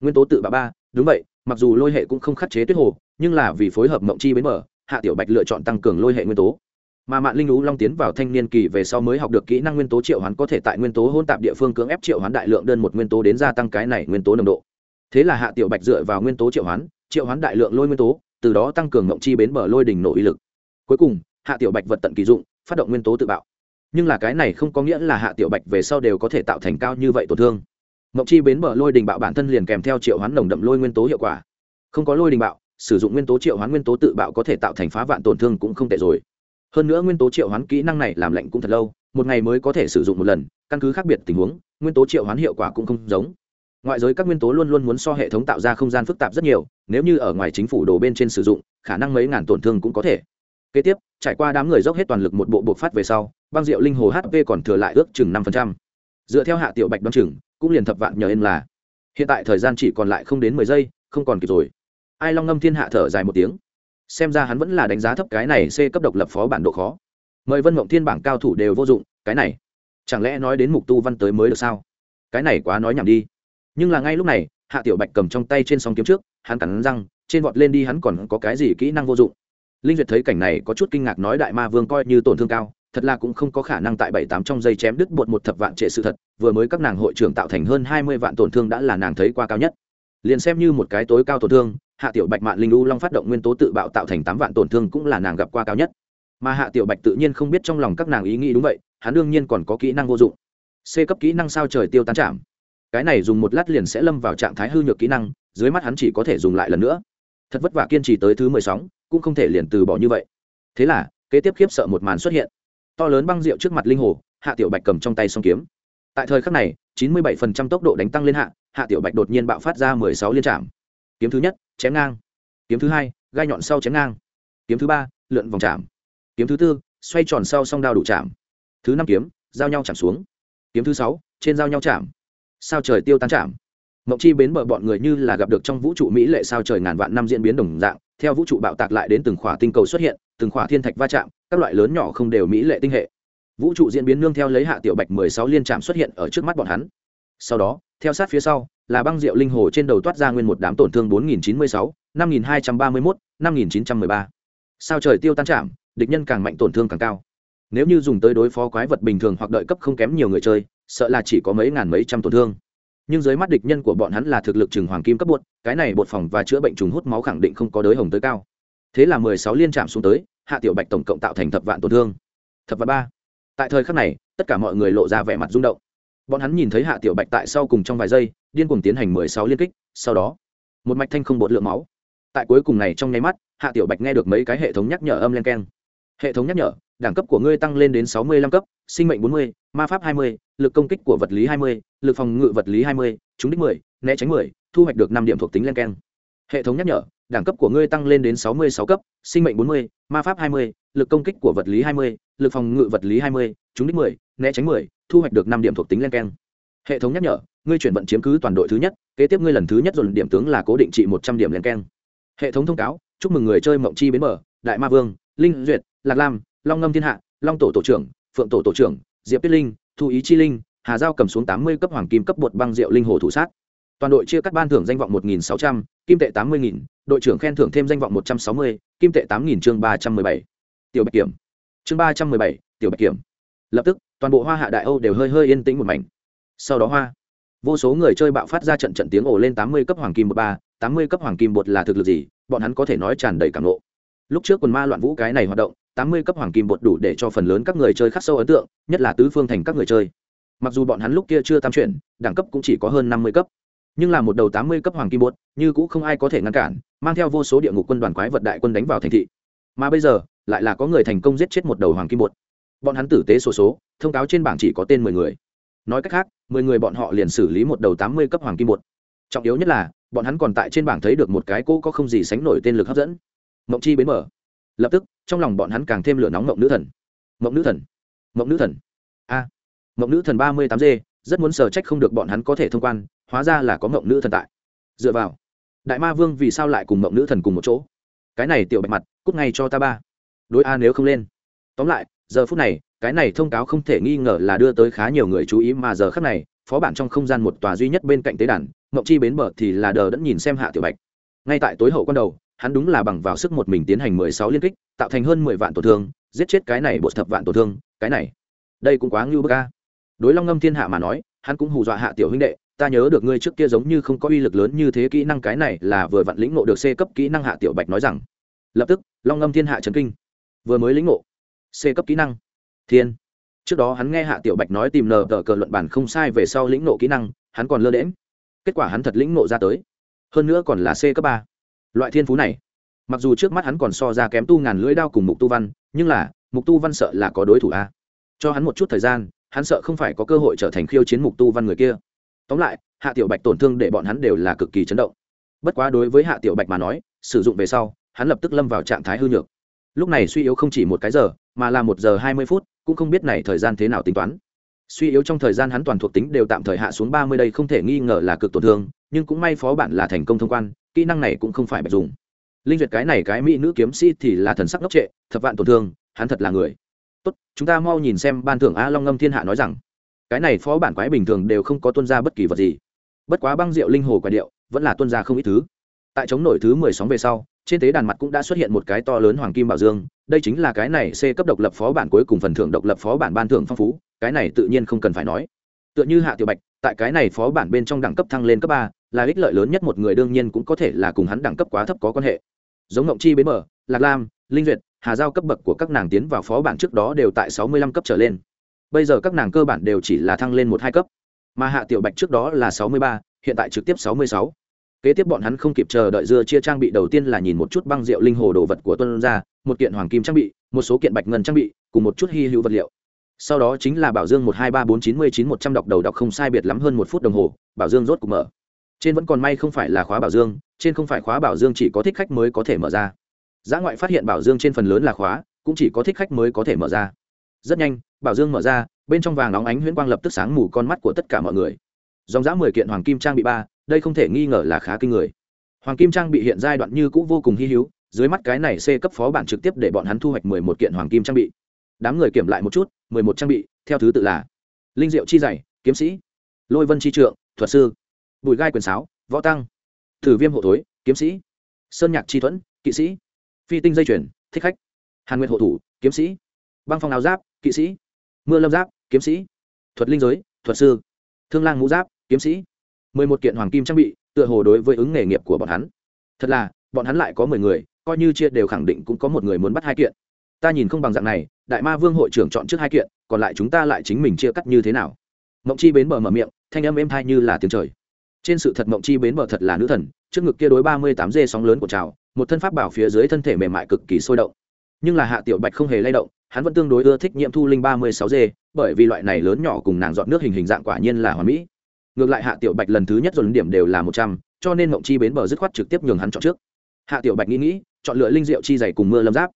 Nguyên tố tự bạo ba, đúng vậy, mặc dù lôi hệ cũng không khắc chế tuyết hồ, nhưng là vì phối hợp mộng chi bến mở hạ tiểu bạch lựa chọn tăng cường lôi hệ nguyên tố. Mà mạng linh lũ long tiến vào thanh niên kỳ về sau mới học được kỹ năng nguyên tố triệu hoán có thể tại nguyên tố hôn tạp địa phương cưỡng ép triệu hoán đại lượng đơn một nguyên tố đến gia tăng cái này nguyên tố nồng độ thế là hạ tiểu bạch dựa vào nguyên tố triệu hoán triệu hoán đại lượng lôi nguyên tố, từ đó tăng cường ngộng chi bến bờ lôi đỉnh nổ uy lực. Cuối cùng, hạ tiểu bạch vật tận kỳ dụng, phát động nguyên tố tự bạo. Nhưng là cái này không có nghĩa là hạ tiểu bạch về sau đều có thể tạo thành cao như vậy tổn thương. Ngộng chi bến bờ lôi đình bạo bản thân liền kèm theo triệu hoán nồng đậm lôi nguyên tố hiệu quả. Không có lôi đình bạo, sử dụng nguyên tố triệu hoán nguyên tố tự bạo có thể tạo thành phá vạn tổn thương cũng không tệ rồi. Hơn nữa nguyên tố triệu hoán kỹ năng này làm lạnh cũng thật lâu, một ngày mới có thể sử dụng một lần, căn cứ khác biệt tình huống, nguyên tố triệu hoán hiệu quả cũng không giống ngoại giới các nguyên tố luôn luôn muốn so hệ thống tạo ra không gian phức tạp rất nhiều, nếu như ở ngoài chính phủ đồ bên trên sử dụng, khả năng mấy ngàn tổn thương cũng có thể. Kế tiếp, trải qua đám người dốc hết toàn lực một bộ bộc phát về sau, băng rượu linh hồ hp còn thừa lại ước chừng năm dựa theo hạ tiểu bạch đoán chừng, cũng liền thập vạn nhờ em là. Hiện tại thời gian chỉ còn lại không đến mười giây, không còn kịp rồi. Ai long ngâm thiên hạ thở dài một tiếng. Xem ra hắn vẫn là đánh giá thấp cái này c cấp độc lập phó bản độ khó. Mời vân mộng thiên bảng cao thủ đều vô dụng, cái này. Chẳng lẽ nói đến mục tu văn tới mới được sao? Cái này quá nói nhảm đi nhưng là ngay lúc này, hạ tiểu bạch cầm trong tay trên song kiếm trước, hắn cắn răng, trên vọt lên đi hắn còn có cái gì kỹ năng vô dụng. Linh duyệt thấy cảnh này có chút kinh ngạc nói đại ma vương coi như tổn thương cao, thật là cũng không có khả năng tại bảy tám trong giây chém đứt bột một thập vạn trệ sự thật, vừa mới các nàng hội trưởng tạo thành hơn hai mươi vạn tổn thương đã là nàng thấy qua cao nhất. Liền xem như một cái tối cao tổn thương, hạ tiểu bạch mạn linh u long phát động nguyên tố tự bạo tạo thành tám vạn tổn thương cũng là nàng gặp qua cao nhất. Mà hạ tiểu bạch tự nhiên không biết trong lòng các nàng ý nghĩ đúng vậy, hắn đương nhiên còn có kỹ năng vô dụng. C cấp kỹ năng sao trời tiêu tán chạm cái này dùng một lát liền sẽ lâm vào trạng thái hư nhược kỹ năng, dưới mắt hắn chỉ có thể dùng lại lần nữa. Thật vất vả kiên trì tới thứ mười sáu cũng không thể liền từ bỏ như vậy. Thế là, kế tiếp khiếp sợ một màn xuất hiện. To lớn băng rượu trước mặt linh hồ, hạ tiểu bạch cầm trong tay song kiếm. Tại thời khắc này, chín mươi bảy phần trăm tốc độ đánh tăng lên hạ hạ tiểu bạch đột nhiên bạo phát ra mười sáu liên trạm. Kiếm thứ nhất, chém ngang. Kiếm thứ hai, gai nhọn sau chém ngang. Kiếm thứ ba, lượn vòng chạm. Kiếm thứ tư, xoay tròn sau song đao đủ chạm. Thứ năm kiếm, giao nhau chạm xuống. Kiếm thứ sáu, trên giao nhau chạm sao trời tiêu tan chạm. Mộng chi bến bờ bọn người như là gặp được trong vũ trụ mỹ lệ sao trời ngàn vạn năm diễn biến đồng dạng, theo vũ trụ bạo tạc lại đến từng khỏa tinh cầu xuất hiện, từng khỏa thiên thạch va chạm, các loại lớn nhỏ không đều mỹ lệ tinh hệ. Vũ trụ diễn biến nương theo lấy hạ tiểu bạch mười sáu liên trạm xuất hiện ở trước mắt bọn hắn. Sau đó, theo sát phía sau, là băng rượu linh hồ trên đầu toát ra nguyên một đám tổn thương bốn nghìn chín mươi sáu, năm nghìn hai trăm ba mươi mốt, năm nghìn chín trăm mười ba. Sao trời tiêu tan chạm, địch nhân càng mạnh tổn thương càng cao. Nếu như dùng tới đối phó quái vật bình thường hoặc đợi cấp không kém nhiều người chơi sợ là chỉ có mấy ngàn mấy trăm tổn thương. Nhưng dưới mắt địch nhân của bọn hắn là thực lực Trừng hoàng kim cấp bột, cái này bột phòng và chữa bệnh trùng hút máu khẳng định không có đới hồng tới cao. Thế là mười sáu liên chạm xuống tới, hạ tiểu bạch tổng cộng tạo thành thập vạn tổn thương. Thập vạn ba. Tại thời khắc này, tất cả mọi người lộ ra vẻ mặt rung động. Bọn hắn nhìn thấy hạ tiểu bạch tại sau cùng trong vài giây, điên cùng tiến hành mười sáu liên kích, sau đó, một mạch thanh không bột lượng máu. Tại cuối cùng này trong nháy mắt, hạ tiểu bạch nghe được mấy cái hệ thống nhắc nhở âm len keng hệ thống nhắc nhở, đẳng cấp của ngươi tăng lên đến sáu mươi lăm cấp, sinh mệnh bốn mươi, ma pháp hai mươi, lực công kích của vật lý hai mươi, lực phòng ngự vật lý hai mươi, trúng đích mười, né tránh mười, thu hoạch được năm điểm thuộc tính len keng. Hệ thống nhắc nhở, đẳng cấp của ngươi tăng lên đến sáu mươi sáu cấp, sinh mệnh bốn mươi, ma pháp hai mươi, lực công kích của vật lý hai mươi, lực phòng ngự vật lý hai mươi, trúng đích mười, né tránh mười, thu hoạch được năm điểm thuộc tính len keng. Hệ thống nhắc nhở, ngươi chuyển vận chiếm cứ toàn đội thứ nhất, kế tiếp ngươi lần thứ nhất dồn điểm tướng là cố định trị một trăm điểm len keng. Hệ thống thông cáo, chúc mừng người chơi mộng chi bến mở đại ma vương, linh duyệt lạc lam, long ngâm thiên hạ, long tổ tổ trưởng, phượng tổ tổ trưởng, diệp tuyết linh, thu ý chi linh, hà giao cầm xuống tám mươi cấp hoàng kim cấp bột băng rượu linh hồ thủ sát. Toàn đội chia cắt ban thưởng danh vọng một nghìn sáu trăm, kim tệ tám mươi nghìn, đội trưởng khen thưởng thêm danh vọng một trăm sáu mươi, kim tệ tám nghìn chương ba trăm mười bảy. Tiểu bạch kiểm. Chương ba trăm mười bảy, tiểu bạch kiểm. Lập tức, toàn bộ hoa hạ đại âu đều hơi hơi yên tĩnh một mảnh. Sau đó hoa, vô số người chơi bạo phát ra trận trận tiếng ồ lên tám mươi cấp hoàng kim một ba, tám mươi cấp hoàng kim bột là thực lực gì, bọn hắn có thể nói tràn đầy cảm nộ lúc trước quần ma loạn vũ cái này hoạt động tám mươi cấp hoàng kim bột đủ để cho phần lớn các người chơi khắc sâu ấn tượng nhất là tứ phương thành các người chơi. Mặc dù bọn hắn lúc kia chưa tam chuyển đẳng cấp cũng chỉ có hơn năm mươi cấp. Nhưng là một đầu tám mươi cấp hoàng kim bột như cũng không ai có thể ngăn cản mang theo vô số địa ngục quân đoàn quái vật đại quân đánh vào thành thị. Mà bây giờ lại là có người thành công giết chết một đầu hoàng kim bột. Bọn hắn tử tế sổ số, số thông cáo trên bảng chỉ có tên mười người. Nói cách khác mười người bọn họ liền xử lý một đầu tám mươi cấp hoàng kim bột. Trọng yếu nhất là bọn hắn còn tại trên bảng thấy được một cái cô có không gì sánh nổi tên lực hấp dẫn. Mộng chi bến mở lập tức, trong lòng bọn hắn càng thêm lửa nóng mộng nữ thần. Mộng nữ thần? Mộng nữ thần? A. Mộng nữ thần ba mươi tám d rất muốn sở trách không được bọn hắn có thể thông quan, hóa ra là có mộng nữ thần tại. Dựa vào. Đại ma vương vì sao lại cùng mộng nữ thần cùng một chỗ? Cái này tiểu bạch mặt, cút ngay cho ta ba. Đối a nếu không lên. Tóm lại, giờ phút này, cái này thông cáo không thể nghi ngờ là đưa tới khá nhiều người chú ý mà giờ khắc này, phó bản trong không gian một tòa duy nhất bên cạnh tế đàn, mộng chi bến bờ thì là đờ đẫn nhìn xem hạ tiểu bạch. Ngay tại tối hậu con đầu hắn đúng là bằng vào sức một mình tiến hành mười sáu liên kích, tạo thành hơn mười vạn tổn thương, giết chết cái này bột thập vạn tổn thương, cái này. Đây cũng quá ngưu bức ca đối long ngâm thiên hạ mà nói, hắn cũng hù dọa hạ tiểu huynh đệ, ta nhớ được ngươi trước kia giống như không có uy lực lớn như thế kỹ năng cái này là vừa vặn lĩnh ngộ được c cấp kỹ năng hạ tiểu bạch nói rằng. Lập tức, long ngâm thiên hạ chấn kinh. Vừa mới lĩnh ngộ c cấp kỹ năng. Thiên. Trước đó hắn nghe hạ tiểu bạch nói tìm nờ tờ cờ luận bản không sai về sau lĩnh ngộ kỹ năng, hắn còn lơ đễm kết quả hắn thật lĩnh ngộ ra tới. Hơn nữa còn là c cấp ba loại thiên phú này, mặc dù trước mắt hắn còn so ra kém tu ngàn lưỡi đao cùng mục tu văn, nhưng là, mục tu văn sợ là có đối thủ a. Cho hắn một chút thời gian, hắn sợ không phải có cơ hội trở thành khiêu chiến mục tu văn người kia. Tóm lại, hạ tiểu bạch tổn thương để bọn hắn đều là cực kỳ chấn động. Bất quá đối với hạ tiểu bạch mà nói, sử dụng về sau, hắn lập tức lâm vào trạng thái hư nhược. Lúc này suy yếu không chỉ một cái giờ, mà là một giờ hai mươi phút, cũng không biết này thời gian thế nào tính toán. Suy yếu trong thời gian hắn toàn thuộc tính đều tạm thời hạ xuống ba mươi đây không thể nghi ngờ là cực tổn thương nhưng cũng may phó bản là thành công thông quan, kỹ năng này cũng không phải bạch dùng. Linh duyệt cái này cái mỹ nữ kiếm sĩ thì là thần sắc ngốc trệ, thập vạn tổn thương, hắn thật là người. Tốt, chúng ta mau nhìn xem ban thưởng a long ngâm thiên hạ nói rằng, cái này phó bản quái bình thường đều không có tuân ra bất kỳ vật gì. Bất quá băng rượu linh hồ quái điệu vẫn là tuân ra không ít thứ. Tại chống nổi thứ mười sóng về sau, trên tế đàn mặt cũng đã xuất hiện một cái to lớn hoàng kim bảo dương, đây chính là cái này c cấp độc lập phó bản cuối cùng phần thưởng độc lập phó bản ban thưởng phong phú, cái này tự nhiên không cần phải nói. Tựa như hạ tiểu bạch, tại cái này phó bản bên trong đẳng cấp thăng lên cấp ba là ích lợi lớn nhất một người đương nhiên cũng có thể là cùng hắn đẳng cấp quá thấp có quan hệ. Giống ngộng chi bến mở lạc lam, linh duyệt, hà giao cấp bậc của các nàng tiến vào phó bản trước đó đều tại sáu mươi lăm cấp trở lên. Bây giờ các nàng cơ bản đều chỉ là thăng lên một hai cấp. Mà hạ tiểu bạch trước đó là sáu mươi ba, hiện tại trực tiếp sáu mươi sáu. Kế tiếp bọn hắn không kịp chờ đợi dưa chia trang bị đầu tiên là nhìn một chút băng rượu linh hồ đồ vật của tuân ra một kiện hoàng kim trang bị, một số kiện bạch ngân trang bị, cùng một chút hy hữu vật liệu. Sau đó chính là bảo dương một hai ba bốn chín mươi chín một trăm đọc đầu đọc không sai biệt lắm hơn một phút đồng hồ, bảo dương rốt cục mở trên vẫn còn may không phải là khóa bảo dương, trên không phải khóa bảo dương chỉ có thích khách mới có thể mở ra. Giá ngoại phát hiện bảo dương trên phần lớn là khóa, cũng chỉ có thích khách mới có thể mở ra. Rất nhanh, bảo dương mở ra, bên trong vàng óng ánh huyễn quang lập tức sáng mù con mắt của tất cả mọi người. Dòng giá mười kiện hoàng kim trang bị ba, đây không thể nghi ngờ là khá kinh người. Hoàng kim trang bị hiện giai đoạn như cũng vô cùng hy hữu, dưới mắt cái này c cấp phó bản trực tiếp để bọn hắn thu hoạch mười một kiện hoàng kim trang bị. Đám người kiểm lại một chút, mười một trang bị, theo thứ tự là linh diệu chi dày kiếm sĩ, lôi vân chi trượng, thuật sư bùi gai quyền sáo, võ tăng. Thử viêm hộ thối, kiếm sĩ. Sơn nhạc chi thuẫn, kỵ sĩ. Phi tinh dây chuyển thích khách. Hàn nguyện hộ thủ, kiếm sĩ. Băng phong áo giáp, kỵ sĩ. Mưa lâm giáp, kiếm sĩ. Thuật linh giới, thuật sư. Thương lang mũ giáp, kiếm sĩ. Mười một kiện hoàng kim trang bị, tựa hồ đối với ứng nghề nghiệp của bọn hắn. Thật là, bọn hắn lại có mười người, coi như chia đều khẳng định cũng có một người muốn bắt hai kiện. Ta nhìn không bằng dạng này, đại ma vương hội trưởng chọn trước hai kiện, còn lại chúng ta lại chính mình chia cắt như thế nào? Mộng chi bến bờ mở miệng, thanh âm êm thai như là tiếng trời trên sự thật mộng chi bến bờ thật là nữ thần, trước ngực kia đối ba mươi tám dê sóng lớn của trào, một thân pháp bảo phía dưới thân thể mềm mại cực kỳ sôi động. Nhưng là hạ tiểu bạch không hề lay động, hắn vẫn tương đối ưa thích nhiễm thu linh ba mươi sáu dê, bởi vì loại này lớn nhỏ cùng nàng dọn nước hình hình dạng quả nhiên là hoàn mỹ. Ngược lại hạ tiểu bạch lần thứ nhất dồn điểm đều là một trăm, cho nên mộng chi bến bờ dứt khoát trực tiếp nhường hắn chọn trước. Hạ tiểu bạch nghĩ nghĩ, chọn lựa linh diệu chi dày cùng mưa lâm giáp.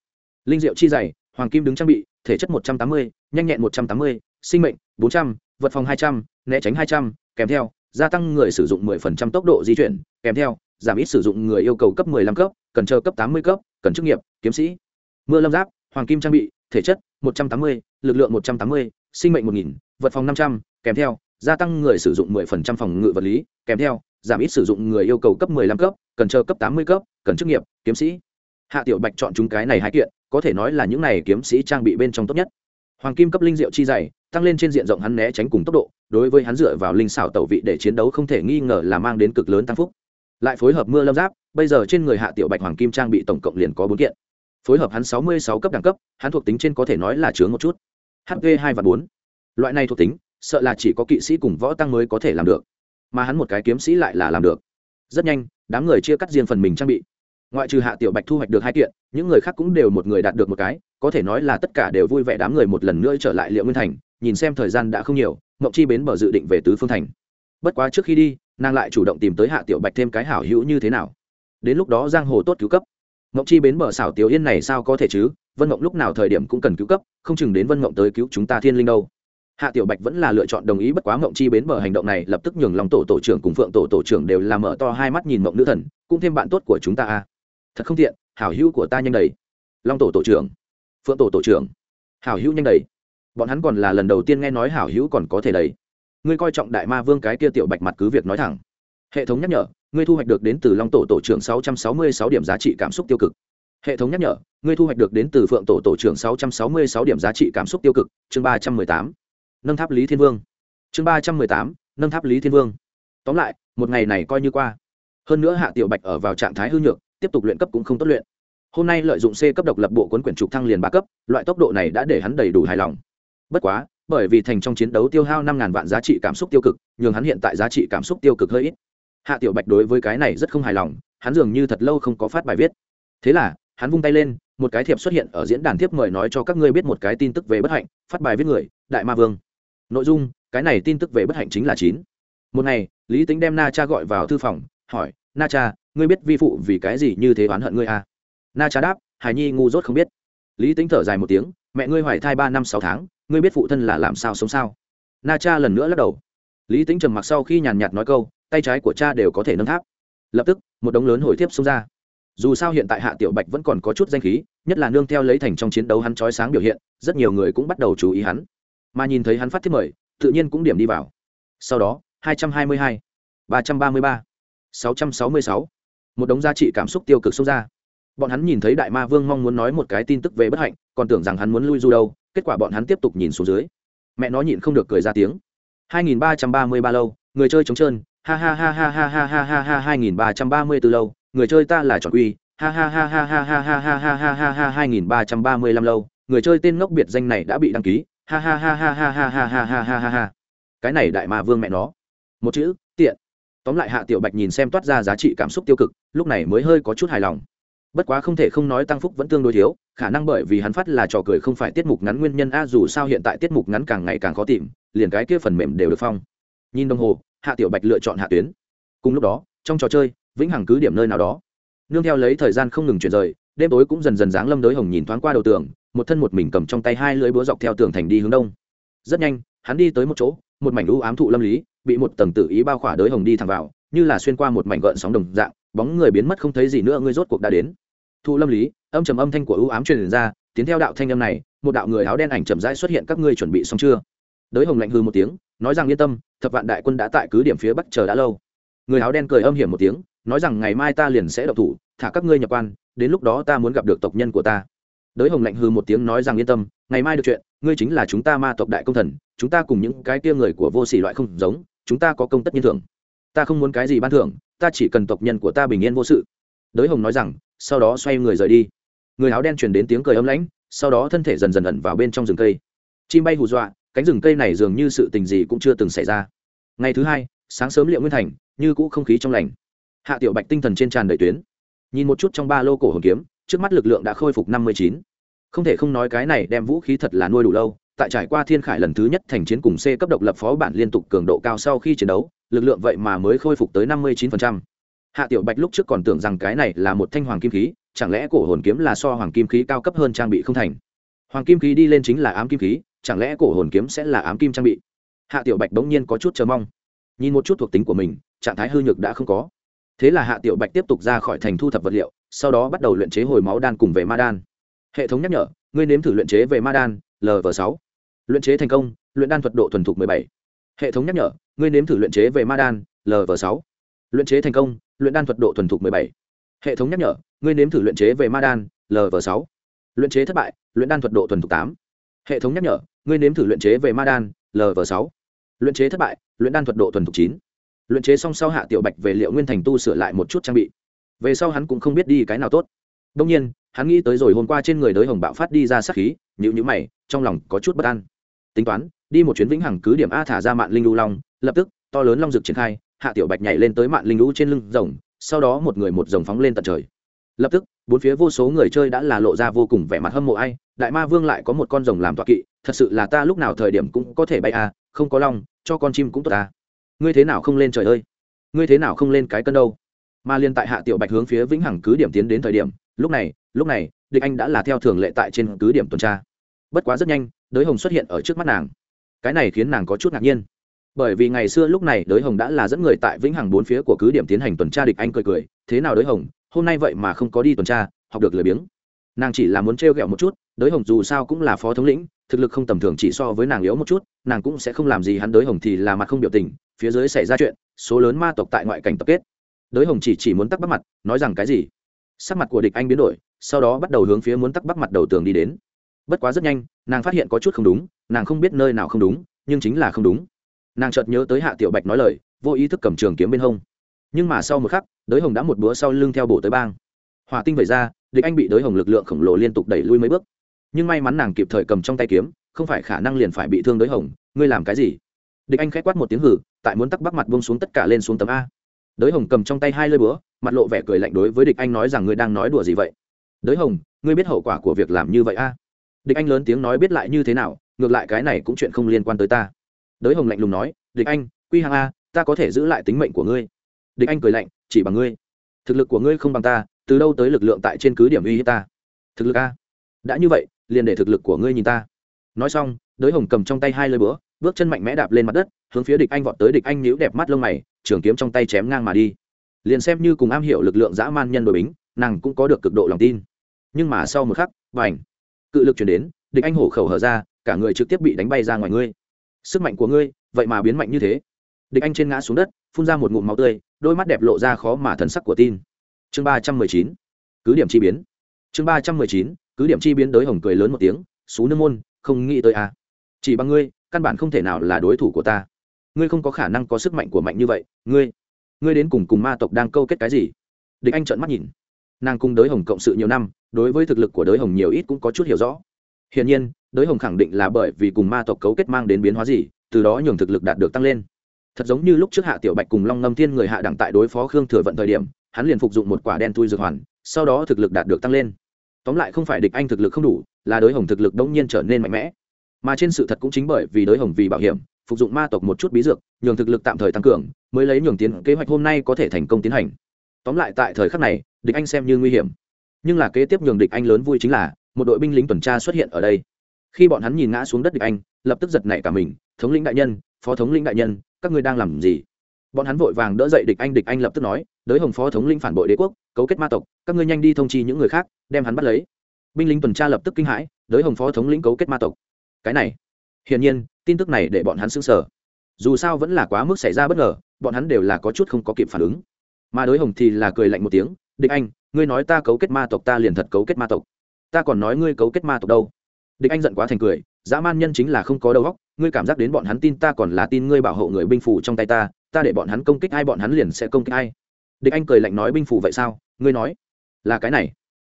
Linh diệu chi dày, hoàng kim đứng trang bị, thể chất một trăm tám mươi, nhanh nhẹn một trăm tám mươi, sinh mệnh bốn trăm, vật phòng hai trăm, né tránh hai trăm, kèm theo gia tăng người sử dụng mười phần trăm tốc độ di chuyển, kèm theo, giảm ít sử dụng người yêu cầu cấp mười lăm cấp, cần chờ cấp tám mươi cấp, cần chức nghiệp, kiếm sĩ. Mưa lâm giáp, hoàng kim trang bị, thể chất, một trăm tám mươi, lực lượng một trăm tám mươi, sinh mệnh một nghìn, vật phòng năm trăm, kèm theo, gia tăng người sử dụng mười phần trăm phòng ngự vật lý, kèm theo, giảm ít sử dụng người yêu cầu cấp mười lăm cấp, cần chờ cấp tám mươi cấp, cần chức nghiệp, kiếm sĩ. Hạ tiểu bạch chọn chúng cái này hai kiện, có thể nói là những này kiếm sĩ trang bị bên trong tốt nhất. Hoàng kim cấp linh diệu chi dày, tăng lên trên diện rộng hắn né tránh cùng tốc độ đối với hắn dựa vào linh xảo tẩu vị để chiến đấu không thể nghi ngờ là mang đến cực lớn tăng phúc. Lại phối hợp mưa lâm giáp, bây giờ trên người hạ tiểu bạch hoàng kim trang bị tổng cộng liền có bốn kiện. Phối hợp hắn sáu mươi sáu cấp đẳng cấp, hắn thuộc tính trên có thể nói là chướng một chút. Hp hai và bốn. Loại này thuộc tính, sợ là chỉ có kỵ sĩ cùng võ tăng mới có thể làm được. Mà hắn một cái kiếm sĩ lại là làm được. Rất nhanh, đám người chia cắt riêng phần mình trang bị. Ngoại trừ hạ tiểu bạch thu hoạch được hai kiện, những người khác cũng đều một người đạt được một cái, có thể nói là tất cả đều vui vẻ đám người một lần nữa trở lại liệu nguyên thành, nhìn xem thời gian đã không nhiều mộng chi bến bờ dự định về tứ phương thành. Bất quá trước khi đi, nàng lại chủ động tìm tới hạ tiểu bạch thêm cái hảo hữu như thế nào. Đến lúc đó giang hồ tốt cứu cấp. Mộng chi bến bờ xảo tiểu yên này sao có thể chứ? Vân mộng lúc nào thời điểm cũng cần cứu cấp, không chừng đến vân mộng tới cứu chúng ta thiên linh đâu. Hạ tiểu bạch vẫn là lựa chọn đồng ý, bất quá mộng chi bến bờ hành động này lập tức nhường lòng tổ tổ trưởng cùng phượng tổ tổ trưởng đều làm mở to hai mắt nhìn mộng nữ thần, cũng thêm bạn tốt của chúng ta à? thật không tiện, hảo hữu của ta nhanh đầy. Long tổ tổ trưởng. Phượng tổ tổ trưởng. Hảo hữu nhanh đầy bọn hắn còn là lần đầu tiên nghe nói hảo hữu còn có thể đấy ngươi coi trọng đại ma vương cái kia tiểu bạch mặt cứ việc nói thẳng. Hệ thống nhắc nhở, ngươi thu hoạch được đến từ long tổ tổ trưởng sáu trăm sáu mươi sáu điểm giá trị cảm xúc tiêu cực. Hệ thống nhắc nhở, ngươi thu hoạch được đến từ phượng tổ tổ trưởng sáu trăm sáu mươi sáu điểm giá trị cảm xúc tiêu cực. Chương ba trăm mười tám. Nâng tháp lý thiên vương. Chương ba trăm mười tám. Nâng tháp lý thiên vương. Tóm lại, một ngày này coi như qua. Hơn nữa hạ tiểu bạch ở vào trạng thái hư nhược, tiếp tục luyện cấp cũng không tốt luyện. Hôm nay lợi dụng c cấp độc lập bộ cuốn quyển trục thăng liền ba cấp, loại tốc độ này đã để hắn đầy đủ hài lòng bất quá, bởi vì thành trong chiến đấu tiêu hao năm ngàn vạn giá trị cảm xúc tiêu cực, nhường hắn hiện tại giá trị cảm xúc tiêu cực hơi ít. Hạ tiểu bạch đối với cái này rất không hài lòng, hắn dường như thật lâu không có phát bài viết. Thế là, hắn vung tay lên, một cái thiệp xuất hiện ở diễn đàn thiếp mời nói cho các ngươi biết một cái tin tức về bất hạnh, phát bài viết người, đại ma vương. Nội dung, cái này tin tức về bất hạnh chính là chín. Một ngày, lý tính đem na cha gọi vào thư phòng, hỏi, na cha, ngươi biết vi phụ vì cái gì như thế oán hận ngươi à? na cha đáp, hải nhi ngu dốt không biết. Lý tính thở dài một tiếng, mẹ ngươi hoài thai ba năm sáu tháng ngươi biết phụ thân là làm sao sống sao? Na cha lần nữa lắc đầu. Lý tính trầm mặc sau khi nhàn nhạt nói câu, tay trái của cha đều có thể nâng tháp. Lập tức, một đống lớn hồi tiếp xông ra. Dù sao hiện tại hạ tiểu bạch vẫn còn có chút danh khí, nhất là nương theo lấy thành trong chiến đấu hắn trói sáng biểu hiện, rất nhiều người cũng bắt đầu chú ý hắn. Mà nhìn thấy hắn phát thiết mời, tự nhiên cũng điểm đi vào. Sau đó, hai trăm hai mươi hai, ba trăm ba mươi ba, sáu trăm sáu mươi sáu, một đống giá trị cảm xúc tiêu cực xông ra. Bọn hắn nhìn thấy đại ma vương mong muốn nói một cái tin tức về bất hạnh, còn tưởng rằng hắn muốn lui du đâu kết quả bọn hắn tiếp tục nhìn xuống dưới mẹ nó nhịn không được cười ra tiếng 2333 lâu người chơi trống trơn ha ha ha ha ha ha ha ha ha 2334 lâu người chơi ta là tròn quy ha ha ha ha ha ha ha ha ha ha ha ha 2335 lâu người chơi tên ngốc biệt danh này đã bị đăng ký ha ha ha ha ha ha ha ha ha ha ha ha cái này đại ma vương mẹ nó một chữ tiện tóm lại hạ tiểu bạch nhìn xem toát ra giá trị cảm xúc tiêu cực lúc này mới hơi có chút hài lòng bất quá không thể không nói tăng phúc vẫn tương đối thiếu, khả năng bởi vì hắn phát là trò cười không phải tiết mục ngắn nguyên nhân a, dù sao hiện tại tiết mục ngắn càng ngày càng khó tìm, liền cái kia phần mềm đều được phong. Nhìn đồng hồ, hạ tiểu bạch lựa chọn hạ tuyến. Cùng lúc đó, trong trò chơi, vĩnh hằng cứ điểm nơi nào đó. Nương theo lấy thời gian không ngừng chuyển rời, đêm tối cũng dần dần dáng lâm đới hồng nhìn thoáng qua đầu tường, một thân một mình cầm trong tay hai lưỡi búa dọc theo tường thành đi hướng đông. Rất nhanh, hắn đi tới một chỗ, một mảnh u ám thụ lâm lý, bị một tầng tự ý bao khỏa đới hồng đi thẳng vào, như là xuyên qua một mảnh gợn sóng đồng dạng, bóng người biến mất không thấy gì nữa, ngươi rốt cuộc đã đến thụ lâm lý, âm trầm âm thanh của ưu ám truyền ra, tiến theo đạo thanh âm này, một đạo người áo đen ảnh chậm rãi xuất hiện, các ngươi chuẩn bị xong chưa? Đới hồng lạnh hư một tiếng, nói rằng yên tâm, thập vạn đại quân đã tại cứ điểm phía bắc chờ đã lâu. Người áo đen cười âm hiểm một tiếng, nói rằng ngày mai ta liền sẽ độc thủ, thả các ngươi nhập quan, đến lúc đó ta muốn gặp được tộc nhân của ta. Đới hồng lạnh hư một tiếng nói rằng yên tâm, ngày mai được chuyện, ngươi chính là chúng ta ma tộc đại công thần, chúng ta cùng những cái kia người của vô sỉ loại không giống, chúng ta có công tất nhiên thưởng. Ta không muốn cái gì ban thưởng, ta chỉ cần tộc nhân của ta bình yên vô sự. Đới hồng nói rằng sau đó xoay người rời đi. Người áo đen truyền đến tiếng cười âm lãnh, sau đó thân thể dần dần ẩn vào bên trong rừng cây. Chim bay hù dọa, cánh rừng cây này dường như sự tình gì cũng chưa từng xảy ra. Ngày thứ hai, sáng sớm liệu nguyên thành, như cũ không khí trong lành. Hạ tiểu bạch tinh thần trên tràn đầy tuyến. Nhìn một chút trong ba lô cổ hồn kiếm, trước mắt lực lượng đã khôi phục năm mươi chín. Không thể không nói cái này đem vũ khí thật là nuôi đủ lâu, tại trải qua thiên khải lần thứ nhất thành chiến cùng c cấp độc lập phó bản liên tục cường độ cao sau khi chiến đấu, lực lượng vậy mà mới khôi phục tới năm mươi chín hạ tiểu bạch lúc trước còn tưởng rằng cái này là một thanh hoàng kim khí, chẳng lẽ cổ hồn kiếm là so hoàng kim khí cao cấp hơn trang bị không thành? Hoàng kim khí đi lên chính là ám kim khí, chẳng lẽ cổ hồn kiếm sẽ là ám kim trang bị? Hạ tiểu bạch bỗng nhiên có chút chờ mong. Nhìn một chút thuộc tính của mình, trạng thái hư nhược đã không có. Thế là hạ tiểu bạch tiếp tục ra khỏi thành thu thập vật liệu, sau đó bắt đầu luyện chế hồi máu đan cùng về ma đan. Hệ thống nhắc nhở, ngươi nếm thử luyện chế về ma đan lv sáu. Luyện chế thành công, luyện đan thuật độ thuần thục bảy. Hệ thống nhắc nhở, ngươi nếm thử luyện chế về ma đan lv sáu. Luyện chế thành công luyện đan thuật độ thuần thục bảy. Hệ thống nhắc nhở, ngươi nếm thử luyện chế về ma đan lv sáu. Luyện chế thất bại, luyện đan thuật độ thuần thục tám. Hệ thống nhắc nhở, ngươi nếm thử luyện chế về ma đan lv sáu. Luyện chế thất bại, luyện đan thuật độ thuần thục chín. Luyện chế xong sau hạ tiểu bạch về liệu nguyên thành tu sửa lại một chút trang bị. Về sau hắn cũng không biết đi cái nào tốt. Đông nhiên, hắn nghĩ tới rồi hôm qua trên người đới hồng bạo phát đi ra sát khí nhữ nhữ mày, trong lòng có chút bất an. Tính toán, đi một chuyến vĩnh hằng cứ điểm a thả ra mạng linh lưu long, lập tức, to lớn long rực triển khai hạ tiểu bạch nhảy lên tới Mạn linh lũ trên lưng rồng, sau đó một người một rồng phóng lên tận trời. Lập tức, bốn phía vô số người chơi đã là lộ ra vô cùng vẻ mặt hâm mộ ai, đại ma vương lại có một con rồng làm tọa kỵ, thật sự là ta lúc nào thời điểm cũng có thể bay à không có long, cho con chim cũng tốt à. Ngươi thế nào không lên trời ơi? Ngươi thế nào không lên cái cân đâu? Mà liên tại hạ tiểu bạch hướng phía vĩnh hằng cứ điểm tiến đến thời điểm, lúc này lúc này, địch anh đã là theo thường lệ tại trên cứ điểm tuần tra. Bất quá rất nhanh, đới hồng xuất hiện ở trước mắt nàng. Cái này khiến nàng có chút ngạc nhiên bởi vì ngày xưa lúc này đới hồng đã là dẫn người tại vĩnh hằng bốn phía của cứ điểm tiến hành tuần tra địch anh cười cười, thế nào đới hồng, hôm nay vậy mà không có đi tuần tra, học được lười biếng. Nàng chỉ là muốn t r ghẹo một chút, đới hồng dù sao cũng là phó thống lĩnh, thực lực không tầm thường chỉ so với nàng yếu một chút, nàng cũng sẽ không làm gì hắn đới hồng thì là mặt không biểu tình, phía dưới xảy ra chuyện, số lớn ma tộc tại ngoại cảnh tập kết. Đới hồng chỉ chỉ muốn tắc bắt mặt, nói rằng cái gì? Sắc mặt của địch anh biến đổi, sau đó bắt đầu hướng phía muốn tắc bắt mặt đầu tường đi đến. Bất quá rất nhanh, nàng phát hiện có chút không đúng, nàng không biết nơi nào không đúng, nhưng chính là không đúng nàng chợt nhớ tới hạ tiểu bạch nói lời, vô ý thức cầm trường kiếm bên hông. Nhưng mà sau một khắc, đới hồng đã một búa sau lưng theo bổ tới bang. Hỏa tinh vẩy ra, địch anh bị đới hồng lực lượng khổng lồ liên tục đẩy lui mấy bước. Nhưng may mắn nàng kịp thời cầm trong tay kiếm, không phải khả năng liền phải bị thương đới hồng, ngươi làm cái gì? Địch anh k h á quát một tiếng hử tại muốn tắc bắc mặt bông xuống tất cả lên xuống tấm a. Đới hồng cầm trong tay hai lơi búa, mặt lộ vẻ cười lạnh đối với địch anh nói rằng ngươi đang nói đùa gì vậy? Đới hồng, ngươi biết hậu quả của việc làm như vậy a. Địch anh lớn tiếng nói biết lại như thế nào, ngược lại cái này cũng chuyện không liên quan tới ta đới hồng lạnh lùng nói, địch anh, quy hàng a, ta có thể giữ lại tính mệnh của ngươi. Địch anh cười lạnh, chỉ bằng ngươi. Thực lực của ngươi không bằng ta, từ đâu tới lực lượng tại trên cứ điểm uy hiếp ta? Thực lực a. Đã như vậy, liền để thực lực của ngươi nhìn ta. Nói xong, đới hồng cầm trong tay hai lơi búa, bước chân mạnh mẽ đạp lên mặt đất, hướng phía địch anh vọt tới địch anh nhíu đẹp mắt lông mày, trường kiếm trong tay chém ngang mà đi. Liền xem như cùng am hiểu lực lượng dã man nhân đội bính, nàng cũng có được cực độ lòng tin. Nhưng mà sau một khắc vành cự lực chuyển đến, địch anh hổ khẩu hở ra, cả người trực tiếp bị đánh bay ra ngoài ngươi sức mạnh của ngươi, vậy mà biến mạnh như thế. Địch anh trên ngã xuống đất, phun ra một ngụm máu tươi, đôi mắt đẹp lộ ra khó mà thần sắc của tin. Chương ba trăm mười chín, cứ điểm chi biến. Chương ba trăm mười chín, cứ điểm chi biến đới hồng cười lớn một tiếng, xú nương môn, không nghĩ tới à. chỉ bằng ngươi, căn bản không thể nào là đối thủ của ta. Ngươi không có khả năng có sức mạnh của mạnh như vậy, ngươi ngươi đến cùng cùng ma tộc đang câu kết cái gì? Địch anh trợn mắt nhìn. Nàng cùng đới hồng cộng sự nhiều năm, đối với thực lực của đới hồng nhiều ít cũng có chút hiểu rõ hiển nhiên, đới hồng khẳng định là bởi vì cùng ma tộc cấu kết mang đến biến hóa gì, từ đó nhường thực lực đạt được tăng lên. Thật giống như lúc trước hạ tiểu bạch cùng long ngâm thiên người hạ đẳng tại đối phó khương thừa vận thời điểm, hắn liền phục dụng một quả đen thui dược hoàn, sau đó thực lực đạt được tăng lên. Tóm lại không phải địch anh thực lực không đủ, là đối hồng thực lực đột nhiên trở nên mạnh mẽ. Mà trên sự thật cũng chính bởi vì đối hồng vì bảo hiểm, phục dụng ma tộc một chút bí dược, nhường thực lực tạm thời tăng cường, mới lấy nhường tiến kế hoạch hôm nay có thể thành công tiến hành. Tóm lại tại thời khắc này, địch anh xem như nguy hiểm. Nhưng là kế tiếp nhường địch anh lớn vui chính là một đội binh lính tuần tra xuất hiện ở đây. Khi bọn hắn nhìn ngã xuống đất địch anh, lập tức giật nảy cả mình, thống lĩnh đại nhân, phó thống lĩnh đại nhân, các ngươi đang làm gì? Bọn hắn vội vàng đỡ dậy địch anh địch anh lập tức nói, đới hồng phó thống lĩnh phản bội đế quốc, cấu kết ma tộc, các ngươi nhanh đi thông chi những người khác, đem hắn bắt lấy. Binh lính tuần tra lập tức kinh hãi, đới hồng phó thống lĩnh cấu kết ma tộc. Cái này, hiển nhiên, tin tức này để bọn hắn sững sờ. Dù sao vẫn là quá mức xảy ra bất ngờ, bọn hắn đều là có chút không có kịp phản ứng. Mà đối hồng thì là cười lạnh một tiếng, địch anh, ngươi nói ta cấu kết ma tộc ta liền thật cấu kết ma tộc ta còn nói ngươi cấu kết ma tộc đâu. Địch anh giận quá thành cười, dã man nhân chính là không có đầu óc, ngươi cảm giác đến bọn hắn tin ta còn là tin ngươi bảo hộ người binh phủ trong tay ta ta để bọn hắn công kích ai bọn hắn liền sẽ công kích ai. Địch anh cười lạnh nói binh phủ vậy sao? Ngươi nói, là cái này.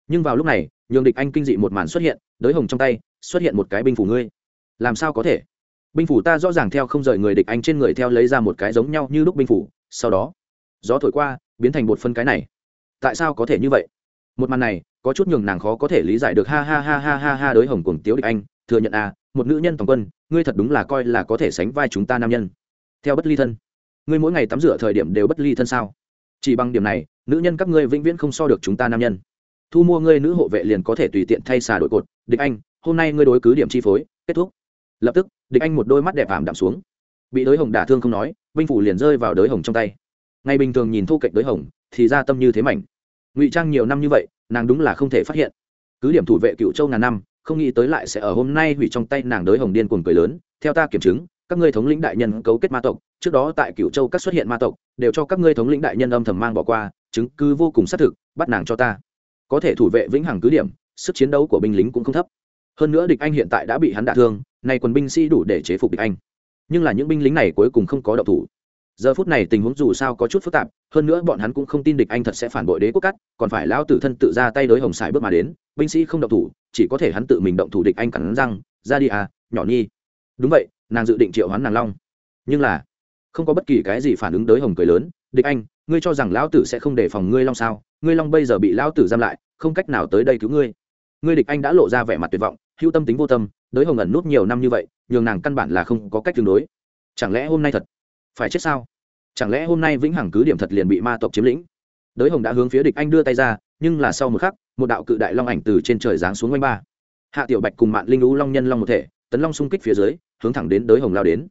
Nhưng vào lúc này, nhường địch anh kinh dị một màn xuất hiện, đới hồng trong tay, xuất hiện một cái binh phủ ngươi. Làm sao có thể? Binh phủ ta rõ ràng theo không rời người địch anh trên người theo lấy ra một cái giống nhau như lúc binh phủ sau đó, gió thổi qua, biến thành một phân cái này. Tại sao có thể như vậy? Một màn này có chút nhường nàng khó có thể lý giải được, ha ha ha ha ha ha đối hồng cuồng tiếu địch anh, thừa nhận à một nữ nhân tổng quân, ngươi thật đúng là coi là có thể sánh vai chúng ta nam nhân. Theo bất ly thân, ngươi mỗi ngày tắm rửa thời điểm đều bất ly thân sao? Chỉ bằng điểm này, nữ nhân các ngươi vĩnh viễn không so được chúng ta nam nhân. Thu mua ngươi nữ hộ vệ liền có thể tùy tiện thay xà đội cột. Địch anh, hôm nay ngươi đối cứ điểm chi phối, kết thúc. Lập tức, địch anh một đôi mắt đẹp ảm đạm xuống. Bị đới hồng đả thương không nói, binh phủ liền rơi vào đới hồng trong tay. Ngày bình thường nhìn thu cạnh đới hồng, thì ra tâm như thế mảnh. Ngụy trang nhiều năm như vậy nàng đúng là không thể phát hiện. Cứ điểm thủ vệ cựu châu ngàn năm, không nghĩ tới lại sẽ ở hôm nay hủy trong tay nàng đới hồng điên cuồng cười lớn. Theo ta kiểm chứng, các ngươi thống lĩnh đại nhân cấu kết ma tộc, trước đó tại cựu châu các xuất hiện ma tộc, đều cho các ngươi thống lĩnh đại nhân âm thầm mang bỏ qua, chứng cứ vô cùng xác thực, bắt nàng cho ta. Có thể thủ vệ vĩnh hằng cứ điểm, sức chiến đấu của binh lính cũng không thấp. Hơn nữa địch anh hiện tại đã bị hắn đả thương, nay quân binh sĩ đủ để chế phục địch anh. Nhưng là những binh lính này cuối cùng không có độc thủ. Giờ phút này tình huống dù sao có chút phức tạp hơn nữa bọn hắn cũng không tin địch anh thật sẽ phản bội đế quốc cắt còn phải lao tử thân tự ra tay đối hồng sải bước mà đến, binh sĩ không động thủ, chỉ có thể hắn tự mình động thủ địch anh cắn răng, ra đi à nhỏ nhi. Đúng vậy, nàng dự định triệu hoán nàng long. Nhưng là, không có bất kỳ cái gì phản ứng đới hồng cười lớn, địch anh, ngươi cho rằng lão tử sẽ không đề phòng ngươi long sao? Ngươi long bây giờ bị lão tử giam lại, không cách nào tới đây cứu ngươi. Ngươi địch anh đã lộ ra vẻ mặt tuyệt vọng hữu tâm tính vô tâm đới hồng ẩn nút nhiều năm như vậy, nhường nàng căn bản là không có cách tương đối. Chẳng lẽ hôm nay thật phải chết sao? Chẳng lẽ hôm nay vĩnh hằng cứ điểm thật liền bị ma tộc chiếm lĩnh? Đới hồng đã hướng phía địch anh đưa tay ra, nhưng là sau một khắc, một đạo cự đại long ảnh từ trên trời giáng xuống quanh ba. Hạ tiểu bạch cùng mạng linh lũ long nhân long một thể, tấn long xung kích phía dưới, hướng thẳng đến đới hồng lao đến.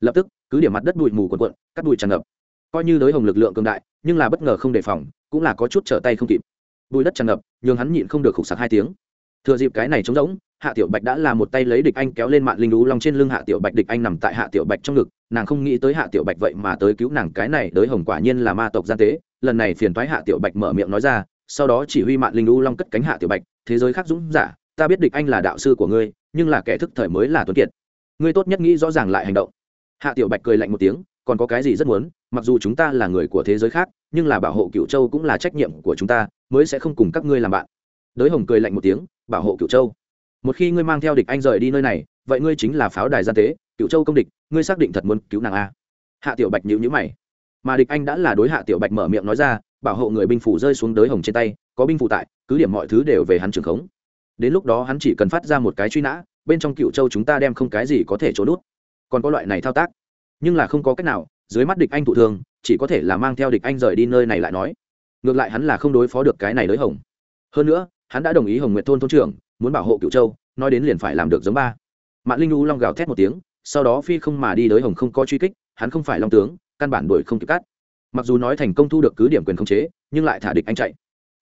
Lập tức, cứ điểm mặt đất bụi mù quần quận cắt bụi tràn ngập. Coi như đới hồng lực lượng cường đại, nhưng là bất ngờ không đề phòng, cũng là có chút trở tay không kịp. Bụi đất tràn ngập, nhường hắn nhịn không được khục sạc hai tiếng thừa dịp cái này trống rỗng, hạ tiểu bạch đã là một tay lấy địch anh kéo lên mạng linh lũ long trên lưng hạ tiểu bạch, địch anh nằm tại hạ tiểu bạch trong ngực, nàng không nghĩ tới hạ tiểu bạch vậy mà tới cứu nàng, cái này đới hồng quả nhiên là ma tộc gian tế, lần này phiền thoái hạ tiểu bạch mở miệng nói ra, sau đó chỉ huy mạng linh lũ long cất cánh hạ tiểu bạch, thế giới khác dũng giả, ta biết địch anh là đạo sư của ngươi, nhưng là kẻ thức thời mới là tuấn kiệt. Ngươi tốt nhất nghĩ rõ ràng lại hành động. Hạ tiểu bạch cười lạnh một tiếng, còn có cái gì rất muốn, mặc dù chúng ta là người của thế giới khác, nhưng là bảo hộ cựu châu cũng là trách nhiệm của chúng ta, mới sẽ không cùng các ngươi làm bạn đới hồng cười lạnh một tiếng bảo hộ cựu châu. Một khi ngươi mang theo địch anh rời đi nơi này vậy ngươi chính là pháo đài gian tế cựu châu công địch ngươi xác định thật muốn cứu nàng a. Hạ tiểu bạch nhíu nhíu mày. Mà địch anh đã là đối hạ tiểu bạch mở miệng nói ra bảo hộ người binh phủ rơi xuống đới hồng trên tay có binh phủ tại cứ điểm mọi thứ đều về hắn trường khống. Đến lúc đó hắn chỉ cần phát ra một cái truy nã bên trong cựu châu chúng ta đem không cái gì có thể trốn nút còn có loại này thao tác. Nhưng là không có cách nào dưới mắt địch anh thụ thường, chỉ có thể là mang theo địch anh rời đi nơi này lại nói. Ngược lại hắn là không đối phó được cái này đới hồng. Hơn nữa hắn đã đồng ý hồng nguyện thôn thôn trưởng, muốn bảo hộ cựu châu, nói đến liền phải làm được giống ba. Mạng linh u long gào thét một tiếng, sau đó phi không mà đi đới hồng không có truy kích, hắn không phải long tướng, căn bản đuổi không kịp cắt mặc dù nói thành công thu được cứ điểm quyền khống chế, nhưng lại thả địch anh chạy.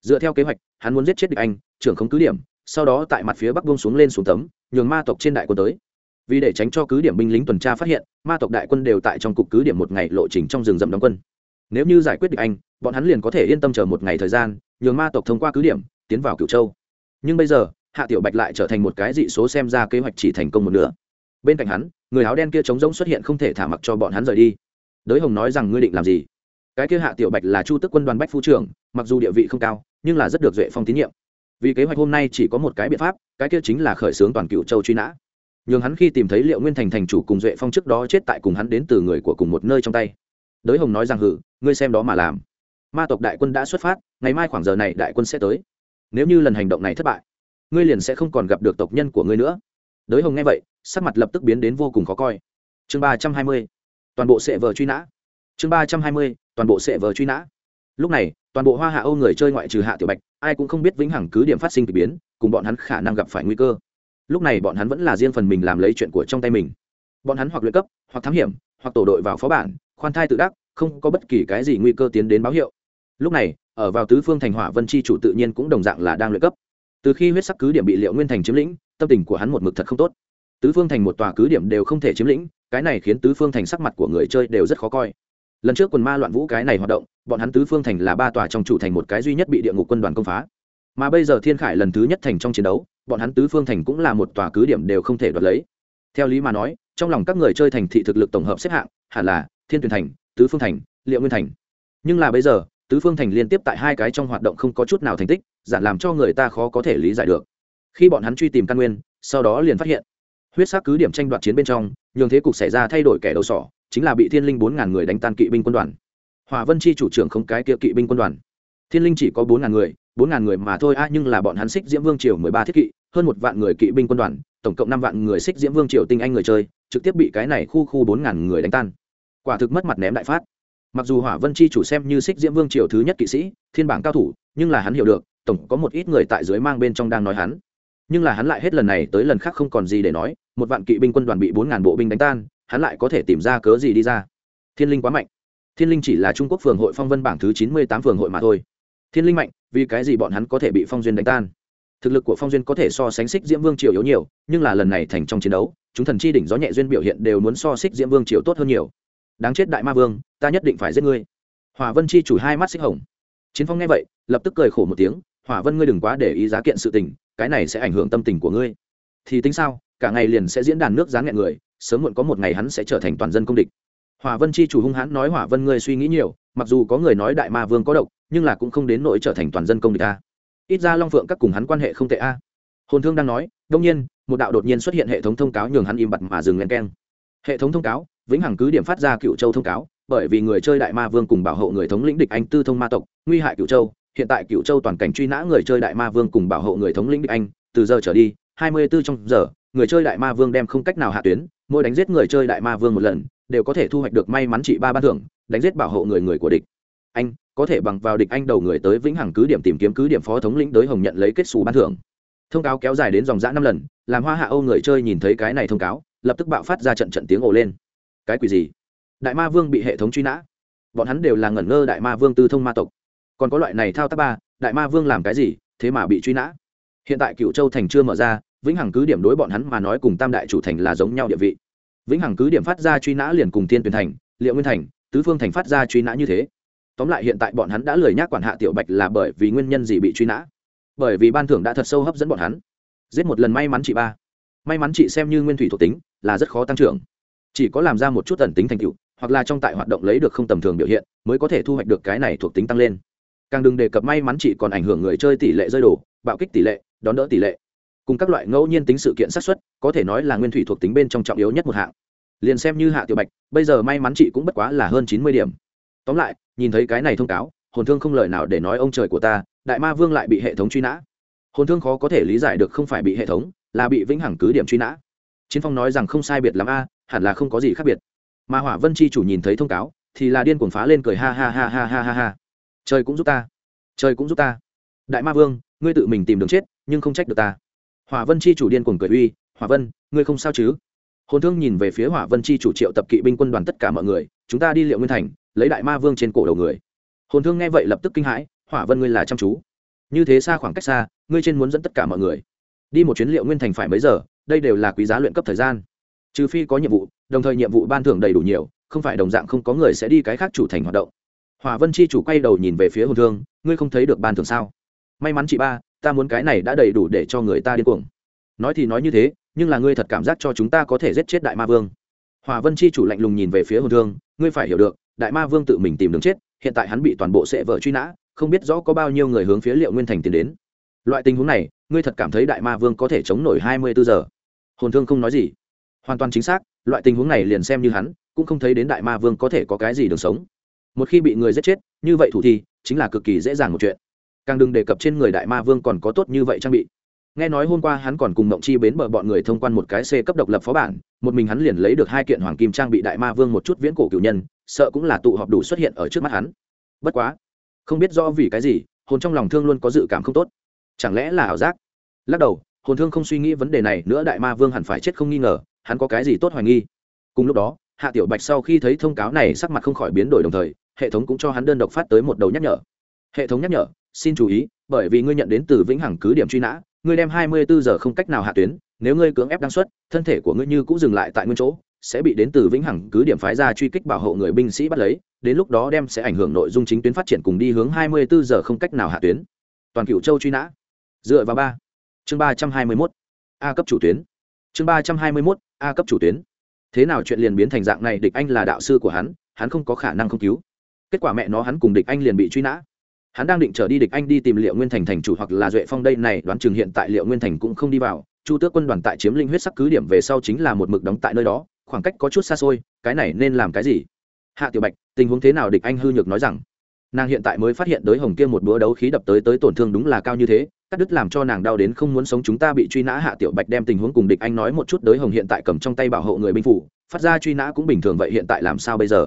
Dựa theo kế hoạch, hắn muốn giết chết địch anh, trưởng không cứ điểm, sau đó tại mặt phía bắc buông xuống lên xuống tấm, nhường ma tộc trên đại quân tới. Vì để tránh cho cứ điểm binh lính tuần tra phát hiện, ma tộc đại quân đều tại trong cục cứ điểm một ngày lộ trình trong rừng rậm đóng quân. Nếu như giải quyết địch anh, bọn hắn liền có thể yên tâm chờ một ngày thời gian, nhường ma tộc thông qua cứ điểm tiến vào cửu châu. Nhưng bây giờ, hạ tiểu bạch lại trở thành một cái dị số xem ra kế hoạch chỉ thành công một nửa. Bên cạnh hắn, người áo đen kia trống rỗng xuất hiện không thể thả mặc cho bọn hắn rời đi. Đới hồng nói rằng, ngươi định làm gì? Cái kia hạ tiểu bạch là chu tức quân đoàn bách phu trưởng, mặc dù địa vị không cao, nhưng là rất được duệ phong tín nhiệm. Vì kế hoạch hôm nay chỉ có một cái biện pháp, cái kia chính là khởi xướng toàn cựu châu truy nã. Nhường hắn khi tìm thấy liệu nguyên thành thành chủ cùng duệ phong trước đó chết tại cùng hắn đến từ người của cùng một nơi trong tay. Đới hồng nói rằng hử ngươi xem đó mà làm. Ma tộc đại quân đã xuất phát, ngày mai khoảng giờ này đại quân sẽ tới nếu như lần hành động này thất bại, ngươi liền sẽ không còn gặp được tộc nhân của ngươi nữa. Đới hồng nghe vậy, sắc mặt lập tức biến đến vô cùng khó coi. Chương ba trăm hai mươi, toàn bộ sệ vờ truy nã. Chương ba trăm hai mươi, toàn bộ sệ vờ truy nã. Lúc này, toàn bộ hoa hạ âu người chơi ngoại trừ hạ tiểu bạch, ai cũng không biết vĩnh hằng cứ điểm phát sinh k ỳ biến, cùng bọn hắn khả năng gặp phải nguy cơ. Lúc này bọn hắn vẫn là riêng phần mình làm lấy chuyện của trong tay mình. Bọn hắn hoặc luyện cấp, hoặc thám hiểm, hoặc tổ đội vào phó bản, khoan thai tự đắc, không có bất kỳ cái gì nguy cơ tiến đến báo hiệu lúc này, ở vào tứ phương thành hỏa vân chi chủ tự nhiên cũng đồng dạng là đang luyện cấp. Từ khi huyết sắc cứ điểm bị liệu nguyên thành chiếm lĩnh, tâm tình của hắn một mực thật không tốt. Tứ phương thành một tòa cứ điểm đều không thể chiếm lĩnh, cái này khiến tứ phương thành sắc mặt của người chơi đều rất khó coi. Lần trước quần ma loạn vũ cái này hoạt động, bọn hắn tứ phương thành là ba tòa trong chủ thành một cái duy nhất bị địa ngục quân đoàn công phá. Mà bây giờ thiên khải lần thứ nhất thành trong chiến đấu, bọn hắn tứ phương thành cũng là một tòa cứ điểm đều không thể đoạt lấy. Theo lý mà nói, trong lòng các người chơi thành thị thực lực tổng hợp xếp hạng, hẳn là thiên tuyển thành, tứ phương thành, liệu nguyên thành. Nhưng là bây giờ tứ phương thành liên tiếp tại hai cái trong hoạt động không có chút nào thành tích giản làm cho người ta khó có thể lý giải được. Khi bọn hắn truy tìm căn nguyên, sau đó liền phát hiện, huyết sắc cứ điểm tranh đoạt chiến bên trong, nhường thế cục xảy ra thay đổi kẻ đầu sỏ, chính là bị thiên linh bốn ngàn người đánh tan kỵ binh quân đoàn. Hòa vân chi chủ trưởng không cái kia kỵ binh quân đoàn. Thiên linh chỉ có bốn ngàn người, bốn ngàn người mà thôi, a, nhưng là bọn hắn xích diễm vương triều mười ba thiết kỵ, hơn một vạn người kỵ binh quân đoàn, tổng cộng năm vạn người xích diễm vương triều tinh anh người chơi, trực tiếp bị cái này khu khu bốn ngàn người đánh tan. Quả thực mất mặt ném đại phát mặc dù hỏa vân chi chủ xem như xích diễm vương triều thứ nhất kỵ sĩ, thiên bảng cao thủ, nhưng là hắn hiểu được, tổng có một ít người tại dưới mang bên trong đang nói hắn. Nhưng là hắn lại hết lần này tới lần khác không còn gì để nói, một vạn kỵ binh quân đoàn bị bốn ngàn bộ binh đánh tan, hắn lại có thể tìm ra cớ gì đi ra. Thiên linh quá mạnh. Thiên linh chỉ là trung quốc phường hội phong vân bảng thứ chín mươi tám phường hội mà thôi. Thiên linh mạnh, vì cái gì bọn hắn có thể bị phong duyên đánh tan? Thực lực của phong duyên có thể so sánh xích diễm vương triều yếu nhiều, nhưng là lần này thành trong chiến đấu, chúng thần chi đỉnh gió nhẹ duyên biểu hiện đều muốn so xích diễm vương triều tốt hơn nhiều đáng chết đại ma vương, ta nhất định phải giết ngươi. Hỏa vân chi chủ hai mắt xích hồng. Chiến phong nghe vậy, lập tức cười khổ một tiếng, hỏa vân ngươi đừng quá để ý giá kiện sự tình, cái này sẽ ảnh hưởng tâm tình của ngươi. Thì tính sao, cả ngày liền sẽ diễn đàn nước dáng nghẹn người, sớm muộn có một ngày hắn sẽ trở thành toàn dân công địch. Hỏa vân chi chủ hung hãn nói, hỏa vân ngươi suy nghĩ nhiều, mặc dù có người nói đại ma vương có độc, nhưng là cũng không đến nỗi trở thành toàn dân công địch a. Ít ra long phượng các cùng hắn quan hệ không tệ a. Hồn thương đang nói, đông nhiên, một đạo đột nhiên xuất hiện hệ thống thông cáo nhường hắn im bặt mà dừng len keng. Hệ thống thông cáo? Vĩnh hằng cứ điểm phát ra cựu châu thông cáo, bởi vì người chơi đại ma vương cùng bảo hộ người thống lĩnh địch anh tư thông ma tộc, nguy hại cựu châu. Hiện tại cựu châu toàn cảnh truy nã người chơi đại ma vương cùng bảo hộ người thống lĩnh địch anh, từ giờ trở đi, hai mươi bốn trong giờ, người chơi đại ma vương đem không cách nào hạ tuyến, mỗi đánh giết người chơi đại ma vương một lần, đều có thể thu hoạch được may mắn trị ba ban thưởng, đánh giết bảo hộ người người của địch anh, có thể bằng vào địch anh đầu người tới vĩnh hằng cứ điểm tìm kiếm cứ điểm phó thống lĩnh đới hồng nhận lấy kết xù ban thưởng. Thông cáo kéo dài đến dòng dã năm lần, làm hoa hạ âu người chơi nhìn thấy cái này thông cáo, lập tức bạo phát ra trận trận tiếng ồ lên cái quỷ gì? Đại ma vương bị hệ thống truy nã. Bọn hắn đều là ngẩn ngơ đại ma vương tư thông ma tộc. Còn có loại này thao tác ba, đại ma vương làm cái gì, thế mà bị truy nã? Hiện tại cựu châu thành chưa mở ra, vĩnh hằng cứ điểm đối bọn hắn mà nói cùng tam đại chủ thành là giống nhau địa vị. Vĩnh hằng cứ điểm phát ra truy nã liền cùng Tiên tuyển thành liệu nguyên thành, tứ phương thành phát ra truy nã như thế. Tóm lại hiện tại bọn hắn đã lười nhác quản hạ tiểu bạch là bởi vì nguyên nhân gì bị truy nã. Bởi vì ban thưởng đã thật sâu hấp dẫn bọn hắn. Giết một lần may mắn chị ba. May mắn chị xem như nguyên thủy thuộc tính, là rất khó tăng trưởng chỉ có làm ra một chút tẩn tính thành tựu, hoặc là trong tại hoạt động lấy được không tầm thường biểu hiện, mới có thể thu hoạch được cái này thuộc tính tăng lên. Càng đừng đề cập may mắn chị còn ảnh hưởng người chơi tỷ lệ rơi đổ, bạo kích tỷ lệ, đón đỡ tỷ lệ. Cùng các loại ngẫu nhiên tính sự kiện xác suất, có thể nói là nguyên thủy thuộc tính bên trong trọng yếu nhất một hạng. Liền xem như hạ tiểu bạch, bây giờ may mắn chị cũng bất quá là hơn chín mươi điểm. Tóm lại, nhìn thấy cái này thông cáo, hồn thương không lời nào để nói ông trời của ta, đại ma vương lại bị hệ thống truy nã. Hồn thương khó có thể lý giải được không phải bị hệ thống, là bị vĩnh hằng cứ điểm truy nã. Chiến phong nói rằng không sai biệt l a hẳn là không có gì khác biệt. Mà hỏa vân chi chủ nhìn thấy thông cáo, thì là điên cuồng phá lên cười ha ha ha ha ha ha ha. Trời cũng giúp ta. Trời cũng giúp ta. Đại ma vương, ngươi tự mình tìm đường chết, nhưng không trách được ta. Hỏa vân chi chủ điên cuồng cười uy, hỏa vân, ngươi không sao chứ? Hồn thương nhìn về phía hỏa vân chi chủ triệu tập kỵ binh quân đoàn tất cả mọi người, chúng ta đi liệu nguyên thành, lấy đại ma vương trên cổ đầu người. Hồn thương nghe vậy lập tức kinh hãi, hỏa vân ngươi là chăm chú. Như thế xa khoảng cách xa, ngươi trên muốn dẫn tất cả mọi người. Đi một chuyến liệu nguyên thành phải mấy giờ, đây đều là quý giá luyện cấp thời gian trừ phi có nhiệm vụ, đồng thời nhiệm vụ ban thưởng đầy đủ nhiều, không phải đồng dạng không có người sẽ đi cái khác chủ thành hoạt động. Hòa vân chi chủ quay đầu nhìn về phía hồn thương, ngươi không thấy được ban thưởng sao? May mắn chị ba, ta muốn cái này đã đầy đủ để cho người ta điên cuồng. Nói thì nói như thế, nhưng là ngươi thật cảm giác cho chúng ta có thể giết chết đại ma vương. Hòa vân chi chủ lạnh lùng nhìn về phía hồn thương, ngươi phải hiểu được, đại ma vương tự mình tìm đường chết, hiện tại hắn bị toàn bộ sệ vợ truy nã, không biết rõ có bao nhiêu người hướng phía liệu nguyên thành tiến đến. Loại tình huống này, ngươi thật cảm thấy đại ma vương có thể chống nổi hai mươi bốn giờ? Hồn thương không nói gì hoàn toàn chính xác, loại tình huống này liền xem như hắn, cũng không thấy đến đại ma vương có thể có cái gì đường sống. Một khi bị người giết chết, như vậy thủ thi, chính là cực kỳ dễ dàng một chuyện. Càng đừng đề cập trên người đại ma vương còn có tốt như vậy trang bị. Nghe nói hôm qua hắn còn cùng mộng chi bến bờ bọn người thông quan một cái c cấp độc lập phó bản, một mình hắn liền lấy được hai kiện hoàng kim trang bị đại ma vương một chút viễn cổ cựu nhân, sợ cũng là tụ họp đủ xuất hiện ở trước mắt hắn. Bất quá, không biết rõ vì cái gì, hồn trong lòng thương luôn có dự cảm không tốt. Chẳng lẽ là ảo giác? Lắc đầu, hồn thương không suy nghĩ vấn đề này nữa đại ma vương hẳn phải chết không nghi ngờ hắn có cái gì tốt hoài nghi? Cùng lúc đó, hạ tiểu bạch sau khi thấy thông cáo này sắc mặt không khỏi biến đổi đồng thời, hệ thống cũng cho hắn đơn độc phát tới một đầu nhắc nhở. Hệ thống nhắc nhở, xin chú ý, bởi vì ngươi nhận đến từ vĩnh hằng cứ điểm truy nã, ngươi đem hai mươi bốn giờ không cách nào hạ tuyến, nếu ngươi cưỡng ép đăng xuất, thân thể của ngươi như cũng dừng lại tại nguyên chỗ, sẽ bị đến từ vĩnh hằng cứ điểm phái ra truy kích bảo hộ người binh sĩ bắt lấy, đến lúc đó đem sẽ ảnh hưởng nội dung chính tuyến phát triển cùng đi hướng hai mươi bốn giờ không cách nào hạ tuyến. Toàn cựu châu truy nã. Dựa vào ba. Chương ba trăm hai mươi mốt. A cấp chủ tuyến chương ba trăm hai mươi mốt, a cấp chủ tuyến. Thế nào chuyện liền biến thành dạng này, địch anh là đạo sư của hắn hắn không có khả năng không cứu. Kết quả mẹ nó hắn cùng địch anh liền bị truy nã. Hắn đang định trở đi, địch anh đi tìm liệu nguyên thành thành chủ hoặc là duệ phong đây này, đoán chừng hiện tại liệu nguyên thành cũng không đi vào. Chu tước quân đoàn tại chiếm linh huyết sắc cứ điểm về sau chính là một mực đóng tại nơi đó, khoảng cách có chút xa xôi, cái này nên làm cái gì? Hạ tiểu bạch, tình huống thế nào? Địch anh hư nhược nói rằng, nàng hiện tại mới phát hiện đới hồng kia một búa đấu khí đập tới tới tổn thương đúng là cao như thế cắt đứt làm cho nàng đau đến không muốn sống. Chúng ta bị truy nã hạ tiểu bạch đem tình huống cùng địch anh nói một chút đới hồng hiện tại cầm trong tay bảo hộ người binh phủ, phát ra truy nã cũng bình thường vậy hiện tại làm sao bây giờ?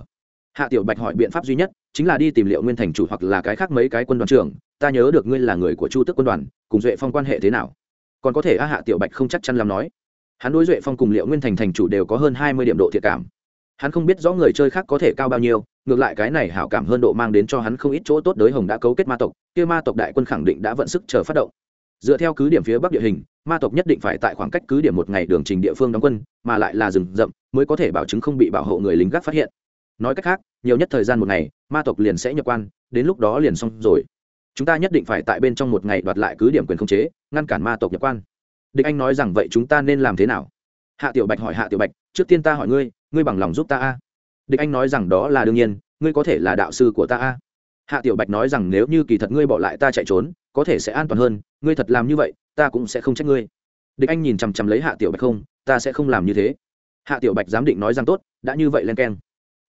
Hạ tiểu bạch hỏi biện pháp duy nhất chính là đi tìm liệu nguyên thành chủ hoặc là cái khác mấy cái quân đoàn trưởng. Ta nhớ được ngươi là người của chu tước quân đoàn, cùng duệ phong quan hệ thế nào? Còn có thể a, hạ tiểu bạch không chắc chắn làm nói. Hắn đối duệ phong cùng liệu nguyên thành thành chủ đều có hơn hai mươi điểm độ thiệt cảm hắn không biết rõ người chơi khác có thể cao bao nhiêu, ngược lại cái này hảo cảm hơn độ mang đến cho hắn không ít chỗ tốt đới hồng đã cấu kết ma tộc, kia ma tộc đại quân khẳng định đã vận sức chờ phát động. Dựa theo cứ điểm phía bắc địa hình, ma tộc nhất định phải tại khoảng cách cứ điểm một ngày đường trình địa phương đóng quân, mà lại là rừng rậm, mới có thể bảo chứng không bị bảo hộ người lính gác phát hiện. Nói cách khác, nhiều nhất thời gian một ngày, ma tộc liền sẽ nhập quan, đến lúc đó liền xong rồi. Chúng ta nhất định phải tại bên trong một ngày đoạt lại cứ điểm quyền khống chế, ngăn cản ma tộc nhập quan. Địch anh nói rằng vậy chúng ta nên làm thế nào? Hạ tiểu bạch hỏi hạ tiểu bạch, trước tiên ta hỏi ngươi ngươi bằng lòng giúp ta a? Địch anh nói rằng đó là đương nhiên, ngươi có thể là đạo sư của ta a? Hạ tiểu bạch nói rằng nếu như kỳ thật ngươi bỏ lại ta chạy trốn, có thể sẽ an toàn hơn, ngươi thật làm như vậy, ta cũng sẽ không trách ngươi. Địch anh nhìn chằm chằm lấy hạ tiểu bạch không, ta sẽ không làm như thế. Hạ tiểu bạch giám định nói rằng tốt, đã như vậy len keng.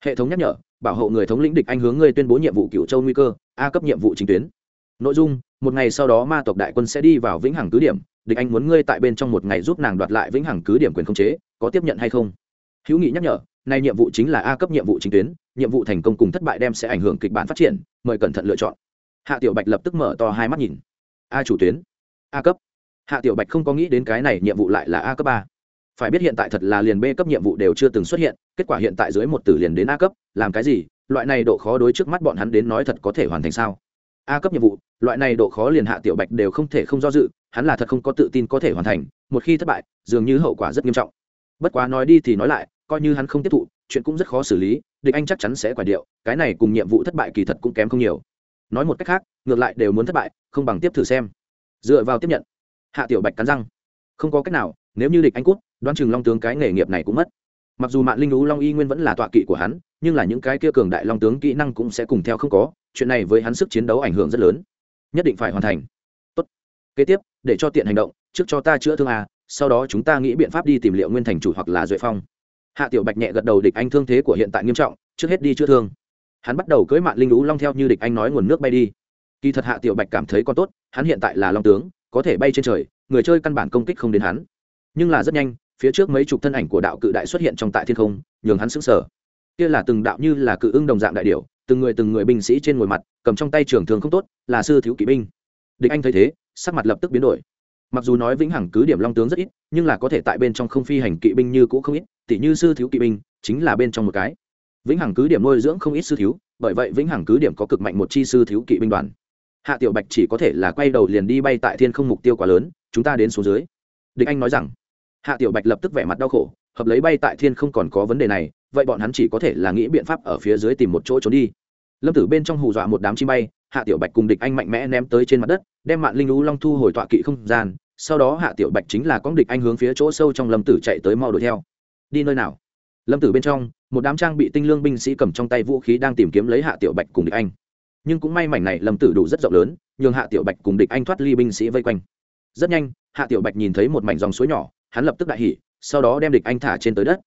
Hệ thống nhắc nhở, bảo hộ người thống lĩnh địch anh hướng ngươi tuyên bố nhiệm vụ cựu châu nguy cơ, a cấp nhiệm vụ chính tuyến. Nội dung, một ngày sau đó ma tộc đại quân sẽ đi vào vĩnh hằng cứ điểm địch anh muốn ngươi tại bên trong một ngày giúp nàng đoạt lại vĩnh hằng cứ điểm quyền khống chế, có tiếp nhận hay không? Hữu nghị nhắc nhở nay nhiệm vụ chính là a cấp nhiệm vụ chính tuyến, nhiệm vụ thành công cùng thất bại đem sẽ ảnh hưởng kịch bản phát triển, mời cẩn thận lựa chọn. Hạ tiểu bạch lập tức mở to hai mắt nhìn. A chủ tuyến, a cấp. Hạ tiểu bạch không có nghĩ đến cái này nhiệm vụ lại là a cấp ba phải biết hiện tại thật là liền b cấp nhiệm vụ đều chưa từng xuất hiện, kết quả hiện tại dưới một tử liền đến a cấp, làm cái gì? Loại này độ khó đối trước mắt bọn hắn đến nói thật có thể hoàn thành sao? A cấp nhiệm vụ, loại này độ khó liền hạ tiểu bạch đều không thể không do dự, hắn là thật không có tự tin có thể hoàn thành, một khi thất bại, dường như hậu quả rất nghiêm trọng. Bất quá nói đi thì nói lại, coi như hắn không tiếp thụ, chuyện cũng rất khó xử lý, địch anh chắc chắn sẽ quả điệu, cái này cùng nhiệm vụ thất bại kỳ thật cũng kém không nhiều. Nói một cách khác, ngược lại đều muốn thất bại, không bằng tiếp thử xem. Dựa vào tiếp nhận, hạ tiểu bạch cắn răng. Không có cách nào, nếu như địch anh cút, đoán chừng long tướng cái nghề nghiệp này cũng mất. Mặc dù mạng linh lũ long y nguyên vẫn là tọa kỵ của hắn, nhưng là những cái kia cường đại long tướng kỹ năng cũng sẽ cùng theo không có chuyện này với hắn sức chiến đấu ảnh hưởng rất lớn. Nhất định phải hoàn thành. Tốt. Kế tiếp, để cho tiện hành động, trước cho ta chữa thương à sau đó chúng ta nghĩ biện pháp đi tìm liệu nguyên thành chủ hoặc là duệ phong. Hạ tiểu bạch nhẹ gật đầu địch anh thương thế của hiện tại nghiêm trọng, trước hết đi chữa thương. Hắn bắt đầu cưỡi mạng linh lũ long theo như địch anh nói nguồn nước bay đi. Kỳ thật hạ tiểu bạch cảm thấy còn tốt, hắn hiện tại là long tướng, có thể bay trên trời, người chơi căn bản công kích không đến hắn. Nhưng là rất nhanh, phía trước mấy chục thân ảnh của đạo cự đại xuất hiện trong tại thiên không, nhường hắn sững sờ. Kia là từng đạo như là cự ưng đồng dạng đại điểu từng người từng người binh sĩ trên ngồi mặt, cầm trong tay trường thường không tốt, là sư thiếu kỵ binh. Địch anh thấy thế, sắc mặt lập tức biến đổi. Mặc dù nói vĩnh hằng cứ điểm long tướng rất ít, nhưng là có thể tại bên trong không phi hành kỵ binh như cũ không ít tỷ như sư thiếu kỵ binh, chính là bên trong một cái. Vĩnh hằng cứ điểm nuôi dưỡng không ít sư thiếu, bởi vậy vĩnh hằng cứ điểm có cực mạnh một chi sư thiếu kỵ binh đoàn. Hạ tiểu bạch chỉ có thể là quay đầu liền đi bay tại thiên không mục tiêu quá lớn, chúng ta đến số dưới. Địch anh nói rằng. Hạ tiểu bạch lập tức vẻ mặt đau khổ hợp lấy bay tại thiên không còn có vấn đề này, vậy bọn hắn chỉ có thể là nghĩ biện pháp ở phía dưới tìm một chỗ trốn đi. Lâm tử bên trong hù dọa một đám chim bay, hạ tiểu bạch cùng địch anh mạnh mẽ ném tới trên mặt đất, đem mạng linh lũ long thu hồi tọa kỵ không gian, sau đó hạ tiểu bạch chính là con địch anh hướng phía chỗ sâu trong lâm tử chạy tới mau đuổi theo. Đi nơi nào? Lâm tử bên trong, một đám trang bị tinh lương binh sĩ cầm trong tay vũ khí đang tìm kiếm lấy hạ tiểu bạch cùng địch anh. Nhưng cũng may mảnh này lâm tử đủ rất rộng lớn, nhường hạ tiểu bạch cùng địch anh thoát ly binh sĩ vây quanh. Rất nhanh, hạ tiểu bạch nhìn thấy một mảnh dòng suối nhỏ, hắn lập tức đại hỉ sau đó đem địch anh thả trên tới đất.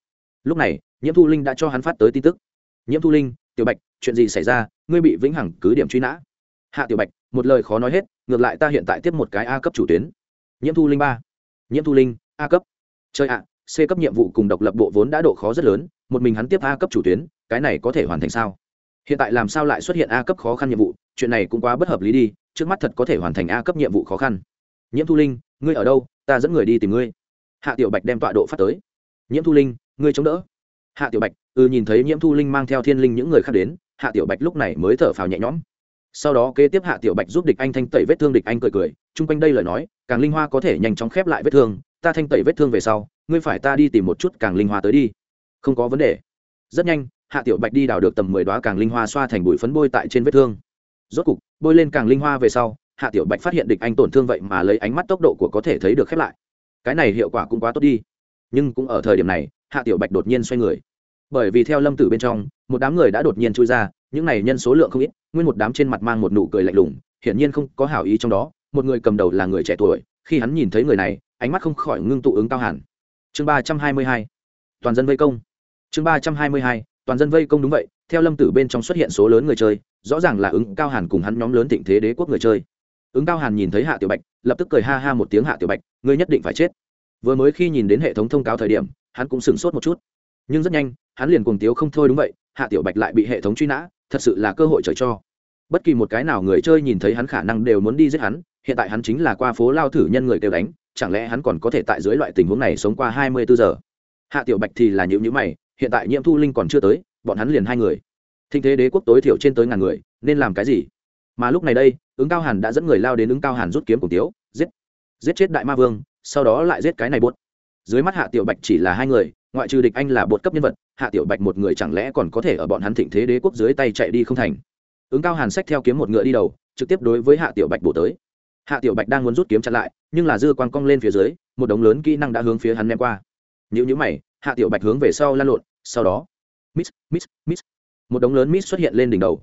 Lúc này, nhiễm thu linh đã cho hắn phát tới tin tức. Nhiễm thu linh, tiểu bạch, chuyện gì xảy ra? Ngươi bị vĩnh hằng cứ điểm truy nã. Hạ tiểu bạch, một lời khó nói hết, ngược lại ta hiện tại tiếp một cái a cấp chủ tuyến. Nhiễm thu linh ba. Nhiễm thu linh, a cấp. Chơi ạ, c cấp nhiệm vụ cùng độc lập bộ vốn đã độ khó rất lớn, một mình hắn tiếp a cấp chủ tuyến, cái này có thể hoàn thành sao? Hiện tại làm sao lại xuất hiện a cấp khó khăn nhiệm vụ? Chuyện này cũng quá bất hợp lý đi, trước mắt thật có thể hoàn thành a cấp nhiệm vụ khó khăn. Nhiễm thu linh, ngươi ở đâu? Ta dẫn người đi tìm ngươi hạ tiểu bạch đem tọa độ phát tới. Nhiễm thu linh, ngươi chống đỡ. Hạ tiểu bạch ừ nhìn thấy nhiễm thu linh mang theo thiên linh những người khác đến, hạ tiểu bạch lúc này mới thở phào nhẹ nhõm. Sau đó kế tiếp hạ tiểu bạch giúp địch anh thanh tẩy vết thương địch anh cười cười, chung quanh đây lời nói, càng linh hoa có thể nhanh chóng khép lại vết thương, ta thanh tẩy vết thương về sau, ngươi phải ta đi tìm một chút càng linh hoa tới đi. Không có vấn đề. Rất nhanh, hạ tiểu bạch đi đào được tầm mười đoá càng linh hoa xoa thành bụi phấn bôi tại trên vết thương. Rốt cục, bôi lên càng linh hoa về sau, hạ tiểu bạch phát hiện địch anh tổn thương vậy mà lấy ánh mắt tốc độ của có thể thấy được khép lại cái này hiệu quả cũng quá tốt đi. Nhưng cũng ở thời điểm này, hạ tiểu bạch đột nhiên xoay người. Bởi vì theo lâm tử bên trong, một đám người đã đột nhiên chui ra, những này nhân số lượng không ít, nguyên một đám trên mặt mang một nụ cười lạnh lùng, hiển nhiên không có hảo ý trong đó, một người cầm đầu là người trẻ tuổi, khi hắn nhìn thấy người này, ánh mắt không khỏi ngưng tụ ứng cao hẳn. Chương ba trăm hai mươi hai, toàn dân vây công. Chương ba trăm hai mươi hai, toàn dân vây công đúng vậy, theo lâm tử bên trong xuất hiện số lớn người chơi, rõ ràng là ứng cao hàn cùng hắn nhóm lớn thịnh thế đế quốc người chơi ứng cao hàn nhìn thấy hạ tiểu bạch, lập tức cười ha ha một tiếng, hạ tiểu bạch, ngươi nhất định phải chết. Vừa mới khi nhìn đến hệ thống thông cáo thời điểm, hắn cũng sửng sốt một chút. Nhưng rất nhanh, hắn liền cuồng tiếu không thôi, đúng vậy, hạ tiểu bạch lại bị hệ thống truy nã, thật sự là cơ hội trời cho. Bất kỳ một cái nào người chơi nhìn thấy hắn khả năng đều muốn đi giết hắn, hiện tại hắn chính là qua phố lao thử nhân người kêu đánh, chẳng lẽ hắn còn có thể tại dưới loại tình huống này sống qua hai mươi bốn giờ? Hạ tiểu bạch thì là nhữ nhữ mày, hiện tại nhiễm thu linh còn chưa tới, bọn hắn liền hai người. Thịnh thế đế quốc tối thiểu trên tới ngàn người, nên làm cái gì? Mà lúc này đây ứng cao hàn đã dẫn người lao đến ứng cao hàn rút kiếm cùng tiếu, giết. Giết chết đại ma vương, sau đó lại giết cái này buốt. Dưới mắt hạ tiểu bạch chỉ là hai người, ngoại trừ địch anh là bột cấp nhân vật, hạ tiểu bạch một người chẳng lẽ còn có thể ở bọn hắn thịnh thế đế quốc dưới tay chạy đi không thành? Ứng cao hàn sách theo kiếm một ngựa đi đầu, trực tiếp đối với hạ tiểu bạch bổ tới. Hạ tiểu bạch đang muốn rút kiếm chặn lại, nhưng là dư quan cong lên phía dưới, một đống lớn kỹ năng đã hướng phía hắn ném qua. Nhữ nhữ mày, hạ tiểu bạch hướng về sau lan lộn, sau đó miss miss miss một đống lớn miss xuất hiện lên đỉnh đầu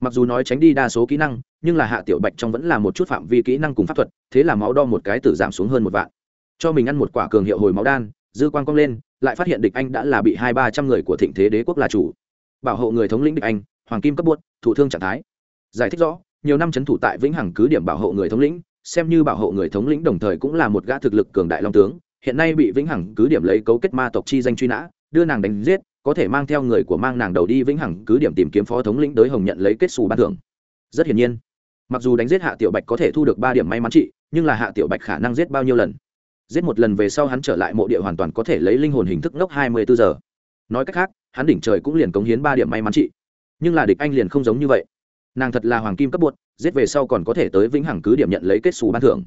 mặc dù nói tránh đi đa số kỹ năng, nhưng là hạ tiểu bạch trong vẫn là một chút phạm vi kỹ năng cùng pháp thuật, thế là máu đo một cái tử giảm xuống hơn một vạn. Cho mình ăn một quả cường hiệu hồi máu đan, dư quang cong lên, lại phát hiện địch anh đã là bị hai ba trăm người của thịnh thế đế quốc là chủ. Bảo hộ người thống lĩnh địch anh, hoàng kim cấp buốt, thủ thương trạng thái. Giải thích rõ, nhiều năm c h ấ n thủ tại vĩnh hằng cứ điểm bảo hộ người thống lĩnh, xem như bảo hộ người thống lĩnh đồng thời cũng là một gã thực lực cường đại long tướng, hiện nay bị vĩnh hằng cứ điểm lấy cấu kết ma tộc chi danh truy nã, đưa nàng đánh giết có thể mang theo người của mang nàng đầu đi vĩnh hằng cứ điểm tìm kiếm phó thống lĩnh đới hồng nhận lấy kết xù ban thưởng. Rất hiển nhiên, mặc dù đánh giết hạ tiểu bạch có thể thu được ba điểm may mắn trị, nhưng là hạ tiểu bạch khả năng giết bao nhiêu lần? Giết một lần về sau hắn trở lại mộ địa hoàn toàn có thể lấy linh hồn hình thức ngốc hai mươi bốn giờ. Nói cách khác, hắn đỉnh trời cũng liền cống hiến ba điểm may mắn trị. Nhưng là địch anh liền không giống như vậy. Nàng thật là hoàng kim cấp bột giết về sau còn có thể tới vĩnh hằng cứ điểm nhận lấy kết xù ban thưởng.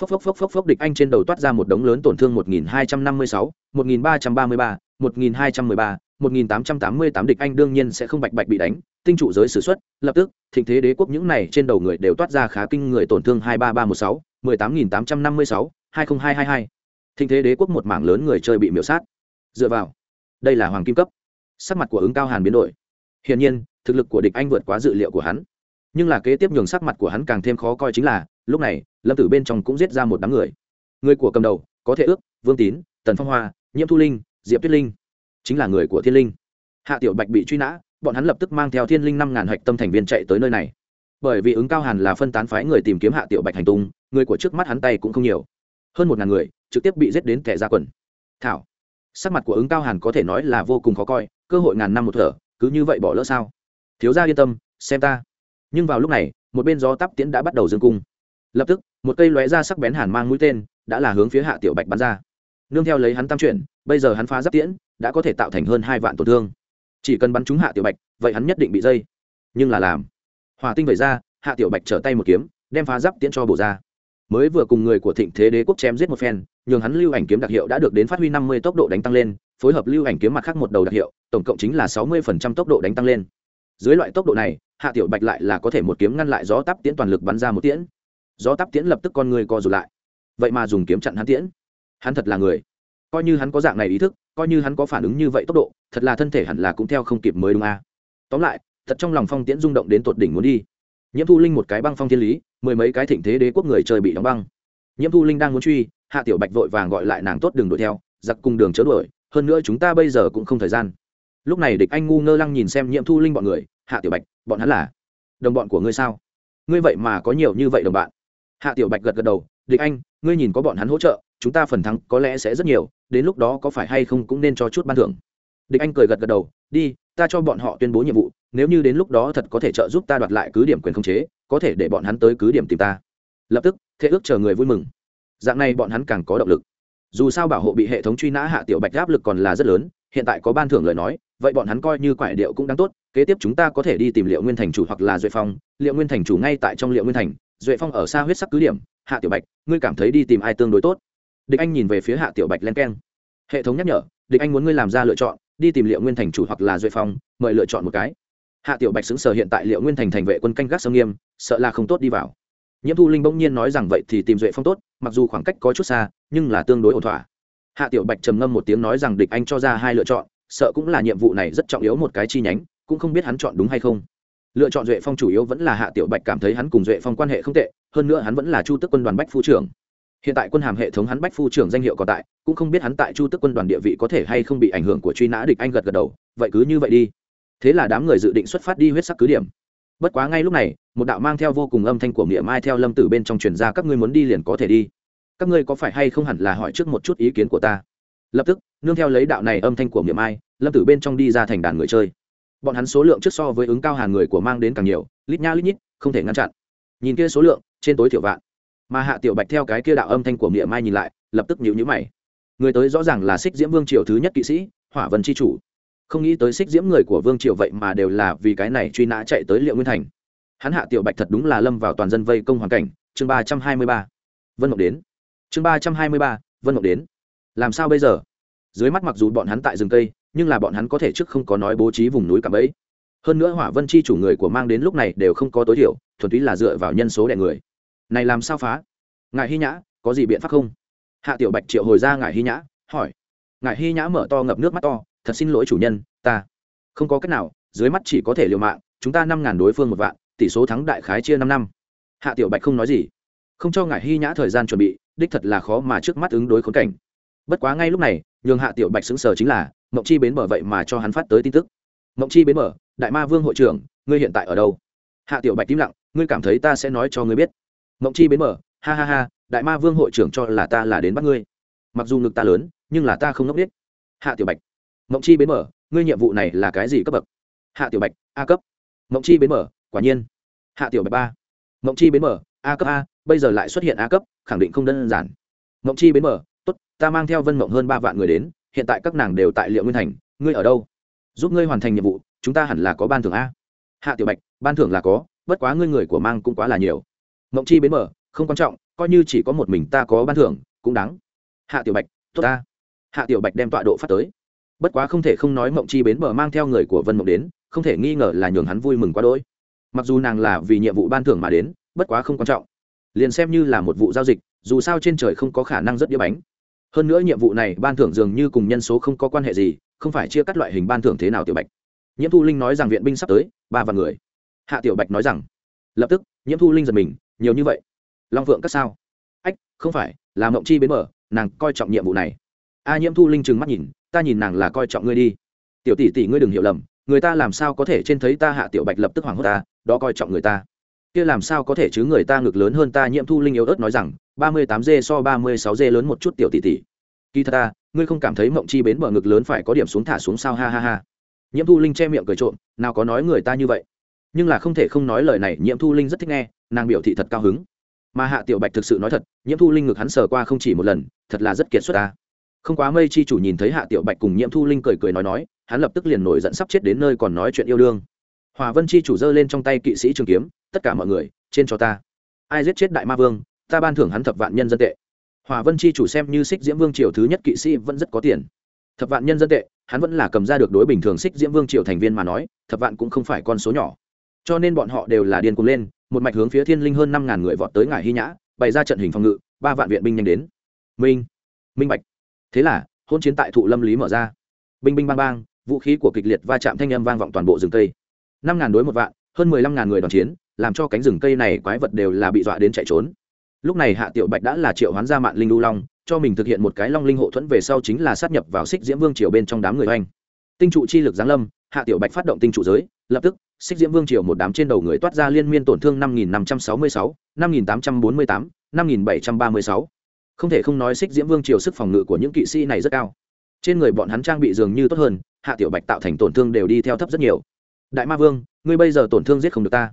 Phốc phốc phốc phốc phốc địch anh trên đầu toát ra một đống lớn tổn thương một nghìn hai trăm năm mươi sáu, một nghìn ba trăm ba mươi ba, một nghìn hai trăm mười ba một nghìn tám trăm tám mươi tám địch anh đương nhiên sẽ không bạch bạch bị đánh, tinh trụ giới sử xuất, lập tức, thịnh thế đế quốc những này trên đầu người đều toát ra khá kinh người tổn thương hai ba ba một sáu, mười tám nghìn tám trăm năm mươi sáu, hai nghìn hai hai hai. Thịnh thế đế quốc một mảng lớn người chơi bị miểu sát. Dựa vào, đây là hoàng kim cấp. Sắc mặt của ứng cao hàn biến đổi. Hiển nhiên, thực lực của địch anh vượt quá dự liệu của hắn. Nhưng là kế tiếp nhường sắc mặt của hắn càng thêm khó coi chính là, lúc này, lâm tử bên trong cũng giết ra một đám người. Người của cầm đầu, có thể ước, vương tín, tần phong hoa, nhiễm thu linh, diệp tuyết linh chính là người của thiên linh. Hạ tiểu bạch bị truy nã, bọn hắn lập tức mang theo thiên linh năm ngàn hạch tâm thành viên chạy tới nơi này. Bởi vì ứng cao hàn là phân tán phái người tìm kiếm hạ tiểu bạch hành tung, người của trước mắt hắn tay cũng không nhiều. Hơn một ngàn người, trực tiếp bị giết đến kẻ ra quần. Thảo, sắc mặt của ứng cao hàn có thể nói là vô cùng khó coi, cơ hội ngàn năm một thở, cứ như vậy bỏ lỡ sao? Thiếu gia yên tâm, xem ta. Nhưng vào lúc này, một bên gió tắp tiễn đã bắt đầu dương cung. Lập tức, một cây lóe ra sắc bén hàn mang mũi tên, đã là hướng phía hạ tiểu bạch bắn ra nương theo lấy hắn tam chuyển, bây giờ hắn phá giáp tiễn, đã có thể tạo thành hơn hai vạn tổn thương. Chỉ cần bắn trúng hạ tiểu bạch, vậy hắn nhất định bị dây. Nhưng là làm. Hòa tinh vẩy ra, hạ tiểu bạch trở tay một kiếm, đem phá giáp tiễn cho bổ ra. Mới vừa cùng người của thịnh thế đế quốc chém giết một phen, nhường hắn lưu ảnh kiếm đặc hiệu đã được đến phát huy năm mươi tốc độ đánh tăng lên, phối hợp lưu ảnh kiếm mặt khác một đầu đặc hiệu, tổng cộng chính là sáu mươi phần trăm tốc độ đánh tăng lên. Dưới loại tốc độ này, hạ tiểu bạch lại là có thể một kiếm ngăn lại gió tắp tiễn toàn lực bắn ra một tiễn. Gió tắp tiễn lập tức con người co rụt lại. Vậy mà dùng kiếm chặn hắn tiễn hắn thật là người. Coi như hắn có dạng này ý thức, coi như hắn có phản ứng như vậy tốc độ, thật là thân thể hẳn là cũng theo không kịp mới đúng a. À. tóm lại, thật trong lòng phong tiễn rung động đến tột đỉnh muốn đi. Nhiễm thu linh một cái băng phong thiên lý, mười mấy cái thịnh thế đế quốc người chơi bị đóng băng. Nhiễm thu linh đang muốn truy, hạ tiểu bạch vội vàng gọi lại nàng tốt đường đuổi theo, giặc cùng đường chớ đuổi, hơn nữa chúng ta bây giờ cũng không thời gian. Lúc này địch anh ngu ngơ lăng nhìn xem nhiễm thu linh bọn người, hạ tiểu bạch, bọn hắn là đồng bọn của ngươi sao? Ngươi vậy mà có nhiều như vậy đồng bạn. Hạ tiểu bạch gật gật đầu địch anh, ngươi nhìn có bọn hắn hỗ trợ, chúng ta phần thắng có lẽ sẽ rất nhiều, đến lúc đó có phải hay không cũng nên cho chút ban thưởng. Địch anh cười gật gật đầu, đi, ta cho bọn họ tuyên bố nhiệm vụ, nếu như đến lúc đó thật có thể trợ giúp ta đoạt lại cứ điểm quyền khống chế, có thể để bọn hắn tới cứ điểm tìm ta. Lập tức, thế ước chờ người vui mừng. Dạng này bọn hắn càng có động lực. Dù sao bảo hộ bị hệ thống truy nã hạ tiểu bạch áp lực còn là rất lớn, hiện tại có ban thưởng lời nói, vậy bọn hắn coi như quải điệu cũng đáng tốt, kế tiếp chúng ta có thể đi tìm liệu nguyên thành chủ hoặc là duệ phong. Liệu nguyên thành chủ ngay tại trong liệu nguyên thành, duệ phong ở xa huyết sắc cứ điểm hạ tiểu bạch, ngươi cảm thấy đi tìm ai tương đối tốt? Địch anh nhìn về phía hạ tiểu bạch len keng. Hệ thống nhắc nhở, địch anh muốn ngươi làm ra lựa chọn, đi tìm liệu nguyên thành chủ hoặc là duệ phong, mời lựa chọn một cái. Hạ tiểu bạch xứng sở hiện tại liệu nguyên thành thành vệ quân canh gác sông nghiêm, sợ là không tốt đi vào. Nhiễm thu linh bỗng nhiên nói rằng vậy thì tìm duệ phong tốt, mặc dù khoảng cách có chút xa, nhưng là tương đối ổn thỏa. Hạ tiểu bạch trầm ngâm một tiếng nói rằng địch anh cho ra hai lựa chọn, sợ cũng là nhiệm vụ này rất trọng yếu một cái chi nhánh, cũng không biết hắn chọn đúng hay không lựa chọn duệ phong chủ yếu vẫn là hạ tiểu bạch cảm thấy hắn cùng duệ phong quan hệ không tệ, hơn nữa hắn vẫn là chu tức quân đoàn bách phu trưởng. Hiện tại quân hàm hệ thống hắn bách phu trưởng danh hiệu còn tại, cũng không biết hắn tại chu tức quân đoàn địa vị có thể hay không bị ảnh hưởng của truy nã địch anh gật gật đầu, vậy cứ như vậy đi. Thế là đám người dự định xuất phát đi huyết sắc cứ điểm. Bất quá ngay lúc này, một đạo mang theo vô cùng âm thanh của miệng mai theo lâm tử bên trong truyền ra, các ngươi muốn đi liền có thể đi. Các ngươi có phải hay không hẳn là hỏi trước một chút ý kiến của ta? Lập tức, nương theo lấy đạo này âm thanh của miệng mai, lâm tử bên trong đi ra thành đàn người chơi bọn hắn số lượng trước so với ứng cao hàn người của mang đến càng nhiều, lít nha lít nhít, không thể ngăn chặn. Nhìn kia số lượng, trên tối thiểu vạn. Mà hạ tiểu bạch theo cái kia đạo âm thanh của miệng mai nhìn lại, lập tức nhíu nhíu mày. Người tới rõ ràng là xích diễm vương triều thứ nhất kỵ sĩ, hỏa vân c h i chủ. Không nghĩ tới xích diễm người của vương triều vậy mà đều là vì cái này truy nã chạy tới liệu nguyên thành. Hắn hạ tiểu bạch thật đúng là lâm vào toàn dân vây công hoàn cảnh. Chương ba trăm hai mươi ba. Vân mộng đến. Chương ba trăm hai mươi ba, vân mộng đến. Làm sao bây giờ? Dưới mắt mặc dù bọn hắn tại rừng cây nhưng là bọn hắn có thể trước không có nói bố trí vùng núi cả bẫy. Hơn nữa hỏa vân chi chủ người của mang đến lúc này đều không có tối thiểu, thuần túy là dựa vào nhân số đẻ người. Này làm sao phá? Ngài hy nhã, có gì biện pháp không? Hạ tiểu bạch triệu hồi ra ngài hy nhã, hỏi. Ngài hy nhã mở to ngập nước mắt to, thật xin lỗi chủ nhân, ta không có cách nào, dưới mắt chỉ có thể liều mạng, chúng ta năm ngàn đối phương một vạn, tỷ số thắng đại khái chia năm năm. Hạ tiểu bạch không nói gì. Không cho ngài hy nhã thời gian chuẩn bị, đích thật là khó mà trước mắt ứng đối khốn cảnh. Bất quá ngay lúc này, nhường hạ tiểu bạch xứng sờ chính là mộng chi bến mở vậy mà cho hắn phát tới tin tức. Mộng chi bến mở đại ma vương hội trưởng, ngươi hiện tại ở đâu? Hạ tiểu bạch im lặng, ngươi cảm thấy ta sẽ nói cho ngươi biết. Mộng chi bến mở ha ha ha, đại ma vương hội trưởng cho là ta là đến bắt ngươi. Mặc dù ngực ta lớn, nhưng là ta không ngốc biết hạ tiểu bạch, mộng chi bến mở ngươi nhiệm vụ này là cái gì cấp bậc? Hạ tiểu bạch, a cấp. Mộng chi bến mở quả nhiên. Hạ tiểu bạch ba. Mộng chi bến mở a cấp a, bây giờ lại xuất hiện a cấp, khẳng định không đơn giản. Mộng chi bến mở tốt, ta mang theo vân mộng hơn ba vạn người đến hiện tại các nàng đều tại liệu nguyên thành, ngươi ở đâu? Giúp ngươi hoàn thành nhiệm vụ, chúng ta hẳn là có ban thưởng a. Hạ tiểu bạch, ban thưởng là có, bất quá ngươi người của mang cũng quá là nhiều. Mộng chi bến mở, không quan trọng, coi như chỉ có một mình ta có ban thưởng, cũng đáng. Hạ tiểu bạch, tốt ta. Hạ tiểu bạch đem tọa độ phát tới. Bất quá không thể không nói mộng chi bến bờ mang theo người của vân mộng đến, không thể nghi ngờ là nhường hắn vui mừng quá đỗi. Mặc dù nàng là vì nhiệm vụ ban thưởng mà đến, bất quá không quan trọng. Liền xem như là một vụ giao dịch, dù sao trên trời không có khả năng rất đĩa bánh hơn nữa nhiệm vụ này, ban thưởng dường như cùng nhân số không có quan hệ gì, không phải chia cắt loại hình ban thưởng thế nào, tiểu bạch? Nhiễm thu linh nói rằng viện binh sắp tới, ba vạn người. Hạ tiểu bạch nói rằng, lập tức, nhiễm thu linh giật mình, nhiều như vậy? Long vượng các sao? Ách, không phải, là mộng chi bến mở nàng coi trọng nhiệm vụ này. A nhiễm thu linh trừng mắt nhìn, ta nhìn nàng là coi trọng ngươi đi. Tiểu tỷ tỷ ngươi đừng hiểu lầm, người ta làm sao có thể trên thấy ta hạ tiểu bạch lập tức hoảng hốt ta, đó coi trọng người ta kia làm sao có thể chứ người ta ngực lớn hơn ta nhiễm thu linh yếu ớt nói rằng, ba mươi tám d so ba mươi sáu d lớn một chút tiểu tỷ tỷ. Kỳ thật ta, ngươi không cảm thấy mộng chi bến bờ ngực lớn phải có điểm xuống thả xuống sao? Ha ha ha. Nhiễm thu linh che miệng cười trộm, nào có nói người ta như vậy. Nhưng là không thể không nói lời này nhiễm thu linh rất thích nghe, nàng biểu thị thật cao hứng. Mà hạ tiểu bạch thực sự nói thật nhiễm thu linh ngực hắn sờ qua không chỉ một lần, thật là rất kiệt xuất ta. Không quá mây chi chủ nhìn thấy hạ tiểu bạch cùng nhiễm thu linh cười cười nói nói, hắn lập tức liền nổi giận sắp chết đến nơi còn nói chuyện yêu đương hòa vân chi chủ giơ lên trong tay kỵ sĩ trường kiếm, tất cả mọi người, trên cho ta. Ai giết chết đại ma vương, ta ban thưởng hắn thập vạn nhân dân tệ. Hòa vân chi chủ xem như xích diễm vương triều thứ nhất kỵ sĩ vẫn rất có tiền. Thập vạn nhân dân tệ, hắn vẫn là cầm ra được đối bình thường xích diễm vương triều thành viên mà nói, thập vạn cũng không phải con số nhỏ. Cho nên bọn họ đều là điên cuồng lên, một mạch hướng phía thiên linh hơn năm ngàn người vọt tới ngải hy nhã, bày ra trận hình phòng ngự, ba vạn viện binh nhanh đến. Minh minh bạch. Thế là hôn chiến tại thụ lâm lý mở ra. Binh binh bang bang, vũ khí của kịch liệt va chạm thanh âm vang vọng toàn bộ rừng tây năm ngàn đối một vạn, hơn mười lăm ngàn người đoàn chiến, làm cho cánh rừng cây này quái vật đều là bị dọa đến chạy trốn. Lúc này hạ tiểu bạch đã là triệu hoán gia mạng linh lưu long, cho mình thực hiện một cái long linh hộ thuẫn về sau chính là sát nhập vào xích diễm vương triều bên trong đám người oanh. Tinh trụ chi lực giáng lâm, hạ tiểu bạch phát động tinh trụ giới, lập tức, xích diễm vương triều một đám trên đầu người toát ra liên miên tổn thương năm nghìn năm trăm sáu mươi sáu, năm nghìn tám trăm bốn mươi tám, năm nghìn bảy trăm ba mươi sáu. Không thể không nói xích diễm vương triều sức phòng ngự của những kỵ sĩ này rất cao. Trên người bọn hắn trang bị dường như tốt hơn, hạ tiểu bạch tạo thành tổn thương đều đi theo thấp rất nhiều đại ma vương, ngươi bây giờ tổn thương giết không được ta.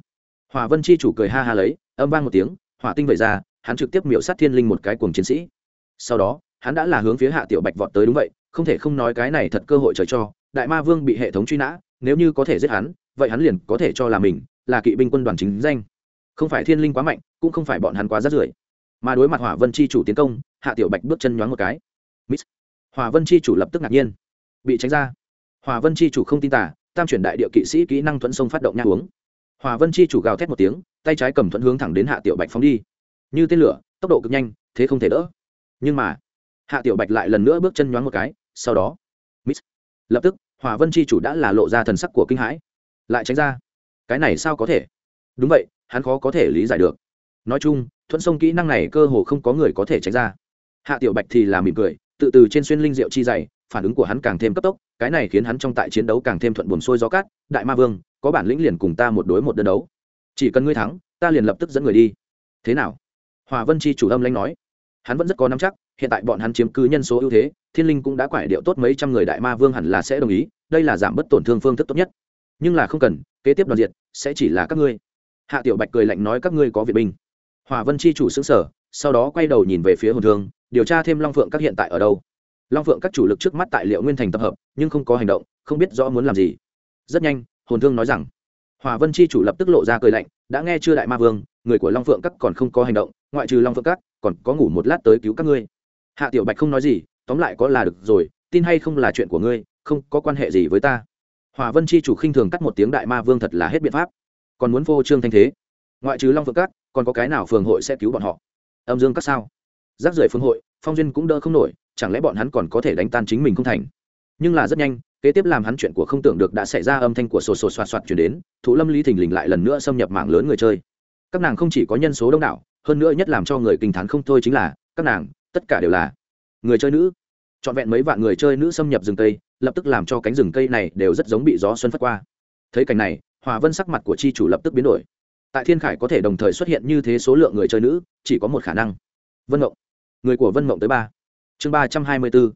Hỏa vân chi chủ cười ha ha lấy, âm vang một tiếng, hỏa tinh vẩy ra, hắn trực tiếp miểu sát thiên linh một cái cuồng chiến sĩ. Sau đó, hắn đã là hướng phía hạ tiểu bạch vọt tới đúng vậy, không thể không nói cái này thật cơ hội trời cho, đại ma vương bị hệ thống truy nã, nếu như có thể giết hắn, vậy hắn liền có thể cho là mình là kỵ binh quân đoàn chính danh. Không phải thiên linh quá mạnh, cũng không phải bọn hắn quá rát rưởi. Mà đối mặt hỏa vân chi chủ tiến công, hạ tiểu bạch bước chân nhoáng một cái. Miss. hỏa vân chi chủ lập tức ngạc nhiên. Bị tránh ra. Hỏa vân chi chủ không tin tả tam chuyển đại địa kỵ sĩ kỹ năng thuẫn sông phát động nha uống. Hòa vân chi chủ gào thét một tiếng, tay trái cầm thuẫn hướng thẳng đến hạ tiểu bạch phóng đi. Như tên lửa, tốc độ cực nhanh, thế không thể đỡ. Nhưng mà, hạ tiểu bạch lại lần nữa bước chân nhoáng một cái, sau đó, mít, lập tức, hòa vân chi chủ đã là lộ ra thần sắc của kinh hãi. Lại tránh ra. Cái này sao có thể? Đúng vậy, hắn khó có thể lý giải được. Nói chung, thuẫn sông kỹ năng này cơ hồ không có người có thể tránh ra. Hạ tiểu bạch thì là mỉm cười, tự từ trên xuyên linh diệu chi dày phản ứng của hắn càng thêm cấp tốc, cái này khiến hắn trong tại chiến đấu càng thêm thuận buồn sôi gió cát, đại ma vương, có bản lĩnh liền cùng ta một đối một đơn đấu. Chỉ cần ngươi thắng, ta liền lập tức dẫn người đi. Thế nào? Hòa vân chi chủ âm lãnh nói. Hắn vẫn rất có nắm chắc, hiện tại bọn hắn chiếm cứ nhân số ưu thế, thiên linh cũng đã quải điệu tốt mấy trăm người đại ma vương hẳn là sẽ đồng ý, đây là giảm bớt tổn thương phương thức tốt nhất. Nhưng là không cần, kế tiếp đoàn diệt sẽ chỉ là các ngươi. Hạ tiểu bạch cười lạnh nói các ngươi có việt binh. Hòa vân chi chủ xứng sở sau đó quay đầu nhìn về phía hồn thương, điều tra thêm long phượng các hiện tại ở đâu long phượng các chủ lực trước mắt tại liệu nguyên thành tập hợp, nhưng không có hành động, không biết rõ muốn làm gì. Rất nhanh, hồn thương nói rằng hòa vân chi chủ lập tức lộ ra cười lạnh, đã nghe chưa đại ma vương, người của long phượng các còn không có hành động, ngoại trừ long phượng các, còn có ngủ một lát tới cứu các ngươi. Hạ tiểu bạch không nói gì, tóm lại có là được rồi, tin hay không là chuyện của ngươi, không có quan hệ gì với ta. Hòa vân chi chủ khinh thường cắt một tiếng đại ma vương thật là hết biện pháp. Còn muốn vô trương thanh thế. Ngoại trừ long phượng các, còn có cái nào phường hội sẽ cứu bọn họ? Âm dương các sao? Rác rưởi phương hội, phong duyên cũng đỡ không nổi chẳng lẽ bọn hắn còn có thể đánh tan chính mình không thành? Nhưng là rất nhanh, kế tiếp làm hắn chuyện của không tưởng được đã xảy ra âm thanh của sổ sổ soạt soạt chuyển đến thụ lâm lý thình lình lại lần nữa xâm nhập mạng lớn người chơi. Các nàng không chỉ có nhân số đông đảo, hơn nữa nhất làm cho người kinh t h á n không thôi chính là, các nàng, tất cả đều là người chơi nữ. Trọn vẹn mấy vạn người chơi nữ xâm nhập rừng cây, lập tức làm cho cánh rừng cây này đều rất giống bị gió xuân phất qua. Thấy cảnh này, hòa vân sắc mặt của chi chủ lập tức biến đổi. Tại thiên khải có thể đồng thời xuất hiện như thế số lượng người chơi nữ, chỉ có một khả năng. Vân mộng. Người của vân mộng tới ba chương ba trăm hai mươi b ố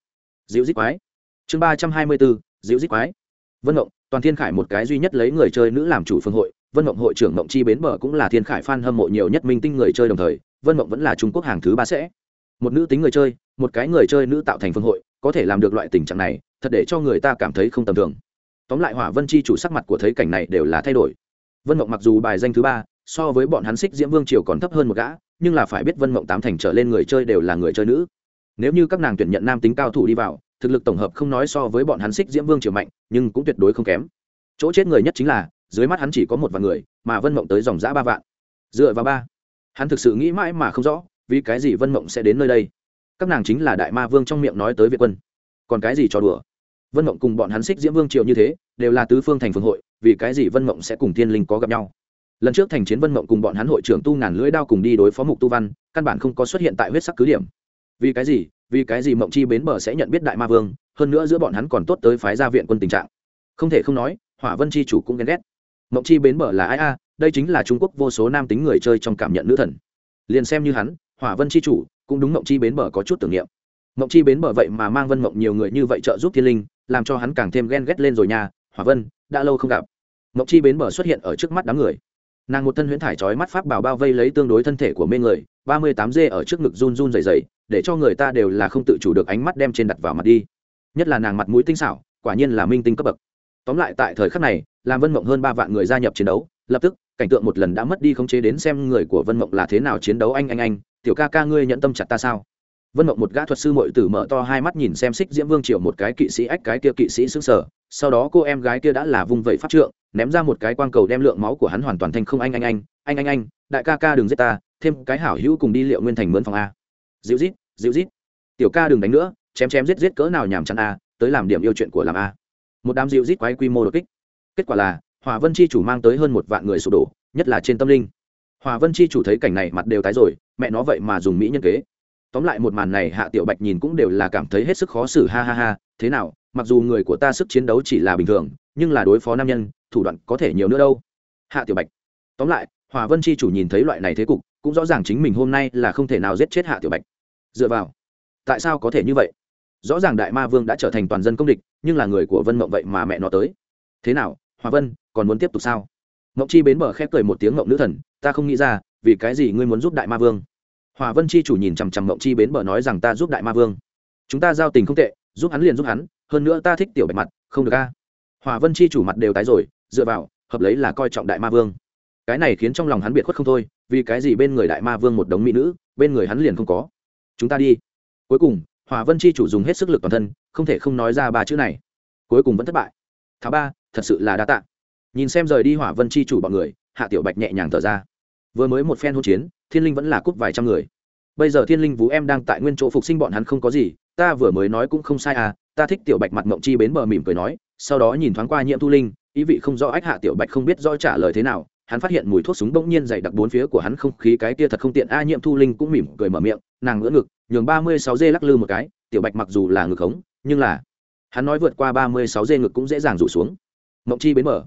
dịu dít quái. Chương ba trăm hai mươi b ố dịu dít quái. Vân mộng toàn thiên khải một cái duy nhất lấy người chơi nữ làm chủ phương hội. Vân mộng hội trưởng ngộng chi bến bờ cũng là thiên khải f a n hâm mộ nhiều nhất minh tinh người chơi đồng thời, vân mộng vẫn là trung quốc hàng thứ ba sẽ. Một nữ tính người chơi, một cái người chơi nữ tạo thành phương hội, có thể làm được loại tình trạng này, thật để cho người ta cảm thấy không tầm thường. Tóm lại hỏa vân chi chủ sắc mặt của thấy cảnh này đều là thay đổi. Vân mộng mặc dù bài danh thứ ba, so với bọn hắn xích diễm vương triều còn thấp hơn một gã, nhưng là phải biết vân mộng tám thành trở lên người chơi đều là người chơi nữ nếu như các nàng tuyển nhận nam tính cao thủ đi vào, thực lực tổng hợp không nói so với bọn hắn xích diễm vương triều mạnh, nhưng cũng tuyệt đối không kém. Chỗ chết người nhất chính là, dưới mắt hắn chỉ có một vạn người, mà vân mộng tới dòng giã ba vạn. Dựa vào ba, hắn thực sự nghĩ mãi mà không rõ, vì cái gì vân mộng sẽ đến nơi đây? Các nàng chính là đại ma vương trong miệng nói tới việt quân. Còn cái gì cho đùa? Vân mộng cùng bọn hắn xích diễm vương triều như thế, đều là tứ phương thành phương hội, vì cái gì vân mộng sẽ cùng thiên linh có gặp nhau? Lần trước thành chiến vân mộng cùng bọn hắn hội trưởng tu ngàn lưỡi đao cùng đi đối phó mục tu văn, căn bản không có xuất hiện tại huyết sắc cứ điểm vì cái gì, vì cái gì mộng chi bến bờ sẽ nhận biết đại ma vương, hơn nữa giữa bọn hắn còn tốt tới phái gia viện quân tình trạng. Không thể không nói, hỏa vân chi chủ cũng ghen ghét. Mộng chi bến bờ là ai a? À, đây chính là trung quốc vô số nam tính người chơi trong cảm nhận nữ thần. Liền xem như hắn, hỏa vân chi chủ cũng đúng mộng chi bến bờ có chút tưởng niệm. Mộng chi bến bờ vậy mà mang vân mộng nhiều người như vậy trợ giúp thiên linh, làm cho hắn càng thêm ghen ghét lên rồi nha, hỏa vân, đã lâu không gặp. Mộng chi bến bờ xuất hiện ở trước mắt đám người. Nàng một thân huyễn thải trói mắt pháp bảo bao vây lấy tương đối thân thể của mê người, ba mươi tám dê ở trước ngực run run dày dày để cho người ta đều là không tự chủ được ánh mắt đem trên đặt vào mặt đi. Nhất là nàng mặt mũi tinh xảo, quả nhiên là minh tinh cấp bậc. Tóm lại tại thời khắc này, làm vân mộng hơn ba vạn người gia nhập chiến đấu, lập tức, cảnh tượng một lần đã mất đi khống chế đến xem người của vân mộng là thế nào chiến đấu anh anh anh, tiểu ca ca ngươi nhận tâm chặt ta sao? Vân mộng một gã thuật sư mội tử mở to hai mắt nhìn xem xích diễm vương triều một cái kỵ sĩ ách cái kia kỵ sĩ xứng sở sau đó cô em gái kia đã là vung vẩy pháp trượng, ném ra một cái quang cầu đem lượng máu của hắn hoàn toàn thành không anh anh anh anh anh anh, đại ca ca đừng giết ta, thêm cái hảo hữu cùng đi liệu nguyên thành mướn phòng a dịu rít dịu rít tiểu ca đừng đánh nữa, chém chém giết giết cỡ nào nhàm chán a, tới làm điểm yêu chuyện của làm a. Một đám dịu rít quái quy mô đột kích. Kết quả là, hòa vân chi chủ mang tới hơn một vạn người sụp đổ, nhất là trên tâm linh. Hòa vân chi chủ thấy cảnh này mặt đều tái rồi, mẹ nó vậy mà dùng mỹ nhân kế. Tóm lại một màn này, hạ tiểu bạch nhìn cũng đều là cảm thấy hết sức khó xử, ha ha ha, thế nào, mặc dù người của ta sức chiến đấu chỉ là bình thường, nhưng là đối phó nam nhân, thủ đoạn có thể nhiều nữa đâu. Hạ tiểu bạch. Tóm lại, hòa vân chi chủ nhìn thấy loại này thế cục cũng rõ ràng chính mình hôm nay là không thể nào giết chết hạ tiểu bạch. Dựa vào, tại sao có thể như vậy? Rõ ràng đại ma vương đã trở thành toàn dân công địch, nhưng là người của vân mộng vậy mà mẹ nó tới. Thế nào, hòa vân, còn muốn tiếp tục sao? Mộng chi bến bờ khép cười một tiếng mộng nữ thần, ta không nghĩ ra, vì cái gì ngươi muốn giúp đại ma vương? Hòa vân chi chủ nhìn chằm chằm mộng chi bến bờ nói rằng ta giúp đại ma vương. Chúng ta giao tình không tệ, giúp hắn liền giúp hắn, hơn nữa ta thích tiểu bạch mặt, không được a. Hòa vân chi chủ mặt đều tái rồi, dựa vào, hợp lấy là coi trọng đại ma vương. Cái này khiến trong lòng hắn biệt khuất không thôi vì cái gì bên người đại ma vương một đống mỹ nữ, bên người hắn liền không có. Chúng ta đi. Cuối cùng hòa vân chi chủ dùng hết sức lực toàn thân, không thể không nói ra ba chữ này. Cuối cùng vẫn thất bại. Tháo ba, thật sự là đa tạ. Nhìn xem rời đi hỏa vân chi chủ bọn người, hạ tiểu bạch nhẹ nhàng thở ra. Vừa mới một phen hỗn chiến, thiên linh vẫn là cúp vài trăm người. Bây giờ thiên linh vũ em đang tại nguyên chỗ phục sinh bọn hắn không có gì, ta vừa mới nói cũng không sai à ta thích tiểu bạch mặt mộng chi bến bờ mỉm cười nói, sau đó nhìn thoáng qua nhiễm thu linh, ý vị không rõ ách hạ tiểu bạch không biết rõ trả lời thế nào hắn phát hiện mùi thuốc súng bỗng nhiên dày đặc bốn phía của hắn không khí cái kia thật không tiện. A nhiễm thu linh cũng mỉm cười mở miệng, nàng ngỡ ngực, nhường ba mươi sáu dê lắc lư một cái, tiểu bạch mặc dù là ngực khống nhưng là hắn nói vượt qua ba mươi sáu dê ngực cũng dễ dàng rủ xuống. Mộng chi bến mở,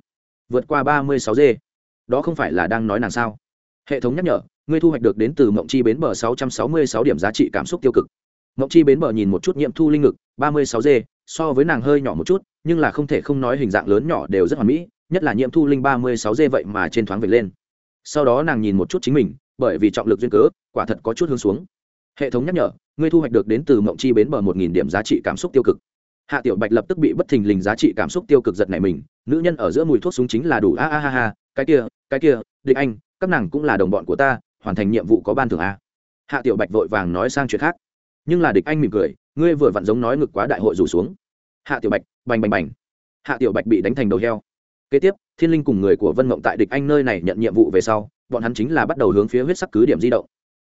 vượt qua ba mươi sáu dê. Đó không phải là đang nói nàng sao? Hệ thống nhắc nhở, ngươi thu hoạch được đến từ mộng chi bến bờ sáu trăm sáu mươi sáu điểm giá trị cảm xúc tiêu cực. Mộng chi bến bờ nhìn một chút nhiệm thu linh ngực, ba mươi sáu dê, so với nàng hơi nhỏ một chút, nhưng là không thể không nói hình dạng lớn nhỏ đều rất hoàn mỹ nhất là nhiễm thu linh ba mươi sáu d vậy mà trên thoáng vệt lên. Sau đó nàng nhìn một chút chính mình, bởi vì trọng lực duyên cớ, quả thật có chút hướng xuống. Hệ thống nhắc nhở, ngươi thu hoạch được đến từ mộng chi bến bờ một nghìn điểm giá trị cảm xúc tiêu cực. Hạ tiểu bạch lập tức bị bất thình lình giá trị cảm xúc tiêu cực giật này mình, nữ nhân ở giữa mùi thuốc súng chính là đủ, a a ha ha, cái kia cái kia, địch anh, các nàng cũng là đồng bọn của ta, hoàn thành nhiệm vụ có ban thưởng a. Hạ tiểu bạch vội vàng nói sang chuyện khác. Nhưng là địch anh mỉm cười, ngươi vừa vặn giống nói ngực quá đại hội rủ xuống. Hạ tiểu bạch, bành bành bành. Hạ tiểu bạch bị đánh thành đầu heo kế tiếp, thiên linh cùng người của vân mộng tại địch anh nơi này nhận nhiệm vụ về sau, bọn hắn chính là bắt đầu hướng phía huyết sắc cứ điểm di động.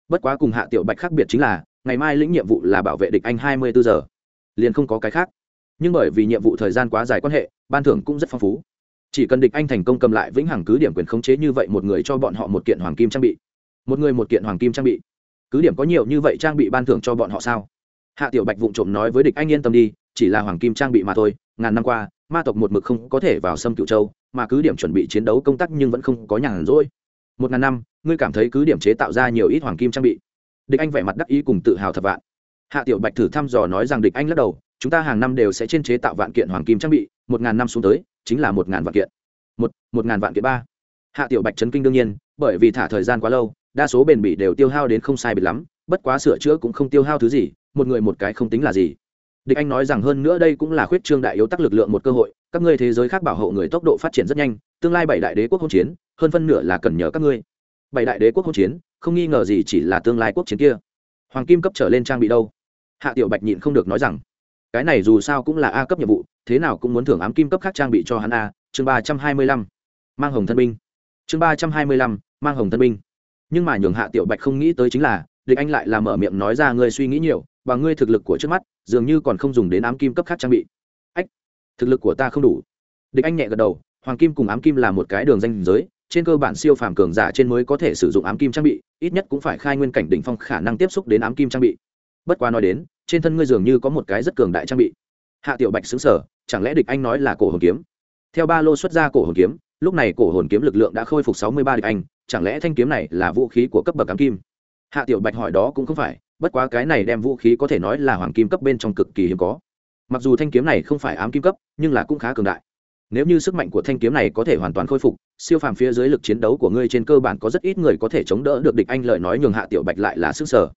Bất quá cùng hạ tiểu bạch khác biệt chính là, ngày mai lĩnh nhiệm vụ là bảo vệ địch anh hai mươi bốn giờ. Liền không có cái khác. Nhưng bởi vì nhiệm vụ thời gian quá dài quan hệ, ban thưởng cũng rất phong phú. Chỉ cần địch anh thành công cầm lại vĩnh hằng cứ điểm quyền khống chế như vậy một người cho bọn họ một kiện hoàng kim trang bị. Một người một kiện hoàng kim trang bị. Cứ điểm có nhiều như vậy trang bị ban thưởng cho bọn họ sao? Hạ tiểu bạch vụng trộm nói với địch anh yên tâm đi, chỉ là hoàng kim trang bị mà thôi, ngàn năm qua ma tộc một mực không có thể vào xâm cựu châu, mà cứ điểm chuẩn bị chiến đấu công tác nhưng vẫn không có nhàn rỗi. Một ngàn năm, ngươi cảm thấy cứ điểm chế tạo ra nhiều ít hoàng kim trang bị. Địch anh vẻ mặt đắc ý cùng tự hào thật vạn. Hạ tiểu bạch thử thăm dò nói rằng địch anh lắc đầu, chúng ta hàng năm đều sẽ trên chế tạo vạn kiện hoàng kim trang bị, một ngàn năm xuống tới, chính là một ngàn vạn kiện. Một một ngàn vạn kiện ba. Hạ tiểu bạch chấn kinh đương nhiên, bởi vì thả thời gian quá lâu, đa số bền bỉ đều tiêu hao đến không sai biệt lắm, bất quá sửa chữa cũng không tiêu hao thứ gì, một người một cái không tính là gì địch anh nói rằng hơn nữa đây cũng là khuyết trương đại yếu tắc lực lượng một cơ hội, các ngươi thế giới khác bảo hộ người tốc độ phát triển rất nhanh, tương lai bảy đại đế quốc hỗn chiến, hơn phân nửa là cần nhờ các ngươi. Bảy đại đế quốc hỗn chiến, không nghi ngờ gì chỉ là tương lai quốc chiến kia. Hoàng kim cấp trở lên trang bị đâu? Hạ tiểu bạch nhịn không được nói rằng, cái này dù sao cũng là a cấp nhiệm vụ, thế nào cũng muốn thưởng ám kim cấp khác trang bị cho hắn a, chương ba trăm hai mươi lăm, mang hồng thân binh. Chương ba trăm hai mươi lăm, mang hồng thân binh. Nhưng mà nhường hạ tiểu bạch không nghĩ tới chính là địch anh lại làm mở miệng nói ra ngươi suy nghĩ nhiều, và ngươi thực lực của trước mắt, dường như còn không dùng đến ám kim cấp khác trang bị. Ách, thực lực của ta không đủ. Địch anh nhẹ gật đầu, hoàng kim cùng ám kim là một cái đường danh giới, trên cơ bản siêu phàm cường giả trên mới có thể sử dụng ám kim trang bị, ít nhất cũng phải khai nguyên cảnh đỉnh phong khả năng tiếp xúc đến ám kim trang bị. Bất quá nói đến, trên thân ngươi dường như có một cái rất cường đại trang bị. Hạ tiểu bạch xứng sở chẳng lẽ địch anh nói là cổ hồn kiếm? Theo ba lô xuất ra cổ hồn kiếm, lúc này cổ hồn kiếm lực lượng đã khôi phục sáu mươi ba địch anh, chẳng lẽ thanh kiếm này là vũ khí của cấp bậc ám kim? Hạ tiểu bạch hỏi đó cũng không phải, bất quá cái này đem vũ khí có thể nói là hoàng kim cấp bên trong cực kỳ hiếm có. Mặc dù thanh kiếm này không phải ám kim cấp, nhưng là cũng khá cường đại. Nếu như sức mạnh của thanh kiếm này có thể hoàn toàn khôi phục, siêu phàm phía dưới lực chiến đấu của ngươi trên cơ bản có rất ít người có thể chống đỡ được địch anh lời nói nhường hạ tiểu bạch lại là sức sở.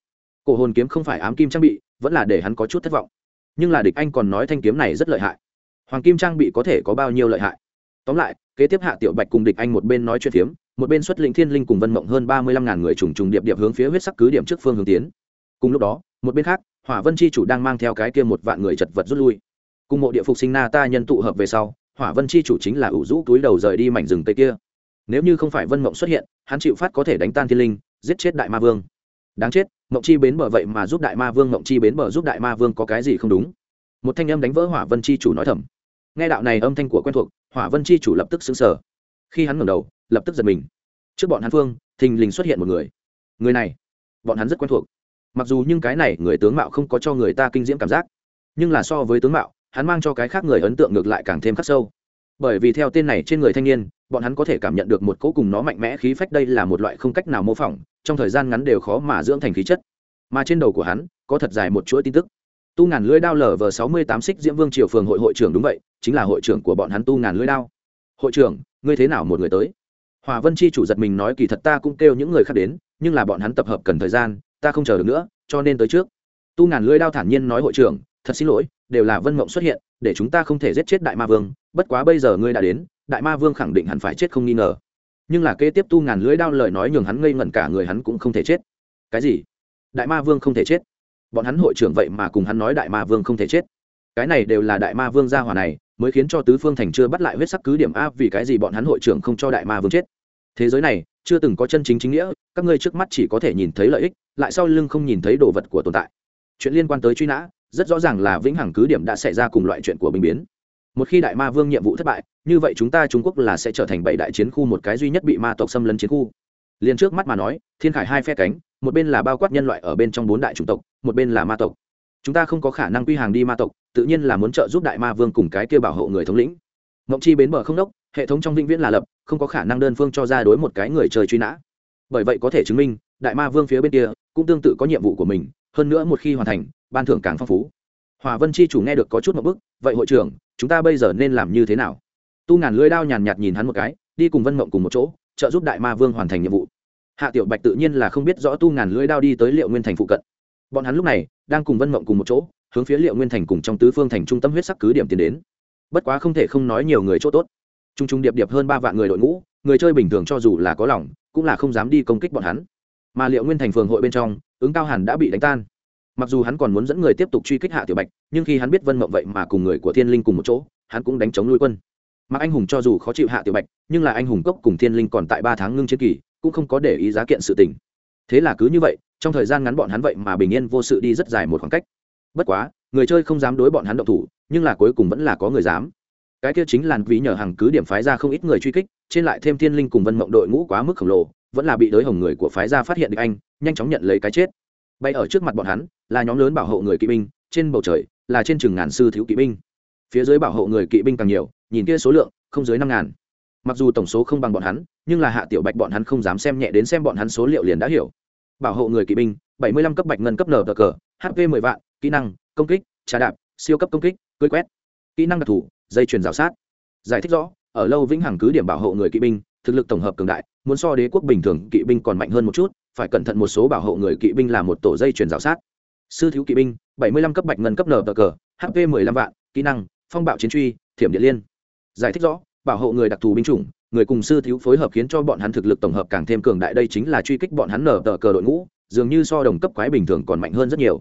Cổ hồn kiếm không phải ám kim trang bị, vẫn là để hắn có chút thất vọng. Nhưng là địch anh còn nói thanh kiếm này rất lợi hại. Hoàng kim trang bị có thể có bao nhiêu lợi hại? Tóm lại kế tiếp hạ tiểu bạch cùng địch anh một bên nói chuyện phiếm, một bên xuất lĩnh thiên linh cùng vân mộng hơn ba mươi lăm ngàn người trùng trùng điệp điệp hướng phía huyết sắc cứ điểm trước phương hướng tiến. Cùng lúc đó, một bên khác, hỏa vân chi chủ đang mang theo cái kia một vạn người chật vật rút lui. Cùng mộ địa phục sinh na ta nhân tụ hợp về sau, hỏa vân chi chủ chính là ủ rũ túi đầu rời đi mảnh rừng tây kia. Nếu như không phải vân mộng xuất hiện, hắn chịu phát có thể đánh tan thiên linh, giết chết đại ma vương. Đáng chết, mộng chi bến bờ vậy mà giúp đại ma vương, mộng chi bến bờ giúp đại ma vương có cái gì không đúng? Một thanh âm đánh vỡ hỏa vân chi chủ nói thầm nghe đạo này âm thanh của quen thuộc, hỏa vân chi chủ lập tức xứng sở khi hắn ngẩng đầu, lập tức giật mình. Trước bọn hắn phương, thình lình xuất hiện một người. Người này, bọn hắn rất quen thuộc. Mặc dù nhưng cái này người tướng mạo không có cho người ta kinh diễm cảm giác, nhưng là so với tướng mạo, hắn mang cho cái khác người ấn tượng ngược lại càng thêm khắc sâu. Bởi vì theo tên này trên người thanh niên, bọn hắn có thể cảm nhận được một cỗ cùng nó mạnh mẽ khí phách đây là một loại không cách nào mô phỏng, trong thời gian ngắn đều khó mà dưỡng thành khí chất. Mà trên đầu của hắn, có thật dài một chuỗi tin tức. Tu ngàn lưỡi đao lở vờ sáu mươi tám xích diễm vương triều phường hội hội trưởng đúng vậy chính là hội trưởng của bọn hắn tu ngàn lưỡi đao. Hội trưởng, ngươi thế nào một người tới? Hòa vân chi chủ giật mình nói kỳ thật ta cũng kêu những người khác đến, nhưng là bọn hắn tập hợp cần thời gian, ta không chờ được nữa, cho nên tới trước. Tu ngàn lưỡi đao thản nhiên nói hội trưởng, thật xin lỗi, đều là vân mộng xuất hiện, để chúng ta không thể giết chết đại ma vương, bất quá bây giờ ngươi đã đến, đại ma vương khẳng định hẳn phải chết không nghi ngờ. Nhưng là kế tiếp tu ngàn lưỡi đao lời nói nhường hắn ngây ngẩn cả người hắn cũng không thể chết. Cái gì? Đại ma vương không thể chết? Bọn hắn hội trưởng vậy mà cùng hắn nói đại ma vương không thể chết. Cái này đều là đại ma vương gia hỏa này mới khiến cho tứ phương thành chưa bắt lại huyết sắc cứ điểm a vì cái gì bọn hắn hội trưởng không cho đại ma vương chết. Thế giới này chưa từng có chân chính chính nghĩa, các ngươi trước mắt chỉ có thể nhìn thấy lợi ích, lại sau lưng không nhìn thấy đồ vật của tồn tại. Chuyện liên quan tới truy nã, rất rõ ràng là vĩnh hằng cứ điểm đã xảy ra cùng loại chuyện của bình biến. Một khi đại ma vương nhiệm vụ thất bại, như vậy chúng ta trung quốc là sẽ trở thành bảy đại chiến khu một cái duy nhất bị ma tộc xâm lấn chiến khu. Liền trước mắt mà nói, thiên khải hai phe cánh, một bên là bao quát nhân loại ở bên trong bốn đại chủng tộc, một bên là ma tộc chúng ta không có khả năng quy hàng đi ma tộc, tự nhiên là muốn trợ giúp đại ma vương cùng cái kia bảo hộ người thống lĩnh. Mộng chi bến bờ không đốc, hệ thống trong vĩnh viễn là lập, không có khả năng đơn phương cho ra đối một cái người chơi truy nã. Bởi vậy có thể chứng minh, đại ma vương phía bên kia cũng tương tự có nhiệm vụ của mình, hơn nữa một khi hoàn thành, ban thưởng càng phong phú. Hòa vân chi chủ nghe được có chút một bức, vậy hội trưởng, chúng ta bây giờ nên làm như thế nào? Tu ngàn lưỡi đao nhàn nhạt nhìn hắn một cái, đi cùng vân mộng cùng một chỗ, trợ giúp đại ma vương hoàn thành nhiệm vụ. Hạ tiểu bạch tự nhiên là không biết rõ tu ngàn lưỡi đao đi tới liệu nguyên thành phụ cận bọn hắn lúc này đang cùng vân mộng cùng một chỗ, hướng phía liệu nguyên thành cùng trong tứ phương thành trung tâm huyết sắc cứ điểm tiến đến. Bất quá không thể không nói nhiều người chỗ tốt. T r u n g t r u n g điệp điệp hơn ba vạn người đội ngũ, người chơi bình thường cho dù là có lòng, cũng là không dám đi công kích bọn hắn. Mà liệu nguyên thành phường hội bên trong, ứng cao hàn đã bị đánh tan. Mặc dù hắn còn muốn dẫn người tiếp tục truy kích hạ tiểu bạch, nhưng khi hắn biết vân mộng vậy mà cùng người của thiên linh cùng một chỗ, hắn cũng đánh chống nuôi quân. Mặc anh hùng cho dù khó chịu hạ tiểu bạch, nhưng là anh hùng cốc cùng thiên linh còn tại ba tháng ngưng chiến kỳ, cũng không có để ý giá kiện sự tình. Thế là cứ như vậy trong thời gian ngắn bọn hắn vậy mà bình yên vô sự đi rất dài một khoảng cách. Bất quá, người chơi không dám đối bọn hắn động thủ, nhưng là cuối cùng vẫn là có người dám. Cái kia chính là vì nhờ hàng cứ điểm phái ra không ít người truy kích, trên lại thêm thiên linh cùng vân mộng đội ngũ quá mức khổng lồ, vẫn là bị đới hồng người của phái ra phát hiện được anh, nhanh chóng nhận lấy cái chết. Bay ở trước mặt bọn hắn, là nhóm lớn bảo hộ người kỵ binh, trên bầu trời, là trên chừng ngàn sư thiếu kỵ binh. Phía dưới bảo hộ người kỵ binh càng nhiều, nhìn kia số lượng, không dưới năm ngàn. Mặc dù tổng số không bằng bọn hắn, nhưng là hạ tiểu bạch bọn hắn không dám xem nhẹ đến xem bọn hắn số liệu liền đã hiểu bảo hộ người kỵ binh, bảy mươi lăm cấp bạch ngân cấp nở cờ hp mười vạn, kỹ năng, công kích, trà đạp, siêu cấp công kích, cưới quét. Kỹ năng đặc thù, dây chuyền rào sát. Giải thích rõ, ở lâu vĩnh hằng cứ điểm bảo hộ người kỵ binh, thực lực tổng hợp cường đại, muốn so đế quốc bình thường kỵ binh còn mạnh hơn một chút, phải cẩn thận một số bảo hộ người kỵ binh là một tổ dây chuyền rào sát. Sư thiếu kỵ binh, bảy mươi lăm cấp bạch ngân cấp nở cờ hp mười lăm vạn, kỹ năng, phong bạo chiến truy, thiểm điện liên. Giải thích rõ, bảo hộ người đặc thù binh chủng người cùng sư thiếu phối hợp khiến cho bọn hắn thực lực tổng hợp càng thêm cường đại. Đây chính là truy kích bọn hắn nở tờ cờ đội ngũ, dường như so đồng cấp quái bình thường còn mạnh hơn rất nhiều.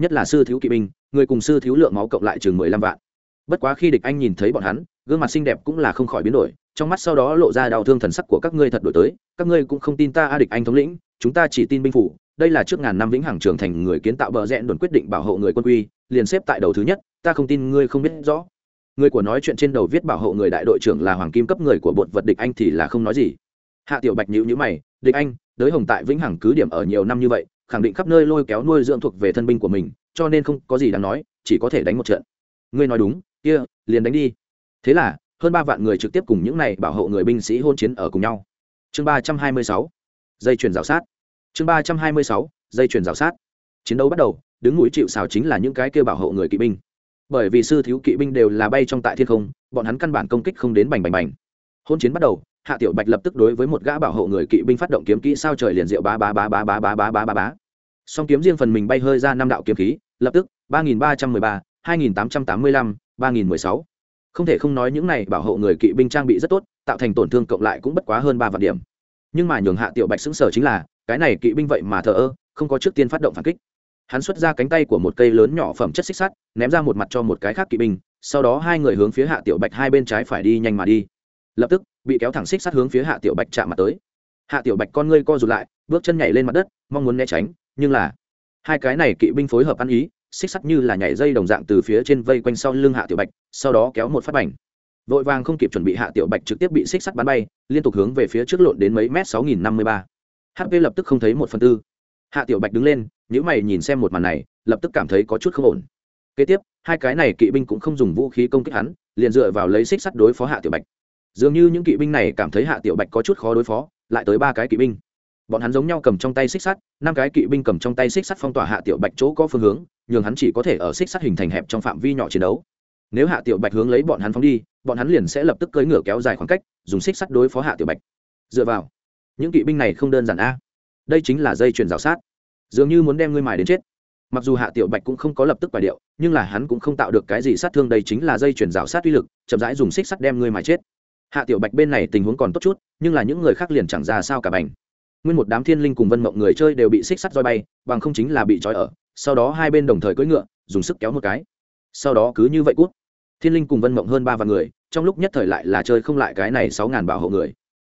Nhất là sư thiếu kỵ binh, người cùng sư thiếu lượng máu cộng lại chừng mười lăm vạn. Bất quá khi địch anh nhìn thấy bọn hắn, gương mặt xinh đẹp cũng là không khỏi biến đổi, trong mắt sau đó lộ ra đau thương thần sắc của các ngươi thật đổi tới. Các ngươi cũng không tin ta a địch anh thống lĩnh, chúng ta chỉ tin binh phủ. Đây là trước ngàn năm vĩnh hằng trưởng thành người kiến tạo bờ rẽn đồn quyết định bảo hộ người quân quy, liền xếp tại đầu thứ nhất, ta không tin ngươi không biết rõ người của nói chuyện trên đầu viết bảo hộ người đại đội trưởng là hoàng kim cấp người của bột vật địch anh thì là không nói gì. Hạ tiểu bạch nhữ nhữ mày, địch anh, đới hồng tại vĩnh hằng cứ điểm ở nhiều năm như vậy, khẳng định khắp nơi lôi kéo nuôi dưỡng thuộc về thân binh của mình, cho nên không có gì đáng nói, chỉ có thể đánh một trận. Ngươi nói đúng, kia, liền đánh đi. Thế là, hơn ba vạn người trực tiếp cùng những này bảo hộ người binh sĩ hôn chiến ở cùng nhau. Chương ba trăm hai mươi sáu, dây chuyền rào sát. Chương ba trăm hai mươi sáu, dây chuyền rào sát. Chiến đấu bắt đầu, đứng núi chịu xào chính là những cái kêu bảo hộ người kỵ binh bởi vì sư thiếu kỵ binh đều là bay trong tại thiên không, bọn hắn căn bản công kích không đến bành bành bành. Hôn chiến bắt đầu, hạ tiểu bạch lập tức đối với một gã bảo hộ người kỵ binh phát động kiếm kỹ sao trời liền diệu ba ba ba ba ba ba ba ba ba ba song kiếm riêng phần mình bay hơi ra năm đạo kiếm khí, lập tức, ba nghìn ba trăm mười ba, hai nghìn tám trăm tám mươi lăm, ba nghìn mười sáu. Không thể không nói những này bảo hộ người kỵ binh trang bị rất tốt, tạo thành tổn thương cộng lại cũng bất quá hơn ba vạn điểm. Nhưng mà nhường hạ tiểu bạch xứng sở chính là, cái này kỵ binh vậy mà thờ ơ, không có trước tiên phát động phản kích hắn xuất ra cánh tay của một cây lớn nhỏ phẩm chất xích sắt, ném ra một mặt cho một cái khác kỵ binh, sau đó hai người hướng phía hạ tiểu bạch hai bên trái phải đi nhanh mà đi. Lập tức, bị kéo thẳng xích sắt hướng phía hạ tiểu bạch chạm mặt tới. Hạ tiểu bạch con ngươi co rụt lại, bước chân nhảy lên mặt đất, mong muốn né tránh, nhưng là hai cái này kỵ binh phối hợp ăn ý, xích sắt như là nhảy dây đồng dạng từ phía trên vây quanh sau lưng hạ tiểu bạch, sau đó kéo một phát bành. Vội vàng không kịp chuẩn bị hạ tiểu bạch trực tiếp bị xích sắt bắn bay, liên tục hướng về phía trước lộn đến mấy mét sáu nghìn năm mươi ba. Hp lập tức không thấy một phần tư hạ tiểu bạch đứng lên nếu mày nhìn xem một màn này, lập tức cảm thấy có chút không ổn. Kế tiếp, hai cái này kỵ binh cũng không dùng vũ khí công kích hắn, liền dựa vào lấy xích sắt đối phó hạ tiểu bạch. Dường như những kỵ binh này cảm thấy hạ tiểu bạch có chút khó đối phó, lại tới ba cái kỵ binh. Bọn hắn giống nhau cầm trong tay xích sắt, năm cái kỵ binh cầm trong tay xích sắt phong tỏa hạ tiểu bạch chỗ có phương hướng, nhường hắn chỉ có thể ở xích sắt hình thành hẹp trong phạm vi nhỏ chiến đấu. Nếu hạ tiểu bạch hướng lấy bọn hắn phóng đi, bọn hắn liền sẽ lập tức cưỡi ngựa kéo dài khoảng cách, dùng xích sắt đối phó hạ tiểu bạch. Dựa vào. Những kỵ binh này không đơn giản a đây chính là dây chuyền rào sát. Dường như muốn đem ngươi mài đến chết. Mặc dù hạ tiểu bạch cũng không có lập tức bài điệu, nhưng là hắn cũng không tạo được cái gì sát thương, đây chính là dây chuyển rào sát uy lực, chậm rãi dùng xích sắt đem ngươi mài chết. Hạ tiểu bạch bên này tình huống còn tốt chút, nhưng là những người khác liền chẳng ra sao cả bành. Nguyên một đám thiên linh cùng vân mộng người chơi đều bị xích sắt roi bay, bằng không chính là bị trói ở, sau đó hai bên đồng thời cưỡi ngựa, dùng sức kéo một cái. Sau đó cứ như vậy cút. Thiên linh cùng vân mộng hơn ba vạn người, trong lúc nhất thời lại là chơi không lại cái này sáu ngàn bảo hộ người.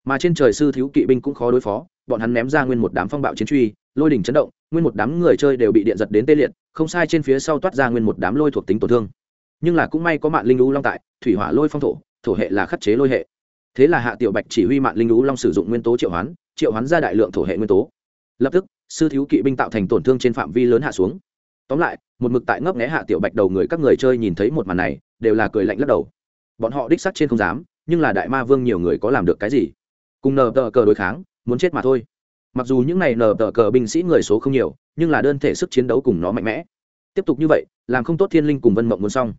Mà trên trời sư thiếu kỵ binh cũng khó đối phó bọn hắn ném ra nguyên một đám phong bạo chiến truy, lôi đỉnh chấn động, nguyên một đám người chơi đều bị điện giật đến tê liệt, không sai trên phía sau toát ra nguyên một đám lôi thuộc tính tổn thương. Nhưng là cũng may có mạng linh lũ long tại, thủy hỏa lôi phong thổ thổ hệ là khắc chế lôi hệ. Thế là hạ tiểu bạch chỉ huy mạng linh lũ long sử dụng nguyên tố triệu hoán triệu hoán ra đại lượng thổ hệ nguyên tố. Lập tức, sư thiếu kỵ binh tạo thành tổn thương trên phạm vi lớn hạ xuống. Tóm lại, một mực tại ngấp nghé hạ tiểu bạch đầu người các người chơi nhìn thấy một màn này, đều là cười lạnh lắc đầu. Bọn họ đích sắc trên không dám, nhưng là đại ma vương nhiều người có làm được cái gì? Cùng nờ tờ cờ đối kháng muốn chết mà thôi. Mặc dù những này nở tờ cờ binh sĩ người số không nhiều, nhưng là đơn thể sức chiến đấu cùng nó mạnh mẽ. Tiếp tục như vậy, làm không tốt thiên linh cùng vân mộng muốn xong.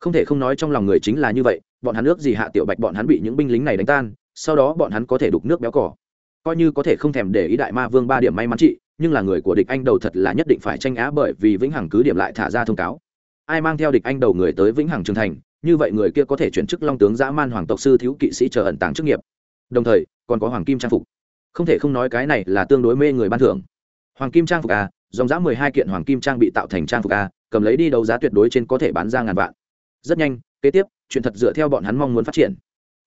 Không thể không nói trong lòng người chính là như vậy, bọn hắn nước gì hạ tiểu bạch bọn hắn bị những binh lính này đánh tan, sau đó bọn hắn có thể đục nước béo cỏ. Coi như có thể không thèm để ý đại ma vương ba điểm may mắn trị nhưng là người của địch anh đầu thật là nhất định phải tranh á bởi vì vĩnh hằng cứ điểm lại thả ra thông cáo. Ai mang theo địch anh đầu người tới vĩnh hằng trường thành, như vậy người kia có thể chuyển chức long tướng dã man hoàng tộc sư thiếu kỵ sĩ chờ ẩn tàng chức nghiệp. Đồng thời, còn có hoàng kim trang phục không thể không nói cái này là tương đối mê người ban thưởng. Hoàng kim trang phục a dòng giá mười hai kiện hoàng kim trang bị tạo thành trang phục a cầm lấy đi đấu giá tuyệt đối trên có thể bán ra ngàn vạn. Rất nhanh, kế tiếp, chuyện thật dựa theo bọn hắn mong muốn phát triển.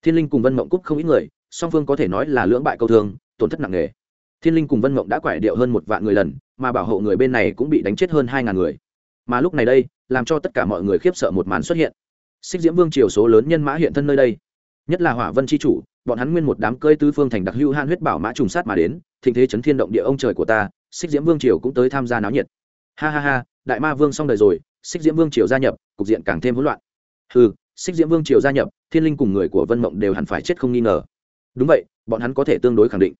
Thiên linh cùng vân mộng cúc không ít người, song phương có thể nói là lưỡng bại câu thương, tổn thất nặng nề. Thiên linh cùng vân mộng đã quải điệu hơn một vạn người lần, mà bảo hộ người bên này cũng bị đánh chết hơn hai ngàn người. Mà lúc này đây, làm cho tất cả mọi người khiếp sợ một màn xuất hiện. Xích diễm vương triều số lớn nhân mã hiện thân nơi đây, nhất là hỏa vân c h i chủ bọn hắn nguyên một đám cơi tứ phương thành đặc hữu han huyết bảo mã trùng sát mà đến, thịnh thế chấn thiên động địa ông trời của ta, xích diễm vương triều cũng tới tham gia náo nhiệt. Ha ha ha, đại ma vương xong đời rồi, xích diễm vương triều gia nhập, cục diện càng thêm hỗn loạn. Ừ xích diễm vương triều gia nhập, thiên linh cùng người của vân mộng đều hẳn phải chết không nghi ngờ. Đúng vậy, bọn hắn có thể tương đối khẳng định.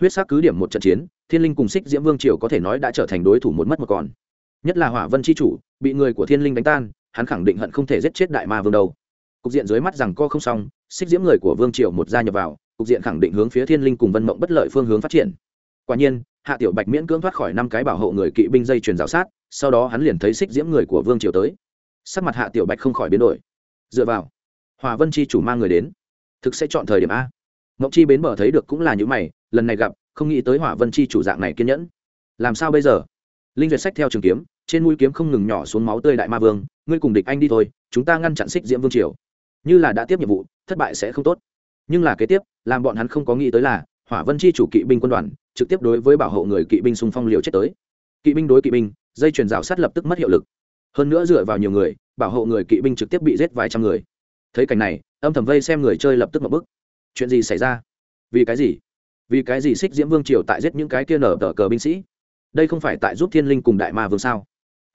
Huyết sắc cứ điểm một trận chiến, thiên linh cùng xích diễm vương triều có thể nói đã trở thành đối thủ một mất một còn. Nhất là hỏa vân c h i chủ, bị người của thiên linh đánh tan, hắn khẳng định hận không thể giết chết đại ma vương đâu cục diện dưới mắt rằng co không xong, xích diễm người của vương triều một gia nhập vào, cục diện khẳng định hướng phía thiên linh cùng vân mộng bất lợi phương hướng phát triển. Quả nhiên, hạ tiểu bạch miễn cưỡng thoát khỏi năm cái bảo hộ người kỵ binh dây truyền rào sát, sau đó hắn liền thấy xích diễm người của vương triều tới. Sắc mặt hạ tiểu bạch không khỏi biến đổi. Dựa vào, hòa vân chi chủ mang người đến, thực sẽ chọn thời điểm a. Ngọc chi bến bờ thấy được cũng là những mày, lần này gặp, không nghĩ tới hỏa vân chi chủ dạng này kiên nhẫn. Làm sao bây giờ? Linh duyệt sách theo trường kiếm, trên mũi kiếm không ngừng nhỏ xuống máu tươi đại ma vương, ngươi cùng địch anh đi thôi, chúng ta ngăn chặn xích diễm vương triều như là đã tiếp nhiệm vụ, thất bại sẽ không tốt. Nhưng là kế tiếp, làm bọn hắn không có nghĩ tới là, hỏa vân chi chủ kỵ binh quân đoàn, trực tiếp đối với bảo hộ người kỵ binh xung phong liều chết tới. Kỵ binh đối kỵ binh, dây chuyền rào sát lập tức mất hiệu lực. Hơn nữa dựa vào nhiều người, bảo hộ người kỵ binh trực tiếp bị giết vài trăm người. Thấy cảnh này, âm thầm vây xem người chơi lập tức một bức chuyện gì xảy ra? Vì cái gì? Vì cái gì xích diễm vương triều tại giết những cái kia nở tờ cờ binh sĩ? Đây không phải tại giúp thiên linh cùng đại ma vương sao?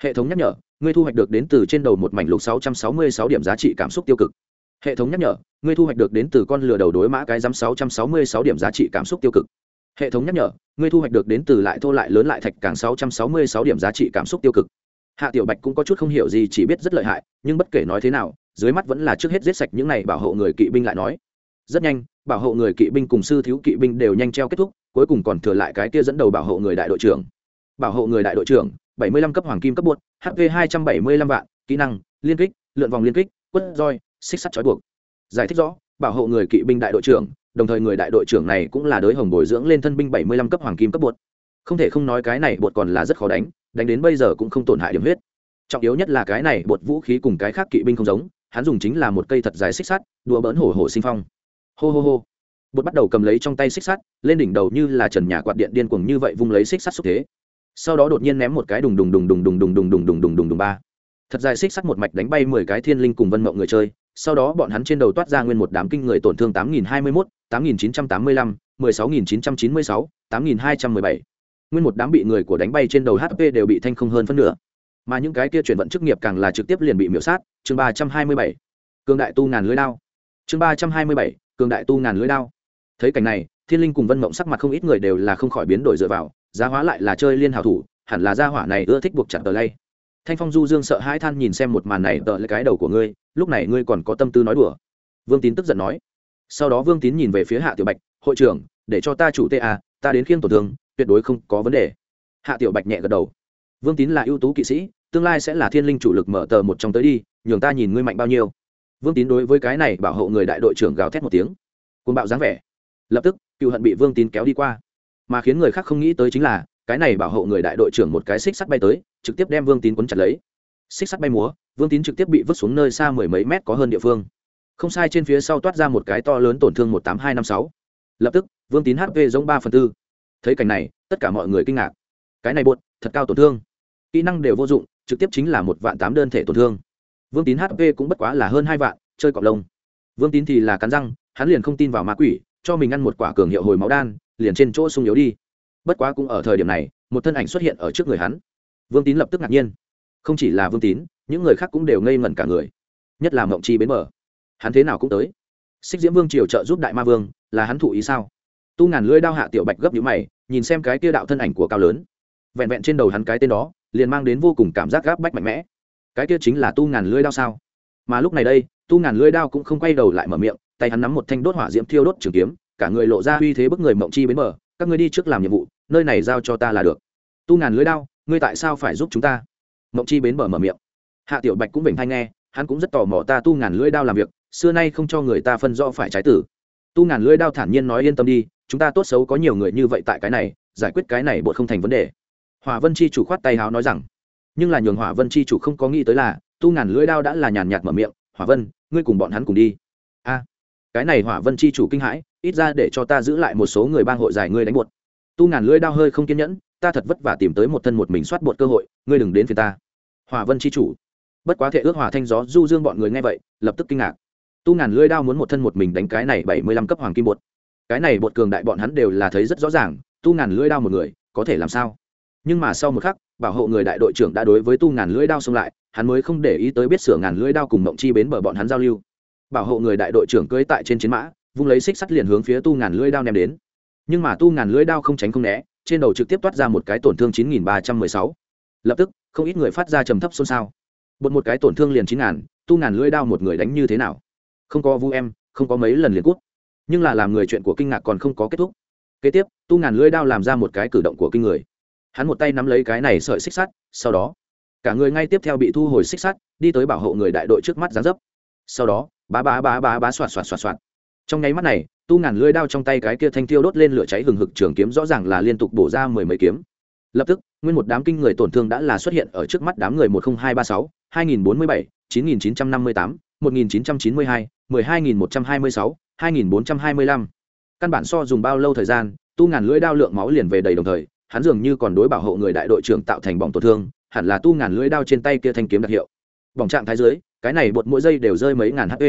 Hệ thống nhắc nhở, ngươi thu hoạch được đến từ trên đầu một mảnh lục sáu trăm sáu mươi sáu điểm giá trị cảm xúc tiêu cực hệ thống nhắc nhở, ngươi thu hoạch được đến từ con lừa đầu đối mã cái giám sáu trăm sáu mươi sáu điểm giá trị cảm xúc tiêu cực. Hệ thống nhắc nhở, ngươi thu hoạch được đến từ lại thô lại lớn lại thạch càng sáu trăm sáu mươi sáu điểm giá trị cảm xúc tiêu cực. Hạ tiểu bạch cũng có chút không hiểu gì, chỉ biết rất lợi hại, nhưng bất kể nói thế nào, dưới mắt vẫn là trước hết giết sạch những này bảo hộ người kỵ binh lại nói. Rất nhanh, bảo hộ người kỵ binh cùng sư thiếu kỵ binh đều nhanh treo kết thúc, cuối cùng còn thừa lại cái kia dẫn đầu bảo hộ người đại đội trưởng. Bảo hộ người đại đội trưởng, bảy mươi lăm cấp hoàng kim cấp bột, hp hai trăm bảy mươi lăm vạn, kỹ năng, liên kích, lượn vòng liên kích, quất roi xích sắt trói buộc giải thích rõ bảo hộ người kỵ binh đại đội trưởng đồng thời người đại đội trưởng này cũng là đới hồng bồi dưỡng lên thân binh bảy mươi lăm cấp hoàng kim cấp bột không thể không nói cái này bột còn là rất khó đánh đánh đến bây giờ cũng không tổn hại điểm huyết trọng yếu nhất là cái này bột vũ khí cùng cái khác kỵ binh không giống hắn dùng chính là một cây thật dài xích sắt đùa bỡn hổ hổ sinh phong hô hô hô bột bắt đầu cầm lấy trong tay xích sắt lên đỉnh đầu như là trần nhà quạt điện điên cuồng như vậy vung lấy xích sắt xúc thế sau đó đột nhiên ném một cái đùng đùng đùng đùng đùng đùng đùng đùng đùng đùng đùng đùng ba thật dài xích sắt một mạch đánh bay mười cái thiên linh cùng vân mộng người chơi sau đó bọn hắn trên đầu toát ra nguyên một đám kinh người tổn thương tám nghìn hai mươi tám nghìn chín trăm tám mươi lăm, mười sáu nghìn chín trăm chín mươi sáu, tám nghìn hai trăm mười bảy. Nguyên một đám bị người của đánh bay trên đầu hp đều bị thanh không hơn phân nửa. Mà những cái kia chuyển vận chức nghiệp càng là trực tiếp liền bị miểu sát. Chương ba trăm hai mươi bảy. Cường đại tu ngàn lưới đao. Chương ba trăm hai mươi bảy. Cường đại tu ngàn lưới đao. Thấy cảnh này, thiên linh cùng vân mộng sắc mặt không ít người đều là không khỏi biến đổi dựa vào. Giá hóa lại là chơi liên hào thủ, hẳn là gia hỏa này ưa thích buộc chặt tờ lay thanh phong du dương sợ hãi than nhìn xem một màn này, tợ lấy cái đầu của ngươi, lúc này ngươi còn có tâm tư nói đùa. Vương tín tức giận nói. Sau đó vương tín nhìn về phía hạ tiểu bạch, hội trưởng, để cho ta chủ ta à, ta đến khiêng tổn thương, tuyệt đối không có vấn đề. Hạ tiểu bạch nhẹ gật đầu. Vương tín là ưu tú kỵ sĩ, tương lai sẽ là thiên linh chủ lực mở tờ một trong tới đi, nhường ta nhìn ngươi mạnh bao nhiêu. Vương tín đối với cái này bảo hộ người đại đội trưởng gào thét một tiếng. Côn bạo dáng vẻ. Lập tức, cựu hận bị vương tín kéo đi qua. Mà khiến người khác không nghĩ tới chính là, cái này bảo hộ người đại đội trưởng một cái xích sắt bay tới trực tiếp đem vương tín quấn chặt lấy. Xích sắt bay múa, vương tín trực tiếp bị vứt xuống nơi xa mười mấy mét có hơn địa phương. Không sai trên phía sau toát ra một cái to lớn tổn thương một tám hai năm sáu. Lập tức, vương tín hp giống ba phần tư. Thấy cảnh này, tất cả mọi người kinh ngạc. Cái này buột thật cao tổn thương. Kỹ năng đều vô dụng, trực tiếp chính là một vạn tám đơn thể tổn thương. Vương tín hp cũng bất quá là hơn hai vạn, chơi cọc lông. Vương tín thì là cắn răng, hắn liền không tin vào ma quỷ, cho mình ăn một quả cường hiệu hồi máu đan, liền trên chỗ sung yếu đi. Bất quá cũng ở thời điểm này, một thân ảnh xuất hiện ở trước người hắn vương tín lập tức ngạc nhiên. Không chỉ là vương tín, những người khác cũng đều ngây ngẩn cả người. Nhất là mộng chi bến mở hắn thế nào cũng tới. Xích diễm vương triều trợ giúp đại ma vương, là hắn thụ ý sao? Tu ngàn lưỡi đao hạ tiểu bạch gấp nhũ mày, nhìn xem cái kia đạo thân ảnh của cao lớn. Vẹn vẹn trên đầu hắn cái tên đó, liền mang đến vô cùng cảm giác gáp bách mạnh mẽ. Cái kia chính là tu ngàn lưỡi đao sao? Mà lúc này đây, tu ngàn lưỡi đao cũng không quay đầu lại mở miệng, tay hắn nắm một thanh đốt hỏa diễm thiêu đốt trường kiếm, cả người lộ ra uy thế bức người mộng chi bến bờ, các ngươi đi trước làm nhiệm vụ, nơi này giao cho ta là được. Tu ngàn lưỡi đao ngươi tại sao phải giúp chúng ta? Mộng chi bến bờ mở miệng. Hạ tiểu bạch cũng bình thanh nghe, hắn cũng rất tò mò ta tu ngàn lưỡi đao làm việc, xưa nay không cho người ta phân rõ phải trái tử. Tu ngàn lưỡi đao thản nhiên nói yên tâm đi, chúng ta tốt xấu có nhiều người như vậy tại cái này, giải quyết cái này bột không thành vấn đề. Hỏa vân chi chủ khoát tay háo nói rằng, nhưng là nhường hỏa vân chi chủ không có nghĩ tới là, tu ngàn lưỡi đao đã là nhàn nhạt mở miệng, hỏa vân, ngươi cùng bọn hắn cùng đi. A, cái này hỏa vân chi chủ kinh hãi, ít ra để cho ta giữ lại một số người bang hội giải ngươi đánh bột. Tu ngàn lưỡi đao hơi không kiên nhẫn ta thật vất vả tìm tới một thân một mình soát bột cơ hội, ngươi đừng đến phía ta. Hòa vân chi chủ. Bất quá thể ước hòa thanh gió, du dương bọn người nghe vậy, lập tức kinh ngạc. Tu ngàn lưỡi đao muốn một thân một mình đánh cái này bảy mươi lăm cấp hoàng kim bột. Cái này bột cường đại bọn hắn đều là thấy rất rõ ràng, tu ngàn lưỡi đao một người, có thể làm sao? Nhưng mà sau một khắc, bảo hộ người đại đội trưởng đã đối với tu ngàn lưỡi đao xông lại, hắn mới không để ý tới biết sửa ngàn lưỡi đao cùng mộng chi bến bờ bọn hắn giao lưu. Bảo hộ người đại đội trưởng cưỡi tại trên chiến mã, vung lấy xích sắt liền hướng phía tu ngàn lưỡi đao ném đến. Nhưng mà tu ngàn lưỡi đao không tránh không né trên đầu trực tiếp toát ra một cái tổn thương chín nghìn ba trăm mười sáu. Lập tức, không ít người phát ra trầm thấp xôn xao. Bột một cái tổn thương liền chín ngàn, tu ngàn lưỡi đao một người đánh như thế nào? Không có vu em, không có mấy lần liền cút. Nhưng là làm người chuyện của kinh ngạc còn không có kết thúc. Kế tiếp, tu ngàn lưỡi đao làm ra một cái cử động của kinh người. Hắn một tay nắm lấy cái này sợi xích sắt, sau đó, cả người ngay tiếp theo bị thu hồi xích sắt, đi tới bảo hộ người đại đội trước mắt giáng dấp. Sau đó, bá bá bá bá bá xoạt xoạt xoạt xoạt. Trong nháy mắt này tu ngàn lưỡi đao trong tay cái kia thanh tiêu đốt lên lửa cháy hừng hực trường kiếm rõ ràng là liên tục bổ ra mười mấy kiếm. Lập tức, nguyên một đám kinh người tổn thương đã là xuất hiện ở trước mắt đám người một nghìn hai ba sáu, hai nghìn bốn mươi bảy, chín nghìn chín trăm năm mươi tám, một nghìn chín trăm chín mươi hai, mười hai nghìn một trăm hai mươi sáu, hai nghìn bốn trăm hai mươi lăm. Căn bản so dùng bao lâu thời gian, tu ngàn lưỡi đao lượng máu liền về đầy đồng thời, hắn dường như còn đối bảo hộ người đại đội trưởng tạo thành bỏng tổn thương, hẳn là tu ngàn lưỡi đao trên tay kia thanh kiếm đặc hiệu. Bỏng trạng thái dưới, cái này bột mỗi giây đều rơi mấy ngàn hp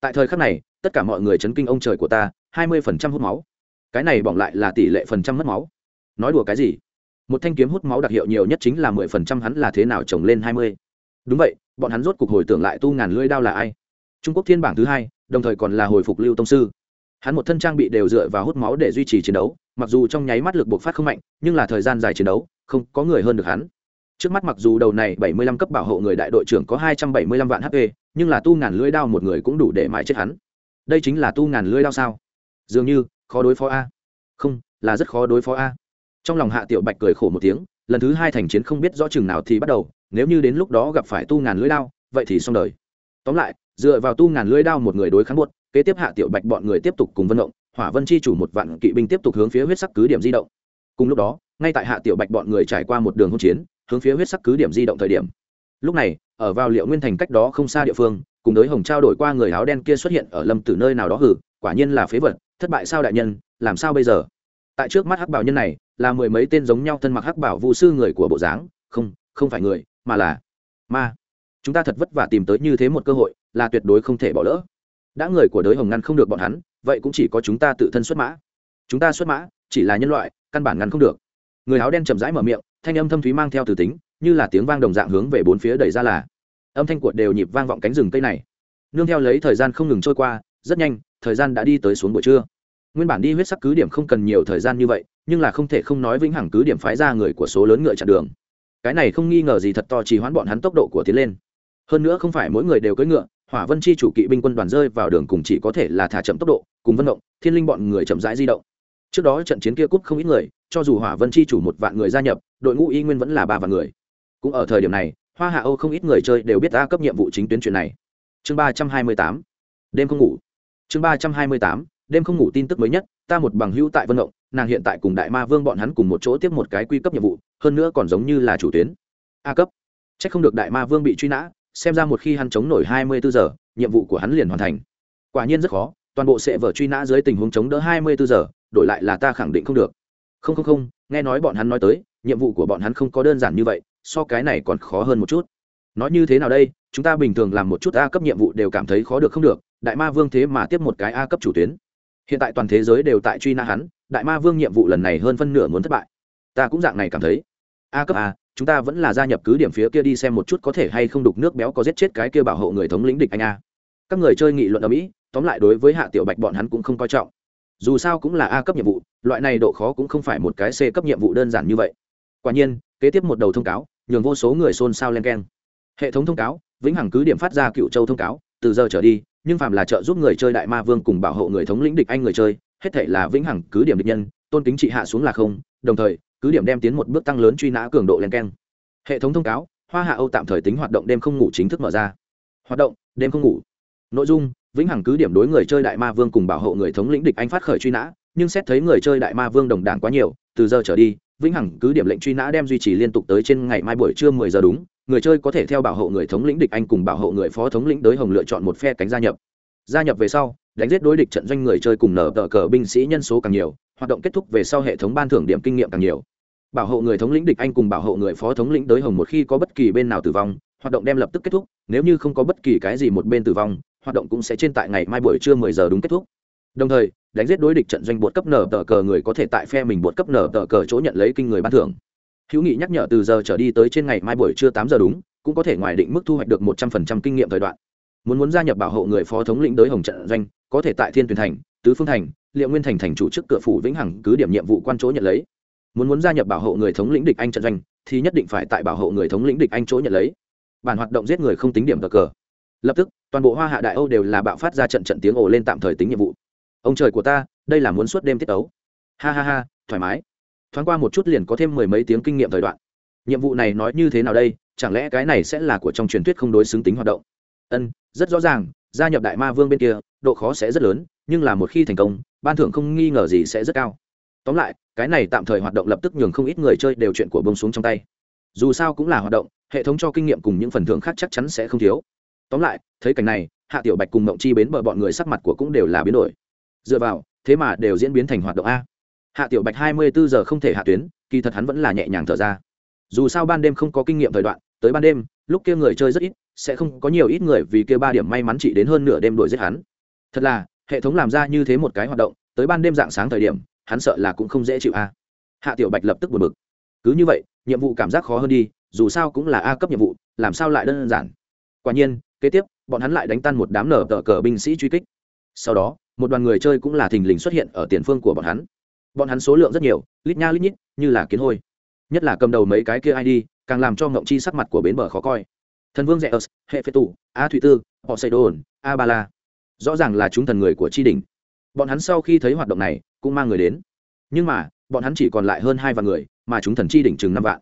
tại thời khắc này tất cả mọi người chấn kinh ông trời của ta, hai mươi phần trăm hút máu. Cái này bỏng lại là tỷ lệ phần trăm mất máu. Nói đùa cái gì? Một thanh kiếm hút máu đặc hiệu nhiều nhất chính là mười phần trăm, hắn là thế nào trồng lên hai mươi? Đúng vậy, bọn hắn rốt cuộc hồi tưởng lại tu ngàn lưỡi đao là ai? Trung quốc thiên bảng thứ hai, đồng thời còn là hồi phục lưu tông sư. Hắn một thân trang bị đều dựa vào hút máu để duy trì chiến đấu, mặc dù trong nháy mắt lực bộc phát không mạnh, nhưng là thời gian dài chiến đấu, không có người hơn được hắn. Trước mắt mặc dù đầu này 75 cấp bảo hộ người đại đội trưởng có 275 vạn hp nhưng là tu ngàn lưỡi đao một người cũng đủ để mãi chết hắn đây chính là tu ngàn lưỡi đao sao? Dường như, khó đối phó a. Không, là rất khó đối phó a. Trong lòng hạ tiểu bạch cười khổ một tiếng, lần thứ hai thành chiến không biết rõ chừng nào thì bắt đầu, nếu như đến lúc đó gặp phải tu ngàn lưỡi đao, vậy thì xong đời. Tóm lại, dựa vào tu ngàn lưỡi đao một người đối kháng buốt, kế tiếp hạ tiểu bạch bọn người tiếp tục cùng vân động, hỏa vân chi chủ một vạn kỵ binh tiếp tục hướng phía huyết sắc cứ điểm di động. Cùng lúc đó, ngay tại hạ tiểu bạch bọn người trải qua một đường hỗn chiến, hướng phía huyết sắc cứ điểm di động thời điểm. Lúc này, ở vào liệu nguyên thành cách đó không xa địa phương cùng đối hồng trao đổi qua người áo đen kia xuất hiện ở lâm tử nơi nào đó hử, quả nhiên là phế vật, thất bại sao đại nhân, làm sao bây giờ? Tại trước mắt hắc bảo nhân này, là mười mấy tên giống nhau thân mặc hắc bảo vũ sư người của bộ dáng, không không phải người, mà là ma. Chúng ta thật vất vả tìm tới như thế một cơ hội, là tuyệt đối không thể bỏ lỡ. Đã người của đới hồng ngăn không được bọn hắn, vậy cũng chỉ có chúng ta tự thân xuất mã. Chúng ta xuất mã, chỉ là nhân loại, căn bản ngăn không được. Người áo đen chậm rãi mở miệng, thanh âm thâm thúy mang theo từ tính, như là tiếng vang đồng dạng hướng về bốn phía đẩy ra là âm thanh của đều nhịp vang vọng cánh rừng cây này. Nương theo lấy thời gian không ngừng trôi qua, rất nhanh, thời gian đã đi tới xuống buổi trưa. Nguyên bản đi huyết sắc cứ điểm không cần nhiều thời gian như vậy, nhưng là không thể không nói vĩnh hằng cứ điểm phái ra người của số lớn ngựa chặn đường. Cái này không nghi ngờ gì thật to chỉ hoãn bọn hắn tốc độ của tiến lên. Hơn nữa không phải mỗi người đều cưỡi ngựa, hỏa vân chi chủ kỵ binh quân đoàn rơi vào đường cùng chỉ có thể là thả chậm tốc độ, cùng vận động, thiên linh bọn người chậm rãi di động. Trước đó trận chiến kia cúp không ít người, cho dù hỏa vân chi chủ một vạn người gia nhập, đội ngũ y nguyên vẫn là ba vạn người. Cũng ở thời điểm này hoa hạ âu không ít người chơi đều biết ta cấp nhiệm vụ chính tuyến chuyện này. Chương ba trăm hai mươi tám. Đêm không ngủ. Chương ba trăm hai mươi tám. Đêm không ngủ tin tức mới nhất, ta một bằng hữu tại vân động nàng hiện tại cùng đại ma vương bọn hắn cùng một chỗ tiếp một cái quy cấp nhiệm vụ, hơn nữa còn giống như là chủ tuyến. A cấp. C h ắ c không được đại ma vương bị truy nã, xem ra một khi hắn chống nổi hai mươi bốn giờ, nhiệm vụ của hắn liền hoàn thành. Quả nhiên rất khó, toàn bộ sẽ vở truy nã dưới tình huống chống đỡ hai mươi bốn giờ, đổi lại là ta khẳng định không được. Không không không, nghe nói bọn hắn nói tới, nhiệm vụ của bọn hắn không có đơn giản như vậy so cái này còn khó hơn một chút. Nói như thế nào đây, chúng ta bình thường làm một chút a cấp nhiệm vụ đều cảm thấy khó được không được, đại ma vương thế mà tiếp một cái a cấp chủ tuyến. Hiện tại toàn thế giới đều tại truy nã hắn, đại ma vương nhiệm vụ lần này hơn phân nửa muốn thất bại. Ta cũng dạng này cảm thấy. A cấp a, chúng ta vẫn là gia nhập cứ điểm phía kia đi xem một chút có thể hay không đục nước béo có giết chết cái kia bảo hộ người thống lĩnh địch anh a. Các người chơi nghị luận ở mỹ, tóm lại đối với hạ tiểu bạch bọn hắn cũng không coi trọng. Dù sao cũng là a cấp nhiệm vụ, loại này độ khó cũng không phải một cái c cấp nhiệm vụ đơn giản như vậy. Quả nhiên, kế tiếp một đầu thông cáo nhường vô số người xôn xao len keng. Hệ thống thông cáo, vĩnh hằng cứ điểm phát ra cựu châu thông cáo, từ giờ trở đi, nhưng phạm là trợ giúp người chơi đại ma vương cùng bảo hộ người thống lĩnh địch anh người chơi, hết thể là vĩnh hằng cứ điểm địch nhân, tôn kính trị hạ xuống là không, đồng thời, cứ điểm đem tiến một bước tăng lớn truy nã cường độ len keng. Hệ thống thông cáo, hoa hạ âu tạm thời tính hoạt động đêm không ngủ chính thức mở ra. Hoạt động, đêm không ngủ. Nội dung, vĩnh hằng cứ điểm đối người chơi đại ma vương cùng bảo hộ người thống lĩnh địch anh phát khởi truy nã, nhưng xét thấy người chơi đại ma vương đồng đảng quá nhiều, từ giờ trở đi vĩnh hằng cứ điểm lệnh truy nã đem duy trì liên tục tới trên ngày mai buổi trưa mười giờ đúng, người chơi có thể theo bảo hộ người thống lĩnh địch anh cùng bảo hộ người phó thống lĩnh đới hồng lựa chọn một phe cánh gia nhập. Gia nhập về sau, đánh giết đối địch trận doanh người chơi cùng nở tờ cờ binh sĩ nhân số càng nhiều, hoạt động kết thúc về sau hệ thống ban thưởng điểm kinh nghiệm càng nhiều. Bảo hộ người thống lĩnh địch anh cùng bảo hộ người phó thống lĩnh đới hồng một khi có bất kỳ bên nào tử vong, hoạt động đem lập tức kết thúc, nếu như không có bất kỳ cái gì một bên tử vong, hoạt động cũng sẽ trên tại ngày mai buổi trưa mười giờ đúng kết thúc. Đồng thời đánh giết đối địch trận doanh bột cấp nở tờ cờ người có thể tại phe mình bột cấp nở tờ cờ chỗ nhận lấy kinh người ban thưởng. Hữu nghị nhắc nhở từ giờ trở đi tới trên ngày mai buổi trưa tám giờ đúng, cũng có thể ngoài định mức thu hoạch được một trăm phần trăm kinh nghiệm thời đoạn. Muốn muốn gia nhập bảo hộ người phó thống lĩnh đới hồng trận doanh, có thể tại thiên tuyền thành, tứ phương thành, liệu nguyên thành thành chủ chức cửa phủ vĩnh hằng cứ điểm nhiệm vụ quan chỗ nhận lấy. Muốn muốn gia nhập bảo hộ người thống lĩnh địch anh trận doanh, thì nhất định phải tại bảo hộ người thống lĩnh địch anh chỗ nhận lấy. Bản hoạt động giết người không tính điểm cờ cờ. Lập tức, toàn bộ hoa hạ đại âu đều là bạo phát ra trận trận tiếng ồ lên tạm thời tính nhiệm vụ ông trời của ta, đây là muốn suốt đêm tiết ấu ha ha ha, thoải mái. Thoáng qua một chút liền có thêm mười mấy tiếng kinh nghiệm thời đoạn. Nhiệm vụ này nói như thế nào đây? Chẳng lẽ cái này sẽ là của trong truyền thuyết không đối xứng tính hoạt động? Ân, rất rõ ràng, gia nhập đại ma vương bên kia, độ khó sẽ rất lớn, nhưng là một khi thành công, ban thưởng không nghi ngờ gì sẽ rất cao. Tóm lại, cái này tạm thời hoạt động lập tức nhường không ít người chơi đều chuyện của bông xuống trong tay. Dù sao cũng là hoạt động, hệ thống cho kinh nghiệm cùng những phần thưởng khác chắc chắn sẽ không thiếu. Tóm lại, thấy cảnh này, hạ tiểu bạch cùng mộng chi bến bờ bọn người sắc mặt của cũng đều là biến đổi dựa vào, thế mà đều diễn biến thành hoạt động a. Hạ tiểu bạch hai mươi bốn giờ không thể hạ tuyến, kỳ thật hắn vẫn là nhẹ nhàng thở ra. Dù sao ban đêm không có kinh nghiệm thời đoạn, tới ban đêm, lúc kia người chơi rất ít, sẽ không có nhiều ít người vì kia ba điểm may mắn chỉ đến hơn nửa đêm đuổi giết hắn. Thật là, hệ thống làm ra như thế một cái hoạt động, tới ban đêm dạng sáng thời điểm, hắn sợ là cũng không dễ chịu a. Hạ tiểu bạch lập tức buồn bực. Cứ như vậy, nhiệm vụ cảm giác khó hơn đi, dù sao cũng là a cấp nhiệm vụ, làm sao lại đơn giản? Quả nhiên, kế tiếp, bọn hắn lại đánh tan một đám nở tờ cờ binh sĩ truy kích. Sau đó một đoàn người chơi cũng là thình lình xuất hiện ở tiền phương của bọn hắn. Bọn hắn số lượng rất nhiều, lít nha lít nhít, như là kiến hôi. Nhất là cầm đầu mấy cái kia id càng làm cho ngộng chi sắc mặt của bến bờ khó coi. Thần vương rẽ ớt hệ phê tụ a thủy tư họ xây đồn a ba la rõ ràng là chúng thần người của tri đình. Bọn hắn sau khi thấy hoạt động này, cũng mang người đến. Nhưng mà, bọn hắn chỉ còn lại hơn hai vạn người, mà chúng thần chi đỉnh chừng năm vạn.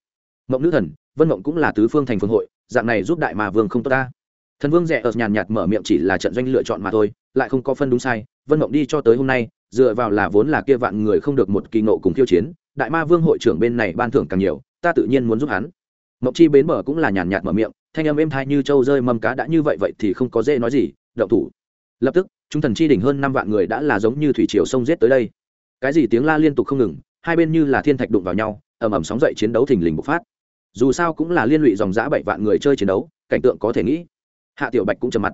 Mộng nữ thần, vân mộng cũng là tứ phương thành phương hội, dạng này giúp đại mà vương không tốt ta thần vương rẻ ở nhàn nhạt mở miệng chỉ là trận doanh lựa chọn mà thôi, lại không có phân đúng sai, vân mộng đi cho tới hôm nay, dựa vào là vốn là kia vạn người không được một kỳ nộ cùng khiêu chiến, đại ma vương hội trưởng bên này ban thưởng càng nhiều, ta tự nhiên muốn giúp hắn. Mộng chi bến mở cũng là nhàn nhạt mở miệng, thanh âm êm thai như trâu rơi mâm cá đã như vậy vậy thì không có dễ nói gì, động thủ. Lập tức, chúng thần chi đỉnh hơn năm vạn người đã là giống như thủy triều sông giết tới đây. Cái gì tiếng la liên tục không ngừng, hai bên như là thiên thạch đụng vào nhau, ầm ầm sóng dậy chiến đấu thình lình bộc phát. Dù sao cũng là liên lụy dòng giã bảy vạn người chơi chiến đấu, cảnh tượng có thể nghĩ hạ tiểu bạch cũng trầm mặt.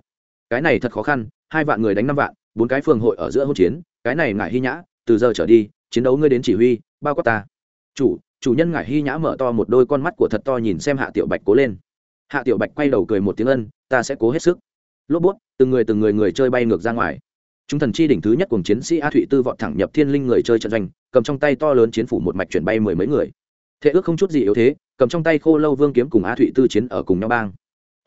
Cái này thật khó khăn, hai vạn người đánh năm vạn, bốn cái phường hội ở giữa hỗn chiến, cái này ngại hy nhã, từ giờ trở đi, chiến đấu ngươi đến chỉ huy, bao quát ta. Chủ chủ nhân ngại hy nhã mở to một đôi con mắt của thật to nhìn xem hạ tiểu bạch cố lên. Hạ tiểu bạch quay đầu cười một tiếng ân, ta sẽ cố hết sức. Lốp bút, từng người từng người người chơi bay ngược ra ngoài. Chúng thần chi đỉnh thứ nhất cùng chiến sĩ a thụy tư vọt thẳng nhập thiên linh người chơi trận doanh, cầm trong tay to lớn chiến phủ một mạch chuyển bay mười mấy người. Thế ước không chút gì yếu thế, cầm trong tay khô lâu vương kiếm cùng a thụy tư chiến ở cùng nhau bang.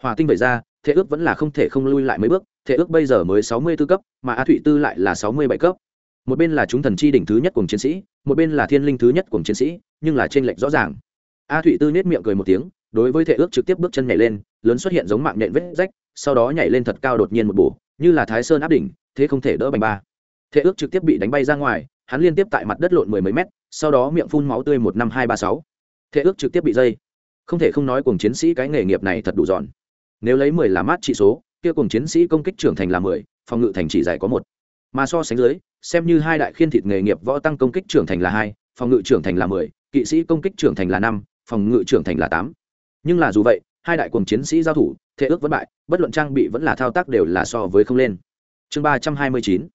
Hòa tinh vậy ra thế ước vẫn là không thể không lui lại mấy bước, thế ước bây giờ mới sáu mươi tư cấp, mà a thụy tư lại là sáu mươi bảy cấp. Một bên là chúng thần chi đỉnh thứ nhất cùng chiến sĩ, một bên là thiên linh thứ nhất cùng chiến sĩ, nhưng là t r ê n lệch rõ ràng. A thụy tư nết miệng cười một tiếng, đối với thể ước trực tiếp bước chân nhảy lên, lớn xuất hiện giống mạng nhện vết rách, sau đó nhảy lên thật cao đột nhiên một bổ, như là thái sơn áp đỉnh, thế không thể đỡ bành ba. Thế ước trực tiếp bị đánh bay ra ngoài, hắn liên tiếp tại mặt đất lộn mười mấy mét, sau đó miệng phun máu tươi một năm hai ba sáu. Thế ước trực tiếp bị dây. Không thể không nói cùng chiến sĩ cái nghề nghiệp này thật đủ giòn nếu lấy mười là mát trị số, kia cùng chiến sĩ công kích trưởng thành là mười, phòng ngự thành chỉ giải có một. Mà so sánh dưới, xem như hai đại khiên thịt nghề nghiệp võ tăng công kích trưởng thành là hai, phòng ngự trưởng thành là mười, kỵ sĩ công kích trưởng thành là năm, phòng ngự trưởng thành là tám. Nhưng là dù vậy, hai đại cùng chiến sĩ giao thủ thế ước vẫn bại, bất luận trang bị vẫn là thao tác đều là so với không lên. Chương ba trăm hai mươi chín,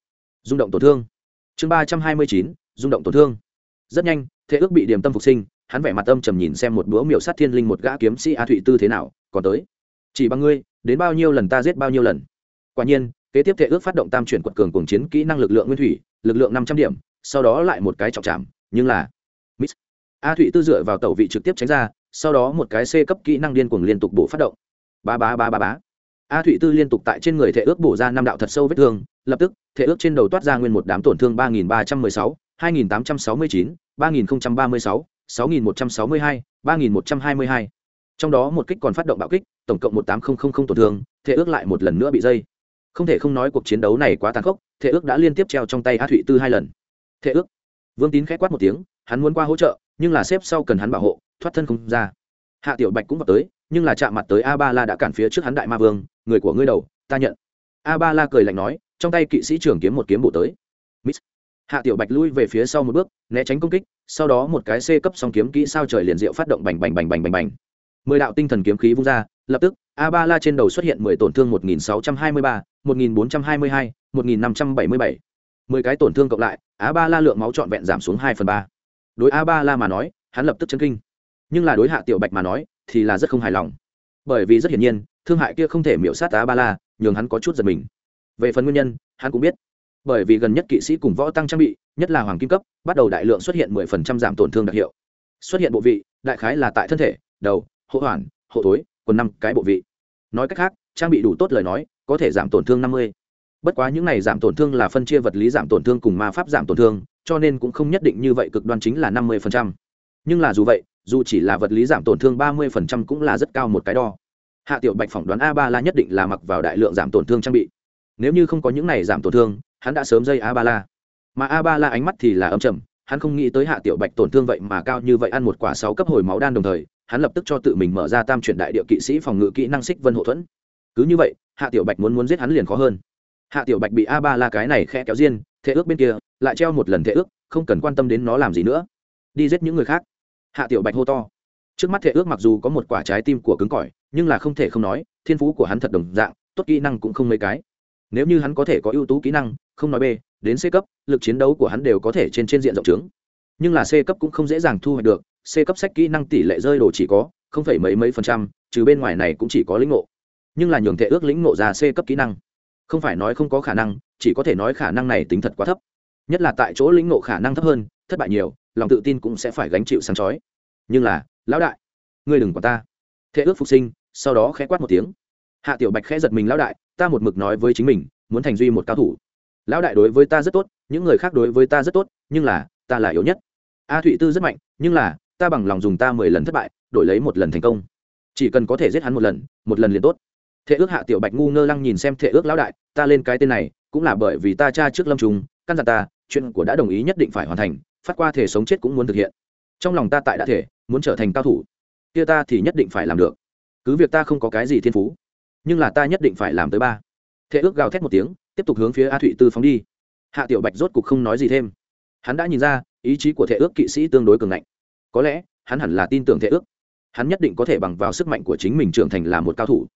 rung động tổn thương. Chương ba trăm hai mươi chín, rung động tổn thương. Rất nhanh thế ước bị điểm tâm phục sinh, hắn vẻ mặt âm trầm nhìn xem một búa miểu sát thiên linh một gã kiếm sĩ a thụy tư thế nào, còn tới chỉ bằng ngươi, đến bao nhiêu lần ta giết bao nhiêu lần. Quả nhiên, kế tiếp thể ước phát động tam chuyển quật cường cùng chiến kỹ năng lực lượng nguyên thủy, lực lượng năm trăm điểm, sau đó lại một cái trọng chạm nhưng là miss a thụy tư dựa vào tàu vị trực tiếp tránh ra, sau đó một cái c cấp kỹ năng điên cuồng liên tục bổ phát động. Ba ba ba ba ba a thụy tư liên tục tại trên người thể ước bổ ra năm đạo thật sâu vết thương, lập tức, thể ước trên đầu toát ra nguyên một đám tổn thương ba nghìn ba trăm mười sáu, hai nghìn tám trăm sáu mươi chín, ba nghìn ba mươi sáu sáu nghìn một trăm sáu mươi hai, ba nghìn một trăm hai mươi hai. Trong đó một kích còn phát động bạo kích tổng cộng một tám nghìn tổn thương thể ước lại một lần nữa bị dây. Không thể không nói cuộc chiến đấu này quá tàn khốc thể ước đã liên tiếp treo trong tay a thụy tư hai lần. Thể ước. Vương tín k h á quát một tiếng, hắn muốn qua hỗ trợ, nhưng là xếp sau cần hắn bảo hộ, thoát thân không ra. Hạ tiểu bạch cũng vào tới, nhưng là chạm mặt tới a ba la đã cản phía trước hắn đại ma vương, người của ngươi đầu, ta nhận. A ba la cười lạnh nói, trong tay kỵ sĩ trưởng kiếm một kiếm bổ tới. Miss. hạ tiểu bạch lui về phía sau một bước, né tránh công kích, sau đó một cái c cấp song kiếm kỹ sao trời liền diệu phát động bành bành bành bành bành bành mười đạo tinh thần kiếm khí vung ra, lập tức a ba la trên đầu xuất hiện mười tổn thương một nghìn sáu trăm hai mươi ba, một nghìn bốn trăm hai mươi hai, một nghìn năm trăm bảy mươi bảy. Mười cái tổn thương cộng lại a ba la lượng máu trọn vẹn giảm xuống hai phần ba. Đối a ba la mà nói, hắn lập tức chân kinh. Nhưng là đối hạ tiểu bạch mà nói, thì là rất không hài lòng. Bởi vì rất hiển nhiên, thương hại kia không thể miễu sát a ba la nhường hắn có chút giật mình. Về phần nguyên nhân, hắn cũng biết. Bởi vì gần nhất kỵ sĩ cùng võ tăng trang bị, nhất là hoàng kim cấp, bắt đầu đại lượng xuất hiện mười phần trăm giảm tổn thương đặc hiệu. Xuất hiện bộ vị, đại khái là tại thân thể, đầu hộ hoàn hộ thối, còn năm cái bộ vị. Nói cách khác trang bị đủ tốt lời nói có thể giảm tổn thương năm mươi. Bất quá những này giảm tổn thương là phân chia vật lý giảm tổn thương cùng ma pháp giảm tổn thương cho nên cũng không nhất định như vậy cực đoan chính là năm mươi nhưng là dù vậy dù chỉ là vật lý giảm tổn thương ba mươi cũng là rất cao một cái đo. Hạ tiểu bạch phỏng đoán a ba la nhất định là mặc vào đại lượng giảm tổn thương trang bị. Nếu như không có những này giảm tổn thương hắn đã sớm dây a ba la. Mà a ba la ánh mắt thì là âm trầm hắn không nghĩ tới hạ tiểu bạch tổn thương vậy mà cao như vậy ăn một quả sáu cấp hồi máu đan đồng thời hắn lập tức cho tự mình mở ra tam chuyển đại địa kỵ sĩ phòng ngự kỹ năng xích vân hộ thuẫn. Cứ như vậy, hạ tiểu bạch muốn muốn giết hắn liền khó hơn. Hạ tiểu bạch bị a ba la cái này khe kéo riêng, thế ước bên kia, lại treo một lần thế ước, không cần quan tâm đến nó làm gì nữa. Đi giết những người khác. Hạ tiểu bạch hô to. Trước mắt thể ước mặc dù có một quả trái tim của cứng cỏi, nhưng là không thể không nói, thiên phú của hắn thật đồng dạng, tốt kỹ năng cũng không mấy cái. Nếu như hắn có thể có ưu tú kỹ năng, không nói b đến c cấp, lực chiến đấu của hắn đều có thể trên trên diện rộng trướng. Nhưng là c cấp cũng không dễ dàng thu hoạch được c cấp sách kỹ năng tỷ lệ rơi đồ chỉ có không phải mấy mấy phần trăm, trừ bên ngoài này cũng chỉ có lĩnh ngộ. Nhưng là nhường thể ước lĩnh ngộ ra c cấp kỹ năng. Không phải nói không có khả năng, chỉ có thể nói khả năng này tính thật quá thấp. Nhất là tại chỗ lĩnh ngộ khả năng thấp hơn, thất bại nhiều, lòng tự tin cũng sẽ phải gánh chịu sáng chói. Nhưng là, lão đại, ngươi đừng quản ta. Thế ước phục sinh, sau đó khẽ quát một tiếng. Hạ tiểu bạch khẽ giật mình, lão đại, ta một mực nói với chính mình, muốn thành duy một cao thủ. Lão đại đối với ta rất tốt, những người khác đối với ta rất tốt, nhưng là, ta là yếu nhất. A thụy tư rất mạnh, nhưng là ta bằng lòng dùng ta mười lần thất bại, đổi lấy một lần thành công. Chỉ cần có thể giết hắn một lần một lần liền tốt. Thệ ước hạ tiểu bạch ngu ngơ lăng nhìn xem thệ ước lão đại, ta lên cái tên này, cũng là bởi vì ta cha trước lâm trùng, căn dặn ta, chuyện của đã đồng ý nhất định phải hoàn thành, phát qua thể sống chết cũng muốn thực hiện. Trong lòng ta tại đã thể, muốn trở thành cao thủ. Kia ta thì nhất định phải làm được. Cứ việc ta không có cái gì thiên phú, nhưng là ta nhất định phải làm tới ba. Thệ ước gào thét một tiếng, tiếp tục hướng phía a thụy tư phóng đi. Hạ tiểu bạch rốt cục không nói gì thêm. Hắn đã nhìn ra, ý chí của thệ ước kỵ sĩ tương đối cường ngạnh có lẽ, hắn hẳn là tin tưởng thể ước. Hắn nhất định có thể bằng vào sức mạnh của chính mình trưởng thành là một cao thủ.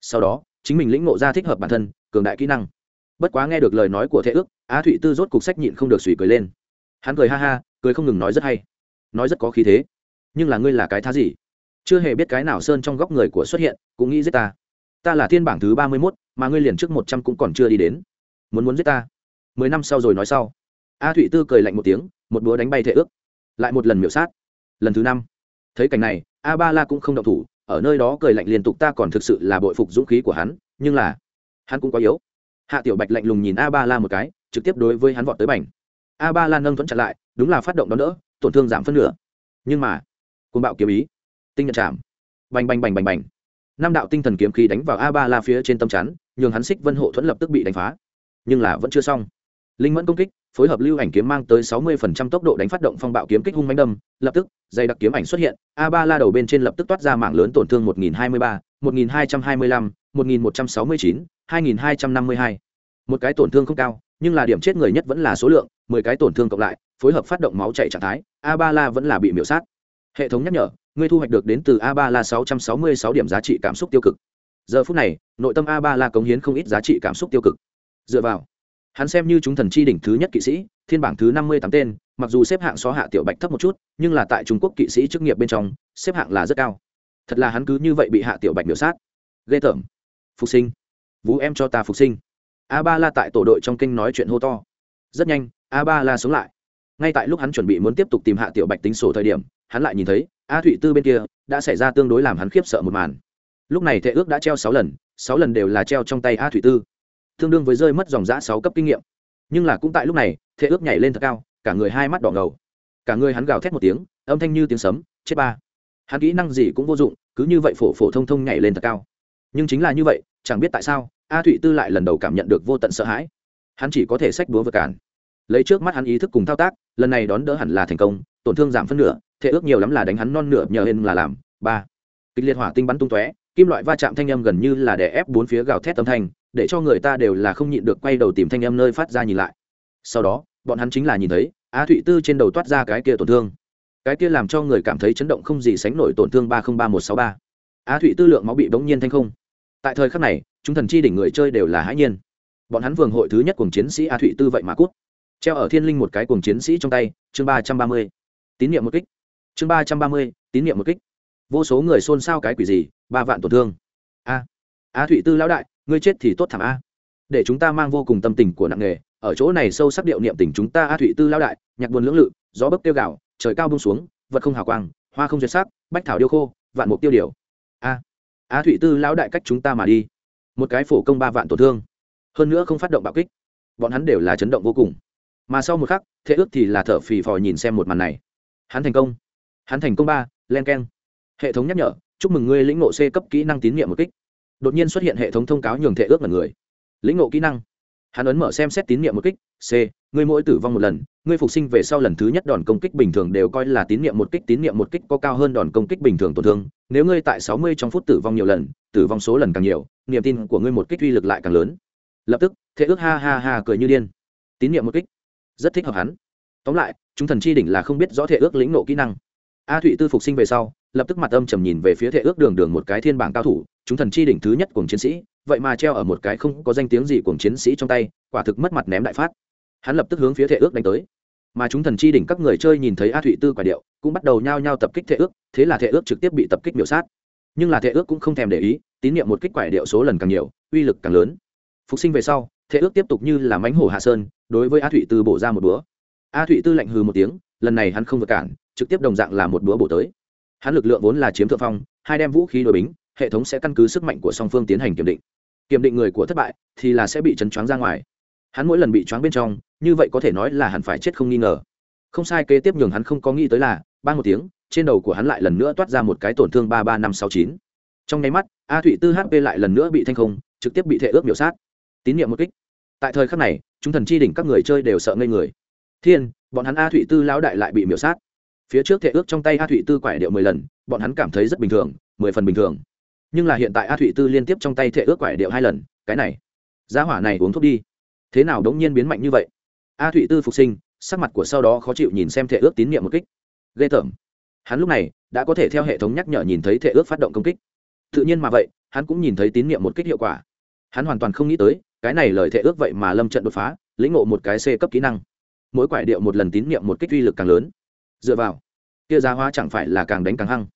Sau đó, chính mình lĩnh ngộ ra thích hợp bản thân, cường đại kỹ năng. Bất quá nghe được lời nói của thể ước, á thụy tư rốt cục sách nhịn không được suy cười lên. Hắn cười ha ha, cười không ngừng nói rất hay. Nói rất có khí thế. Nhưng là ngươi là cái thá gì? Chưa hề biết cái nào sơn trong góc người của xuất hiện, cũng nghĩ giết ta. Ta là thiên bảng thứ ba mươi mốt, mà ngươi liền trước một trăm cũng còn chưa đi đến. Muốn muốn giết ta. Mười năm sau rồi nói sau. A thụy tư cười lạnh một tiếng, một búa đánh bay thể ước. Lại một lần miểu sát lần thứ năm. Thấy cảnh này a ba la cũng không động thủ, ở nơi đó cười lạnh liên tục, ta còn thực sự là bội phục dũng khí của hắn, nhưng là, hắn cũng quá yếu. Hạ tiểu bạch lạnh lùng nhìn a ba la một cái, trực tiếp đối với hắn vọt tới bành. A ba la nâng thuẫn chặn lại, đúng là phát động đó nữa tổn thương giảm phân nửa. Nhưng mà côn bạo kiếm ý, tinh nhận chạm. Bành bành bành bành bành. Năm đạo tinh thần kiếm khí đánh vào a ba la phía trên tâm chắn, nhường hắn xích vân hộ thuẫn lập tức bị đánh phá. Nhưng là vẫn chưa xong. Linh mẫn công kích phối hợp lưu ảnh kiếm mang tới sáu mươi phần trăm tốc độ đánh phát động phong bạo kiếm kích hung mãnh đâm, lập tức, dây đặc kiếm ảnh xuất hiện, a ba la đầu bên trên lập tức toát ra mạng lớn tổn thương một nghìn hai mươi ba, một nghìn hai trăm hai mươi lăm, một nghìn một trăm sáu mươi chín, hai nghìn hai trăm năm mươi hai. Một cái tổn thương không cao, nhưng là điểm chết người nhất vẫn là số lượng, mười cái tổn thương cộng lại, phối hợp phát động máu chảy trạng thái, a ba la vẫn là bị miểu sát. Hệ thống nhắc nhở, ngươi thu hoạch được đến từ a ba la sáu trăm sáu mươi sáu điểm giá trị cảm xúc tiêu cực. Giờ phút này, nội tâm a ba la cống hiến không ít giá trị cảm xúc tiêu cực. Dựa vào hắn xem như chúng thần chi đỉnh thứ nhất kỵ sĩ, thiên bảng thứ năm mươi tám tên, mặc dù xếp hạng so hạ tiểu bạch thấp một chút, nhưng là tại trung quốc kỵ sĩ chức nghiệp bên trong, xếp hạng là rất cao. Thật là hắn cứ như vậy bị hạ tiểu bạch biểu sát. Ghê tởm. Phục sinh. Vũ em cho ta phục sinh. A ba la tại tổ đội trong kinh nói chuyện hô to. Rất nhanh, a ba la sống lại. Ngay tại lúc hắn chuẩn bị muốn tiếp tục tìm hạ tiểu bạch tính sổ thời điểm, hắn lại nhìn thấy, a thụy tư bên kia, đã xảy ra tương đối làm hắn khiếp sợ một màn. Lúc này thệ ước đã treo sáu lần sáu lần đều là treo trong tay a Thụy tư tương đương với rơi mất dòng giã sáu cấp kinh nghiệm. Nhưng là cũng tại lúc này thệ ước nhảy lên thật cao, cả người hai mắt đỏ ngầu. Cả người hắn gào thét một tiếng, âm thanh như tiếng sấm, chết ba. Hắn kỹ năng gì cũng vô dụng, cứ như vậy phổ phổ thông thông nhảy lên thật cao. Nhưng chính là như vậy, chẳng biết tại sao, a thụy tư lại lần đầu cảm nhận được vô tận sợ hãi. Hắn chỉ có thể sách búa vượt cản. Lấy trước mắt hắn ý thức cùng thao tác, lần này đón đỡ hẳn là thành công, tổn thương giảm phân nửa thể ước nhiều lắm là đánh hắn non nửa nhờ hên là làm, ba. Kịch liệt hỏa tinh bắn tung tóe, kim loại va chạm thanh âm gần như là đè ép bốn phía gào thét âm thanh để cho người ta đều là không nhịn được quay đầu tìm thanh âm nơi phát ra nhìn lại. Sau đó, bọn hắn chính là nhìn thấy, Á thụy tư trên đầu toát ra cái kia tổn thương. Cái kia làm cho người cảm thấy chấn động không gì sánh nổi tổn thương ba không ba một sáu ba. Á thụy tư lượng máu bị bỗng nhiên thanh không. Tại thời khắc này, chúng thần chi đỉnh người chơi đều là hãi nhiên. Bọn hắn vườn hội thứ nhất cùng chiến sĩ a thụy tư vậy mà cút. Treo ở thiên linh một cái cùng chiến sĩ trong tay, chương ba trăm ba mươi. Tín nhiệm một kích. Chương ba trăm ba mươi, tín nhiệm một kích. Vô số người xôn xao cái quỷ gì, ba vạn tổn thương. A. A thụy tư lão đại ngươi chết thì tốt thảm a. Để chúng ta mang vô cùng tâm tình của nặng nghề, ở chỗ này sâu sắc điệu niệm tình chúng ta a thụy tư lão đại, nhạc buồn lưỡng lự, gió bấc tiêu gạo, trời cao bông xuống, vật không hào quang, hoa không duyệt sắc, bách thảo điêu khô, vạn mục tiêu điều. A a thụy tư lão đại cách chúng ta mà đi. Một cái phổ công ba vạn tổn thương. Hơn nữa không phát động bạo kích. Bọn hắn đều là chấn động vô cùng. Mà sau một khắc, thế ước thì là thở phì phò nhìn xem một màn này. Hắn thành công. Hắn thành công ba, len k e n hệ thống nhắc nhở, chúc mừng ngươi lĩnh ngộ c cấp kỹ năng tín nhiệm một kích đột nhiên xuất hiện hệ thống thông cáo nhường thể ước mật người. Lĩnh ngộ kỹ năng. Hắn ấn mở xem xét tín nhiệm một kích, c, ngươi mỗi tử vong một lần, ngươi phục sinh về sau lần thứ nhất đòn công kích bình thường đều coi là tín nhiệm một kích, tín nhiệm một kích có cao hơn đòn công kích bình thường tổn thương. Nếu ngươi tại sáu mươi trong phút tử vong nhiều lần, tử vong số lần càng nhiều, niềm tin của ngươi một kích uy lực lại càng lớn. Lập tức thế ước ha ha ha cười như điên. Tín nhiệm một kích. Rất thích hợp hắn. Tóm lại, chúng thần chi đỉnh là không biết rõ thể ước lĩnh nộ kỹ năng a thụy tư phục sinh về sau, lập tức mặt âm trầm nhìn về phía thể ước đường đường một cái thiên bảng cao thủ, chúng thần chi đỉnh thứ nhất cuồng chiến sĩ, vậy mà treo ở một cái không có danh tiếng gì cuồng chiến sĩ trong tay, quả thực mất mặt ném đại phát. Hắn lập tức hướng phía thể ước đánh tới. Mà chúng thần chi đỉnh các người chơi nhìn thấy a thụy tư quả điệu, cũng bắt đầu nhao nhao tập kích thể ước, thế là thể ước trực tiếp bị tập kích biểu sát. Nhưng là thể ước cũng không thèm để ý, tín nhiệm một kích quả điệu số lần càng nhiều, uy lực càng lớn. Phục sinh về sau thể ước tiếp tục như là mánh hổ hạ sơn, đối với a thụy tư bổ ra một búa. A thụy tư lạnh hừ một tiếng lần này hắn không vượt cản, trực tiếp đồng dạng là một búa bổ tới. Hắn lực lượng vốn là chiếm thượng phong, hai đem vũ khí đổi bính, hệ thống sẽ căn cứ sức mạnh của song phương tiến hành kiểm định. Kiểm định người của thất bại thì là sẽ bị chấn choáng ra ngoài. Hắn mỗi lần bị choáng bên trong, như vậy có thể nói là hắn phải chết không nghi ngờ. Không sai, kế tiếp nhường hắn không có nghĩ tới là ba một tiếng, trên đầu của hắn lại lần nữa toát ra một cái tổn thương ba ba năm sáu chín. Trong nháy mắt, a thụy tư hp lại lần nữa bị thanh không, trực tiếp bị thệ ước biểu sát. Tín nhiệm một kích. Tại thời khắc này, chúng thần chi đỉnh các người chơi đều sợ ngây người. Thiên bọn hắn a thụy tư lão đại lại bị miểu sát. Phía trước thệ ước trong tay a thụy tư quải điệu mười lần, bọn hắn cảm thấy rất bình thường, mười phần bình thường. Nhưng là hiện tại a thụy tư liên tiếp trong tay thệ ước quải điệu hai lần, cái này, giá hỏa này uống thuốc đi. Thế nào đống nhiên biến mạnh như vậy? A thụy tư phục sinh, sắc mặt của sau đó khó chịu nhìn xem thệ ước tín nhiệm một kích. Ghê tởm. Hắn lúc này, đã có thể theo hệ thống nhắc nhở nhìn thấy thệ ước phát động công kích. Tự nhiên mà vậy, hắn cũng nhìn thấy tín nhiệm một kích hiệu quả. Hắn hoàn toàn không nghĩ tới, cái này lời thệ ước vậy mà lâm trận đột phá, lĩnh ngộ một cái c cấp kỹ năng mỗi quải điệu một lần tín niệm một kích uy lực càng lớn. Dựa vào kia giá hóa chẳng phải là càng đánh càng hăng.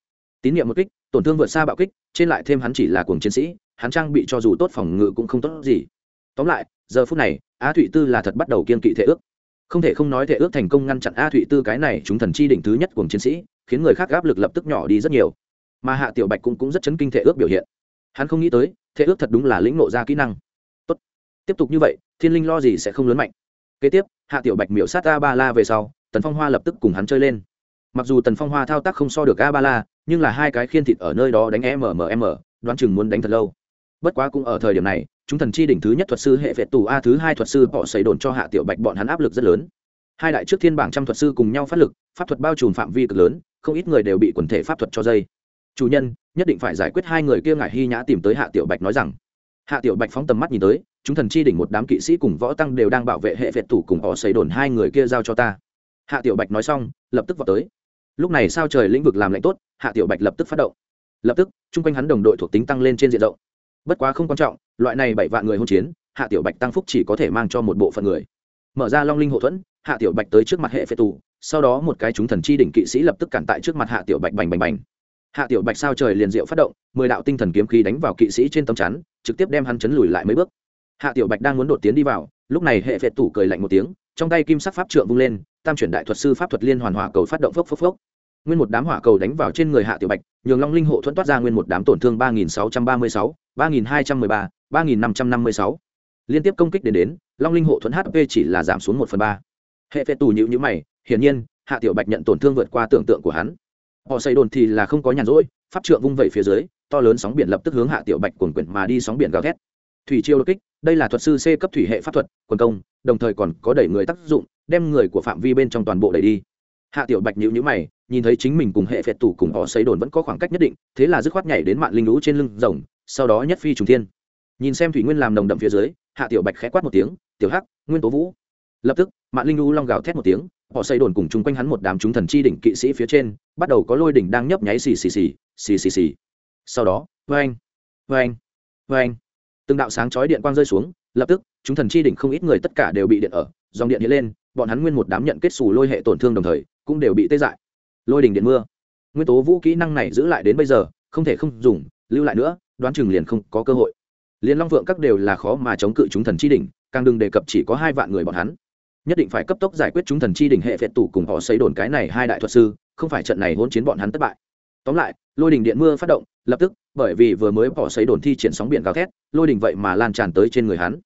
Tín niệm một kích tổn thương vượt xa bạo kích trên lại thêm hắn chỉ là cuồng chiến sĩ hắn trang bị cho dù tốt phòng ngự cũng không tốt gì. Tóm lại giờ phút này a thụy tư là thật bắt đầu kiên kỵ thể ước. Không thể không nói thể ước thành công ngăn chặn a thụy tư cái này chúng thần chi đỉnh thứ nhất cuồng chiến sĩ khiến người khác áp lực lập tức nhỏ đi rất nhiều. Mà hạ tiểu bạch cũng, cũng rất chấn kinh thể ước biểu hiện. Hắn không nghĩ tới thể ước thật đúng là lĩnh nộ ra kỹ năng. Tốt. tiếp tục như vậy thiên linh lo gì sẽ không lớn mạnh. Kế tiếp hạ tiểu bạch miểu sát a ba la về sau, tần phong hoa lập tức cùng hắn chơi lên. Mặc dù tần phong hoa thao tác không so được a ba la nhưng là hai cái khiên thịt ở nơi đó đánh mmm đoán chừng muốn đánh thật lâu. Bất quá cũng ở thời điểm này, chúng thần chi đỉnh thứ nhất thuật sư hệ vệ tù a thứ hai thuật sư họ xảy đồn cho hạ tiểu bạch bọn hắn áp lực rất lớn. Hai đại trước thiên bảng trăm thuật sư cùng nhau phát lực, pháp thuật bao trùm phạm vi cực lớn, không ít người đều bị quần thể pháp thuật cho dây. Chủ nhân, nhất định phải giải quyết hai người kia ngại hy nhã tìm tới hạ tiểu bạch nói rằng. Hạ tiểu bạch phóng tầm mắt nhìn tới chúng thần chi đỉnh một đám kỵ sĩ cùng võ tăng đều đang bảo vệ hệ việt thủ cùng họ xây đồn hai người kia giao cho ta. Hạ tiểu bạch nói xong, lập tức vào tới. Lúc này sao trời lĩnh vực làm lạnh tốt, hạ tiểu bạch lập tức phát động. Lập tức, chung quanh hắn đồng đội thuộc tính tăng lên trên diện rộng. Bất quá không quan trọng, loại này bảy vạn người hôn chiến, hạ tiểu bạch tăng phúc chỉ có thể mang cho một bộ phận người. Mở ra long linh hậu thuẫn, hạ tiểu bạch tới trước mặt hệ phệ tù sau đó một cái chúng thần chi đỉnh kỵ sĩ lập tức cản tại trước mặt hạ tiểu bạch bành bành bành. Hạ tiểu bạch sao trời liền diệu phát động, mười đạo tinh thần kiếm khí đánh vào kỵ sĩ trên tấm chắn, trực tiếp đem hắn chấn lùi lại mấy bước hạ tiểu bạch đang muốn đột tiến đi vào, lúc này hệ phệ tủ cười lạnh một tiếng, trong tay kim sắc pháp trượng vung lên, tam chuyển đại thuật sư pháp thuật liên hoàn hỏa cầu phát động phốc phốc phốc. Nguyên một đám hỏa cầu đánh vào trên người hạ tiểu bạch, nhường long linh hộ thuẫn toát ra nguyên một đám tổn thương ba nghìn sáu trăm ba mươi sáu, ba nghìn hai trăm mười ba ba nghìn năm trăm năm mươi sáu. Liên tiếp công kích đến đến, long linh hộ thuẫn hp chỉ là giảm xuống một phần ba. Hệ phệ tù nhữ nhữ mày, hiển nhiên, hạ tiểu bạch nhận tổn thương vượt qua tưởng tượng của hắn. Họ xây đồn thì là không có nhàn rỗi, pháp trượng vung vẩy phía dưới, to lớn sóng biển lập tức hướng hạ tiểu bạch cuồn quyển mà đi sóng biển gào thét. Thủy chiêu đột kích đây là thuật sư c cấp thủy hệ pháp thuật, quần công, đồng thời còn có đẩy người tác dụng, đem người của phạm vi bên trong toàn bộ đẩy đi. Hạ tiểu bạch nhữ nhữ mày, nhìn thấy chính mình cùng hệ phệt tủ cùng họ xây đồn vẫn có khoảng cách nhất định, thế là dứt khoát nhảy đến mạng linh lũ trên lưng rồng, sau đó nhất phi trùng thiên. Nhìn xem thủy nguyên làm nồng đậm phía dưới, hạ tiểu bạch khẽ quát một tiếng, tiểu hắc, nguyên tố vũ. Lập tức mạng linh lũ long gào thét một tiếng, họ xây đồn cùng chung quanh hắn một đám chúng thần chi đỉnh kỵ sĩ phía trên, bắt đầu có lôi đỉnh đang nhấp nháy xì xì xì xì xì xì. Sau đó vê anh vê anh vê anh từng đạo sáng chói điện quang rơi xuống, lập tức, chúng thần chi đỉnh không ít người tất cả đều bị điện ở, dòng điện hiện lên, bọn hắn nguyên một đám nhận kết xù lôi hệ tổn thương đồng thời, cũng đều bị tê dại. Lôi đỉnh điện mưa. Nguyên tố vũ kỹ năng này giữ lại đến bây giờ, không thể không dùng, lưu lại nữa, đoán chừng liền không có cơ hội. Liền long vượng các đều là khó mà chống cự chúng thần chi đỉnh, càng đừng đề cập chỉ có hai vạn người bọn hắn. Nhất định phải cấp tốc giải quyết chúng thần chi đỉnh hệ phệ tủ cùng họ xây đồn cái này hai đại thuật sư, không phải trận này hôn chiến bọn hắn thất bại tóm lại, lôi đỉnh điện mưa phát động, lập tức, bởi vì vừa mới bỏ xây đồn thi triển sóng biển gào thét, lôi đỉnh vậy mà lan tràn tới trên người hắn.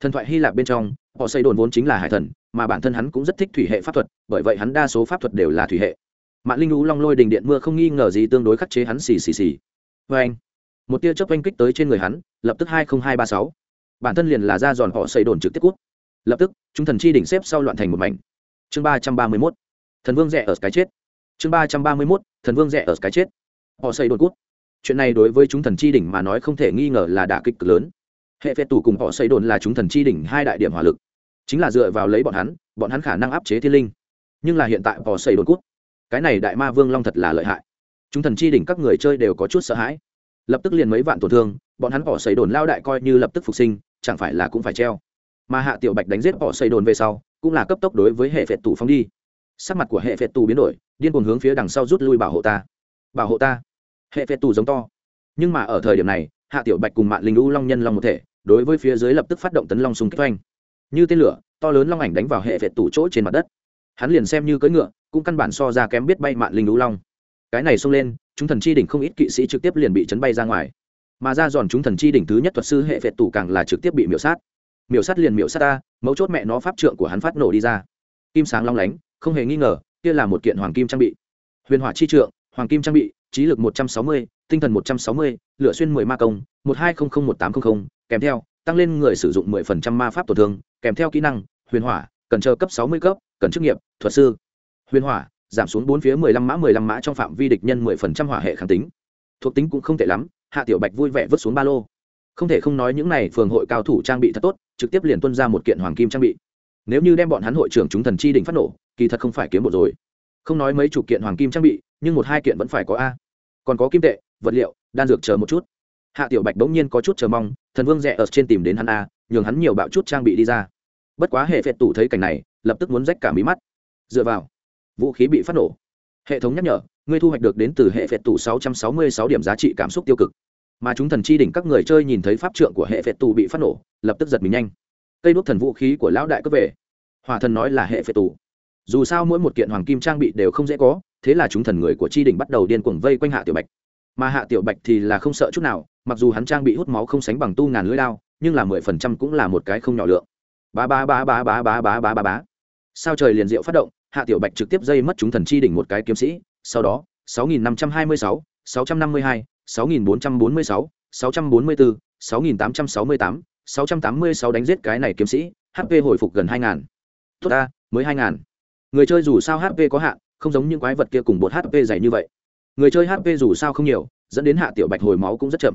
Thần thoại hy lạp bên trong họ xây đồn vốn chính là hải thần, mà bản thân hắn cũng rất thích thủy hệ pháp thuật, bởi vậy hắn đa số pháp thuật đều là thủy hệ. Mạng linh lũ long lôi đình điện mưa không nghi ngờ gì tương đối khắc chế hắn xì xì xì. Vê anh, một tia chớp oanh kích tới trên người hắn, lập tức hai nghìn hai ba sáu. Bản thân liền là ra giòn họ xây đồn trực tiếp cút. Lập tức, chúng thần chi đỉnh xếp sau loạn thành một mảnh. Chương ba trăm ba mươi mốt. Thần vương rẻ ở cái chết chương ba trăm ba mươi mốt, thần vương rẽ ở cái chết. Họ xây đồn cút. Chuyện này đối với chúng thần chi đỉnh mà nói không thể nghi ngờ là đả kích cực lớn. Hệ phệ tủ cùng họ xây đồn là chúng thần chi đỉnh hai đại điểm hỏa lực. Chính là dựa vào lấy bọn hắn bọn hắn khả năng áp chế thiên linh. Nhưng là hiện tại họ xây đồn cút. Cái này đại ma vương long thật là lợi hại. Chúng thần chi đỉnh các người chơi đều có chút sợ hãi. Lập tức liền mấy vạn tổn thương, bọn hắn họ xây đồn lao đại coi như lập tức phục sinh, chẳng phải là cũng phải treo. Mà hạ tiểu bạch đánh giết họ xây đồn về sau, cũng là cấp tốc đối với hệ phệt tù phong đi sắc mặt của hệ phệ tù biến đổi, điên cuồng hướng phía đằng sau rút lui bảo hộ ta. Bảo hộ ta. Hệ phệ tù giống to. Nhưng mà ở thời điểm này, hạ tiểu bạch cùng mạng linh u long nhân long một thể, đối với phía dưới lập tức phát động tấn long súng kích oanh. Như tên lửa, to lớn long ảnh đánh vào hệ phệ tù chỗ trên mặt đất. Hắn liền xem như cưỡi ngựa, cũng căn bản so ra kém biết bay mạng linh u long. Cái này xông lên, chúng thần chi đỉnh không ít kỵ sĩ trực tiếp liền bị chấn bay ra ngoài. Mà ra giòn chúng thần chi đỉnh thứ nhất thuật sư hệ phệt tù càng là trực tiếp bị miểu sát. Miểu sát liền miểu sát ta, mấu chốt mẹ nó pháp trượng của hắn phát nổ đi ra. Kim sáng long lánh không hề nghi ngờ, kia là một kiện hoàng kim trang bị. Huyền hỏa chi trượng, hoàng kim trang bị, trí lực một trăm sáu mươi, tinh thần một trăm sáu mươi, lửa xuyên mười ma công, một hai không không một tám không không, kèm theo, tăng lên người sử dụng mười phần trăm ma pháp tổn thương, kèm theo kỹ năng, huyền hỏa, cần chờ cấp sáu mươi cấp, cần chức nghiệp, thuật sư. Huyền hỏa, giảm xuống bốn phía mười lăm mã, mười lăm mã trong phạm vi địch nhân mười phần trăm hỏa hệ kháng tính. Thuộc tính cũng không tệ lắm, hạ tiểu bạch vui vẻ vứt xuống ba lô. Không thể không nói những này phường hội cao thủ trang bị thật tốt, trực tiếp liền tuân ra một kiện hoàng kim trang bị. Nếu như đem bọn hắn hội trưởng chúng thần chi đỉnh phát nổ kỳ thật không phải kiếm bộ rồi. Không nói mấy chục kiện hoàng kim trang bị, nhưng một hai kiện vẫn phải có a. Còn có kim tệ, vật liệu, đan dược chờ một chút. Hạ tiểu bạch bỗng nhiên có chút chờ mong, thần vương rẽ ở trên tìm đến hắn a, nhường hắn nhiều bạo chút trang bị đi ra. Bất quá hệ phệt tủ thấy cảnh này, lập tức muốn rách cả mí mắt. Dựa vào, vũ khí bị phát nổ. Hệ thống nhắc nhở, ngươi thu hoạch được đến từ hệ phệt tủ 666 điểm giá trị cảm xúc tiêu cực. Mà chúng thần chi đỉnh các người chơi nhìn thấy pháp trượng của hệ phệt tù bị phát nổ, lập tức giật mình nhanh. Cây đuốc thần vũ khí của lão đại cấp về. Hòa thần nói là hệ phệt tù dù sao mỗi một kiện hoàng kim trang bị đều không dễ có, thế là chúng thần người của tri đỉnh bắt đầu điên cuồng vây quanh hạ tiểu bạch. Mà hạ tiểu bạch thì là không sợ chút nào, mặc dù hắn trang bị hút máu không sánh bằng tu ngàn lưỡi lao nhưng là mười phần trăm cũng là một cái không nhỏ lượng. Ba ba ba ba ba ba ba ba ba ba. Sao trời liền diệu phát động, hạ tiểu bạch trực tiếp dây mất chúng thần chi đỉnh một cái kiếm sĩ, sau đó, sáu nghìn năm trăm hai mươi sáu sáu trăm năm mươi hai, sáu nghìn bốn trăm bốn mươi sáu sáu trăm bốn mươi bốn, sáu nghìn tám trăm sáu mươi tám, sáu trăm tám mươi sáu đánh giết cái này kiếm sĩ hp hồi phục gần hai ngàn. Tốt ta, mới hai ngàn người chơi dù sao hp có hạn, không giống những quái vật kia cùng bột hp dày như vậy. Người chơi hp dù sao không nhiều, dẫn đến hạ tiểu bạch hồi máu cũng rất chậm.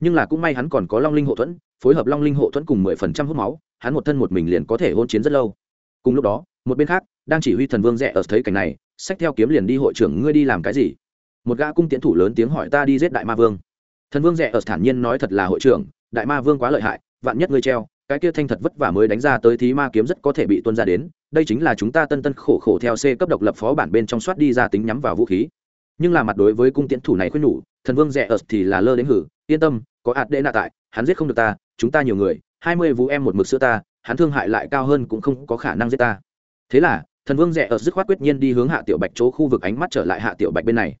Nhưng là cũng may hắn còn có long linh hộ thuẫn, phối hợp long linh hộ thuẫn cùng mười phần trăm hút máu, hắn một thân một mình liền có thể hôn chiến rất lâu. Cùng lúc đó, một bên khác, đang chỉ huy thần vương rẽ ở thấy cảnh này sách theo kiếm liền đi hội trưởng ngươi đi làm cái gì? Một gã cung tiến thủ lớn tiếng hỏi ta đi giết đại ma vương. Thần vương rẽ ở thản nhiên nói thật là hội trưởng, đại ma vương quá lợi hại, vạn nhất ngươi treo, cái kia thanh thật vất vả mới đánh ra tới thí ma kiếm rất có thể bị tuân ra đến đây chính là chúng ta tân tân khổ khổ theo c cấp độc lập phó bản bên trong soát đi ra tính nhắm vào vũ khí. Nhưng là mặt đối với cung tiễn thủ này khuyên nhủ, thần vương rẻ ở thì là lơ đến hử, yên tâm, có ạt đệ nạ tại, hắn giết không được ta, chúng ta nhiều người, hai mươi vũ em một mực sữa ta, hắn thương hại lại cao hơn cũng không có khả năng giết ta. Thế là, thần vương rẻ ở dứt khoát quyết nhiên đi hướng hạ tiểu bạch chỗ khu vực ánh mắt trở lại hạ tiểu bạch bên này.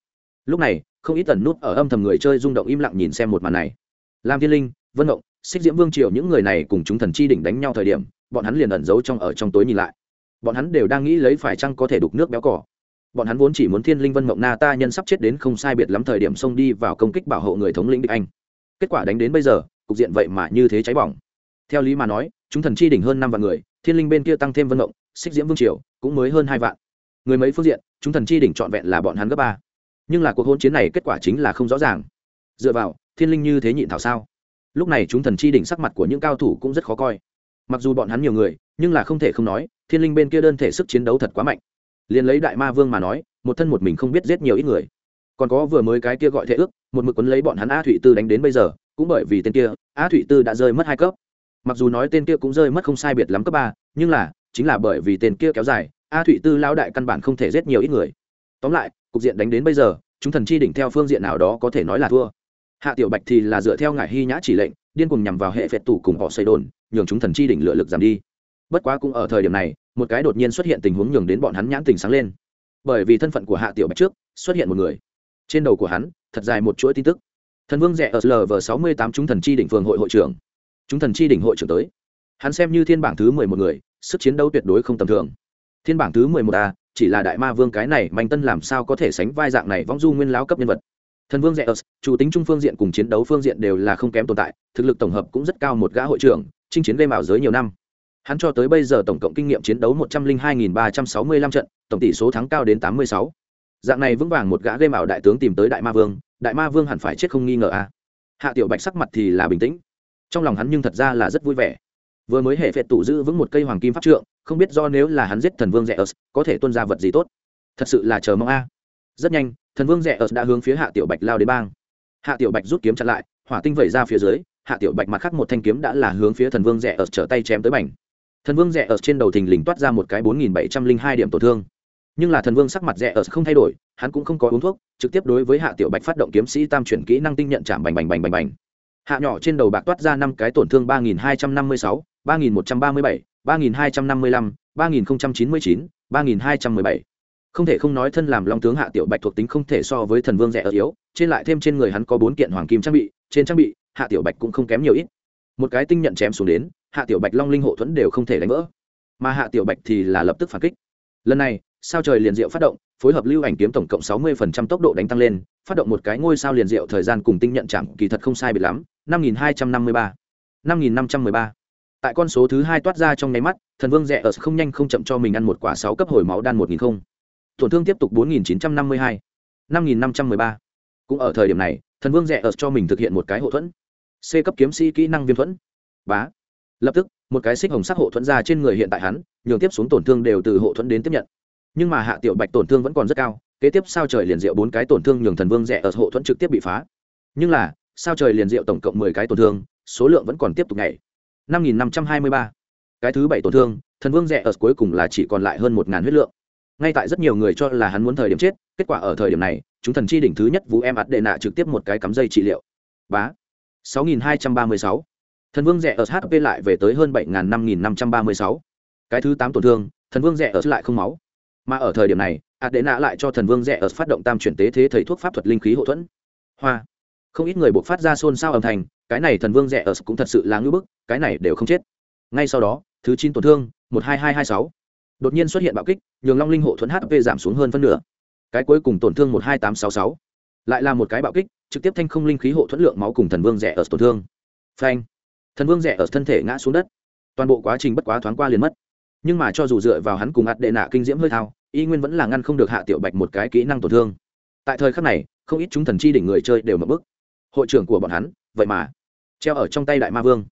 Lúc này, không ít tần nút ở âm thầm người chơi rung động im lặng nhìn xem một màn này. Làm thiên linh, vân động, xích diễm vương triều những người này cùng chúng thần chi đỉnh đánh nhau thời điểm, bọn hắn liền ẩn giấu trong ở trong tối nhìn lại bọn hắn đều đang nghĩ lấy phải chăng có thể đục nước béo cỏ. Bọn hắn vốn chỉ muốn thiên linh vân mộng na ta nhân sắp chết đến không sai biệt lắm thời điểm xông đi vào công kích bảo hộ người thống lĩnh địch anh. Kết quả đánh đến bây giờ, cục diện vậy mà như thế cháy bỏng. Theo lý mà nói, chúng thần chi đỉnh hơn năm vạn người, thiên linh bên kia tăng thêm vân mộng, xích diễm vương triều cũng mới hơn hai vạn. Người mấy phương diện, chúng thần chi đỉnh trọn vẹn là bọn hắn gấp ba. Nhưng là cuộc hôn chiến này kết quả chính là không rõ ràng. Dựa vào, thiên linh như thế nhịn thảo sao? Lúc này chúng thần chi đỉnh sắc mặt của những cao thủ cũng rất khó coi mặc dù bọn hắn nhiều người, nhưng là không thể không nói, thiên linh bên kia đơn thể sức chiến đấu thật quá mạnh. Liền lấy đại ma vương mà nói, một thân một mình không biết giết nhiều ít người. Còn có vừa mới cái kia gọi thế ước, một mực quấn lấy bọn hắn a thụy tư đánh đến bây giờ, cũng bởi vì tên kia, a thụy tư đã rơi mất hai cấp. Mặc dù nói tên kia cũng rơi mất không sai biệt lắm cấp ba, nhưng là, chính là bởi vì tên kia kéo dài, a thụy tư lão đại căn bản không thể giết nhiều ít người. Tóm lại, cục diện đánh đến bây giờ, chúng thần chi đỉnh theo phương diện nào đó có thể nói là thua. Hạ tiểu bạch thì là dựa theo ngài hy nhã chỉ lệnh, điên cùng nhằm vào hệ phệt tủ cùng họ xây đồn nhường chúng thần chi đỉnh lựa lực giảm đi. Bất quá cũng ở thời điểm này, một cái đột nhiên xuất hiện tình huống nhường đến bọn hắn nhãn tình sáng lên. Bởi vì thân phận của hạ tiểu bạch trước, xuất hiện một người. Trên đầu của hắn, thật dài một chuỗi tin tức. Thần vương rẻ ở lv sáu mươi tám chúng thần chi đỉnh phường hội hội trưởng. Chúng thần chi đỉnh hội trưởng tới. Hắn xem như thiên bảng thứ mười một người, sức chiến đấu tuyệt đối không tầm thường. Thiên bảng thứ mười một a, chỉ là đại ma vương cái này, manh tân làm sao có thể sánh vai dạng này võng du nguyên lão cấp nhân vật. Thần vương rẽ ớt chủ tính trung phương diện cùng chiến đấu phương diện đều là không kém tồn tại, thực lực tổng hợp cũng rất cao một gã hội trưởng chinh chiến game mạo giới nhiều năm. Hắn cho tới bây giờ tổng cộng kinh nghiệm chiến đấu một trăm linh hai ba trăm sáu mươi lăm trận, tổng tỷ số thắng cao đến tám mươi sáu. Dạng này vững vàng một gã game mạo đại tướng tìm tới đại ma vương, đại ma vương hẳn phải chết không nghi ngờ a. À. hạ tiểu bạch sắc mặt thì là bình tĩnh. Trong lòng hắn nhưng thật ra là rất vui vẻ. Vừa mới hệ phệt tụ giữ vững một cây hoàng kim pháp trượng, không biết do nếu là hắn giết thần vương rẻ ớt có thể tuân ra vật gì tốt. Thật sự là chờ mong a. Rất nhanh, thần vương rẻ ớt đã hướng phía hạ tiểu bạch lao đến bang. Hạ tiểu bạch rút kiếm chặn lại, hỏa tinh vẩy ra phía dưới hạ tiểu bạch mặt khác một thanh kiếm đã là hướng phía thần vương rẻ ở trở tay chém tới mảnh thần vương rẻ ở trên đầu thình lình toát ra một cái bốn nghìn bảy trăm linh hai điểm tổn thương. Nhưng là thần vương sắc mặt rẻ ở không thay đổi, hắn cũng không có uống thuốc, trực tiếp đối với hạ tiểu bạch phát động kiếm sĩ tam chuyển kỹ năng tinh nhận chạm bành bành bành bành bành. Hạ nhỏ trên đầu bạc toát ra năm cái tổn thương ba nghìn hai trăm năm mươi sáu, ba nghìn một trăm ba mươi bảy, ba nghìn hai trăm năm mươi lăm, ba nghìn chín mươi chín, ba nghìn hai trăm mười bảy. Không thể không nói thân làm long tướng hạ tiểu bạch thuộc tính không thể so với thần vương rẻ ở yếu, trên lại thêm trên người hắn có bốn kiện hoàng kim trang bị, trên trang bị hạ tiểu bạch cũng không kém nhiều ít. Một cái tinh nhận chém xuống đến, hạ tiểu bạch long linh hộ thuẫn đều không thể đánh vỡ. Mà hạ tiểu bạch thì là lập tức phản kích. Lần này, sao trời liền diệu phát động, phối hợp lưu ảnh kiếm tổng cộng sáu mươi phần trăm tốc độ đánh tăng lên, phát động một cái ngôi sao liền diệu thời gian cùng tinh nhận chạm, kỳ thật không sai biệt lắm, năm nghìn hai trăm năm mươi ba. năm nghìn năm trăm mười ba. Tại con số thứ hai toát ra trong nháy mắt, thần vương rẽ ở không nhanh không chậm cho mình ăn một quả sáu cấp hồi máu đan một nghìn không. Tổn thương tiếp tục bốn nghìn chín trăm năm mươi hai. năm nghìn năm trăm mười ba. Cũng ở thời điểm này, thần vương rẽ ở cho mình thực hiện một cái hộ thuẫn c cấp kiếm sĩ kỹ năng viêm thuẫn. Bá. Lập tức, một cái xích hồng sắc hộ thuẫn ra trên người hiện tại hắn, nhường tiếp xuống tổn thương đều từ hộ thuẫn đến tiếp nhận. Nhưng mà hạ tiểu bạch tổn thương vẫn còn rất cao, kế tiếp sao trời liền diệu bốn cái tổn thương nhường thần vương rẻ ở hộ thuẫn trực tiếp bị phá. Nhưng là, sao trời liền diệu tổng cộng mười cái tổn thương, số lượng vẫn còn tiếp tục nhảy. Năm nghìn năm trăm hai mươi ba. Cái thứ bảy tổn thương, thần vương rẻ ở cuối cùng là chỉ còn lại hơn một ngàn huyết lượng. Ngay tại rất nhiều người cho là hắn muốn thời điểm chết, kết quả ở thời điểm này, chúng thần chi đỉnh thứ nhất vũ em ạt đệ nạ trực tiếp một cái cắm dây trị liệu. Bá. 6236. Thần Vương rẻ ở HP lại về tới hơn 7536. Cái thứ 8 tổn thương, Thần Vương rẻ ở lại không máu. Mà ở thời điểm này, Adena lại cho Thần Vương rẻ ở phát động tam chuyển tế thế thầy thuốc pháp thuật linh khí hộ thuẫn. Hoa. Không ít người buộc phát ra xôn xao âm thanh, cái này Thần Vương rẻ ở cũng thật sự là ngư bức, cái này đều không chết. Ngay sau đó, thứ 9 tổn thương, 12226. Đột nhiên xuất hiện bạo kích, nhường Long Linh hộ thuẫn HP giảm xuống hơn phân nửa. Cái cuối cùng tổn thương 12866 lại là một cái bạo kích, trực tiếp thanh không linh khí hộ thuẫn lượng máu cùng thần vương rẻ ở tổn thương. Phanh. Thần vương rẻ ở thân thể ngã xuống đất. Toàn bộ quá trình bất quá thoáng qua liền mất. Nhưng mà cho dù dựa vào hắn cùng ạt đệ nạ kinh diễm hơi thao, y nguyên vẫn là ngăn không được hạ tiểu bạch một cái kỹ năng tổn thương. Tại thời khắc này, không ít chúng thần chi đỉnh người chơi đều mở bức. Hội trưởng của bọn hắn, vậy mà, treo ở trong tay đại ma vương.